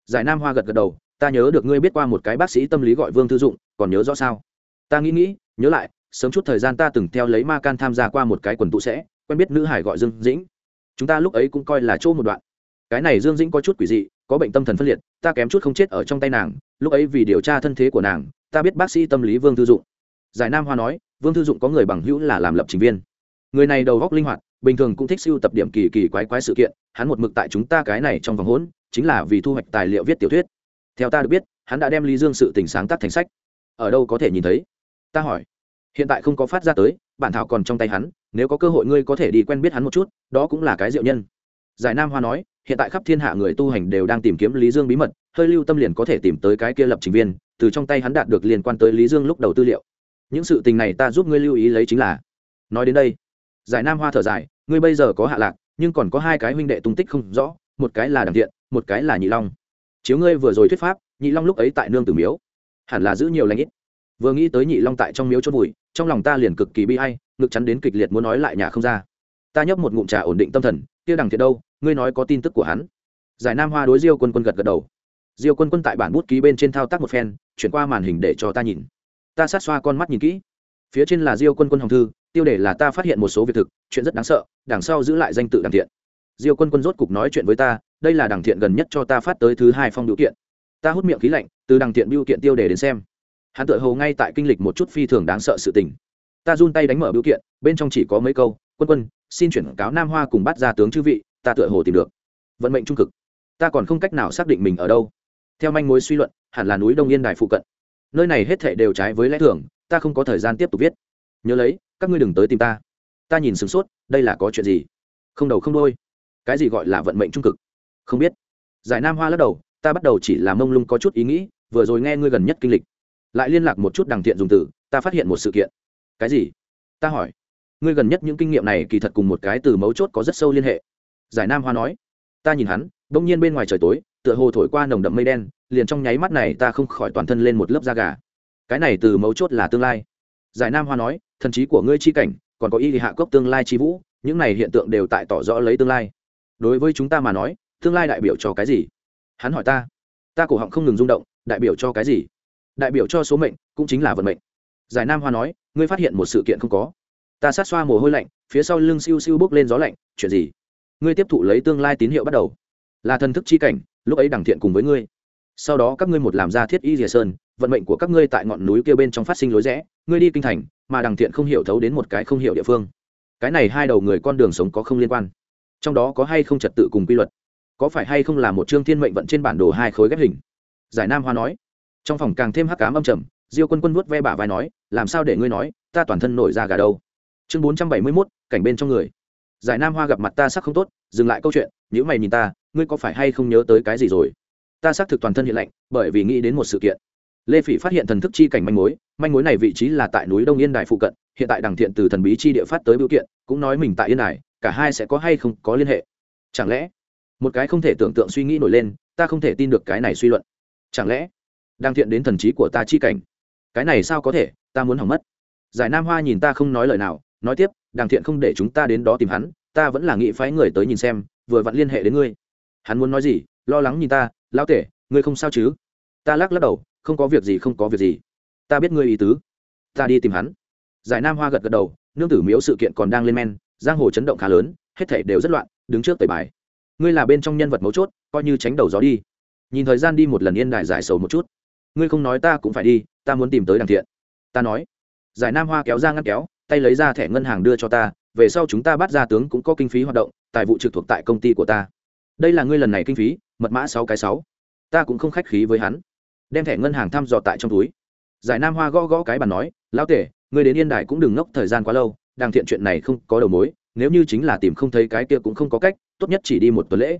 Giải nam hoa gật gật đầu, ta nhớ được ngươi biết qua một cái bác sĩ tâm lý gọi vương thư dụng, còn nhớ rõ sao? Ta nghĩ nghĩ, nhớ lại sớm chút thời gian ta từng theo lấy ma can tham gia qua một cái quần tụ sẽ, quen biết nữ hải gọi dương dĩnh. Chúng ta lúc ấy cũng coi là chỗ một đoạn. Cái này dương dĩnh có chút quỷ dị, có bệnh tâm thần phân liệt, ta kém chút không chết ở trong tay nàng, lúc ấy vì điều tra thân thế của nàng, ta biết bác sĩ tâm lý vương thư dụng. Giải nam hoa nói, vương thư dụng có người bằng hữu là làm lập trình viên. Người này đầu góc linh hoạt, bình thường cũng thích siêu tập điểm kỳ kỳ quái quái sự kiện, hắn một mực tại chúng ta cái này trong vòng hỗn, chính là vì thu hoạch tài liệu viết tiểu thuyết. Theo ta được biết, hắn đã đem lý dương sự tình sáng tác thành sách. Ở đâu có thể nhìn thấy? Ta hỏi hiện tại không có phát ra tới, bản thảo còn trong tay hắn, nếu có cơ hội ngươi có thể đi quen biết hắn một chút, đó cũng là cái diệu nhân. Giải nam hoa nói, hiện tại khắp thiên hạ người tu hành đều đang tìm kiếm lý dương bí mật, hơi lưu tâm liền có thể tìm tới cái kia lập trình viên, từ trong tay hắn đạt được liên quan tới lý dương lúc đầu tư liệu. Những sự tình này ta giúp ngươi lưu ý lấy chính là, nói đến đây, giải nam hoa thở dài, ngươi bây giờ có hạ lạc, nhưng còn có hai cái huynh đệ tung tích không rõ, một cái là Đằng thiện, một cái là nhị long. Chiếu ngươi vừa rồi thuyết pháp, nhị long lúc ấy tại nương tử miếu, hẳn là giữ nhiều lãnh ít vừa nghĩ tới nhị long tại trong miếu chốt bụi trong lòng ta liền cực kỳ bi hay ngực chắn đến kịch liệt muốn nói lại nhà không ra. Ta nhấp một ngụm trà ổn định tâm thần, kia đằng thiện đâu, ngươi nói có tin tức của hắn. Giải nam hoa đối diêu quân quân gật gật đầu. Diêu quân quân tại bản bút ký bên trên thao tác một phen, chuyển qua màn hình để cho ta nhìn. Ta sát xoa con mắt nhìn kỹ. Phía trên là diêu quân quân hồng thư, tiêu đề là ta phát hiện một số việc thực, chuyện rất đáng sợ, đằng sau giữ lại danh tự đằng thiện. Diêu quân quân rốt cục nói chuyện với ta, đây là đằng thiện gần nhất cho ta phát tới thứ hai phong biểu kiện. Ta hút miệng khí lạnh, từ đằng thiện biểu kiện tiêu đề đến xem hắn tự hồ ngay tại kinh lịch một chút phi thường đáng sợ sự tình. Ta run tay đánh mở biểu kiện, bên trong chỉ có mấy câu, quân quân, xin chuyển cáo nam hoa cùng bắt ra tướng chư vị, ta tự hồ tìm được. Vận mệnh trung cực. Ta còn không cách nào xác định mình ở đâu. Theo manh mối suy luận, hẳn là núi đông yên đài phụ cận. Nơi này hết thệ đều trái với lẽ thường, ta không có thời gian tiếp tục viết. Nhớ lấy, các ngươi đừng tới tìm ta. Ta nhìn sửng sốt, đây là có chuyện gì? Không đầu không đôi cái gì gọi là vận mệnh trung cực? Không biết. Giải nam hoa lắc đầu, ta bắt đầu chỉ là mông lung có chút ý nghĩ, vừa rồi nghe ngươi gần nhất kinh lịch lại liên lạc một chút đằng tiện dùng từ, ta phát hiện một sự kiện. Cái gì? Ta hỏi. Ngươi gần nhất những kinh nghiệm này kỳ thật cùng một cái từ mấu chốt có rất sâu liên hệ. Giải nam hoa nói. Ta nhìn hắn, bỗng nhiên bên ngoài trời tối, tựa hồ thổi qua nồng đậm mây đen, liền trong nháy mắt này ta không khỏi toàn thân lên một lớp da gà. Cái này từ mấu chốt là tương lai. Giải nam hoa nói, thần trí của ngươi chi cảnh, còn có y hạ cốc tương lai chi vũ, những này hiện tượng đều tại tỏ rõ lấy tương lai. Đối với chúng ta mà nói, tương lai đại biểu cho cái gì? Hắn hỏi ta. Ta cổ họng không ngừng rung động, đại biểu cho cái gì? Đại biểu cho số mệnh cũng chính là vận mệnh. Giải nam hoa nói, ngươi phát hiện một sự kiện không có. Ta sát xoa mồ hôi lạnh, phía sau lưng siêu siêu bốc lên gió lạnh, chuyện gì? Ngươi tiếp thụ lấy tương lai tín hiệu bắt đầu. Là thần thức chi cảnh, lúc ấy đẳng thiện cùng với ngươi. Sau đó các ngươi một làm ra thiết y rìa sơn, vận mệnh của các ngươi tại ngọn núi kia bên trong phát sinh lối rẽ, ngươi đi kinh thành, mà đằng thiện không hiểu thấu đến một cái không hiểu địa phương. Cái này hai đầu người con đường sống có không liên quan. Trong đó có hay không trật tự cùng quy luật? Có phải hay không là một chương thiên mệnh vận trên bản đồ hai khối ghép hình? Giải nam hoa nói trong phòng càng thêm hắc cám âm trầm, diêu quân quân vuốt ve bả vai nói, làm sao để ngươi nói, ta toàn thân nổi ra gà đâu? Chương bốn trăm bảy mươi mốt, cảnh bên trong người. Giải nam hoa gặp mặt ta sắc không tốt, dừng lại câu chuyện nếu mày nhìn ta, ngươi có phải hay không nhớ tới cái gì rồi? Ta xác thực toàn thân hiện lạnh, bởi vì nghĩ đến một sự kiện. Lê phỉ phát hiện thần thức chi cảnh manh mối manh mối này vị trí là tại núi đông yên đài phụ cận, hiện tại đằng thiện từ thần bí chi địa phát tới biểu kiện, cũng nói mình tại yên đài, cả hai sẽ có hay không có liên hệ. Chẳng lẽ, một cái không thể tưởng tượng suy nghĩ nổi lên, ta không thể tin được cái này suy luận? Chẳng lẽ đang thiện đến thần trí của ta chi cảnh. Cái này sao có thể, ta muốn hỏng mất. Giải nam hoa nhìn ta không nói lời nào, nói tiếp, đàng thiện không để chúng ta đến đó tìm hắn, ta vẫn là nghĩ phái người tới nhìn xem, vừa vặn liên hệ đến ngươi. Hắn muốn nói gì, lo lắng nhìn ta lao tể, ngươi không sao chứ? Ta lắc lắc đầu, không có việc gì, không có việc gì. Ta biết ngươi ý tứ. Ta đi tìm hắn. Giải nam hoa gật gật đầu, nương tử miếu sự kiện còn đang lên men, giang hồ chấn động khá lớn, hết thảy đều rất loạn, đứng trước tẩy bài. Ngươi là bên trong nhân vật mấu chốt, coi như tránh đầu gió đi. Nhìn thời gian đi một lần, yên đại giải sầu một chút ngươi không nói ta cũng phải đi, ta muốn tìm tới đằng thiện. Ta nói. Giải nam hoa kéo ra ngăn kéo, tay lấy ra thẻ ngân hàng đưa cho ta, về sau chúng ta bắt ra tướng cũng có kinh phí hoạt động, tài vụ trực thuộc tại công ty của ta. Đây là ngươi lần này kinh phí, mật mã sáu cái sáu. Ta cũng không khách khí với hắn. Đem thẻ ngân hàng thăm dò tại trong túi. Giải nam hoa gõ gõ cái bàn nói, lão tể, ngươi đến yên đài cũng đừng ngốc thời gian quá lâu đang thiện chuyện này không có đầu mối, nếu như chính là tìm không thấy cái kia cũng không có cách, tốt nhất chỉ đi một tuần lễ.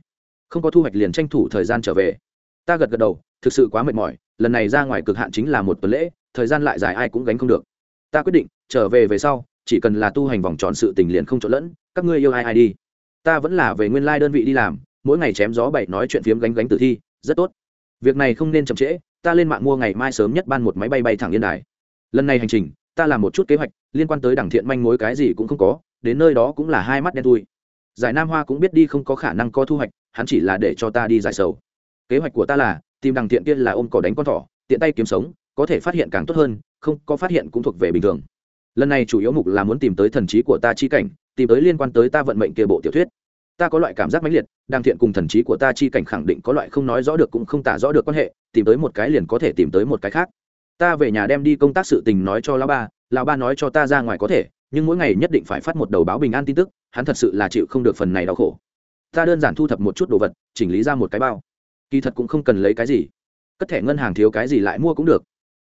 Không có thu hoạch liền tranh thủ thời gian trở về ta gật gật đầu, thực sự quá mệt mỏi, lần này ra ngoài cực hạn chính là một tuần lễ, thời gian lại dài ai cũng gánh không được. Ta quyết định, trở về về sau, chỉ cần là tu hành vòng tròn sự tình liền không trộn lẫn, các ngươi yêu ai ai đi. Ta vẫn là về nguyên lai đơn vị đi làm, mỗi ngày chém gió bảy nói chuyện phiếm gánh gánh tử thi, rất tốt. Việc này không nên chậm trễ, ta lên mạng mua ngày mai sớm nhất ban một máy bay bay thẳng yên đài. Lần này hành trình, ta làm một chút kế hoạch, liên quan tới đảng thiện manh mối cái gì cũng không có, đến nơi đó cũng là hai mắt đen thui. Giải nam hoa cũng biết đi không có khả năng có thu hoạch, hắn chỉ là để cho ta đi giải sầu kế hoạch của ta là, tìm đằng thiện kia là ôm cỏ đánh con thỏ, tiện tay kiếm sống, có thể phát hiện càng tốt hơn, không, có phát hiện cũng thuộc về bình thường. Lần này chủ yếu mục là muốn tìm tới thần trí của ta chi cảnh, tìm tới liên quan tới ta vận mệnh kia bộ tiểu thuyết. Ta có loại cảm giác mãnh liệt đang thiện cùng thần trí của ta chi cảnh khẳng định có loại không nói rõ được cũng không tả rõ được quan hệ, tìm tới một cái liền có thể tìm tới một cái khác. Ta về nhà đem đi công tác sự tình nói cho lão ba lão ba nói cho ta ra ngoài có thể, nhưng mỗi ngày nhất định phải phát một đầu báo bình an tin tức, hắn thật sự là chịu không được phần này đau khổ. Ta đơn giản thu thập một chút đồ vật, chỉnh lý ra một cái bao kỳ thật cũng không cần lấy cái gì. Cất thẻ ngân hàng thiếu cái gì lại mua cũng được.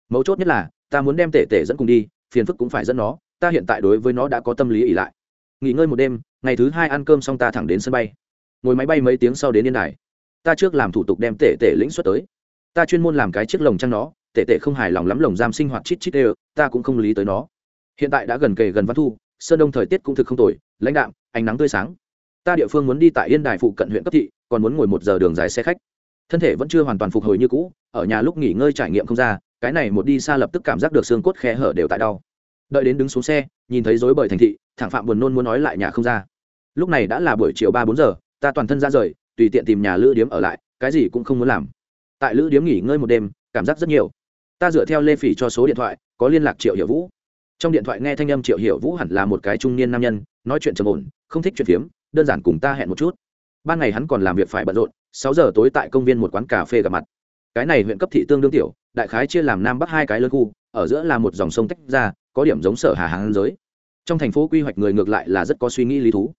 Mấu chốt nhất là, ta muốn đem tể tể dẫn cùng đi, phiền phức cũng phải dẫn nó, ta hiện tại đối với nó đã có tâm lý ỉ lại. Nghỉ ngơi một đêm, ngày thứ hai ăn cơm xong ta thẳng đến sân bay. Ngồi máy bay mấy tiếng sau đến yên đài. Ta trước làm thủ tục đem tể tể lĩnh xuất tới. Ta chuyên môn làm cái chiếc lồng trăng nó, tể tể không hài lòng lắm lồng giam sinh hoạt chít chít đều, ta cũng không lý tới nó. Hiện tại đã gần kề gần văn thu, sơn đông thời tiết cũng thực không tồi, lãnh đạm, ánh nắng tươi sáng. Ta địa phương muốn đi tại yên đài phụ cận huyện cấp thị, còn muốn ngồi một giờ đường dài xe khách thân thể vẫn chưa hoàn toàn phục hồi như cũ, ở nhà lúc nghỉ ngơi trải nghiệm không ra, cái này một đi xa lập tức cảm giác được xương cốt khe hở đều tại đau. Đợi đến đứng xuống xe, nhìn thấy dối bời thành thị, thẳng phạm buồn nôn muốn nói lại nhà không ra. Lúc này đã là buổi chiều ba bốn giờ, ta toàn thân ra rời, tùy tiện tìm nhà lữ điếm ở lại, cái gì cũng không muốn làm. Tại lữ điếm nghỉ ngơi một đêm, cảm giác rất nhiều. Ta dựa theo lê phỉ cho số điện thoại, có liên lạc triệu hiểu vũ. Trong điện thoại nghe thanh âm triệu hiểu vũ hẳn là một cái trung niên nam nhân, nói chuyện trầm ổn, không thích chuyện phiếm, đơn giản cùng ta hẹn một chút. Ban ngày hắn còn làm việc phải bận rộn sáu giờ tối tại công viên một quán cà phê gặp mặt. Cái này huyện cấp thị tương đương tiểu, đại khái chia làm nam bắc hai cái lớn khu, ở giữa là một dòng sông tách ra, có điểm giống sở hà hàng giới. Trong thành phố quy hoạch người ngược lại là rất có suy nghĩ lý thú.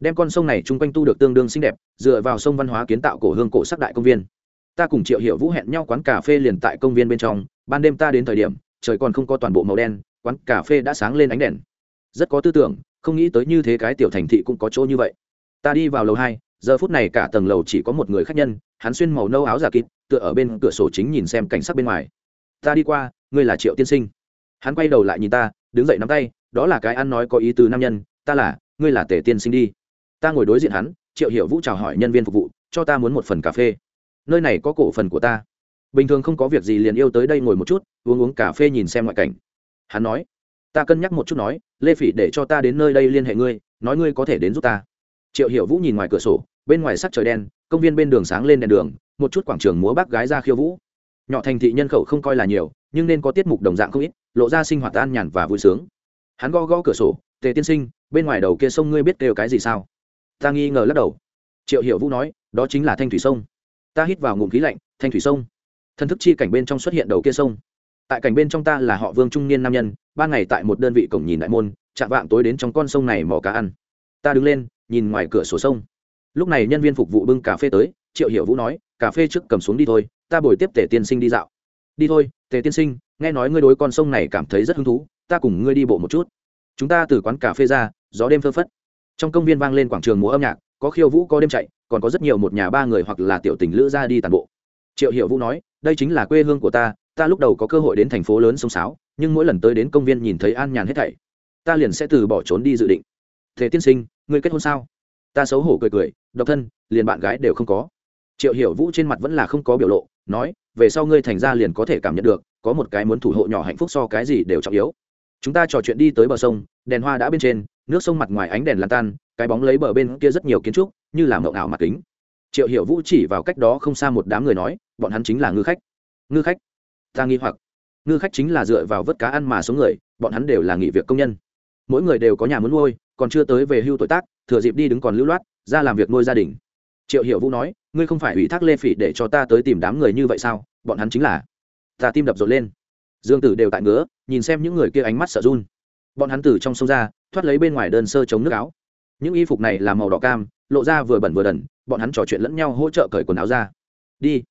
Đem con sông này chung quanh tu được tương đương xinh đẹp, dựa vào sông văn hóa kiến tạo cổ hương cổ sắc đại công viên. Ta cùng triệu hiệu vũ hẹn nhau quán cà phê liền tại công viên bên trong, ban đêm ta đến thời điểm, trời còn không có toàn bộ màu đen, quán cà phê đã sáng lên ánh đèn. Rất có tư tưởng, không nghĩ tới như thế cái tiểu thành thị cũng có chỗ như vậy. Ta đi vào lầu hai giờ phút này cả tầng lầu chỉ có một người khách nhân, hắn xuyên màu nâu áo giả kịp tựa ở bên cửa sổ chính nhìn xem cảnh sắc bên ngoài. Ta đi qua, ngươi là triệu tiên sinh. Hắn quay đầu lại nhìn ta, đứng dậy nắm tay, đó là cái ăn nói có ý từ nam nhân, ta là, ngươi là tề tiên sinh đi. Ta ngồi đối diện hắn, triệu hiểu vũ chào hỏi nhân viên phục vụ, cho ta muốn một phần cà phê. Nơi này có cổ phần của ta. Bình thường không có việc gì liền yêu tới đây ngồi một chút, uống uống cà phê nhìn xem ngoại cảnh. Hắn nói, ta cân nhắc một chút nói, lê phỉ để cho ta đến nơi đây liên hệ ngươi, nói ngươi có thể đến giúp ta. Triệu hiểu vũ nhìn ngoài cửa sổ bên ngoài sắc trời đen, công viên bên đường sáng lên đèn đường, một chút quảng trường múa bác gái ra khiêu vũ. Nhỏ thành thị nhân khẩu không coi là nhiều, nhưng nên có tiết mục đồng dạng không ít, lộ ra sinh hoạt an nhàn và vui sướng. Hắn go go cửa sổ, tề tiên sinh, bên ngoài đầu kia sông ngươi biết kêu cái gì sao? Ta nghi ngờ lắc đầu. Triệu hiểu vũ nói, đó chính là thanh thủy sông. Ta hít vào ngụm khí lạnh, thanh thủy sông. Thân thức chi cảnh bên trong xuất hiện đầu kia sông. Tại cảnh bên trong ta là họ vương trung niên nam nhân ban ngày tại một đơn vị cổng nhìn đại môn, chạm vạng tối đến trong con sông này mò cá ăn. Ta đứng lên, nhìn ngoài cửa sổ sông lúc này nhân viên phục vụ bưng cà phê tới, triệu hiểu vũ nói, cà phê trước cầm xuống đi thôi, ta bồi tiếp tề tiên sinh đi dạo. Đi thôi, tề tiên sinh, nghe nói ngươi đối con sông này cảm thấy rất hứng thú, ta cùng ngươi đi bộ một chút. Chúng ta từ quán cà phê ra, gió đêm phơ phất. Trong công viên vang lên quảng trường múa âm nhạc, có khiêu vũ, có đêm chạy, còn có rất nhiều một nhà ba người hoặc là tiểu tình lữ ra đi tàn bộ. Triệu hiểu vũ nói, đây chính là quê hương của ta ta lúc đầu có cơ hội đến thành phố lớn sông sáo, nhưng mỗi lần tới đến công viên nhìn thấy an nhàn hết thảy, ta liền sẽ từ bỏ trốn đi dự định. Thế tiên sinh, ngươi kết hôn sao? Ta xấu hổ cười cười độc thân, liền bạn gái đều không có. Triệu hiểu vũ trên mặt vẫn là không có biểu lộ, nói, về sau ngươi thành ra liền có thể cảm nhận được, có một cái muốn thủ hộ nhỏ hạnh phúc so cái gì đều trọng yếu. Chúng ta trò chuyện đi tới bờ sông, đèn hoa đã bên trên, nước sông mặt ngoài ánh đèn lan tan, cái bóng lấy bờ bên kia rất nhiều kiến trúc, như là mộng ảo mặt kính. Triệu hiểu vũ chỉ vào cách đó không xa một đám người nói, bọn hắn chính là ngư khách. Ngư khách? Ta nghi hoặc. Ngư khách chính là dựa vào vớt cá ăn mà số người, bọn hắn đều là nghỉ việc công nhân. Mỗi người đều có nhà muốn nuôi, còn chưa tới về hưu tuổi tác, thừa dịp đi đứng còn lưu loát ra làm việc nuôi gia đình. Triệu hiểu vũ nói, ngươi không phải ủy thác lê phỉ để cho ta tới tìm đám người như vậy sao? Bọn hắn chính là ta tim đập rộn lên. Dương tử đều tại ngứa, nhìn xem những người kia ánh mắt sợ run. Bọn hắn từ trong sông ra, thoát lấy bên ngoài đơn sơ chống nước áo. Những y phục này là màu đỏ cam, lộ ra vừa bẩn vừa đần, bọn hắn trò chuyện lẫn nhau hỗ trợ cởi quần áo ra. Đi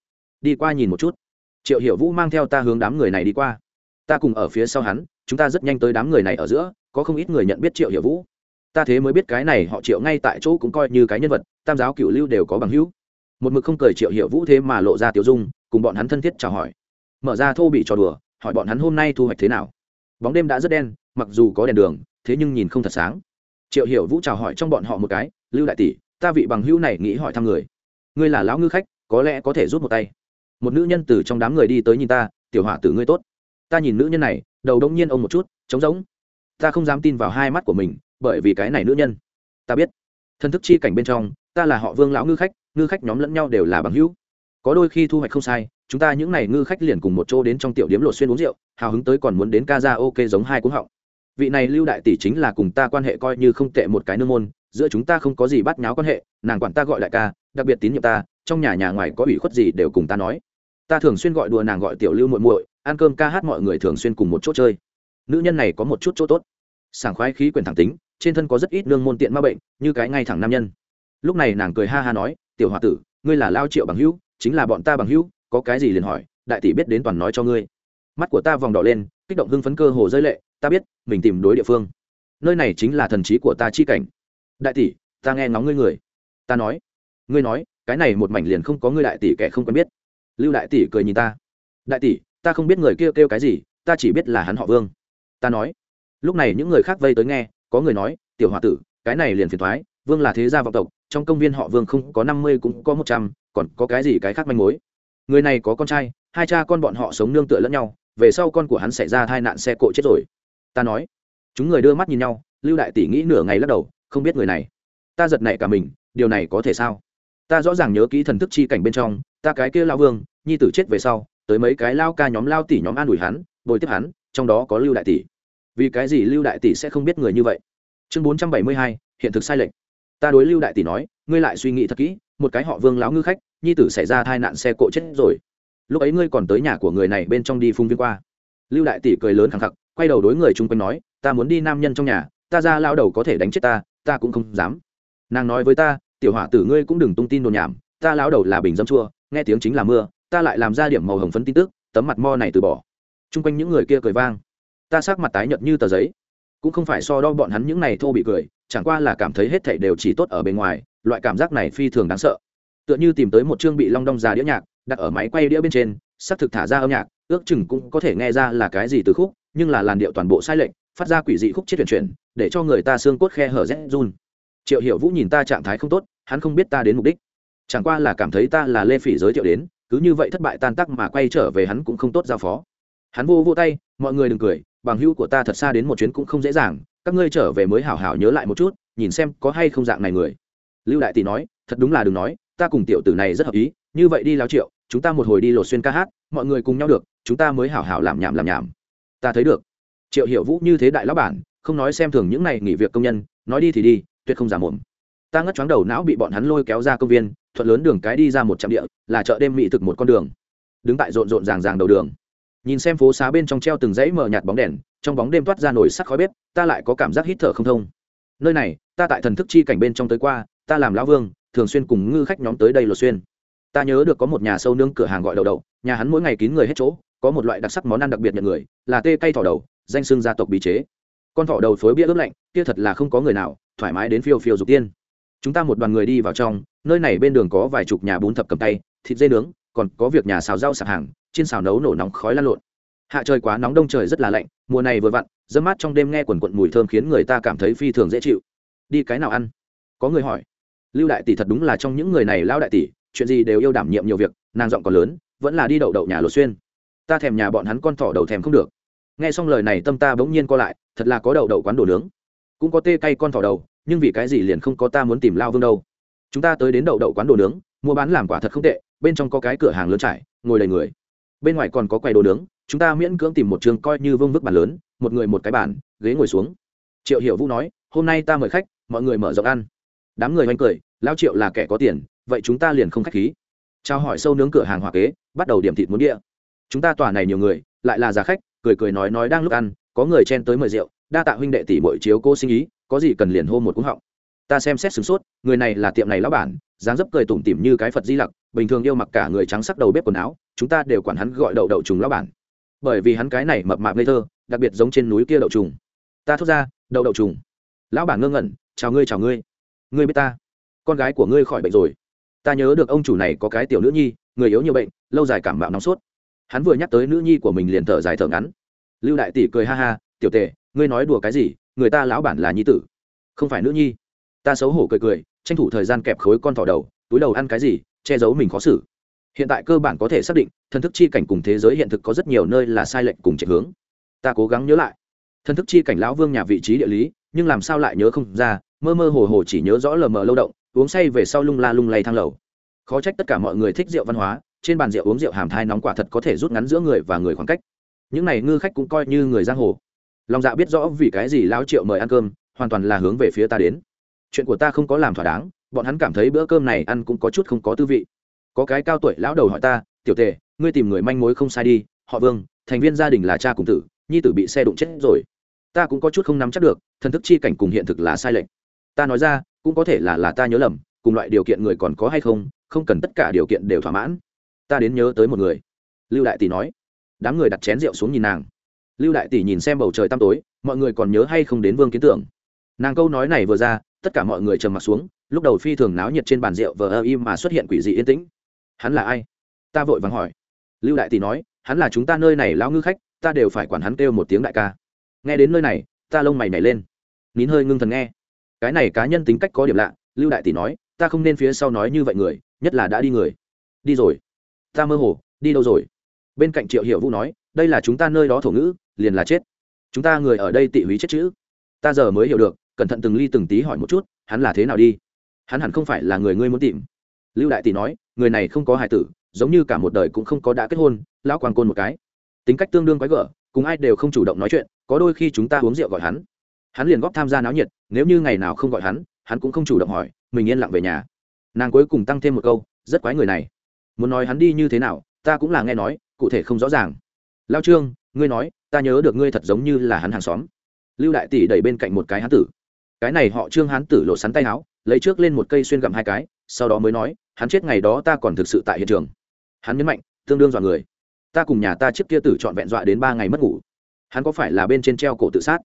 đi qua nhìn một chút. Triệu hiểu vũ mang theo ta hướng đám người này đi qua. Ta cùng ở phía sau hắn, chúng ta rất nhanh tới đám người này ở giữa, có không ít người nhận biết triệu hiểu vũ ta thế mới biết cái này họ triệu ngay tại chỗ cũng coi như cái nhân vật, tam giáo cựu lưu đều có bằng hữu. Một mực không cười triệu hiểu vũ thế mà lộ ra tiểu dung, cùng bọn hắn thân thiết chào hỏi. Mở ra thô bị trò đùa, hỏi bọn hắn hôm nay thu hoạch thế nào. Bóng đêm đã rất đen, mặc dù có đèn đường, thế nhưng nhìn không thật sáng. Triệu hiểu vũ chào hỏi trong bọn họ một cái, lưu đại tỷ, ta vị bằng hữu này nghĩ hỏi thăm người. Ngươi là lão ngư khách, có lẽ có thể rút một tay. Một nữ nhân từ trong đám người đi tới nhìn ta, tiểu hỏa tử ngươi tốt. Ta nhìn nữ nhân này, đầu đông nhiên ông một chút, trống rỗng. Ta không dám tin vào hai mắt của mình bởi vì cái này nữ nhân. Ta biết. Thân thức chi cảnh bên trong, ta là họ vương lão ngư khách ngư khách nhóm lẫn nhau đều là bằng hữu. Có đôi khi thu hoạch không sai, chúng ta những n à y ngư khách liền cùng một chỗ đến trong tiểu điếm lột xuyên uống rượu, hào hứng tới còn muốn đến ca ra ok giống hai cuốn họng. Vị này lưu đại tỷ chính là cùng ta quan hệ coi như không tệ một cái nương môn, giữa chúng ta không có gì bắt nháo quan hệ, nàng quản ta gọi đại ca, đặc biệt tín nhiệm ta, trong nhà nhà ngoài có ủy khuất gì đều cùng ta nói. Ta thường xuyên gọi đùa nàng gọi tiểu lưu muội muội, ăn cơm ca hát mọi người thường xuyên cùng một chỗ chơi. Nữ nhân này có một chút chỗ tốt. Sảng khoái khí quyền thẳng tính trên thân có rất ít nương môn tiện ma bệnh như cái ngay thẳng nam nhân. Lúc này nàng cười ha ha nói tiểu h o a tử ngươi là lao triệu bằng hữu chính là bọn ta bằng hữu có cái gì liền hỏi đại tỷ biết đến toàn nói cho ngươi. Mắt của ta vòng đỏ lên kích động hưng phấn cơ hồ rơi lệ ta biết mình tìm đối địa phương. Nơi này chính là thần trí của ta chi cảnh. Đại tỷ ta nghe ngóng ngươi người. Ta nói. Ngươi nói cái này một mảnh liền không có ngươi đại tỷ kẻ không quen biết. Lưu đại tỷ cười nhìn ta. Đại tỷ ta không biết người kia kêu, kêu cái gì ta chỉ biết là hắn họ vương. Ta nói. Lúc này những người khác vây tới nghe có người nói, tiểu h o a tử, cái này liền phiền thoái vương là thế gia vọng tộc, trong công viên họ vương không có năm mươi cũng có một trăm, còn có cái gì cái khác manh mối? Người này có con trai, hai cha con bọn họ sống nương tựa lẫn nhau, về sau con của hắn xảy ra tai nạn xe cộ chết rồi. Ta nói. Chúng người đưa mắt nhìn nhau, lưu đại tỷ nghĩ nửa ngày lắc đầu, không biết người này. Ta giật nảy cả mình, điều này có thể sao? Ta rõ ràng nhớ kỹ thần thức chi cảnh bên trong, ta cái kia lao vương, nhi tử chết về sau, tới mấy cái lao ca nhóm, lao tỷ nhóm an ủi hắn, bồi tiếp hắn, trong đó có lưu đại tỷ vì cái gì lưu đại tỷ sẽ không biết người như vậy? Chương bốn trăm bảy mươi hai, hiện thực sai lệch. Ta đối lưu đại tỷ nói, ngươi lại suy nghĩ thật kỹ, một cái họ vương lão ngư khách, nhi tử xảy ra tai nạn xe cộ chết rồi. Lúc ấy ngươi còn tới nhà của người này bên trong đi phung viên qua. Lưu đại tỷ cười lớn khẳng khặc, quay đầu đối người chung quanh nói, ta muốn đi nam nhân trong nhà, ta ra lao đầu có thể đánh chết ta ta cũng không dám. Nàng nói với ta, tiểu hỏa tử ngươi cũng đừng tung tin đồn nhảm, ta lao đầu là bình dâm chua, nghe tiếng chính là mưa, ta lại làm ra điểm màu hồng phấn tin tức, tấm mặt mo này từ bỏ. Chung quanh những người kia cười vang ta sắc mặt tái nhợt như tờ giấy. Cũng không phải so đo bọn hắn những này thô bị cười, chẳng qua là cảm thấy hết thảy đều chỉ tốt ở bên ngoài, loại cảm giác này phi thường đáng sợ. Tựa như tìm tới một chương bị long đong già đĩa nhạc, đặt ở máy quay đĩa bên trên, xác thực thả ra âm nhạc, ước chừng cũng có thể nghe ra là cái gì từ khúc, nhưng là làn điệu toàn bộ sai lệch, phát ra quỷ dị khúc chết chuyển chuyển, để cho người ta xương cốt khe hở rét run. Triệu hiểu vũ nhìn ta trạng thái không tốt, hắn không biết ta đến mục đích. Chẳng qua là cảm thấy ta là lê phỉ giới thiệu đến, cứ như vậy thất bại tan tắc mà quay trở về hắn cũng không tốt giao phó. Hắn vô vô tay mọi người đừng cười, bằng hữu của ta thật xa đến một chuyến cũng không dễ dàng, các ngươi trở về mới hảo hảo nhớ lại một chút, nhìn xem có hay không dạng này người. Lưu đại tỷ nói, thật đúng là đừng nói, ta cùng tiểu tử này rất hợp ý, như vậy đi lao triệu, chúng ta một hồi đi lột xuyên ca hát, mọi người cùng nhau được, chúng ta mới hảo hảo làm nhảm làm nhảm. Ta thấy được. Triệu hiểu vũ như thế đại lão bản, không nói xem thường những này nghỉ việc công nhân, nói đi thì đi, tuyệt không giả mồm. Ta ngất chóng đầu não bị bọn hắn lôi kéo ra công viên, thuận lớn đường cái đi ra một trạm địa, là chợ đêm mỹ thực một con đường. Đứng tại rộn rộn ràng ràng đầu đường nhìn xem phố xá bên trong treo từng dãy mờ nhạt bóng đèn, trong bóng đêm toát ra nổi sắc khói bếp, ta lại có cảm giác hít thở không thông. Nơi này, ta tại thần thức chi cảnh bên trong tới qua, ta làm lão vương, thường xuyên cùng ngư khách nhóm tới đây lột xuyên. Ta nhớ được có một nhà sâu nương cửa hàng gọi đầu đầu, nhà hắn mỗi ngày kín người hết chỗ, có một loại đặc sắc món ăn đặc biệt nhận người, là tê cây thỏ đầu, danh xưng gia tộc bí chế. Con thỏ đầu phối bia ướp lạnh, kia thật là không có người nào, thoải mái đến phiêu phiêu dục tiên. Chúng ta một đoàn người đi vào trong, nơi này bên đường có vài chục nhà bún thập cầm tay, thịt dê nướng, còn có việc nhà xào rau sạp hàng trên xào nấu nổ nóng khói lan lộn. Hạ trời quá nóng đông trời rất là lạnh, mùa này vừa vặn dẫm mát trong đêm nghe quần quận mùi thơm khiến người ta cảm thấy phi thường dễ chịu. Đi cái nào ăn? Có người hỏi. Lưu đại tỷ thật đúng là trong những người này lao đại tỷ, chuyện gì đều yêu đảm nhiệm nhiều việc, nàng giọng còn lớn, vẫn là đi đậu đậu nhà lột xuyên. Ta thèm nhà bọn hắn con thỏ đầu thèm không được. Nghe xong lời này tâm ta bỗng nhiên co lại, thật là có đậu đậu quán đồ nướng. Cũng có tê cay con thỏ đầu, nhưng vì cái gì liền không có ta muốn tìm lao vương đâu. Chúng ta tới đến đậu đậu quán đồ nướng, mua bán làm quả thật không tệ, bên trong có cái cửa hàng lớn trải, ngồi đầy người bên ngoài còn có quầy đồ nướng, chúng ta miễn cưỡng tìm một trường coi như vương vức bàn lớn, một người một cái bàn, ghế ngồi xuống. Triệu hiểu vũ nói, hôm nay ta mời khách, mọi người mở rộng ăn. Đám người hoanh cười lao triệu là kẻ có tiền, vậy chúng ta liền không khách khí. Trao hỏi sâu nướng cửa hàng hòa kế, bắt đầu điểm thịt muốn địa. Chúng ta tòa này nhiều người, lại là giá khách, cười cười nói nói đang lúc ăn, có người chen tới mời rượu, đa tạ huynh đệ tỷ bội chiếu cô sinh ý, có gì cần liền hô một cúng họng. Ta xem xét sửng sốt, người này là tiệm này lão bản, dáng dấp cười tủm tỉm như cái phật di lặc, bình thường yêu mặc cả người trắng sắc đầu bếp quần áo chúng ta đều quản hắn gọi đậu đậu trùng lão bản. Bởi vì hắn cái này mập mạp ngây thơ, đặc biệt giống trên núi kia đậu trùng. Ta thốt ra, đậu đậu trùng. Lão bản ngơ ngẩn, chào ngươi chào ngươi. Ngươi biết ta? Con gái của ngươi khỏi bệnh rồi. Ta nhớ được ông chủ này có cái tiểu nữ nhi, người yếu nhiều bệnh, lâu dài cảm mạo nóng sốt. Hắn vừa nhắc tới nữ nhi của mình liền thở dài thở ngắn. Lưu đại tỷ cười ha ha, tiểu tề, ngươi nói đùa cái gì? Người ta lão bản là nhi tử, không phải nữ nhi. Ta xấu hổ cười cười, tranh thủ thời gian kẹp khối con thỏ đầu, túi đầu ăn cái gì, che giấu mình khó xử hiện tại cơ bản có thể xác định, thần thức chi cảnh cùng thế giới hiện thực có rất nhiều nơi là sai lệch cùng chạy hướng. Ta cố gắng nhớ lại. Thần thức chi cảnh lão vương nhà vị trí địa lý, nhưng làm sao lại nhớ không ra, mơ mơ hồ hồ chỉ nhớ rõ lờ mờ lâu động, uống say về sau lung la lung lay thang lầu. Khó trách tất cả mọi người thích rượu văn hóa, trên bàn rượu uống rượu hàm thai nóng quả thật có thể rút ngắn giữa người và người khoảng cách. Những này ngư khách cũng coi như người giang hồ. Lòng dạ biết rõ vì cái gì lão triệu mời ăn cơm, hoàn toàn là hướng về phía ta đến. Chuyện của ta không có làm thỏa đáng, bọn hắn cảm thấy bữa cơm này ăn cũng có chút không có tư vị có cái cao tuổi lão đầu hỏi ta, tiểu tề, ngươi tìm người manh mối không sai đi, họ vương, thành viên gia đình là cha cùng tử, nhi tử bị xe đụng chết rồi. Ta cũng có chút không nắm chắc được, thần thức chi cảnh cùng hiện thực là sai lệch. Ta nói ra, cũng có thể là là ta nhớ lầm, cùng loại điều kiện người còn có hay không không cần tất cả điều kiện đều thỏa mãn. Ta đến nhớ tới một người. Lưu đại tỷ nói. Đám người đặt chén rượu xuống nhìn nàng. Lưu đại tỷ nhìn xem bầu trời tăm tối, mọi người còn nhớ hay không đến vương kiến tưởng. Nàng câu nói này vừa ra, tất cả mọi người trầm m ặ t xuống, lúc đầu phi thường náo nhiệt trên bàn rượu vờ ơ im mà xuất hiện quỷ dị yên tĩnh hắn là ai? Ta vội vàng hỏi. Lưu đại tỷ nói, hắn là chúng ta nơi này lão ngư khách, ta đều phải quản hắn kêu một tiếng đại ca. Nghe đến nơi này, ta lông mày nhảy lên. Nín hơi ngưng thần nghe. Cái này cá nhân tính cách có điểm lạ, lưu đại tỷ nói, ta không nên phía sau nói như vậy người, nhất là đã đi người. Đi rồi. Ta mơ hồ, đi đâu rồi? Bên cạnh triệu hiểu vũ nói, đây là chúng ta nơi đó thổ ngữ, liền là chết. Chúng ta người ở đây tị húy chết chữ. Ta giờ mới hiểu được, cẩn thận từng ly từng tí hỏi một chút, hắn là thế nào đi? Hắn hẳn không phải là người ngươi muốn tìm. Lưu đại tỷ nói người này không có hài tử, giống như cả một đời cũng không có đã kết hôn, lão quang côn một cái. Tính cách tương đương quái gở, cùng ai đều không chủ động nói chuyện, có đôi khi chúng ta uống rượu gọi hắn. Hắn liền góp tham gia náo nhiệt, nếu như ngày nào không gọi hắn hắn cũng không chủ động hỏi, mình yên lặng về nhà. Nàng cuối cùng tăng thêm một câu, rất quái người này. Muốn nói hắn đi như thế nào, ta cũng là nghe nói, cụ thể không rõ ràng. Lao trương, ngươi nói, ta nhớ được ngươi thật giống như là hắn hàng xóm. Lưu đại tỷ đẩy bên cạnh một cái hán tử. Cái này họ trương hán tử lộ sắn tay áo, lấy trước lên một cây xuyên gặm hai cái sau đó mới nói, hắn chết ngày đó ta còn thực sự tại hiện trường. Hắn nhấn mạnh, tương đương dọa người. Ta cùng nhà ta trước kia tử trọn vẹn dọa đến ba ngày mất ngủ. Hắn có phải là bên trên treo cổ tự sát?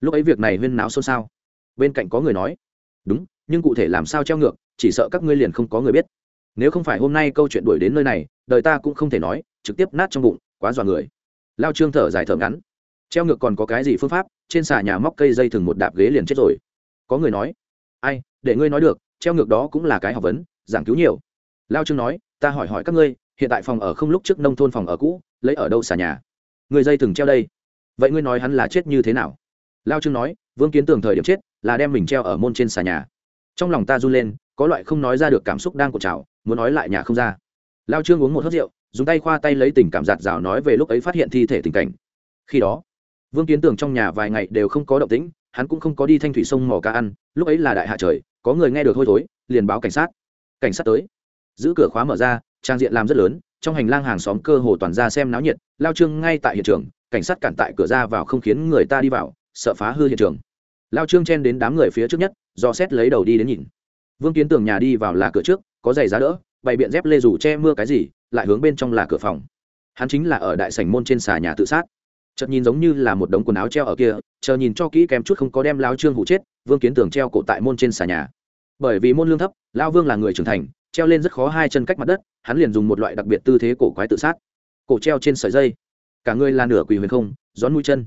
Lúc ấy việc này huyên náo xôn xao. Bên cạnh có người nói, đúng, nhưng cụ thể làm sao treo ngược, chỉ sợ các ngươi liền không có người biết. Nếu không phải hôm nay câu chuyện đuổi đến nơi này, đời ta cũng không thể nói, trực tiếp nát trong bụng, quá dọa người. Lao trương thở dài thở ngắn. Treo ngược còn có cái gì phương pháp? Trên xà nhà móc cây dây thừng một đạp ghế liền chết rồi. Có người nói, ai, để ngươi nói được treo ngược đó cũng là cái học vấn, giảng cứu nhiều. Lao trương nói, ta hỏi hỏi các ngươi, hiện tại phòng ở không lúc trước nông thôn phòng ở cũ, lấy ở đâu xà nhà? Người dây thừng treo đây. Vậy ngươi nói hắn là chết như thế nào? Lao trương nói, vương kiến tường thời điểm chết, là đem mình treo ở môn trên xà nhà. Trong lòng ta run lên, có loại không nói ra được cảm xúc đang cột trào, muốn nói lại nhà không ra. Lao trương uống một hớt rượu, dùng tay khoa tay lấy tình cảm giạt rào nói về lúc ấy phát hiện thi thể tình cảnh. Khi đó, vương kiến tường trong nhà vài ngày đều không có động tĩnh, hắn cũng không có đi thanh thủy sông mò cá ăn, lúc ấy là đại hạ trời có người nghe được hôi thối, liền báo cảnh sát. Cảnh sát tới. Giữ cửa khóa mở ra, trang diện làm rất lớn, trong hành lang hàng xóm cơ hồ toàn ra xem náo nhiệt, lao trương ngay tại hiện trường, cảnh sát cản tại cửa ra vào không khiến người ta đi vào, sợ phá hư hiện trường. Lao trương chen đến đám người phía trước nhất, do xét lấy đầu đi đến nhìn. Vương kiến tường nhà đi vào là cửa trước, có giày giá đỡ, bày biện dép lê rủ che mưa cái gì, lại hướng bên trong là cửa phòng. Hắn chính là ở đại sảnh môn trên xà nhà tự sát. Chợt nhìn giống như là một đống quần áo treo ở kia, chờ nhìn cho kỹ kém chút không có đem lao trương hụ chết vương kiến tường treo cổ tại môn trên xà nhà. Bởi vì môn lương thấp lao vương là người trưởng thành, treo lên rất khó hai chân cách mặt đất, hắn liền dùng một loại đặc biệt tư thế cổ quái tự sát. Cổ treo trên sợi dây. Cả người là nửa quỳ huyền không, gión mũi chân.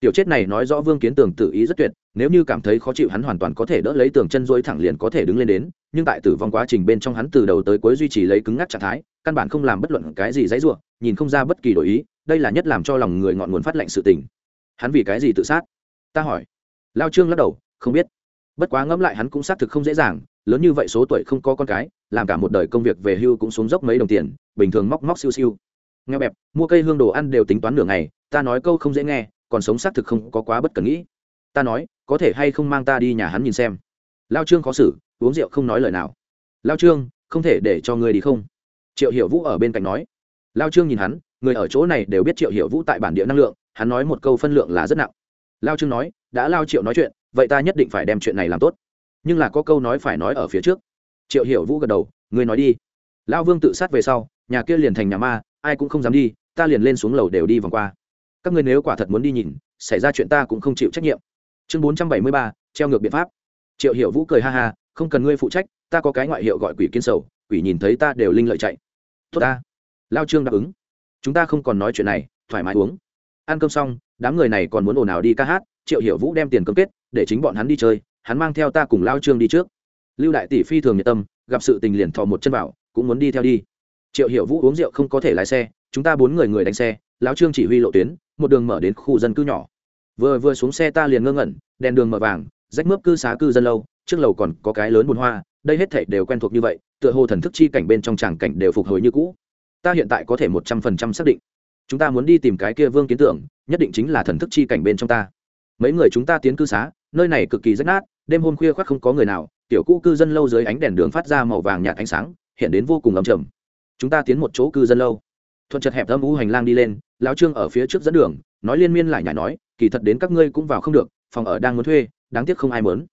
Tiểu chết này nói rõ vương kiến tường tự ý rất tuyệt, nếu như cảm thấy khó chịu hắn hoàn toàn có thể đỡ lấy tường chân dối thẳng liền có thể đứng lên đến, nhưng tại tử vong quá trình bên trong hắn từ đầu tới cuối duy trì lấy cứng ngắc trạng thái, căn bản không làm bất luận cái gì dãy ruộng nhìn không ra bất kỳ đổi ý, đây là nhất làm cho lòng người ngọn nguồn phát lệnh sự tình. Hắn vì cái gì tự sát? Ta hỏi. Lao trương lắc đầu không biết. Bất quá ngẫm lại hắn cũng xác thực không dễ dàng, lớn như vậy số tuổi không có con cái, làm cả một đời công việc về hưu cũng xuống dốc mấy đồng tiền, bình thường móc móc siêu siêu. Nghe bẹp, mua cây hương đồ ăn đều tính toán nửa ngày, ta nói câu không dễ nghe, còn sống xác thực không có quá bất cần nghĩ. Ta nói, có thể hay không mang ta đi nhà hắn nhìn xem. Lao trương khó xử, uống rượu không nói lời nào. Lao trương, không thể để cho người đi không? Triệu hiểu vũ ở bên cạnh nói. Lao trương nhìn hắn, người ở chỗ này đều biết triệu hiểu vũ tại bản địa năng lượng, hắn nói một câu phân lượng là rất nặng. Lao trương nói, đã lao triệu nói chuyện vậy ta nhất định phải đem chuyện này làm tốt. Nhưng là có câu nói phải nói ở phía trước. Triệu hiểu vũ gật đầu, ngươi nói đi. Lão vương tự sát về sau, nhà kia liền thành nhà ma, ai cũng không dám đi, ta liền lên xuống lầu đều đi vòng qua. Các ngươi nếu quả thật muốn đi nhìn, xảy ra chuyện ta cũng không chịu trách nhiệm. Chương bốn trăm bảy mươi ba, treo ngược biện pháp. Triệu hiểu vũ cười ha ha, không cần ngươi phụ trách, ta có cái ngoại hiệu gọi quỷ kiến sầu, quỷ nhìn thấy ta đều linh lợi chạy. Tốt ta. Lao trương đáp ứng. Chúng ta không còn nói chuyện này, thoải mái uống. Ăn cơm xong, đám người này còn muốn ồn ào đi ca hát triệu hiểu vũ đem tiền cấm kết, để chính bọn hắn đi chơi, hắn mang theo ta cùng lao trương đi trước. Lưu đại tỷ phi thường nhiệt tâm, gặp sự tình liền thò một chân vào, cũng muốn đi theo đi. Triệu hiểu vũ uống rượu không có thể lái xe, chúng ta bốn người người đánh xe lão trương chỉ huy lộ tuyến, một đường mở đến khu dân cư nhỏ. Vừa vừa xuống xe ta liền ngơ ngẩn, đèn đường mở vàng, rách mướp cư xá cư dân lâu, trước lầu còn có cái lớn bùn hoa, đây hết thảy đều quen thuộc như vậy, tựa hồ thần thức chi cảnh bên trong tràng cảnh đều phục hồi như cũ. Ta hiện tại có thể một trăm phần trăm xác định. Chúng ta muốn đi tìm cái kia vương kiến tưởng, nhất định chính là thần thức chi cảnh bên trong ta mấy người chúng ta tiến cư xá, nơi này cực kỳ rách nát, đêm hôm khuya khoác không có người nào, tiểu cũ cư dân lâu dưới ánh đèn đường phát ra màu vàng nhạt ánh sáng, hiện đến vô cùng ấm trầm. Chúng ta tiến một chỗ cư dân lâu. Thuận chật hẹp âm u hành lang đi lên, lão trương ở phía trước dẫn đường, nói liên miên lại nhải nói, kỳ thật đến các ngươi cũng vào không được, phòng ở đang muốn thuê, đáng tiếc không ai mớn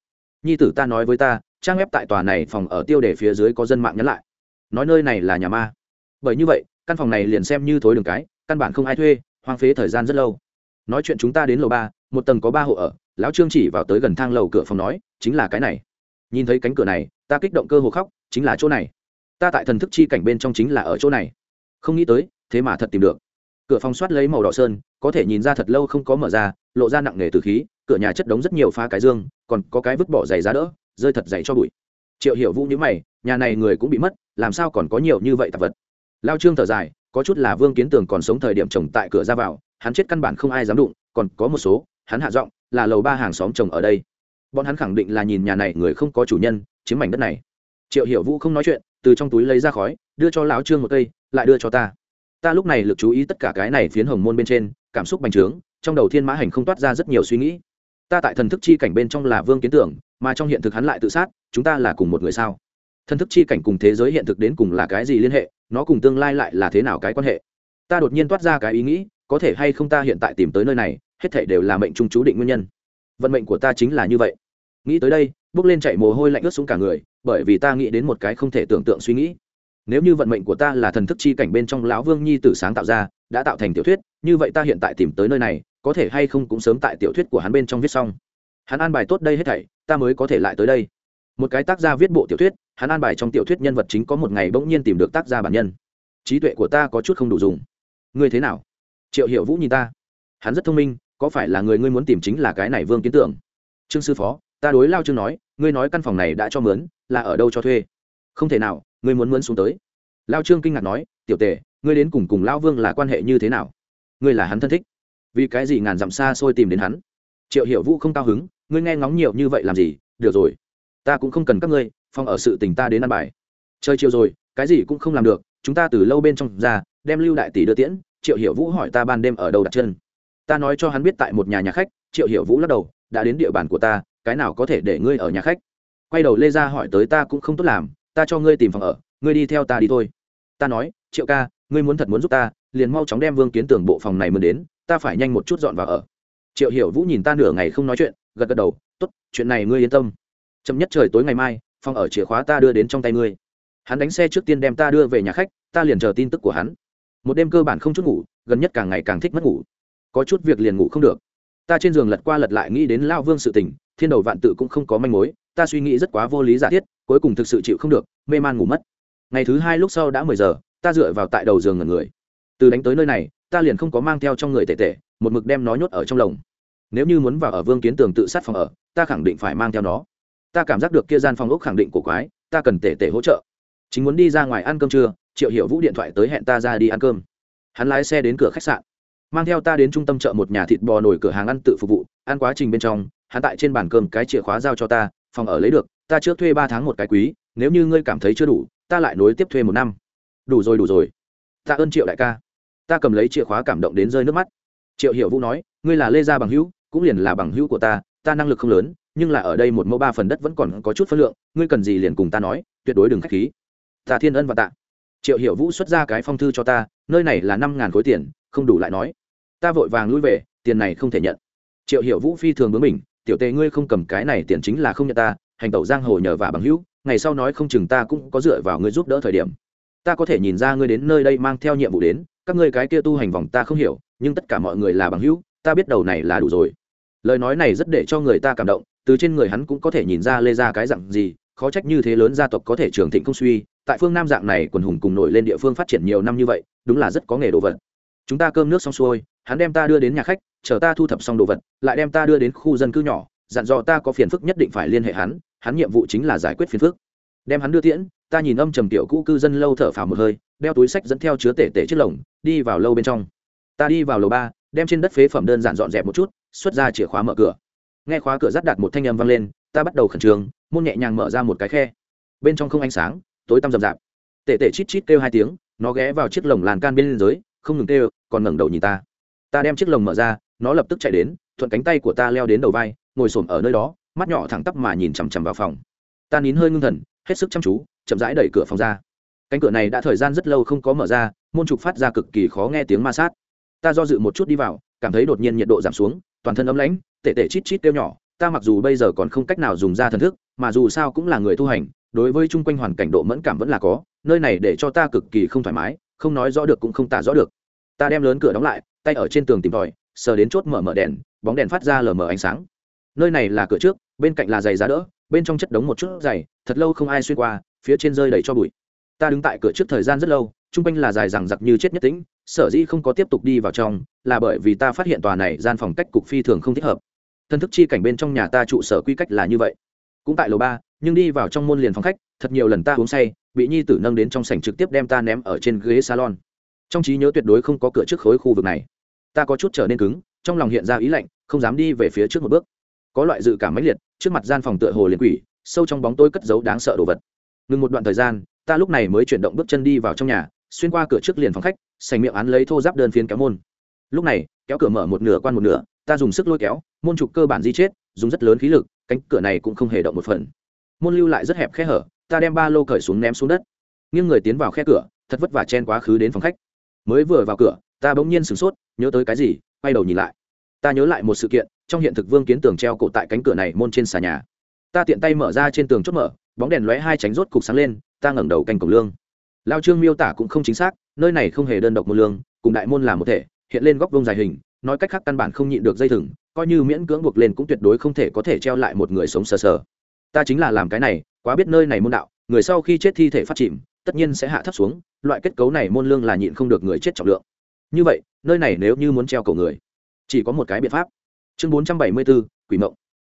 nhi tử ta nói với ta, trang web tại tòa này phòng ở tiêu đề phía dưới có dân mạng nhắn lại. Nói nơi này là nhà ma. Bởi như vậy, căn phòng này liền xem như thối đường cái, căn bản không ai thuê, hoang phế thời gian rất lâu. Nói chuyện chúng ta đến lầu ba một tầng có ba hộ ở, lão trương chỉ vào tới gần thang lầu cửa phòng nói, chính là cái này. Nhìn thấy cánh cửa này, ta kích động cơ hồ khóc, chính là chỗ này. Ta tại thần thức chi cảnh bên trong chính là ở chỗ này. Không nghĩ tới, thế mà thật tìm được. Cửa phòng soát lấy màu đỏ sơn, có thể nhìn ra thật lâu không có mở ra, lộ ra nặng nề từ khí, cửa nhà chất đống rất nhiều phá cái dương, còn có cái vứt bỏ giày giá đỡ, rơi thật dày cho bụi. Triệu hiểu vũ nhữ mày, nhà này người cũng bị mất, làm sao còn có nhiều như vậy tạp vật? Lao trương thở dài, có chút là vương kiến tường còn sống thời điểm chồng tại cửa ra vào, hắn chết căn bản không ai dám đụng, còn có một số hắn hạ giọng, là lầu ba hàng xóm chồng ở đây. Bọn hắn khẳng định là nhìn nhà này người không có chủ nhân, chiếm mảnh đất này. Triệu hiểu vũ không nói chuyện, từ trong túi lấy ra khói, đưa cho lão trương một cây, lại đưa cho ta. Ta lúc này lực chú ý tất cả cái này phiến hồng môn bên trên, cảm xúc bành trướng, trong đầu thiên mã hành không toát ra rất nhiều suy nghĩ. Ta tại thần thức chi cảnh bên trong là vương kiến tưởng, mà trong hiện thực hắn lại tự sát, chúng ta là cùng một người sao? Thần thức chi cảnh cùng thế giới hiện thực đến cùng là cái gì liên hệ, nó cùng tương lai lại là thế nào cái quan hệ? Ta đột nhiên toát ra cái ý nghĩ, có thể hay không ta hiện tại tìm tới nơi này hết thể đều là mệnh trung chú định nguyên nhân. Vận mệnh của ta chính là như vậy. Nghĩ tới đây, bước lên chạy mồ hôi lạnh ướt xuống cả người, bởi vì ta nghĩ đến một cái không thể tưởng tượng suy nghĩ. Nếu như vận mệnh của ta là thần thức chi cảnh bên trong lão vương nhi tử sáng tạo ra, đã tạo thành tiểu thuyết, như vậy ta hiện tại tìm tới nơi này, có thể hay không cũng sớm tại tiểu thuyết của hắn bên trong viết xong. Hắn an bài tốt đây hết thảy, ta mới có thể lại tới đây. Một cái tác gia viết bộ tiểu thuyết, hắn an bài trong tiểu thuyết nhân vật chính có một ngày bỗng nhiên tìm được tác gia bản nhân. Trí tuệ của ta có chút không đủ dùng. Ngươi thế nào? Triệu hiểu vũ nhìn ta. Hắn rất thông minh có phải là người ngươi muốn tìm chính là cái này vương kiến tưởng? Trương sư phó, ta đối lao trương nói, ngươi nói căn phòng này đã cho mướn, là ở đâu cho thuê? Không thể nào, ngươi muốn mướn xuống tới. Lao trương kinh ngạc nói, tiểu tề, ngươi đến cùng cùng lao vương là quan hệ như thế nào? Ngươi là hắn thân thích. Vì cái gì ngàn dặm xa xôi tìm đến hắn? Triệu hiểu vũ không cao hứng, ngươi nghe ngóng nhiều như vậy làm gì? Được rồi. Ta cũng không cần các ngươi, phong ở sự tình ta đến ăn bài. Chơi chiều rồi, cái gì cũng không làm được, chúng ta từ lâu bên trong ra, đem lưu đại tỷ đưa tiễn, triệu hiểu vũ hỏi ta ban đêm ở đâu đặt chân ta nói cho hắn biết tại một nhà nhà khách, triệu hiểu vũ lắc đầu, đã đến địa bàn của ta, cái nào có thể để ngươi ở nhà khách? Quay đầu lê ra hỏi tới ta cũng không tốt làm, ta cho ngươi tìm phòng ở, ngươi đi theo ta đi thôi. Ta nói, triệu ca, ngươi muốn thật muốn giúp ta, liền mau chóng đem vương kiến tưởng bộ phòng này mới đến, ta phải nhanh một chút dọn vào ở. Triệu hiểu vũ nhìn ta nửa ngày không nói chuyện, gật gật đầu t ố t chuyện này ngươi yên tâm. Chậm nhất trời tối ngày mai, phòng ở chìa khóa ta đưa đến trong tay ngươi. Hắn đánh xe trước tiên đem ta đưa về nhà khách, ta liền chờ tin tức của hắn. Một đêm cơ bản không chút ngủ, gần nhất càng ngày càng thích mất ngủ có chút việc liền ngủ không được. Ta trên giường lật qua lật lại nghĩ đến lao vương sự tình, thiên đầu vạn tự cũng không có manh mối, ta suy nghĩ rất quá vô lý giả thiết, cuối cùng thực sự chịu không được, mê man ngủ mất. Ngày thứ hai lúc sau đã mười giờ, ta dựa vào tại đầu giường ngẩn người. Từ đánh tới nơi này, ta liền không có mang theo trong người tệ tệ một mực đem nó nhốt ở trong lồng. Nếu như muốn vào ở vương kiến tường tự sát phòng ở, ta khẳng định phải mang theo nó. Ta cảm giác được kia gian phòng ốc khẳng định của quái, ta cần tệ tệ hỗ trợ. Chính muốn đi ra ngoài ăn cơm trưa, triệu hiểu vũ điện thoại tới hẹn ta ra đi ăn cơm. Hắn lái xe đến cửa khách sạn mang theo ta đến trung tâm chợ một nhà thịt bò nổi cửa hàng ăn tự phục vụ, ăn quá trình bên trong, hắn tại trên bàn cơm cái chìa khóa giao cho ta, phòng ở lấy được, ta trước thuê ba tháng một cái quý, nếu như ngươi cảm thấy chưa đủ, ta lại nối tiếp thuê một năm. Đủ rồi đủ rồi. Ta ơn triệu đại ca. Ta cầm lấy chìa khóa cảm động đến rơi nước mắt. Triệu hiểu vũ nói, ngươi là lê gia bằng hữu, cũng liền là bằng hữu của ta ta năng lực không lớn, nhưng là ở đây một mẫu ba phần đất vẫn còn có chút phân lượng, ngươi cần gì liền cùng ta nói, tuyệt đối đừng k h á c h khí. Ta thiên ân và tạ. Triệu hiểu vũ xuất ra cái phong thư cho ta, nơi này là năm ngàn khối tiền, không đủ lại nói ta vội vàng lui về, tiền này không thể nhận. Triệu hiểu vũ phi thường bướng mình tiểu tề ngươi không cầm cái này tiền chính là không nhận ta, hành tẩu giang hồ nhờ và bằng hữu, ngày sau nói không chừng ta cũng có dựa vào ngươi giúp đỡ thời điểm. Ta có thể nhìn ra ngươi đến nơi đây mang theo nhiệm vụ đến, các ngươi cái kia tu hành vòng ta không hiểu, nhưng tất cả mọi người là bằng hữu, ta biết đầu này là đủ rồi. Lời nói này rất để cho người ta cảm động, từ trên người hắn cũng có thể nhìn ra lê ra cái dặn gì, khó trách như thế lớn gia tộc có thể trường thịnh không suy, tại phương nam dạng này quần hùng cùng nổi lên địa phương phát triển nhiều năm như vậy, đúng là rất có nghề đồ vật chúng ta cơm nước xong xuôi, hắn đem ta đưa đến nhà khách, chờ ta thu thập xong đồ vật, lại đem ta đưa đến khu dân cư nhỏ, dặn dò ta có phiền phức nhất định phải liên hệ hắn hắn nhiệm vụ chính là giải quyết phiền phức. Đem hắn đưa tiễn, ta nhìn âm trầm tiểu cũ cư dân lâu thở phào một hơi, đeo túi sách dẫn theo chứa tể tể chiếc lồng, đi vào lâu bên trong. Ta đi vào lầu ba, đem trên đất phế phẩm đơn giản dọn dẹp một chút, xuất ra chìa khóa mở cửa. Nghe khóa cửa rắt đặt một thanh âm vang lên, ta bắt đầu khẩn trương, môn nhẹ nhàng mở ra một cái khe. Bên trong không ánh sáng, tối tăm rậm rạp. Tể tể chít chít kêu hai tiếng, nó ghé vào chiếc lồng làn can bên dưới không ngừng kêu, còn ngẩng đầu nhìn ta. Ta đem chiếc lồng mở ra, nó lập tức chạy đến, thuận cánh tay của ta leo đến đầu vai, ngồi xổm ở nơi đó, mắt nhỏ thẳng tắp mà nhìn chằm chằm vào phòng. Ta nín hơi ngưng thần, hết sức chăm chú, chậm rãi đẩy cửa phòng ra. Cánh cửa này đã thời gian rất lâu không có mở ra, môn trục phát ra cực kỳ khó nghe tiếng ma sát. Ta do dự một chút đi vào, cảm thấy đột nhiên nhiệt độ giảm xuống, toàn thân ấm lãnh tệ tệ chít chít kêu nhỏ. Ta mặc dù bây giờ còn không cách nào dùng ra thần thức, mà dù sao cũng là người tu hành, đối với chung quanh hoàn cảnh độ mẫn cảm vẫn là có, nơi này để cho ta cực kỳ không thoải mái không nói rõ được cũng không tả rõ được. Ta đem lớn cửa đóng lại, tay ở trên tường tìm tòi, sờ đến chốt mở mở đèn, bóng đèn phát ra lờ mờ ánh sáng. Nơi này là cửa trước, bên cạnh là giày giá đỡ, bên trong chất đống một chút giày, thật lâu không ai xuyên qua, phía trên rơi đầy cho bụi. Ta đứng tại cửa trước thời gian rất lâu, chung quanh là dài rằng giặc như chết nhất tĩnh, sở dĩ không có tiếp tục đi vào trong, là bởi vì ta phát hiện tòa này gian phòng cách cục phi thường không thích hợp. Thân thức chi cảnh bên trong nhà ta trụ sở quy cách là như vậy. Cũng tại lầu ba nhưng đi vào trong môn liền phòng khách, thật nhiều lần ta uống say, bị nhi tử nâng đến trong sảnh trực tiếp đem ta ném ở trên ghế salon. Trong trí nhớ tuyệt đối không có cửa trước khối khu vực này. Ta có chút trở nên cứng, trong lòng hiện ra ý lạnh, không dám đi về phía trước một bước. Có loại dự cảm mãnh liệt, trước mặt gian phòng tựa hồ liền quỷ, sâu trong bóng tôi cất giấu đáng sợ đồ vật. Ngừng một đoạn thời gian, ta lúc này mới chuyển động bước chân đi vào trong nhà, xuyên qua cửa trước liền phòng khách, sành miệng án lấy thô giáp đơn phiến kéo môn. Lúc này, kéo cửa mở một nửa quan một nửa, ta dùng sức lôi kéo, môn trục cơ bản di chết, dùng rất lớn khí lực, cánh cửa này cũng không hề động một phần môn lưu lại rất hẹp khe hở, ta đem ba lô cởi xuống ném xuống đất. Nghiêng người tiến vào khe cửa, thật vất vả chen quá khứ đến phòng khách. Mới vừa vào cửa, ta bỗng nhiên sửng sốt, nhớ tới cái gì, quay đầu nhìn lại. Ta nhớ lại một sự kiện, trong hiện thực vương kiến tường treo cổ tại cánh cửa này môn trên xà nhà. Ta tiện tay mở ra trên tường chốt mở, bóng đèn lóe hai tránh rốt cục sáng lên, ta ngẩng đầu canh cổng lương. Lao trương miêu tả cũng không chính xác, nơi này không hề đơn độc một lương, cùng đại môn là một thể, hiện lên góc vông dài hình, nói cách khác căn bản không nhịn được dây thừng, coi như miễn cưỡng buộc lên cũng tuyệt đối không thể có thể treo lại một người sống sờ sờ ta chính là làm cái này, quá biết nơi này môn đạo, người sau khi chết thi thể phát chìm, tất nhiên sẽ hạ thấp xuống, loại kết cấu này môn lương là nhịn không được người chết trọng lượng. Như vậy, nơi này nếu như muốn treo cổ người, chỉ có một cái biện pháp. Chương bốn trăm bảy mươi bốn quỷ mộng.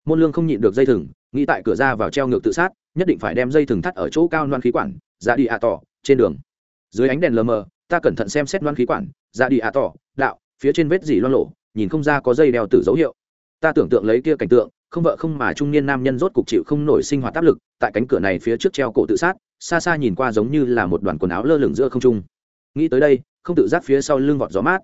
Môn lương không nhịn được dây thừng, nghĩ tại cửa ra vào treo ngược tự sát, nhất định phải đem dây thừng thắt ở chỗ cao loan khí quản, ra đi ạ tỏ, trên đường. Dưới ánh đèn lờ mờ, ta cẩn thận xem xét loan khí quản, ra đi ạ tỏ, đạo, phía trên vết dỉ loan lộ, nhìn không ra có dây đeo tử dấu hiệu. Ta tưởng tượng lấy kia cảnh tượng không vợ không mà trung niên nam nhân rốt cục chịu không nổi sinh hoạt áp lực, tại cánh cửa này phía trước treo cổ tự sát, xa xa nhìn qua giống như là một đoàn quần áo lơ lửng giữa không trung. Nghĩ tới đây, không tự giác phía sau lưng vọt gió mát.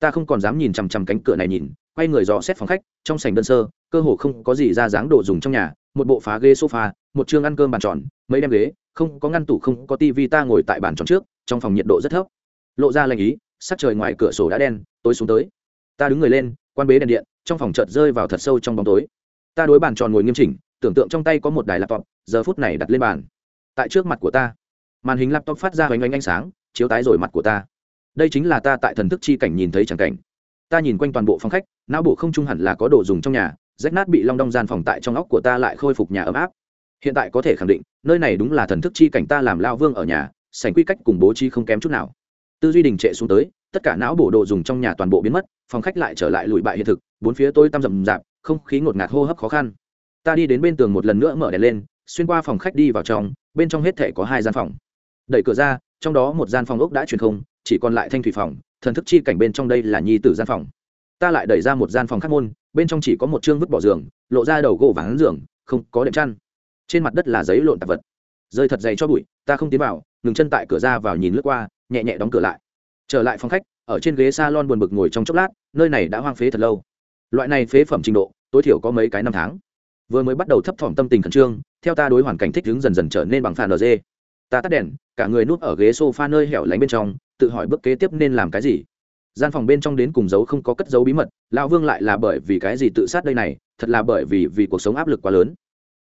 Ta không còn dám nhìn chằm chằm cánh cửa này nhìn, quay người dò xét phòng khách, trong sảnh đơn sơ, cơ hồ không có gì ra dáng đồ dùng trong nhà, một bộ phá ghế sofa, một chương ăn cơm bàn tròn, mấy đem ghế, không có ngăn tủ không có tivi, ta ngồi tại bàn tròn trước, trong phòng nhiệt độ rất thấp. Lộ ra lành ý, sắc trời ngoài cửa sổ đã đen, tối xuống tới. Ta đứng người lên, quan bế đèn điện, trong phòng chợt rơi vào thật sâu trong bóng tối ta đối bàn tròn ngồi nghiêm chỉnh, tưởng tượng trong tay có một đài laptop, giờ phút này đặt lên bàn. Tại trước mặt của ta, màn hình laptop phát ra hoành oanh ánh sáng, chiếu tái rồi mặt của ta. Đây chính là ta tại thần thức chi cảnh nhìn thấy chẳng cảnh. Ta nhìn quanh toàn bộ phòng khách, não bộ không trung hẳn là có đồ dùng trong nhà, rách nát bị long đong gian phòng tại trong óc của ta lại khôi phục nhà ấm áp. Hiện tại có thể khẳng định, nơi này đúng là thần thức chi cảnh ta làm lao vương ở nhà sành quy cách cùng bố chi không kém chút nào. Tư duy đình trệ xuống tới, tất cả não bộ đồ dùng trong nhà toàn bộ biến mất, phòng khách lại trở lại lùi bại hiện thực, bốn phía tôi tăm rầm rạp không khí ngột ngạt hô hấp khó khăn. Ta đi đến bên tường một lần nữa mở đèn lên, xuyên qua phòng khách đi vào trong, bên trong hết thể có hai gian phòng. Đẩy cửa ra, trong đó một gian phòng ốc đã truyền không, chỉ còn lại thanh thủy phòng, thần thức chi cảnh bên trong đây là nhi tử gian phòng. Ta lại đẩy ra một gian phòng khác môn, bên trong chỉ có một chương vứt bỏ giường, lộ ra đầu gỗ vắng giường, không có đệm chăn. Trên mặt đất là giấy lộn tạp vật. Rơi thật dày cho bụi, ta không tiến vào, ngừng chân tại cửa ra vào nhìn lướt qua, nhẹ nhẹ đóng cửa lại. Trở lại phòng khách, ở trên ghế s a lon buồn bực ngồi trong chốc lát, nơi này đã hoang phế thật lâu loại này phế phẩm trình độ, tối thiểu có mấy cái năm tháng. Vừa mới bắt đầu thấp thỏm tâm tình khẩn trương, theo ta đối hoàn cảnh thích ứng dần dần trở nên bằng phản nd ta tắt đèn, cả người núp ở ghế s o f a nơi hẻo lánh bên trong, tự hỏi bước kế tiếp nên làm cái gì. Gian phòng bên trong đến cùng dấu không có cất dấu bí mật, lão vương lại là bởi vì cái gì tự sát đây này, thật là bởi vì vì cuộc sống áp lực quá lớn.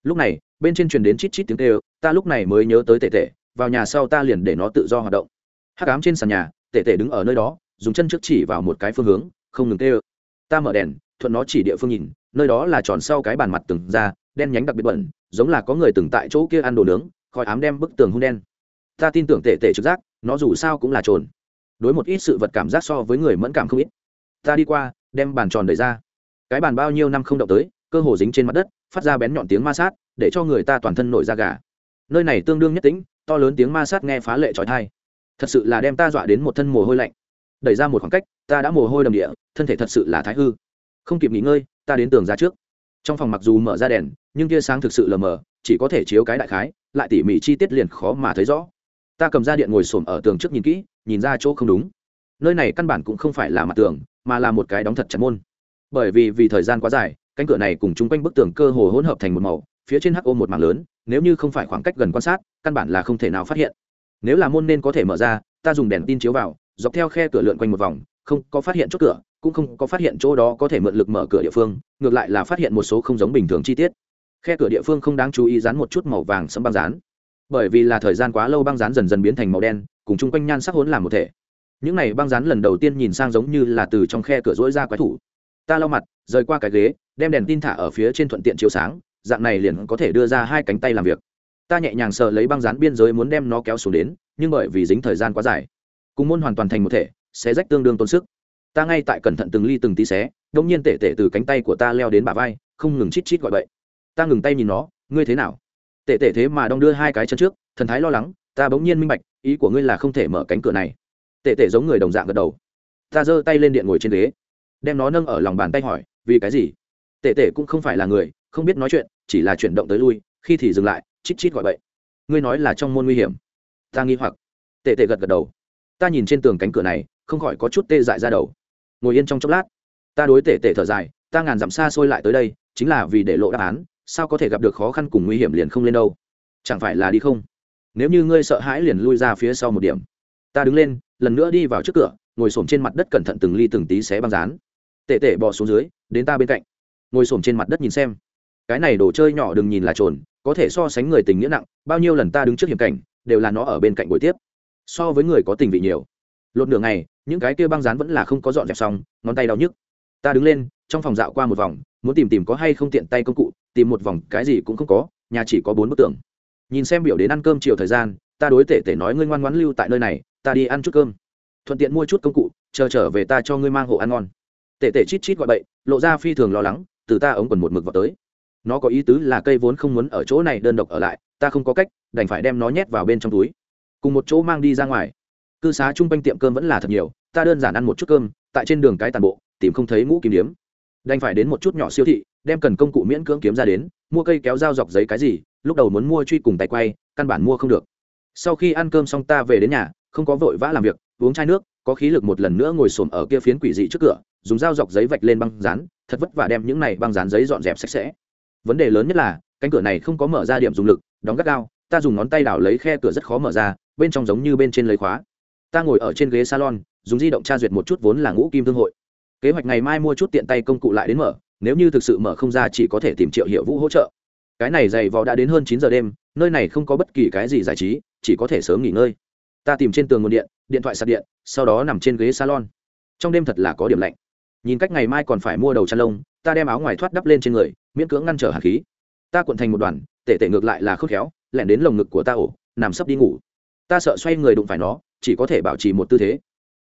Lúc này, bên trên truyền đến chít chít tiếng kêu, ta lúc này mới nhớ tới tệ tệ vào nhà sau ta liền để nó tự do hoạt động. Hắc ám trên sàn nhà tệ tệ đứng ở nơi đó, dùng chân trước chỉ vào một cái phương hướng, không ngừng kêu. Ta mở đèn thuận nó chỉ địa phương nhìn, nơi đó là tròn sau cái bàn mặt từng ra, đen nhánh đặc biệt bẩn, giống là có người từng tại chỗ kia ăn đồ nướng, khói ám đem bức tường hung đen. Ta tin tưởng tệ tệ trực giác, nó dù sao cũng là trồn. Đối một ít sự vật cảm giác so với người mẫn cảm không ít. Ta đi qua, đem bàn tròn đẩy ra. Cái bàn bao nhiêu năm không động tới, cơ hồ dính trên mặt đất, phát ra bén nhọn tiếng ma sát, để cho người ta toàn thân nổi da gà. Nơi này tương đương nhất tính to lớn tiếng ma sát nghe phá lệ trói thai thật sự là đem ta dọa đến một thân mồ hôi lạnh. Đẩy ra một khoảng cách, ta đã mồ hôi đầm địa, thân thể thật sự là thái hư không kịp nghỉ ngơi, ta đến tường ra trước. Trong phòng mặc dù mở ra đèn, nhưng tia sáng thực sự lờ mờ, chỉ có thể chiếu cái đại khái, lại tỉ mỉ chi tiết liền khó mà thấy rõ. Ta cầm ra điện ngồi xổm ở tường trước nhìn kỹ, nhìn ra chỗ không đúng. Nơi này căn bản cũng không phải là mặt tường, mà là một cái đóng thật chặt môn. Bởi vì vì thời gian quá dài, cánh cửa này cùng chung quanh bức tường cơ hồ hỗn hợp thành một màu, phía trên hắc ô một mảng lớn, nếu như không phải khoảng cách gần quan sát, căn bản là không thể nào phát hiện. Nếu là môn nên có thể mở ra, ta dùng đèn tin chiếu vào, dọc theo khe cửa lượn quanh một vòng không có phát hiện chốt cửa, cũng không có phát hiện chỗ đó có thể mượn lực mở cửa địa phương, ngược lại là phát hiện một số không giống bình thường chi tiết. Khe cửa địa phương không đáng chú ý dán một chút màu vàng sẫm băng dán. Bởi vì là thời gian quá lâu băng dán dần dần biến thành màu đen, cùng chung quanh nhan sắc hỗn làm một thể. Những này băng dán lần đầu tiên nhìn sang giống như là từ trong khe cửa rỗi ra quái thủ. Ta lau mặt, rời qua cái ghế, đem đèn tin thả ở phía trên thuận tiện chiếu sáng, dạng này liền có thể đưa ra hai cánh tay làm việc. Ta nhẹ nhàng sờ lấy băng dán biên giới muốn đem nó kéo xuống đến, nhưng bởi vì dính thời gian quá dài, cùng môn hoàn toàn thành một thể xé rách tương đương tốn sức. Ta ngay tại cẩn thận từng ly từng tí xé đông nhiên tể tể từ cánh tay của ta leo đến bả vai, không ngừng chít chít gọi bậy. Ta ngừng tay nhìn nó, ngươi thế nào? Tể tể thế mà đong đưa hai cái chân trước, thần thái lo lắng, ta bỗng nhiên minh bạch, ý của ngươi là không thể mở cánh cửa này. Tệ tệ giống người đồng dạng gật đầu. Ta giơ tay lên điện ngồi trên ghế, đem nó nâng ở lòng bàn tay hỏi, vì cái gì? Tệ tệ cũng không phải là người, không biết nói chuyện, chỉ là chuyển động tới lui, khi thì dừng lại, chít chít gọi bậy. Ngươi nói là trong môn nguy hiểm. Ta nghi hoặc. Tệ tệ gật gật đầu. Ta nhìn trên tường cánh cửa này không khỏi có chút tê dại ra đầu. Ngồi yên trong chốc lát. Ta đối tể tể thở dài, ta ngàn dặm xa xôi lại tới đây, chính là vì để lộ đáp án, sao có thể gặp được khó khăn cùng nguy hiểm liền không lên đâu? Chẳng phải là đi không? Nếu như ngươi sợ hãi liền lui ra phía sau một điểm. Ta đứng lên, lần nữa đi vào trước cửa, ngồi s trên mặt đất cẩn thận từng ly từng tí xé băng rán tệ tệ bò xuống dưới, đến ta bên cạnh. Ngồi s trên mặt đất nhìn xem. Cái này đồ chơi nhỏ đừng nhìn là trồn, có thể so sánh người tình nghĩa nặng, bao nhiêu lần ta đứng trước hiểm cảnh, đều là nó ở bên cạnh buổi tiếp. So với người có tình vị nhiều lột nửa ngày, những cái kia băng rán vẫn là không có dọn dẹp xong, ngón tay đau nhức. Ta đứng lên, trong phòng dạo qua một vòng, muốn tìm tìm có hay không tiện tay công cụ, tìm một vòng, cái gì cũng không có, nhà chỉ có bốn bức tường. Nhìn xem biểu đến ăn cơm chiều thời gian, ta đối tể tể nói ngươi ngoan ngoãn lưu tại nơi này, ta đi ăn chút cơm. Thuận tiện mua chút công cụ, chờ trở về ta cho ngươi mang hộ ăn ngon. Tể tể chít chít gọi bậy, lộ ra phi thường lo lắng, từ ta ống quần một mực vào tới. Nó có ý tứ là cây vốn không muốn ở chỗ này đơn độc ở lại, ta không có cách, đành phải đem nó nhét vào bên trong túi. Cùng một chỗ mang đi ra ngoài cư xá chung quanh tiệm cơm vẫn là thật nhiều, ta đơn giản ăn một chút cơm, tại trên đường cái tàn bộ, tìm không thấy ngũ kim điếm. Đành phải đến một chút nhỏ siêu thị, đem cần công cụ miễn cưỡng kiếm ra đến, mua cây kéo dao dọc giấy cái gì, lúc đầu muốn mua truy cùng tay quay, căn bản mua không được. Sau khi ăn cơm xong ta về đến nhà, không có vội vã làm việc, uống chai nước, có khí lực một lần nữa ngồi xổm ở kia phiến quỷ dị trước cửa, dùng dao dọc giấy vạch lên băng dán, thật vất vả đem những này băng dán giấy dọn dẹp sạch sẽ. Vấn đề lớn nhất là, cánh cửa này không có mở ra điểm dùng lực, đóng gắt gao, ta dùng ngón tay đảo lấy khe cửa rất khó mở ra, bên trong giống như bên trên lấy khóa ta ngồi ở trên ghế salon, dùng di động tra duyệt một chút vốn là ngũ kim thương hội. Kế hoạch ngày mai mua chút tiện tay công cụ lại đến mở, nếu như thực sự mở không ra chỉ có thể tìm triệu hiệu vũ hỗ trợ. Cái này dày vò đã đến hơn chín giờ đêm, nơi này không có bất kỳ cái gì giải trí, chỉ có thể sớm nghỉ ngơi. Ta tìm trên tường nguồn điện điện thoại sạc điện, sau đó nằm trên ghế salon. Trong đêm thật là có điểm lạnh. Nhìn cách ngày mai còn phải mua đầu chăn lông, ta đem áo ngoài thoát đắp lên trên người, miễn cưỡng ngăn trở hạt khí. Ta cuộn thành một đoàn, tể tể ngược lại là khớp khéo, lẻn đến lồng ngực của ta ổ, nằm sấp đi ngủ. Ta sợ xoay người đụng phải nó chỉ có thể bảo trì một tư thế.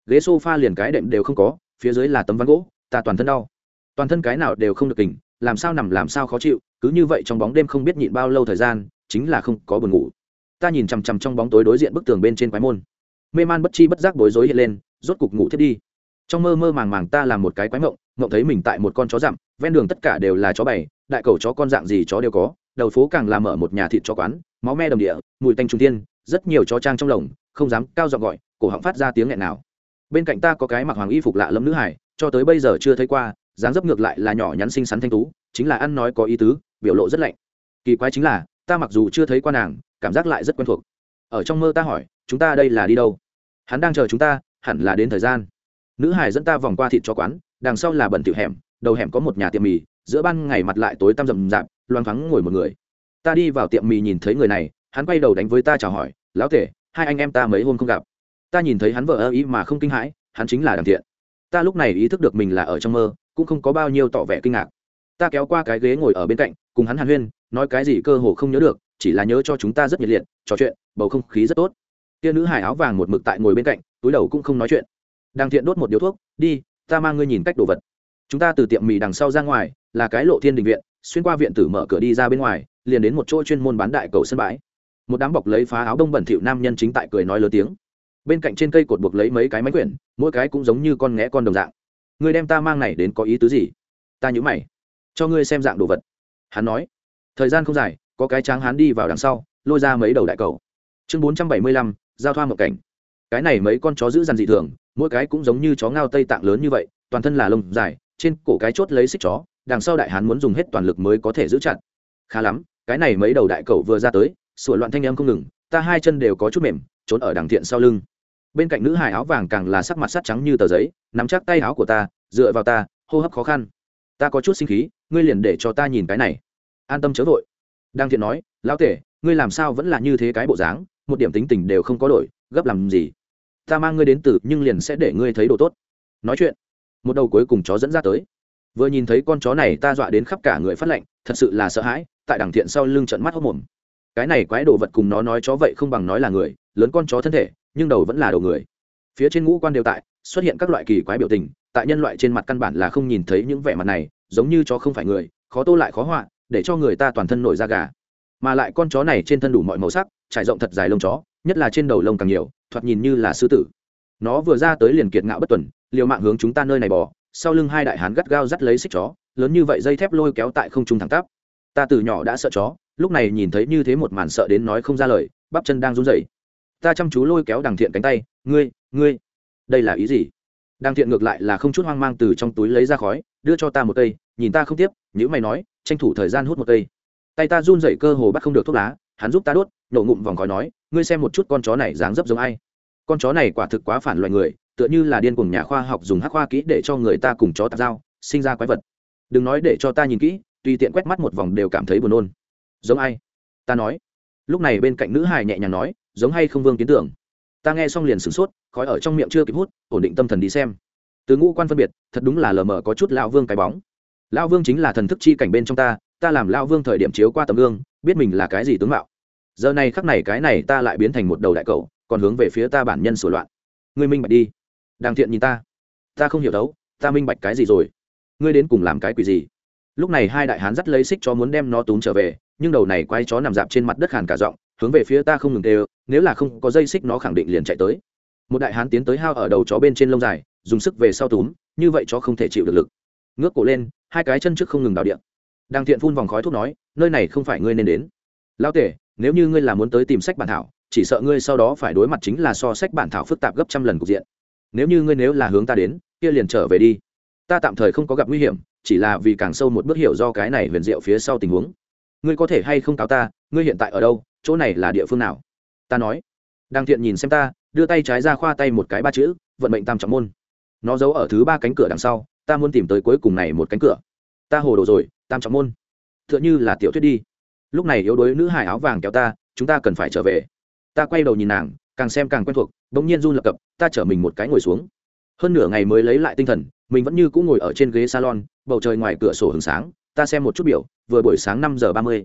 Ghế s o f a liền cái đệm đều không có, phía dưới là tấm ván gỗ, ta toàn thân đau. Toàn thân cái nào đều không được tỉnh làm sao nằm làm sao khó chịu, cứ như vậy trong bóng đêm không biết nhịn bao lâu thời gian, chính là không có buồn ngủ. Ta nhìn chằm chằm trong bóng tối đối diện bức tường bên trên quái môn. Mê man bất chi bất giác bối rối hiện lên, rốt cục ngủ thiết đi. Trong mơ mơ màng màng ta làm một cái quái mộng mộng thấy mình tại một con chó dặm, ven đường tất cả đều là chó bày đại cầu chó con dạng gì chó đều có, đầu phố càng làm ở một nhà thịt chó quán, máu me đồng địa, mùi tanh trung tiên rất nhiều chó trang trong lồng, không dám cao giọng gọi, cổ họng phát ra tiếng nghẹn nào. Bên cạnh ta có cái mặc hoàng y phục lạ lẫm nữ hải cho tới bây giờ chưa thấy qua, dáng dấp ngược lại là nhỏ nhắn xinh xắn thanh tú, chính là ăn nói có ý tứ, biểu lộ rất lạnh. Kỳ quái chính là, ta mặc dù chưa thấy qua nàng, cảm giác lại rất quen thuộc. Ở trong mơ ta hỏi, chúng ta đây là đi đâu? Hắn đang chờ chúng ta, hẳn là đến thời gian. Nữ hải dẫn ta vòng qua thịt cho quán, đằng sau là bẩn tiểu hẻm, đầu hẻm có một nhà tiệm mì, giữa ban ngày mặt lại tối tăm rậm rạp, loang thoáng ngồi một người. Ta đi vào tiệm mì nhìn thấy người này hắn quay đầu đánh với ta chào hỏi, lão tể, hai anh em ta mấy hôm không gặp. Ta nhìn thấy hắn vợ ơ ý mà không kinh hãi, hắn chính là đằng thiện. Ta lúc này ý thức được mình là ở trong mơ, cũng không có bao nhiêu tỏ vẻ kinh ngạc. Ta kéo qua cái ghế ngồi ở bên cạnh, cùng hắn hàn huyên, nói cái gì cơ hồ không nhớ được, chỉ là nhớ cho chúng ta rất nhiệt liệt, trò chuyện, bầu không khí rất tốt. Tia nữ hải áo vàng một mực tại ngồi bên cạnh, túi đầu cũng không nói chuyện. Đang thiện đốt một điếu thuốc, đi, ta mang ngươi nhìn cách đồ vật. Chúng ta từ tiệm mì đằng sau ra ngoài, là cái lộ thiên đình viện, xuyên qua viện tử mở cửa đi ra bên ngoài, liền đến một chỗ chuyên môn bán đại cầu sân bãi một đám bọc lấy phá áo đông bẩn thỉu nam nhân chính tại cười nói lớn tiếng. Bên cạnh trên cây cột buộc lấy mấy cái máy quyển, mỗi cái cũng giống như con nghé con đồng dạng. Người đem ta mang này đến có ý tứ gì? Ta nhữ mày. Cho ngươi xem dạng đồ vật. Hắn nói. Thời gian không dài, có cái tráng hắn đi vào đằng sau, lôi ra mấy đầu đại cầu. Chương bốn trăm bảy mươi lăm, giao thoa một cảnh. Cái này mấy con chó giữ dằn dị thường, mỗi cái cũng giống như chó ngao tây tạng lớn như vậy, toàn thân là lông dài, trên cổ cái chốt lấy xích chó, đằng sau đại hán muốn dùng hết toàn lực mới có thể giữ chặt. Khá lắm, cái này mấy đầu đại cầu vừa ra tới sủa loạn thanh âm không ngừng, ta hai chân đều có chút mềm, trốn ở đằng thiện sau lưng. Bên cạnh nữ hài áo vàng càng là sắc mặt sắt trắng như tờ giấy, nắm chắc tay áo của ta, dựa vào ta, hô hấp khó khăn. Ta có chút sinh khí, ngươi liền để cho ta nhìn cái này. An tâm chớ vội. Đang thiện nói, lão tể, ngươi làm sao vẫn là như thế cái bộ dáng, một điểm tính tình đều không có đổi, gấp làm gì? Ta mang ngươi đến từ, nhưng liền sẽ để ngươi thấy đồ tốt. Nói chuyện. Một đầu cuối cùng chó dẫn ra tới. Vừa nhìn thấy con chó này ta dọa đến khắp cả người phát lệnh, thật sự là sợ hãi, tại đằng thiện sau lưng trận mắt hốc mồm cái này quái đồ vật cùng nó nói chó vậy không bằng nói là người, lớn con chó thân thể, nhưng đầu vẫn là đầu người. Phía trên ngũ quan đều tại, xuất hiện các loại kỳ quái biểu tình, tại nhân loại trên mặt căn bản là không nhìn thấy những vẻ mặt này, giống như chó không phải người, khó tô lại khó họa, để cho người ta toàn thân nổi da gà. Mà lại con chó này trên thân đủ mọi màu sắc, trải rộng thật dài lông chó, nhất là trên đầu lông càng nhiều, thoạt nhìn như là sư tử. Nó vừa ra tới liền kiệt ngạo bất tuần, liều mạng hướng chúng ta nơi này bỏ sau lưng hai đại hán gắt gao dắt lấy xích chó, lớn như vậy dây thép lôi kéo tại không trung thẳng tắp. Ta từ nhỏ đã sợ chó lúc này nhìn thấy như thế một màn sợ đến nói không ra lời, bắp chân đang run rẩy. Ta chăm chú lôi kéo đằng thiện cánh tay, ngươi ngươi, đây là ý gì? Đằng thiện ngược lại là không chút hoang mang từ trong túi lấy ra khói, đưa cho ta một cây, nhìn ta không tiếp, nhữ mày nói, tranh thủ thời gian hút một cây. Tay ta run rẩy cơ hồ bắt không được thuốc lá, hắn giúp ta đốt, nổ ngụm vòng khói nói, ngươi xem một chút con chó này dáng dấp giống ai. Con chó này quả thực quá phản loài người, tựa như là điên cùng nhà khoa học dùng hắc khoa kỹ để cho người ta cùng chó tạp dao sinh ra quái vật. Đừng nói để cho ta nhìn kỹ, tùy tiện quét mắt một vòng đều cảm thấy buồn nôn giống ai? Ta nói. Lúc này bên cạnh nữ hài nhẹ nhàng nói, giống hay không vương kiến tưởng. Ta nghe xong liền sửng sốt, khói ở trong miệng chưa kịp hút, ổn định tâm thần đi xem. Từ ngũ quan phân biệt, thật đúng là lờ mờ có chút lão vương cái bóng. Lão vương chính là thần thức chi cảnh bên trong ta ta làm lão vương thời điểm chiếu qua tấm gương, biết mình là cái gì tướng mạo. Giờ này khắc này cái này ta lại biến thành một đầu đại cầu còn hướng về phía ta bản nhân sửa loạn. Ngươi minh bạch đi. Đang thiện nhìn ta. Ta không hiểu đấu ta minh bạch cái gì rồi? Ngươi đến cùng làm cái quỷ gì? Lúc này hai đại hán dắt lấy xích cho muốn đem nó túm trở về nhưng đầu này quái chó nằm dạp trên mặt đất hàn cả giọng, hướng về phía ta không ngừng đều nếu là không có dây xích nó khẳng định liền chạy tới. Một đại hán tiến tới hao ở đầu chó bên trên lông dài, dùng sức về sau túm, như vậy chó không thể chịu được lực. Ngước cổ lên, hai cái chân trước không ngừng đào điện đang thiện phun vòng khói thuốc nói, nơi này không phải ngươi nên đến. Lao tể, nếu như ngươi là muốn tới tìm sách bản thảo, chỉ sợ ngươi sau đó phải đối mặt chính là so sách bản thảo phức tạp gấp trăm lần cục diện. Nếu như ngươi nếu là hướng ta đến, kia liền trở về đi. Ta tạm thời không có gặp nguy hiểm, chỉ là vì càng sâu một bước hiểu do cái này huyền diệu phía sau tình huống ngươi có thể hay không cáo ta, ngươi hiện tại ở đâu, chỗ này là địa phương nào? Ta nói. Đang thiện nhìn xem ta, đưa tay trái ra khoa tay một cái ba chữ, vận mệnh tam trọng môn. Nó giấu ở thứ ba cánh cửa đằng sau, ta muốn tìm tới cuối cùng này một cánh cửa. Ta hồ đồ rồi, tam trọng môn. T h ư ợ n h ư là tiểu thuyết đi. Lúc này yếu đuối nữ hải áo vàng kéo ta, chúng ta cần phải trở về. Ta quay đầu nhìn nàng, càng xem càng quen thuộc đ ỗ n g nhiên run lập cập, ta chở mình một cái ngồi xuống. Hơn nửa ngày mới lấy lại tinh thần, mình vẫn như cũng ngồi ở trên ghế salon, bầu trời ngoài cửa sổ hừng sáng ta xem một chút biểu, vừa buổi sáng năm giờ ba mươi.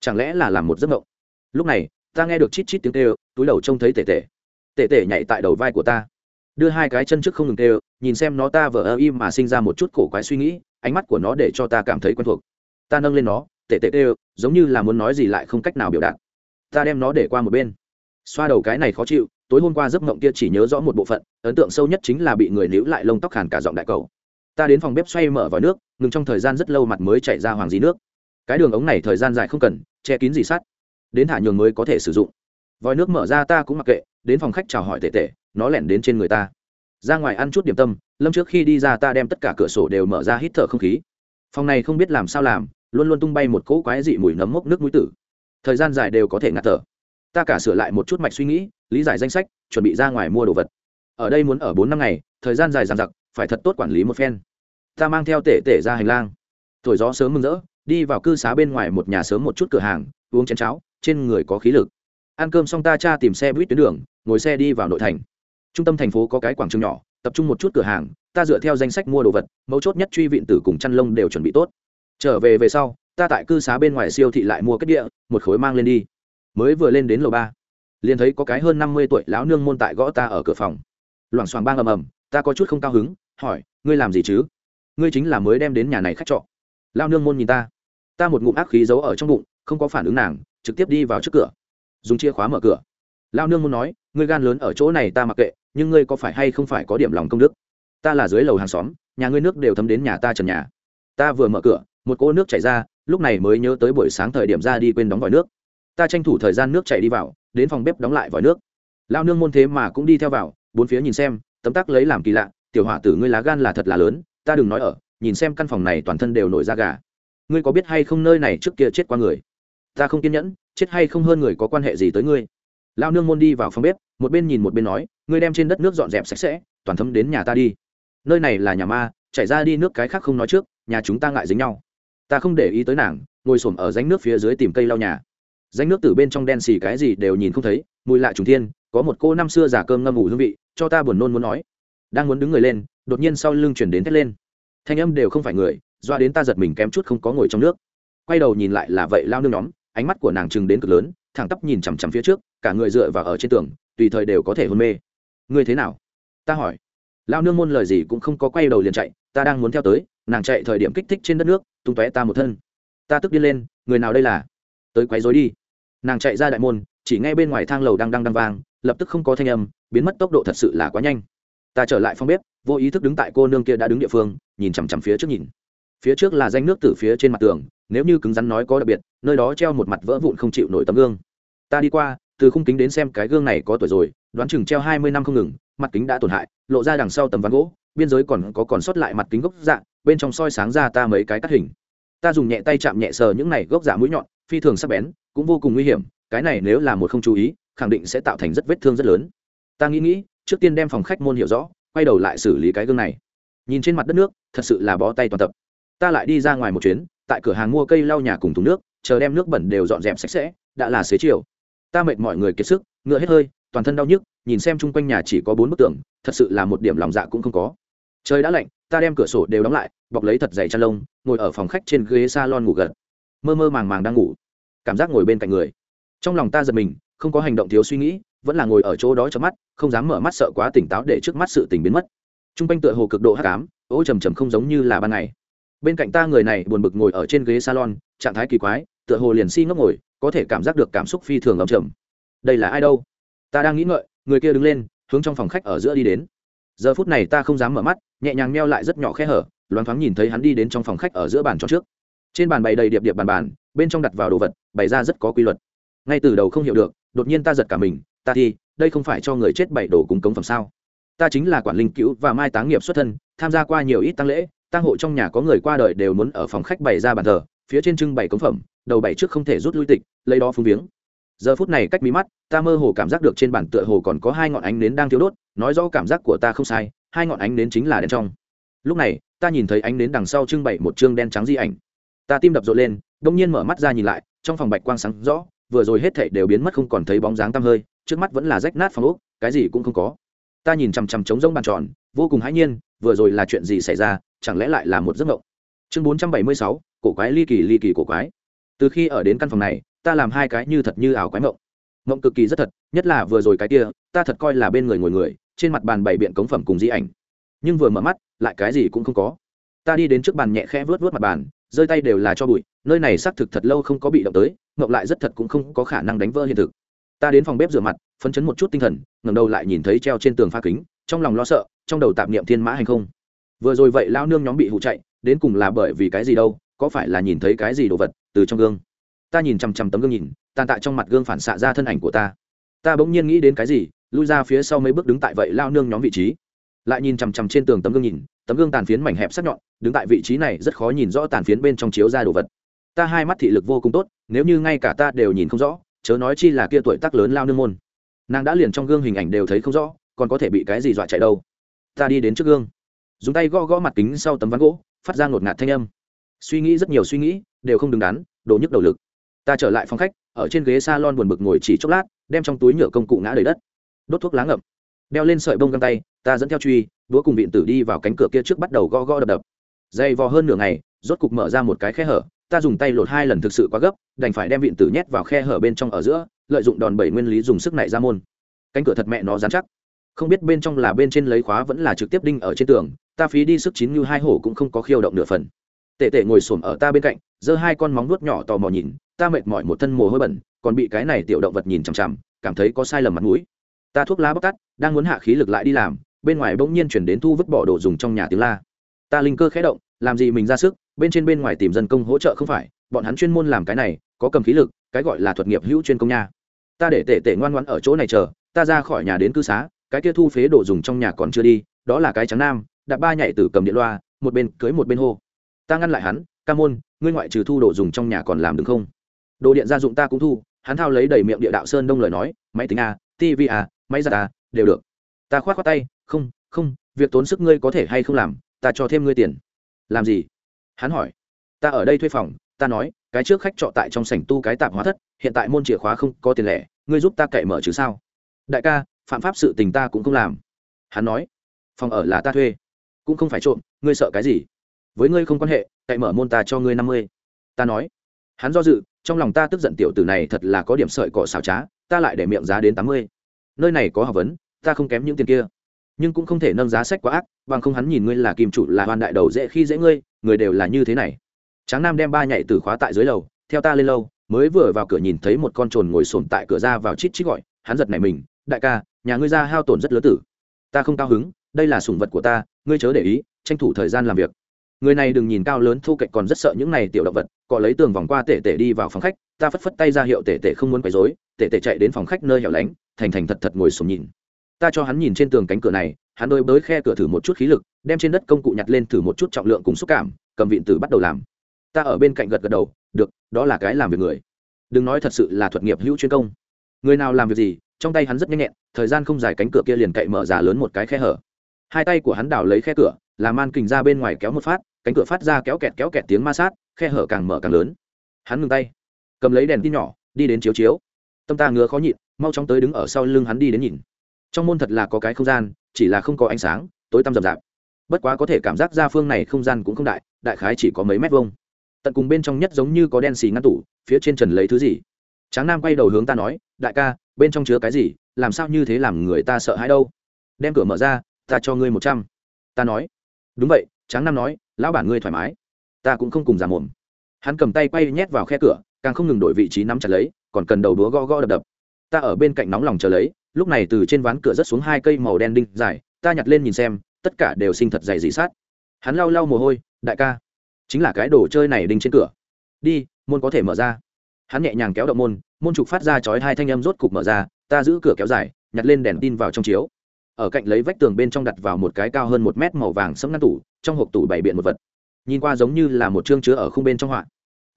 Chẳng lẽ là làm một giấc mộng? Lúc này, ta nghe được chít chít tiếng tê túi đầu trông thấy tể tể. Tể tể nhảy tại đầu vai của ta, đưa hai cái chân trước không ngừng tê nhìn xem nó ta vờ ơ im mà sinh ra một chút cổ quái suy nghĩ, ánh mắt của nó để cho ta cảm thấy quen thuộc. Ta nâng lên nó, tể tệ tê giống như là muốn nói gì lại không cách nào biểu đạt. Ta đem nó để qua một bên. Xoa đầu cái này khó chịu, tối hôm qua giấc mộng kia chỉ nhớ rõ một bộ phận, ấn tượng sâu nhất chính là bị người níu lại lông tóc hàn cả giọng đại cầu ta đến phòng bếp xoay mở vào nước, ngừng trong thời gian rất lâu mặt mới chạy ra hoàng dí nước. Cái đường ống này thời gian dài không cần, che kín gì sắt. Đến thả nhường mới có thể sử dụng. Vòi nước mở ra ta cũng mặc kệ, đến phòng khách chào hỏi tệ tệ nó lẻn đến trên người ta. Ra ngoài ăn chút điểm tâm, lâm trước khi đi ra ta đem tất cả cửa sổ đều mở ra hít thở không khí. Phòng này không biết làm sao làm, luôn luôn tung bay một cỗ quái dị mùi nấm mốc nước mũi tử. Thời gian dài đều có thể ngạt thở. Ta cả sửa lại một chút mạch suy nghĩ, lý giải danh sách, chuẩn bị ra ngoài mua đồ vật. Ở đây muốn ở bốn năm ngày, thời gian dài dằng dặc phải thật tốt quản lý một phen. Ta mang theo tể tể ra hành lang. Thổi gió sớm mừng rỡ, đi vào cư xá bên ngoài một nhà sớm một chút cửa hàng, uống chén cháo, trên người có khí lực. Ăn cơm xong ta cha tìm xe buýt tuyến đường, ngồi xe đi vào nội thành. Trung tâm thành phố có cái quảng trường nhỏ, tập trung một chút cửa hàng, ta dựa theo danh sách mua đồ vật, mấu chốt nhất truy vịn tử cùng chăn lông đều chuẩn bị tốt. Trở về về sau, ta tại cư xá bên ngoài siêu thị lại mua kết địa, một khối mang lên đi. Mới vừa lên đến lầu ba, liền thấy có cái hơn năm mươi tuổi lão nương môn tại gõ ta ở cửa phòng. Loảng xoảng bang ầm ầm, ta có chút không cao hứng hỏi, ngươi làm gì chứ? Ngươi chính là mới đem đến nhà này khách trọ. Lao nương môn nhìn ta. Ta một ngụm ác khí giấu ở trong bụng, không có phản ứng nàng, trực tiếp đi vào trước cửa. Dùng chìa khóa mở cửa. Lao nương môn nói, ngươi gan lớn ở chỗ này ta mặc kệ, nhưng ngươi có phải hay không phải có điểm lòng công đức? Ta là dưới lầu hàng xóm, nhà ngươi nước đều thấm đến nhà ta trần nhà. Ta vừa mở cửa, một cỗ nước chảy ra, lúc này mới nhớ tới buổi sáng thời điểm ra đi quên đóng vòi nước. Ta tranh thủ thời gian nước chảy đi vào, đến phòng bếp đóng lại vòi nước. Lao nương môn thế mà cũng đi theo vào, bốn phía nhìn xem, tấm tắc lấy làm kỳ lạ tiểu hỏa tử ngươi lá gan là thật là lớn, ta đừng nói ở, nhìn xem căn phòng này toàn thân đều nổi da gà. Ngươi có biết hay không nơi này trước kia chết qua người? Ta không kiên nhẫn, chết hay không hơn người có quan hệ gì tới ngươi. Lao nương môn đi vào phòng bếp, một bên nhìn một bên nói, ngươi đem trên đất nước dọn dẹp sạch sẽ, toàn thấm đến nhà ta đi. Nơi này là nhà ma, chảy ra đi nước cái khác không nói trước, nhà chúng ta ngại dính nhau. Ta không để ý tới nàng, ngồi s ổ m ở ránh nước phía dưới tìm cây lau nhà. Ránh nước từ bên trong đen xì cái gì đều nhìn không thấy, mùi lạ trùng thiên, có một cô năm xưa giả cơm ngâm ngủ hương vị, cho ta buồn nôn muốn nói đang muốn đứng người lên, đột nhiên sau lưng chuyển đến thét lên. Thanh âm đều không phải người, doa đến ta giật mình kém chút không có ngồi trong nước. Quay đầu nhìn lại là vậy lao nương nhóm, ánh mắt của nàng chừng đến cực lớn, thẳng tắp nhìn chằm chằm phía trước, cả người dựa vào ở trên tường, tùy thời đều có thể hôn mê. Ngươi thế nào? Ta hỏi. Lao nương môn lời gì cũng không có quay đầu liền chạy, ta đang muốn theo tới, nàng chạy thời điểm kích thích trên đất nước, tung tóe ta một thân. Ta tức đi lên, người nào đây là? Tới quấy rối đi. Nàng chạy ra đại môn, chỉ ngay bên ngoài thang lầu đang đang đang vang, lập tức không có thanh âm, biến mất tốc độ thật sự là quá nhanh ta trở lại phòng bếp, vô ý thức đứng tại cô nương kia đã đứng địa phương, nhìn chằm chằm phía trước nhìn. Phía trước là danh nước từ phía trên mặt tường, nếu như cứng rắn nói có đặc biệt, nơi đó treo một mặt vỡ vụn không chịu nổi tấm gương. Ta đi qua, từ khung kính đến xem cái gương này có tuổi rồi, đoán chừng treo hai mươi năm không ngừng, mặt kính đã tổn hại, lộ ra đằng sau tấm ván gỗ, biên giới còn có còn sót lại mặt kính gốc dạ bên trong soi sáng ra ta mấy cái cắt hình. Ta dùng nhẹ tay chạm nhẹ sờ những này gốc dạ mũi nhọn, phi thường sắc bén, cũng vô cùng nguy hiểm, cái này nếu là một không chú ý, khẳng định sẽ tạo thành rất vết thương rất lớn. Ta nghĩ nghĩ trước tiên đem phòng khách môn hiểu rõ, quay đầu lại xử lý cái gương này. Nhìn trên mặt đất nước, thật sự là bó tay toàn tập. Ta lại đi ra ngoài một chuyến, tại cửa hàng mua cây lau nhà cùng thùng nước, chờ đem nước bẩn đều dọn dẹp sạch sẽ, đã là xế chiều. Ta mệt mọi người kiệt sức, ngựa hết hơi, toàn thân đau nhức, nhìn xem chung quanh nhà chỉ có bốn bức tường, thật sự là một điểm lòng dạ cũng không có. Trời đã lạnh, ta đem cửa sổ đều đóng lại, bọc lấy thật dày chăn lông, ngồi ở phòng khách trên ghế s a lon ngủ gật. Mơ mơ màng màng đang ngủ. Cảm giác ngồi bên cạnh người. Trong lòng ta giật mình, không có hành động thiếu suy nghĩ vẫn là ngồi ở chỗ đó cho mắt, không dám mở mắt sợ quá tỉnh táo để trước mắt sự tình biến mất. T r u n g quanh tựa hồ cực độ hát cám ố trầm trầm không giống như là ban ngày. Bên cạnh ta người này buồn bực ngồi ở trên ghế salon, trạng thái kỳ quái, tựa hồ liền si ngốc ngồi, có thể cảm giác được cảm xúc phi thường ẩm trầm. Đây là ai đâu? Ta đang nghĩ ngợi, người kia đứng lên, hướng trong phòng khách ở giữa đi đến. Giờ phút này ta không dám mở mắt, nhẹ nhàng meo lại rất nhỏ khe hở, loáng thoáng nhìn thấy hắn đi đến trong phòng khách ở giữa bàn tròn trước. Trên bàn bày đầy điệp điệp bàn bàn, bên trong đặt vào đồ vật, bày ra rất có quy luật. Ngay từ đầu không hiểu được, đột nhiên ta giật cả mình ta thi, đây không phải cho người chết bảy đồ cúng cống phẩm sao? Ta chính là quản linh cứu và mai táng nghiệp xuất thân, tham gia qua nhiều ít tăng lễ tăng hộ trong nhà có người qua đời đều muốn ở phòng khách bày ra bàn thờ, phía trên trưng bày cống phẩm, đầu bảy trước không thể rút lui tịch, lấy đó phung viếng. Giờ phút này cách mí mắt, ta mơ hồ cảm giác được trên bàn tựa hồ còn có hai ngọn ánh nến đang thiếu đốt, nói rõ cảm giác của ta không sai, hai ngọn ánh nến chính là đen trong. Lúc này, ta nhìn thấy ánh nến đằng sau trưng bày một chương đen trắng di ảnh. Ta tim đập rộn lên, đông nhiên mở mắt ra nhìn lại, trong phòng bạch quang sáng rõ vừa rồi hết thảy đều biến mất không còn thấy bóng dáng tăm hơi, trước mắt vẫn là rách nát phòng ốc, cái gì cũng không có. Ta nhìn chằm chằm trống rỗng bàn tròn, vô cùng hãi nhiên, vừa rồi là chuyện gì xảy ra, chẳng lẽ lại là một giấc mộng? Chương bốn trăm bảy mươi sáu, cổ quái ly kỳ ly kỳ cổ quái. Từ khi ở đến căn phòng này, ta làm hai cái như thật như ảo quái mộng. Mộng cực kỳ rất thật, nhất là vừa rồi cái kia, ta thật coi là bên người ngồi người, trên mặt bàn bày biện cống phẩm cùng di ảnh. Nhưng vừa mở mắt, lại cái gì cũng không có. Ta đi đến trước bàn nhẹ khẽ vớt vớt mặt bàn, rơi tay đều là cho bụi, nơi này xác thực thật lâu không có bị động tới ngộng lại rất thật cũng không có khả năng đánh vỡ hiện thực. Ta đến phòng bếp rửa mặt, phấn chấn một chút tinh thần, ngẩng đầu lại nhìn thấy treo trên tường pha kính, trong lòng lo sợ, trong đầu tạp niệm thiên mã hành không. Vừa rồi vậy lao nương nhóm bị hụ chạy, đến cùng là bởi vì cái gì đâu, có phải là nhìn thấy cái gì đồ vật từ trong gương? Ta nhìn chằm chằm tấm gương nhìn, tàn tạ trong mặt gương phản xạ ra thân ảnh của ta. Ta bỗng nhiên nghĩ đến cái gì, lui ra phía sau mấy bước đứng tại vậy lao nương nhóm vị trí. Lại nhìn chằm chằm trên tường tấm gương nhìn, tấm gương tàn phiến mảnh hẹp sắc nhọn, đứng tại vị trí này rất khó nhìn rõ tàn phiến bên trong chiếu ra đồ vật ta hai mắt thị lực vô cùng tốt, nếu như ngay cả ta đều nhìn không rõ, chớ nói chi là kia tuổi tác lớn lao nương môn. Nàng đã liền trong gương hình ảnh đều thấy không rõ, còn có thể bị cái gì dọa chạy đâu. Ta đi đến trước gương. Dùng tay gõ gõ mặt kính sau tấm ván gỗ, phát ra ngột ngạt thanh âm. Suy nghĩ rất nhiều suy nghĩ, đều không đứng đắn, đổ nhức đầu lực. Ta trở lại phòng khách, ở trên ghế s a lon buồn bực ngồi chỉ chốc lát, đem trong túi nhựa công cụ ngã đầy đất. Đốt thuốc lá ngậm. Đeo lên sợi bông găng tay, ta dẫn theo truy đũa cùng vịn tử đi vào cánh cửa kia trước bắt đầu gõ gõ đập đập. Dày vò hơn nửa ngày, rốt cục mở ra một cái khe hở ta dùng tay lột hai lần thực sự quá gấp, đành phải đem vịn tử nhét vào khe hở bên trong ở giữa, lợi dụng đòn bẩy nguyên lý dùng sức này ra môn. Cánh cửa thật mẹ nó dán chắc. Không biết bên trong là bên trên lấy khóa vẫn là trực tiếp đinh ở trên tường, ta phí đi sức chín như hai hổ cũng không có khiêu động nửa phần. Tệ tệ ngồi xổm ở ta bên cạnh, giơ hai con móng nuốt nhỏ tò mò nhìn, ta mệt mỏi một thân mồ hôi bẩn, còn bị cái này tiểu động vật nhìn chằm chằm, cảm thấy có sai lầm mặt mũi. Ta thuốc lá bóc tắt, đang muốn hạ khí lực lại đi làm, bên ngoài bỗng nhiên chuyển đến thu vứt bỏ đồ dùng trong nhà tiếng la. Ta linh cơ khẽ động, làm gì mình ra sức? Bên trên bên ngoài tìm dân công hỗ trợ không phải, bọn hắn chuyên môn làm cái này, có cầm khí lực, cái gọi là thuật nghiệp hữu chuyên công nha. Ta để tể tể ngoan ngoãn ở chỗ này chờ, ta ra khỏi nhà đến cư xá, cái kia thu phế đồ dùng trong nhà còn chưa đi, đó là cái trắng nam, đạp ba nhảy từ cầm điện loa, một bên cưới một bên hô. Ta ngăn lại hắn, ca môn, ngươi ngoại trừ thu đồ dùng trong nhà còn làm được không? Đồ điện gia dụng ta cũng thu, hắn thao lấy đầy miệng địa đạo sơn đông lời nói, máy tính a tv a máy giặt a đều được. Ta khoát khoát tay, không không, việc tốn sức ngươi có thể hay không làm, ta cho thêm ngươi tiền. Làm gì? Hắn hỏi, ta ở đây thuê phòng, ta nói, cái trước khách trọ tại trong sảnh tu cái tạp hóa thất, hiện tại môn chìa khóa không có tiền lẻ, ngươi giúp ta cậy mở chứ sao? Đại ca, phạm pháp sự tình ta cũng không làm. Hắn nói, phòng ở là ta thuê, cũng không phải trộm, ngươi sợ cái gì? Với ngươi không quan hệ, cậy mở môn ta cho ngươi năm mươi. Ta nói, hắn do dự, trong lòng ta tức giận tiểu tử này thật là có điểm sợi cỏ xào trá, ta lại để miệng giá đến tám mươi. Nơi này có học vấn, ta không kém những tiền kia nhưng cũng không thể nâng giá sách quá ác, bằng không hắn nhìn ngươi là kim chủ, là hoàn đại đầu dễ khi dễ ngươi, người đều là như thế này. Tráng nam đem ba nhảy từ khóa tại dưới lầu, theo ta lên lâu mới vừa vào cửa nhìn thấy một con trồn ngồi sồn tại cửa ra vào chít chít gọi, hắn giật này mình, đại ca, nhà ngươi ra hao tổn rất lớn tử. Ta không cao hứng, đây là sủng vật của ta, ngươi chớ để ý, tranh thủ thời gian làm việc. Người này đừng nhìn cao lớn, thu cạnh còn rất sợ những này tiểu động vật, cọ lấy tường vòng qua tể tể đi vào phòng khách, ta phất phất tay ra hiệu tể tể không muốn quấy rối, tể tể chạy đến phòng khách nơi hẻo lánh, thành thành thật thật ngồi sồn nhìn ta cho hắn nhìn trên tường cánh cửa này, hắn đôi bới khe cửa thử một chút khí lực, đem trên đất công cụ nhặt lên thử một chút trọng lượng cùng xúc cảm, cầm vịn tử bắt đầu làm. Ta ở bên cạnh gật gật đầu, được, đó là cái làm việc người. Đừng nói thật sự là thuật nghiệp hữu chuyên công. Người nào làm việc gì, trong tay hắn rất nhanh nhẹn, thời gian không dài cánh cửa kia liền cậy mở ra lớn một cái khe hở. Hai tay của hắn đào lấy khe cửa làm man kình ra bên ngoài kéo một phát, cánh cửa phát ra kéo kẹt kéo kẹt tiếng ma sát, khe hở càng mở càng lớn. Hắn ngừng tay, cầm lấy đèn tin nhỏ, đi đến chiếu chiếu. Tâm ta ngứa khó nhịn, mau chóng tới đứng ở sau lưng hắn đi đến nhìn trong môn thật là có cái không gian, chỉ là không có ánh sáng, tối tăm rậm rạp. Bất quá có thể cảm giác ra phương này không gian cũng không đại đại khái chỉ có mấy mét vuông. Tận cùng bên trong nhất giống như có đen xì ngăn tủ, phía trên trần lấy thứ gì? Tráng nam quay đầu hướng ta nói, đại ca, bên trong chứa cái gì? Làm sao như thế làm người ta sợ hãi đâu? Đem cửa mở ra, ta cho ngươi một trăm. Ta nói. Đúng vậy, tráng nam nói, lão bản ngươi thoải mái. Ta cũng không cùng giả mồm. Hắn cầm tay quay nhét vào khe cửa, càng không ngừng đổi vị trí nắm chặt lấy, còn cần đầu đúa gõ gõ đập đập. Ta ở bên cạnh nóng lòng chờ lấy lúc này từ trên ván cửa rớt xuống hai cây màu đen đinh dài, ta nhặt lên nhìn xem, tất cả đều sinh thật dày dị sát. Hắn lau lau mồ hôi, đại ca, chính là cái đồ chơi này đinh trên cửa. Đi, môn có thể mở ra. Hắn nhẹ nhàng kéo động môn môn trục phát ra chói hai thanh âm rốt cục mở ra, ta giữ cửa kéo dài, nhặt lên đèn tin vào trong chiếu. Ở cạnh lấy vách tường bên trong đặt vào một cái cao hơn một mét màu vàng sẫm ngăn tủ, trong hộp tủ bày biện một vật. Nhìn qua giống như là một chương chứa ở khung bên trong họa.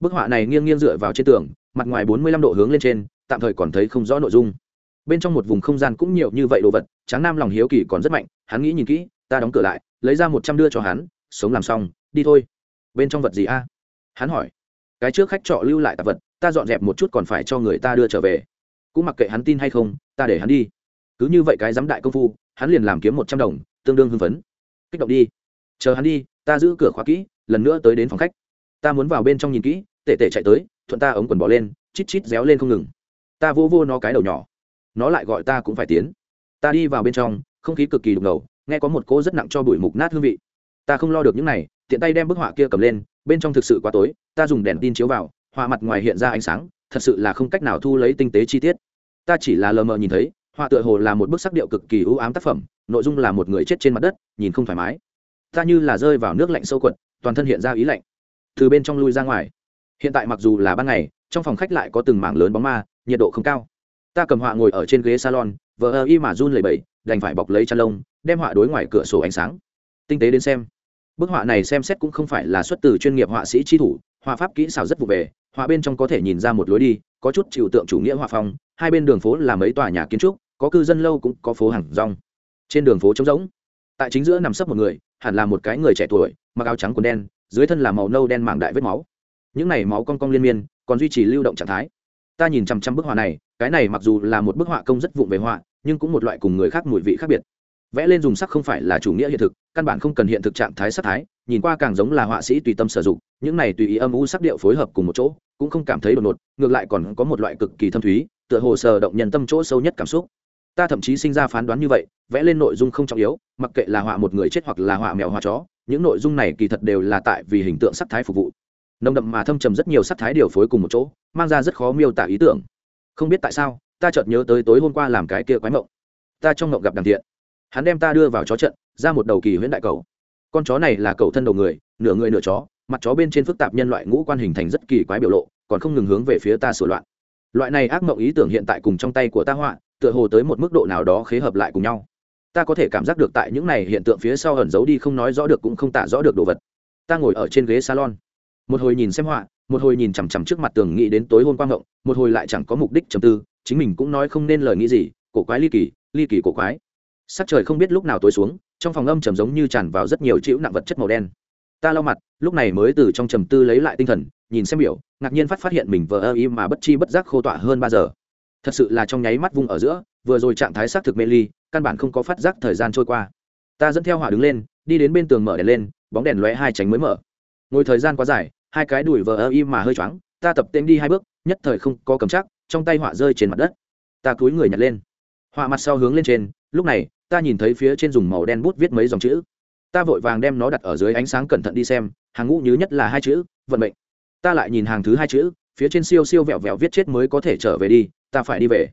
Bức họa này nghiêng nghiêng dựa vào trên tường, mặt ngoài bốn mươi lăm độ hướng lên trên, tạm thời còn thấy không rõ nội dung bên trong một vùng không gian cũng nhiều như vậy đồ vật, tráng nam lòng hiếu kỳ còn rất mạnh, hắn nghĩ nhìn kỹ, ta đóng cửa lại, lấy ra một trăm đưa cho hắn, sống làm xong, đi thôi. Bên trong vật gì a? Hắn hỏi. Cái trước khách trọ lưu lại tạp vật, ta dọn dẹp một chút còn phải cho người ta đưa trở về. Cũng mặc kệ hắn tin hay không, ta để hắn đi. Cứ như vậy cái giám đại công phu, hắn liền làm kiếm một trăm đồng, tương đương hưng phấn. Kích động đi. Chờ hắn đi, ta giữ cửa khóa kỹ, lần nữa tới đến phòng khách. Ta muốn vào bên trong nhìn kỹ tệ tệ chạy tới, thuận ta ống quần bỏ lên, chít chít réo lên không ngừng. Ta vô vô nó cái đầu nhỏ nó lại gọi ta cũng phải tiến. Ta đi vào bên trong, không khí cực kỳ đục ngầu, nghe có một cô rất nặng cho bụi mục nát hương vị. Ta không lo được những này, tiện tay đem bức họa kia cầm lên, bên trong thực sự quá tối, ta dùng đèn tin chiếu vào, họa mặt ngoài hiện ra ánh sáng, thật sự là không cách nào thu lấy tinh tế chi tiết. Ta chỉ là lờ mờ nhìn thấy, họa tựa hồ là một bức sắc điệu cực kỳ ưu ám tác phẩm, nội dung là một người chết trên mặt đất, nhìn không thoải mái. Ta như là rơi vào nước lạnh sâu quật, toàn thân hiện ra ý lạnh. Từ bên trong lui ra ngoài. Hiện tại mặc dù là ban ngày, trong phòng khách lại có từng mảng lớn bóng ma, nhiệt độ không cao ta cầm họa ngồi ở trên ghế salon, vờ ơ y mà run lầy bẫy đành phải bọc lấy chăn lông, đem họa đối ngoài cửa sổ ánh sáng. Tinh tế đến xem. Bức họa này xem xét cũng không phải là xuất từ chuyên nghiệp họa sĩ tri thủ, họa pháp kỹ xảo rất vụ về, họa bên trong có thể nhìn ra một lối đi, có chút chịu tượng chủ nghĩa họa phong, hai bên đường phố là mấy tòa nhà kiến trúc, có cư dân lâu cũng có phố hàng rong. Trên đường phố trống rỗng. Tại chính giữa nằm sấp một người, hẳn là một cái người trẻ tuổi, mặc áo trắng quần đen, dưới thân là màu nâu đen mảng đại vết máu. Những này máu cong cong liên miên, còn duy trì lưu động trạng thái ta nhìn chằm chằm bức họa này, cái này mặc dù là một bức họa công rất vụng về họa, nhưng cũng một loại cùng người khác mùi vị khác biệt. Vẽ lên dùng sắc không phải là chủ nghĩa hiện thực, căn bản không cần hiện thực trạng thái sắc thái, nhìn qua càng giống là họa sĩ tùy tâm sử dụng, những này tùy ý âm u sắc điệu phối hợp cùng một chỗ, cũng không cảm thấy đột ngột, ngược lại còn có một loại cực kỳ thâm thúy, tựa hồ sờ động nhân tâm chỗ sâu nhất cảm xúc. Ta thậm chí sinh ra phán đoán như vậy, vẽ lên nội dung không trọng yếu, mặc kệ là họa một người chết hoặc là họa mèo họa chó, những nội dung này kỳ thật đều là tại vì hình tượng sắc thái phục vụ nồng đậm mà thâm trầm rất nhiều sắc thái điều phối cùng một chỗ, mang ra rất khó miêu tả ý tưởng. Không biết tại sao, ta chợt nhớ tới tối hôm qua làm cái kia quái mộng. Ta trong mộng gặp đằng thiện. Hắn đem ta đưa vào chó trận, ra một đầu kỳ huyễn đại cầu. Con chó này là cầu thân đầu người, nửa người nửa chó, mặt chó bên trên phức tạp nhân loại ngũ quan hình thành rất kỳ quái biểu lộ, còn không ngừng hướng về phía ta sửa loạn. Loại này ác mộng ý tưởng hiện tại cùng trong tay của ta họa, tựa hồ tới một mức độ nào đó khế hợp lại cùng nhau. Ta có thể cảm giác được tại những này hiện tượng phía sau ẩn giấu đi không nói rõ được cũng không tả rõ được đồ vật. Ta ngồi ở trên ghế salon một hồi nhìn xem họa, một hồi nhìn chằm chằm trước mặt tường nghĩ đến tối hôn quang ngộng, một hồi lại chẳng có mục đích trầm tư, chính mình cũng nói không nên lời nghĩ gì, cổ quái ly kỳ ly kỳ cổ quái. Sắc trời không biết lúc nào tối xuống, trong phòng âm trầm giống như tràn vào rất nhiều chữ nặng vật chất màu đen. Ta lau mặt, lúc này mới từ trong trầm tư lấy lại tinh thần, nhìn xem biểu, ngạc nhiên phát phát hiện mình vờ ơ y mà bất chi bất giác khô tọa hơn ba giờ. Thật sự là trong nháy mắt vung ở giữa, vừa rồi trạng thái xác thực mê ly, căn bản không có phát giác thời gian trôi qua. Ta dẫn theo hỏa đứng lên, đi đến bên tường mở đèn lên, bóng đèn lóe hai tránh mới mở. Ngồi thời gian quá dài hai cái đùi vờ ơ y mà hơi choáng, ta tập tên đi hai bước, nhất thời không có cầm chắc, trong tay họa rơi trên mặt đất. Ta cúi người nhặt lên. Họa mặt sau hướng lên trên, lúc này, ta nhìn thấy phía trên dùng màu đen bút viết mấy dòng chữ. Ta vội vàng đem nó đặt ở dưới ánh sáng cẩn thận đi xem, hàng ngũ nhứ nhất là hai chữ, vận mệnh. Ta lại nhìn hàng thứ hai chữ, phía trên siêu siêu vẹo vẹo viết chết mới có thể trở về đi, ta phải đi về.